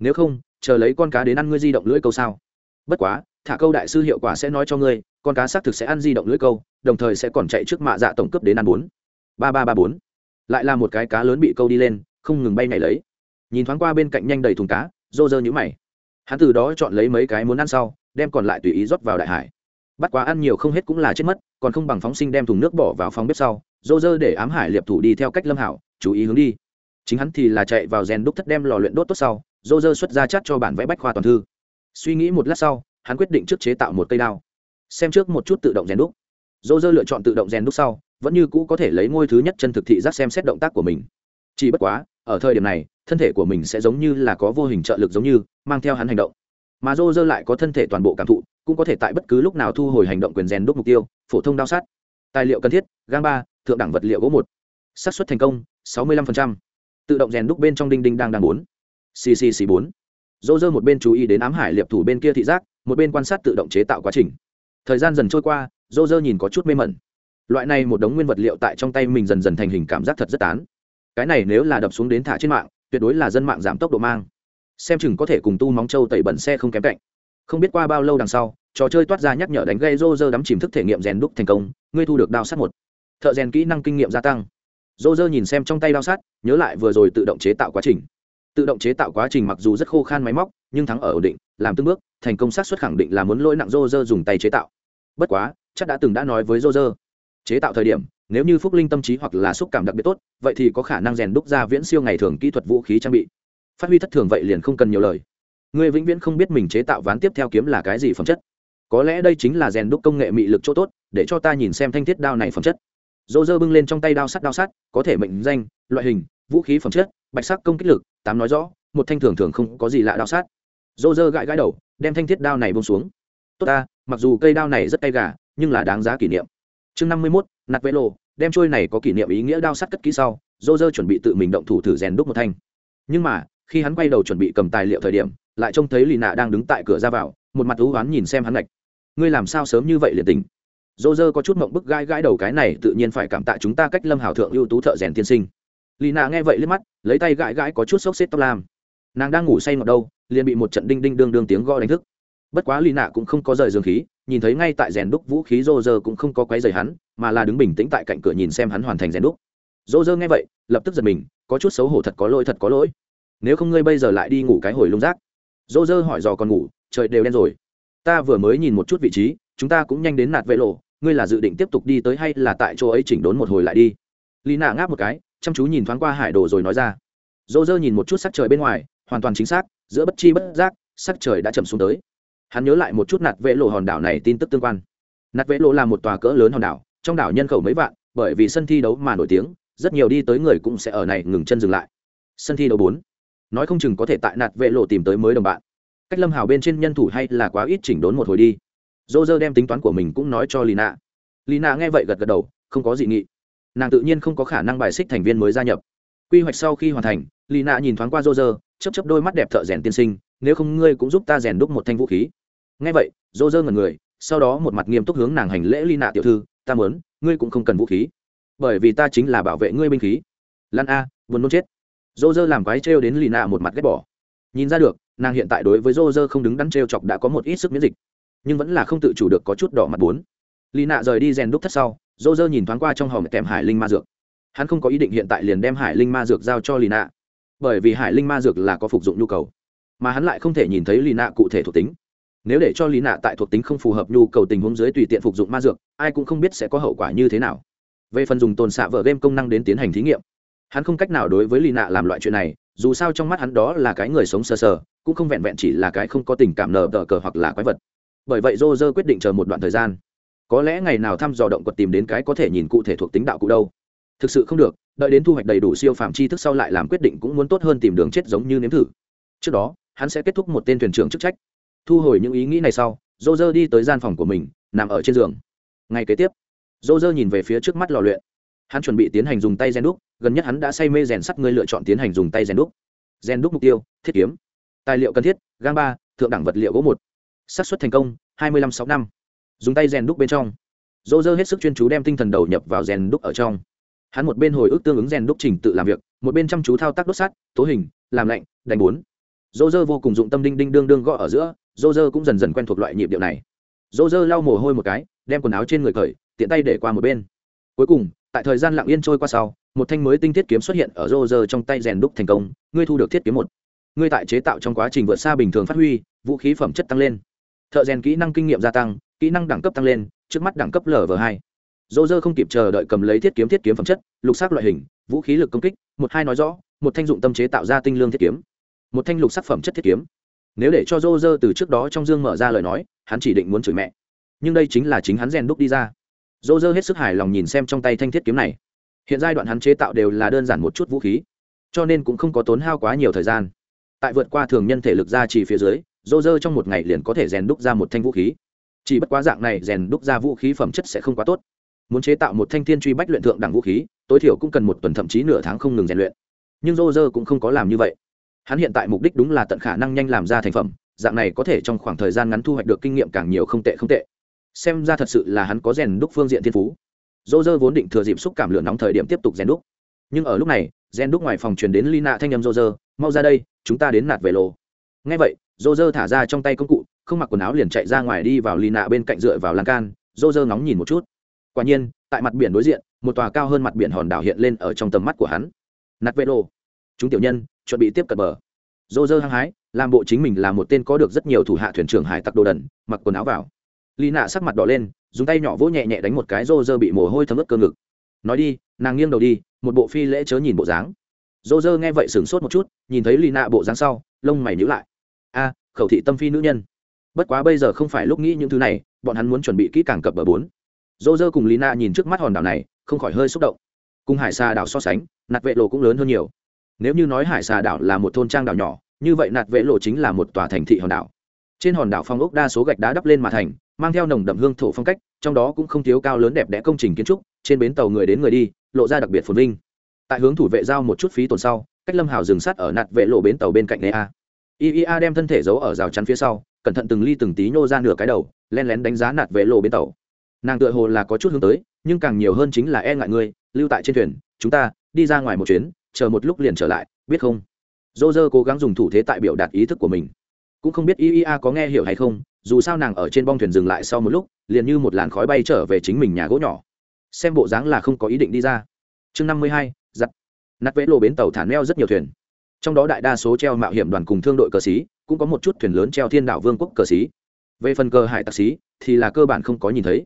Nếu không, chờ lấy con cá đến ăn ngươi di động lưỡi câu sao? Bất quá, thả câu đại sư hiệu quả sẽ nói cho ngươi con cá xác thực sẽ ăn di động lưỡi câu, đồng thời sẽ còn chạy trước mạ dạ tổng cấp đến ăn bốn ba ba ba bốn. Lại là một cái cá lớn bị câu đi lên, không ngừng bay nhảy lấy. Nhìn thoáng qua bên cạnh nhanh đầy thùng cá, rô rơ nhũ mày. Hắn từ đó chọn lấy mấy cái muốn ăn sau, đem còn lại tùy ý rót vào đại hải. Bắt quá ăn nhiều không hết cũng là chết mất, còn không bằng phóng sinh đem thùng nước bỏ vào phòng bếp sau, Rô Rơ để ám hải liệp thủ đi theo cách lâm hảo chú ý hướng đi. Chính hắn thì là chạy vào rèn đúc thất đem lò luyện đốt tốt sau, Rô Rơ xuất ra chát cho bản vẽ bách khoa toàn thư. Suy nghĩ một lát sau, hắn quyết định trước chế tạo một cây đao xem trước một chút tự động rèn đúc. Dô dơ lựa chọn tự động rèn đúc sau, vẫn như cũ có thể lấy ngôi thứ nhất chân thực thị giác xem xét động tác của mình. Chỉ bất quá, ở thời điểm này, thân thể của mình sẽ giống như là có vô hình trợ lực giống như, mang theo hắn hành động. Mà dô dơ lại có thân thể toàn bộ cảm thụ, cũng có thể tại bất cứ lúc nào thu hồi hành động quyền rèn đúc mục tiêu, phổ thông đao sát. Tài liệu cần thiết, gang ba, thượng đẳng vật liệu gỗ một. Xác suất thành công, sáu mươi lăm tự động rèn đúc bên trong đinh đinh đang đang bốn. Ccc bốn. Dô dơ một bên chú ý đến ám hải liệp thủ bên kia thị giác, một bên quan sát tự động chế tạo quá trình thời gian dần trôi qua dô dơ nhìn có chút mê mẩn. Loại này một đống nguyên vật liệu tại trong tay mình dần dần thành hình cảm giác thật rất tán. Cái này nếu là đập xuống đến thả trên mạng, tuyệt đối là dân mạng giảm tốc độ mang. Xem chừng có thể cùng tu móng trâu tẩy bẩn xe không kém cạnh. Không biết qua bao lâu đằng sau, trò chơi toát ra nhắc nhở đánh gây rô rơ đắm chìm thức thể nghiệm rèn đúc thành công, ngươi thu được đao sắt một. Thợ rèn kỹ năng kinh nghiệm gia tăng. Rô rơ nhìn xem trong tay đao sắt nhớ lại vừa rồi tự động chế tạo quá trình tự động chế tạo quá trình mặc dù rất khô khan máy móc, nhưng thắng ở ổn định, làm từng bước, thành công xác suất khẳng định là muốn lỗi nặng rô rơ dùng tay chế tạo. Bất quá, chắc đã từng đã nói với rô rơ chế tạo thời điểm, nếu như phúc linh tâm trí hoặc là xúc cảm đặc biệt tốt, vậy thì có khả năng rèn đúc ra viễn siêu ngày thường kỹ thuật vũ khí trang bị. Phát huy thất thường vậy liền không cần nhiều lời. Người vĩnh viễn không biết mình chế tạo ván tiếp theo kiếm là cái gì phẩm chất. Có lẽ đây chính là rèn đúc công nghệ mị lực chỗ tốt, để cho ta nhìn xem thanh thiết đao này phẩm chất. Dô dơ bưng lên trong tay đao sắt đao sắt, có thể mệnh danh, loại hình, vũ khí phẩm chất bạch sắc công kích lực, tám nói rõ, một thanh thường thường không có gì lạ đao sát. dô dơ gãi gãi đầu, đem thanh thiết đao này bông xuống. Tốt ta, mặc dù cây đao này rất tay gà, nhưng là đáng giá kỷ niệm. Chương năm mươi mốt, nạt vệ lộ, đem trôi này có kỷ niệm ý nghĩa đao sắt cất kỹ sau dô dơ chuẩn bị tự mình động thủ thử rèn đúc một thanh. Nhưng mà, khi hắn quay đầu chuẩn bị cầm tài liệu thời điểm, lại trông thấy lì nạ đang đứng tại cửa ra vào, một mặt thú oán nhìn xem hắn lạch ngươi làm sao sớm như vậy liền tình dô dơ có chút mộng bức gai gãi đầu cái này, tự nhiên phải cảm tạ chúng ta cách lâm hào thượng ưu tú thợ rèn tiên sinh lì nạ nghe vậy liếc mắt, lấy tay gãi gãi có chút sốc xếp tóc lam. Nàng đang ngủ say ngọt đâu, liền bị một trận đinh đinh đương đương tiếng gõ đánh thức. Bất quá lì nạ cũng không có rời dương khí, nhìn thấy ngay tại rèn đúc vũ khí rô rơ cũng không có quấy rầy hắn, mà là đứng bình tĩnh tại cạnh cửa nhìn xem hắn hoàn thành rèn đúc. Rô rơ nghe vậy, lập tức giật mình, có chút xấu hổ thật có lỗi thật có lỗi. Nếu không ngươi bây giờ lại đi ngủ cái hồi lung rác. Rô Rơ hỏi dò còn ngủ, trời đều đen rồi. Ta vừa mới nhìn một chút vị trí, chúng ta cũng nhanh đến nạt vệ lộ, ngươi là dự định tiếp tục đi tới hay là tại chỗ ấy chỉnh đốn một hồi lại đi? Lý nạ ngáp một cái chăm chú nhìn thoáng qua hải đồ rồi nói ra. Dô dơ nhìn một chút sắc trời bên ngoài, hoàn toàn chính xác, giữa bất chi bất giác, sắc trời đã chậm xuống tới. Hắn nhớ lại một chút nạt vệ lộ hòn đảo này tin tức tương quan. Nạt vệ lộ là một tòa cỡ lớn hòn đảo, trong đảo nhân khẩu mấy vạn, bởi vì sân thi đấu mà nổi tiếng, rất nhiều đi tới người cũng sẽ ở này ngừng chân dừng lại. Sân thi đấu bốn. Nói không chừng có thể tại nạt vệ lộ tìm tới mới đồng bạn. Cách lâm hào bên trên nhân thủ hay là quá ít chỉnh đốn một hồi đi. Dô dơ đem tính toán của mình cũng nói cho lina. Lina nghe vậy gật gật đầu, không có dị nghị nàng tự nhiên không có khả năng bài xích thành viên mới gia nhập. Quy hoạch sau khi hoàn thành lina nhìn thoáng qua rô rơ chấp chấp đôi mắt đẹp thợ rèn tiên sinh, nếu không ngươi cũng giúp ta rèn đúc một thanh vũ khí. Nghe vậy rô rơ ngần người, sau đó một mặt nghiêm túc hướng nàng hành lễ lina tiểu thư, ta mớn ngươi cũng không cần vũ khí. Bởi vì ta chính là bảo vệ ngươi binh khí. Lan a, buồn nôn chết. Rô rơ làm quái trêu đến lina một mặt ghét bỏ. Nhìn ra được, nàng hiện tại đối với rô rơ không đứng đắn trêu chọc đã có một ít sức miễn dịch, nhưng vẫn là không tự chủ được có chút đỏ mặt bốn lì nạ rời đi rèn đúc thất sau dô dơ nhìn thoáng qua trong hòm kèm hải linh ma dược. Hắn không có ý định hiện tại liền đem hải linh ma dược giao cho lì nạ bởi vì hải linh ma dược là có phục dụng nhu cầu, mà hắn lại không thể nhìn thấy lì nạ cụ thể thuộc tính. Nếu để cho lì nạ tại thuộc tính không phù hợp nhu cầu tình huống dưới tùy tiện phục dụng ma dược, ai cũng không biết sẽ có hậu quả như thế nào. Về phần dùng tồn xạ vở game công năng đến tiến hành thí nghiệm, hắn không cách nào đối với lì nạ làm loại chuyện này, dù sao trong mắt hắn đó là cái người sống sờ sờ, cũng không vẹn vẹn chỉ là cái không có tình cảm nở tờ cờ hoặc là quái vật. Bởi vậy dô dơ quyết định chờ một đoạn thời gian có lẽ ngày nào thăm dò động quật tìm đến cái có thể nhìn cụ thể thuộc tính đạo cụ đâu. Thực sự không được, đợi đến thu hoạch đầy đủ siêu phạm tri thức sau lại làm quyết định cũng muốn tốt hơn tìm đường chết giống như nếm thử. Trước đó, hắn sẽ kết thúc một tên thuyền trưởng chức trách. Thu hồi những ý nghĩ này sau dô dơ đi tới gian phòng của mình, nằm ở trên giường. Ngay kế tiếp dô dơ nhìn về phía trước mắt lò luyện. Hắn chuẩn bị tiến hành dùng tay gen đúc, gần nhất hắn đã say mê rèn sắt, ngươi lựa chọn tiến hành dùng tay gen đúc. Gen đúc mục tiêu, thiết kiếm. Tài liệu cần thiết, gang ba, thượng đẳng vật liệu gỗ một. Xác suất thành công, hai mươi năm sáu năm dùng tay rèn đúc bên trong. Dô dơ hết sức chuyên chú đem tinh thần đầu nhập vào rèn đúc ở trong. Hắn một bên hồi ức tương ứng rèn đúc trình tự làm việc, một bên chăm chú thao tác đốt sắt, tố hình, làm lạnh, đánh bốn. Dô dơ vô cùng dụng tâm đinh đinh đương đương gõ ở giữa, dô dơ cũng dần dần quen thuộc loại nhịp điệu này. Dô dơ lau mồ hôi một cái, đem quần áo trên người cởi, tiện tay để qua một bên. Cuối cùng, tại thời gian lặng yên trôi qua sau, một thanh mới tinh thiết kiếm xuất hiện ở dô dơ trong tay rèn đúc thành công, ngươi thu được thiết kiếm một. Ngươi tại chế tạo trong quá trình vượt xa bình thường phát huy, vũ khí phẩm chất tăng lên. Thợ rèn kỹ năng kinh nghiệm gia tăng kỹ năng đẳng cấp tăng lên, trước mắt đẳng cấp lv hai. Dô dơ không kịp chờ đợi cầm lấy thiết kiếm thiết kiếm phẩm chất, lục sắc loại hình, vũ khí lực công kích, một hai nói rõ, một thanh dụng tâm chế tạo ra tinh lương thiết kiếm. Một thanh lục sắc phẩm chất thiết kiếm. Nếu để cho dô dơ từ trước đó trong dương mở ra lời nói, hắn chỉ định muốn chửi mẹ. Nhưng đây chính là chính hắn rèn đúc đi ra. Dô dơ hết sức hài lòng nhìn xem trong tay thanh thiết kiếm này. Hiện giai đoạn hắn chế tạo đều là đơn giản một chút vũ khí, cho nên cũng không có tốn hao quá nhiều thời gian. Tại vượt qua thường nhân thể lực ra chỉ phía dưới dô dơ trong một ngày liền có thể rèn đúc ra một thanh vũ khí chỉ bất quá dạng này rèn đúc ra vũ khí phẩm chất sẽ không quá tốt. Muốn chế tạo một thanh thiên truy bách luyện thượng đẳng vũ khí, tối thiểu cũng cần một tuần thậm chí nửa tháng không ngừng rèn luyện. Nhưng dô dơ cũng không có làm như vậy. Hắn hiện tại mục đích đúng là tận khả năng nhanh làm ra thành phẩm, dạng này có thể trong khoảng thời gian ngắn thu hoạch được kinh nghiệm càng nhiều không tệ không tệ. Xem ra thật sự là hắn có rèn đúc phương diện thiên phú. Dô dơ vốn định thừa dịp xúc cảm lửa nóng thời điểm tiếp tục rèn đúc. Nhưng ở lúc này, rèn đúc ngoài phòng truyền đến lina thanh â m dô dơ mau ra đây, chúng ta đến nạt về lồ ngay vậy dô dơ thả ra trong tay công cụ không mặc quần áo liền chạy ra ngoài đi vào lina bên cạnh dựa vào lan can dô dơ ngóng nhìn một chút. Quả nhiên, tại mặt biển đối diện, một tòa cao hơn mặt biển hòn đảo hiện lên ở trong tầm mắt của hắn. Nạt vệ lô chúng tiểu nhân, chuẩn bị tiếp cận bờ. Dô dơ hăng hái, làm bộ chính mình là một tên có được rất nhiều thủ hạ thuyền trưởng hải tặc đồ đần, mặc quần áo vào. Lì nạ sắc mặt đỏ lên, dùng tay nhỏ vỗ nhẹ nhẹ đánh một cái rô rơ bị mồ hôi thấm ướt cơ ngực. Nói đi, nàng nghiêng đầu đi, một bộ phi lễ chớ nhìn bộ dáng. Rô rơ nghe vậy sửng sốt một chút, nhìn thấy lì nạ bộ dáng sau, lông mày nhữ lại. A, khẩu thị tâm phi nữ nhân bất quá bây giờ không phải lúc nghĩ những thứ này, bọn hắn muốn chuẩn bị kỹ càng cập bờ bốn. Dô dơ cùng Lina nhìn trước mắt hòn đảo này, không khỏi hơi xúc động. Cùng hải xà đảo so sánh, nạt vệ lộ cũng lớn hơn nhiều. Nếu như nói hải xà đảo là một thôn trang đảo nhỏ, như vậy nạt vệ lộ chính là một tòa thành thị hòn đảo. Trên hòn đảo phong ốc đa số gạch đá đắp lên mà thành, mang theo nồng đậm hương thổ phong cách, trong đó cũng không thiếu cao lớn đẹp đẽ công trình kiến trúc, trên bến tàu người đến người đi, lộ ra đặc biệt phồn vinh. Tại hướng thủ vệ giao một chút phí tồn sau, cách lâm hào dừng sát ở nạt vệ lộ bến tàu bên cạnh nea. Iea đem thân thể giấu ở rào chắn phía sau cẩn thận từng ly từng tí nhô ra nửa cái đầu len lén đánh giá nạt vệ lộ bến tàu. Nàng tựa hồ là có chút hướng tới, nhưng càng nhiều hơn chính là e ngại ngươi, lưu tại trên thuyền, chúng ta đi ra ngoài một chuyến, chờ một lúc liền trở lại, biết không? Dô dơ cố gắng dùng thủ thế tại biểu đạt ý thức của mình. Cũng không biết iea có nghe hiểu hay không, dù sao nàng ở trên bong thuyền dừng lại sau một lúc, liền như một làn khói bay trở về chính mình nhà gỗ nhỏ. Xem bộ dáng là không có ý định đi ra. Chương năm mươi hai giặt nát vẽ lộ bến tàu thả neo rất nhiều thuyền. Trong đó đại đa số treo mạo hiểm đoàn cùng thương đội cờ xí cũng có một chút thuyền lớn treo thiên đạo vương quốc cờ xí. Về phần cờ hải tặc xí, thì là cơ bản không có nhìn thấy.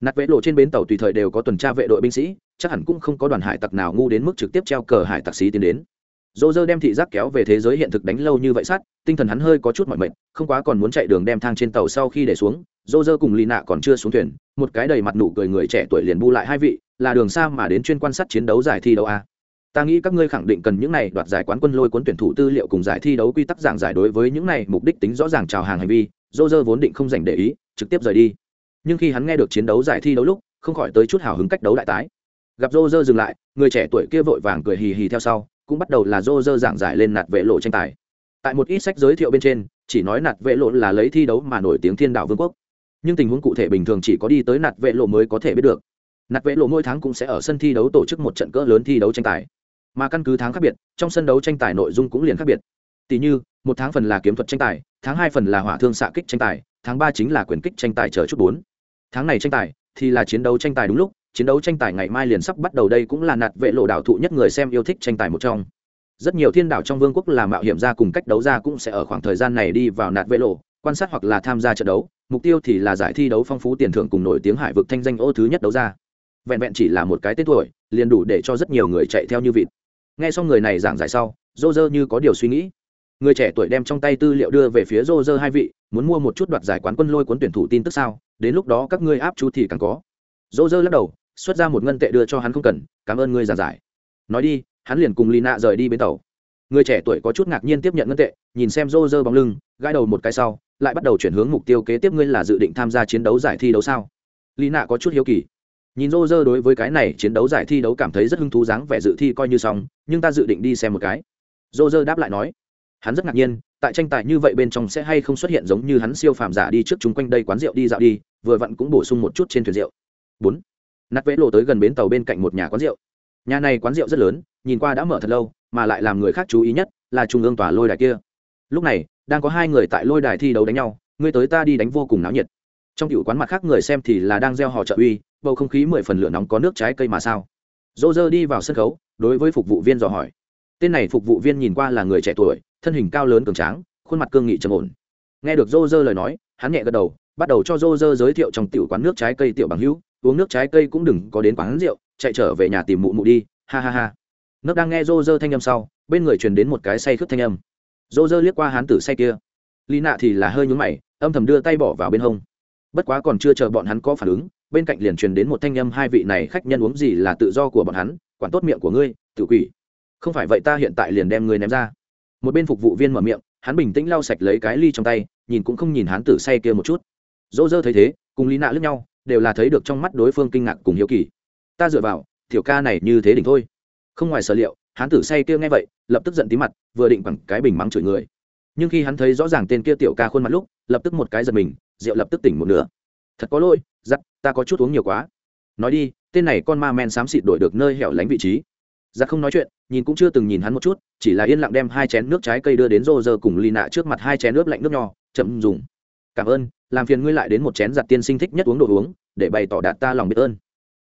Nát vẽ lộ trên bến tàu tùy thời đều có tuần tra vệ đội binh sĩ, chắc hẳn cũng không có đoàn hải tặc nào ngu đến mức trực tiếp treo cờ hải tặc xí tiến đến. Dô dơ đem thị giác kéo về thế giới hiện thực đánh lâu như vậy sát, tinh thần hắn hơi có chút mọi mệt, không quá còn muốn chạy đường đem thang trên tàu sau khi để xuống dô dơ cùng lì nạ còn chưa xuống thuyền, một cái đầy mặt nụ cười người trẻ tuổi liền bu lại hai vị, là đường xa mà đến chuyên quan sát chiến đấu giải thi đấu a ta nghĩ các ngươi khẳng định cần những này đoạt giải quán quân lôi cuốn tuyển thủ tư liệu cùng giải thi đấu quy tắc giảng giải đối với những này mục đích tính rõ ràng chào hàng hành vi dô dơ vốn định không dành để ý, trực tiếp rời đi. Nhưng khi hắn nghe được chiến đấu giải thi đấu lúc, không khỏi tới chút hào hứng cách đấu đại tái. Gặp dô dơ dừng lại, người trẻ tuổi kia vội vàng cười hì hì theo sau, cũng bắt đầu là dô dơ giảng giải lên nạt vệ lộ tranh tài. Tại một ít sách giới thiệu bên trên, chỉ nói nạt vệ lộ là lấy thi đấu mà nổi tiếng thiên đạo vương quốc. Nhưng tình huống cụ thể bình thường chỉ có đi tới nạt vệ lộ mới có thể biết được. Nạt vệ lộ mỗi tháng cũng sẽ ở sân thi đấu tổ chức một trận cỡ lớn thi đấu tranh tài mà căn cứ tháng khác biệt, trong sân đấu tranh tài nội dung cũng liền khác biệt. Tỷ như, một tháng phần là kiếm thuật tranh tài, tháng hai phần là hỏa thương xạ kích tranh tài, tháng ba chính là quyền kích tranh tài chờ chút bốn. Tháng này tranh tài thì là chiến đấu tranh tài đúng lúc, chiến đấu tranh tài ngày mai liền sắp bắt đầu đây cũng là nạt vệ lộ đảo thụ nhất người xem yêu thích tranh tài một trong. Rất nhiều thiên đảo trong vương quốc là mạo hiểm ra cùng cách đấu ra cũng sẽ ở khoảng thời gian này đi vào nạt vệ lộ, quan sát hoặc là tham gia trận đấu, mục tiêu thì là giải thi đấu phong phú tiền thưởng cùng nổi tiếng hải vực thanh danh ô thứ nhất đấu ra. Vẹn vẹn chỉ là một cái tên tuổi, liền đủ để cho rất nhiều người chạy theo như vịt nghe xong người này giảng giải sau dô dơ như có điều suy nghĩ. Người trẻ tuổi đem trong tay tư liệu đưa về phía dô dơ hai vị, muốn mua một chút đoạt giải quán quân lôi cuốn tuyển thủ tin tức sao? Đến lúc đó các ngươi áp chú thì càng có. Dô dơ lắc đầu, xuất ra một ngân tệ đưa cho hắn không cần, cảm ơn ngươi giảng giải. Nói đi, hắn liền cùng lì nạ rời đi bến tàu. Người trẻ tuổi có chút ngạc nhiên tiếp nhận ngân tệ, nhìn xem rô rơ bóng lưng, gãi đầu một cái sau, lại bắt đầu chuyển hướng mục tiêu kế tiếp ngươi là dự định tham gia chiến đấu giải thi đấu sao? Lì nạ có chút hiếu kỳ nhìn rô rơ đối với cái này chiến đấu giải thi đấu cảm thấy rất hứng thú dáng vẻ dự thi coi như xong, nhưng ta dự định đi xem một cái. Rô rơ đáp lại nói. Hắn rất ngạc nhiên, tại tranh tài như vậy bên trong sẽ hay không xuất hiện giống như hắn siêu phàm giả đi trước chúng quanh đây quán rượu đi dạo đi, vừa vặn cũng bổ sung một chút trên thuyền rượu. Bốn. Nát vẽ lộ tới gần bến tàu bên cạnh một nhà quán rượu. Nhà này quán rượu rất lớn, nhìn qua đã mở thật lâu, mà lại làm người khác chú ý nhất là trung ương tòa lôi đài kia. Lúc này, đang có hai người tại lôi đài thi đấu đánh nhau, người tới ta đi đánh vô cùng náo nhiệt. Trong cựu quán mặt khác người xem thì là đang gieo họ trợ uy bầu không khí mười phần lửa nóng có nước trái cây mà sao? Dô dơ đi vào sân khấu, đối với phục vụ viên dò hỏi. Tên này phục vụ viên nhìn qua là người trẻ tuổi, thân hình cao lớn cường tráng, khuôn mặt cương nghị trầm ổn. Nghe được dô dơ lời nói, hắn nhẹ gật đầu, bắt đầu cho dô dơ giới thiệu trong tiểu quán nước trái cây tiểu bằng hữu, uống nước trái cây cũng đừng có đến quán rượu, chạy trở về nhà tìm mụ mụ đi, ha ha ha. Nước đang nghe rô dơ thanh âm sau, bên người truyền đến một cái say khướt thanh âm. Rô dơ liếc qua hán tử say kia. Lý nạ thì là hơi nhúng mày, âm thầm đưa tay bỏ vào bên hông bất quá còn chưa chờ bọn hắn có phản ứng, bên cạnh liền truyền đến một thanh âm, hai vị này khách nhân uống gì là tự do của bọn hắn, quản tốt miệng của ngươi tự quỷ. Không phải vậy ta hiện tại liền đem ngươi ném ra. Một bên phục vụ viên mở miệng, hắn bình tĩnh lau sạch lấy cái ly trong tay, nhìn cũng không nhìn hắn tử say kia một chút. Dỗ dơ thấy thế, cùng lý nạ lướt nhau, đều là thấy được trong mắt đối phương kinh ngạc cùng hiếu kỳ. Ta dựa vào, tiểu ca này như thế đỉnh thôi. Không ngoài sở liệu hắn tử say kia nghe vậy, lập tức giận tí mặt, vừa định bằng cái bình mắng chửi người. Nhưng khi hắn thấy rõ ràng tên kia tiểu ca khuôn mặt lúc, lập tức một cái giật mình rượu lập tức tỉnh một nửa. Thật có lỗi, giặc, ta có chút uống nhiều quá. Nói đi, tên này con ma men xám xịt đổi được nơi hẻo lánh vị trí. Giặc không nói chuyện, nhìn cũng chưa từng nhìn hắn một chút, chỉ là yên lặng đem hai chén nước trái cây đưa đến rô rơ cùng Lina nạ trước mặt hai chén nước lạnh nước nho, chậm dùng. Cảm ơn, làm phiền ngươi lại đến một chén giặt tiên sinh thích nhất uống đồ uống, để bày tỏ đạt ta lòng biết ơn.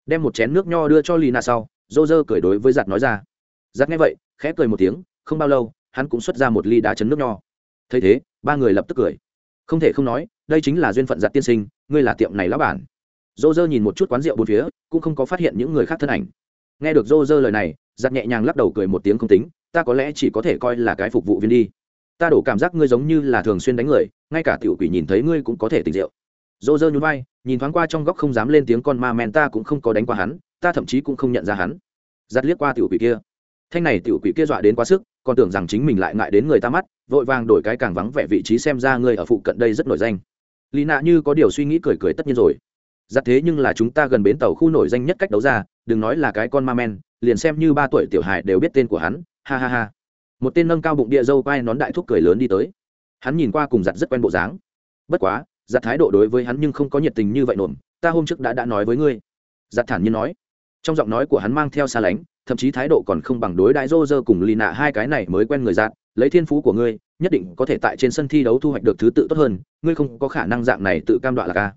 Đem một chén nước nho đưa cho Lina nạ sau, rô rơ cười đối với giặt nói ra. Giặt nghe vậy, khẽ cười một tiếng, không bao lâu, hắn cũng xuất ra một ly đá chấn nước nho. Thấy thế, ba người lập tức cười không thể không nói, đây chính là duyên phận giặt tiên sinh, ngươi là tiệm này lão bản. Dô dơ nhìn một chút quán rượu bốn phía, cũng không có phát hiện những người khác thân ảnh. Nghe được dô dơ lời này, giặt nhẹ nhàng lắc đầu cười một tiếng không tính, ta có lẽ chỉ có thể coi là cái phục vụ viên đi. Ta đổ cảm giác ngươi giống như là thường xuyên đánh người, ngay cả tiểu quỷ nhìn thấy ngươi cũng có thể tỉnh rượu. Dô dơ nhún vai, nhìn thoáng qua trong góc không dám lên tiếng con ma men ta cũng không có đánh qua hắn, ta thậm chí cũng không nhận ra hắn. Giặt liếc qua tiểu quỷ kia thanh này tiểu quỷ kia dọa đến quá sức, còn tưởng rằng chính mình lại ngại đến người ta mắt, vội vàng đổi cái càng vắng vẻ vị trí xem ra người ở phụ cận đây rất nổi danh. Lý nạ như có điều suy nghĩ cười cười tất nhiên rồi. Giặt thế nhưng là chúng ta gần bến tàu khu nổi danh nhất cách đấu ra, đừng nói là cái con ma men, liền xem như ba tuổi tiểu hài đều biết tên của hắn, ha ha ha. Một tên nâng cao bụng địa dâu quai nón đại thúc cười lớn đi tới. Hắn nhìn qua cùng giặt rất quen bộ dáng. Bất quá giặt thái độ đối với hắn nhưng không có nhiệt tình như vậy nổm, ta hôm trước đã đã nói với ngươi. Giặt thản nhiên nói. Trong giọng nói của hắn mang theo xa lánh thậm chí thái độ còn không bằng đối đại rô rơ cùng lì nạ hai cái này mới quen người dạng, lấy thiên phú của ngươi, nhất định có thể tại trên sân thi đấu thu hoạch được thứ tự tốt hơn, ngươi không có khả năng dạng này tự cam đoan là ca.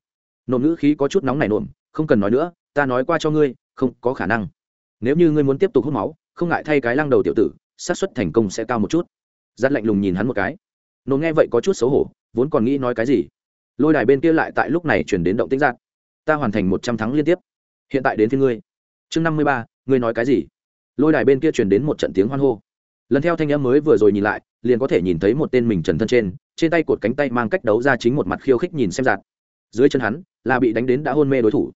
Nộm ngữ khí có chút nóng này nộm, không cần nói nữa, ta nói qua cho ngươi, không có khả năng. Nếu như ngươi muốn tiếp tục hút máu, không ngại thay cái lăng đầu tiểu tử, xác suất thành công sẽ cao một chút. Giắt lạnh lùng nhìn hắn một cái. Nộm nghe vậy có chút xấu hổ, vốn còn nghĩ nói cái gì. Lôi đài bên kia lại tại lúc này chuyển đến động tĩnh giạt. Ta hoàn thành một trăm thắng liên tiếp. Hiện tại đến phía ngươi. Chương năm mươi ba, ngươi nói cái gì? Lôi đài bên kia truyền đến một trận tiếng hoan hô. Lần theo thanh âm mới vừa rồi nhìn lại, liền có thể nhìn thấy một tên mình trần thân trên trên tay cột cánh tay mang cách đấu ra chính một mặt khiêu khích nhìn xem giạt dưới chân hắn, là bị đánh đến đã hôn mê đối thủ.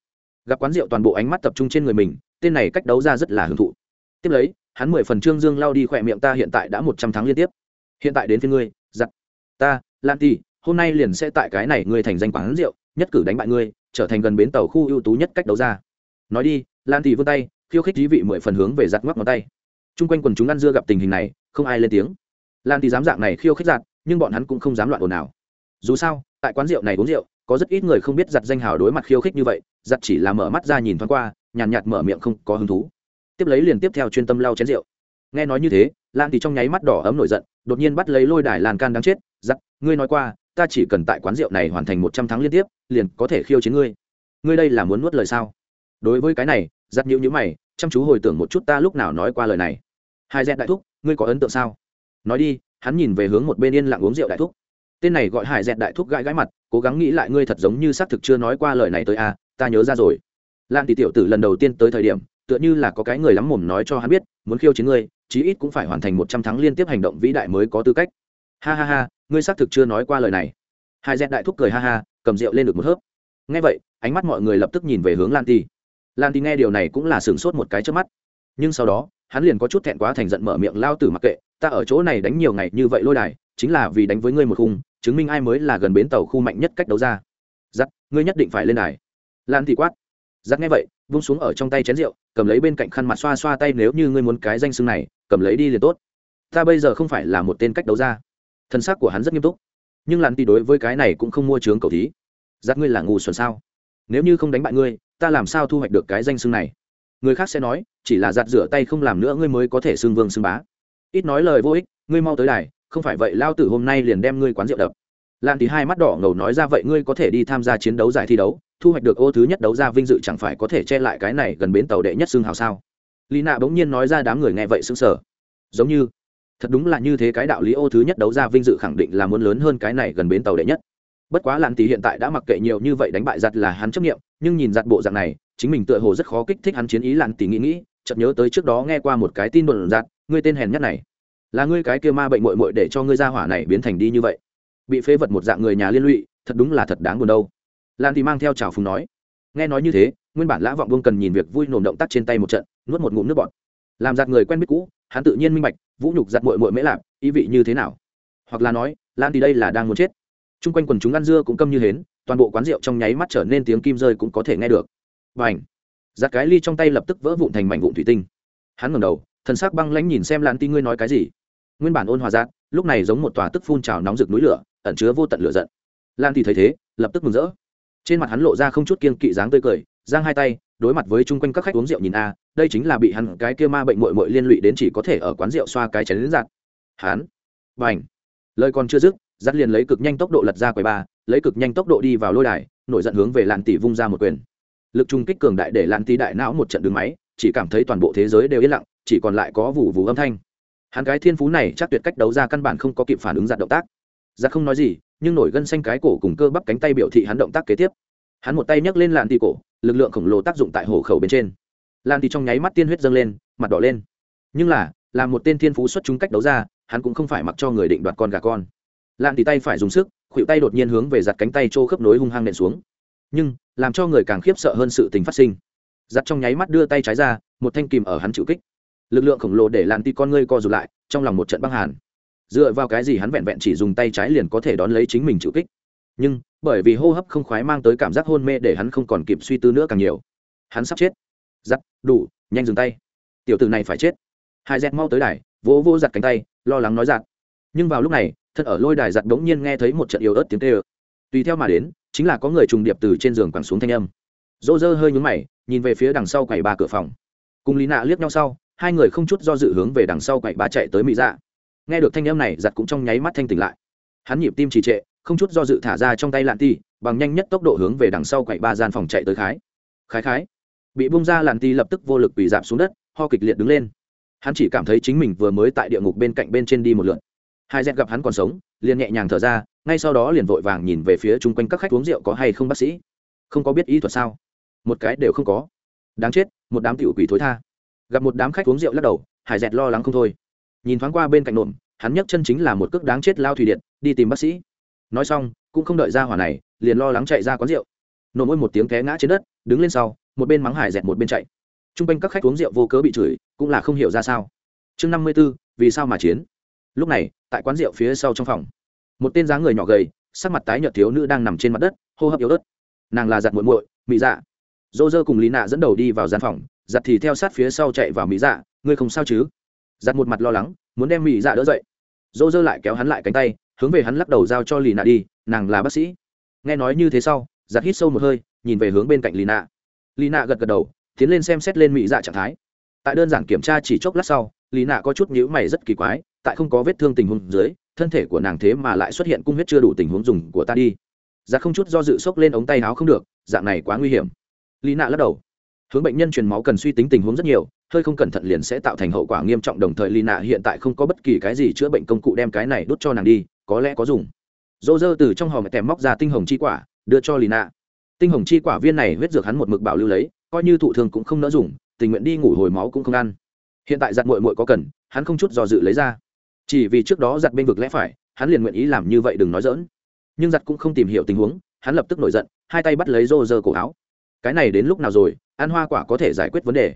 Gặp quán rượu toàn bộ ánh mắt tập trung trên người mình, tên này cách đấu ra rất là hưởng thụ. Tiếp lấy, hắn mười phần trương dương lao đi khỏe miệng ta hiện tại đã một trăm tháng liên tiếp. Hiện tại đến phía ngươi giặt ta, lan ti hôm nay liền sẽ tại cái này ngươi thành danh quán rượu, nhất cử đánh bại ngươi, trở thành gần bến tàu khu ưu tú nhất cách đấu ra. Nói đi, lan ti vươn tay khiêu khích dí vị mười phần hướng về giặt ngoắc ngón tay. Chung quanh quần chúng ăn dưa gặp tình hình này không ai lên tiếng. Lan thì dám dạng này khiêu khích giặt nhưng bọn hắn cũng không dám loạn ồn nào dù sao tại quán rượu này uống rượu có rất ít người không biết giặt danh hào đối mặt khiêu khích như vậy giặt chỉ là mở mắt ra nhìn thoáng qua nhàn nhạt, nhạt mở miệng không có hứng thú. Tiếp lấy liền tiếp theo chuyên tâm lau chén rượu. Nghe nói như thế lan thì trong nháy mắt đỏ ấm nổi giận đột nhiên bắt lấy lôi đài lan can đáng chết giặt ngươi nói qua ta chỉ cần tại quán rượu này hoàn thành một trăm tháng liên tiếp liền có thể khiêu chiến ngươi. Ngươi đây là muốn nuốt lời sao? Đối với cái này giặt nhữ nhữ mày, chăm chú hồi tưởng một chút ta lúc nào nói qua lời này. Hai dẹn đại thúc, ngươi có ấn tượng sao? Nói đi, hắn nhìn về hướng một bên yên lặng uống rượu đại thúc. Tên này gọi hải dẹn đại thúc gãi gãi mặt, cố gắng nghĩ lại ngươi thật giống như xác thực chưa nói qua lời này tới a ta nhớ ra rồi. Lan tỷ tiểu tử lần đầu tiên tới thời điểm, tựa như là có cái người lắm mồm nói cho hắn biết, muốn khiêu chiến ngươi, chí ít cũng phải hoàn thành một trăm tháng liên tiếp hành động vĩ đại mới có tư cách. Ha ha ha, ngươi xác thực chưa nói qua lời này. Hai dẹn đại thúc cười ha ha, cầm rượu lên được một hớp. Nghe vậy, ánh mắt mọi người lập tức nhìn về hướng lan Tỷ lan thì nghe điều này cũng là sửng sốt một cái trước mắt. Nhưng sau đó, hắn liền có chút thẹn quá thành giận mở miệng lao tử mặc kệ, ta ở chỗ này đánh nhiều ngày như vậy lôi đài, chính là vì đánh với ngươi một khung, chứng minh ai mới là gần bến tàu khu mạnh nhất cách đấu ra. Giắt ngươi nhất định phải lên đài. Lan thì quát. Giắt nghe vậy, vung xuống ở trong tay chén rượu, cầm lấy bên cạnh khăn mặt xoa xoa tay nếu như ngươi muốn cái danh xưng này, cầm lấy đi liền tốt. Ta bây giờ không phải là một tên cách đấu ra. Thân xác của hắn rất nghiêm túc. Nhưng lan thì đối với cái này cũng không mua trướng cầu thí. Giắt ngươi là ngu xuẩn sao? Nếu như không đánh bại ngươi ta làm sao thu hoạch được cái danh xưng này? Người khác sẽ nói, chỉ là giặt rửa tay không làm nữa ngươi mới có thể xưng vương xưng bá. Ít nói lời vô ích, ngươi mau tới đài, không phải vậy lao tử hôm nay liền đem ngươi quán rượu đập. Lan thì hai mắt đỏ ngầu nói ra vậy ngươi có thể đi tham gia chiến đấu giải thi đấu, thu hoạch được ô thứ nhất đấu ra vinh dự chẳng phải có thể che lại cái này gần bến tàu đệ nhất xương hào sao? Lý nạ bỗng nhiên nói ra đám người nghe vậy xứng sở giống như, thật đúng là như thế cái đạo lý ô thứ nhất đấu ra vinh dự khẳng định là muốn lớn hơn cái này gần bến tàu đệ nhất bất quá lạn tỷ hiện tại đã mặc kệ nhiều như vậy đánh bại giặt là hắn chấp nghiệm nhưng nhìn giặt bộ dạng này, chính mình tựa hồ rất khó kích thích hắn chiến ý lạn tỷ nghĩ nghĩ, chợt nhớ tới trước đó nghe qua một cái tin đồn giặt, ngươi tên hèn nhất này, là ngươi cái kia ma bệnh mội mội để cho ngươi ra hỏa này biến thành đi như vậy. Bị phế vật một dạng người nhà liên lụy, thật đúng là thật đáng buồn đâu. Lan thì mang theo trào phùng nói. Nghe nói như thế, nguyên bản lã vọng vương cần nhìn việc vui nổm động tác trên tay một trận, nuốt một ngụm nước bọt. Làm giặt người quen biết cũ, hắn tự nhiên minh bạch, vũ nhục giặt mội mội mễ lạp, ý vị như thế nào? Hoặc là nói lan thì đây là đang muốn chết chung quanh quần chúng ăn dưa cũng câm như hến, toàn bộ quán rượu trong nháy mắt trở nên tiếng kim rơi cũng có thể nghe được. Và ảnh giặt cái ly trong tay lập tức vỡ vụn thành mảnh vụn thủy tinh. Hắn ngẩng đầu, thần sắc băng lãnh nhìn xem lan ti ngươi nói cái gì. Nguyên bản ôn hòa giác lúc này giống một tòa tức phun trào nóng rực núi lửa, ẩn chứa vô tận lửa giận. Lan thì thấy thế, lập tức mừng rỡ. Trên mặt hắn lộ ra không chút kiên kỵ dáng tươi cười, giang hai tay, đối mặt với chung quanh các khách uống rượu nhìn a, đây chính là bị hắn cái kia ma bệnh mội mội liên lụy đến chỉ có thể ở quán rượu xoa cái chén đến giặt. Hắn! B à n h lời còn chưa dứt dắt liền lấy cực nhanh tốc độ lật ra quầy ba, lấy cực nhanh tốc độ đi vào lôi đài, nổi giận hướng về lạn tỷ vung ra một quyền. Lực trung kích cường đại để lạn tỷ đại não một trận đường máy, chỉ cảm thấy toàn bộ thế giới đều yên lặng, chỉ còn lại có vụ vụ âm thanh. Hắn cái thiên phú này chắc tuyệt cách đấu ra căn bản không có kịp phản ứng giặt động tác. Giặt không nói gì, nhưng nổi gân xanh cái cổ cùng cơ bắp cánh tay biểu thị hắn động tác kế tiếp. Hắn một tay nhấc lên lạn tỷ cổ, lực lượng khổng lồ tác dụng tại hổ khẩu bên trên. Lạn tỷ trong nháy mắt tiên huyết dâng lên, mặt đỏ lên. Nhưng là là một tên thiên phú xuất chúng cách đấu ra, hắn cũng không phải mặc cho người định đoạt con gà con lạn thì tay phải dùng sức khuỵu tay đột nhiên hướng về giặt cánh tay trô khớp nối hung hăng nện xuống. Nhưng, làm cho người càng khiếp sợ hơn sự tình phát sinh. Giặt trong nháy mắt đưa tay trái ra, một thanh kìm ở hắn chịu kích. Lực lượng khổng lồ để lạn ti con ngươi co rụt lại, trong lòng một trận băng hàn. Dựa vào cái gì hắn vẹn vẹn chỉ dùng tay trái liền có thể đón lấy chính mình chịu kích? Nhưng, bởi vì hô hấp không khoái mang tới cảm giác hôn mê để hắn không còn kịp suy tư nữa càng nhiều. Hắn sắp chết. Giặt, đủ, nhanh dừng tay. Tiểu tử này phải chết. Hai dẹt mau tới đài, vỗ vỗ giặt cánh tay, lo lắng nói giặt. Nhưng vào lúc này thân ở lôi đài giặt bỗng nhiên nghe thấy một trận yếu ớt tiếng tê ơ tùy theo mà đến, chính là có người trùng điệp từ trên giường quẳng xuống thanh âm. Dỗ dơ hơi nhúng mày, nhìn về phía đằng sau quầy ba cửa phòng. Cùng lý nạ liếc nhau sau, hai người không chút do dự hướng về đằng sau quầy ba chạy tới mỹ dạ. Nghe được thanh âm này giặt cũng trong nháy mắt thanh tỉnh lại. Hắn nhịp tim trì trệ, không chút do dự thả ra trong tay lạn ti, bằng nhanh nhất tốc độ hướng về đằng sau quầy ba gian phòng chạy tới khái. Khái khái. Bị bung ra làn ti lập tức vô lực bị giảm xuống đất, ho kịch liệt đứng lên. Hắn chỉ cảm thấy chính mình vừa mới tại địa ngục bên cạnh bên trên đi một lượn hai dẹt gặp hắn còn sống, liền nhẹ nhàng thở ra, ngay sau đó liền vội vàng nhìn về phía chung quanh các khách uống rượu có hay không bác sĩ. Không có biết ý thuật sao? Một cái đều không có. Đáng chết, một đám tiểu quỷ thối tha. Gặp một đám khách uống rượu lắc đầu hải dẹt lo lắng không thôi. Nhìn thoáng qua bên cạnh nộm, hắn nhấc chân chính là một cước đáng chết lao thủy điện, đi tìm bác sĩ. Nói xong, cũng không đợi ra hỏa này, liền lo lắng chạy ra quán rượu. Nộm ôi một tiếng té ngã trên đất, đứng lên sau, một bên mắng hải dẹt một bên chạy. T r u n g quanh các khách uống rượu vô cớ bị chửi, cũng là không hiểu ra sao. Chương năm mươi b ố vì sao mà chiến? Lúc này tại quán rượu phía sau trong phòng. Một tên dáng người nhỏ gầy, sắc mặt tái nhợt thiếu nữ đang nằm trên mặt đất, hô hấp yếu ớt. Nàng là giặt muội muội, mỹ dạ. Dô dơ cùng lý nạ dẫn đầu đi vào gian phòng, giặt thì theo sát phía sau chạy vào mỹ dạ ngươi không sao chứ? Giặt một mặt lo lắng, muốn đem mỹ dạ đỡ dậy. Dô dơ lại kéo hắn lại cánh tay, hướng về hắn lắc đầu giao cho lì nạ đi, nàng là bác sĩ. Nghe nói như thế sau, giặt hít sâu một hơi, nhìn về hướng bên cạnh lì nạ. Lì nạ gật gật đầu, tiến lên xem xét lên mỹ dạ trạng thái. Tại đơn giản kiểm tra chỉ chốc lát sau lì nạ có chút nhữ mày rất kỳ quái tại không có vết thương tình huống dưới, thân thể của nàng thế mà lại xuất hiện cung huyết chưa đủ tình huống dùng của ta đi. Ra không chút do dự sốc lên ống tay áo không được, dạng này quá nguy hiểm. Lý nạ lắc đầu. Hướng bệnh nhân truyền máu cần suy tính tình huống rất nhiều, hơi không cẩn thận liền sẽ tạo thành hậu quả nghiêm trọng, đồng thời lina hiện tại không có bất kỳ cái gì chữa bệnh công cụ đem cái này đốt cho nàng đi, có lẽ có dùng. Dô dơ từ trong hòm tèm móc ra tinh hồng chi quả, đưa cho lina tinh hồng chi quả viên này huyết dược hắn một mực bảo lưu lấy, coi như thụ thương cũng không nỡ dùng, tình nguyện đi ngủ hồi máu cũng không ăn. Hiện tại giặt mội mội có cần, hắn không chút do dự lấy ra chỉ vì trước đó giặt bên vực lẽ phải, hắn liền nguyện ý làm như vậy đừng nói dỡn nhưng giặt cũng không tìm hiểu tình huống, hắn lập tức nổi giận, hai tay bắt lấy rô rơ cổ áo. Cái này đến lúc nào rồi, ăn hoa quả có thể giải quyết vấn đề.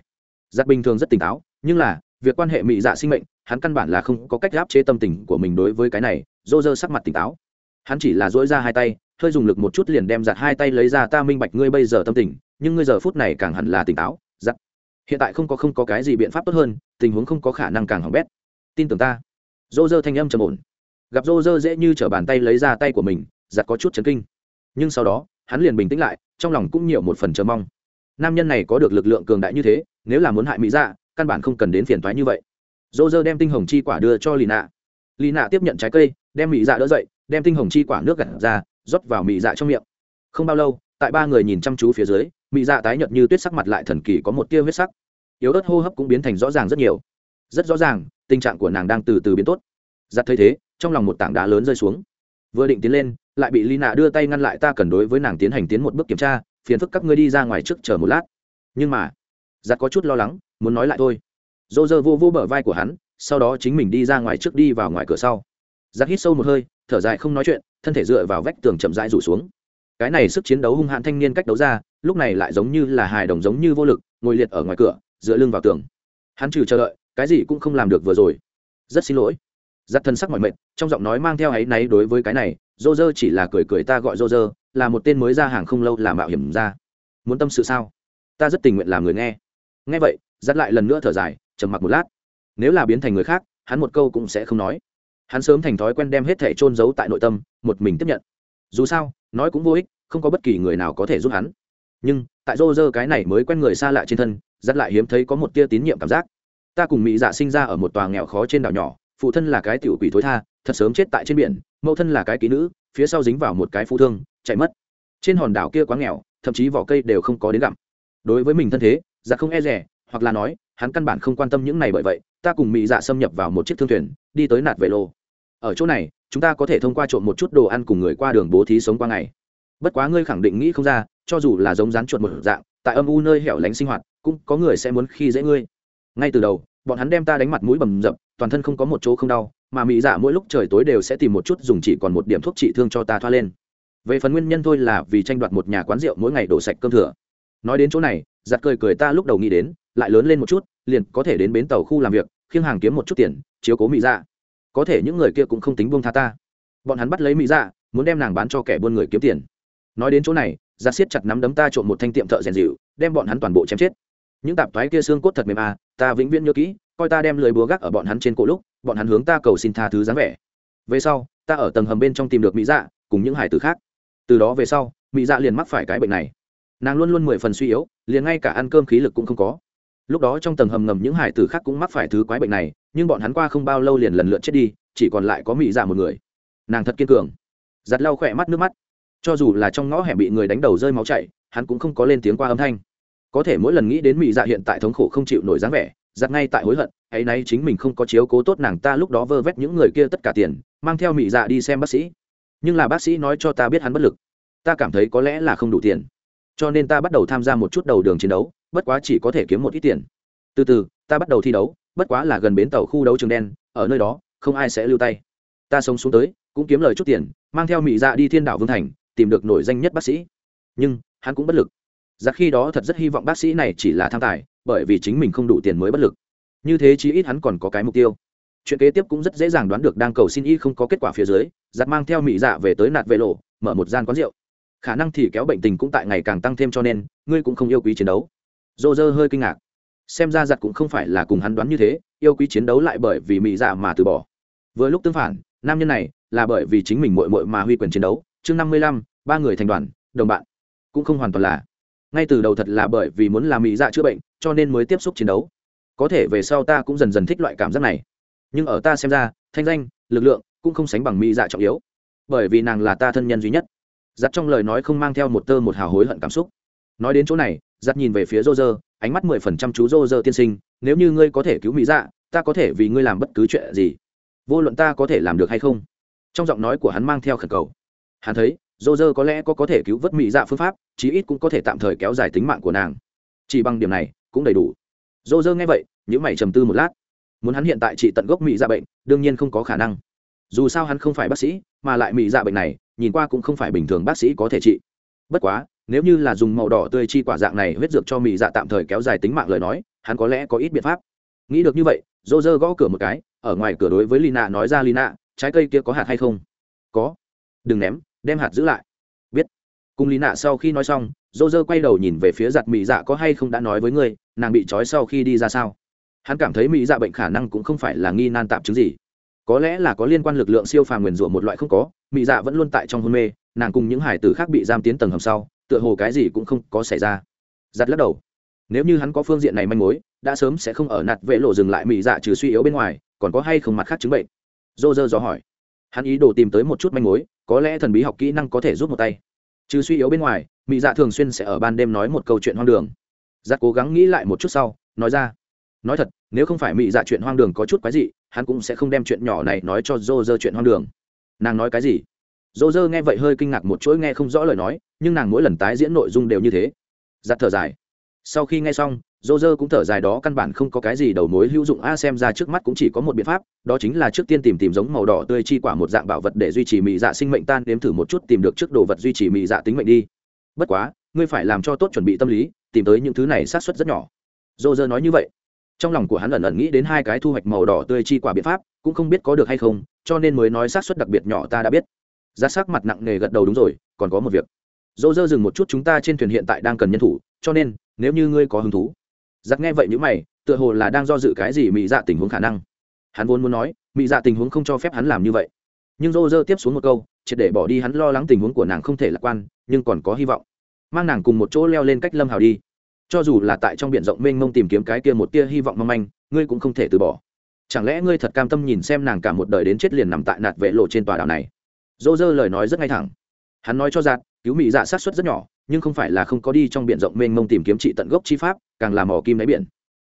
Giặt bình thường rất tỉnh táo, nhưng là, việc quan hệ mị dạ sinh mệnh, hắn căn bản là không có cách áp chế tâm tình của mình đối với cái này, rô rơ sắc mặt tỉnh táo. Hắn chỉ là dỗi ra hai tay, hơi dùng lực một chút liền đem giặt hai tay lấy ra, ta minh bạch ngươi bây giờ tâm tình, nhưng ngươi giờ phút này càng hẳn là tỉnh táo, giặt. Hiện tại không có không có cái gì biện pháp tốt hơn, tình huống không có khả năng càng hỏng bét. Tin tưởng ta dô dơ thanh âm trầm ổn. Gặp dô dơ dễ như t r ở bàn tay lấy ra tay của mình giặt có chút chấn kinh. Nhưng sau đó, hắn liền bình tĩnh lại, trong lòng cũng nhiều một phần chờ mong. Nam nhân này có được lực lượng cường đại như thế, nếu là muốn hại mỹ dạ căn bản không cần đến phiền toái như vậy. Dô dơ đem tinh hồng chi quả đưa cho lì nạ. Lì nạ tiếp nhận trái cây, đem mỹ dạ đỡ dậy, đem tinh hồng chi quả nước gặt ra, rót vào mỹ dạ trong miệng. Không bao lâu, tại ba người nhìn chăm chú phía dưới, mỹ dạ tái nhợt như tuyết sắc mặt lại thần kỳ có một tia huyết sắc. Yếu ớt hô hấp cũng biến thành rõ ràng rất nhiều. Rất rõ ràng tình trạng của nàng đang từ từ biến tốt. Giặt thấy thế, trong lòng một tảng đá lớn rơi xuống. Vừa định tiến lên, lại bị lina đưa tay ngăn lại, ta cần đối với nàng tiến hành tiến một bước kiểm tra, phiền phức các ngươi đi ra ngoài trước, chờ một lát. Nhưng mà, giặt có chút lo lắng, muốn nói lại thôi. Dô dơ vô vô bờ vai của hắn, sau đó chính mình đi ra ngoài trước, đi vào ngoài cửa sau. Giặt hít sâu một hơi, thở dài không nói chuyện, thân thể dựa vào vách tường chậm rãi rủ xuống. Cái này sức chiến đấu hung hãn thanh niên cách đấu ra, lúc này lại giống như là hài đồng giống như vô lực, ngồi liệt ở ngoài cửa, dựa lưng vào tường. Hắn trừ chờ đợi cái gì cũng không làm được vừa rồi. Rất xin lỗi. Giặt thân sắc mọi mệt, trong giọng nói mang theo áy náy đối với cái này dô dơ chỉ là cười cười ta gọi dô dơ là một tên mới ra hàng không lâu làm mạo hiểm ra. Muốn tâm sự sao? Ta rất tình nguyện làm người nghe. Nghe vậy dắt lại lần nữa thở dài, trầm mặc một lát. Nếu là biến thành người khác, hắn một câu cũng sẽ không nói. Hắn sớm thành thói quen đem hết thẻ trôn giấu tại nội tâm, một mình tiếp nhận. Dù sao, nói cũng vô ích, không có bất kỳ người nào có thể giúp hắn. Nhưng, tại dô dơ cái này mới quen người xa lạ trên thân dắt lại hiếm thấy có một tia tín nhiệm cảm giác ta cùng mỹ dạ sinh ra ở một tòa nghèo khó trên đảo nhỏ, phụ thân là cái tiểu quỷ thối tha, thật sớm chết tại trên biển, mẫu thân là cái kỹ nữ, phía sau dính vào một cái phú thương, chạy mất. Trên hòn đảo kia quá nghèo, thậm chí vỏ cây đều không có đến gặm. Đối với mình thân thế dạ không e rẻ, hoặc là nói, hắn căn bản không quan tâm những này bởi vậy, ta cùng mỹ dạ xâm nhập vào một chiếc thương thuyền, đi tới nạt vệ lô. Ở chỗ này, chúng ta có thể thông qua trộm một chút đồ ăn cùng người qua đường bố thí sống qua ngày. Bất quá ngươi khẳng định nghĩ không ra, cho dù là giống rán chuột một dạng, tại âm u nơi hẻo lánh sinh hoạt, cũng có người sẽ muốn khi dễ ngươi ngay từ đầu, bọn hắn đem ta đánh mặt mũi bầm dập, toàn thân không có một chỗ không đau, mà mỹ dạ mỗi lúc trời tối đều sẽ tìm một chút dùng chỉ còn một điểm thuốc trị thương cho ta thoa lên. Về phần nguyên nhân thôi là vì tranh đoạt một nhà quán rượu mỗi ngày đổ sạch cơm thừa. Nói đến chỗ này giặt cười cười ta lúc đầu nghĩ đến, lại lớn lên một chút, liền có thể đến bến tàu khu làm việc, khiêng hàng kiếm một chút tiền, chiếu cố mỹ dạ. Có thể những người kia cũng không tính buông tha ta. Bọn hắn bắt lấy mỹ dạ muốn đem nàng bán cho kẻ buôn người kiếm tiền. Nói đến chỗ này giặt siết chặt nắm đấm ta trộm một thanh tiệm thợ rèn dịu, đem bọn hắn toàn bộ chém chết những tạp thoái kia xương cốt thật mềm à ta vĩnh viễn nhớ kỹ, coi ta đem lưới búa gác ở bọn hắn trên cổ lúc, bọn hắn hướng ta cầu xin tha thứ dáng vẻ. Về sau, ta ở tầng hầm bên trong tìm được mỹ dạ cùng những hải tử khác. Từ đó về sau, mỹ dạ liền mắc phải cái bệnh này. Nàng luôn luôn mười phần suy yếu, liền ngay cả ăn cơm khí lực cũng không có. Lúc đó trong tầng hầm ngầm những hải tử khác cũng mắc phải thứ quái bệnh này, nhưng bọn hắn qua không bao lâu liền lần lượt chết đi, chỉ còn lại có mỹ dạ một người. Nàng thật kiên cường. Giặt lau khỏe mắt nước mắt. Cho dù là trong ngõ hẻm bị người đánh đầu rơi máu chảy, hắn cũng không có lên tiếng qua âm thanh có thể mỗi lần nghĩ đến mỹ dạ hiện tại thống khổ không chịu nổi dáng vẻ giặt ngay tại hối hận, ấy nay chính mình không có chiếu cố tốt nàng ta lúc đó vơ vét những người kia tất cả tiền, mang theo mỹ dạ đi xem bác sĩ. Nhưng là bác sĩ nói cho ta biết hắn bất lực. Ta cảm thấy có lẽ là không đủ tiền. Cho nên ta bắt đầu tham gia một chút đầu đường chiến đấu, bất quá chỉ có thể kiếm một ít tiền. Từ từ, ta bắt đầu thi đấu, bất quá là gần bến tàu khu đấu trường đen, ở nơi đó, không ai sẽ lưu tay. Ta sống xuống tới, cũng kiếm lời chút tiền, mang theo mỹ dạ đi thiên đảo vương thành, tìm được nổi danh nhất bác sĩ. Nhưng, hắn cũng bất lực giặc khi đó thật rất hy vọng bác sĩ này chỉ là tham tài, bởi vì chính mình không đủ tiền mới bất lực. Như thế chí ít hắn còn có cái mục tiêu. Chuyện kế tiếp cũng rất dễ dàng đoán được đang cầu xin y không có kết quả phía dưới, giặc mang theo mỹ dạ về tới nạt vệ lộ, mở một gian quán rượu. Khả năng thì kéo bệnh tình cũng tại ngày càng tăng thêm cho nên, ngươi cũng không yêu quý chiến đấu. Dô dơ hơi kinh ngạc. Xem ra giặc cũng không phải là cùng hắn đoán như thế, yêu quý chiến đấu lại bởi vì mỹ dạ mà từ bỏ. Vừa lúc tương phản, nam nhân này là bởi vì chính mình mội mội mà huy quyền chiến đấu. Chương năm mươi lăm, ba người thành đoàn, đồng bạn. Cũng không hoàn toàn là ngay từ đầu thật là bởi vì muốn làm mỹ dạ chữa bệnh, cho nên mới tiếp xúc chiến đấu. Có thể về sau ta cũng dần dần thích loại cảm giác này. Nhưng ở ta xem ra, thanh danh, lực lượng cũng không sánh bằng mỹ dạ trọng yếu. Bởi vì nàng là ta thân nhân duy nhất. Giặt trong lời nói không mang theo một tơ một hào hối hận cảm xúc. Nói đến chỗ này, giặt nhìn về phía rô rơ ánh mắt mười phần trăm chú rô rơ tiên sinh, nếu như ngươi có thể cứu mỹ dạ ta có thể vì ngươi làm bất cứ chuyện gì. Vô luận ta có thể làm được hay không. Trong giọng nói của hắn mang theo khẩn cầu. Hắn thấy dô dơ có lẽ có có thể cứu vớt mỹ dạ phương pháp, chí ít cũng có thể tạm thời kéo dài tính mạng của nàng. Chỉ bằng điểm này, cũng đầy đủ. Dô dơ nghe vậy những mày trầm tư một lát. Muốn hắn hiện tại trị tận gốc mỹ dạ bệnh, đương nhiên không có khả năng. Dù sao hắn không phải bác sĩ, mà lại mỹ dạ bệnh này, nhìn qua cũng không phải bình thường bác sĩ có thể trị. Bất quá, nếu như là dùng màu đỏ tươi chi quả dạng này huyết dược cho mỹ dạ tạm thời kéo dài tính mạng lời nói, hắn có lẽ có ít biện pháp. Nghĩ được như vậy, dô dơ gõ cửa một cái, ở ngoài cửa đối với lina nói ra, lina, trái cây kia có hạt hay không? Có. Đừng ném đem hạt giữ lại. Biết. Cùng lina sau khi nói xong, dô dơ quay đầu nhìn về phía giặt mỹ dạ có hay không đã nói với ngươi, nàng bị trói sau khi đi ra sao? Hắn cảm thấy mỹ dạ bệnh khả năng cũng không phải là nghi nan tạm chứng gì. Có lẽ là có liên quan lực lượng siêu phàm nguyền rủa một loại không có mỹ dạ vẫn luôn tại trong hôn mê, nàng cùng những hải tử khác bị giam tiến tầng hầm sau, tựa hồ cái gì cũng không có xảy ra. Giặt lắc đầu. Nếu như hắn có phương diện này manh mối, đã sớm sẽ không ở nạt vệ lộ dừng lại mỹ dạ trừ suy yếu bên ngoài, còn có hay không mặt khác chứng bệnh? Dô dơ dò hỏi. Hắn ý đồ tìm tới một chút manh mối có lẽ thần bí học kỹ năng có thể giúp một tay. Trừ suy yếu bên ngoài mỹ dạ thường xuyên sẽ ở ban đêm nói một câu chuyện hoang đường. Giặc cố gắng nghĩ lại một chút sau, nói ra, nói thật, nếu không phải mỹ dạ chuyện hoang đường có chút quái gì hắn cũng sẽ không đem chuyện nhỏ này nói cho dô dơ chuyện hoang đường. Nàng nói cái gì? Dô dơ nghe vậy hơi kinh ngạc một chuỗi, nghe không rõ lời nói, nhưng nàng mỗi lần tái diễn nội dung đều như thế. Giặt thở dài sau khi nghe xong dô dơ cũng thở dài đó căn bản không có cái gì đầu mối hữu dụng. A, xem ra trước mắt cũng chỉ có một biện pháp, đó chính là trước tiên tìm tìm giống màu đỏ tươi chi quả một dạng bảo vật để duy trì mị dạ sinh mệnh, tan đếm thử một chút, tìm được trước đồ vật duy trì mị dạ tính mệnh đi. Bất quá, ngươi phải làm cho tốt chuẩn bị tâm lý, tìm tới những thứ này sát xuất rất nhỏ. Dô dơ nói như vậy. Trong lòng của hắn ẩn ẩn nghĩ đến hai cái thu hoạch màu đỏ tươi chi quả biện pháp, cũng không biết có được hay không, cho nên mới nói sát xuất đặc biệt nhỏ ta đã biết. Giá sắc mặt nặng nề gật đầu đúng rồi, còn có một việc. Dô dơ dừng một chút, chúng ta trên thuyền hiện tại đang cần nhân thủ, cho nên nếu như ngươi có hứng thú. Giặc nghe vậy n mày, tựa hồ là đang do dự cái gì mỹ dạ tình huống khả năng. Hắn vốn muốn nói mỹ dạ tình huống không cho phép hắn làm như vậy. Nhưng dô dơ tiếp xuống một câu, triệt để bỏ đi hắn lo lắng tình huống của nàng không thể lạc quan, nhưng còn có hy vọng. Mang nàng cùng một chỗ leo lên cách lâm hào đi. Cho dù là tại trong b i ể n rộng mênh mông tìm kiếm cái kia một tia hy vọng mong manh, ngươi cũng không thể từ bỏ. Chẳng lẽ ngươi thật cam tâm nhìn xem nàng cả một đời đến chết liền nằm tại nạt vệ lộ trên tòa đảo này? Dô dơ lời nói rất ngay thẳng. Hắn nói cho giạt, cứu mỹ dạ sát xuất rất nhỏ nhưng không phải là không có đi trong biển rộng mênh mông tìm kiếm trị tận gốc chi pháp, càng làm mỏ kim đáy biển.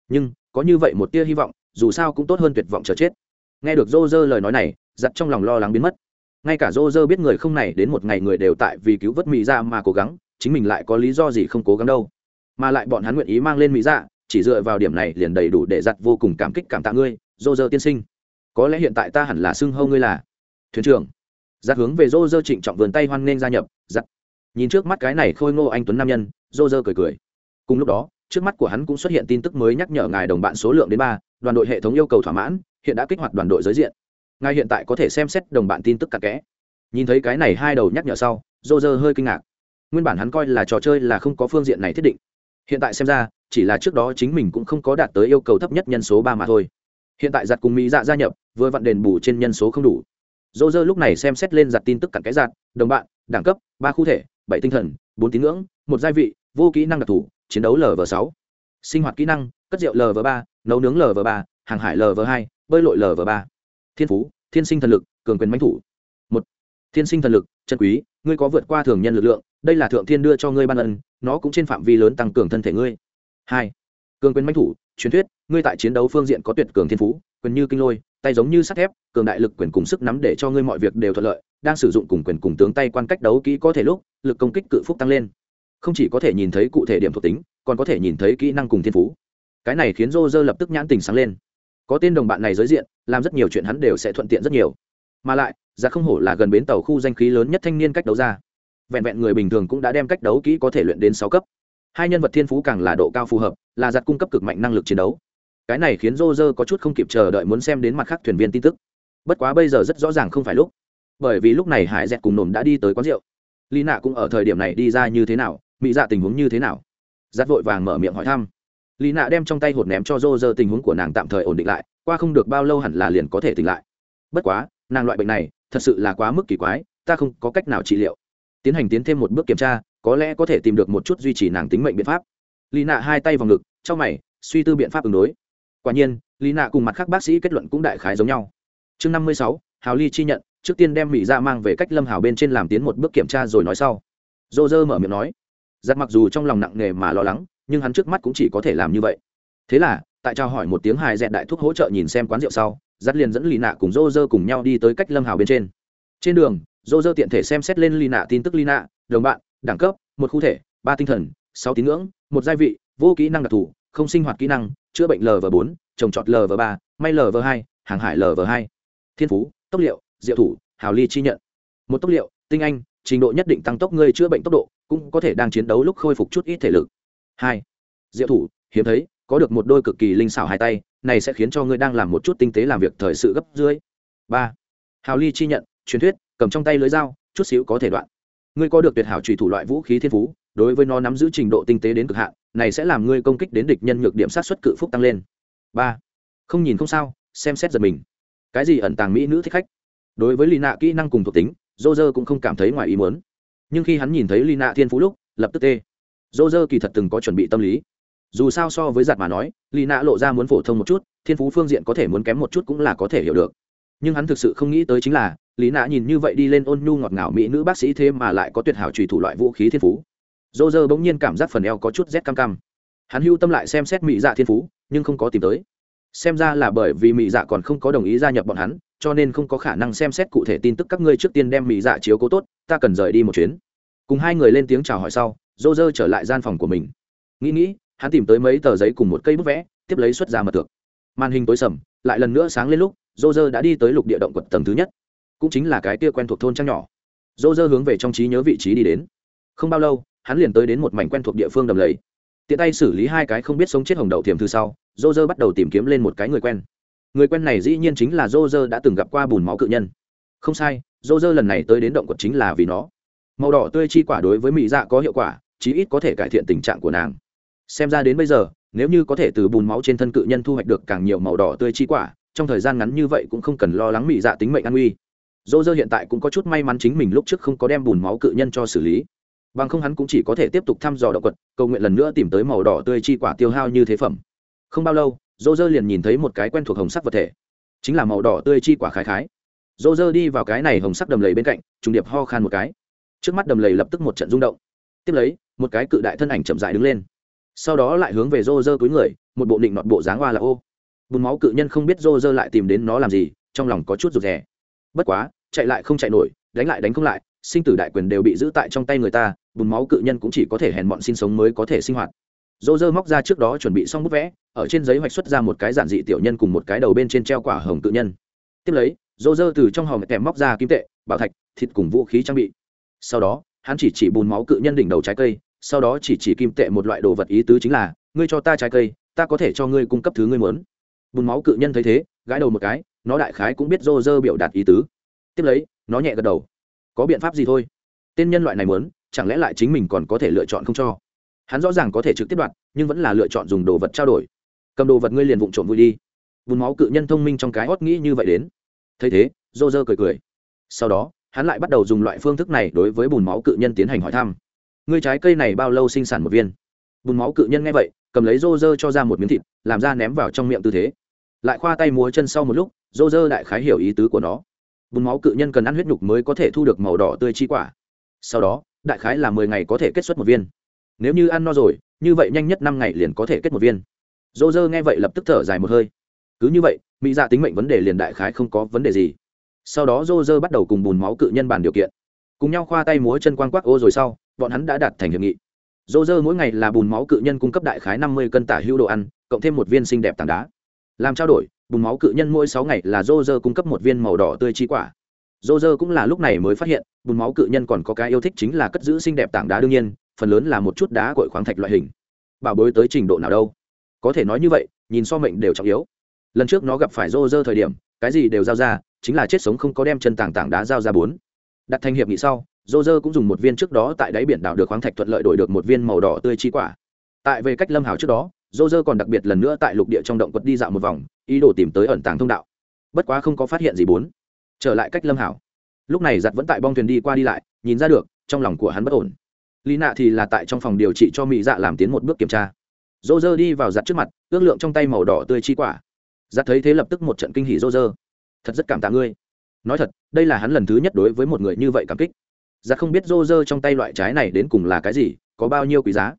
Nhưng, có như vậy một tia hy vọng, dù sao cũng tốt hơn tuyệt vọng chờ chết. Nghe được dô dơ lời nói này giặt trong lòng lo lắng biến mất. Ngay cả dô dơ biết người không này đến một ngày người đều tại vì cứu vớt mỹ dạ mà cố gắng, chính mình lại có lý do gì không cố gắng đâu. Mà lại bọn hắn nguyện ý mang lên mỹ dạ chỉ dựa vào điểm này liền đầy đủ để giặt vô cùng cảm kích cảm tạ ngươi dô dơ tiên sinh. Có lẽ hiện tại ta hẳn là xưng hâu ngươi là thuyền trưởng. Giặt hướng về dô dơ trịnh trọng vườn tay hoan nghênh gia nhập giặt nhìn trước mắt cái này khôi ngô anh tuấn nam nhân rô rơ cười cười. Cùng lúc đó, trước mắt của hắn cũng xuất hiện tin tức mới nhắc nhở ngài đồng bạn số lượng đến ba, đoàn đội hệ thống yêu cầu thỏa mãn, hiện đã kích hoạt đoàn đội giới diện. Ngài hiện tại có thể xem xét đồng bạn tin tức cặp kẽ. Nhìn thấy cái này hai đầu nhắc nhở sau rô rơ hơi kinh ngạc. Nguyên bản hắn coi là trò chơi là không có phương diện này thiết định. Hiện tại xem ra, chỉ là trước đó chính mình cũng không có đạt tới yêu cầu thấp nhất nhân số ba mà thôi. Hiện tại giặt cùng mỹ dạ gia nhập, vừa vặn đền bù trên nhân số không đủ. Dô dơ lúc này xem xét lên giặt tin tức cặn cái giặt, đồng bạn, đẳng cấp, ba khu thể bảy tinh thần, bốn tín ngưỡng, một gia vị, vô kỹ năng đặc thù, chiến đấu lv sáu. Sinh hoạt kỹ năng, cất rượu lv ba, nấu nướng lv ba, hàng hải lv hai, bơi lội lv ba. Thiên phú, thiên sinh thần lực, cường quyền mãnh thủ. Một, thiên sinh thần lực, chân quý, ngươi có vượt qua thường nhân lực lượng, đây là thượng thiên đưa cho ngươi ban ân, nó cũng trên phạm vi lớn tăng cường thân thể ngươi. Hai, cường quyền mãnh thủ, truyền thuyết ngươi tại chiến đấu phương diện có tuyệt cường thiên phú, quyền như kinh lôi, tay giống như sắt thép, cường đại lực quyền cùng sức nắm để cho ngươi mọi việc đều thuận lợi, đang sử dụng cùng quyền cùng tướng tay quan cách đấu kỹ có thể lúc, lực công kích cự phúc tăng lên. Không chỉ có thể nhìn thấy cụ thể điểm thuộc tính, còn có thể nhìn thấy kỹ năng cùng thiên phú. Cái này khiến rô rơ lập tức nhãn tình sáng lên. Có tên đồng bạn này giới diện, làm rất nhiều chuyện hắn đều sẽ thuận tiện rất nhiều. Mà lại, giá không hổ là gần bến tàu khu danh khí lớn nhất thanh niên cách đấu ra. Vẹn vẹn người bình thường cũng đã đem cách đấu kỹ có thể luyện đến sáu cấp. Hai nhân vật thiên phú càng là độ cao phù hợp, là giặt cung cấp cực mạnh năng lực chiến đấu cái này khiến rô rơ có chút không kịp chờ đợi muốn xem đến mặt khác thuyền viên tin tức. Bất quá bây giờ rất rõ ràng không phải lúc. Bởi vì lúc này hải dẹt cùng nổm đã đi tới quán rượu. Lý nạ cũng ở thời điểm này đi ra như thế nào mỹ dạ tình huống như thế nào? Giặt vội vàng mở miệng hỏi thăm. Lý nạ đem trong tay hột ném cho rô rơ tình huống của nàng tạm thời ổn định lại, qua không được bao lâu hẳn là liền có thể tỉnh lại. Bất quá, nàng loại bệnh này, thật sự là quá mức kỳ quái, ta không có cách nào trị liệu. Tiến hành tiến thêm một bước kiểm tra, có lẽ có thể tìm được một chút duy trì nàng tính mệnh biện pháp. Lý nạ hai tay vào ngực, trong mày, suy tư biện pháp ứng đối quả nhiên, lý nạ cùng mặt khác bác sĩ kết luận cũng đại khái giống nhau. Chương năm mươi sáu, hào ly chi nhận, trước tiên đem mỹ ra mang về cách lâm hào bên trên làm tiến một bước kiểm tra rồi nói sau. Dô dơ mở miệng nói. Giặc mặc dù trong lòng nặng nề mà lo lắng, nhưng hắn trước mắt cũng chỉ có thể làm như vậy. Thế là, tại trao hỏi một tiếng hài dẹn đại thuốc hỗ trợ nhìn xem quán rượu sau giặt liền dẫn lì nạ cùng dô dơ cùng nhau đi tới cách lâm hào bên trên. Trên đường dô dơ tiện thể xem xét lên lì nạ tin tức lì nạ, đồng bạn, đẳng cấp, một khu thể, ba tinh thần, sáu tín ngưỡng, một gia vị, vô kỹ năng đặc thù, không sinh hoạt kỹ năng chữa bệnh lv bốn, trồng trọt lv ba, may lv hai, hàng hải lv hai. Thiên phú, tốc liệu, diệu thủ, hào ly chi nhận. Một tốc liệu, tinh anh, trình độ nhất định tăng tốc ngươi chữa bệnh tốc độ, cũng có thể đang chiến đấu lúc khôi phục chút ít thể lực. Hai, diệu thủ, hiếm thấy, có được một đôi cực kỳ linh xảo hai tay, này sẽ khiến cho ngươi đang làm một chút tinh tế làm việc thời sự gấp dưới. Ba, hào ly chi nhận, truyền thuyết, cầm trong tay lưới dao, chút xíu có thể đoạn. Ngươi có được tuyệt hảo trùy thủ loại vũ khí thiên phú đối với nó nắm giữ trình độ tinh tế đến cực hạn, này sẽ làm ngươi công kích đến địch nhân nhược điểm sát xuất cự phúc tăng lên. Ba, không nhìn không sao, xem xét giật mình. Cái gì ẩn tàng mỹ nữ thích khách? Đối với lì nạ kỹ năng cùng thuộc tính dô dơ cũng không cảm thấy ngoài ý muốn. Nhưng khi hắn nhìn thấy lì nạ thiên phú lúc, lập tức tê. Dô dơ kỳ thật từng có chuẩn bị tâm lý. Dù sao so với giặt mà nói lì nạ lộ ra muốn phổ thông một chút, thiên phú phương diện có thể muốn kém một chút cũng là có thể hiểu được. Nhưng hắn thực sự không nghĩ tới chính là lý nạ nhìn như vậy đi lên ôn nhu ngọt ngào mỹ nữ bác sĩ thế mà lại có tuyệt hảo trùy thủ loại vũ khí thiên phú dô dơ bỗng nhiên cảm giác phần eo có chút rét cam cam. Hắn hưu tâm lại xem xét mỹ dạ thiên phú, nhưng không có tìm tới. Xem ra là bởi vì mỹ dạ còn không có đồng ý gia nhập bọn hắn, cho nên không có khả năng xem xét cụ thể tin tức các ngươi trước tiên đem mỹ dạ chiếu cố tốt, ta cần rời đi một chuyến. Cùng hai người lên tiếng chào hỏi sau, dô dơ trở lại gian phòng của mình. Nghĩ nghĩ, hắn tìm tới mấy tờ giấy cùng một cây bút vẽ, tiếp lấy xuất ra mật tược. Màn hình tối sầm, lại lần nữa sáng lên lúc, dô dơ đã đi tới lục địa động quật tầng thứ nhất. Cũng chính là cái kia quen thuộc thôn trang nhỏ. Dô dơ hướng về trong trí nhớ vị trí đi đến. Không bao lâu hắn liền tới đến một mảnh quen thuộc địa phương đầm lầy. Tiện tay xử lý hai cái không biết sống chết hồng đậu tiềm thư sau dô dơ bắt đầu tìm kiếm lên một cái người quen. Người quen này dĩ nhiên chính là dô dơ đã từng gặp qua bùn máu cự nhân. Không sai dô dơ lần này tới đến động quật chính là vì nó. Màu đỏ tươi chi quả đối với mỹ dạ có hiệu quả, chí ít có thể cải thiện tình trạng của nàng. Xem ra đến bây giờ, nếu như có thể từ bùn máu trên thân cự nhân thu hoạch được càng nhiều màu đỏ tươi chi quả, trong thời gian ngắn như vậy cũng không cần lo lắng mỹ dạ tính mệnh an nguy. Dô dơ hiện tại cũng có chút may mắn chính mình lúc trước không có đem bùn máu cự nhân cho xử lý bằng không hắn cũng chỉ có thể tiếp tục thăm dò động quật, cầu nguyện lần nữa tìm tới màu đỏ tươi chi quả tiêu hao như thế phẩm. Không bao lâu dô dơ liền nhìn thấy một cái quen thuộc hồng sắc vật thể. Chính là màu đỏ tươi chi quả khái khái. Dô dơ đi vào cái này hồng sắc đầm lầy bên cạnh, trùng điệp ho khan một cái. Trước mắt đầm lầy lập tức một trận rung động. Tiếp lấy, một cái cự đại thân ảnh chậm dại đứng lên. Sau đó lại hướng về dô dơ túi người, một bộ định nọt bộ dáng hoa là ô. Bùn máu cự nhân không biết dô dơ lại tìm đến nó làm gì, trong lòng có chút rụt rè. Bất quá, chạy lại không chạy nổi, đánh lại đánh không lại sinh tử đại quyền đều bị giữ tại trong tay người ta, bùn máu cự nhân cũng chỉ có thể hèn bọn sinh sống mới có thể sinh hoạt. Dô dơ móc ra trước đó chuẩn bị xong bút vẽ, ở trên giấy hoạch xuất ra một cái giản dị tiểu nhân cùng một cái đầu bên trên treo quả hồng cự nhân. Tiếp lấy dô dơ từ trong hòm kèm móc ra kim tệ, bảo thạch, thịt cùng vũ khí trang bị. Sau đó, hắn chỉ chỉ bùn máu cự nhân đỉnh đầu trái cây, sau đó chỉ chỉ kim tệ một loại đồ vật ý tứ chính là, ngươi cho ta trái cây, ta có thể cho ngươi cung cấp thứ ngươi muốn. Bùn máu cự nhân thấy thế, gãi đầu một cái, nó đại khái cũng biết dô dơ biểu đạt ý tứ. Tiếp lấy, nó nhẹ gật đầu có biện pháp gì thôi? Tên nhân loại này muốn, chẳng lẽ lại chính mình còn có thể lựa chọn không cho? Hắn rõ ràng có thể trực tiếp đoạt, nhưng vẫn là lựa chọn dùng đồ vật trao đổi. Cầm đồ vật ngươi liền vụng trộm vui đi. Bùn máu cự nhân thông minh trong cái hót nghĩ như vậy đến. Thấy thế dô dơ cười cười. Sau đó, hắn lại bắt đầu dùng loại phương thức này đối với bùn máu cự nhân tiến hành hỏi thăm. Ngươi trái cây này bao lâu sinh sản một viên? Bùn máu cự nhân nghe vậy, cầm lấy rô rơ cho ra một miếng thịt, làm ra ném vào trong miệng tư thế. Lại khoa tay múa chân sau một lúc rô rơ đại khái hiểu ý tứ của nó bùn máu cự nhân cần ăn huyết nhục mới có thể thu được màu đỏ tươi chi quả. Sau đó, đại khái là mười ngày có thể kết xuất một viên. Nếu như ăn no rồi, như vậy nhanh nhất năm ngày liền có thể kết một viên. Dô dơ nghe vậy lập tức thở dài một hơi. Cứ như vậy, mỹ dạ tính mệnh vấn đề liền đại khái không có vấn đề gì. Sau đó dô dơ bắt đầu cùng bùn máu cự nhân bàn điều kiện. Cùng nhau khoa tay múa chân quan quắc ô rồi sau, bọn hắn đã đạt thành hiệp nghị. Dô dơ mỗi ngày là bùn máu cự nhân cung cấp đại khái năm mươi cân tả hữu đồ ăn, cộng thêm một viên xinh đẹp tảng đá. Làm trao đổi bùn máu cự nhân mỗi sáu ngày là dô dơ cung cấp một viên màu đỏ tươi chi quả. Dô dơ cũng là lúc này mới phát hiện bùn máu cự nhân còn có cái yêu thích chính là cất giữ xinh đẹp tảng đá đương nhiên, phần lớn là một chút đá cội khoáng thạch loại hình. Bảo bối tới trình độ nào đâu? Có thể nói như vậy, nhìn so mệnh đều trọng yếu. Lần trước nó gặp phải dô dơ thời điểm, cái gì đều giao ra, chính là chết sống không có đem chân tảng tảng đá giao ra bốn. Đặt thành hiệp nghị sau dô dơ cũng dùng một viên trước đó tại đáy biển đảo được khoáng thạch thuận lợi đổi được một viên màu đỏ tươi chi quả. Tại về cách lâm hào trước đó dô dơ còn đặc biệt lần nữa tại lục địa trong động quật đi dạo một vòng ý đồ tìm tới ẩn tàng thông đạo. Bất quá không có phát hiện gì bốn. Trở lại cách lâm hảo. Lúc này giặt vẫn tại bong thuyền đi qua đi lại, nhìn ra được, trong lòng của hắn bất ổn. Lý nạ thì là tại trong phòng điều trị cho mỹ dạ làm tiến một bước kiểm tra. Dô dơ đi vào giặt trước mặt, ước lượng trong tay màu đỏ tươi chi quả. Giặt thấy thế lập tức một trận kinh hỉ dô dơ thật rất cảm tạ ngươi. Nói thật, đây là hắn lần thứ nhất đối với một người như vậy cảm kích. Giặt không biết dô dơ trong tay loại trái này đến cùng là cái gì, có bao nhiêu quý giá.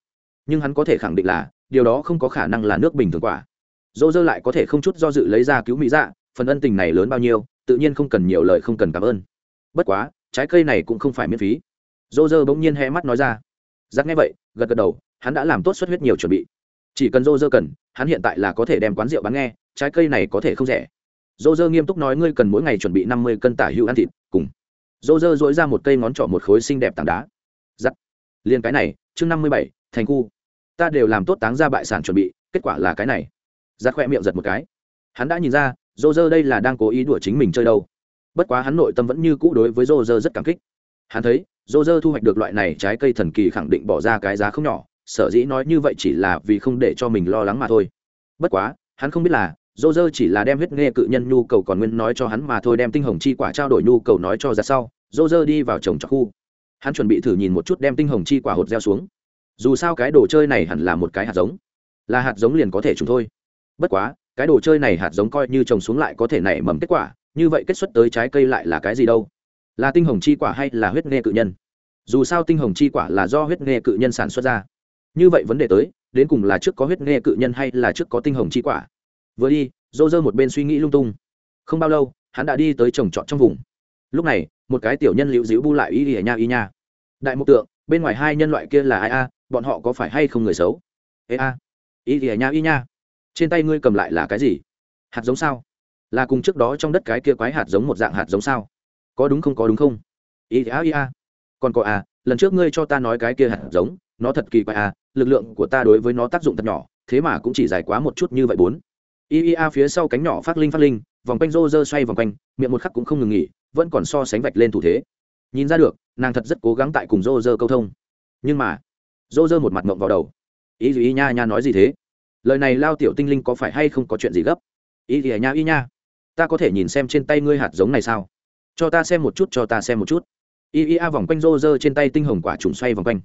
Nhưng hắn có thể khẳng định là, điều đó không có khả năng là nước bình thường quả dô dơ lại có thể không chút do dự lấy ra cứu mỹ dạ phần ân tình này lớn bao nhiêu, tự nhiên không cần nhiều lời không cần cảm ơn. Bất quá, trái cây này cũng không phải miễn phí. Dô dơ bỗng nhiên hé mắt nói ra. Giặc nghe vậy, gật gật đầu, hắn đã làm tốt xuất huyết nhiều chuẩn bị. Chỉ cần dô dơ cần, hắn hiện tại là có thể đem quán rượu bán nghe, trái cây này có thể không rẻ. Dô dơ nghiêm túc nói ngươi cần mỗi ngày chuẩn bị năm mươi cân tả hữu ăn thịt, cùng. Dô dơ dỗi ra một cây ngón trỏ một khối xinh đẹp tảng đá. Giặc liền cái này, chương năm mươi bảy, thành khu. Ta đều làm tốt táng ra bại sản chuẩn bị, kết quả là cái này ra khoe miệng giật một cái. Hắn đã nhìn ra dô dơ đây là đang cố ý đùa chính mình chơi đâu. Bất quá hắn nội tâm vẫn như cũ đối với dô dơ rất cảm kích. Hắn thấy dô dơ thu hoạch được loại này trái cây thần kỳ khẳng định bỏ ra cái giá không nhỏ, sở dĩ nói như vậy chỉ là vì không để cho mình lo lắng mà thôi. Bất quá, hắn không biết là dô dơ chỉ là đem huyết nghe cự nhân nhu cầu còn nguyên nói cho hắn mà thôi, đem tinh hồng chi quả trao đổi nhu cầu nói cho ra sau dô dơ đi vào trồng trọt khu. Hắn chuẩn bị thử nhìn một chút đem tinh hồng chi quả hột gieo xuống. Dù sao cái đồ chơi này hẳn là một cái hạt giống. Là hạt giống liền có thể trùng thôi bất quá, cái đồ chơi này hạt giống coi như trồng xuống lại có thể nảy mầm kết quả, như vậy kết xuất tới trái cây lại là cái gì đâu? Là tinh hồng chi quả hay là huyết nghe cự nhân? Dù sao tinh hồng chi quả là do huyết nghe cự nhân sản xuất ra. Như vậy vấn đề tới, đến cùng là trước có huyết nghe cự nhân hay là trước có tinh hồng chi quả? Vừa đi, dô dơ một bên suy nghĩ lung tung. Không bao lâu, hắn đã đi tới trồng trọt trong vùng. Lúc này, một cái tiểu nhân liễu dĩu bu lại y ỉa nha y nha. Đại mục tượng, bên ngoài hai nhân loại kia là ai a? Bọn họ có phải hay không người xấu? Ê a. Y ỉa nha y nha trên tay ngươi cầm lại là cái gì? Hạt giống sao? Là cùng trước đó trong đất cái kia quái hạt giống một dạng hạt giống sao? Có đúng không, có đúng không? Ý a ý a còn có à lần trước ngươi cho ta nói cái kia hạt giống, nó thật kỳ quái à lực lượng của ta đối với nó tác dụng thật nhỏ, thế mà cũng chỉ dài quá một chút như vậy bốn. Ia phía sau cánh nhỏ phát linh phát linh, vòng quanh rô rơ xoay vòng quanh, miệng một khắc cũng không ngừng nghỉ, vẫn còn so sánh vạch lên thủ thế. Nhìn ra được, nàng thật rất cố gắng tại cùng rô rơ câu thông. Nhưng mà, rô rơ một mặt mộng vào đầu. Ý ý, nha nha nói gì thế? Lời này lao tiểu tinh linh có phải hay không có chuyện gì gấp? Ý ỉa nha, y nha. Ta có thể nhìn xem trên tay ngươi hạt giống này sao? Cho ta xem một chút, cho ta xem một chút. Y y a vòng quanh rô rơ trên tay tinh hồng quả trùng xoay vòng quanh.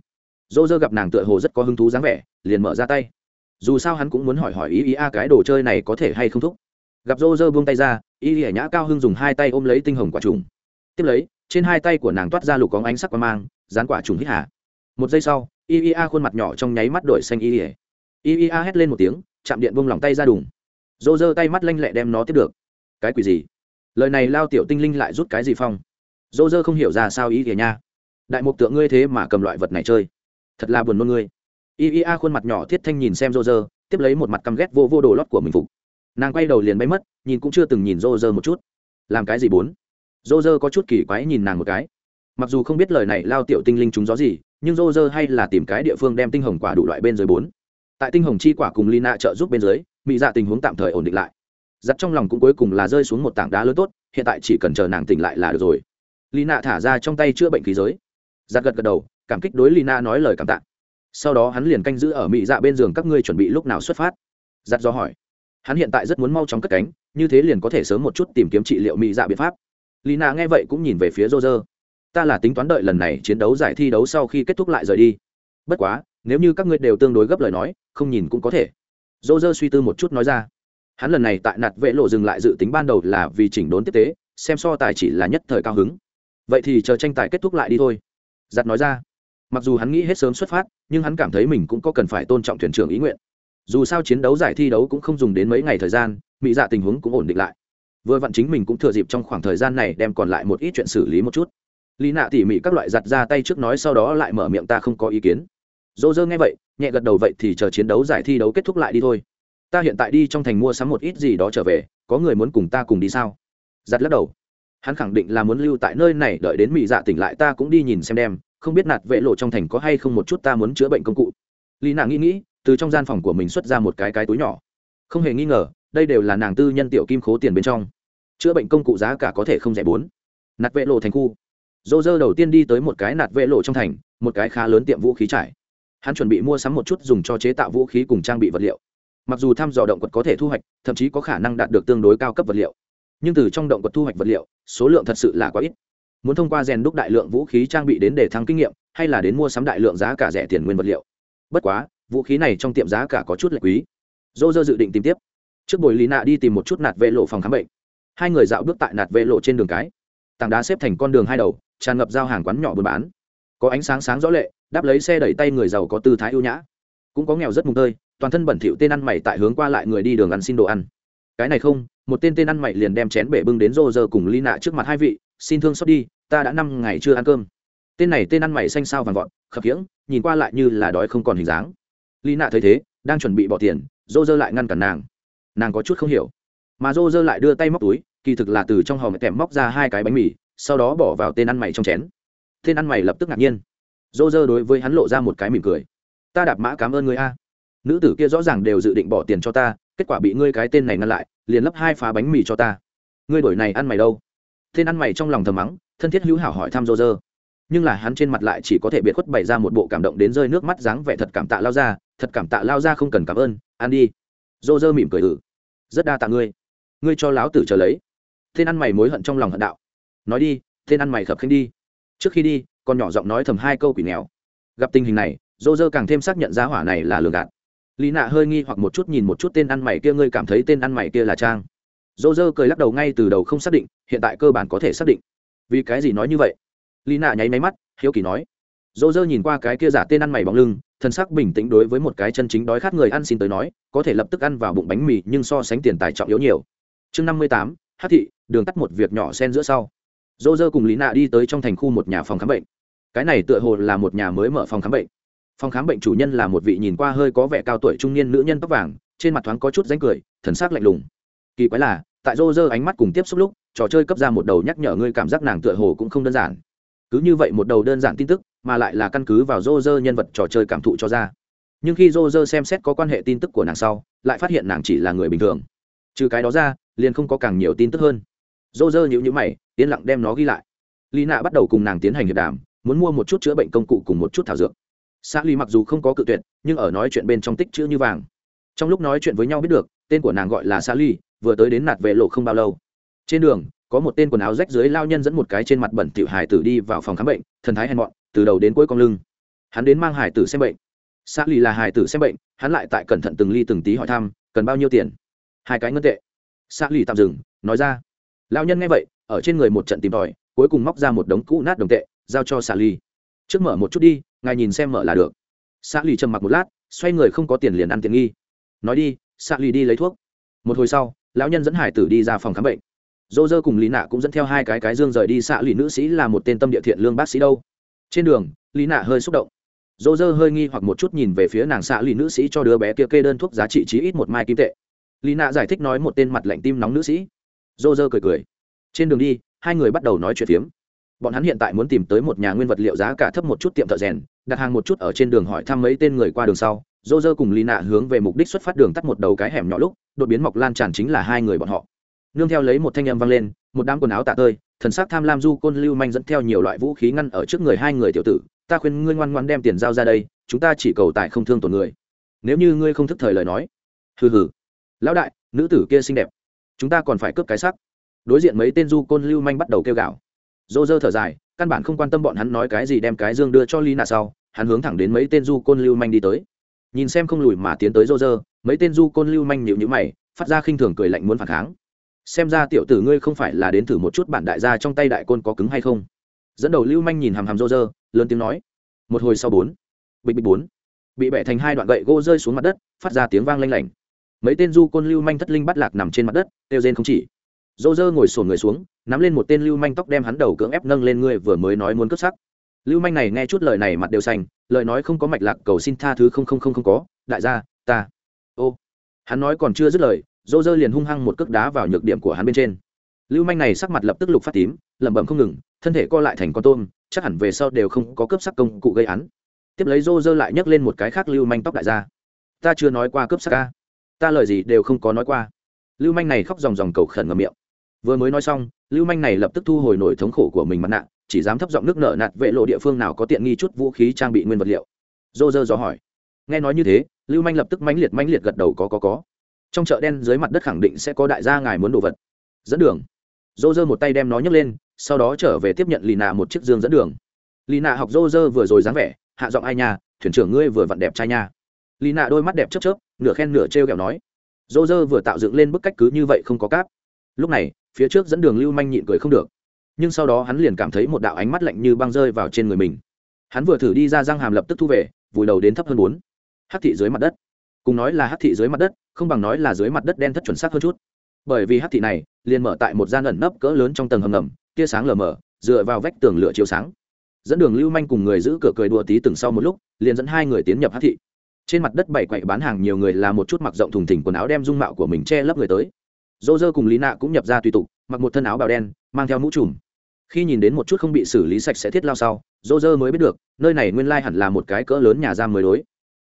Rô rơ gặp nàng tựa hồ rất có hứng thú dáng vẻ, liền mở ra tay. Dù sao hắn cũng muốn hỏi hỏi y y a cái đồ chơi này có thể hay không thúc. Gặp rô rơ buông tay ra, y y nhã cao hưng dùng hai tay ôm lấy tinh hồng quả trùng. Tiếp lấy, trên hai tay của nàng toát ra lục có ánh sắc qua mang, dán quả trùng hít hà. Một giây sau, y y a khuôn mặt nhỏ trong nháy mắt đổi xanh y y iea hét lên một tiếng, chạm điện vung lòng tay ra đùng. Dô dơ tay mắt lanh lẹ đem nó tiếp được. Cái quỷ gì? Lời này lao tiểu tinh linh lại rút cái gì phong? Dô dơ không hiểu ra sao ý kìa nha. Đại mục tượng ngươi thế mà cầm loại vật này chơi. Thật là buồn nôn ngươi. Iea khuôn mặt nhỏ thiết thanh nhìn xem dô dơ tiếp lấy một mặt căm ghét vô vô đồ lót của mình phục. Nàng quay đầu liền bay mất, nhìn cũng chưa từng nhìn dô dơ một chút. Làm cái gì bốn? Dô dơ có chút kỳ quái nhìn nàng một cái. Mặc dù không biết lời này lao tiểu tinh linh chúng gió gì, nhưng dô dơ hay là tìm cái địa phương đem tinh hồng quả đủ loại bên dưới bốn tại tinh hồng chi quả cùng lina trợ giúp bên dưới mỹ dạ tình huống tạm thời ổn định lại. Giặt trong lòng cũng cuối cùng là rơi xuống một tảng đá lớn tốt, hiện tại chỉ cần chờ nàng tỉnh lại là được rồi. Lina thả ra trong tay chữa bệnh khí giới. Giặt gật gật đầu, cảm kích đối Lina nói lời cảm tạ. Sau đó hắn liền canh giữ ở mỹ dạ bên giường các ngươi chuẩn bị lúc nào xuất phát. Giặt do hỏi. Hắn hiện tại rất muốn mau chóng cất cánh, như thế liền có thể sớm một chút tìm kiếm trị liệu mỹ dạ biện pháp. Lina nghe vậy cũng nhìn về phía rô rơ ta là tính toán đợi lần này chiến đấu giải thi đấu sau khi kết thúc lại rời đi. Bất quá nếu như các ngươi đều tương đối gấp lời nói, không nhìn cũng có thể. Dô dơ suy tư một chút nói ra. Hắn lần này tại nạt vệ lộ dừng lại dự tính ban đầu là vì chỉnh đốn tiếp tế, xem so tài chỉ là nhất thời cao hứng. Vậy thì chờ tranh tài kết thúc lại đi thôi. Giặt nói ra. Mặc dù hắn nghĩ hết sớm xuất phát, nhưng hắn cảm thấy mình cũng có cần phải tôn trọng thuyền trưởng ý nguyện. Dù sao chiến đấu giải thi đấu cũng không dùng đến mấy ngày thời gian mỹ dạ tình huống cũng ổn định lại. Vừa vặn chính mình cũng thừa dịp trong khoảng thời gian này đem còn lại một ít chuyện xử lý một chút. Lý nạ tỉ mỉ các loại giặt ra tay trước nói sau đó lại mở miệng ta không có ý kiến dô dơ nghe vậy, nhẹ gật đầu vậy thì chờ chiến đấu giải thi đấu kết thúc lại đi thôi. Ta hiện tại đi trong thành mua sắm một ít gì đó trở về, có người muốn cùng ta cùng đi sao? Giặt lắc đầu. Hắn khẳng định là muốn lưu tại nơi này, đợi đến mỹ dạ tỉnh lại ta cũng đi nhìn xem đem, không biết nạt vệ lộ trong thành có hay không một chút ta muốn chữa bệnh công cụ. Lý nàng nghĩ nghĩ, từ trong gian phòng của mình xuất ra một cái cái túi nhỏ. Không hề nghi ngờ, đây đều là nàng tư nhân tiểu kim khố tiền bên trong. Chữa bệnh công cụ giá cả có thể không rẻ bốn. Nạt vệ lộ thành khu. Dô dơ đầu tiên đi tới một cái nạt vệ lộ trong thành, một cái khá lớn tiệm vũ khí trải hắn chuẩn bị mua sắm một chút dùng cho chế tạo vũ khí cùng trang bị vật liệu. Mặc dù thăm dò động quật có thể thu hoạch, thậm chí có khả năng đạt được tương đối cao cấp vật liệu. Nhưng từ trong động quật thu hoạch vật liệu, số lượng thật sự là quá ít. Muốn thông qua rèn đúc đại lượng vũ khí trang bị đến để thăng kinh nghiệm, hay là đến mua sắm đại lượng giá cả rẻ tiền nguyên vật liệu. Bất quá, vũ khí này trong tiệm giá cả có chút lệ quý. Dô dơ dự định tìm tiếp. Trước buổi lý nạ đi tìm một chút nạt vệ lộ phòng khám bệnh. Hai người dạo bước tại nạt vệ lộ trên đường cái. Tảng đá xếp thành con đường hai đầu, tràn ngập giao hàng quán nhỏ buôn bán có ánh sáng sáng rõ lệ, đáp lấy xe đẩy tay người giàu có tư thái ưu nhã. Cũng có nghèo rất mùng tơi, toàn thân bẩn thỉu tên ăn mày tại hướng qua lại người đi đường ăn xin đồ ăn. Cái này không, một tên tên ăn mày liền đem chén bể bưng đến rô rơ cùng ly nạ trước mặt hai vị, xin thương xót đi, ta đã năm ngày chưa ăn cơm. Tên này tên ăn mày xanh sao vàng vọt, khập khiễng, nhìn qua lại như là đói không còn hình dáng. Ly nạ thấy thế, đang chuẩn bị bỏ tiền rô rơ lại ngăn cản nàng. Nàng có chút không hiểu. Mà rô rơ lại đưa tay móc túi, kỳ thực là từ trong hòm kèm móc ra hai cái bánh mì, sau đó bỏ vào tên ăn mày trong chén tên ăn mày lập tức ngạc nhiên. Dô dơ đối với hắn lộ ra một cái mỉm cười. Ta đạp mã cảm ơn người a. Nữ tử kia rõ ràng đều dự định bỏ tiền cho ta, kết quả bị ngươi cái tên này ngăn lại, liền lấp hai phá bánh mì cho ta. Ngươi đổi này ăn mày đâu? Tên ăn mày trong lòng thầm mắng, thân thiết hữu hảo hỏi thăm dô dơ nhưng là hắn trên mặt lại chỉ có thể biệt khuất bày ra một bộ cảm động đến rơi nước mắt dáng vẻ thật cảm tạ lao ra, thật cảm tạ lao ra không cần cảm ơn, ăn đi. Dô dơ mỉm cười ử rất đa tạ ngươi. Ngươi cho láo tử chờ lấy. Tên ăn mày mối hận trong lòng hận đạo. Nói đi, tên ăn mày khập khanh đi trước khi đi, con nhỏ giọng nói thầm hai câu quỷ nghèo. Gặp tình hình này, dô dơ càng thêm xác nhận giá hỏa này là lừa gạt. Lý nạ hơi nghi hoặc một chút nhìn một chút tên ăn mày kia, ngươi cảm thấy tên ăn mày kia là trang. Dô dơ cười lắc đầu ngay từ đầu không xác định, hiện tại cơ bản có thể xác định. Vì cái gì nói như vậy? Lý nạ nháy máy mắt, hiếu kỳ nói. Dô dơ nhìn qua cái kia giả tên ăn mày bóng lưng thân sắc bình tĩnh đối với một cái chân chính đói khát người ăn xin tới nói, có thể lập tức ăn vào bụng bánh mì nhưng so sánh tiền tài trọng yếu nhiều. Chương năm mươi tám hát thị, đường tắt một việc nhỏ sen giữa sau dô dơ cùng lý nạ đi tới trong thành khu một nhà phòng khám bệnh. Cái này tựa hồ là một nhà mới mở phòng khám bệnh. Phòng khám bệnh chủ nhân là một vị nhìn qua hơi có vẻ cao tuổi trung niên nữ nhân tóc vàng, trên mặt thoáng có chút ránh cười, thần s ắ c lạnh lùng. Kỳ quái là, tại rô rơ ánh mắt cùng tiếp xúc lúc, trò chơi cấp ra một đầu nhắc nhở ngươi cảm giác nàng tựa hồ cũng không đơn giản. Cứ như vậy một đầu đơn giản tin tức, mà lại là căn cứ vào rô rơ nhân vật trò chơi cảm thụ cho ra. Nhưng khi rô rơ xem xét có quan hệ tin tức của nàng sau, lại phát hiện nàng chỉ là người bình thường. Trừ cái đó ra, liền không có càng nhiều tin tức hơn dô dơ nhữ nhữ mày, yên lặng đem nó ghi lại. Lý nạ bắt đầu cùng nàng tiến hành hiệp đàm, muốn mua một chút chữa bệnh công cụ cùng một chút thảo dược. Xã ly mặc dù không có cự tuyệt, nhưng ở nói chuyện bên trong tích chữ như vàng. Trong lúc nói chuyện với nhau biết được, tên của nàng gọi là xã ly, vừa tới đến nạt vệ lộ không bao lâu. Trên đường, có một tên quần áo rách dưới lao nhân dẫn một cái trên mặt bẩn tiểu hải tử đi vào phòng khám bệnh, thần thái hèn mọn, từ đầu đến cuối con lưng. Hắn đến mang hải tử xem bệnh. Xã ly là hải tử xem bệnh, hắn lại tại cẩn thận từng ly từng tí hỏi thăm, cần bao nhiêu tiền? Hai cái ngân tệ. Xã ly tạm dừng, nói ra lao nhân nghe vậy, ở trên người một trận tìm tòi, cuối cùng móc ra một đống cũ nát đồng tệ, giao cho xà ly trước mở một chút đi, ngài nhìn xem mở là được. Xà ly trầm mặc một lát, xoay người không có tiền liền ăn tiền nghi. Nói đi xà ly đi lấy thuốc. Một hồi sau, lão nhân dẫn hải tử đi ra phòng khám bệnh. Dô dơ cùng lý nạ cũng dẫn theo hai cái cái dương rời đi. Xạ lì nữ sĩ là một tên tâm địa thiện lương bác sĩ đâu. Trên đường, lý nạ hơi xúc động. Dô dơ hơi nghi hoặc một chút nhìn về phía nàng xạ lì nữ sĩ cho đứa bé kia kê đơn thuốc giá trị chí ít một mai kim tệ. Lý nạ giải thích nói một tên mặt lạnh tim nóng nữ sĩ dô dơ cười cười. Trên đường đi, hai người bắt đầu nói chuyện phiếm. Bọn hắn hiện tại muốn tìm tới một nhà nguyên vật liệu giá cả thấp một chút tiệm thợ rèn, đặt hàng một chút ở trên đường hỏi thăm mấy tên người qua đường sau. Dô dơ cùng lì nạ hướng về mục đích xuất phát đường tắt một đầu cái hẻm nhỏ lúc, đột biến mọc lan tràn chính là hai người bọn họ. Nương theo lấy một thanh âm vang lên, một đám quần áo tạ tơi, thần sắc tham lam du côn lưu manh dẫn theo nhiều loại vũ khí ngăn ở trước người hai người tiểu tử. Ta khuyên ngươi ngoan ngoan đem tiền giao ra đây, chúng ta chỉ cầu tại không thương tổn người. Nếu như ngươi không thức thời lời nói. Hừ hừ. Lão đại, nữ tử kia xinh đẹp chúng ta còn phải cướp cái sắc. Đối diện mấy tên du côn lưu manh bắt đầu kêu gào. Dô dơ thở dài, căn bản không quan tâm bọn hắn nói cái gì đem cái dương đưa cho ly nạ sau, hắn hướng thẳng đến mấy tên du côn lưu manh đi tới. Nhìn xem không lùi mà tiến tới dô dơ mấy tên du côn lưu manh nhịu nhữ mày, phát ra khinh thường cười lạnh muốn phản kháng. Xem ra tiểu tử ngươi không phải là đến thử một chút bản đại gia trong tay đại côn có cứng hay không. Dẫn đầu lưu manh nhìn hàm hàm dô dơ lớn tiếng nói, một hồi sau bốn. Bịch bịch bốn. Bị bẻ thành hai đoạn gậy gỗ rơi xuống mặt đất, phát ra tiếng vang lanh lảnh mấy tên du côn lưu manh thất linh bắt lạc nằm trên mặt đất, kêu rên không chỉ. Dô dơ ngồi sổn người xuống, nắm lên một tên lưu manh tóc đem hắn đầu cưỡng ép nâng lên ngươi vừa mới nói muốn cướp sắc. Lưu manh này nghe chút lời này mặt đều xanh, lời nói không có mạch lạc, cầu xin tha thứ không không không không có. Đại gia, ta. Ô. Hắn nói còn chưa dứt lời, dô dơ liền hung hăng một cước đá vào nhược điểm của hắn bên trên. Lưu manh này sắc mặt lập tức lục phát tím, lẩm bẩm không ngừng, thân thể co lại thành con tôm, chắc hẳn về sau đều không có cướp sắc công cụ gây án. Tiếp lấy dô dơ lại nhấc lên một cái khác lưu manh tóc đại gia. Ta chưa nói qua cướp sắc ca ta lời gì đều không có nói qua. Lưu manh này khóc dòng dòng cầu khẩn ngầm miệng. Vừa mới nói xong lưu manh này lập tức thu hồi nổi thống khổ của mình mặt nạ chỉ dám thấp giọng nước nợ nạt vệ lộ địa phương nào có tiện nghi chút vũ khí trang bị nguyên vật liệu. Dô dơ dò hỏi. Nghe nói như thế lưu manh lập tức mãnh liệt mãnh liệt gật đầu có có có. Trong chợ đen dưới mặt đất khẳng định sẽ có đại gia ngài muốn đồ vật. Dẫn đường. Dô dơ một tay đem nó nhấc lên sau đó trở về tiếp nhận lì nạ một chiếc dương dẫn đường. Lì nạ học dô dơ vừa rồi dáng vẻ hạ giọng ai nhà, thuyền trưởng ngươi vừa vặn đẹp trai nha lì nạ đôi mắt đẹp chớp chớp, nửa khen nửa trêu kẹo nói. Dô dơ vừa tạo dựng lên bức cách cứ như vậy không có cáp. Lúc này, phía trước dẫn đường lưu manh nhịn cười không được. Nhưng sau đó hắn liền cảm thấy một đạo ánh mắt lạnh như băng rơi vào trên người mình. Hắn vừa thử đi ra răng hàm lập tức thu về, vùi đầu đến thấp hơn bốn. Hát thị dưới mặt đất. Cùng nói là hát thị dưới mặt đất, không bằng nói là dưới mặt đất đen thất chuẩn xác hơn chút. Bởi vì hát thị này liền mở tại một gian ẩn nấp cỡ lớn trong tầng hầm ngầm, tia sáng lờ mờ, dựa vào vách tường lửa chiếu sáng. Dẫn đường lưu manh cùng người giữ cửa cười đùa tí từng sau một lúc, liền dẫn hai người tiến nhập hát thị trên mặt đất bảy quậy bán hàng nhiều người là một chút mặc rộng thùng thỉnh quần áo đem dung mạo của mình che lấp người tới. Dô dơ cùng lý nạ cũng nhập ra tùy tục, mặc một thân áo bào đen, mang theo mũ trùm. Khi nhìn đến một chút không bị xử lý sạch sẽ thiết lao sau dô dơ mới biết được, nơi này nguyên lai hẳn là một cái cỡ lớn nhà giam mới đối.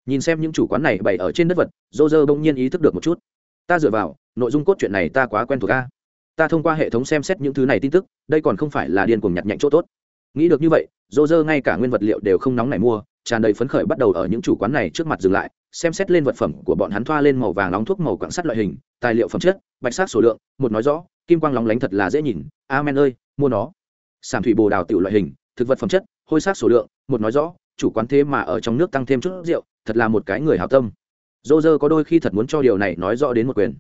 Nhìn xem những chủ quán này bày ở trên đất vật dô dơ bỗng nhiên ý thức được một chút. Ta dựa vào, nội dung cốt truyện này ta quá quen thuộc a. Ta thông qua hệ thống xem xét những thứ này tin tức, đây còn không phải là điên cuồng nhặt nhạnh chỗ tốt. Nghĩ được như vậy dô dơ ngay cả nguyên vật liệu đều không nóng này mua tràn đầy phấn khởi bắt đầu ở những chủ quán này trước mặt dừng lại, xem xét lên vật phẩm của bọn hắn thoa lên màu vàng nóng thuốc màu quặng sắt loại hình, tài liệu phẩm chất, bạch sắc số lượng, một nói rõ, kim quang lóng lánh thật là dễ nhìn, amen ơi, mua nó. Sản thủy bồ đào tiểu loại hình, thực vật phẩm chất, hôi sắc số lượng, một nói rõ, chủ quán thế mà ở trong nước tăng thêm chút rượu, thật là một cái người hào tâm. Dô dơ có đôi khi thật muốn cho điều này nói rõ đến một quyền.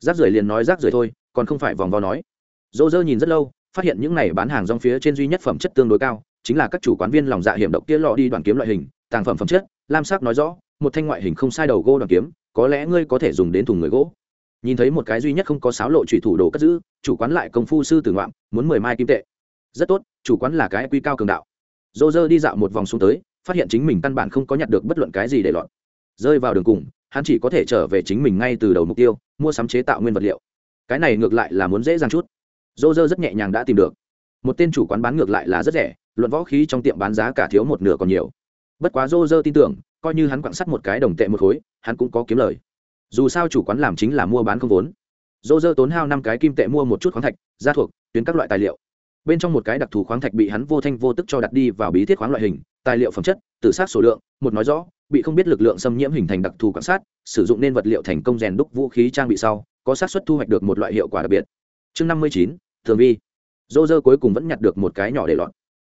Rác rưởi liền nói rác rưởi thôi, còn không phải vòng vo nói. Dô dơ nhìn rất lâu, phát hiện những này bán hàng rong phía trên duy nhất phẩm chất tương đối cao chính là các chủ quán viên lòng dạ hiểm độc kia lọ đi đoàn kiếm loại hình, tàng phẩm phẩm chất, lam sắc nói rõ, một thanh ngoại hình không sai đầu gỗ đoàn kiếm, có lẽ ngươi có thể dùng đến thùng người gỗ. Nhìn thấy một cái duy nhất không có sáo lộ trụy thủ đồ cất giữ, chủ quán lại công phu sư tử ngoạm, muốn mười mai kim tệ. Rất tốt, chủ quán là cái quy cao cường đạo. Dô dơ đi dạo một vòng xuống tới, phát hiện chính mình căn bản không có nhặt được bất luận cái gì để lọt. Rơi vào đường cùng, hắn chỉ có thể trở về chính mình ngay từ đầu mục tiêu, mua sắm chế tạo nguyên vật liệu. Cái này ngược lại là muốn dễ dàng chút. Dô dơ rất nhẹ nhàng đã tìm được. Một tên chủ quán bán ngược lại là rất rẻ luận võ khí trong tiệm bán giá cả thiếu một nửa còn nhiều. Bất quá dô dơ tin tưởng, coi như hắn quặng sắt một cái đồng tệ một khối, hắn cũng có kiếm lời. Dù sao chủ quán làm chính là mua bán không vốn. Dô dơ tốn hao năm cái kim tệ mua một chút khoáng thạch, gia thuộc, tuyến các loại tài liệu. Bên trong một cái đặc thù khoáng thạch bị hắn vô thanh vô tức cho đặt đi vào bí thiết khoáng loại hình, tài liệu phẩm chất, tự sát số lượng, một nói rõ, bị không biết lực lượng xâm nhiễm hình thành đặc thù quan sát sử dụng nên vật liệu thành công rèn đúc vũ khí trang bị sau, có xác suất thu hoạch được một loại hiệu quả đặc biệt. Chương năm mươi chín, thường vi. Dô dơ cuối cùng vẫn nhặt được một cái nhỏ để lọt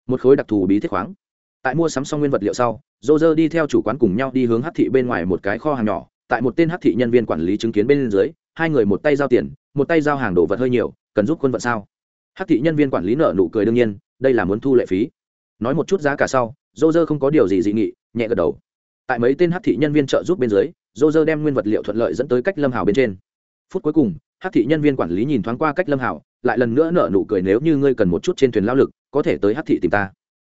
một khối đặc thù bí thiết khoáng. Tại mua sắm xong nguyên vật liệu sau dô dơ đi theo chủ quán cùng nhau đi hướng hát thị bên ngoài một cái kho hàng nhỏ. Tại một tên hát thị nhân viên quản lý chứng kiến bên dưới, hai người một tay giao tiền, một tay giao hàng đồ vật hơi nhiều, cần giúp quân vận sao? Hát thị nhân viên quản lý nợ nụ cười đương nhiên, đây là muốn thu lệ phí. Nói một chút giá cả sau dô dơ không có điều gì dị nghị, nhẹ gật đầu. Tại mấy tên hát thị nhân viên trợ giúp bên dưới dô dơ đem nguyên vật liệu thuận lợi dẫn tới cách lâm hào bên trên. Phút cuối cùng hát thị nhân viên quản lý nhìn thoáng qua cách lâm hào lại lần nữa nở nụ cười nếu như ngươi cần một chút trên thuyền lao lực có thể tới hát thị tìm ta.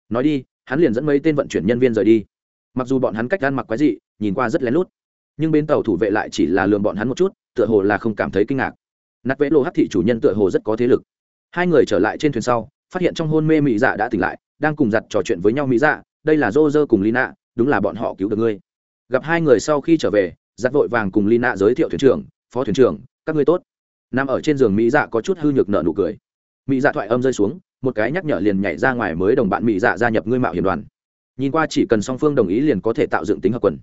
Nói đi, hắn liền dẫn mấy tên vận chuyển nhân viên rời đi. Mặc dù bọn hắn cách gan mặc quái dị, nhìn qua rất lén lút, nhưng bên tàu thủ vệ lại chỉ là lường bọn hắn một chút, tựa hồ là không cảm thấy kinh ngạc. Nát vẽ lô hát thị chủ nhân tựa hồ rất có thế lực. Hai người trở lại trên thuyền sau, phát hiện trong hôn mê mỹ dạ đã tỉnh lại, đang cùng giặt trò chuyện với nhau mỹ dạ đây là rô rơ cùng lina, đúng là bọn họ cứu được ngươi. Gặp hai người sau khi trở về, giặt vội vàng cùng lina giới thiệu thuyền trưởng, phó thuyền trưởng, các ngươi tốt. Nằm ở trên giường mỹ dạ có chút hư nhược nợ nụ cười. Mỹ dạ thoại âm rơi xuống một cái nhắc nhở liền nhảy ra ngoài mới đồng bạn mỹ dạ gia nhập ngươi mạo hiểm đoàn. Nhìn qua chỉ cần song phương đồng ý liền có thể tạo dựng tính hợp quần.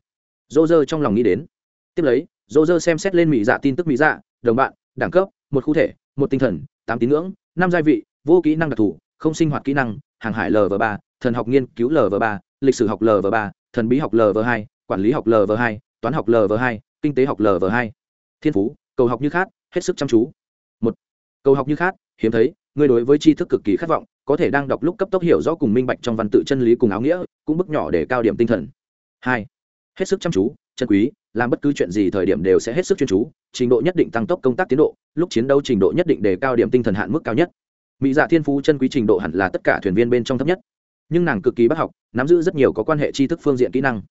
Dô dơ trong lòng nghĩ đến. Tiếp lấy dô dơ xem xét lên mỹ dạ tin tức mỹ dạ đồng bạn, đẳng cấp, một khu thể, một tinh thần, tám tín ngưỡng, năm gia vị, vô kỹ năng đặc thù, không sinh hoạt kỹ năng, hàng hải lv ba, thần học nghiên cứu lv ba, lịch sử học lv ba, thần bí học lv hai, quản lý học lv hai, toán học lv hai, kinh tế học lv hai. Thiên phú, cầu học như khát, hết sức chăm chú. Một, cầu học như khát, hiếm thấy Ngươi đối với tri thức cực kỳ khát vọng, có thể đang đọc lúc cấp tốc hiểu rõ cùng minh bạch trong văn tự chân lý cùng áo nghĩa, cũng bức nhỏ để cao điểm tinh thần. Hai, hết sức chăm chú, chân quý, làm bất cứ chuyện gì thời điểm đều sẽ hết sức chuyên chú, trình độ nhất định tăng tốc công tác tiến độ, lúc chiến đấu trình độ nhất định để cao điểm tinh thần hạn mức cao nhất. Mỹ dạ thiên phú chân quý trình độ hẳn là tất cả thuyền viên bên trong thấp nhất. Nhưng nàng cực kỳ bác học, nắm giữ rất nhiều có quan hệ tri thức phương diện kỹ năng.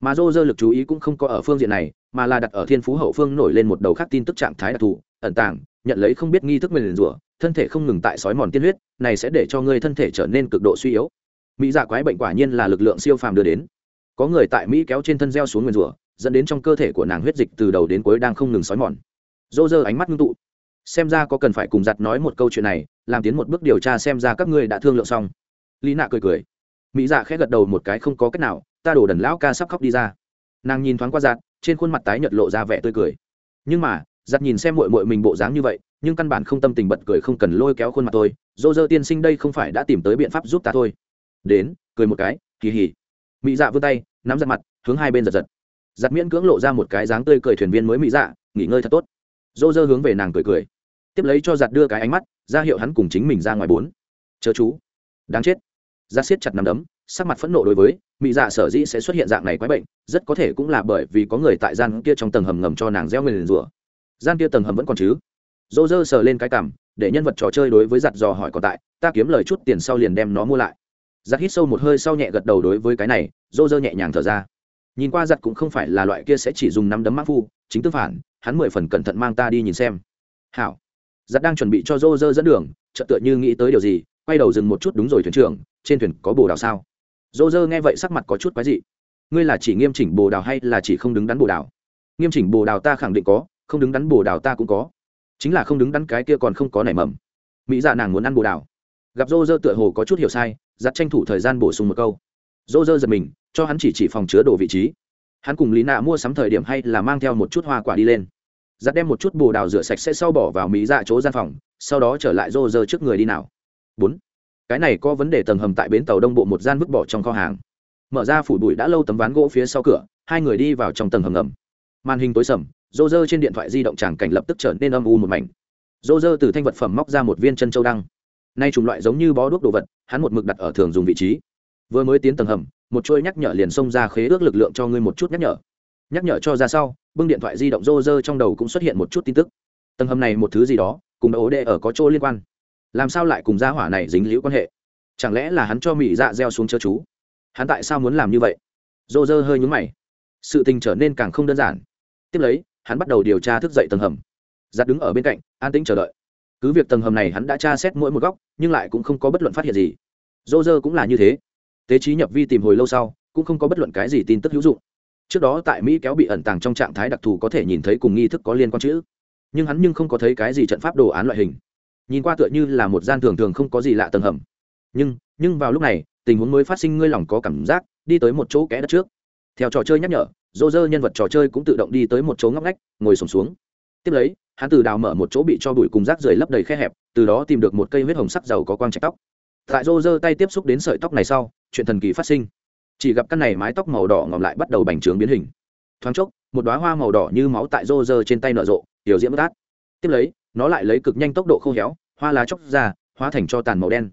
Mà dô dơ lực chú ý cũng không có ở phương diện này, mà là đặt ở thiên phú hậu phương nổi lên một đầu khác tin tức trạng thái đặc thù, ẩn tàng, nhận lấy không biết nghi thức mình rủa thân thể không ngừng tại sói mòn tiên huyết, này sẽ để cho ngươi thân thể trở nên cực độ suy yếu. Mỹ dạ quái bệnh quả nhiên là lực lượng siêu phàm đưa đến. Có người tại mỹ kéo trên thân gieo xuống nguyền rủa, dẫn đến trong cơ thể của nàng huyết dịch từ đầu đến cuối đang không ngừng sói mòn. Dô dơ ánh mắt ngưng tụ. Xem ra có cần phải cùng giặt nói một câu chuyện này, làm tiến một bước điều tra xem ra các ngươi đã thương lượng xong. Lý nạ cười cười. Mỹ dạ khẽ gật đầu một cái không có cách nào, ta đổ đần lão ca sắp khóc đi ra. Nàng nhìn thoáng qua giặt, trên khuôn mặt tái nhợt lộ ra vẻ tươi cười. Nhưng mà giặt nhìn xem mội mội mình bộ dáng như vậy, nhưng căn bản không tâm tình bật cười không cần lôi kéo khuôn mặt tôi. Dô dơ tiên sinh đây không phải đã tìm tới biện pháp giúp ta thôi. Đến, cười một cái, kỳ hỉ. Mỹ dạ vươn tay, nắm giặt mặt, hướng hai bên giật giật. Giặt miễn cưỡng lộ ra một cái dáng tươi cười thuyền viên mới mỹ dạ nghỉ ngơi thật tốt. Dô dơ hướng về nàng cười cười. Tiếp lấy cho giặt đưa cái ánh mắt, ra hiệu hắn cùng chính mình ra ngoài bốn. Chớ chú. Đáng chết. Giặt siết chặt nằm đấm, sắc mặt phẫn nộ đối với mỹ dạ sở dĩ sẽ xuất hiện dạng này quái bệnh, rất có thể cũng là bởi vì có người tại gian kia trong tầng hầm ngầm cho nàng gieo người liền rủa gian kia tầng hầm vẫn còn chứ? Dô dơ sờ lên cái cảm để nhân vật trò chơi đối với giặt dò hỏi còn tại, ta kiếm lời chút tiền sau liền đem nó mua lại. Giặt hít sâu một hơi sau nhẹ gật đầu đối với cái này, dô dơ nhẹ nhàng thở ra. Nhìn qua giặt cũng không phải là loại kia sẽ chỉ dùng nắm đấm mắc phu, chính tương phản, hắn mười phần cẩn thận mang ta đi nhìn xem. Hảo. Giặt đang chuẩn bị cho dô dơ dẫn đường, chợt tựa như nghĩ tới điều gì, quay đầu dừng một chút đúng rồi thuyền trưởng, trên thuyền có bồ đào sao? Dô dơ nghe vậy sắc mặt có chút quái dị. Ngươi là chỉ nghiêm chỉnh bồ đào hay là chỉ không đứng đắn bồ đào? Nghiêm chỉnh bồ đào ta khẳng định có không đứng đắn bồ đào ta cũng có. Chính là không đứng đắn cái kia còn không có nảy mầm. Mỹ dạ nàng muốn ăn bồ đào. Gặp dô dơ tựa hồ có chút hiểu sai, giặt tranh thủ thời gian bổ sung một câu. Dô dơ giật mình, cho hắn chỉ chỉ phòng chứa đồ vị trí. Hắn cùng lý nạ mua sắm thời điểm hay là mang theo một chút hoa quả đi lên. Giặt đem một chút bồ đào rửa sạch sẽ sau bỏ vào mỹ dạ chỗ gian phòng, sau đó trở lại dô dơ trước người đi nào. Bốn. Cái này có vấn đề tầng hầm tại bến tàu đông bộ một gian vứt bỏ trong kho hàng. Mở ra phủ bụi đã lâu tấm ván gỗ phía sau cửa, hai người đi vào trong tầng hầm ngầm. Màn hình tối sầm Rô-rơ trên điện thoại di động tràng cảnh lập tức trở nên âm u một mảnh. Rô-rơ từ thanh vật phẩm móc ra một viên chân châu đăng. Nay chủng loại giống như bó đuốc đồ vật, hắn một mực đặt ở thường dùng vị trí. Vừa mới tiến tầng hầm, một chuôi nhắc nhở liền xông ra khế ước lực lượng cho ngươi một chút nhắc nhở. Nhắc nhở cho ra sau, bưng điện thoại di động rô rơ trong đầu cũng xuất hiện một chút tin tức. Tầng hầm này một thứ gì đó, cùng ố đệ ở có chỗ liên quan. Làm sao lại cùng gia hỏa này dính liễu quan hệ? Chẳng lẽ là hắn cho mỹ dạ gieo xuống chớ chú? Hắn tại sao muốn làm như vậy? Rô rơ hơi nhúng mày. Sự tình trở nên càng không đơn giản. Tiếp lấy hắn bắt đầu điều tra thức dậy tầng hầm. Giặt đứng ở bên cạnh, an tĩnh chờ đợi. Cứ việc tầng hầm này hắn đã tra xét mỗi một góc, nhưng lại cũng không có bất luận phát hiện gì. Dô dơ cũng là như thế. Tế trí nhập vi tìm hồi lâu sau, cũng không có bất luận cái gì tin tức hữu dụng. Trước đó tại mỹ kéo bị ẩn tàng trong trạng thái đặc thù có thể nhìn thấy cùng nghi thức có liên quan chữ nhưng hắn nhưng không có thấy cái gì trận pháp đồ án loại hình. Nhìn qua tựa như là một gian thường thường không có gì lạ tầng hầm. Nhưng nhưng vào lúc này, tình huống mới phát sinh ngươi lòng có cảm giác, đi tới một chỗ kẽ đất trước. Theo trò chơi nhắc nhở dô dơ nhân vật trò chơi cũng tự động đi tới một chỗ ngóc ngách ngồi sùng xuống, xuống tiếp lấy hắn từ đào mở một chỗ bị cho bụi cùng rác rưởi lấp đầy khe hẹp từ đó tìm được một cây huyết hồng sắc dầu có quang trạch tóc. Tại rô rơ tay tiếp xúc đến sợi tóc này sau chuyện thần kỳ phát sinh. Chỉ gặp căn này mái tóc màu đỏ ngòm lại bắt đầu bành trướng biến hình. Thoáng chốc một đoá hoa màu đỏ như máu tại rô rơ trên tay nở rộ tiểu diễm bất át. Tiếp lấy nó lại lấy cực nhanh tốc độ khô héo hoa lá chóc ra hóa thành cho tàn màu đen.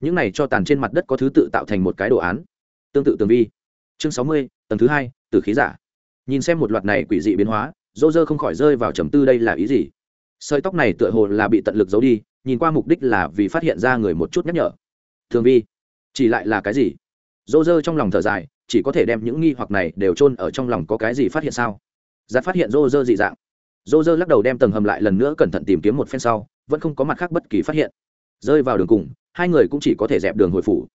Những này cho tàn trên mặt đất có thứ tự tạo thành một cái đồ án. Tương tự tường vi. Chương sáu mươi tầng thứ hai từ khí giả. Nhìn xem một loạt này quỷ dị biến hóa dô dơ không khỏi rơi vào trầm tư đây là ý gì? Sợi tóc này tựa hồ là bị tận lực giấu đi, nhìn qua mục đích là vì phát hiện ra người một chút nhắc nhở. Thường vi, chỉ lại là cái gì? Dô dơ trong lòng thở dài, chỉ có thể đem những nghi hoặc này đều chôn ở trong lòng có cái gì phát hiện sao? Giặt phát hiện dô dơ dị dạng. Dô dơ lắc đầu đem tầng hầm lại lần nữa cẩn thận tìm kiếm một phen sau, vẫn không có mặt khác bất kỳ phát hiện. Rơi vào đường cùng, hai người cũng chỉ có thể dẹp đường hồi phủ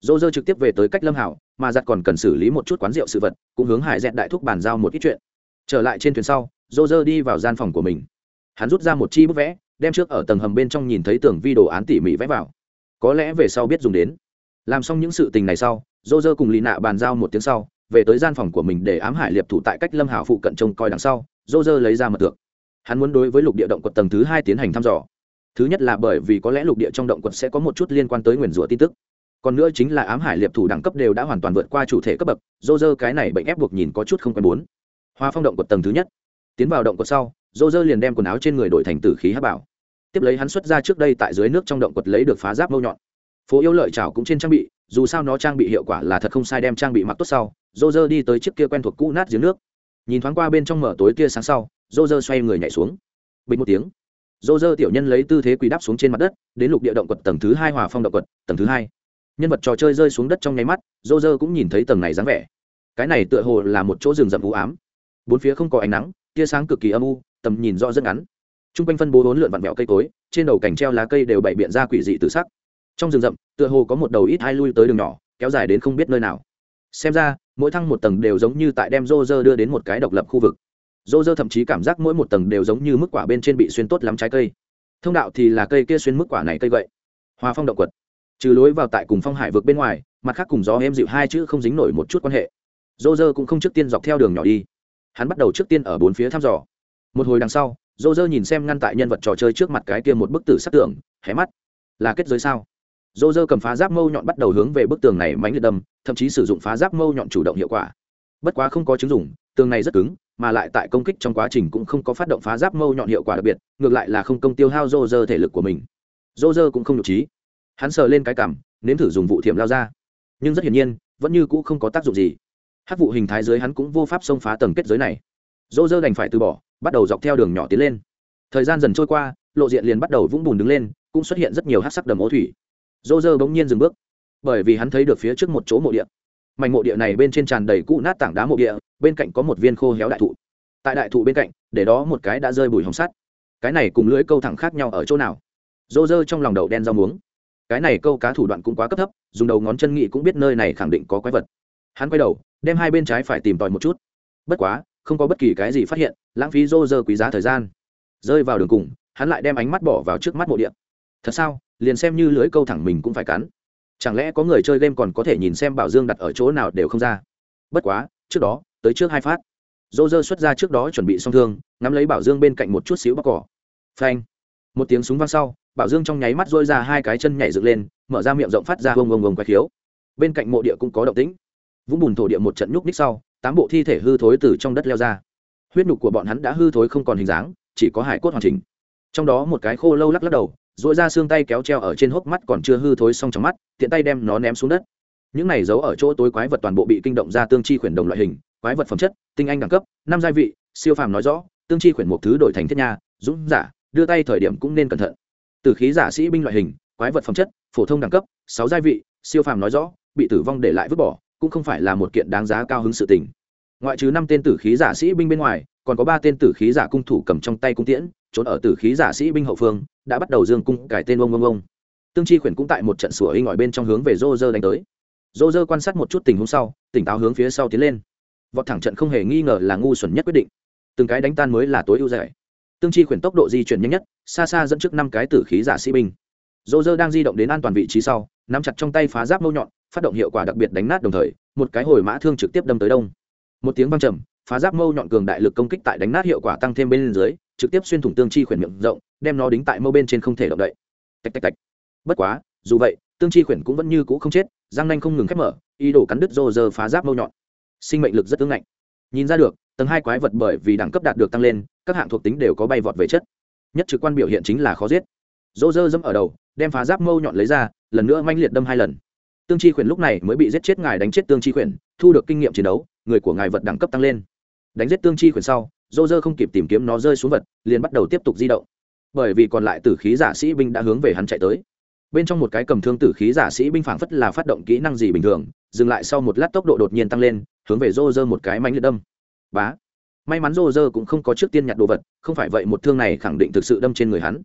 dô dơ trực tiếp về tới cách lâm hảo, mà giặt còn cần xử lý một chút quán rượu sự vật, cũng hướng hải dẹn đại thúc bàn giao một ít chuyện. Trở lại trên thuyền sau dô dơ đi vào gian phòng của mình. Hắn rút ra một chi bức vẽ, đem trước ở tầng hầm bên trong nhìn thấy tường vi đồ án tỉ mỉ vẽ vào. Có lẽ về sau biết dùng đến. Làm xong những sự tình này sau dô dơ cùng lì nạ bàn giao một tiếng sau, về tới gian phòng của mình để ám hải liệp thủ tại cách lâm hảo phụ cận trông coi đằng sau dô dơ lấy ra mật tượng. Hắn muốn đối với lục địa động quật tầng thứ hai tiến hành thăm dò. Thứ nhất là bởi vì có lẽ lục địa trong động quật sẽ có một chút liên quan tới nguyền rủa tin tức còn nữa chính là ám hải liệp thủ đẳng cấp đều đã hoàn toàn vượt qua chủ thể cấp bậc, dô dơ cái này bệnh ép buộc nhìn có chút không quen bốn hoa phong động quật tầng thứ nhất. Tiến vào động quật sau, dô dơ liền đem quần áo trên người đổi thành tử khí hát bảo. Tiếp lấy hắn xuất ra trước đây tại dưới nước trong động quật lấy được phá giáp mâu nhọn. Phố yêu lợi chảo cũng trên trang bị, dù sao nó trang bị hiệu quả là thật không sai đem trang bị mặc tốt sau, dô dơ đi tới chiếc kia quen thuộc cũ nát giếng nước. Nhìn thoáng qua bên trong mở tối tia sáng sau, dô dơ xoay người nhảy xuống. Bình một tiếng, dô dơ tiểu nhân lấy tư thế quỳ đáp xuống trên mặt đất, đến lục địa động quật tầng thứ hai hòa phong động quật, tầng thứ hai nhân vật trò chơi rơi xuống đất trong nháy mắt, dô dơ cũng nhìn thấy tầng này dáng vẻ. Cái này tựa hồ là một chỗ rừng rậm u ám. Bốn phía không có ánh nắng, tia sáng cực kỳ âm u, tầm nhìn rõ rất ngắn. T r u n g quanh phân bố bốn lượn vặn vẹo cây cối, trên đầu cành treo lá cây đều bày biện ra quỷ dị tự sắc. Trong rừng rậm, tựa hồ có một đầu ít hai lui tới đường nhỏ, kéo dài đến không biết nơi nào. Xem ra, mỗi thăng một tầng đều giống như tại đem rô rơ đưa đến một cái độc lập khu vực. Rô rơ thậm chí cảm giác mỗi một tầng đều giống như mức quả bên trên bị xuyên tốt lắm trái cây. Thông đạo thì là cây kia xuyên mức quả này cây vậy hòa phong động quật trừ lối vào tại cùng phong hải vượt bên ngoài, mặt khác cùng gió em dịu hai chữ không dính nổi một chút quan hệ. Dô dơ cũng không trước tiên dọc theo đường nhỏ đi. Hắn bắt đầu trước tiên ở bốn phía thăm dò. Một hồi đằng sau dô dơ nhìn xem ngăn tại nhân vật trò chơi trước mặt cái kia một bức tử sắc tượng, hé mắt. Là kết giới sao? Dô dơ cầm phá giáp mâu nhọn bắt đầu hướng về bức tường này mánh liệt đâm, thậm chí sử dụng phá giáp mâu nhọn chủ động hiệu quả. Bất quá không có chứng dụng, tường này rất cứng, mà lại tại công kích trong quá trình cũng không có phát động phá giáp mâu nhọn hiệu quả đặc biệt, ngược lại là không công tiêu hao dô dơ thể lực của mình. Dô dơ cũng không nhục trí hắn sờ lên cái cằm nếm thử dùng vụ thiểm lao ra. Nhưng rất hiển nhiên, vẫn như cũ không có tác dụng gì. Hát vụ hình thái dưới hắn cũng vô pháp xông phá tầng kết giới này. Dô dơ đành phải từ bỏ, bắt đầu dọc theo đường nhỏ tiến lên. Thời gian dần trôi qua, lộ diện liền bắt đầu vũng bùn đứng lên, cũng xuất hiện rất nhiều hát sắc đầm ố thủy. Dô dơ bỗng nhiên dừng bước, bởi vì hắn thấy được phía trước một chỗ mộ địa. Mảnh mộ địa này bên trên tràn đầy cũ nát tảng đá mộ địa, bên cạnh có một viên khô héo đại thụ. Tại đại thụ bên cạnh, để đó một cái đã rơi bùi hồng sắt. Cái này cùng lưỡi câu thẳng khác nhau ở chỗ nào? Dô dơ trong lòng đầu đen rau muống cái này câu cá thủ đoạn cũng quá cấp thấp, dùng đầu ngón chân nghị cũng biết nơi này khẳng định có quái vật. Hắn quay đầu, đem hai bên trái phải tìm tòi một chút. Bất quá, không có bất kỳ cái gì phát hiện, lãng phí rô rơ quý giá thời gian. Rơi vào đường cùng, hắn lại đem ánh mắt bỏ vào trước mắt mộ điện thật sao? Liền xem như lưới câu thẳng mình cũng phải cắn. Chẳng lẽ có người chơi game còn có thể nhìn xem bảo dương đặt ở chỗ nào đều không ra? Bất quá, trước đó, tới trước hai phát. Dô dơ xuất ra trước đó chuẩn bị xong thương, ngắm lấy bảo dương bên cạnh một chút xíu bóc cỏ. Phanh. Một tiếng súng vang sau bảo dương trong nháy mắt dôi ra hai cái chân nhảy dựng lên, mở ra miệng rộng phát ra gồng gồng gồng quay khiếu. Bên cạnh mộ địa cũng có động tĩnh. Vũng bùn thổ địa một trận nhúc ních sau, tám bộ thi thể hư thối từ trong đất leo ra. Huyết nhục của bọn hắn đã hư thối không còn hình dáng, chỉ có hải cốt hoàn chỉnh. Trong đó một cái khô lâu lắc lắc đầu dội ra xương tay kéo treo ở trên hốc mắt còn chưa hư thối xong trong mắt, tiện tay đem nó ném xuống đất. Những này giấu ở chỗ tối quái vật toàn bộ bị kinh động ra tương chi khuyển đồng loại hình, quái vật phẩm chất, tinh anh đẳng cấp, năm gia vị, siêu phàm nói rõ, tương chi khuyển một thứ đổi thành thiết nha, dũng giả, đưa tay thời điểm cũng nên cẩn thận từ khí giả sĩ binh loại hình, quái vật phẩm chất, phổ thông đẳng cấp, sáu gia vị, siêu phàm nói rõ, bị tử vong để lại vứt bỏ, cũng không phải là một kiện đáng giá cao hứng sự tình. Ngoại trừ năm tên tử khí giả sĩ binh bên ngoài, còn có ba tên tử khí giả cung thủ cầm trong tay cung tiễn, trốn ở tử khí giả sĩ binh hậu phương, đã bắt đầu dương cung cải tên ông ông ông. Tương chi khuyển cũng tại một trận sủa inh ỏi bên trong hướng về rô rơ đánh tới. Rô rơ quan sát một chút tình huống sau, tỉnh táo hướng phía sau tiến lên. Vọt thẳng trận không hề nghi ngờ là ngu xuẩn nhất quyết định. Từng cái đánh tan mới là tối ưu rẻ tương chi khuyển tốc độ di chuyển nhanh nhất, xa xa dẫn trước năm cái tử khí giả sĩ binh. Dô dơ đang di động đến an toàn vị trí sau, nắm chặt trong tay phá giáp mâu nhọn, phát động hiệu quả đặc biệt đánh nát đồng thời, một cái hồi mã thương trực tiếp đâm tới đông. Một tiếng văng trầm, phá giáp mâu nhọn cường đại lực công kích tại đánh nát hiệu quả tăng thêm bên dưới, trực tiếp xuyên thủng tương chi khuyển miệng rộng, đem nó đính tại mâu bên trên không thể động đậy. Tạch tạch tạch. Bất quá, dù vậy, tương chi khuyển cũng vẫn như cũ không chết, răng nanh không ngừng khép mở, ý đồ cắn đứt rô rơ phá giáp mâu nhọn. Sinh mệnh lực rất tương ngạnh. Nhìn ra được, tầng hai quái vật bởi vì đẳng cấp đạt được tăng lên các hạng thuộc tính đều có bay vọt về chất. Nhất trực quan biểu hiện chính là khó giết. Dỗ dơ dẫm ở đầu, đem phá giáp mâu nhọn lấy ra, lần nữa manh liệt đâm hai lần. Tương chi khuyển lúc này mới bị giết chết ngài đánh chết tương chi khuyển, thu được kinh nghiệm chiến đấu, người của ngài vật đẳng cấp tăng lên. Đánh giết tương chi khuyển sau dỗ dơ không kịp tìm kiếm nó rơi xuống vật, liền bắt đầu tiếp tục di động. Bởi vì còn lại tử khí giả sĩ binh đã hướng về hắn chạy tới. Bên trong một cái cầm thương tử khí giả sĩ binh phảng phất là phát động kỹ năng gì bình thường, dừng lại sau một lát tốc độ đột nhiên tăng lên, hướng về rô rơ một cái mánh liệt đâm. Bá! May mắn rô rơ cũng không có trước tiên nhặt đồ vật, không phải vậy một thương này khẳng định thực sự đâm trên người hắn.